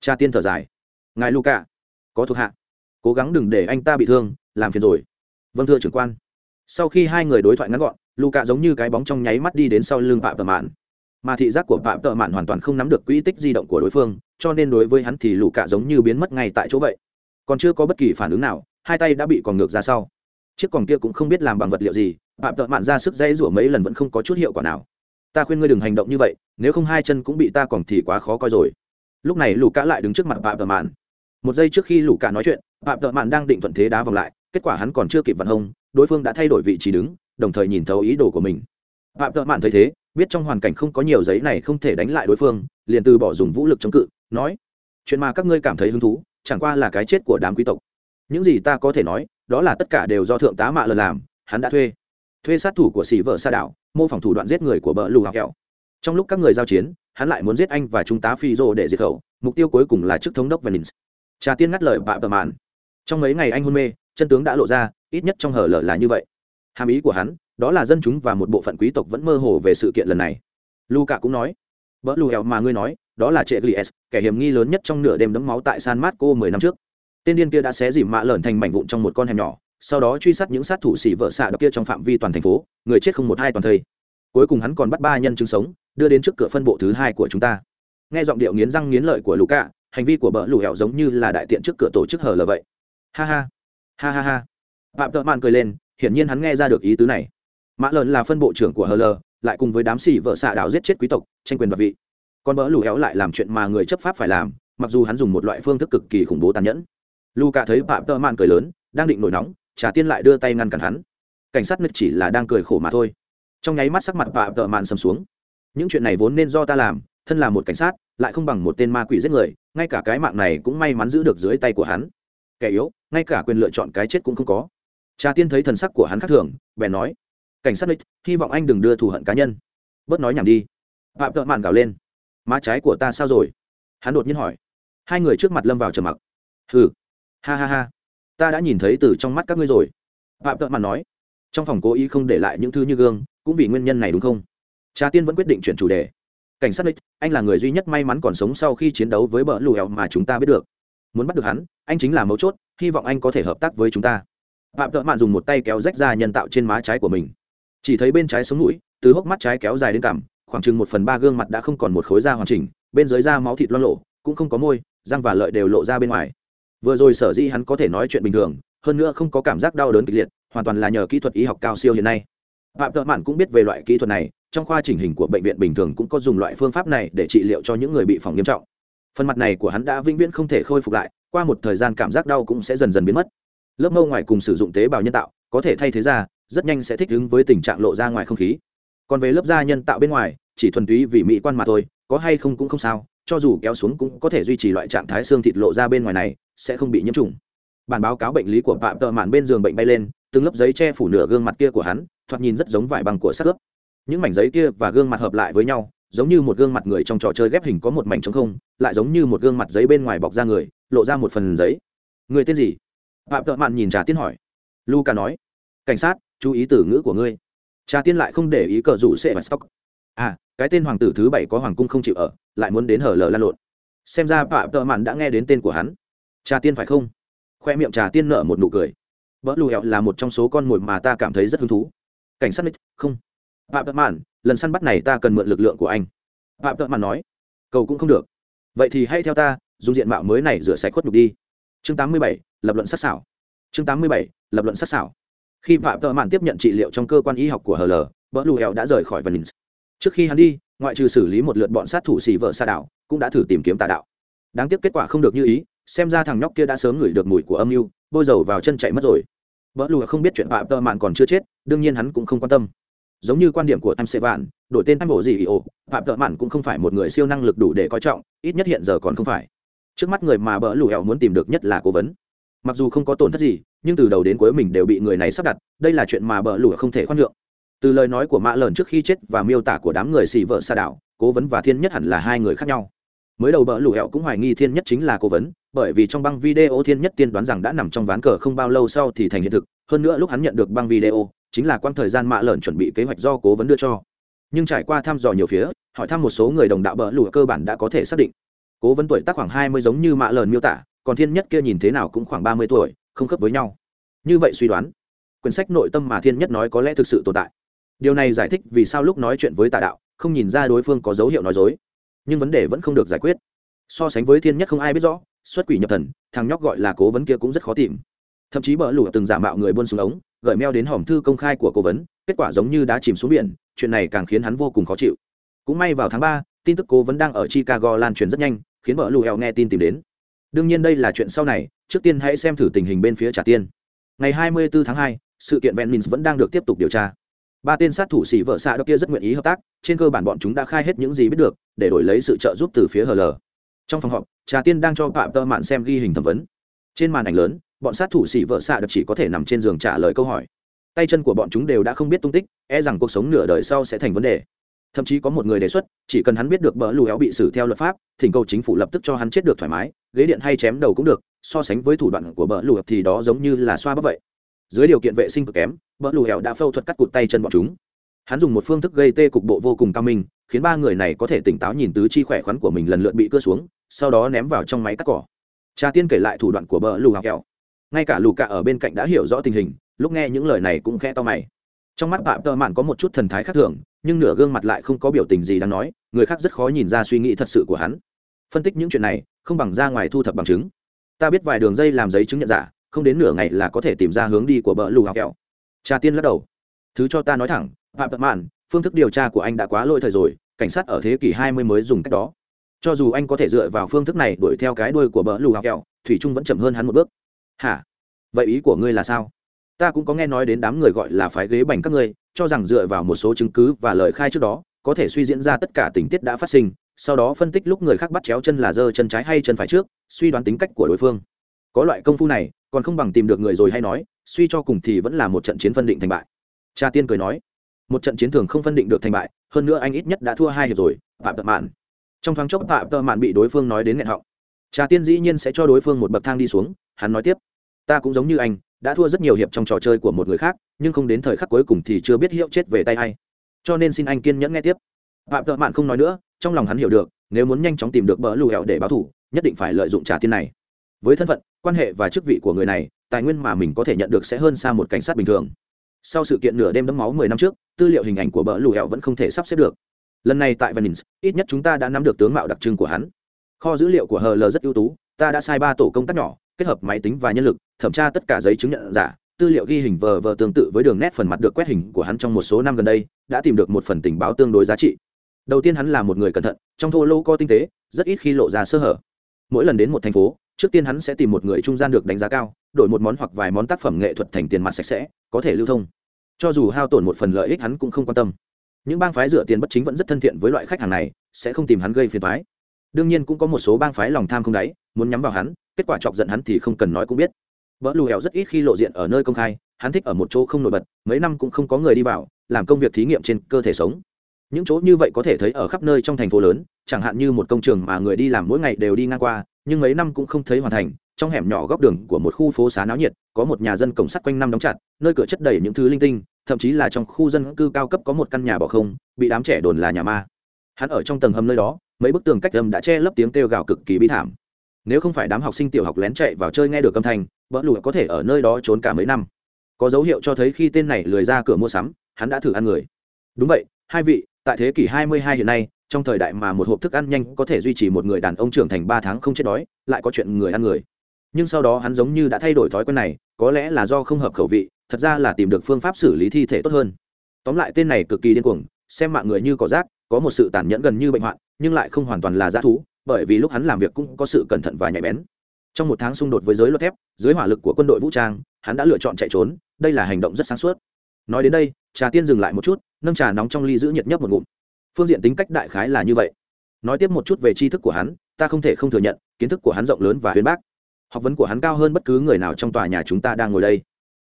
Cha tiên thở dài. Ngài luca có thuộc hạ. Cố gắng đừng để anh ta bị thương, làm phiền rồi. Vâng thưa trưởng quan. Sau khi hai người đối thoại ngắn gọn luca giống như cái bóng trong nháy mắt đi đến sau lưng phạm tợ mạn. Mà thị giác của phạm tợ mạn hoàn toàn không nắm được quỹ tích di động của đối phương, cho nên đối với hắn thì luka giống như biến mất ngay tại chỗ vậy còn chưa có bất kỳ phản ứng nào, hai tay đã bị còn ngược ra sau. Chiếc còn kia cũng không biết làm bằng vật liệu gì phạm tợ mạn ra sức dây rủa mấy lần vẫn không có chút hiệu quả nào. Ta khuyên ngươi đừng hành động như vậy, nếu không hai chân cũng bị ta còn thì quá khó coi rồi. Lúc này lũ cá lại đứng trước mặt phạm tợ mạn. Một giây trước khi lũ cá nói chuyện phạm tợ mạn đang định thuận thế đá vòng lại, kết quả hắn còn chưa kịp vận hông, đối phương đã thay đổi vị trí đứng, đồng thời nhìn thấu ý đồ của mình. Phạm tợ mạn thấy thế, biết trong hoàn cảnh không có nhiều giấy này không thể đánh lại đối phương, liền từ bỏ dùng vũ lực chống cự, nói, chuyện mà các ngươi cảm thấy hứng thú chẳng qua là cái chết của đám quý tộc. Những gì ta có thể nói, đó là tất cả đều do thượng tá mạ lần làm, hắn đã thuê. Thuê sát thủ của sĩ vợ sa đảo, mô phỏng thủ đoạn giết người của bờ lù học kẹo trong lúc các người giao chiến, hắn lại muốn giết anh và trung tá phi rô để diệt khẩu, mục tiêu cuối cùng là chức thống đốc venice. Trà tiên ngắt lời bạ tờ mạn. Trong mấy ngày anh hôn mê, chân tướng đã lộ ra, ít nhất trong hở lở là như vậy. Hàm ý của hắn, đó là dân chúng và một bộ phận quý tộc vẫn mơ hồ về sự kiện lần này. Luca cũng nói vợ lù hẹo mà ngươi nói đó là trệ glies kẻ hiểm nghi lớn nhất trong nửa đêm đấm máu tại san marco mười năm trước. Tên điên kia đã xé dìm mạ lởn thành mảnh vụn trong một con hẻm nhỏ, sau đó truy sát những sát thủ xỉ vợ xạ độc kia trong phạm vi toàn thành phố, người chết không một hai toàn thây. Cuối cùng hắn còn bắt ba nhân chứng sống, đưa đến trước cửa phân bộ thứ hai của chúng ta. Nghe giọng điệu nghiến răng nghiến lợi của lũ cạ hành vi của bỡ lũ hẹo giống như là đại tiện trước cửa tổ chức hờ lờ vậy. Ha ha ha ha ha. Phạm tợ mạn cười lên, hiển nhiên hắn nghe ra được ý tứ này. Mã lợn là phân bộ trưởng của hờ lờ, lại cùng với đám xỉ vợ xạ đảo giết chết quý tộc, tranh quyền và vị còn bỡ lù héo lại làm chuyện mà người chấp pháp phải làm mặc dù hắn dùng một loại phương thức cực kỳ khủng bố tàn nhẫn Luca thấy Phạm Tơ man cười lớn, đang định nổi nóng, Trà Tiên lại đưa tay ngăn cản hắn. Cảnh sát nực chỉ là đang cười khổ mà thôi. Trong nháy mắt sắc mặt Phạm Tơ man sầm xuống. Những chuyện này vốn nên do ta làm, thân là một cảnh sát, lại không bằng một tên ma quỷ giết người, ngay cả cái mạng này cũng may mắn giữ được dưới tay của hắn. Kẻ yếu, ngay cả quyền lựa chọn cái chết cũng không có. Trà Tiên thấy thần sắc của hắn khác thường, bèn nói: "Cảnh sát nực, hy vọng anh đừng đưa thù hận cá nhân." Bớt nói nhảm đi. Phạm Tơ Mạn gào lên: "Má trái của ta sao rồi?" Hắn đột nhiên hỏi. Hai người trước mặt lâm vào trầm mặc. "Hừ." ha ha ha ta đã nhìn thấy từ trong mắt các ngươi rồi phạm tợn mạn nói trong phòng cố ý không để lại những thứ như gương, cũng vì nguyên nhân này đúng không trà tiên vẫn quyết định chuyển chủ đề cảnh sát nick anh là người duy nhất may mắn còn sống sau khi chiến đấu với bờ lù hẹo mà chúng ta biết được muốn bắt được hắn, anh chính là mấu chốt, hy vọng anh có thể hợp tác với chúng ta phạm tợn mạn dùng một tay kéo rách ra nhân tạo trên má trái của mình chỉ thấy bên trái sống mũi, từ hốc mắt trái kéo dài đến cằm khoảng chừng một phần ba gương mặt đã không còn một khối da hoàn chỉnh, bên dưới da máu thịt loang lộ cũng không có môi, răng và lợi đều lộ ra bên ngoài. Vừa rồi sở dĩ hắn có thể nói chuyện bình thường, hơn nữa không có cảm giác đau đớn kịch liệt, hoàn toàn là nhờ kỹ thuật y học cao siêu hiện nay. Phạm thợ mạn cũng biết về loại kỹ thuật này, trong khoa chỉnh hình của bệnh viện bình thường cũng có dùng loại phương pháp này để trị liệu cho những người bị phòng nghiêm trọng. Phần mặt này của hắn đã vĩnh viễn không thể khôi phục lại, qua một thời gian cảm giác đau cũng sẽ dần dần biến mất. Lớp mâu ngoài cùng sử dụng tế bào nhân tạo, có thể thay thế ra, rất nhanh sẽ thích ứng với tình trạng lộ ra ngoài không khí còn về lớp da nhân tạo bên ngoài, chỉ thuần túy vì mỹ quan mà thôi, có hay không cũng không sao, cho dù kéo xuống cũng có thể duy trì loại trạng thái xương thịt lộ ra bên ngoài này, sẽ không bị nhiễm trùng. Bản báo cáo bệnh lý của phạm tợ mạn bên giường bệnh bay lên, từng lớp giấy che phủ nửa gương mặt kia của hắn, thoạt nhìn rất giống vải bằng của xác ướp. Những mảnh giấy kia và gương mặt hợp lại với nhau, giống như một gương mặt người trong trò chơi ghép hình có một mảnh trống không, lại giống như một gương mặt giấy bên ngoài bọc ra người, lộ ra một phần giấy. Người tên gì? Phạm tợ mạn nhìn trà tiến hỏi. Luca nói. Cảnh sát, chú ý từ ngữ của ngươi trà tiên lại không để ý cờ rủ sệ và stock. À cái tên hoàng tử thứ bảy có hoàng cung không chịu ở lại muốn đến hở lờ lan lộn. Xem ra phạm tợ mạn đã nghe đến tên của hắn. Trà tiên phải không? Khoe miệng trà tiên nở một nụ cười. Vỡ lù hẹo là một trong số con mồi mà ta cảm thấy rất hứng thú. Cảnh sát nick không. Phạm tợ mạn lần săn bắt này ta cần mượn lực lượng của anh. Phạm tợ mạn nói cầu cũng không được. Vậy thì hãy theo ta dùng diện mạo mới này rửa sạch khuất nhục đi. Chương 87, lập luận sát xảo chương 87, lập luận sát xảo khi phạm tợ mạn tiếp nhận trị liệu trong cơ quan y học của hl bỡ lù hẹo đã rời khỏi venice. Trước khi hắn đi, ngoại trừ xử lý một lượt bọn sát thủ xì vợ xa đảo, cũng đã thử tìm kiếm tà đạo. Đáng tiếc kết quả không được như ý, xem ra thằng nhóc kia đã sớm ngửi được mùi của âm mưu, bôi dầu vào chân chạy mất rồi. Bỡ lù không biết chuyện phạm tợ mạn còn chưa chết, đương nhiên hắn cũng không quan tâm. Giống như quan điểm của em sẽ vạn, đổi tên em bộ gì ồ phạm tợ mạn cũng không phải một người siêu năng lực đủ để coi trọng, ít nhất hiện giờ còn không phải. Trước mắt người mà bỡ lù hẹo muốn tìm được nhất là cố vấn. Mặc dù không có tổn thất gì nhưng từ đầu đến cuối mình đều bị người này sắp đặt, đây là chuyện mà bờ lụa không thể khoan nhượng. Từ lời nói của mã lợn trước khi chết và miêu tả của đám người xì vợ xa đảo, cố vấn và thiên nhất hẳn là hai người khác nhau. Mới đầu bờ lụa hẹo cũng hoài nghi thiên nhất chính là cố vấn, bởi vì trong băng video thiên nhất tiên đoán rằng đã nằm trong ván cờ không bao lâu sau thì thành hiện thực, hơn nữa lúc hắn nhận được băng video, chính là quãng thời gian mạ lợn chuẩn bị kế hoạch do cố vấn đưa cho. Nhưng trải qua thăm dò nhiều phía, hỏi thăm một số người đồng đạo bờ lụa cơ bản đã có thể xác định. Cố vấn tuổi tác khoảng hai mươi giống như mạ lợn miêu tả, còn thiên nhất kia nhìn thế nào cũng khoảng ba mươi tuổi không khớp với nhau. Như vậy suy đoán, quyển sách nội tâm mà thiên nhất nói có lẽ thực sự tồn tại. Điều này giải thích vì sao lúc nói chuyện với tà đạo, không nhìn ra đối phương có dấu hiệu nói dối. Nhưng vấn đề vẫn không được giải quyết. So sánh với thiên nhất không ai biết rõ, xuất quỷ nhập thần, thằng nhóc gọi là cố vấn kia cũng rất khó tìm. Thậm chí bỡ lụa từng giả mạo người buôn xuống ống gửi mail đến hòm thư công khai của cố vấn, kết quả giống như đã chìm xuống biển, chuyện này càng khiến hắn vô cùng khó chịu. Cũng may vào tháng ba, tin tức cố vấn đang ở chicago lan truyền rất nhanh, khiến bỡ lù hẹo nghe tin tìm đến đương nhiên đây là chuyện sau này trước tiên hãy xem thử tình hình bên phía trả tiên. Ngày 24 tháng 2, sự kiện Venice vẫn đang được tiếp tục điều tra. Ba tên sát thủ xỉ vợ xạ đó kia rất nguyện ý hợp tác trên cơ bản bọn chúng đã khai hết những gì biết được để đổi lấy sự trợ giúp từ phía hl trong phòng họp trà tiên đang cho phạm tơ mạn xem ghi hình thẩm vấn. Trên màn ảnh lớn bọn sát thủ xỉ vợ xạ được chỉ có thể nằm trên giường trả lời câu hỏi. Tay chân của bọn chúng đều đã không biết tung tích e rằng cuộc sống nửa đời sau sẽ thành vấn đề thậm chí có một người đề xuất, chỉ cần hắn biết được bỡ lù éo bị xử theo luật pháp, thỉnh cầu chính phủ lập tức cho hắn chết được thoải mái, ghế điện hay chém đầu cũng được, so sánh với thủ đoạn của bỡ lù thì đó giống như là xoa bắp vậy. Dưới điều kiện vệ sinh cực kém bỡ lù éo đã phẫu thuật cắt cụt tay chân bọn chúng. Hắn dùng một phương thức gây tê cục bộ vô cùng cao minh, khiến ba người này có thể tỉnh táo nhìn tứ chi khỏe khoắn của mình lần lượt bị cưa xuống, sau đó ném vào trong máy cắt cỏ. Cha tiên kể lại thủ đoạn của bỡ lù hào ngay cả lù cạ ở bên cạnh đã hiểu rõ tình hình, lúc nghe những lời này cũng khẽ to mày. Trong mắt phạm tơ mạn có một chút thần thái khác thường nhưng nửa gương mặt lại không có biểu tình gì đáng nói, người khác rất khó nhìn ra suy nghĩ thật sự của hắn. Phân tích những chuyện này, không bằng ra ngoài thu thập bằng chứng. Ta biết vài đường dây làm giấy chứng nhận giả, không đến nửa ngày là có thể tìm ra hướng đi của bờ lù hào kẹo. Cha tiên lắc đầu. Thứ cho ta nói thẳng, phạm tơ mạn, phương thức điều tra của anh đã quá lỗi thời rồi, cảnh sát ở thế kỷ hai mươi mới dùng cách đó. Cho dù anh có thể dựa vào phương thức này đuổi theo cái đuôi của bờ lù hào kẹo, thủy trung vẫn chậm hơn hắn một bước. Hả? Vậy ý của ngươi là sao? Ta cũng có nghe nói đến đám người gọi là phái ghế bành các ngươi cho rằng dựa vào một số chứng cứ và lời khai trước đó, có thể suy diễn ra tất cả tình tiết đã phát sinh, sau đó phân tích lúc người khác bắt chéo chân là giơ chân trái hay chân phải trước, suy đoán tính cách của đối phương. Có loại công phu này, còn không bằng tìm được người rồi hay nói, suy cho cùng thì vẫn là một trận chiến phân định thành bại. Cha tiên cười nói, một trận chiến thường không phân định được thành bại, hơn nữa anh ít nhất đã thua hai hiệp rồi, phạm tợ mạn. Trong thoáng chốc, phạm tợ mạn bị đối phương nói đến nghẹn họng. Cha tiên dĩ nhiên sẽ cho đối phương một bậc thang đi xuống, hắn nói tiếp, ta cũng giống như anh đã thua rất nhiều hiệp trong trò chơi của một người khác, nhưng không đến thời khắc cuối cùng thì chưa biết hiệu chết về tay a i cho nên xin anh kiên nhẫn nghe tiếp. Phạm thợ mạn không nói nữa, trong lòng hắn hiểu được, nếu muốn nhanh chóng tìm được bỡ lù hẹo để báo thủ, nhất định phải lợi dụng trả tiền này. Với thân phận, quan hệ và chức vị của người này, tài nguyên mà mình có thể nhận được sẽ hơn xa một cảnh sát bình thường. Sau sự kiện nửa đêm đẫm máu mười năm trước, tư liệu hình ảnh của bỡ lù hẹo vẫn không thể sắp xếp được. Lần này tại venice, ít nhất chúng ta đã nắm được tướng mạo đặc trưng của hắn. Kho dữ liệu của hl rất ưu tú, ta đã sai ba tổ công tác nhỏ kết hợp máy tính và nhân lực, thẩm tra tất cả giấy chứng nhận giả, tư liệu ghi hình vờ vờ tương tự với đường nét phần mặt được quét hình của hắn trong một số năm gần đây, đã tìm được một phần tình báo tương đối giá trị. Đầu tiên hắn là một người cẩn thận, trong thô lô co tinh tế, rất ít khi lộ ra sơ hở. Mỗi lần đến một thành phố, trước tiên hắn sẽ tìm một người trung gian được đánh giá cao, đổi một món hoặc vài món tác phẩm nghệ thuật thành tiền mặt sạch sẽ, có thể lưu thông. Cho dù hao tổn một phần lợi ích hắn cũng không quan tâm. Những bang phái dựa tiền bất chính vẫn rất thân thiện với loại khách hàng này, sẽ không tìm hắn gây phiền thoái đương nhiên cũng có một số bang phái lòng tham không đáy muốn nhắm vào hắn, kết quả chọc giận hắn thì không cần nói cũng biết. Vợ lù hẹo rất ít khi lộ diện ở nơi công khai, hắn thích ở một chỗ không nổi bật, mấy năm cũng không có người đi vào, làm công việc thí nghiệm trên cơ thể sống. Những chỗ như vậy có thể thấy ở khắp nơi trong thành phố lớn, chẳng hạn như một công trường mà người đi làm mỗi ngày đều đi ngang qua, nhưng mấy năm cũng không thấy hoàn thành, trong hẻm nhỏ góc đường của một khu phố xá náo nhiệt, có một nhà dân cổng sắt quanh năm đóng chặt, nơi cửa chất đầy những thứ linh tinh, thậm chí là trong khu dân cư cao cấp có một căn nhà bỏ không, bị đám trẻ đồn là nhà ma. Hắn ở trong tầng hầm nơi đó, mấy bức tường cách âm đã che lấp tiếng kêu gào cực kỳ bi thảm nếu không phải đám học sinh tiểu học lén chạy vào chơi nghe được âm thanh, bỡ lụa có thể ở nơi đó trốn cả mấy năm. Có dấu hiệu cho thấy khi tên này lười ra cửa mua sắm, hắn đã thử ăn người. Đúng vậy, hai vị, tại thế kỷ 22 hiện nay, trong thời đại mà một hộp thức ăn nhanh có thể duy trì một người đàn ông trưởng thành ba tháng không chết đói, lại có chuyện người ăn người. Nhưng sau đó hắn giống như đã thay đổi thói quen này, có lẽ là do không hợp khẩu vị, thật ra là tìm được phương pháp xử lý thi thể tốt hơn. Tóm lại tên này cực kỳ điên cuồng, xem mạng người như cỏ rác, có một sự tàn nhẫn gần như bệnh hoạn, nhưng lại không hoàn toàn là dã thú bởi vì lúc hắn làm việc cũng có sự cẩn thận và nhạy bén. Trong một tháng xung đột với giới luật thép, dưới hỏa lực của quân đội vũ trang, hắn đã lựa chọn chạy trốn, đây là hành động rất sáng suốt. Nói đến đây, trà tiên dừng lại một chút, nâng trà nóng trong ly giữ nhiệt nhấp một ngụm. Phương diện tính cách đại khái là như vậy. Nói tiếp một chút về tri thức của hắn, ta không thể không thừa nhận, kiến thức của hắn rộng lớn và huyền bác. Học vấn của hắn cao hơn bất cứ người nào trong tòa nhà chúng ta đang ngồi đây.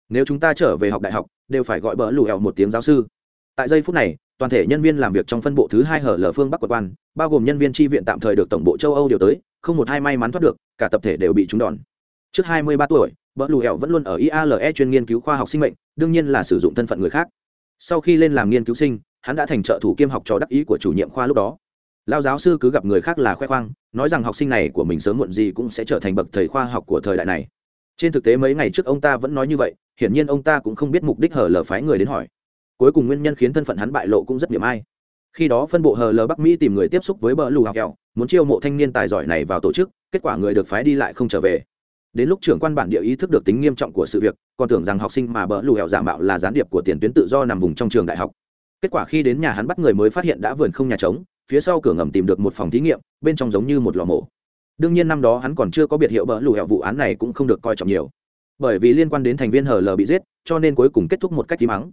Nếu chúng ta trở về học đại học, đều phải gọi bỡ lù hẹo một tiếng giáo sư tại giây phút này, toàn thể nhân viên làm việc trong phân bộ thứ hai hở lờ phương bắc quận quan, bao gồm nhân viên tri viện tạm thời được tổng bộ châu âu điều tới, không một hai may mắn thoát được, cả tập thể đều bị trúng đòn. Trước hai mươi ba tuổi, bỡ lù hẹo vẫn luôn ở iale chuyên nghiên cứu khoa học sinh mệnh, đương nhiên là sử dụng thân phận người khác. Sau khi lên làm nghiên cứu sinh, hắn đã thành trợ thủ kiêm học trò đắc ý của chủ nhiệm khoa lúc đó. Lao giáo sư cứ gặp người khác là khoe khoang, nói rằng học sinh này của mình sớm muộn gì cũng sẽ trở thành bậc thầy khoa học của thời đại này. Trên thực tế mấy ngày trước ông ta vẫn nói như vậy, hiển nhiên ông ta cũng không biết mục đích hở lờ phái người đến hỏi cuối cùng nguyên nhân khiến thân phận hắn bại lộ cũng rất niệm ai. Khi đó phân bộ hờ lờ bắc mỹ tìm người tiếp xúc với bờ lù học kẹo, muốn chiêu mộ thanh niên tài giỏi này vào tổ chức, kết quả người được phái đi lại không trở về. Đến lúc trưởng quan bản địa ý thức được tính nghiêm trọng của sự việc, còn tưởng rằng học sinh mà bờ lù hẹo giả mạo là gián điệp của tiền tuyến tự do nằm vùng trong trường đại học. Kết quả khi đến nhà hắn bắt người mới phát hiện đã vườn không nhà trống, phía sau cửa ngầm tìm được một phòng thí nghiệm, bên trong giống như một lò mổ. Đương nhiên năm đó hắn còn chưa có biệt hiệu bỡ lù hẹo vụ án này cũng không được coi trọng nhiều. Bởi vì liên quan đến thành viên hờ lờ bị giết, cho nên cuối cùng kết thúc một cách tí mắng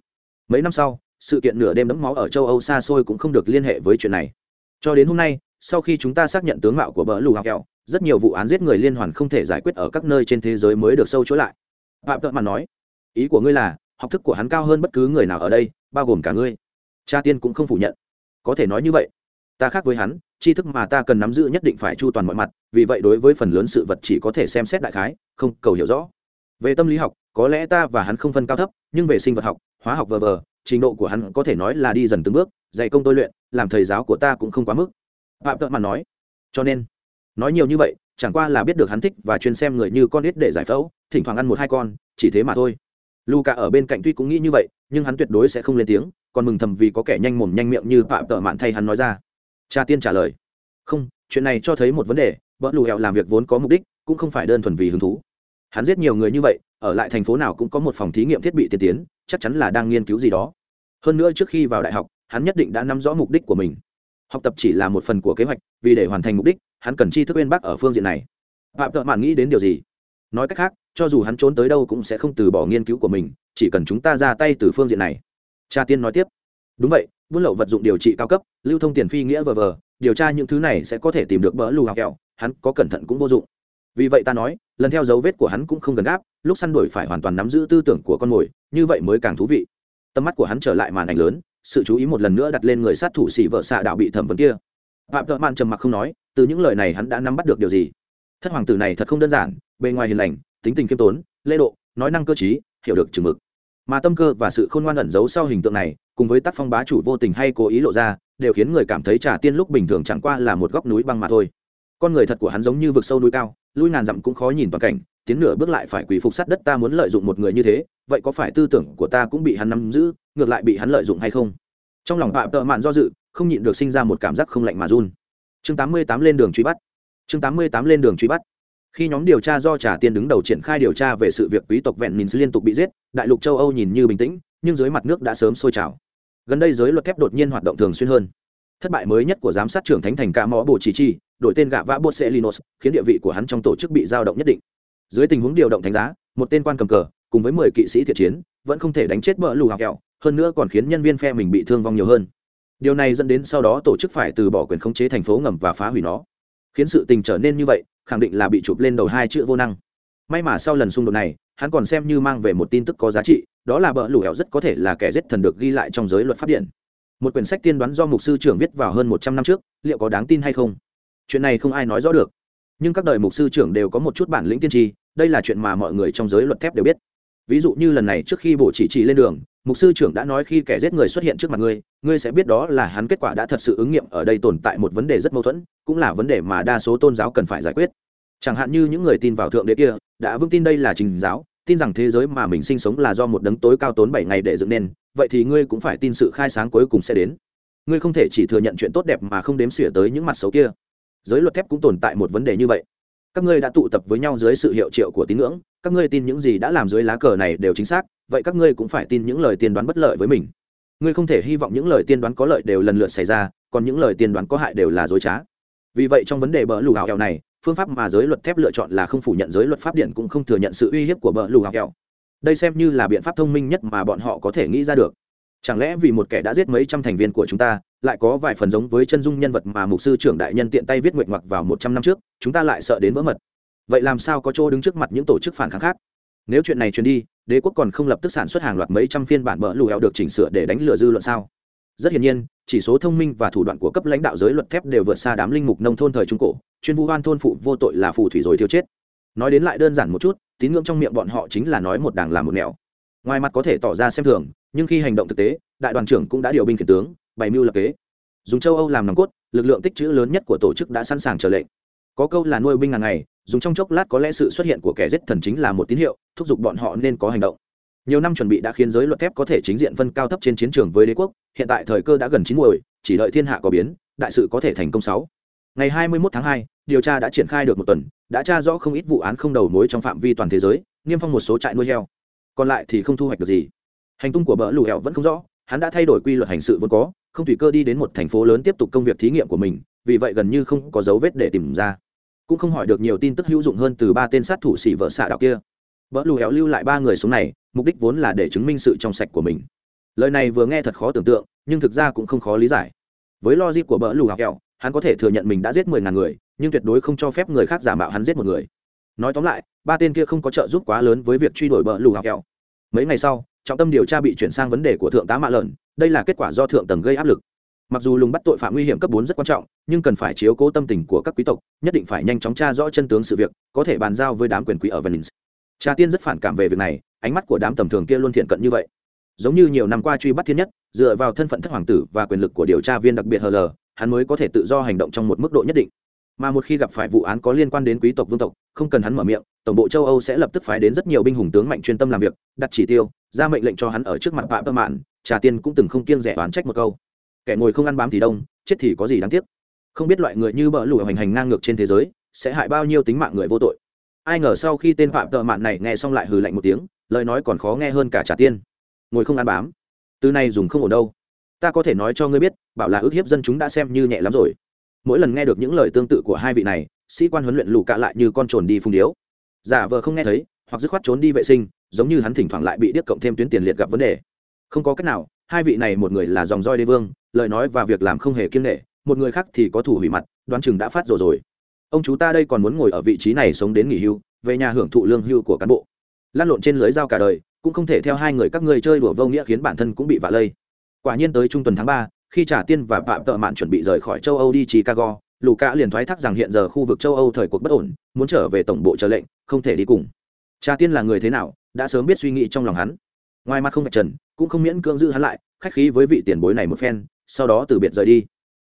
mấy năm sau, sự kiện nửa đêm đẫm máu ở châu âu xa xôi cũng không được liên hệ với chuyện này. Cho đến hôm nay, sau khi chúng ta xác nhận tướng mạo của bờ lù học kẹo, rất nhiều vụ án giết người liên hoàn không thể giải quyết ở các nơi trên thế giới mới được sâu chối lại. Phạm tợn mà nói, ý của ngươi là, học thức của hắn cao hơn bất cứ người nào ở đây, bao gồm cả ngươi. Cha tiên cũng không phủ nhận. Có thể nói như vậy. Ta khác với hắn, tri thức mà ta cần nắm giữ nhất định phải chu toàn mọi mặt, vì vậy đối với phần lớn sự vật chỉ có thể xem xét đại khái, không cầu hiểu rõ. Về tâm lý học, có lẽ ta và hắn không phân cao thấp, nhưng về sinh vật học hóa học vờ vờ, trình độ của hắn có thể nói là đi dần từng bước, dạy công tôi luyện, làm thầy giáo của ta cũng không quá mức. Phạm tợn mặt nói. Cho nên, nói nhiều như vậy, chẳng qua là biết được hắn thích và chuyên xem người như con ít để giải phẫu, thỉnh thoảng ăn một hai con, chỉ thế mà thôi. Luca ở bên cạnh tuy cũng nghĩ như vậy, nhưng hắn tuyệt đối sẽ không lên tiếng, còn mừng thầm vì có kẻ nhanh mồm nhanh miệng như phạm tợ mạn thay hắn nói ra. Cha tiên trả lời. Không, chuyện này cho thấy một vấn đề vợ lù hẹo làm việc vốn có mục đích, cũng không phải đơn thuần vì hứng thú. Hắn giết nhiều người như vậy ở lại thành phố nào cũng có một phòng thí nghiệm thiết bị tiên tiến, chắc chắn là đang nghiên cứu gì đó. Hơn nữa trước khi vào đại học, hắn nhất định đã nắm rõ mục đích của mình. Học tập chỉ là một phần của kế hoạch, vì để hoàn thành mục đích, hắn cần chi thức bên bắc ở phương diện này. Phạm tợ mạn nghĩ đến điều gì? Nói cách khác, cho dù hắn trốn tới đâu cũng sẽ không từ bỏ nghiên cứu của mình, chỉ cần chúng ta ra tay từ phương diện này. Cha tiên nói tiếp. Đúng vậy, buôn lậu vật dụng điều trị cao cấp, lưu thông tiền phi nghĩa vờ vờ, điều tra những thứ này sẽ có thể tìm được bỡ lù học kẹo, hắn có cẩn thận cũng vô dụng vì vậy ta nói, lần theo dấu vết của hắn cũng không gần gáp, lúc săn đuổi phải hoàn toàn nắm giữ tư tưởng của con mồi, như vậy mới càng thú vị. Tầm mắt của hắn trở lại màn ảnh lớn, sự chú ý một lần nữa đặt lên người sát thủ xỉ vợ xạ đạo bị thẩm vấn kia. Phạm thợ man trầm mặc không nói, từ những lời này hắn đã nắm bắt được điều gì? Thất hoàng tử này thật không đơn giản, bề ngoài hiền lành, tính tình khiêm tốn, lễ độ, nói năng cơ t hiểu được chừng mực. Mà tâm cơ và sự khôn ngoan ẩn giấu sau hình tượng này, cùng với tác phong bá chủ vô tình hay cố ý lộ ra, đều khiến người cảm thấy trà tiên lúc bình thường chẳng qua là một góc núi băng mà thôi con người thật của hắn giống như vực sâu núi cao, lui ngàn dặm cũng khó nhìn toàn cảnh, tiến nửa bước lại phải quỳ phục sát đất ta muốn lợi dụng một người như thế, vậy có phải tư tưởng của ta cũng bị hắn nắm giữ, ngược lại bị hắn lợi dụng hay không? Trong lòng tạm tợ mạn do dự, không nhịn được sinh ra một cảm giác không lạnh mà run. Chương tám mươi tám lên đường truy bắt. Chương tám mươi tám lên đường truy bắt. Khi nhóm điều tra do trà tiên đứng đầu triển khai điều tra về sự việc quý tộc vẹn mình liên tục bị giết, đại lục châu âu nhìn như bình tĩnh, nhưng dưới mặt nước đã sớm sôi trào. Gần đây giới luật thép đột nhiên hoạt động thường xuyên hơn thất bại mới nhất của giám sát trưởng thánh thành ca mõ bồ chỉ chi, đổi tên gạ vã bột sẽ linos, khiến địa vị của hắn trong tổ chức bị dao động nhất định. Dưới tình huống điều động thánh giá, một tên quan cầm cờ, cùng với mười kỵ sĩ thiện chiến, vẫn không thể đánh chết bờ lù hào kẹo, hơn nữa còn khiến nhân viên phe mình bị thương vong nhiều hơn. Điều này dẫn đến sau đó tổ chức phải từ bỏ quyền khống chế thành phố ngầm và phá hủy nó. Khiến sự tình trở nên như vậy, khẳng định là bị chụp lên đầu hai chữ vô năng. May mà sau lần xung đột này, hắn còn xem như mang về một tin tức có giá trị, đó là bờ lù hẹo rất có thể là kẻ giết thần được ghi lại trong giới luật pháp điện một quyển sách tiên đoán do mục sư trưởng viết vào hơn một trăm năm trước, liệu có đáng tin hay không? Chuyện này không ai nói rõ được. Nhưng các đời mục sư trưởng đều có một chút bản lĩnh tiên tri, đây là chuyện mà mọi người trong giới luật thép đều biết. Ví dụ như lần này trước khi bộ chỉ trì lên đường, mục sư trưởng đã nói khi kẻ giết người xuất hiện trước mặt ngươi ngươi sẽ biết đó là hắn kết quả đã thật sự ứng nghiệm ở đây tồn tại một vấn đề rất mâu thuẫn, cũng là vấn đề mà đa số tôn giáo cần phải giải quyết. Chẳng hạn như những người tin vào thượng đế kia, đã vững tin đây là trình giáo, tin rằng thế giới mà mình sinh sống là do một đấng tối cao tốn bảy ngày để dựng nên vậy thì ngươi cũng phải tin sự khai sáng cuối cùng sẽ đến. Ngươi không thể chỉ thừa nhận chuyện tốt đẹp mà không đếm xỉa tới những mặt xấu kia. Giới luật thép cũng tồn tại một vấn đề như vậy. Các ngươi đã tụ tập với nhau dưới sự hiệu triệu của tín ngưỡng, các ngươi tin những gì đã làm dưới lá cờ này đều chính xác, vậy các ngươi cũng phải tin những lời tiên đoán bất lợi với mình. Ngươi không thể hy vọng những lời tiên đoán có lợi đều lần lượt xảy ra, còn những lời tiên đoán có hại đều là dối trá. Vì vậy trong vấn đề bờ lù hào kẹo này, phương pháp mà giới luật thép lựa chọn là không phủ nhận giới luật pháp điện cũng không thừa nhận sự uy hiếp của bờ lù hào kẹo đây xem như là biện pháp thông minh nhất mà bọn họ có thể nghĩ ra được. Chẳng lẽ vì một kẻ đã giết mấy trăm thành viên của chúng ta, lại có vài phần giống với chân dung nhân vật mà mục sư trưởng đại nhân tiện tay viết nguyện ngoặc vào một trăm năm trước, chúng ta lại sợ đến vỡ mật? Vậy làm sao có chỗ đứng trước mặt những tổ chức phản kháng khác? Nếu chuyện này truyền đi, đế quốc còn không lập tức sản xuất hàng loạt mấy trăm phiên bản bỡ lù hẹo được chỉnh sửa để đánh lừa dư luận sao? Rất hiển nhiên, chỉ số thông minh và thủ đoạn của cấp lãnh đạo giới luật thép đều vượt xa đám linh mục nông thôn thời trung cổ, chuyên vu hoan thôn phụ vô tội là phù thủy rồi tiêu chết. Nói đến lại đơn giản một chút tín ngưỡng trong miệng bọn họ chính là nói một đảng làm một nẻo. Ngoài mặt có thể tỏ ra xem thường nhưng khi hành động thực tế đại đoàn trưởng cũng đã điều binh khiển tướng bày mưu lập kế. Dùng châu âu làm nòng cốt lực lượng tích trữ lớn nhất của tổ chức đã sẵn sàng chờ lệnh. Có câu là nuôi binh ngàn ngày dùng trong chốc lát có lẽ sự xuất hiện của kẻ giết thần chính là một tín hiệu thúc giục bọn họ nên có hành động. Nhiều năm chuẩn bị đã khiến giới luật thép có thể chính diện phân cao thấp trên chiến trường với đế quốc hiện tại thời cơ đã gần chín muồi chỉ đợi thiên hạ có biến đại sự có thể thành công sáu. Ngày 21 tháng 2, điều tra đã triển khai được một tuần đã tra rõ không ít vụ án không đầu mối trong phạm vi toàn thế giới, niêm phong một số trại nuôi heo. Còn lại thì không thu hoạch được gì. Hành tung của bỡ lù hẹo vẫn không rõ, hắn đã thay đổi quy luật hành sự vốn có, không tùy cơ đi đến một thành phố lớn tiếp tục công việc thí nghiệm của mình, vì vậy gần như không có dấu vết để tìm ra. Cũng không hỏi được nhiều tin tức hữu dụng hơn từ ba tên sát thủ xỉ vợ xạ đạo kia. Bỡ lù hẹo lưu lại ba người xuống này, mục đích vốn là để chứng minh sự trong sạch của mình. Lời này vừa nghe thật khó tưởng tượng, nhưng thực ra cũng không khó lý giải. Với logic của bỡ lù hẹo hắn có thể thừa nhận mình đã giết mười ngàn người, nhưng tuyệt đối không cho phép người khác giả mạo hắn giết một người. Nói tóm lại, ba tên kia không có trợ giúp quá lớn với việc truy đuổi bờ lù hẹo mấy ngày sau, trọng tâm điều tra bị chuyển sang vấn đề của thượng tá mạ lợn, đây là kết quả do thượng tầng gây áp lực. Mặc dù lùng bắt tội phạm nguy hiểm cấp bốn rất quan trọng, nhưng cần phải chiếu cố tâm tình của các quý tộc, nhất định phải nhanh chóng tra rõ chân tướng sự việc, có thể bàn giao với đám quyền quý ở venice. Cha tiên rất phản cảm về việc này, ánh mắt của đám tầm thường kia luôn thiện cận như vậy. Giống như nhiều năm qua truy bắt thiên nhất, dựa vào thân phận thất hoàng tử và quyền lực của điều tra viên đặc biệt hờ lờ hắn mới có thể tự do hành động trong một mức độ nhất định. Mà một khi gặp phải vụ án có liên quan đến quý tộc vương tộc, không cần hắn mở miệng, tổng bộ châu âu sẽ lập tức phái đến rất nhiều binh hùng tướng mạnh chuyên tâm làm việc, đặt chỉ tiêu, ra mệnh lệnh cho hắn ở trước mặt phạm tâm mạn trà tiên cũng từng không kiêng rẻ oán trách một câu. Kẻ ngồi không ăn bám thì đông, chết thì có gì đáng tiếc? Không biết loại người như bỡ lụa hành hành ngang ngược trên thế giới, sẽ hại bao nhiêu tính mạng người vô tội? Ai ngờ sau khi tên phạm tợ mạn này nghe xong lại hừ lạnh một tiếng, lời nói còn khó nghe hơn cả trà tiên ngồi không ăn bám. Từ này dùng không ổn đâu ta có thể nói cho ngươi biết, bảo là ước hiếp dân chúng đã xem như nhẹ lắm rồi. Mỗi lần nghe được những lời tương tự của hai vị này, sĩ quan huấn luyện lù cạ lại như con trồn đi phung điếu. Giả vờ không nghe thấy, hoặc dứt khoát trốn đi vệ sinh, giống như hắn thỉnh thoảng lại bị điếc cộng thêm tuyến tiền liệt gặp vấn đề. Không có cách nào, hai vị này một người là dòng roi đế vương, lời nói và việc làm không hề kiêng nghệ một người khác thì có thủ hủy mặt, đoán chừng đã phát rồi rồi. Ông chú ta đây còn muốn ngồi ở vị trí này sống đến nghỉ hưu, về nhà hưởng thụ lương hưu của cán bộ. Lan lộn trên lưới dao cả đời, cũng không thể theo hai người các ngươi chơi đùa vô nghĩa khiến bản thân cũng bị vạ lây quả nhiên tới trung tuần tháng ba, khi trả tiên và phạm tợ mạn chuẩn bị rời khỏi châu âu đi chicago lù cạ liền thoái thác rằng hiện giờ khu vực châu âu thời cuộc bất ổn, muốn trở về tổng bộ chờ lệnh, không thể đi cùng. Trà tiên là người thế nào, đã sớm biết suy nghĩ trong lòng hắn. Ngoài mặt không phải trần, cũng không miễn cưỡng giữ hắn lại, khách khí với vị tiền bối này một phen, sau đó từ biệt rời đi.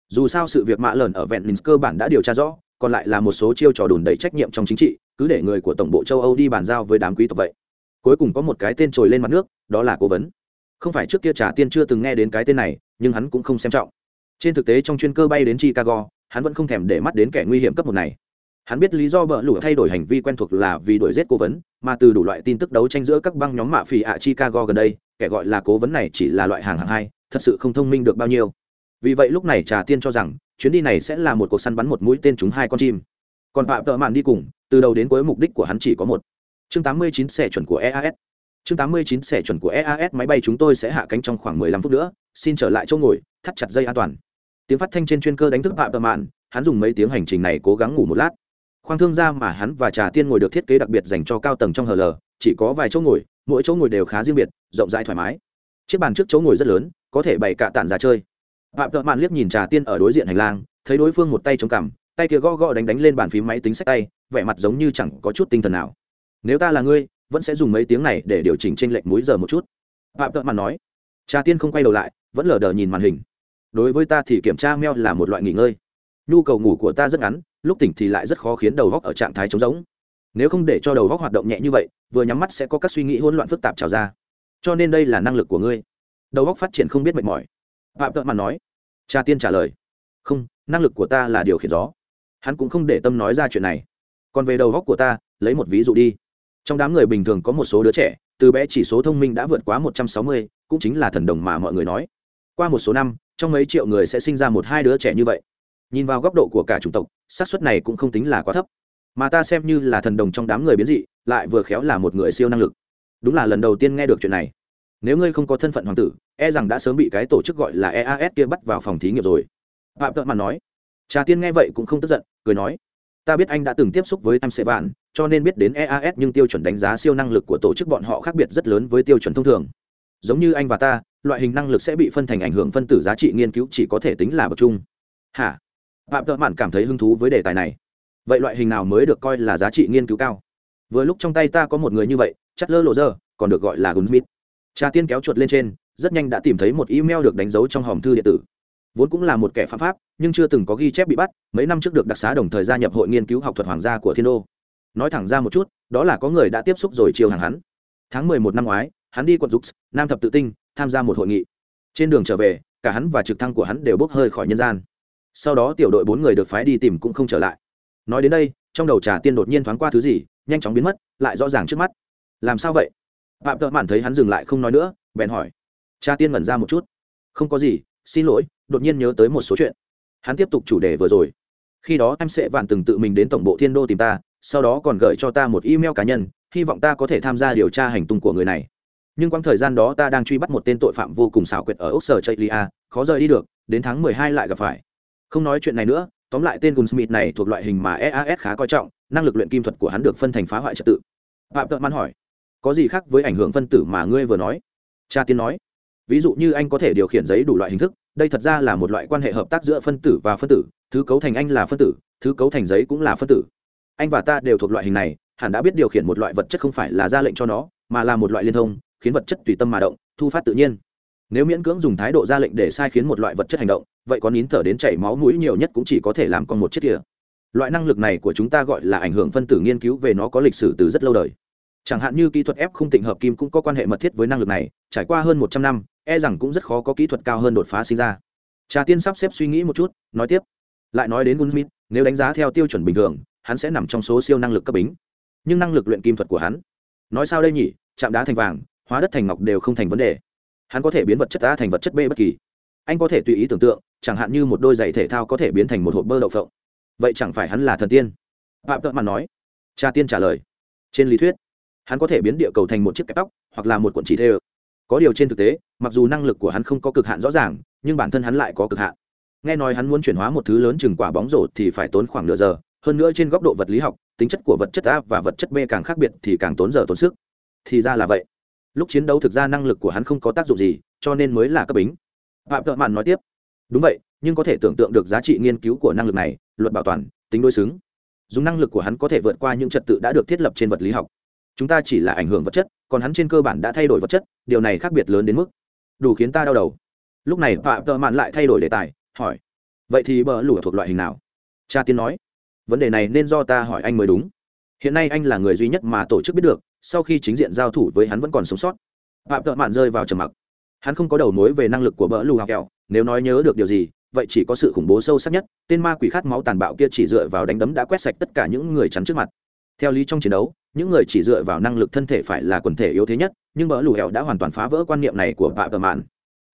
Dù sao sự việc mạ lờn ở vẹn cơ bản đã điều tra rõ, còn lại là một số chiêu trò đùn đầy trách nhiệm trong chính trị, cứ để người của tổng bộ châu âu đi bàn giao với đám quý tộc vậy. Cuối cùng có một cái tên trồi lên mặt nước, đó là cố vấn không phải trước kia trả tiên chưa từng nghe đến cái tên này, nhưng hắn cũng không xem trọng. Trên thực tế trong chuyên cơ bay đến chicago, hắn vẫn không thèm để mắt đến kẻ nguy hiểm cấp một này. Hắn biết lý do bỡ lũ thay đổi hành vi quen thuộc là vì đổi giết cố vấn, mà từ đủ loại tin tức đấu tranh giữa các băng nhóm mạ phì ạ chicago gần đây, kẻ gọi là cố vấn này chỉ là loại hàng hạng hai, thật sự không thông minh được bao nhiêu. Vì vậy lúc này trà tiên cho rằng, chuyến đi này sẽ là một cuộc săn bắn một mũi tên trúng hai con chim. Còn phạm tợ mạn đi cùng, từ đầu đến cuối mục đích của hắn chỉ có một. Chương 89 xe chuẩn của eas chương 89 xẻ chuẩn của eas máy bay chúng tôi sẽ hạ cánh trong khoảng 15 phút nữa. Xin trở lại chỗ ngồi, thắt chặt dây an toàn. Tiếng phát thanh trên chuyên cơ đánh thức phạm tợ mạn, hắn dùng mấy tiếng hành trình này cố gắng ngủ một lát. Khoang thương gia mà hắn và trà tiên ngồi được thiết kế đặc biệt dành cho cao tầng trong hờ lờ chỉ có vài chỗ ngồi, mỗi chỗ ngồi đều khá riêng biệt, rộng rãi thoải mái. Chiếc bàn trước chỗ ngồi rất lớn, có thể bày cả tản ra chơi. Phạm tợ mạn liếc nhìn trà tiên ở đối diện hành lang, thấy đối phương một tay chống cằm, tay kia gõ gõ đánh đánh lên bàn phím máy tính sách tay, vẻ mặt giống như chẳng có chút tinh thần nào. Nếu ta là ngươi vẫn sẽ dùng mấy tiếng này để điều chỉnh trên lệch múi giờ một chút. Phạm tợn mạn nói, trà tiên không quay đầu lại, vẫn lờ đờ nhìn màn hình. Đối với ta thì kiểm tra meo là một loại nghỉ ngơi. Nhu cầu ngủ của ta rất ngắn, lúc tỉnh thì lại rất khó khiến đầu góc ở trạng thái trống rỗng. Nếu không để cho đầu góc hoạt động nhẹ như vậy, vừa nhắm mắt sẽ có các suy nghĩ hỗn loạn phức tạp trào ra. Cho nên đây là năng lực của ngươi. Đầu góc phát triển không biết mệt mỏi. Phạm tợn mạn nói cha tiên trả lời, không, năng lực của ta là điều khiển gió. Hắn cũng không để tâm nói ra chuyện này. Còn về đầu góc của ta, lấy một ví dụ đi trong đám người bình thường có một số đứa trẻ, từ bé chỉ số thông minh đã vượt quá một trăm sáu mươi, cũng chính là thần đồng mà mọi người nói. Qua một số năm, trong mấy triệu người sẽ sinh ra một hai đứa trẻ như vậy. Nhìn vào góc độ của cả chủng tộc, xác suất này cũng không tính là quá thấp. Mà ta xem như là thần đồng trong đám người biến dị, lại vừa khéo là một người siêu năng lực. Đúng là lần đầu tiên nghe được chuyện này. Nếu ngươi không có thân phận hoàng tử e rằng đã sớm bị cái tổ chức gọi là eas kia bắt vào phòng thí nghiệm rồi. Phạm tợn mà nói. Trà tiên nghe vậy cũng không tức giận, cười nói ta biết anh đã từng tiếp xúc với em sẽ vạn, cho nên biết đến eas nhưng tiêu chuẩn đánh giá siêu năng lực của tổ chức bọn họ khác biệt rất lớn với tiêu chuẩn thông thường. Giống như anh và ta, loại hình năng lực sẽ bị phân thành ảnh hưởng phân tử giá trị nghiên cứu chỉ có thể tính là bậc chung hả? Phạm tợ mạn cảm thấy hứng thú với đề tài này. Vậy loại hình nào mới được coi là giá trị nghiên cứu cao? Vừa lúc trong tay ta có một người như vậy chất lơ lộ dơ còn được gọi là gunsmith. Trà tiên kéo chuột lên trên, rất nhanh đã tìm thấy một email được đánh dấu trong hòm thư điện tử vốn cũng là một kẻ phạm pháp, nhưng chưa từng có ghi chép bị bắt, mấy năm trước được đặc xá đồng thời gia nhập hội nghiên cứu học thuật hoàng gia của thiên đô. Nói thẳng ra một chút, đó là có người đã tiếp xúc rồi chiều hàng hắn. Tháng mười một năm ngoái, hắn đi quận dục, nam thập tự tinh, tham gia một hội nghị. Trên đường trở về, cả hắn và trực thăng của hắn đều bốc hơi khỏi nhân gian. Sau đó tiểu đội bốn người được phái đi tìm cũng không trở lại. Nói đến đây, trong đầu trà tiên đột nhiên thoáng qua thứ gì, nhanh chóng biến mất, lại rõ ràng trước mắt. Làm sao vậy? Phạm tợ mạn thấy hắn dừng lại không nói nữa, bèn hỏi. Trà tiên ngẩn ra một chút. Không có gì, xin lỗi đột nhiên nhớ tới một số chuyện. Hắn tiếp tục chủ đề vừa rồi. Khi đó em sẽ vạn từng tự mình đến tổng bộ thiên đô tìm ta, sau đó còn gửi cho ta một email cá nhân, hy vọng ta có thể tham gia điều tra hành tung của người này. Nhưng quãng thời gian đó ta đang truy bắt một tên tội phạm vô cùng xảo quyệt ở ốc sở chây lia khó rời đi được, đến tháng mười hai lại gặp phải. Không nói chuyện này nữa, tóm lại tên gunsmith này thuộc loại hình mà eas khá coi trọng, năng lực luyện kim thuật của hắn được phân thành phá hoại trật tự. Phạm tợn man hỏi, có gì khác với ảnh hưởng phân tử mà ngươi vừa nói? Cha tiên nói ví dụ như anh có thể điều khiển giấy đủ loại hình thức, đây thật ra là một loại quan hệ hợp tác giữa phân tử và phân tử, thứ cấu thành anh là phân tử, thứ cấu thành giấy cũng là phân tử. Anh và ta đều thuộc loại hình này, hẳn đã biết điều khiển một loại vật chất không phải là ra lệnh cho nó, mà là một loại liên thông, khiến vật chất tùy tâm mà động, thu phát tự nhiên. Nếu miễn cưỡng dùng thái độ ra lệnh để sai khiến một loại vật chất hành động, vậy có nín thở đến chảy máu mũi nhiều nhất cũng chỉ có thể làm con một chiếc kia loại năng lực này của chúng ta gọi là ảnh hưởng phân tử nghiên cứu về nó có lịch sử từ rất lâu đời. Chẳng hạn như kỹ thuật ép không tịnh hợp kim cũng có quan hệ mật thiết với năng lực này trải qua hơn một trăm năm e rằng cũng rất khó có kỹ thuật cao hơn đột phá sinh ra. Trà tiên sắp xếp suy nghĩ một chút, nói tiếp. Lại nói đến gunsmith, nếu đánh giá theo tiêu chuẩn bình thường, hắn sẽ nằm trong số siêu năng lực cấp bính. Nhưng năng lực luyện kim thuật của hắn, nói sao đây nhỉ, chạm đá thành vàng, hóa đất thành ngọc đều không thành vấn đề. Hắn có thể biến vật chất a thành vật chất b bất kỳ. Anh có thể tùy ý tưởng tượng, chẳng hạn như một đôi giày thể thao có thể biến thành một hộp bơ đậu phộng. Vậy chẳng phải hắn là thần tiên? Phạm tợ mạn nói. Cha tiên trả lời. Trên lý thuyết, hắn có thể biến địa cầu thành một chiếc kẹp tóc, hoặc là một cuộn chỉ thê ơ có điều trên thực tế, mặc dù năng lực của hắn không có cực hạn rõ ràng, nhưng bản thân hắn lại có cực hạn. Nghe nói hắn muốn chuyển hóa một thứ lớn chừng quả bóng rổ thì phải tốn khoảng nửa giờ, hơn nữa trên góc độ vật lý học, tính chất của vật chất a và vật chất b càng khác biệt thì càng tốn giờ tốn sức. Thì ra là vậy. Lúc chiến đấu thực ra năng lực của hắn không có tác dụng gì, cho nên mới là cấp bính. Phạm thợ mạn nói tiếp. Đúng vậy, nhưng có thể tưởng tượng được giá trị nghiên cứu của năng lực này, luật bảo toàn, tính đối xứng. Dùng năng lực của hắn có thể vượt qua những trật tự đã được thiết lập trên vật lý học chúng ta chỉ là ảnh hưởng vật chất, còn hắn trên cơ bản đã thay đổi vật chất, điều này khác biệt lớn đến mức đủ khiến ta đau đầu. Lúc này phạm tợ mạn lại thay đổi đề tài, hỏi, vậy thì bờ lũ thuộc loại hình nào? Cha tiên nói, vấn đề này nên do ta hỏi anh mới đúng. Hiện nay anh là người duy nhất mà tổ chức biết được, sau khi chính diện giao thủ với hắn vẫn còn sống sót. Phạm tợ mạn rơi vào trầm mặc. Hắn không có đầu mối về năng lực của bờ lù học kẹo, nếu nói nhớ được điều gì, vậy chỉ có sự khủng bố sâu sắc nhất, tên ma quỷ khát máu tàn bạo kia chỉ dựa vào đánh đấm đã quét sạch tất cả những người chắn trước mặt. Theo lý trong chiến đấu những người chỉ dựa vào năng lực thân thể phải là quần thể yếu thế nhất, nhưng bỡ lù hẹo đã hoàn toàn phá vỡ quan niệm này của vạ tợ mạn.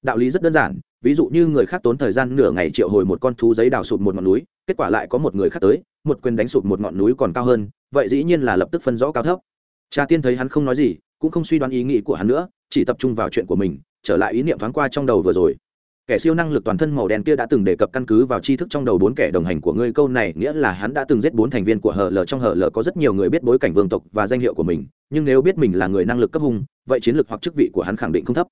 Đạo lý rất đơn giản, ví dụ như người khác tốn thời gian nửa ngày triệu hồi một con thú giấy đào sụp một ngọn núi, kết quả lại có một người khác tới, một quyền đánh sụp một ngọn núi còn cao hơn, vậy dĩ nhiên là lập tức phân rõ cao thấp. Cha tiên thấy hắn không nói gì, cũng không suy đoán ý nghĩ của hắn nữa, chỉ tập trung vào chuyện của mình, trở lại ý niệm thoáng qua trong đầu vừa rồi kẻ siêu năng lực toàn thân màu đen kia đã từng đề cập căn cứ vào tri thức trong đầu bốn kẻ đồng hành của ngươi, câu này nghĩa là hắn đã từng giết bốn thành viên của hờ lờ trong hờ lờ có rất nhiều người biết bối cảnh vương tộc và danh hiệu của mình, nhưng nếu biết mình là người năng lực cấp hung, vậy chiến lược hoặc chức vị của hắn khẳng định không thấp.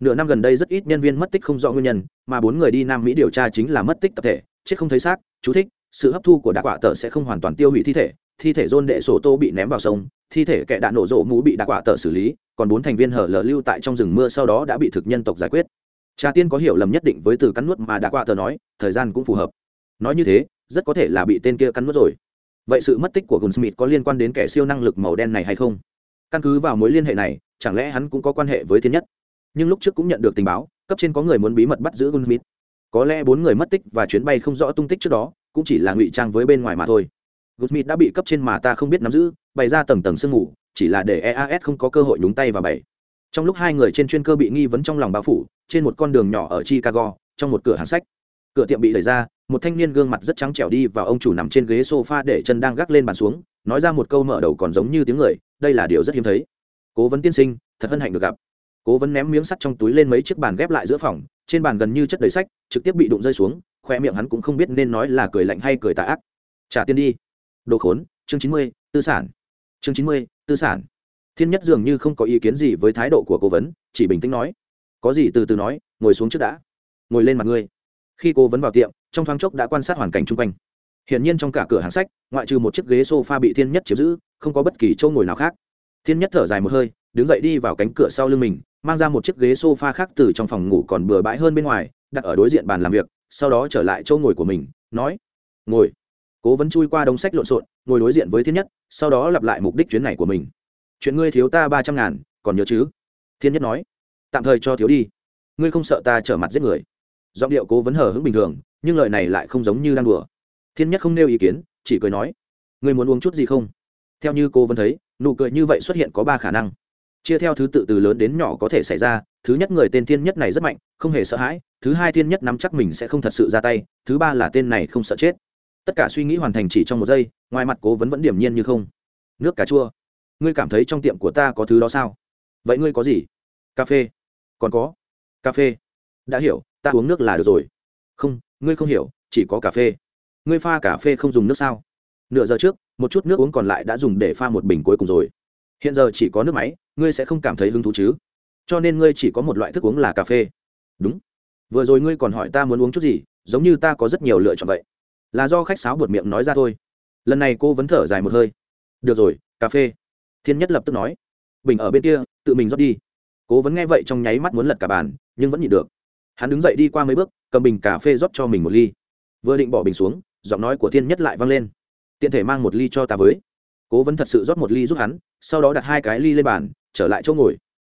Nửa năm gần đây rất ít nhân viên mất tích không rõ nguyên nhân, mà bốn người đi nam mỹ điều tra chính là mất tích tập thể, chết không thấy xác, chú thích, sự hấp thu của đạ quả tờ sẽ không hoàn toàn tiêu hủy thi thể thi thể dôn đệ sổ tô bị ném vào sông, thi thể kẻ đạn nổ rộ mũ bị đạ quả tờ xử lý, còn bốn thành viên hở lờ lưu tại trong rừng mưa sau đó đã bị thực nhân tộc giải quyết trà tiên có hiểu lầm nhất định với từ cắn nuốt mà đã. Qua tờ nói, thời gian cũng phù hợp. Nói như thế, rất có thể là bị tên kia cắn nuốt rồi. Vậy sự mất tích của gunsmith có liên quan đến kẻ siêu năng lực màu đen này hay không? Căn cứ vào mối liên hệ này, chẳng lẽ hắn cũng có quan hệ với thiên nhất? Nhưng lúc trước cũng nhận được tình báo, cấp trên có người muốn bí mật bắt giữ gunsmith có lẽ bốn người mất tích và chuyến bay không rõ tung tích trước đó, cũng chỉ là ngụy trang với bên ngoài mà thôi. Gunsmith đã bị cấp trên mà ta không biết nắm giữ, bày ra tầng tầng sương mù, chỉ là để eas không có cơ hội nhúng tay vào bày trong lúc hai người trên chuyên cơ bị nghi vấn trong lòng bao phủ, trên một con đường nhỏ ở chicago, trong một cửa hàng sách, cửa tiệm bị đẩy ra, một thanh niên gương mặt rất trắng trẻo đi và ông chủ nằm trên ghế sofa để chân đang gác lên bàn xuống, nói ra một câu mở đầu còn giống như tiếng người, đây là điều rất hiếm thấy. Cố vấn tiên sinh, thật hân hạnh được gặp. Cố vấn ném miếng sắt trong túi lên mấy chiếc bàn ghép lại giữa phòng, trên bàn gần như chất đầy sách, trực tiếp bị đụng rơi xuống khoe miệng hắn cũng không biết nên nói là cười lạnh hay cười tà ác. Trả tiền đi. Đồ khốn, chương chín mươi, tư sản. Chương chín mươi, tư sản thiên nhất dường như không có ý kiến gì với thái độ của cố vấn, chỉ bình tĩnh nói, có gì từ từ nói, ngồi xuống trước đã. Ngồi lên mặt ngươi. Khi cố vấn vào tiệm, trong thoáng chốc đã quan sát hoàn cảnh chung quanh. Hiển nhiên trong cả cửa hàng sách, ngoại trừ một chiếc ghế s o f a bị thiên nhất chiếm giữ, không có bất kỳ chỗ ngồi nào khác. Thiên nhất thở dài một hơi, đứng dậy đi vào cánh cửa sau lưng mình, mang ra một chiếc ghế s o f a khác từ trong phòng ngủ còn bừa bãi hơn bên ngoài, đặt ở đối diện bàn làm việc, sau đó trở lại chỗ ngồi của mình, nói, ngồi. Cố vấn chui qua đống sách lộn xộn, ngồi đối diện với thiên nhất, sau đó lặp lại mục đích chuyến này của mình chuyện ngươi thiếu ta ba trăm ngàn, còn nhớ chứ? Thiên nhất nói. Tạm thời cho thiếu đi. Ngươi không sợ ta trở mặt giết người. Giọng điệu cố vấn hờ hững bình thường, nhưng lời này lại không giống như đang đùa. Thiên nhất không nêu ý kiến, chỉ cười nói. Ngươi muốn uống chút gì không? Theo như cô vẫn thấy, nụ cười như vậy xuất hiện có ba khả năng. Chia theo thứ tự từ lớn đến nhỏ có thể xảy ra, thứ nhất người tên thiên nhất này rất mạnh, không hề sợ hãi, thứ hai thiên nhất nắm chắc mình sẽ không thật sự ra tay, thứ ba là tên này không sợ chết. Tất cả suy nghĩ hoàn thành chỉ trong một giây, ngoài mặt cố vấn vẫn điểm nhiên như không. Nước cà chua ngươi cảm thấy trong tiệm của ta có thứ đó sao? Vậy ngươi có gì? Cà phê. Còn có. Cà phê. Đã hiểu, ta uống nước là được rồi. Không, ngươi không hiểu, chỉ có cà phê. Ngươi pha cà phê không dùng nước sao? Nửa giờ trước, một chút nước uống còn lại đã dùng để pha một bình cuối cùng rồi. Hiện giờ chỉ có nước máy, ngươi sẽ không cảm thấy hứng thú chứ? Cho nên ngươi chỉ có một loại thức uống là cà phê. Đúng. Vừa rồi ngươi còn hỏi ta muốn uống chút gì, giống như ta có rất nhiều lựa chọn vậy. Là do khách sáo buột miệng nói ra thôi. Lần này cô vẫn thở dài một hơi. Được rồi, cà phê thiên nhất lập tức nói, bình ở bên kia, tự mình rót đi. Cố vẫn nghe vậy trong nháy mắt muốn lật cả bàn, nhưng vẫn nhịn được. Hắn đứng dậy đi qua mấy bước, cầm bình cà phê rót cho mình một ly. Vừa định bỏ bình xuống, giọng nói của thiên nhất lại vang lên. Tiện thể mang một ly cho ta với. Cố vấn thật sự rót một ly giúp hắn, sau đó đặt hai cái ly lên bàn, trở lại chỗ ngồi.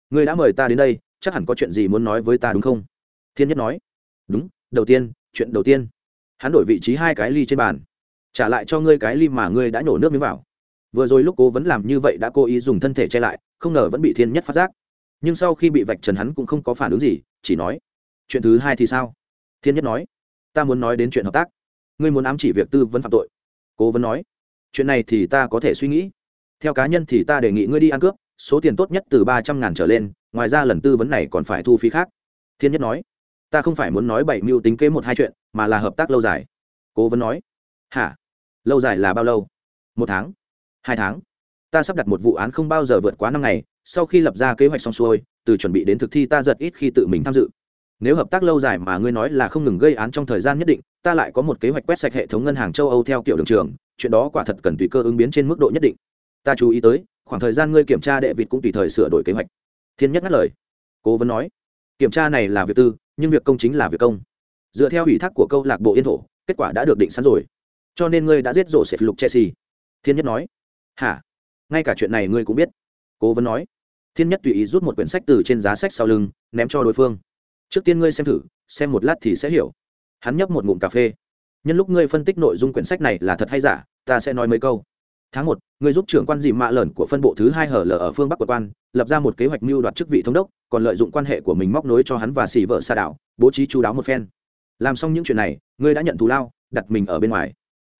Ngươi đã mời ta đến đây, chắc hẳn có chuyện gì muốn nói với ta đúng không? Thiên nhất nói. Đúng, đầu tiên, chuyện đầu tiên. Hắn đổi vị trí hai cái ly trên bàn. Trả lại cho ngươi cái ly mà ngươi đã nhổ nước miếng vào vừa rồi lúc cố vấn làm như vậy đã cố ý dùng thân thể che lại, không ngờ vẫn bị thiên nhất phát giác. Nhưng sau khi bị vạch trần hắn cũng không có phản ứng gì, chỉ nói, chuyện thứ hai thì sao? Thiên nhất nói, ta muốn nói đến chuyện hợp tác. Ngươi muốn ám chỉ việc tư vấn phạm tội. Cố vấn nói, chuyện này thì ta có thể suy nghĩ. Theo cá nhân thì ta đề nghị ngươi đi ăn cướp, số tiền tốt nhất từ ba trăm ngàn trở lên, ngoài ra lần tư vấn này còn phải thu phí khác. Thiên nhất nói, ta không phải muốn nói bảy mưu tính kế một hai chuyện, mà là hợp tác lâu dài. Cố vấn nói, hả? Lâu dài là bao lâu? Một tháng hai tháng. Ta sắp đặt một vụ án không bao giờ vượt quá năm ngày, sau khi lập ra kế hoạch xong xuôi, từ chuẩn bị đến thực thi ta giật ít khi tự mình tham dự. Nếu hợp tác lâu dài mà ngươi nói là không ngừng gây án trong thời gian nhất định, ta lại có một kế hoạch quét sạch hệ thống ngân hàng châu âu theo kiểu đường trường, chuyện đó quả thật cần tùy cơ ứng biến trên mức độ nhất định. Ta chú ý tới, khoảng thời gian ngươi kiểm tra đệ vịt cũng tùy thời sửa đổi kế hoạch. Thiên nhất ngắt lời. Cố vấn nói, kiểm tra này là việc tư, nhưng việc công chính là việc công. Dựa theo ủy thác của câu lạc bộ yên thổ, kết quả đã được định sẵn rồi. Cho nên ngươi đã giết rổ sệt lục chelsea. Thiên nhất nói hả? Ngay cả chuyện này ngươi cũng biết. Cố vấn nói. Thiên nhất tùy ý rút một quyển sách từ trên giá sách sau lưng, ném cho đối phương. Trước tiên ngươi xem thử, xem một lát thì sẽ hiểu. Hắn nhấp một ngụm cà phê. Nhân lúc ngươi phân tích nội dung quyển sách này là thật hay giả, ta sẽ nói mấy câu. Tháng một, ngươi giúp trưởng quan dìm mạ lởn của phân bộ thứ hai hở lở ở phương bắc quận quan, lập ra một kế hoạch mưu đoạt chức vị thống đốc, còn lợi dụng quan hệ của mình móc nối cho hắn và xì vợ xa đảo, bố trí chú đáo một phen. Làm xong những chuyện này, ngươi đã nhận thù lao, đặt mình ở bên ngoài.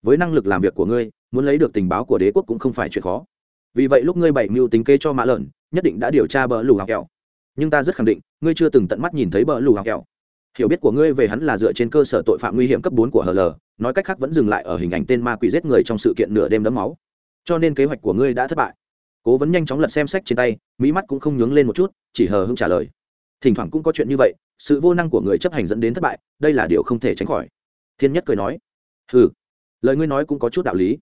Với năng lực làm việc của ngươi muốn lấy được tình báo của đế quốc cũng không phải chuyện khó. Vì vậy lúc ngươi bảy mưu tính kê cho mã lợn, nhất định đã điều tra bờ lù học kẹo. Nhưng ta rất khẳng định, ngươi chưa từng tận mắt nhìn thấy bờ lù học kẹo. Hiểu biết của ngươi về hắn là dựa trên cơ sở tội phạm nguy hiểm cấp bốn của hl nói cách khác vẫn dừng lại ở hình ảnh tên ma quỷ giết người trong sự kiện nửa đêm đẫm máu. Cho nên kế hoạch của ngươi đã thất bại. Cố vấn nhanh chóng lật xem sách trên tay, mỹ mắt cũng không nhướng lên một chút, chỉ hờ hưng trả lời. Thỉnh thoảng cũng có chuyện như vậy, sự vô năng của người chấp hành dẫn đến thất bại, đây là điều không thể tránh khỏi. Thiên nhất cười nói ừ lời ngươi nói cũng có chút đạo lý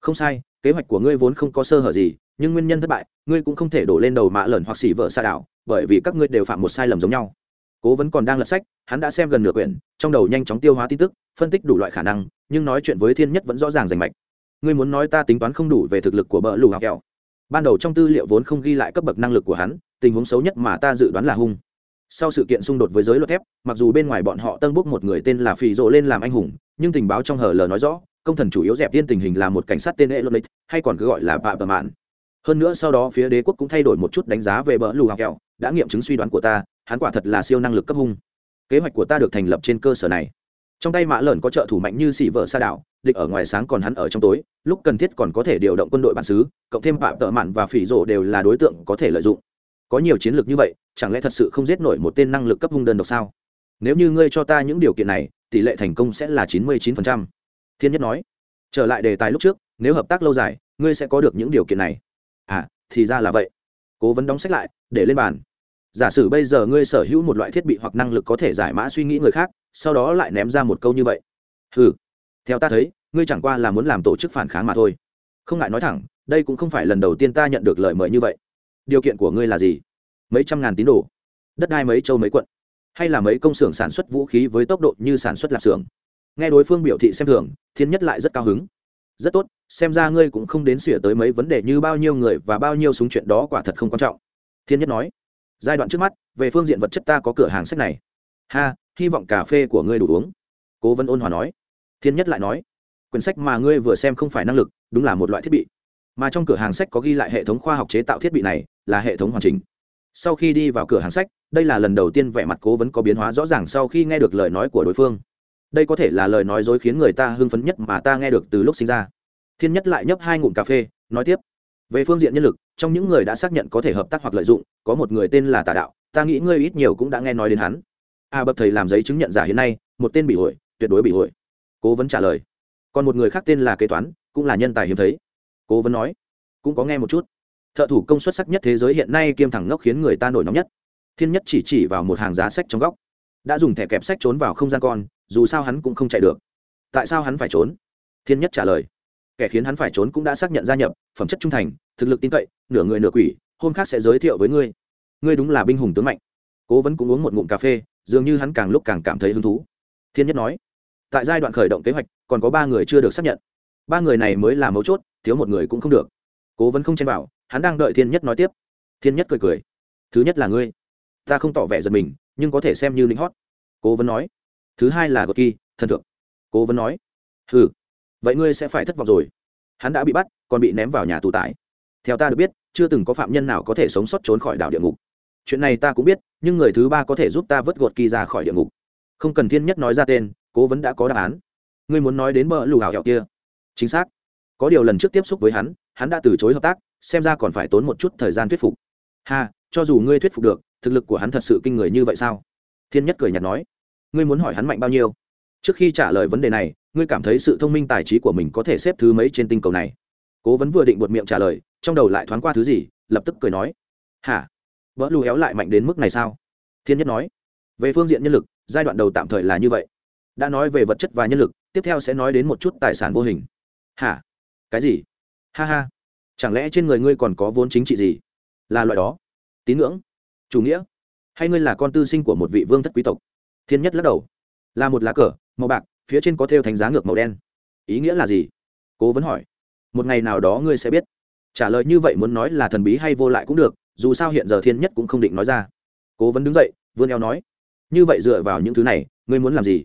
không sai, kế hoạch của ngươi vốn không có sơ hở gì, nhưng nguyên nhân thất bại, ngươi cũng không thể đổ lên đầu mạ lợn hoặc xỉ vợ xa đảo, bởi vì các ngươi đều phạm một sai lầm giống nhau. Cố vấn còn đang lật sách, hắn đã xem gần nửa quyển, trong đầu nhanh chóng tiêu hóa tin tức, phân tích đủ loại khả năng, nhưng nói chuyện với thiên nhất vẫn rõ ràng rành mạch. Ngươi muốn nói ta tính toán không đủ về thực lực của bờ lù học kẹo. Ban đầu trong tư liệu vốn không ghi lại cấp bậc năng lực của hắn, tình huống xấu nhất mà ta dự đoán là hung. Sau sự kiện xung đột với giới luật thép, mặc dù bên ngoài bọn họ tân bốc một người tên là phì rộ lên làm anh hùng, nhưng tình báo trong hở lờ nói rõ công thần chủ yếu dẹp viên tình hình là một cảnh sát tên Elonic, hay còn cứ gọi là Bạ Bờ Mạn. Hơn nữa sau đó phía đế quốc cũng thay đổi một chút đánh giá về bờ lù học kẹo, đã nghiệm chứng suy đoán của ta, hắn quả thật là siêu năng lực cấp hung. Kế hoạch của ta được thành lập trên cơ sở này. Trong tay Mã Lợn có trợ thủ mạnh như xỉ vợ sa đảo, địch ở ngoài sáng còn hắn ở trong tối, lúc cần thiết còn có thể điều động quân đội bản xứ, cộng thêm Bạ tợ Mạn và Phỉ Rồ đều là đối tượng có thể lợi dụng. Có nhiều chiến lược như vậy, chẳng lẽ thật sự không giết nổi một tên năng lực cấp hung đơn độc sao? Nếu như ngươi cho ta những điều kiện này, tỷ lệ thành công sẽ là chín mươi 99%. Thiên Nhất nói, trở lại đề tài lúc trước, nếu hợp tác lâu dài, ngươi sẽ có được những điều kiện này. À thì ra là vậy. Cố vấn đóng sách lại, để lên bàn. Giả sử bây giờ ngươi sở hữu một loại thiết bị hoặc năng lực có thể giải mã suy nghĩ người khác, sau đó lại ném ra một câu như vậy. Ừ theo ta thấy, ngươi chẳng qua là muốn làm tổ chức phản kháng mà thôi. Không ngại nói thẳng, đây cũng không phải lần đầu tiên ta nhận được lời mời như vậy. Điều kiện của ngươi là gì? Mấy trăm ngàn tín đồ. Đất đai mấy châu mấy quận. Hay là mấy công xưởng sản xuất vũ khí với tốc độ như sản xuất lạp xưởng? Nghe đối phương biểu thị xem thường, thiên nhất lại rất cao hứng. Rất tốt, xem ra ngươi cũng không đến xỉa tới mấy vấn đề như bao nhiêu người và bao nhiêu súng chuyện đó quả thật không quan trọng. Thiên nhất nói. Giai đoạn trước mắt, về phương diện vật chất ta có cửa hàng sách này. Ha, hy vọng cà phê của ngươi đủ uống. Cố vấn ôn hòa nói. Thiên nhất lại nói. Quyển sách mà ngươi vừa xem không phải năng lực, đúng là một loại thiết bị. Mà trong cửa hàng sách có ghi lại hệ thống khoa học chế tạo thiết bị này, là hệ thống hoàn chỉnh. Sau khi đi vào cửa hàng sách, đây là lần đầu tiên vẻ mặt cố vấn có biến hóa rõ ràng sau khi nghe được lời nói của đối phương đây có thể là lời nói dối khiến người ta hưng phấn nhất mà ta nghe được từ lúc sinh ra. Thiên nhất lại nhấp hai ngụm cà phê nói tiếp. Về phương diện nhân lực trong những người đã xác nhận có thể hợp tác hoặc lợi dụng có một người tên là tà đạo ta nghĩ ngươi ít nhiều cũng đã nghe nói đến hắn. A à, bậc thầy làm giấy chứng nhận giả hiện nay một tên bị hội tuyệt đối bị hội. Cố vấn trả lời. Còn một người khác tên là kế toán cũng là nhân tài hiếm thấy. Cố vấn nói. Cũng có nghe một chút. Thợ thủ công xuất sắc nhất thế giới hiện nay kiêm thẳng ngốc khiến người ta nổi nóng nhất. Thiên nhất chỉ chỉ vào một hàng giá sách trong góc. Đã dùng thẻ kẹp sách trốn vào không gian con dù sao hắn cũng không chạy được. Tại sao hắn phải trốn? Thiên nhất trả lời. Kẻ khiến hắn phải trốn cũng đã xác nhận gia nhập, phẩm chất trung thành, thực lực tin cậy, nửa người nửa quỷ, hôm khác sẽ giới thiệu với ngươi. Ngươi đúng là binh hùng tướng mạnh. Cố vấn cũng uống một ngụm cà phê, dường như hắn càng lúc càng cảm thấy hứng thú. Thiên nhất nói, tại giai đoạn khởi động kế hoạch, còn có ba người chưa được xác nhận. Ba người này mới là mấu chốt, thiếu một người cũng không được. Cố vấn không chen vào, hắn đang đợi thiên nhất nói tiếp. Thiên nhất cười cười. Thứ nhất là ngươi. Ta không tỏ vẻ giật mình, nhưng có thể xem như lính hót. Cố vấn nói thứ hai là gột kỳ thần thượng. Cố vấn nói ừ vậy ngươi sẽ phải thất vọng rồi. Hắn đã bị bắt, còn bị ném vào nhà tù tải theo ta được biết, chưa từng có phạm nhân nào có thể sống sót trốn khỏi đảo địa ngục. Chuyện này ta cũng biết, nhưng người thứ ba có thể giúp ta vớt gột kỳ ra khỏi địa ngục. Không cần thiên nhất nói ra tên, cố vấn đã có đáp án. Ngươi muốn nói đến bờ lù hào hẹo kia? Chính xác. Có điều lần trước tiếp xúc với hắn hắn đã từ chối hợp tác, xem ra còn phải tốn một chút thời gian thuyết phục. Ha, cho dù ngươi thuyết phục được, thực lực của hắn thật sự kinh người như vậy sao? Thiên nhất cười nhạt nói ngươi muốn hỏi hắn mạnh bao nhiêu? Trước khi trả lời vấn đề này, ngươi cảm thấy sự thông minh tài trí của mình có thể xếp thứ mấy trên tinh cầu này? Cố vấn vừa định buột miệng trả lời, trong đầu lại thoáng qua thứ gì, lập tức cười nói. Hả? Vỡ lù héo lại mạnh đến mức này sao? Thiên nhất nói. Về phương diện nhân lực, giai đoạn đầu tạm thời là như vậy. Đã nói về vật chất và nhân lực, tiếp theo sẽ nói đến một chút tài sản vô hình. Hả? Cái gì? Ha ha. Chẳng lẽ trên người ngươi còn có vốn chính trị gì? Là loại đó. Tín ngưỡng. Chủ nghĩa. Hay ngươi là con tư sinh của một vị vương thất quý tộc? Thiên nhất lắc đầu. Là một lá cờ, màu bạc, phía trên có thêu thánh giá ngược màu đen. Ý nghĩa là gì? Cố vấn hỏi. Một ngày nào đó ngươi sẽ biết. Trả lời như vậy muốn nói là thần bí hay vô lại cũng được, dù sao hiện giờ thiên nhất cũng không định nói ra. Cố vấn đứng dậy, vươn eo nói. Như vậy dựa vào những thứ này, ngươi muốn làm gì?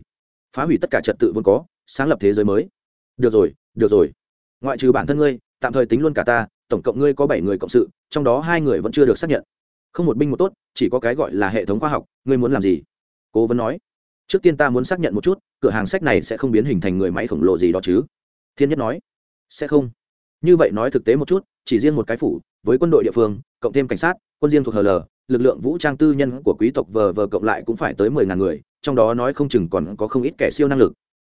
Phá hủy tất cả trật tự vốn có, sáng lập thế giới mới. Được rồi được rồi. Ngoại trừ bản thân ngươi, tạm thời tính luôn cả ta, tổng cộng ngươi có bảy người cộng sự, trong đó hai người vẫn chưa được xác nhận. Không một binh một tốt, chỉ có cái gọi là hệ thống khoa học, ngươi muốn làm gì? Cố vấn nói, trước tiên ta muốn xác nhận một chút, cửa hàng sách này sẽ không biến hình thành người máy khổng lồ gì đó chứ? Thiên nhất nói, sẽ không. Như vậy nói thực tế một chút, chỉ riêng một cái phủ, với quân đội địa phương, cộng thêm cảnh sát, quân riêng thuộc hl lực lượng vũ trang tư nhân của quý tộc vờ vờ cộng lại cũng phải tới mười ngàn người, trong đó nói không chừng còn có không ít kẻ siêu năng lực.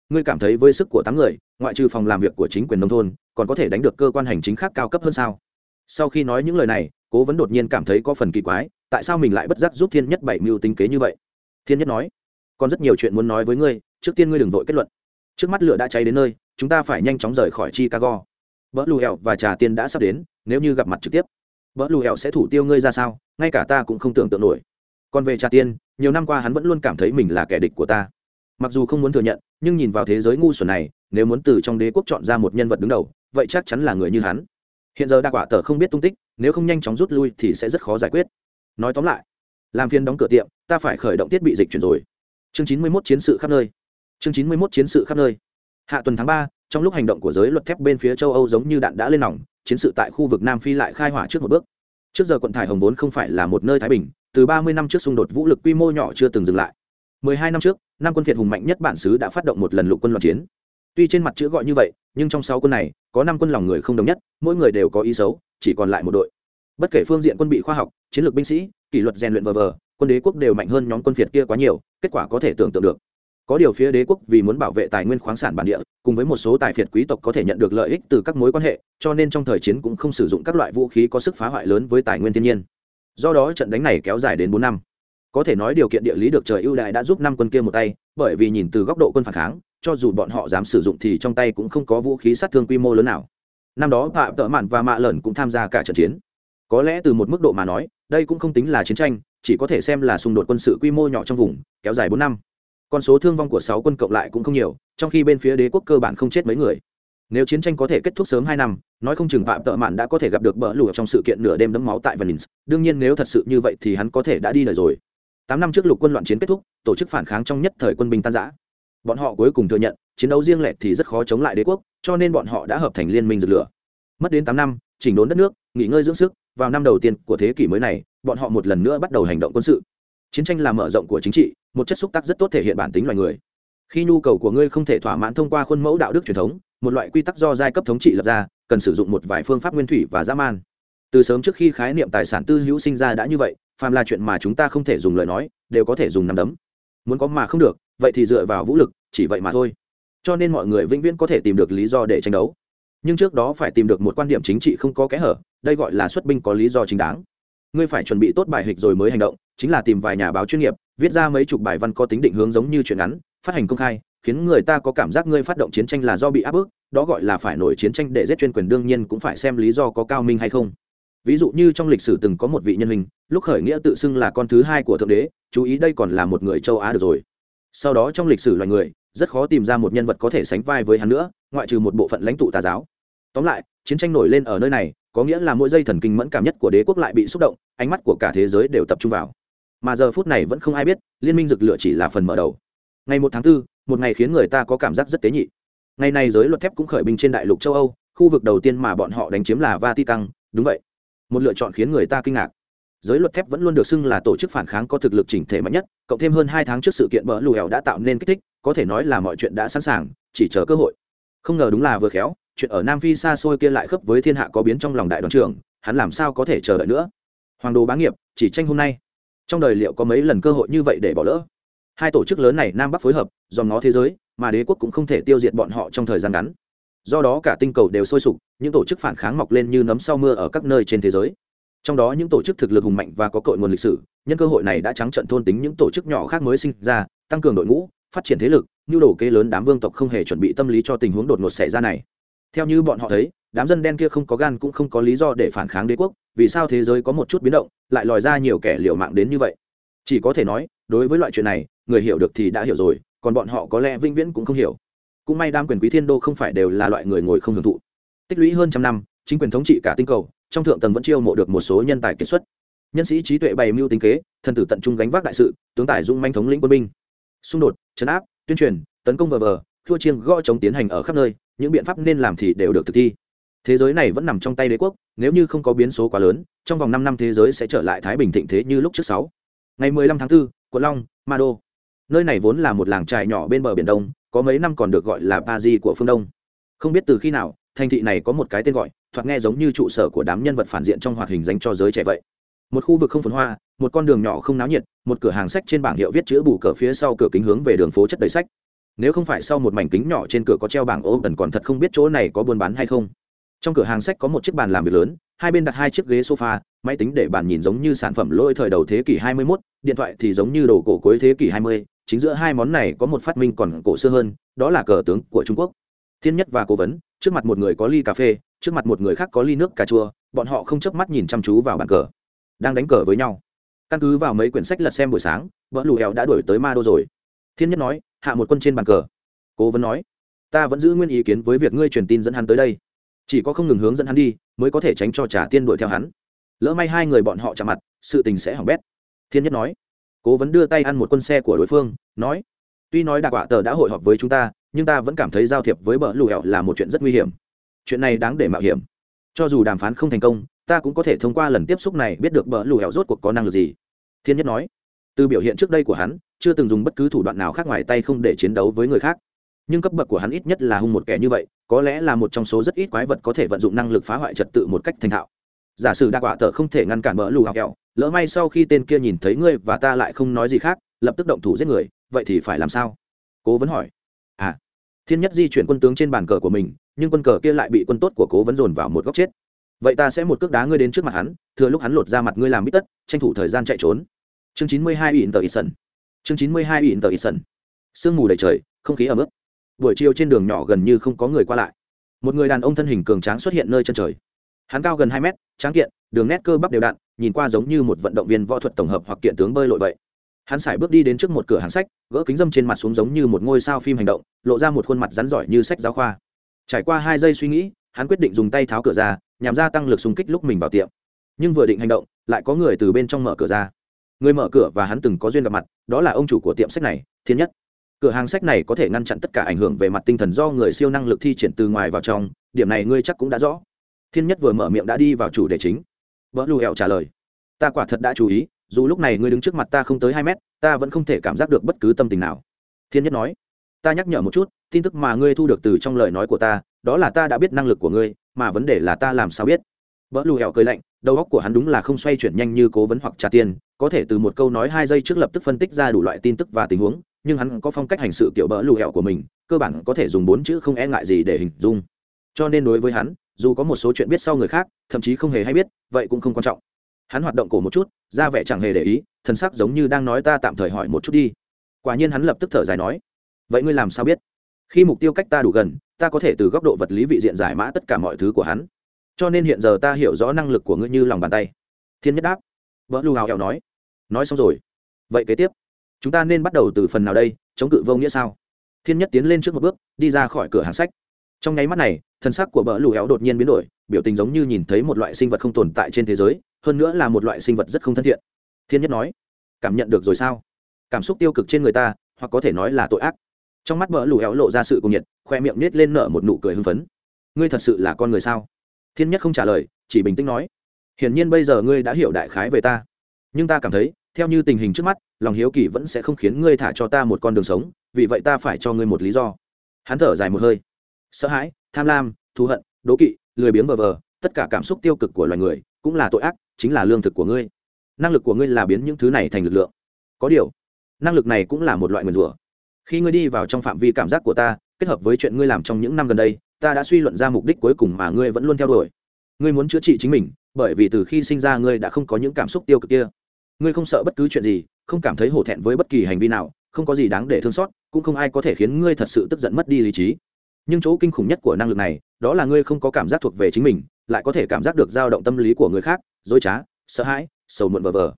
Ngươi cảm thấy với sức của tám người, ngoại trừ phòng làm việc của chính quyền nông thôn, còn có thể đánh được cơ quan hành chính khác cao cấp hơn sao? Sau khi nói những lời này, cố vấn đột nhiên cảm thấy có phần kỳ quái, tại sao mình lại bất giác giúp thiên nhất bảy mưu tính kế như vậy? Thiên nhất nói, còn rất nhiều chuyện muốn nói với ngươi, trước tiên ngươi đừng vội kết luận. Trước mắt lửa đã cháy đến nơi, chúng ta phải nhanh chóng rời khỏi chicago. Vợ lù hẹo và trà tiên đã sắp đến, nếu như gặp mặt trực tiếp vợ lù hẹo sẽ thủ tiêu ngươi ra sao, ngay cả ta cũng không tưởng tượng nổi. Còn về trà tiên, nhiều năm qua hắn vẫn luôn cảm thấy mình là kẻ địch của ta. Mặc dù không muốn thừa nhận, nhưng nhìn vào thế giới ngu xuẩn này, nếu muốn từ trong đế quốc chọn ra một nhân vật đứng đầu, vậy chắc chắn là người như hắn. Hiện giờ đa quả tờ không biết tung tích, nếu không nhanh chóng rút lui thì sẽ rất khó giải quyết. Nói tóm lại làm phiên đóng cửa tiệm, ta phải khởi động thiết bị dịch chuyển rồi. Chương chín mươi mốt chiến sự khắp nơi. Chương chín mươi mốt chiến sự khắp nơi. Hạ tuần tháng ba, trong lúc hành động của giới luật thép bên phía châu âu giống như đạn đã lên nòng, chiến sự tại khu vực nam phi lại khai hỏa trước một bước. Trước giờ quận thải hồng vốn không phải là một nơi thái bình, từ ba mươi năm trước xung đột vũ lực quy mô nhỏ chưa từng dừng lại. mười hai năm trước, năm quân phiệt hùng mạnh nhất bản xứ đã phát động một lần lục quân loạn chiến. Tuy trên mặt chữ gọi như vậy, nhưng trong sáu quân này, có năm quân lòng người không đồng nhất, mỗi người đều có ý xấu, chỉ còn lại một đội. Bất kể phương diện quân bị khoa học, chiến lược binh sĩ kỷ luật rèn luyện vờ vờ, quân đế quốc đều mạnh hơn nhóm quân phiệt kia quá nhiều, kết quả có thể tưởng tượng được. Có điều phía đế quốc vì muốn bảo vệ tài nguyên khoáng sản bản địa, cùng với một số tài phiệt quý tộc có thể nhận được lợi ích từ các mối quan hệ, cho nên trong thời chiến cũng không sử dụng các loại vũ khí có sức phá hoại lớn với tài nguyên thiên nhiên. Do đó trận đánh này kéo dài đến bốn năm. Có thể nói điều kiện địa lý được trời ưu đại đã giúp năm quân kia một tay, bởi vì nhìn từ góc độ quân phản kháng, cho dù bọn họ dám sử dụng thì trong tay cũng không có vũ khí sát thương quy mô lớn nào. Năm đó phạm tợ mạn và mạ lởn cũng tham gia cả trận chiến. Có lẽ từ một mức độ mà nói đây cũng không tính là chiến tranh, chỉ có thể xem là xung đột quân sự quy mô nhỏ trong vùng, kéo dài bốn năm. Con số thương vong của sáu quân cộng lại cũng không nhiều, trong khi bên phía đế quốc cơ bản không chết mấy người. Nếu chiến tranh có thể kết thúc sớm hai năm, nói không chừng phạm tợ mạn đã có thể gặp được bỡ lụa trong sự kiện nửa đêm đẫm máu tại venice. Đương nhiên nếu thật sự như vậy thì hắn có thể đã đi đời rồi. Tám năm trước lục quân loạn chiến kết thúc, tổ chức phản kháng trong nhất thời quân binh tan giã bọn họ cuối cùng thừa nhận, chiến đấu riêng lẻ thì rất khó chống lại đế quốc, cho nên bọn họ đã hợp thành liên minh dược lửa. Mất đến tám năm, chỉnh đốn đất nước, nghỉ ngơi dưỡng sức vào năm đầu tiên của thế kỷ mới này, bọn họ một lần nữa bắt đầu hành động quân sự. Chiến tranh là mở rộng của chính trị, một chất xúc tác rất tốt thể hiện bản tính loài người. Khi nhu cầu của ngươi không thể thỏa mãn thông qua khuôn mẫu đạo đức truyền thống, một loại quy tắc do giai cấp thống trị lập ra, cần sử dụng một vài phương pháp nguyên thủy và dã man. Từ sớm trước khi khái niệm tài sản tư hữu sinh ra đã như vậy, phàm là chuyện mà chúng ta không thể dùng lời nói, đều có thể dùng nắm đấm. Muốn có mà không được, vậy thì dựa vào vũ lực, chỉ vậy mà thôi. Cho nên mọi người vĩnh viễn có thể tìm được lý do để tranh đấu. Nhưng trước đó phải tìm được một quan điểm chính trị không có kẽ hở đây gọi là xuất binh có lý do chính đáng. Ngươi phải chuẩn bị tốt bài hịch rồi mới hành động, chính là tìm vài nhà báo chuyên nghiệp, viết ra mấy chục bài văn có tính định hướng giống như chuyện ngắn, phát hành công khai, khiến người ta có cảm giác ngươi phát động chiến tranh là do bị áp bức, đó gọi là phải nổi chiến tranh để giết chuyên quyền đương nhiên cũng phải xem lý do có cao minh hay không. Ví dụ như trong lịch sử từng có một vị nhân hình, lúc khởi nghĩa tự xưng là con thứ hai của thượng đế, chú ý đây còn là một người châu á được rồi. Sau đó trong lịch sử loài người, rất khó tìm ra một nhân vật có thể sánh vai với hắn nữa, ngoại trừ một bộ phận lãnh tụ tà giáo. Tóm lại, chiến tranh nổi lên ở nơi này có nghĩa là mỗi dây thần kinh mẫn cảm nhất của đế quốc lại bị xúc động ánh mắt của cả thế giới đều tập trung vào. Mà giờ phút này vẫn không ai biết liên minh dược lửa chỉ là phần mở đầu. Ngày một tháng 4, một ngày khiến người ta có cảm giác rất tế nhị. Ngày này giới luật thép cũng khởi binh trên đại lục châu âu khu vực đầu tiên mà bọn họ đánh chiếm là vatican đúng vậy. Một lựa chọn khiến người ta kinh ngạc. Giới luật thép vẫn luôn được xưng là tổ chức phản kháng có thực lực chỉnh thể mạnh nhất cộng thêm hơn hai tháng trước sự kiện bỡ lù hẻo đã tạo nên kích thích có thể nói là mọi chuyện đã sẵn sàng chỉ chờ cơ hội. Không ngờ đúng là vừa khéo chuyện ở nam phi xa xôi kia lại khớp với thiên hạ có biến trong lòng đại đoàn trưởng, hắn làm sao có thể chờ đợi nữa? Hoàng đồ bá nghiệp, chỉ tranh hôm nay. Trong đời liệu có mấy lần cơ hội như vậy để bỏ lỡ? Hai tổ chức lớn này nam bắc phối hợp, dòm nó thế giới, mà đế quốc cũng không thể tiêu diệt bọn họ trong thời gian ngắn. Do đó cả tinh cầu đều sôi sục, những tổ chức phản kháng mọc lên như nấm sau mưa ở các nơi trên thế giới. Trong đó những tổ chức thực lực hùng mạnh và có cội nguồn lịch sử, nhân cơ hội này đã trắng trận thôn tính những tổ chức nhỏ khác mới sinh ra, tăng cường đội ngũ, phát triển thế lực như đồ kế lớn đám vương tộc không hề chuẩn bị tâm lý cho tình huống đột ngột xảy ra này theo như bọn họ thấy, đám dân đen kia không có gan cũng không có lý do để phản kháng đế quốc, vì sao thế giới có một chút biến động, lại lòi ra nhiều kẻ liều mạng đến như vậy? Chỉ có thể nói, đối với loại chuyện này, người hiểu được thì đã hiểu rồi, còn bọn họ có lẽ vĩnh viễn cũng không hiểu. Cũng may đam quyền quý thiên đô không phải đều là loại người ngồi không hưởng thụ. Tích lũy hơn trăm năm, chính quyền thống trị cả tinh cầu, trong thượng tầng vẫn chiêu mộ được một số nhân tài kiệt xuất. Nhân sĩ trí tuệ bày mưu tính kế, thần tử tận trung gánh vác đại sự, tướng tài dung manh thống lĩnh quân binh. Xung đột, chấn áp, tuyên truyền, tấn công vờ vờ thua chiêng gõ chống tiến hành ở khắp nơi những biện pháp nên làm thì đều được thực thi. Thế giới này vẫn nằm trong tay đế quốc nếu như không có biến số quá lớn trong vòng năm năm thế giới sẽ trở lại thái bình thịnh thế như lúc trước sáu. Ngày 15 tháng 4, quận long ma đô. Nơi này vốn là một làng trài nhỏ bên bờ biển đông có mấy năm còn được gọi là Paris của phương đông. Không biết từ khi nào thành thị này có một cái tên gọi thoạt nghe giống như trụ sở của đám nhân vật phản diện trong hoạt hình dành cho giới trẻ vậy. Một khu vực không phồn hoa một con đường nhỏ không náo nhiệt một cửa hàng sách trên bảng hiệu viết chữ bù cờ phía sau cửa kính hướng về đường phố chất đầy sách nếu không phải sau một mảnh kính nhỏ trên cửa có treo bảng ô tần còn thật không biết chỗ này có buôn bán hay không. Trong cửa hàng sách có một chiếc bàn làm việc lớn hai bên đặt hai chiếc ghế sofa máy tính để bàn nhìn giống như sản phẩm lỗi thời đầu thế kỷ 21, điện thoại thì giống như đồ cổ cuối thế kỷ 20, chính giữa hai món này có một phát minh còn cổ xưa hơn đó là cờ tướng của trung quốc. Thiên nhất và cố vấn trước mặt một người có ly cà phê trước mặt một người khác có ly nước cà chua bọn họ không chớp mắt nhìn chăm chú vào bàn cờ. Đang đánh cờ với nhau. Căn cứ vào mấy quyển sách lật xem buổi sáng vợ lù hẹo đã đổi tới ma đô rồi thiên nhất nói, hạ một quân trên bàn cờ. Cố vấn nói, ta vẫn giữ nguyên ý kiến với việc ngươi truyền tin dẫn hắn tới đây. Chỉ có không ngừng hướng dẫn hắn đi, mới có thể tránh cho trả tiên đuổi theo hắn. Lỡ may hai người bọn họ chạm mặt, sự tình sẽ hỏng bét. Thiên nhất nói. Cố vấn đưa tay ăn một quân xe của đối phương, nói, tuy nói đạc họa tờ đã hội họp với chúng ta, nhưng ta vẫn cảm thấy giao thiệp với bờ lù hẹo là một chuyện rất nguy hiểm. Chuyện này đáng để mạo hiểm. Cho dù đàm phán không thành công, ta cũng có thể thông qua lần tiếp xúc này biết được bờ lù hẹo rốt cuộc có năng lực gì. Thiên nhất nói. Từ biểu hiện trước đây của hắn chưa từng dùng bất cứ thủ đoạn nào khác ngoài tay không để chiến đấu với người khác. Nhưng cấp bậc của hắn ít nhất là hung một kẻ như vậy, có lẽ là một trong số rất ít quái vật có thể vận dụng năng lực phá hoại trật tự một cách thành thạo. Giả sử đa quả tờ không thể ngăn cản bỡ lù học kẹo, lỡ may sau khi tên kia nhìn thấy ngươi và ta lại không nói gì khác, lập tức động thủ giết người, vậy thì phải làm sao? Cố vấn hỏi. À thiên nhất di chuyển quân tướng trên bàn cờ của mình, nhưng quân cờ kia lại bị quân tốt của cố vấn dồn vào một góc chết. Vậy ta sẽ một cước đá ngươi đến trước mặt hắn, thừa lúc hắn lột ra mặt ngươi làm bít tất, tranh thủ thời gian chạy trốn. Chương chín mươi hai ỉn tờ ít sân chương chín mươi hai ỉn tờ ít sân sương mù đầy trời, không khí ẩm ướt. Buổi chiều trên đường nhỏ gần như không có người qua lại. Một người đàn ông thân hình cường tráng xuất hiện nơi chân trời. Hắn cao gần hai mét, tráng kiện, đường nét cơ bắp đều đặn, nhìn qua giống như một vận động viên võ thuật tổng hợp hoặc kiện tướng bơi lội vậy. Hắn sải bước đi đến trước một cửa hàng sách, gỡ kính dâm trên mặt xuống giống như một ngôi sao phim hành động, lộ ra một khuôn mặt rắn giỏi như sách giáo khoa. Trải qua hai giây suy nghĩ, hắn quyết định dùng tay tháo cửa ra, nhằm gia tăng lực xung kích lúc mình vào tiệm. Nhưng vừa định hành động, lại có người từ bên trong mở cửa ra người mở cửa và hắn từng có duyên gặp mặt, đó là ông chủ của tiệm sách này, thiên nhất. Cửa hàng sách này có thể ngăn chặn tất cả ảnh hưởng về mặt tinh thần do người siêu năng lực thi triển từ ngoài vào trong, điểm này ngươi chắc cũng đã rõ. Thiên nhất vừa mở miệng đã đi vào chủ đề chính. Vợ lù hẹo trả lời, ta quả thật đã chú ý, dù lúc này ngươi đứng trước mặt ta không tới hai mét, ta vẫn không thể cảm giác được bất cứ tâm tình nào. Thiên nhất nói, ta nhắc nhở một chút, tin tức mà ngươi thu được từ trong lời nói của ta, đó là ta đã biết năng lực của ngươi, mà vấn đề là ta làm sao biết? Bỡ lù hẹo cười lạnh, đầu óc của hắn đúng là không xoay chuyển nhanh như cố vấn hoặc trả tiền, có thể từ một câu nói hai giây trước lập tức phân tích ra đủ loại tin tức và tình huống, nhưng hắn có phong cách hành sự kiểu bỡ lù hẹo của mình, cơ bản có thể dùng bốn chữ không e ngại gì để hình dung. Cho nên đối với hắn, dù có một số chuyện biết sau người khác, thậm chí không hề hay biết, vậy cũng không quan trọng. Hắn hoạt động cổ một chút, ra vẻ chẳng hề để ý thân sắc giống như đang nói ta tạm thời hỏi một chút đi. Quả nhiên hắn lập tức thở dài nói, vậy ngươi làm sao biết? Khi mục tiêu cách ta đủ gần, ta có thể từ góc độ vật lý vị diện giải mã tất cả mọi thứ của hắn cho nên hiện giờ ta hiểu rõ năng lực của ngươi như lòng bàn tay. Thiên nhất đáp. Vợ lưu hào hẹo nói. Nói xong rồi. Vậy kế tiếp, chúng ta nên bắt đầu từ phần nào đây? Chống cự vô nghĩa sao? Thiên nhất tiến lên trước một bước, đi ra khỏi cửa hàng sách. Trong nháy mắt này, thân sắc của bờ lù héo đột nhiên biến đổi, biểu tình giống như nhìn thấy một loại sinh vật không tồn tại trên thế giới, hơn nữa là một loại sinh vật rất không thân thiện. Thiên nhất nói. Cảm nhận được rồi sao? Cảm xúc tiêu cực trên người ta, hoặc có thể nói là tội ác. Trong mắt bờ lù héo lộ ra sự cuồng nhiệt, khoe miệng nết lên nở một nụ cười hưng phấn. Ngươi thật sự là con người sao? Thiên nhất không trả lời, chỉ bình tĩnh nói, hiển nhiên bây giờ ngươi đã hiểu đại khái về ta. Nhưng ta cảm thấy, theo như tình hình trước mắt, lòng hiếu kỳ vẫn sẽ không khiến ngươi thả cho ta một con đường sống, vì vậy ta phải cho ngươi một lý do. Hắn thở dài một hơi. Sợ hãi, tham lam, thù hận, đố kỵ, lười biếng vờ vờ, tất cả cảm xúc tiêu cực của loài người, cũng là tội ác, chính là lương thực của ngươi. Năng lực của ngươi là biến những thứ này thành lực lượng. Có điều, năng lực này cũng là một loại nguyền rủa. Khi ngươi đi vào trong phạm vi cảm giác của ta, kết hợp với chuyện ngươi làm trong những năm gần đây ta đã suy luận ra mục đích cuối cùng mà ngươi vẫn luôn theo đuổi. Ngươi muốn chữa trị chính mình, bởi vì từ khi sinh ra ngươi đã không có những cảm xúc tiêu cực kia. Ngươi không sợ bất cứ chuyện gì, không cảm thấy hổ thẹn với bất kỳ hành vi nào, không có gì đáng để thương xót, cũng không ai có thể khiến ngươi thật sự tức giận mất đi lý trí. Nhưng chỗ kinh khủng nhất của năng lực này, đó là ngươi không có cảm giác thuộc về chính mình, lại có thể cảm giác được dao động tâm lý của người khác, dối trá, sợ hãi, sầu muộn vờ vờ.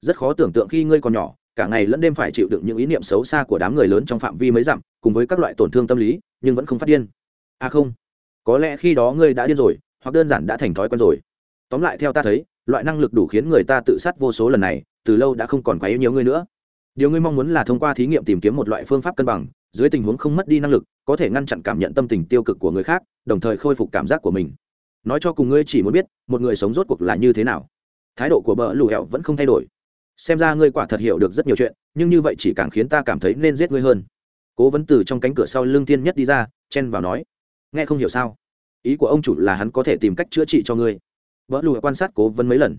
Rất khó tưởng tượng khi ngươi còn nhỏ, cả ngày lẫn đêm phải chịu đựng những ý niệm xấu xa của đám người lớn trong phạm vi mấy dặm, cùng với các loại tổn thương tâm lý, nhưng vẫn không phát điên à không, có lẽ khi đó ngươi đã điên rồi, hoặc đơn giản đã thành thói quen rồi. Tóm lại theo ta thấy, loại năng lực đủ khiến người ta tự sát vô số lần này, từ lâu đã không còn quá yếu nhiều ngươi nữa. Điều ngươi mong muốn là thông qua thí nghiệm tìm kiếm một loại phương pháp cân bằng, dưới tình huống không mất đi năng lực, có thể ngăn chặn cảm nhận tâm tình tiêu cực của người khác, đồng thời khôi phục cảm giác của mình. Nói cho cùng ngươi chỉ muốn biết, một người sống rốt cuộc là như thế nào. Thái độ của bờ lù hẹo vẫn không thay đổi. Xem ra ngươi quả thật hiểu được rất nhiều chuyện, nhưng như vậy chỉ càng khiến ta cảm thấy nên giết ngươi hơn. Cố vấn từ trong cánh cửa sau lưng tiên nhất đi ra, chen vào nói nghe không hiểu sao? Ý của ông chủ là hắn có thể tìm cách chữa trị cho ngươi. Vợ lùi quan sát cố vấn mấy lần.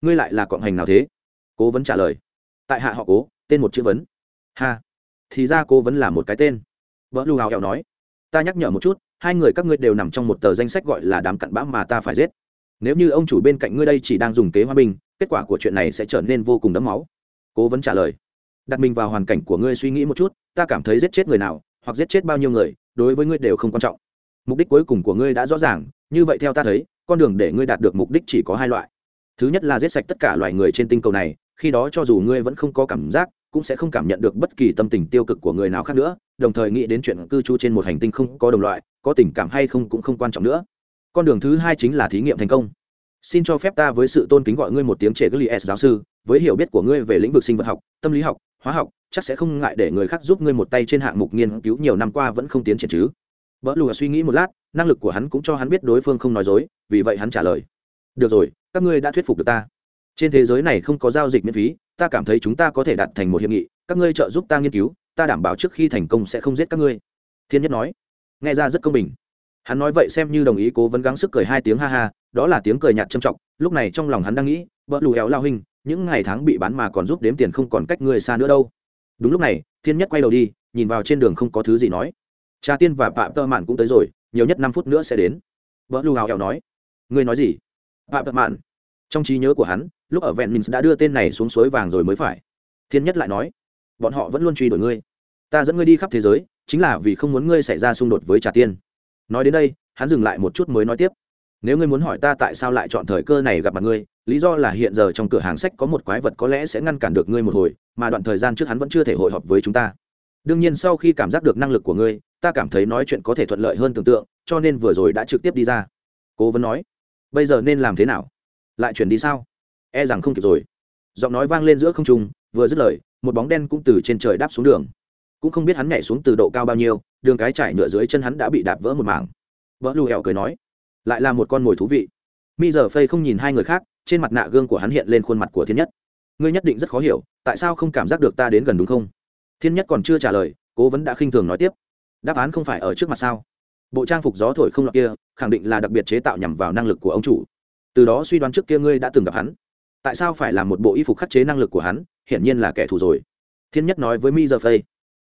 Ngươi lại là cộng hành nào thế? Cố vấn trả lời. Tại hạ họ cố, tên một chữ vấn. Ha. Thì ra cố vấn là một cái tên. Vợ lù hào hẹo nói. Ta nhắc nhở một chút, hai người các ngươi đều nằm trong một tờ danh sách gọi là đám cặn bã mà ta phải giết. Nếu như ông chủ bên cạnh ngươi đây chỉ đang dùng kế hòa bình, kết quả của chuyện này sẽ trở nên vô cùng đẫm máu. Cố vấn trả lời. Đặt mình vào hoàn cảnh của ngươi suy nghĩ một chút, ta cảm thấy giết chết người nào, hoặc giết chết bao nhiêu người, đối với ngươi đều không quan trọng mục đích cuối cùng của ngươi đã rõ ràng, như vậy theo ta thấy, con đường để ngươi đạt được mục đích chỉ có hai loại. Thứ nhất là giết sạch tất cả loài người trên tinh cầu này, khi đó cho dù ngươi vẫn không có cảm giác, cũng sẽ không cảm nhận được bất kỳ tâm tình tiêu cực của người nào khác nữa, đồng thời nghĩ đến chuyện cư trú trên một hành tinh không có đồng loại, có tình cảm hay không cũng không quan trọng nữa. Con đường thứ hai chính là thí nghiệm thành công. Xin cho phép ta với sự tôn kính gọi ngươi một tiếng trẻ gli s giáo sư, với hiểu biết của ngươi về lĩnh vực sinh vật học, tâm lý học, hóa học, chắc sẽ không ngại để người khác giúp ngươi một tay trên hạng mục nghiên cứu nhiều năm qua vẫn không tiến triển chứ vợ lùa suy nghĩ một lát, năng lực của hắn cũng cho hắn biết đối phương không nói dối, vì vậy hắn trả lời. Được rồi, các ngươi đã thuyết phục được ta. Trên thế giới này không có giao dịch miễn phí, ta cảm thấy chúng ta có thể đạt thành một hiệp nghị, các ngươi trợ giúp ta nghiên cứu, ta đảm bảo trước khi thành công sẽ không giết các ngươi. Thiên nhất nói. Nghe ra rất công bình. Hắn nói vậy xem như đồng ý cố vấn gắng sức cười hai tiếng ha ha, đó là tiếng cười nhạt trầm trọng, lúc này trong lòng hắn đang nghĩ vợ lù héo lao hình những ngày tháng bị bán mà còn giúp đếm tiền không còn cách người xa nữa đâu. Đúng lúc này, thiên nhất quay đầu đi, nhìn vào trên đường không có thứ gì nói cha tiên và phạm tơ mạn cũng tới rồi, nhiều nhất năm phút nữa sẽ đến. Vợ Lu hào hẹo nói. Ngươi nói gì? Phạm tơ mạn. Trong trí nhớ của hắn, lúc ở vẹn mình đã đưa tên này xuống suối vàng rồi mới phải. Thiên nhất lại nói. Bọn họ vẫn luôn truy đuổi ngươi. Ta dẫn ngươi đi khắp thế giới, chính là vì không muốn ngươi xảy ra xung đột với trà tiên. Nói đến đây, hắn dừng lại một chút mới nói tiếp. Nếu ngươi muốn hỏi ta tại sao lại chọn thời cơ này gặp mặt ngươi, lý do là hiện giờ trong cửa hàng sách có một quái vật có lẽ sẽ ngăn cản được ngươi một hồi, mà đoạn thời gian trước hắn vẫn chưa thể hội họp với chúng ta. Đương nhiên sau khi cảm giác được năng lực của ngươi ta cảm thấy nói chuyện có thể thuận lợi hơn tưởng tượng, cho nên vừa rồi đã trực tiếp đi ra. Cố vấn nói, bây giờ nên làm thế nào? Lại chuyển đi sao? E rằng không kịp rồi. Giọng nói vang lên giữa không trung, vừa dứt lời, một bóng đen cũng từ trên trời đáp xuống đường. Cũng không biết hắn nhảy xuống từ độ cao bao nhiêu, đường cái trải nửa dưới chân hắn đã bị đạp vỡ một mảng. Vỡ lù hẹo cười nói, lại là một con mồi thú vị. Mi giờ phây không nhìn hai người khác, trên mặt nạ gương của hắn hiện lên khuôn mặt của thiên nhất. Ngươi nhất định rất khó hiểu, tại sao không cảm giác được ta đến gần đúng không? Thiên nhất còn chưa trả lời, cố vấn đã khinh thường nói tiếp đáp án không phải ở trước mặt sao? Bộ trang phục gió thổi không lọt kia, khẳng định là đặc biệt chế tạo nhằm vào năng lực của ông chủ. Từ đó suy đoán trước kia ngươi đã từng gặp hắn. Tại sao phải làm một bộ y phục khắc chế năng lực của hắn? Hiển nhiên là kẻ thù rồi. Thiên nhất nói với mi giờ phây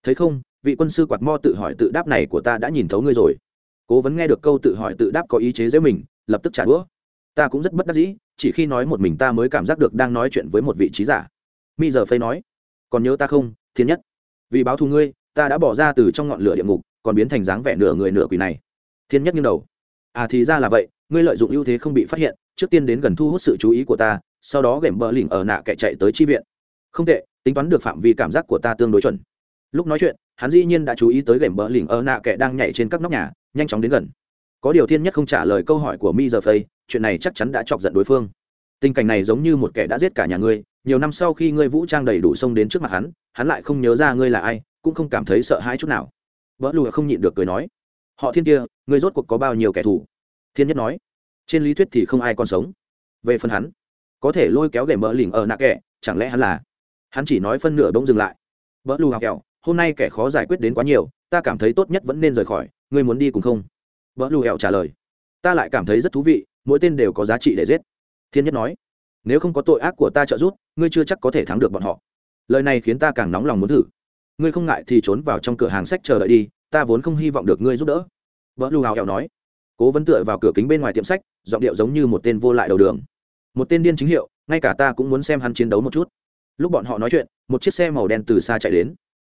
thấy không, vị quân sư quạt mo tự hỏi tự đáp này của ta đã nhìn thấu ngươi rồi. Cố vấn nghe được câu tự hỏi tự đáp có ý chế giễu mình, lập tức trả đũa. Ta cũng rất bất đắc dĩ, chỉ khi nói một mình ta mới cảm giác được đang nói chuyện với một vị trí giả. Mi giờ phây nói. Còn nhớ ta không, thiên nhất? Vì báo thù ngươi ta đã bỏ ra từ trong ngọn lửa địa ngục, còn biến thành dáng vẻ nửa người nửa quỷ này. Thiên nhất nghiêng đầu. À thì ra là vậy, ngươi lợi dụng ưu thế không bị phát hiện, trước tiên đến gần thu hút sự chú ý của ta, sau đó gệm bờ lỉnh ở nạ kẻ chạy tới chi viện. Không tệ, tính toán được phạm vi cảm giác của ta tương đối chuẩn. Lúc nói chuyện, hắn dĩ nhiên đã chú ý tới gệm bờ lỉnh ở nạ kẻ đang nhảy trên các nóc nhà, nhanh chóng đến gần. Có điều thiên nhất không trả lời câu hỏi của mi giờ phây, chuyện này chắc chắn đã chọc giận đối phương. Tình cảnh này giống như một kẻ đã giết cả nhà ngươi, nhiều năm sau khi ngươi vũ trang đầy đủ xông đến trước mặt hắn hắn lại không nhớ ra ngươi là ai cũng không cảm thấy sợ hãi chút nào. Vợ lùa không nhịn được cười nói, họ thiên kia, ngươi rốt cuộc có bao nhiêu kẻ thù? Thiên nhất nói, trên lý thuyết thì không ai còn sống. Về phần hắn, có thể lôi kéo gậy mỡ lỉnh ở nạ kẻ, chẳng lẽ hắn là? Hắn chỉ nói phân nửa bỗng dừng lại. Vợ lù học kẹo, hôm nay kẻ khó giải quyết đến quá nhiều, ta cảm thấy tốt nhất vẫn nên rời khỏi, ngươi muốn đi cùng không? Vợ lù hẹo trả lời, ta lại cảm thấy rất thú vị, mỗi tên đều có giá trị để giết. Thiên nhất nói, nếu không có tội ác của ta trợ giúp, ngươi chưa chắc có thể thắng được bọn họ. Lời này khiến ta càng nóng lòng muốn thử ngươi không ngại thì trốn vào trong cửa hàng sách chờ đợi đi, ta vốn không hy vọng được ngươi giúp đỡ. Vợ lù hào hẹo nói. Cố vấn tựa vào cửa kính bên ngoài tiệm sách, giọng điệu giống như một tên vô lại đầu đường. Một tên điên chính hiệu, ngay cả ta cũng muốn xem hắn chiến đấu một chút. Lúc bọn họ nói chuyện, một chiếc xe màu đen từ xa chạy đến.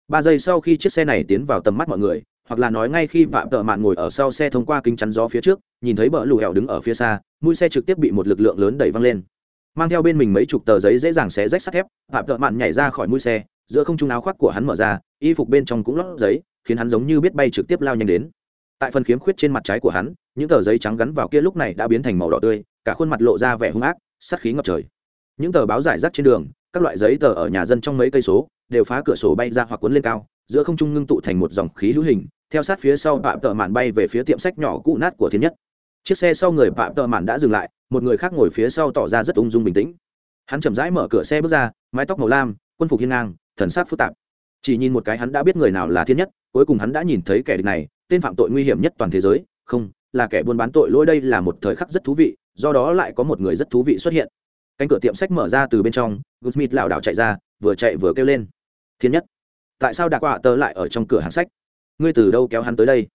Ba giây sau khi chiếc xe này tiến vào tầm mắt mọi người, hoặc là nói ngay khi vạm tợ mạn ngồi ở sau xe thông qua kính chắn gió phía trước, nhìn thấy bờ lù hẹo đứng ở phía xa, mũi xe trực tiếp bị một lực lượng lớn đẩy văng lên. Mang theo bên mình mấy chục tờ giấy dễ dàng xé rách sắt thép vạm tợ mạn nhảy ra khỏi mũi xe giữa không trung áo khoác của hắn mở ra, y phục bên trong cũng lót giấy, khiến hắn giống như biết bay trực tiếp lao nhanh đến. Tại phần khiếm khuyết trên mặt trái của hắn, những tờ giấy trắng gắn vào kia lúc này đã biến thành màu đỏ tươi, cả khuôn mặt lộ ra vẻ hung ác sắt khí ngập trời. Những tờ báo giải rác trên đường, các loại giấy tờ ở nhà dân trong mấy cây số, đều phá cửa sổ bay ra hoặc cuốn lên cao, giữa không trung ngưng tụ thành một dòng khí hữu hình, theo sát phía sau phạm tợ mạn bay về phía tiệm sách nhỏ cũ nát của thiên nhất. Chiếc xe sau người phạm tợ mạn đã dừng lại, một người khác ngồi phía sau tỏ ra rất ung dung bình tĩnh. Hắn chậm rãi mở cửa xe bước ra, mái tóc màu lam, quân phục hiên ngang thần sắc phức tạp. Chỉ nhìn một cái hắn đã biết người nào là thiên nhất, cuối cùng hắn đã nhìn thấy kẻ địch này, tên phạm tội nguy hiểm nhất toàn thế giới. Không, là kẻ buôn bán tội lỗi đây là một thời khắc rất thú vị, do đó lại có một người rất thú vị xuất hiện. Cánh cửa tiệm sách mở ra từ bên trong, Goodsmith lảo đảo chạy ra, vừa chạy vừa kêu lên. Thiên nhất, tại sao đạc quạ tớ lại ở trong cửa hàng sách? Ngươi từ đâu kéo hắn tới đây?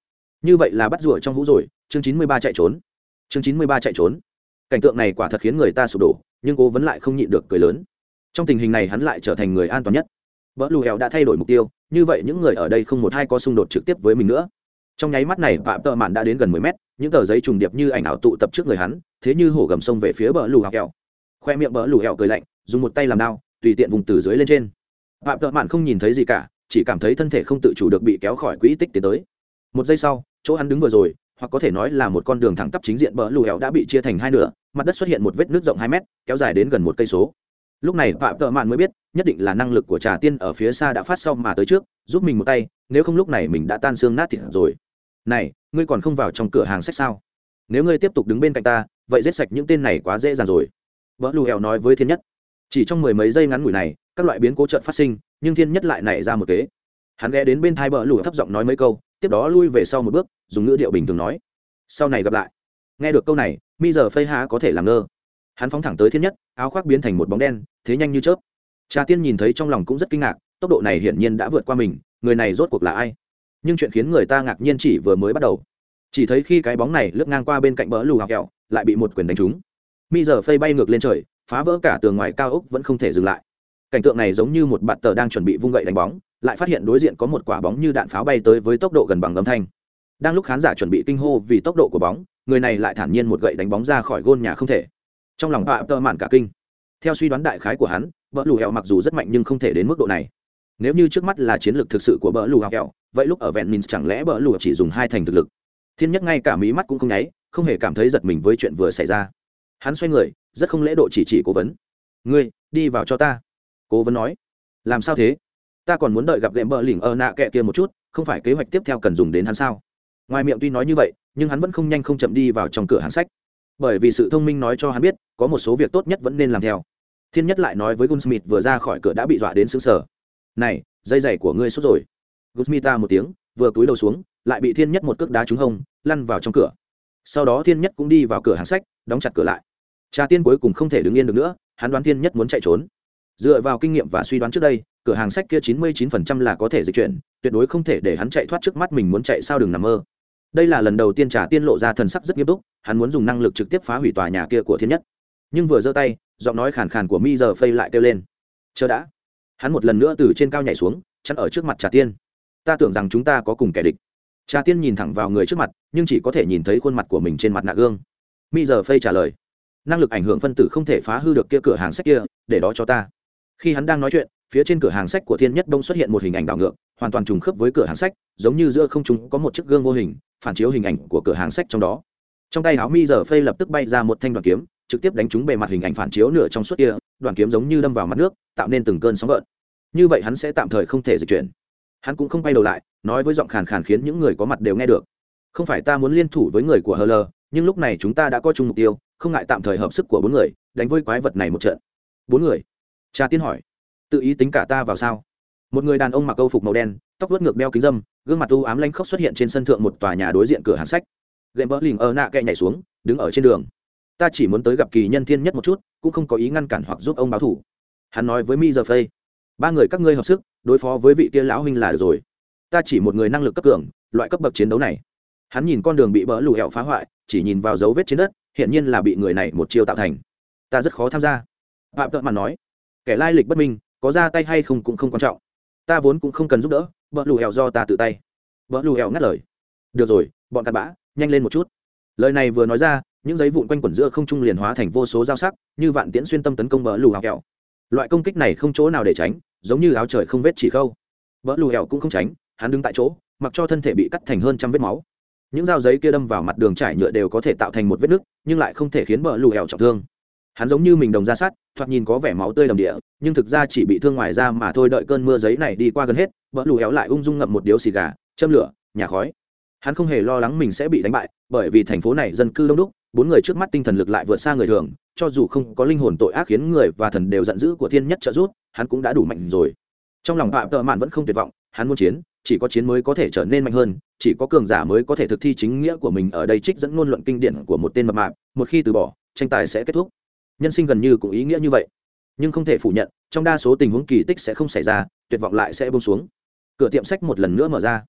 Như vậy là bắt rủa trong hũ rồi, chương chín mươi ba chạy trốn. Chương chín mươi ba chạy trốn. Cảnh tượng này quả thật khiến người ta sụp đổ, nhưng cố vẫn lại không nhịn được cười lớn. Trong tình hình này hắn lại trở thành người an toàn nhất vợ lù hẹo đã thay đổi mục tiêu, như vậy những người ở đây không một hai có xung đột trực tiếp với mình nữa. Trong nháy mắt này phạm tợ mạn đã đến gần mười mét, những tờ giấy trùng điệp như ảnh ảo tụ tập trước người hắn, thế như hổ gầm sông về phía bờ lù Hẹo. khoe miệng bờ lù hẹo cười lạnh, dùng một tay làm đao, tùy tiện vùng từ dưới lên trên. Phạm tợ mạn không nhìn thấy gì cả, chỉ cảm thấy thân thể không tự chủ được bị kéo khỏi quỹ tích tiến tới. Một giây sau, chỗ hắn đứng vừa rồi, hoặc có thể nói là một con đường thẳng tắp chính diện bờ lù hẻo đã bị chia thành hai nửa, mặt đất xuất hiện một vết nước rộng hai mét, kéo dài đến gần một cây số lúc này phạm tợ mạn mới biết, nhất định là năng lực của trà tiên ở phía xa đã phát sau mà tới trước, giúp mình một tay, nếu không lúc này mình đã tan xương nát thịt rồi. Này, ngươi còn không vào trong cửa hàng sách sao? Nếu ngươi tiếp tục đứng bên cạnh ta, vậy giết sạch những tên này quá dễ dàng rồi. Vợ lù hẻo nói với thiên nhất. Chỉ trong mười mấy giây ngắn ngủi này, các loại biến cố trợn phát sinh, nhưng thiên nhất lại nảy ra một kế. Hắn ghé đến bên thai bờ lù thấp giọng nói mấy câu, tiếp đó lui về sau một bước, dùng ngữ điệu bình thường nói. Sau này gặp lại. Nghe được câu này, mi giờ phây há có thể làm ngơ hắn phóng thẳng tới thiên nhất, áo khoác biến thành một bóng đen, thế nhanh như chớp. Trà tiên nhìn thấy trong lòng cũng rất kinh ngạc, tốc độ này hiển nhiên đã vượt qua mình, người này rốt cuộc là ai? Nhưng chuyện khiến người ta ngạc nhiên chỉ vừa mới bắt đầu. Chỉ thấy khi cái bóng này lướt ngang qua bên cạnh bờ lù hạc kẹo, lại bị một quyền đánh trúng. Mi giờ phây bay ngược lên trời, phá vỡ cả tường ngoài cao ốc vẫn không thể dừng lại. Cảnh tượng này giống như một bạn tờ đang chuẩn bị vung gậy đánh bóng, lại phát hiện đối diện có một quả bóng như đạn pháo bay tới với tốc độ gần bằng âm thanh. Đang lúc khán giả chuẩn bị kinh hô vì tốc độ của bóng, người này lại thản nhiên một gậy đánh bóng ra khỏi gôn nhà không thể trong lòng bạ tơ mạn cả kinh. Theo suy đoán đại khái của hắn vợ lù hẹo mặc dù rất mạnh nhưng không thể đến mức độ này. Nếu như trước mắt là chiến lược thực sự của bờ lù hẹo, vậy lúc ở vẹn mình chẳng lẽ bờ lù chỉ dùng hai thành thực lực? Thiên nhất ngay cả mí mắt cũng không nháy, không hề cảm thấy giật mình với chuyện vừa xảy ra. Hắn xoay người, rất không lễ độ chỉ chỉ cố vấn. Ngươi, đi vào cho ta. Cố vấn nói. Làm sao thế? Ta còn muốn đợi gặp gệm bờ lỉnh ở nạ kệ kia một chút, không phải kế hoạch tiếp theo cần dùng đến hắn sao? Ngoài miệng tuy nói như vậy, nhưng hắn vẫn không nhanh không chậm đi vào trong cửa hàng sách bởi vì sự thông minh nói cho hắn biết, có một số việc tốt nhất vẫn nên làm theo. Thiên nhất lại nói với gunsmith vừa ra khỏi cửa đã bị dọa đến xứng sở này, dây giày của ngươi sốt rồi. Gunsmith ta một tiếng, vừa cúi đầu xuống, lại bị thiên nhất một cước đá trúng hông, lăn vào trong cửa. Sau đó thiên nhất cũng đi vào cửa hàng sách, đóng chặt cửa lại. Trà tiên cuối cùng không thể đứng yên được nữa, hắn đoán thiên nhất muốn chạy trốn. Dựa vào kinh nghiệm và suy đoán trước đây, cửa hàng sách kia chín mươi chín phần trăm là có thể dịch chuyển, tuyệt đối không thể để hắn chạy thoát trước mắt mình muốn chạy sao đừng nằm mơ đây là lần đầu tiên trà tiên lộ ra thần sắc rất nghiêm túc, hắn muốn dùng năng lực trực tiếp phá hủy tòa nhà kia của thiên nhất. Nhưng vừa giơ tay, giọng nói khàn khàn của mi giờ phây lại kêu lên. Chờ đã. Hắn một lần nữa từ trên cao nhảy xuống, chắn ở trước mặt trà tiên. Ta tưởng rằng chúng ta có cùng kẻ địch. Trà tiên nhìn thẳng vào người trước mặt, nhưng chỉ có thể nhìn thấy khuôn mặt của mình trên mặt nạ gương. Mi giờ phây trả lời. Năng lực ảnh hưởng phân tử không thể phá hư được kia cửa hàng sách kia, để đó cho ta. Khi hắn đang nói chuyện, phía trên cửa hàng sách của thiên nhất đông xuất hiện một hình ảnh đảo ngược, hoàn toàn trùng khớp với cửa hàng sách, giống như giữa không chúng có một chiếc gương vô hình phản chiếu hình ảnh của cửa hàng sách trong đó. Trong tay áo mi giờ phây lập tức bay ra một thanh đoàn kiếm, trực tiếp đánh trúng bề mặt hình ảnh phản chiếu nửa trong suốt kia đoàn kiếm giống như đâm vào mặt nước, tạo nên từng cơn sóng gợn. Như vậy hắn sẽ tạm thời không thể dịch chuyển. Hắn cũng không quay đầu lại, nói với giọng khàn khàn khiến những người có mặt đều nghe được. Không phải ta muốn liên thủ với người của hờ lờ, nhưng lúc này chúng ta đã có chung mục tiêu, không ngại tạm thời hợp sức của bốn người, đánh với quái vật này một trận. Bốn người? Cha tiên hỏi. Tự ý tính cả ta vào sao? Một người đàn ông mặc câu phục màu đen, tóc vớt ngược đeo kính dâm gương mặt u ám lanh khóc xuất hiện trên sân thượng một tòa nhà đối diện cửa hàng sách. Gệm bỡ lình ở nạ kẹ nhảy xuống, đứng ở trên đường. Ta chỉ muốn tới gặp kỳ nhân thiên nhất một chút, cũng không có ý ngăn cản hoặc giúp ông báo thủ. Hắn nói với mi giờ phây ba người các ngươi hợp sức, đối phó với vị kia lão huynh là được rồi. Ta chỉ một người năng lực cấp cường, loại cấp bậc chiến đấu này. Hắn nhìn con đường bị bỡ lù hẹo phá hoại, chỉ nhìn vào dấu vết trên đất hiện nhiên là bị người này một chiêu tạo thành. Ta rất khó tham gia. Phạm tợn mà nói, kẻ lai lịch bất minh, có ra tay hay không cũng không quan trọng. Ta vốn cũng không cần giúp đỡ bỡ lù hẹo do ta tự tay. Vợ lù hẹo ngắt lời. Được rồi, bọn cặn bã, nhanh lên một chút. Lời này vừa nói ra, những giấy vụn quanh quẩn giữa không trung liền hóa thành vô số dao sắc, như vạn tiễn xuyên tâm tấn công vợ lù hẹo loại công kích này không chỗ nào để tránh, giống như áo trời không vết chỉ khâu. Vợ lù hẹo cũng không tránh, hắn đứng tại chỗ, mặc cho thân thể bị cắt thành hơn trăm vết máu. Những dao giấy kia đâm vào mặt đường trải nhựa đều có thể tạo thành một vết nứt, nhưng lại không thể khiến bờ lù hẹo trọng thương hắn giống như mình đồng ra sát, thoạt nhìn có vẻ máu tươi đầm địa, nhưng thực ra chỉ bị thương ngoài da mà thôi đợi cơn mưa giấy này đi qua gần hết vợ lù héo lại ung dung ngậm một điếu xì gà, châm lửa nhà khói. Hắn không hề lo lắng mình sẽ bị đánh bại, bởi vì thành phố này dân cư đông đúc, bốn người trước mắt tinh thần lực lại vượt xa người thường, cho dù không có linh hồn tội ác khiến người và thần đều giận dữ của thiên nhất trợ giúp, hắn cũng đã đủ mạnh rồi. Trong lòng phạm tợ mạn vẫn không tuyệt vọng, hắn muốn chiến, chỉ có chiến mới có thể trở nên mạnh hơn, chỉ có cường giả mới có thể thực thi chính nghĩa của mình ở đây trích dẫn ngôn luận kinh điển của một tên mập mạp, một khi từ bỏ, tranh tài sẽ kết thúc nhân sinh gần như cũng ý nghĩa như vậy. Nhưng không thể phủ nhận, trong đa số tình huống kỳ tích sẽ không xảy ra, tuyệt vọng lại sẽ bông xuống. Cửa tiệm sách một lần nữa mở ra.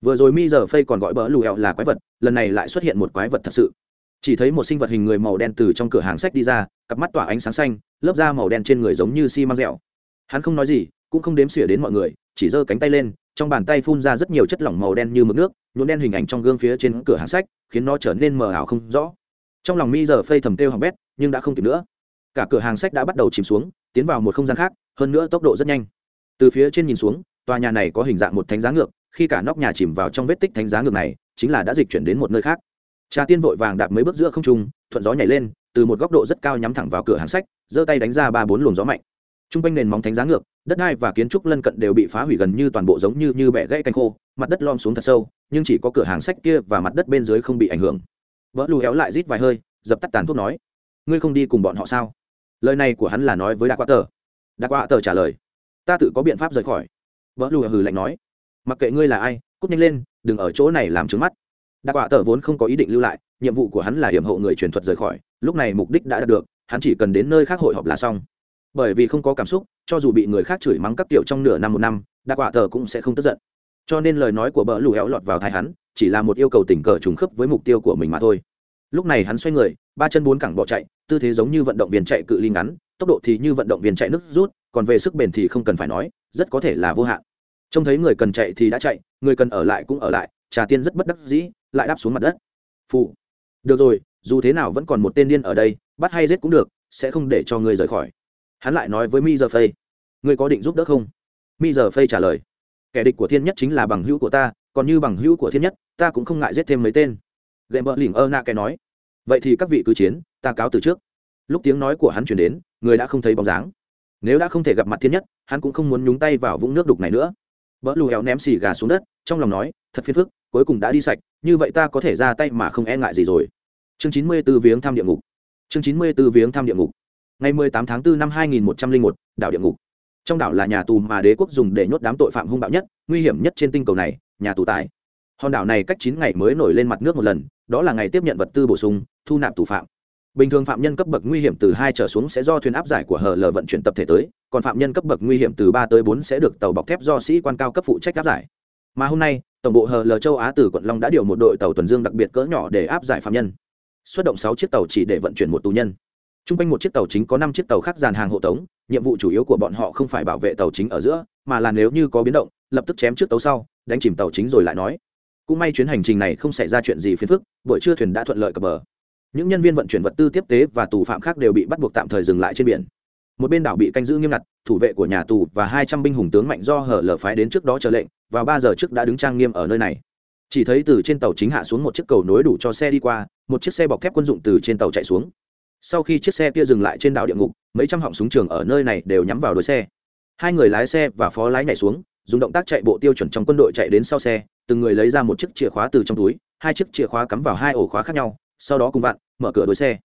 Vừa rồi mi giờ phây còn gọi bỡ lù hẹo là quái vật, lần này lại xuất hiện một quái vật thật sự. Chỉ thấy một sinh vật hình người màu đen từ trong cửa hàng sách đi ra, cặp mắt tỏa ánh sáng xanh, lớp da màu đen trên người giống như xi、si、măng dẻo. Hắn không nói gì, cũng không đếm xỉa đến mọi người, chỉ giơ cánh tay lên, trong bàn tay phun ra rất nhiều chất lỏng màu đen như mực nước, nhuộm đen hình ảnh trong gương phía trên cửa hàng sách, khiến nó trở nên mờ ảo không rõ. Trong lòng mi giờ phây thầm kêu hỏng bét, nhưng đã không kịp nữa cả cửa hàng sách đã bắt đầu chìm xuống, tiến vào một không gian khác, hơn nữa tốc độ rất nhanh. Từ phía trên nhìn xuống, tòa nhà này có hình dạng một thánh giá ngược, khi cả nóc nhà chìm vào trong vết tích thánh giá ngược này, chính là đã dịch chuyển đến một nơi khác. Trà tiên vội vàng đạp mấy bước giữa không trung, thuận gió nhảy lên, từ một góc độ rất cao nhắm thẳng vào cửa hàng sách, giơ tay đánh ra ba bốn luồng gió mạnh. T r u n g quanh nền móng thánh giá ngược, đất đai và kiến trúc lân cận đều bị phá hủy gần như toàn bộ giống như như bẻ gãy canh khô, mặt đất lom xuống thật sâu, nhưng chỉ có cửa hàng sách kia và mặt đất bên dưới không bị ảnh hưởng. Vỡ lù héo lại rít vài hơi, dập tắt tàn thuốc nói, ngươi không đi cùng bọn họ sao? Lời này của hắn là nói với đạc quạ tờ. Đạc quạ tờ trả lời, ta tự có biện pháp rời khỏi. Vợ lù hừ lạnh nói, mặc kệ ngươi là ai, cút nhanh lên, đừng ở chỗ này làm trứng mắt. Đạc quạ tờ vốn không có ý định lưu lại, nhiệm vụ của hắn là hiểm hộ người truyền thuật rời khỏi, lúc này mục đích đã đạt được, hắn chỉ cần đến nơi khác hội họp là xong. Bởi vì không có cảm xúc, cho dù bị người khác chửi mắng các tiểu trong nửa năm một năm, đạc quạ tờ cũng sẽ không tức giận. Cho nên lời nói của bỡ lù héo lọt vào thai hắn, chỉ là một yêu cầu tình cờ trùng khớp với mục tiêu của mình mà thôi lúc này hắn xoay người, ba chân bốn cẳng bỏ chạy, tư thế giống như vận động viên chạy cự ly ngắn, tốc độ thì như vận động viên chạy nước rút, còn về sức bền thì không cần phải nói, rất có thể là vô hạn. Trông thấy người cần chạy thì đã chạy, người cần ở lại cũng ở lại, trà tiên rất bất đắc dĩ, lại đáp xuống mặt đất. Phụ được rồi, dù thế nào vẫn còn một tên điên ở đây, bắt hay giết cũng được, sẽ không để cho ngươi rời khỏi. Hắn lại nói với mi giờ phây. Ngươi có định giúp đỡ không? Mi giờ phây trả lời. Kẻ địch của thiên nhất chính là bằng hữu của ta, còn như bằng hữu của thiên nhất, ta cũng không ngại giết thêm mấy tên. Gậy bờ lỉnh ơ nạ kẻ nói vậy thì các vị cứ chiến, ta cáo từ trước. Lúc tiếng nói của hắn chuyển đến, người đã không thấy bóng dáng. Nếu đã không thể gặp mặt thiên nhất, hắn cũng không muốn nhúng tay vào vũng nước đục này nữa. Vỡ lù héo ném xì gà xuống đất, trong lòng nói, thật phiền phức, cuối cùng đã đi sạch, như vậy ta có thể ra tay mà không e ngại gì rồi. Chương chín mươi b ố viếng thăm địa ngục. Chương chín mươi b ố viếng thăm địa ngục. Ngày mười tám tháng 4 năm hai nghìn một trăm linh một, đảo địa ngục. Trong đảo là nhà tù mà đế quốc dùng để nhốt đám tội phạm hung bạo nhất, nguy hiểm nhất trên tinh cầu này, nhà tù tài. Hòn đảo này cách chín ngày mới nổi lên mặt nước một lần đó là ngày tiếp nhận vật tư bổ sung, thu nạp tù phạm. Bình thường phạm nhân cấp bậc nguy hiểm từ hai trở xuống sẽ do thuyền áp giải của hờ lờ vận chuyển tập thể tới, còn phạm nhân cấp bậc nguy hiểm từ ba tới bốn sẽ được tàu bọc thép do sĩ quan cao cấp phụ trách áp giải. Mà hôm nay, tổng bộ hờ lờ châu á từ quận long đã điều một đội tàu tuần dương đặc biệt cỡ nhỏ để áp giải phạm nhân. Xuất động sáu chiếc tàu chỉ để vận chuyển một tù nhân. T r u n g quanh một chiếc tàu chính có năm chiếc tàu khác dàn hàng hộ tống, nhiệm vụ chủ yếu của bọn họ không phải bảo vệ tàu chính ở giữa, mà là nếu như có biến động, lập tức chém trước tàu sau, đánh chìm tàu chính rồi lại nói cũng may chuyến hành trình này không xảy ra chuyện gì phiền phức, buổi trưa thuyền đã thuận lợi cập bờ. Những nhân viên vận chuyển vật tư tiếp tế và tù phạm khác đều bị bắt buộc tạm thời dừng lại trên biển. Một bên đảo bị canh giữ nghiêm ngặt, thủ vệ của nhà tù và hai trăm binh hùng tướng mạnh do hở lở phái đến trước đó chờ lệnh và ba giờ trước đã đứng trang nghiêm ở nơi này. Chỉ thấy từ trên tàu chính hạ xuống một chiếc cầu nối đủ cho xe đi qua, một chiếc xe bọc thép quân dụng từ trên tàu chạy xuống. Sau khi chiếc xe kia dừng lại trên đảo địa ngục, mấy trăm họng súng trường ở nơi này đều nhắm vào đuôi xe. Hai người lái xe và phó lái nhảy xuống, dùng động tác chạy bộ tiêu chuẩn trong quân đội chạy đến sau xe từng người lấy ra một chiếc chìa khóa từ trong túi, hai chiếc chìa khóa cắm vào hai ổ khóa khác nhau, sau đó cùng vặn, mở cửa đuôi xe.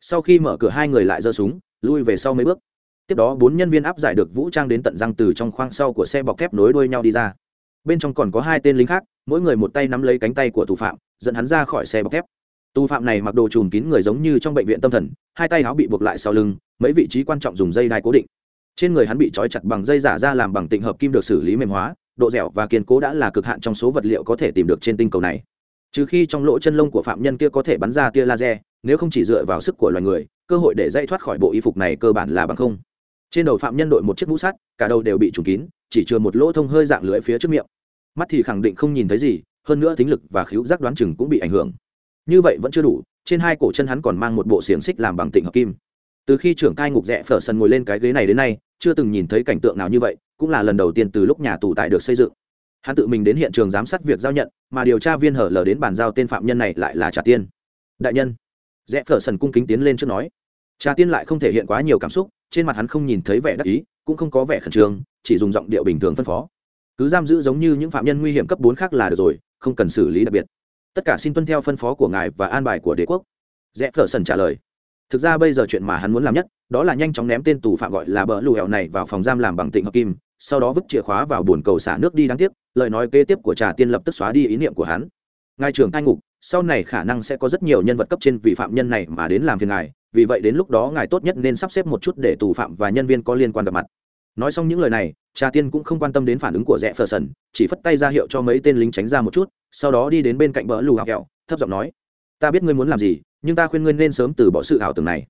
Sau khi mở cửa, hai người lại giơ súng, lui về sau mấy bước. Tiếp đó, bốn nhân viên áp giải được vũ trang đến tận răng từ trong khoang sau của xe bọc thép nối đuôi nhau đi ra. Bên trong còn có hai tên lính khác, mỗi người một tay nắm lấy cánh tay của thủ phạm, dẫn hắn ra khỏi xe bọc thép. Tù phạm này mặc đồ trùm kín người giống như trong bệnh viện tâm thần, hai tay áo bị buộc lại sau lưng, mấy vị trí quan trọng dùng dây đai cố định. Trên người hắn bị trói chặt bằng dây giả ra làm bằng tịnh hợp kim được xử lý mềm hóa độ dẻo và kiên cố đã là cực hạn trong số vật liệu có thể tìm được trên tinh cầu này. Trừ khi trong lỗ chân lông của phạm nhân kia có thể bắn ra tia laser, nếu không chỉ dựa vào sức của loài người, cơ hội để dây thoát khỏi bộ y phục này cơ bản là bằng không. Trên đầu phạm nhân đội một chiếc mũ sắt, cả đầu đều bị trùng kín, chỉ chừa một lỗ thông hơi dạng lưỡi phía trước miệng. Mắt thì khẳng định không nhìn thấy gì, hơn nữa thính lực và khíu giác đoán chừng cũng bị ảnh hưởng. Như vậy vẫn chưa đủ, trên hai cổ chân hắn còn mang một bộ xiềng xích làm bằng tịnh hợp kim. Từ khi trưởng cai ngục rẽ phở sân ngồi lên cái ghế này đến nay, chưa từng nhìn thấy cảnh tượng nào như vậy cũng là lần đầu tiên từ lúc nhà tù tại được xây dựng. Hắn tự mình đến hiện trường giám sát việc giao nhận, mà điều tra viên hở lờ đến bàn giao tên phạm nhân này lại là trà tiên. Đại nhân, rẽ phở sần cung kính tiến lên trước nói. Trà tiên lại không thể hiện quá nhiều cảm xúc, trên mặt hắn không nhìn thấy vẻ đắc ý, cũng không có vẻ khẩn trương, chỉ dùng giọng điệu bình thường phân phó. Cứ giam giữ giống như những phạm nhân nguy hiểm cấp bốn khác là được rồi, không cần xử lý đặc biệt. Tất cả xin tuân theo phân phó của ngài và an bài của đế quốc. Rẽ phở sần trả lời. Thực ra bây giờ chuyện mà hắn muốn làm nhất, đó là nhanh chóng ném tên tù phạm gọi là bờ lù hẹo này vào phòng giam làm bằng tịnh hợp kim sau đó vứt chìa khóa vào bồn cầu xả nước đi đáng tiếc, lời nói kế tiếp của trà tiên lập tức xóa đi ý niệm của hắn. Ngài trưởng cai ngục, sau này khả năng sẽ có rất nhiều nhân vật cấp trên vị phạm nhân này mà đến làm phiền ngài, vì vậy đến lúc đó ngài tốt nhất nên sắp xếp một chút để tù phạm và nhân viên có liên quan gặp mặt. Nói xong những lời này, trà tiên cũng không quan tâm đến phản ứng của rẽ phờ sần, chỉ phất tay ra hiệu cho mấy tên lính tránh ra một chút, sau đó đi đến bên cạnh bờ lù hạo kẹo, thấp giọng nói, ta biết ngươi muốn làm gì, nhưng ta khuyên ngươi nên sớm từ bỏ sự ảo tưởng này.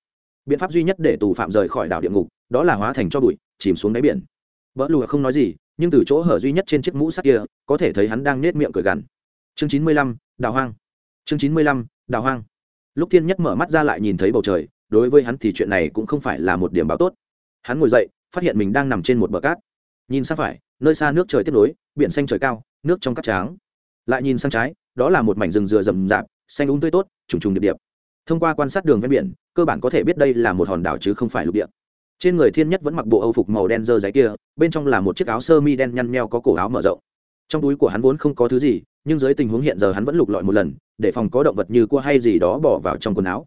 Biện pháp duy nhất để tù phạm rời khỏi đảo địa ngục, đó là hóa thành cho bụi, chìm xuống đáy biển. Bỡ lùa không nói gì, nhưng từ chỗ hở duy nhất trên chiếc mũ sắt kia, có thể thấy hắn đang nhếch miệng cười gằn. Chương chín mươi lăm, đào hoang. Chương chín mươi lăm, đào hoang. Lúc thiên nhất mở mắt ra lại nhìn thấy bầu trời, đối với hắn thì chuyện này cũng không phải là một điểm báo tốt. Hắn ngồi dậy, phát hiện mình đang nằm trên một bờ cát. Nhìn sang phải, nơi xa nước trời tiếp nối, biển xanh trời cao, nước trong cát trắng lại nhìn sang trái, đó là một mảnh rừng dừa rậm rạp, xanh úng tươi tốt, trùng trùng điệp điệp. Thông qua quan sát đường ven biển, cơ bản có thể biết đây là một hòn đảo chứ không phải lục địa trên người thiên nhất vẫn mặc bộ âu phục màu đen dơ giấy kia, bên trong là một chiếc áo sơ mi đen nhăn nheo có cổ áo mở rộng. Trong túi của hắn vốn không có thứ gì, nhưng dưới tình huống hiện giờ hắn vẫn lục lọi một lần, để phòng có động vật như cua hay gì đó bỏ vào trong quần áo.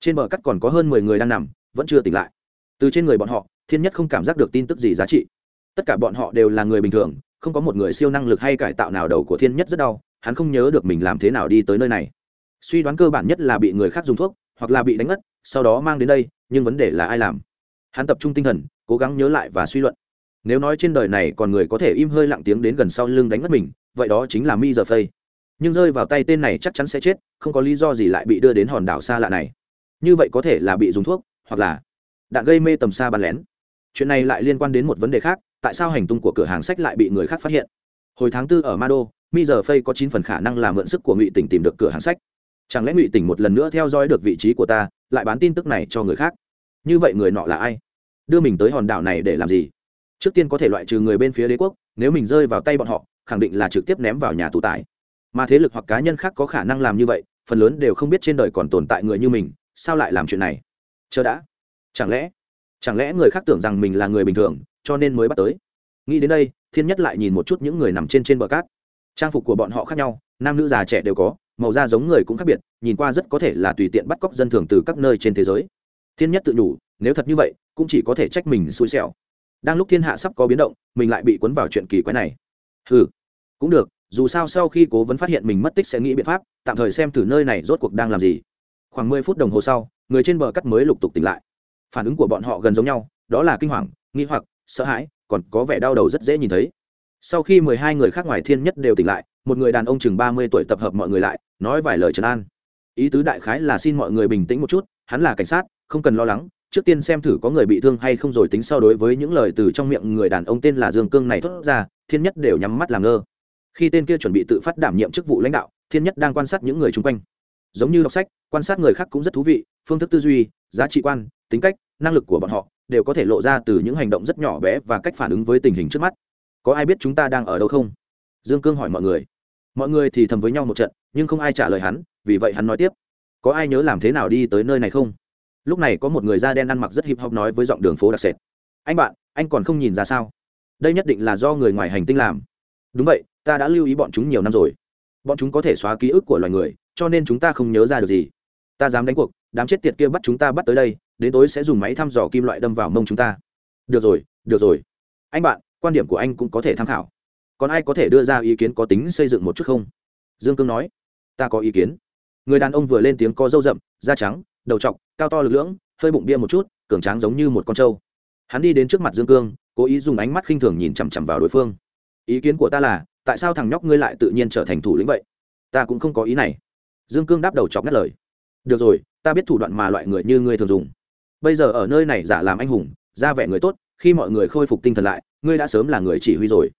Trên bờ cắt còn có hơn mười người đang nằm, vẫn chưa tỉnh lại. Từ trên người bọn họ, thiên nhất không cảm giác được tin tức gì giá trị. Tất cả bọn họ đều là người bình thường, không có một người siêu năng lực hay cải tạo nào đầu của thiên nhất rất đau, hắn không nhớ được mình làm thế nào đi tới nơi này. Suy đoán cơ bản nhất là bị người khác dùng thuốc, hoặc là bị đánh ngất, sau đó mang đến đây, nhưng vấn đề là ai làm? Hắn tập trung tinh thần cố gắng nhớ lại và suy luận. Nếu nói trên đời này còn người có thể im hơi lặng tiếng đến gần sau lưng đánh mất mình vậy đó chính là mi giờ phây. Nhưng rơi vào tay tên này chắc chắn sẽ chết không có lý do gì lại bị đưa đến hòn đảo xa lạ này. Như vậy có thể là bị dùng thuốc hoặc là đạn gây mê tầm xa bắn lén. Chuyện này lại liên quan đến một vấn đề khác tại sao hành tung của cửa hàng sách lại bị người khác phát hiện? Hồi tháng tư ở Mado, mi giờ phây có chín phần khả năng là mượn sức của ngụy tỉnh tìm được cửa hàng sách. Chẳng lẽ ngụy tỉnh một lần nữa theo dõi được vị trí của ta lại bán tin tức này cho người khác? Như vậy người nọ là ai? Đưa mình tới hòn đảo này để làm gì? Trước tiên có thể loại trừ người bên phía đế quốc, nếu mình rơi vào tay bọn họ, khẳng định là trực tiếp ném vào nhà tù tài mà thế lực hoặc cá nhân khác có khả năng làm như vậy, phần lớn đều không biết trên đời còn tồn tại người như mình, sao lại làm chuyện này? Chờ đã. Chẳng lẽ chẳng lẽ người khác tưởng rằng mình là người bình thường, cho nên mới bắt tới? Nghĩ đến đây, thiên nhất lại nhìn một chút những người nằm trên trên bờ cát. Trang phục của bọn họ khác nhau, nam nữ già trẻ đều có, màu da giống người cũng khác biệt, nhìn qua rất có thể là tùy tiện bắt cóc dân thường từ các nơi trên thế giới thiên nhất tự nhủ, nếu thật như vậy, cũng chỉ có thể trách mình xui xẻo. Đang lúc thiên hạ sắp có biến động, mình lại bị cuốn vào chuyện kỳ quái này. Ừ cũng được, dù sao sau khi cố vấn phát hiện mình mất tích sẽ nghĩ biện pháp, tạm thời xem thử nơi này rốt cuộc đang làm gì. Khoảng mười phút đồng hồ sau, người trên bờ cắt mới lục tục tỉnh lại. Phản ứng của bọn họ gần giống nhau, đó là kinh hoàng, nghi hoặc, sợ hãi, còn có vẻ đau đầu rất dễ nhìn thấy. Sau khi mười hai người khác ngoài thiên nhất đều tỉnh lại, một người đàn ông chừng ba mươi tuổi tập hợp mọi người lại, nói vài lời trấn an. Ý tứ đại khái là xin mọi người bình tĩnh một chút, hắn là cảnh sát không cần lo lắng, trước tiên xem thử có người bị thương hay không rồi tính so đối với những lời từ trong miệng người đàn ông tên là dương cương này thốt ra, thiên nhất đều nhắm mắt làm ngơ. Khi tên kia chuẩn bị tự phát đảm nhiệm chức vụ lãnh đạo, thiên nhất đang quan sát những người chung quanh. Giống như đọc sách, quan sát người khác cũng rất thú vị, phương thức tư duy, giá trị quan, tính cách, năng lực của bọn họ đều có thể lộ ra từ những hành động rất nhỏ bé và cách phản ứng với tình hình trước mắt. Có ai biết chúng ta đang ở đâu không? Dương cương hỏi mọi người. Mọi người thì thầm với nhau một trận, nhưng không ai trả lời hắn, vì vậy hắn nói tiếp. Có ai nhớ làm thế nào đi tới nơi này không? Lúc này có một người da đen ăn mặc rất hip hop nói với giọng đường phố đặc sệt. Anh bạn, anh còn không nhìn ra sao? Đây nhất định là do người ngoài hành tinh làm. Đúng vậy, ta đã lưu ý bọn chúng nhiều năm rồi. Bọn chúng có thể xóa ký ức của loài người, cho nên chúng ta không nhớ ra được gì. Ta dám đánh cuộc, đám chết tiệt kia bắt chúng ta bắt tới đây, đến tối sẽ dùng máy thăm dò kim loại đâm vào mông chúng ta. Được rồi được rồi. Anh bạn, quan điểm của anh cũng có thể tham khảo. Còn ai có thể đưa ra ý kiến có tính xây dựng một chút không? Dương cương nói. Ta có ý kiến. Người đàn ông vừa lên tiếng có râu rậm, da trắng đầu t cao to lực lưỡng, hơi bụng bia một chút, cường tráng giống như một con trâu. Hắn đi đến trước mặt dương cương, cố ý dùng ánh mắt khinh thường nhìn chằm chằm vào đối phương. Ý kiến của ta là, tại sao thằng nhóc ngươi lại tự nhiên trở thành thủ lĩnh vậy? Ta cũng không có ý này. Dương cương đáp đầu chọc ngắt lời. Được rồi, ta biết thủ đoạn mà loại người như ngươi thường dùng. Bây giờ ở nơi này giả làm anh hùng, ra vẻ người tốt, khi mọi người khôi phục tinh thần lại, ngươi đã sớm là người chỉ huy rồi.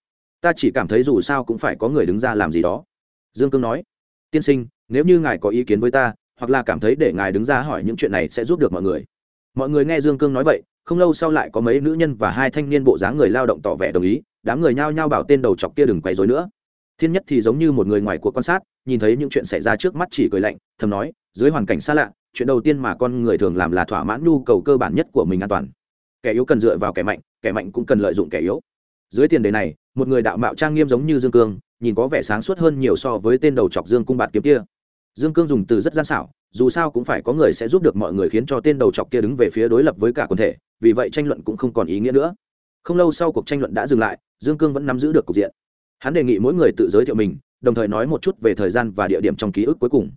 Ta chỉ cảm thấy dù sao cũng phải có người đứng ra làm gì đó. Dương cương nói. Tiên sinh, nếu như ngài có ý kiến với ta hoặc là cảm thấy để ngài đứng ra hỏi những chuyện này sẽ giúp được mọi người. Mọi người nghe dương cương nói vậy, không lâu sau lại có mấy nữ nhân và hai thanh niên bộ dáng người lao động tỏ vẻ đồng ý, đám người nhao nhao bảo tên đầu chọc kia đừng quay dối nữa. Thiên nhất thì giống như một người ngoài cuộc quan sát, nhìn thấy những chuyện xảy ra trước mắt chỉ cười lạnh, thầm nói, dưới hoàn cảnh xa lạ, chuyện đầu tiên mà con người thường làm là thỏa mãn nhu cầu cơ bản nhất của mình an toàn. Kẻ yếu cần dựa vào kẻ mạnh kẻ mạnh cũng cần lợi dụng kẻ yếu. Dưới tiền đề này, một người đạo mạo trang nghiêm giống như dương cương, nhìn có vẻ sáng suốt hơn nhiều so với tên đầu chọc dương cung bạt kiếm kia dương cương dùng từ rất gian xảo, dù sao cũng phải có người sẽ giúp được mọi người khiến cho tên đầu chọc kia đứng về phía đối lập với cả quần thể, vì vậy tranh luận cũng không còn ý nghĩa nữa. Không lâu sau cuộc tranh luận đã dừng lại, dương cương vẫn nắm giữ được cục diện. Hắn đề nghị mỗi người tự giới thiệu mình, đồng thời nói một chút về thời gian và địa điểm trong ký ức cuối cùng.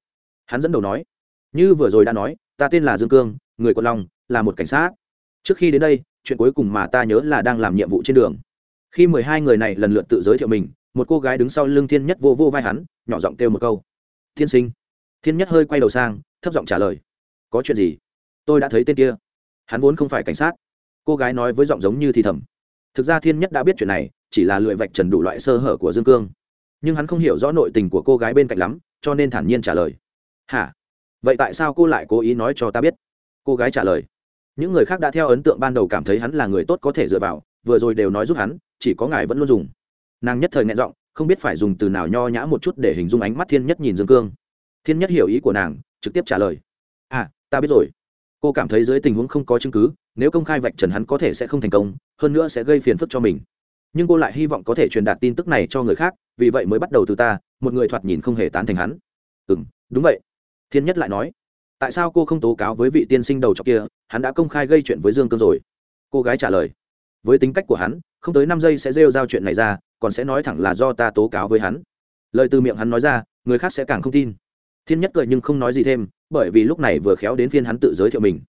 Hắn dẫn đầu nói, như vừa rồi đã nói, ta tên là dương cương, người quận long, là một cảnh sát. Trước khi đến đây, chuyện cuối cùng mà ta nhớ là đang làm nhiệm vụ trên đường. Khi mười hai người này lần lượt tự giới thiệu mình, một cô gái đứng sau lưng thiên nhất vô vô vai hắn, nhỏ giọng kêu một câu thiên sinh thiên nhất hơi quay đầu sang, thấp giọng trả lời, có chuyện gì? Tôi đã thấy tên kia. Hắn vốn không phải cảnh sát. Cô gái nói với giọng giống như thì thầm. Thực ra thiên nhất đã biết chuyện này, chỉ là lười vạch trần đủ loại sơ hở của dương cương. Nhưng hắn không hiểu rõ nội tình của cô gái bên cạnh lắm, cho nên thản nhiên trả lời, hả? Vậy tại sao cô lại cố ý nói cho ta biết? Cô gái trả lời, những người khác đã theo ấn tượng ban đầu cảm thấy hắn là người tốt có thể dựa vào, vừa rồi đều nói giúp hắn, chỉ có ngài vẫn luôn dùng. Nàng nhất thời nghẹn giọng, không biết phải dùng từ nào nho nhã một chút để hình dung ánh mắt thiên nhất nhìn dương cương thiên nhất hiểu ý của nàng, trực tiếp trả lời. À ta biết rồi. Cô cảm thấy dưới tình huống không có chứng cứ, nếu công khai vạch trần hắn có thể sẽ không thành công, hơn nữa sẽ gây phiền phức cho mình. Nhưng cô lại hy vọng có thể truyền đạt tin tức này cho người khác, vì vậy mới bắt đầu từ ta, một người thoạt nhìn không hề tán thành hắn. Ừ m đúng vậy. Thiên nhất lại nói. Tại sao cô không tố cáo với vị tiên sinh đầu trọc kia, hắn đã công khai gây chuyện với dương cương rồi? Cô gái trả lời. Với tính cách của hắn, không tới năm giây sẽ rêu giao chuyện này ra, còn sẽ nói thẳng là do ta tố cáo với hắn. Lời từ miệng hắn nói ra, người khác sẽ càng không tin thiên nhất cười nhưng không nói gì thêm, bởi vì lúc này vừa khéo đến phiên hắn tự giới thiệu mình.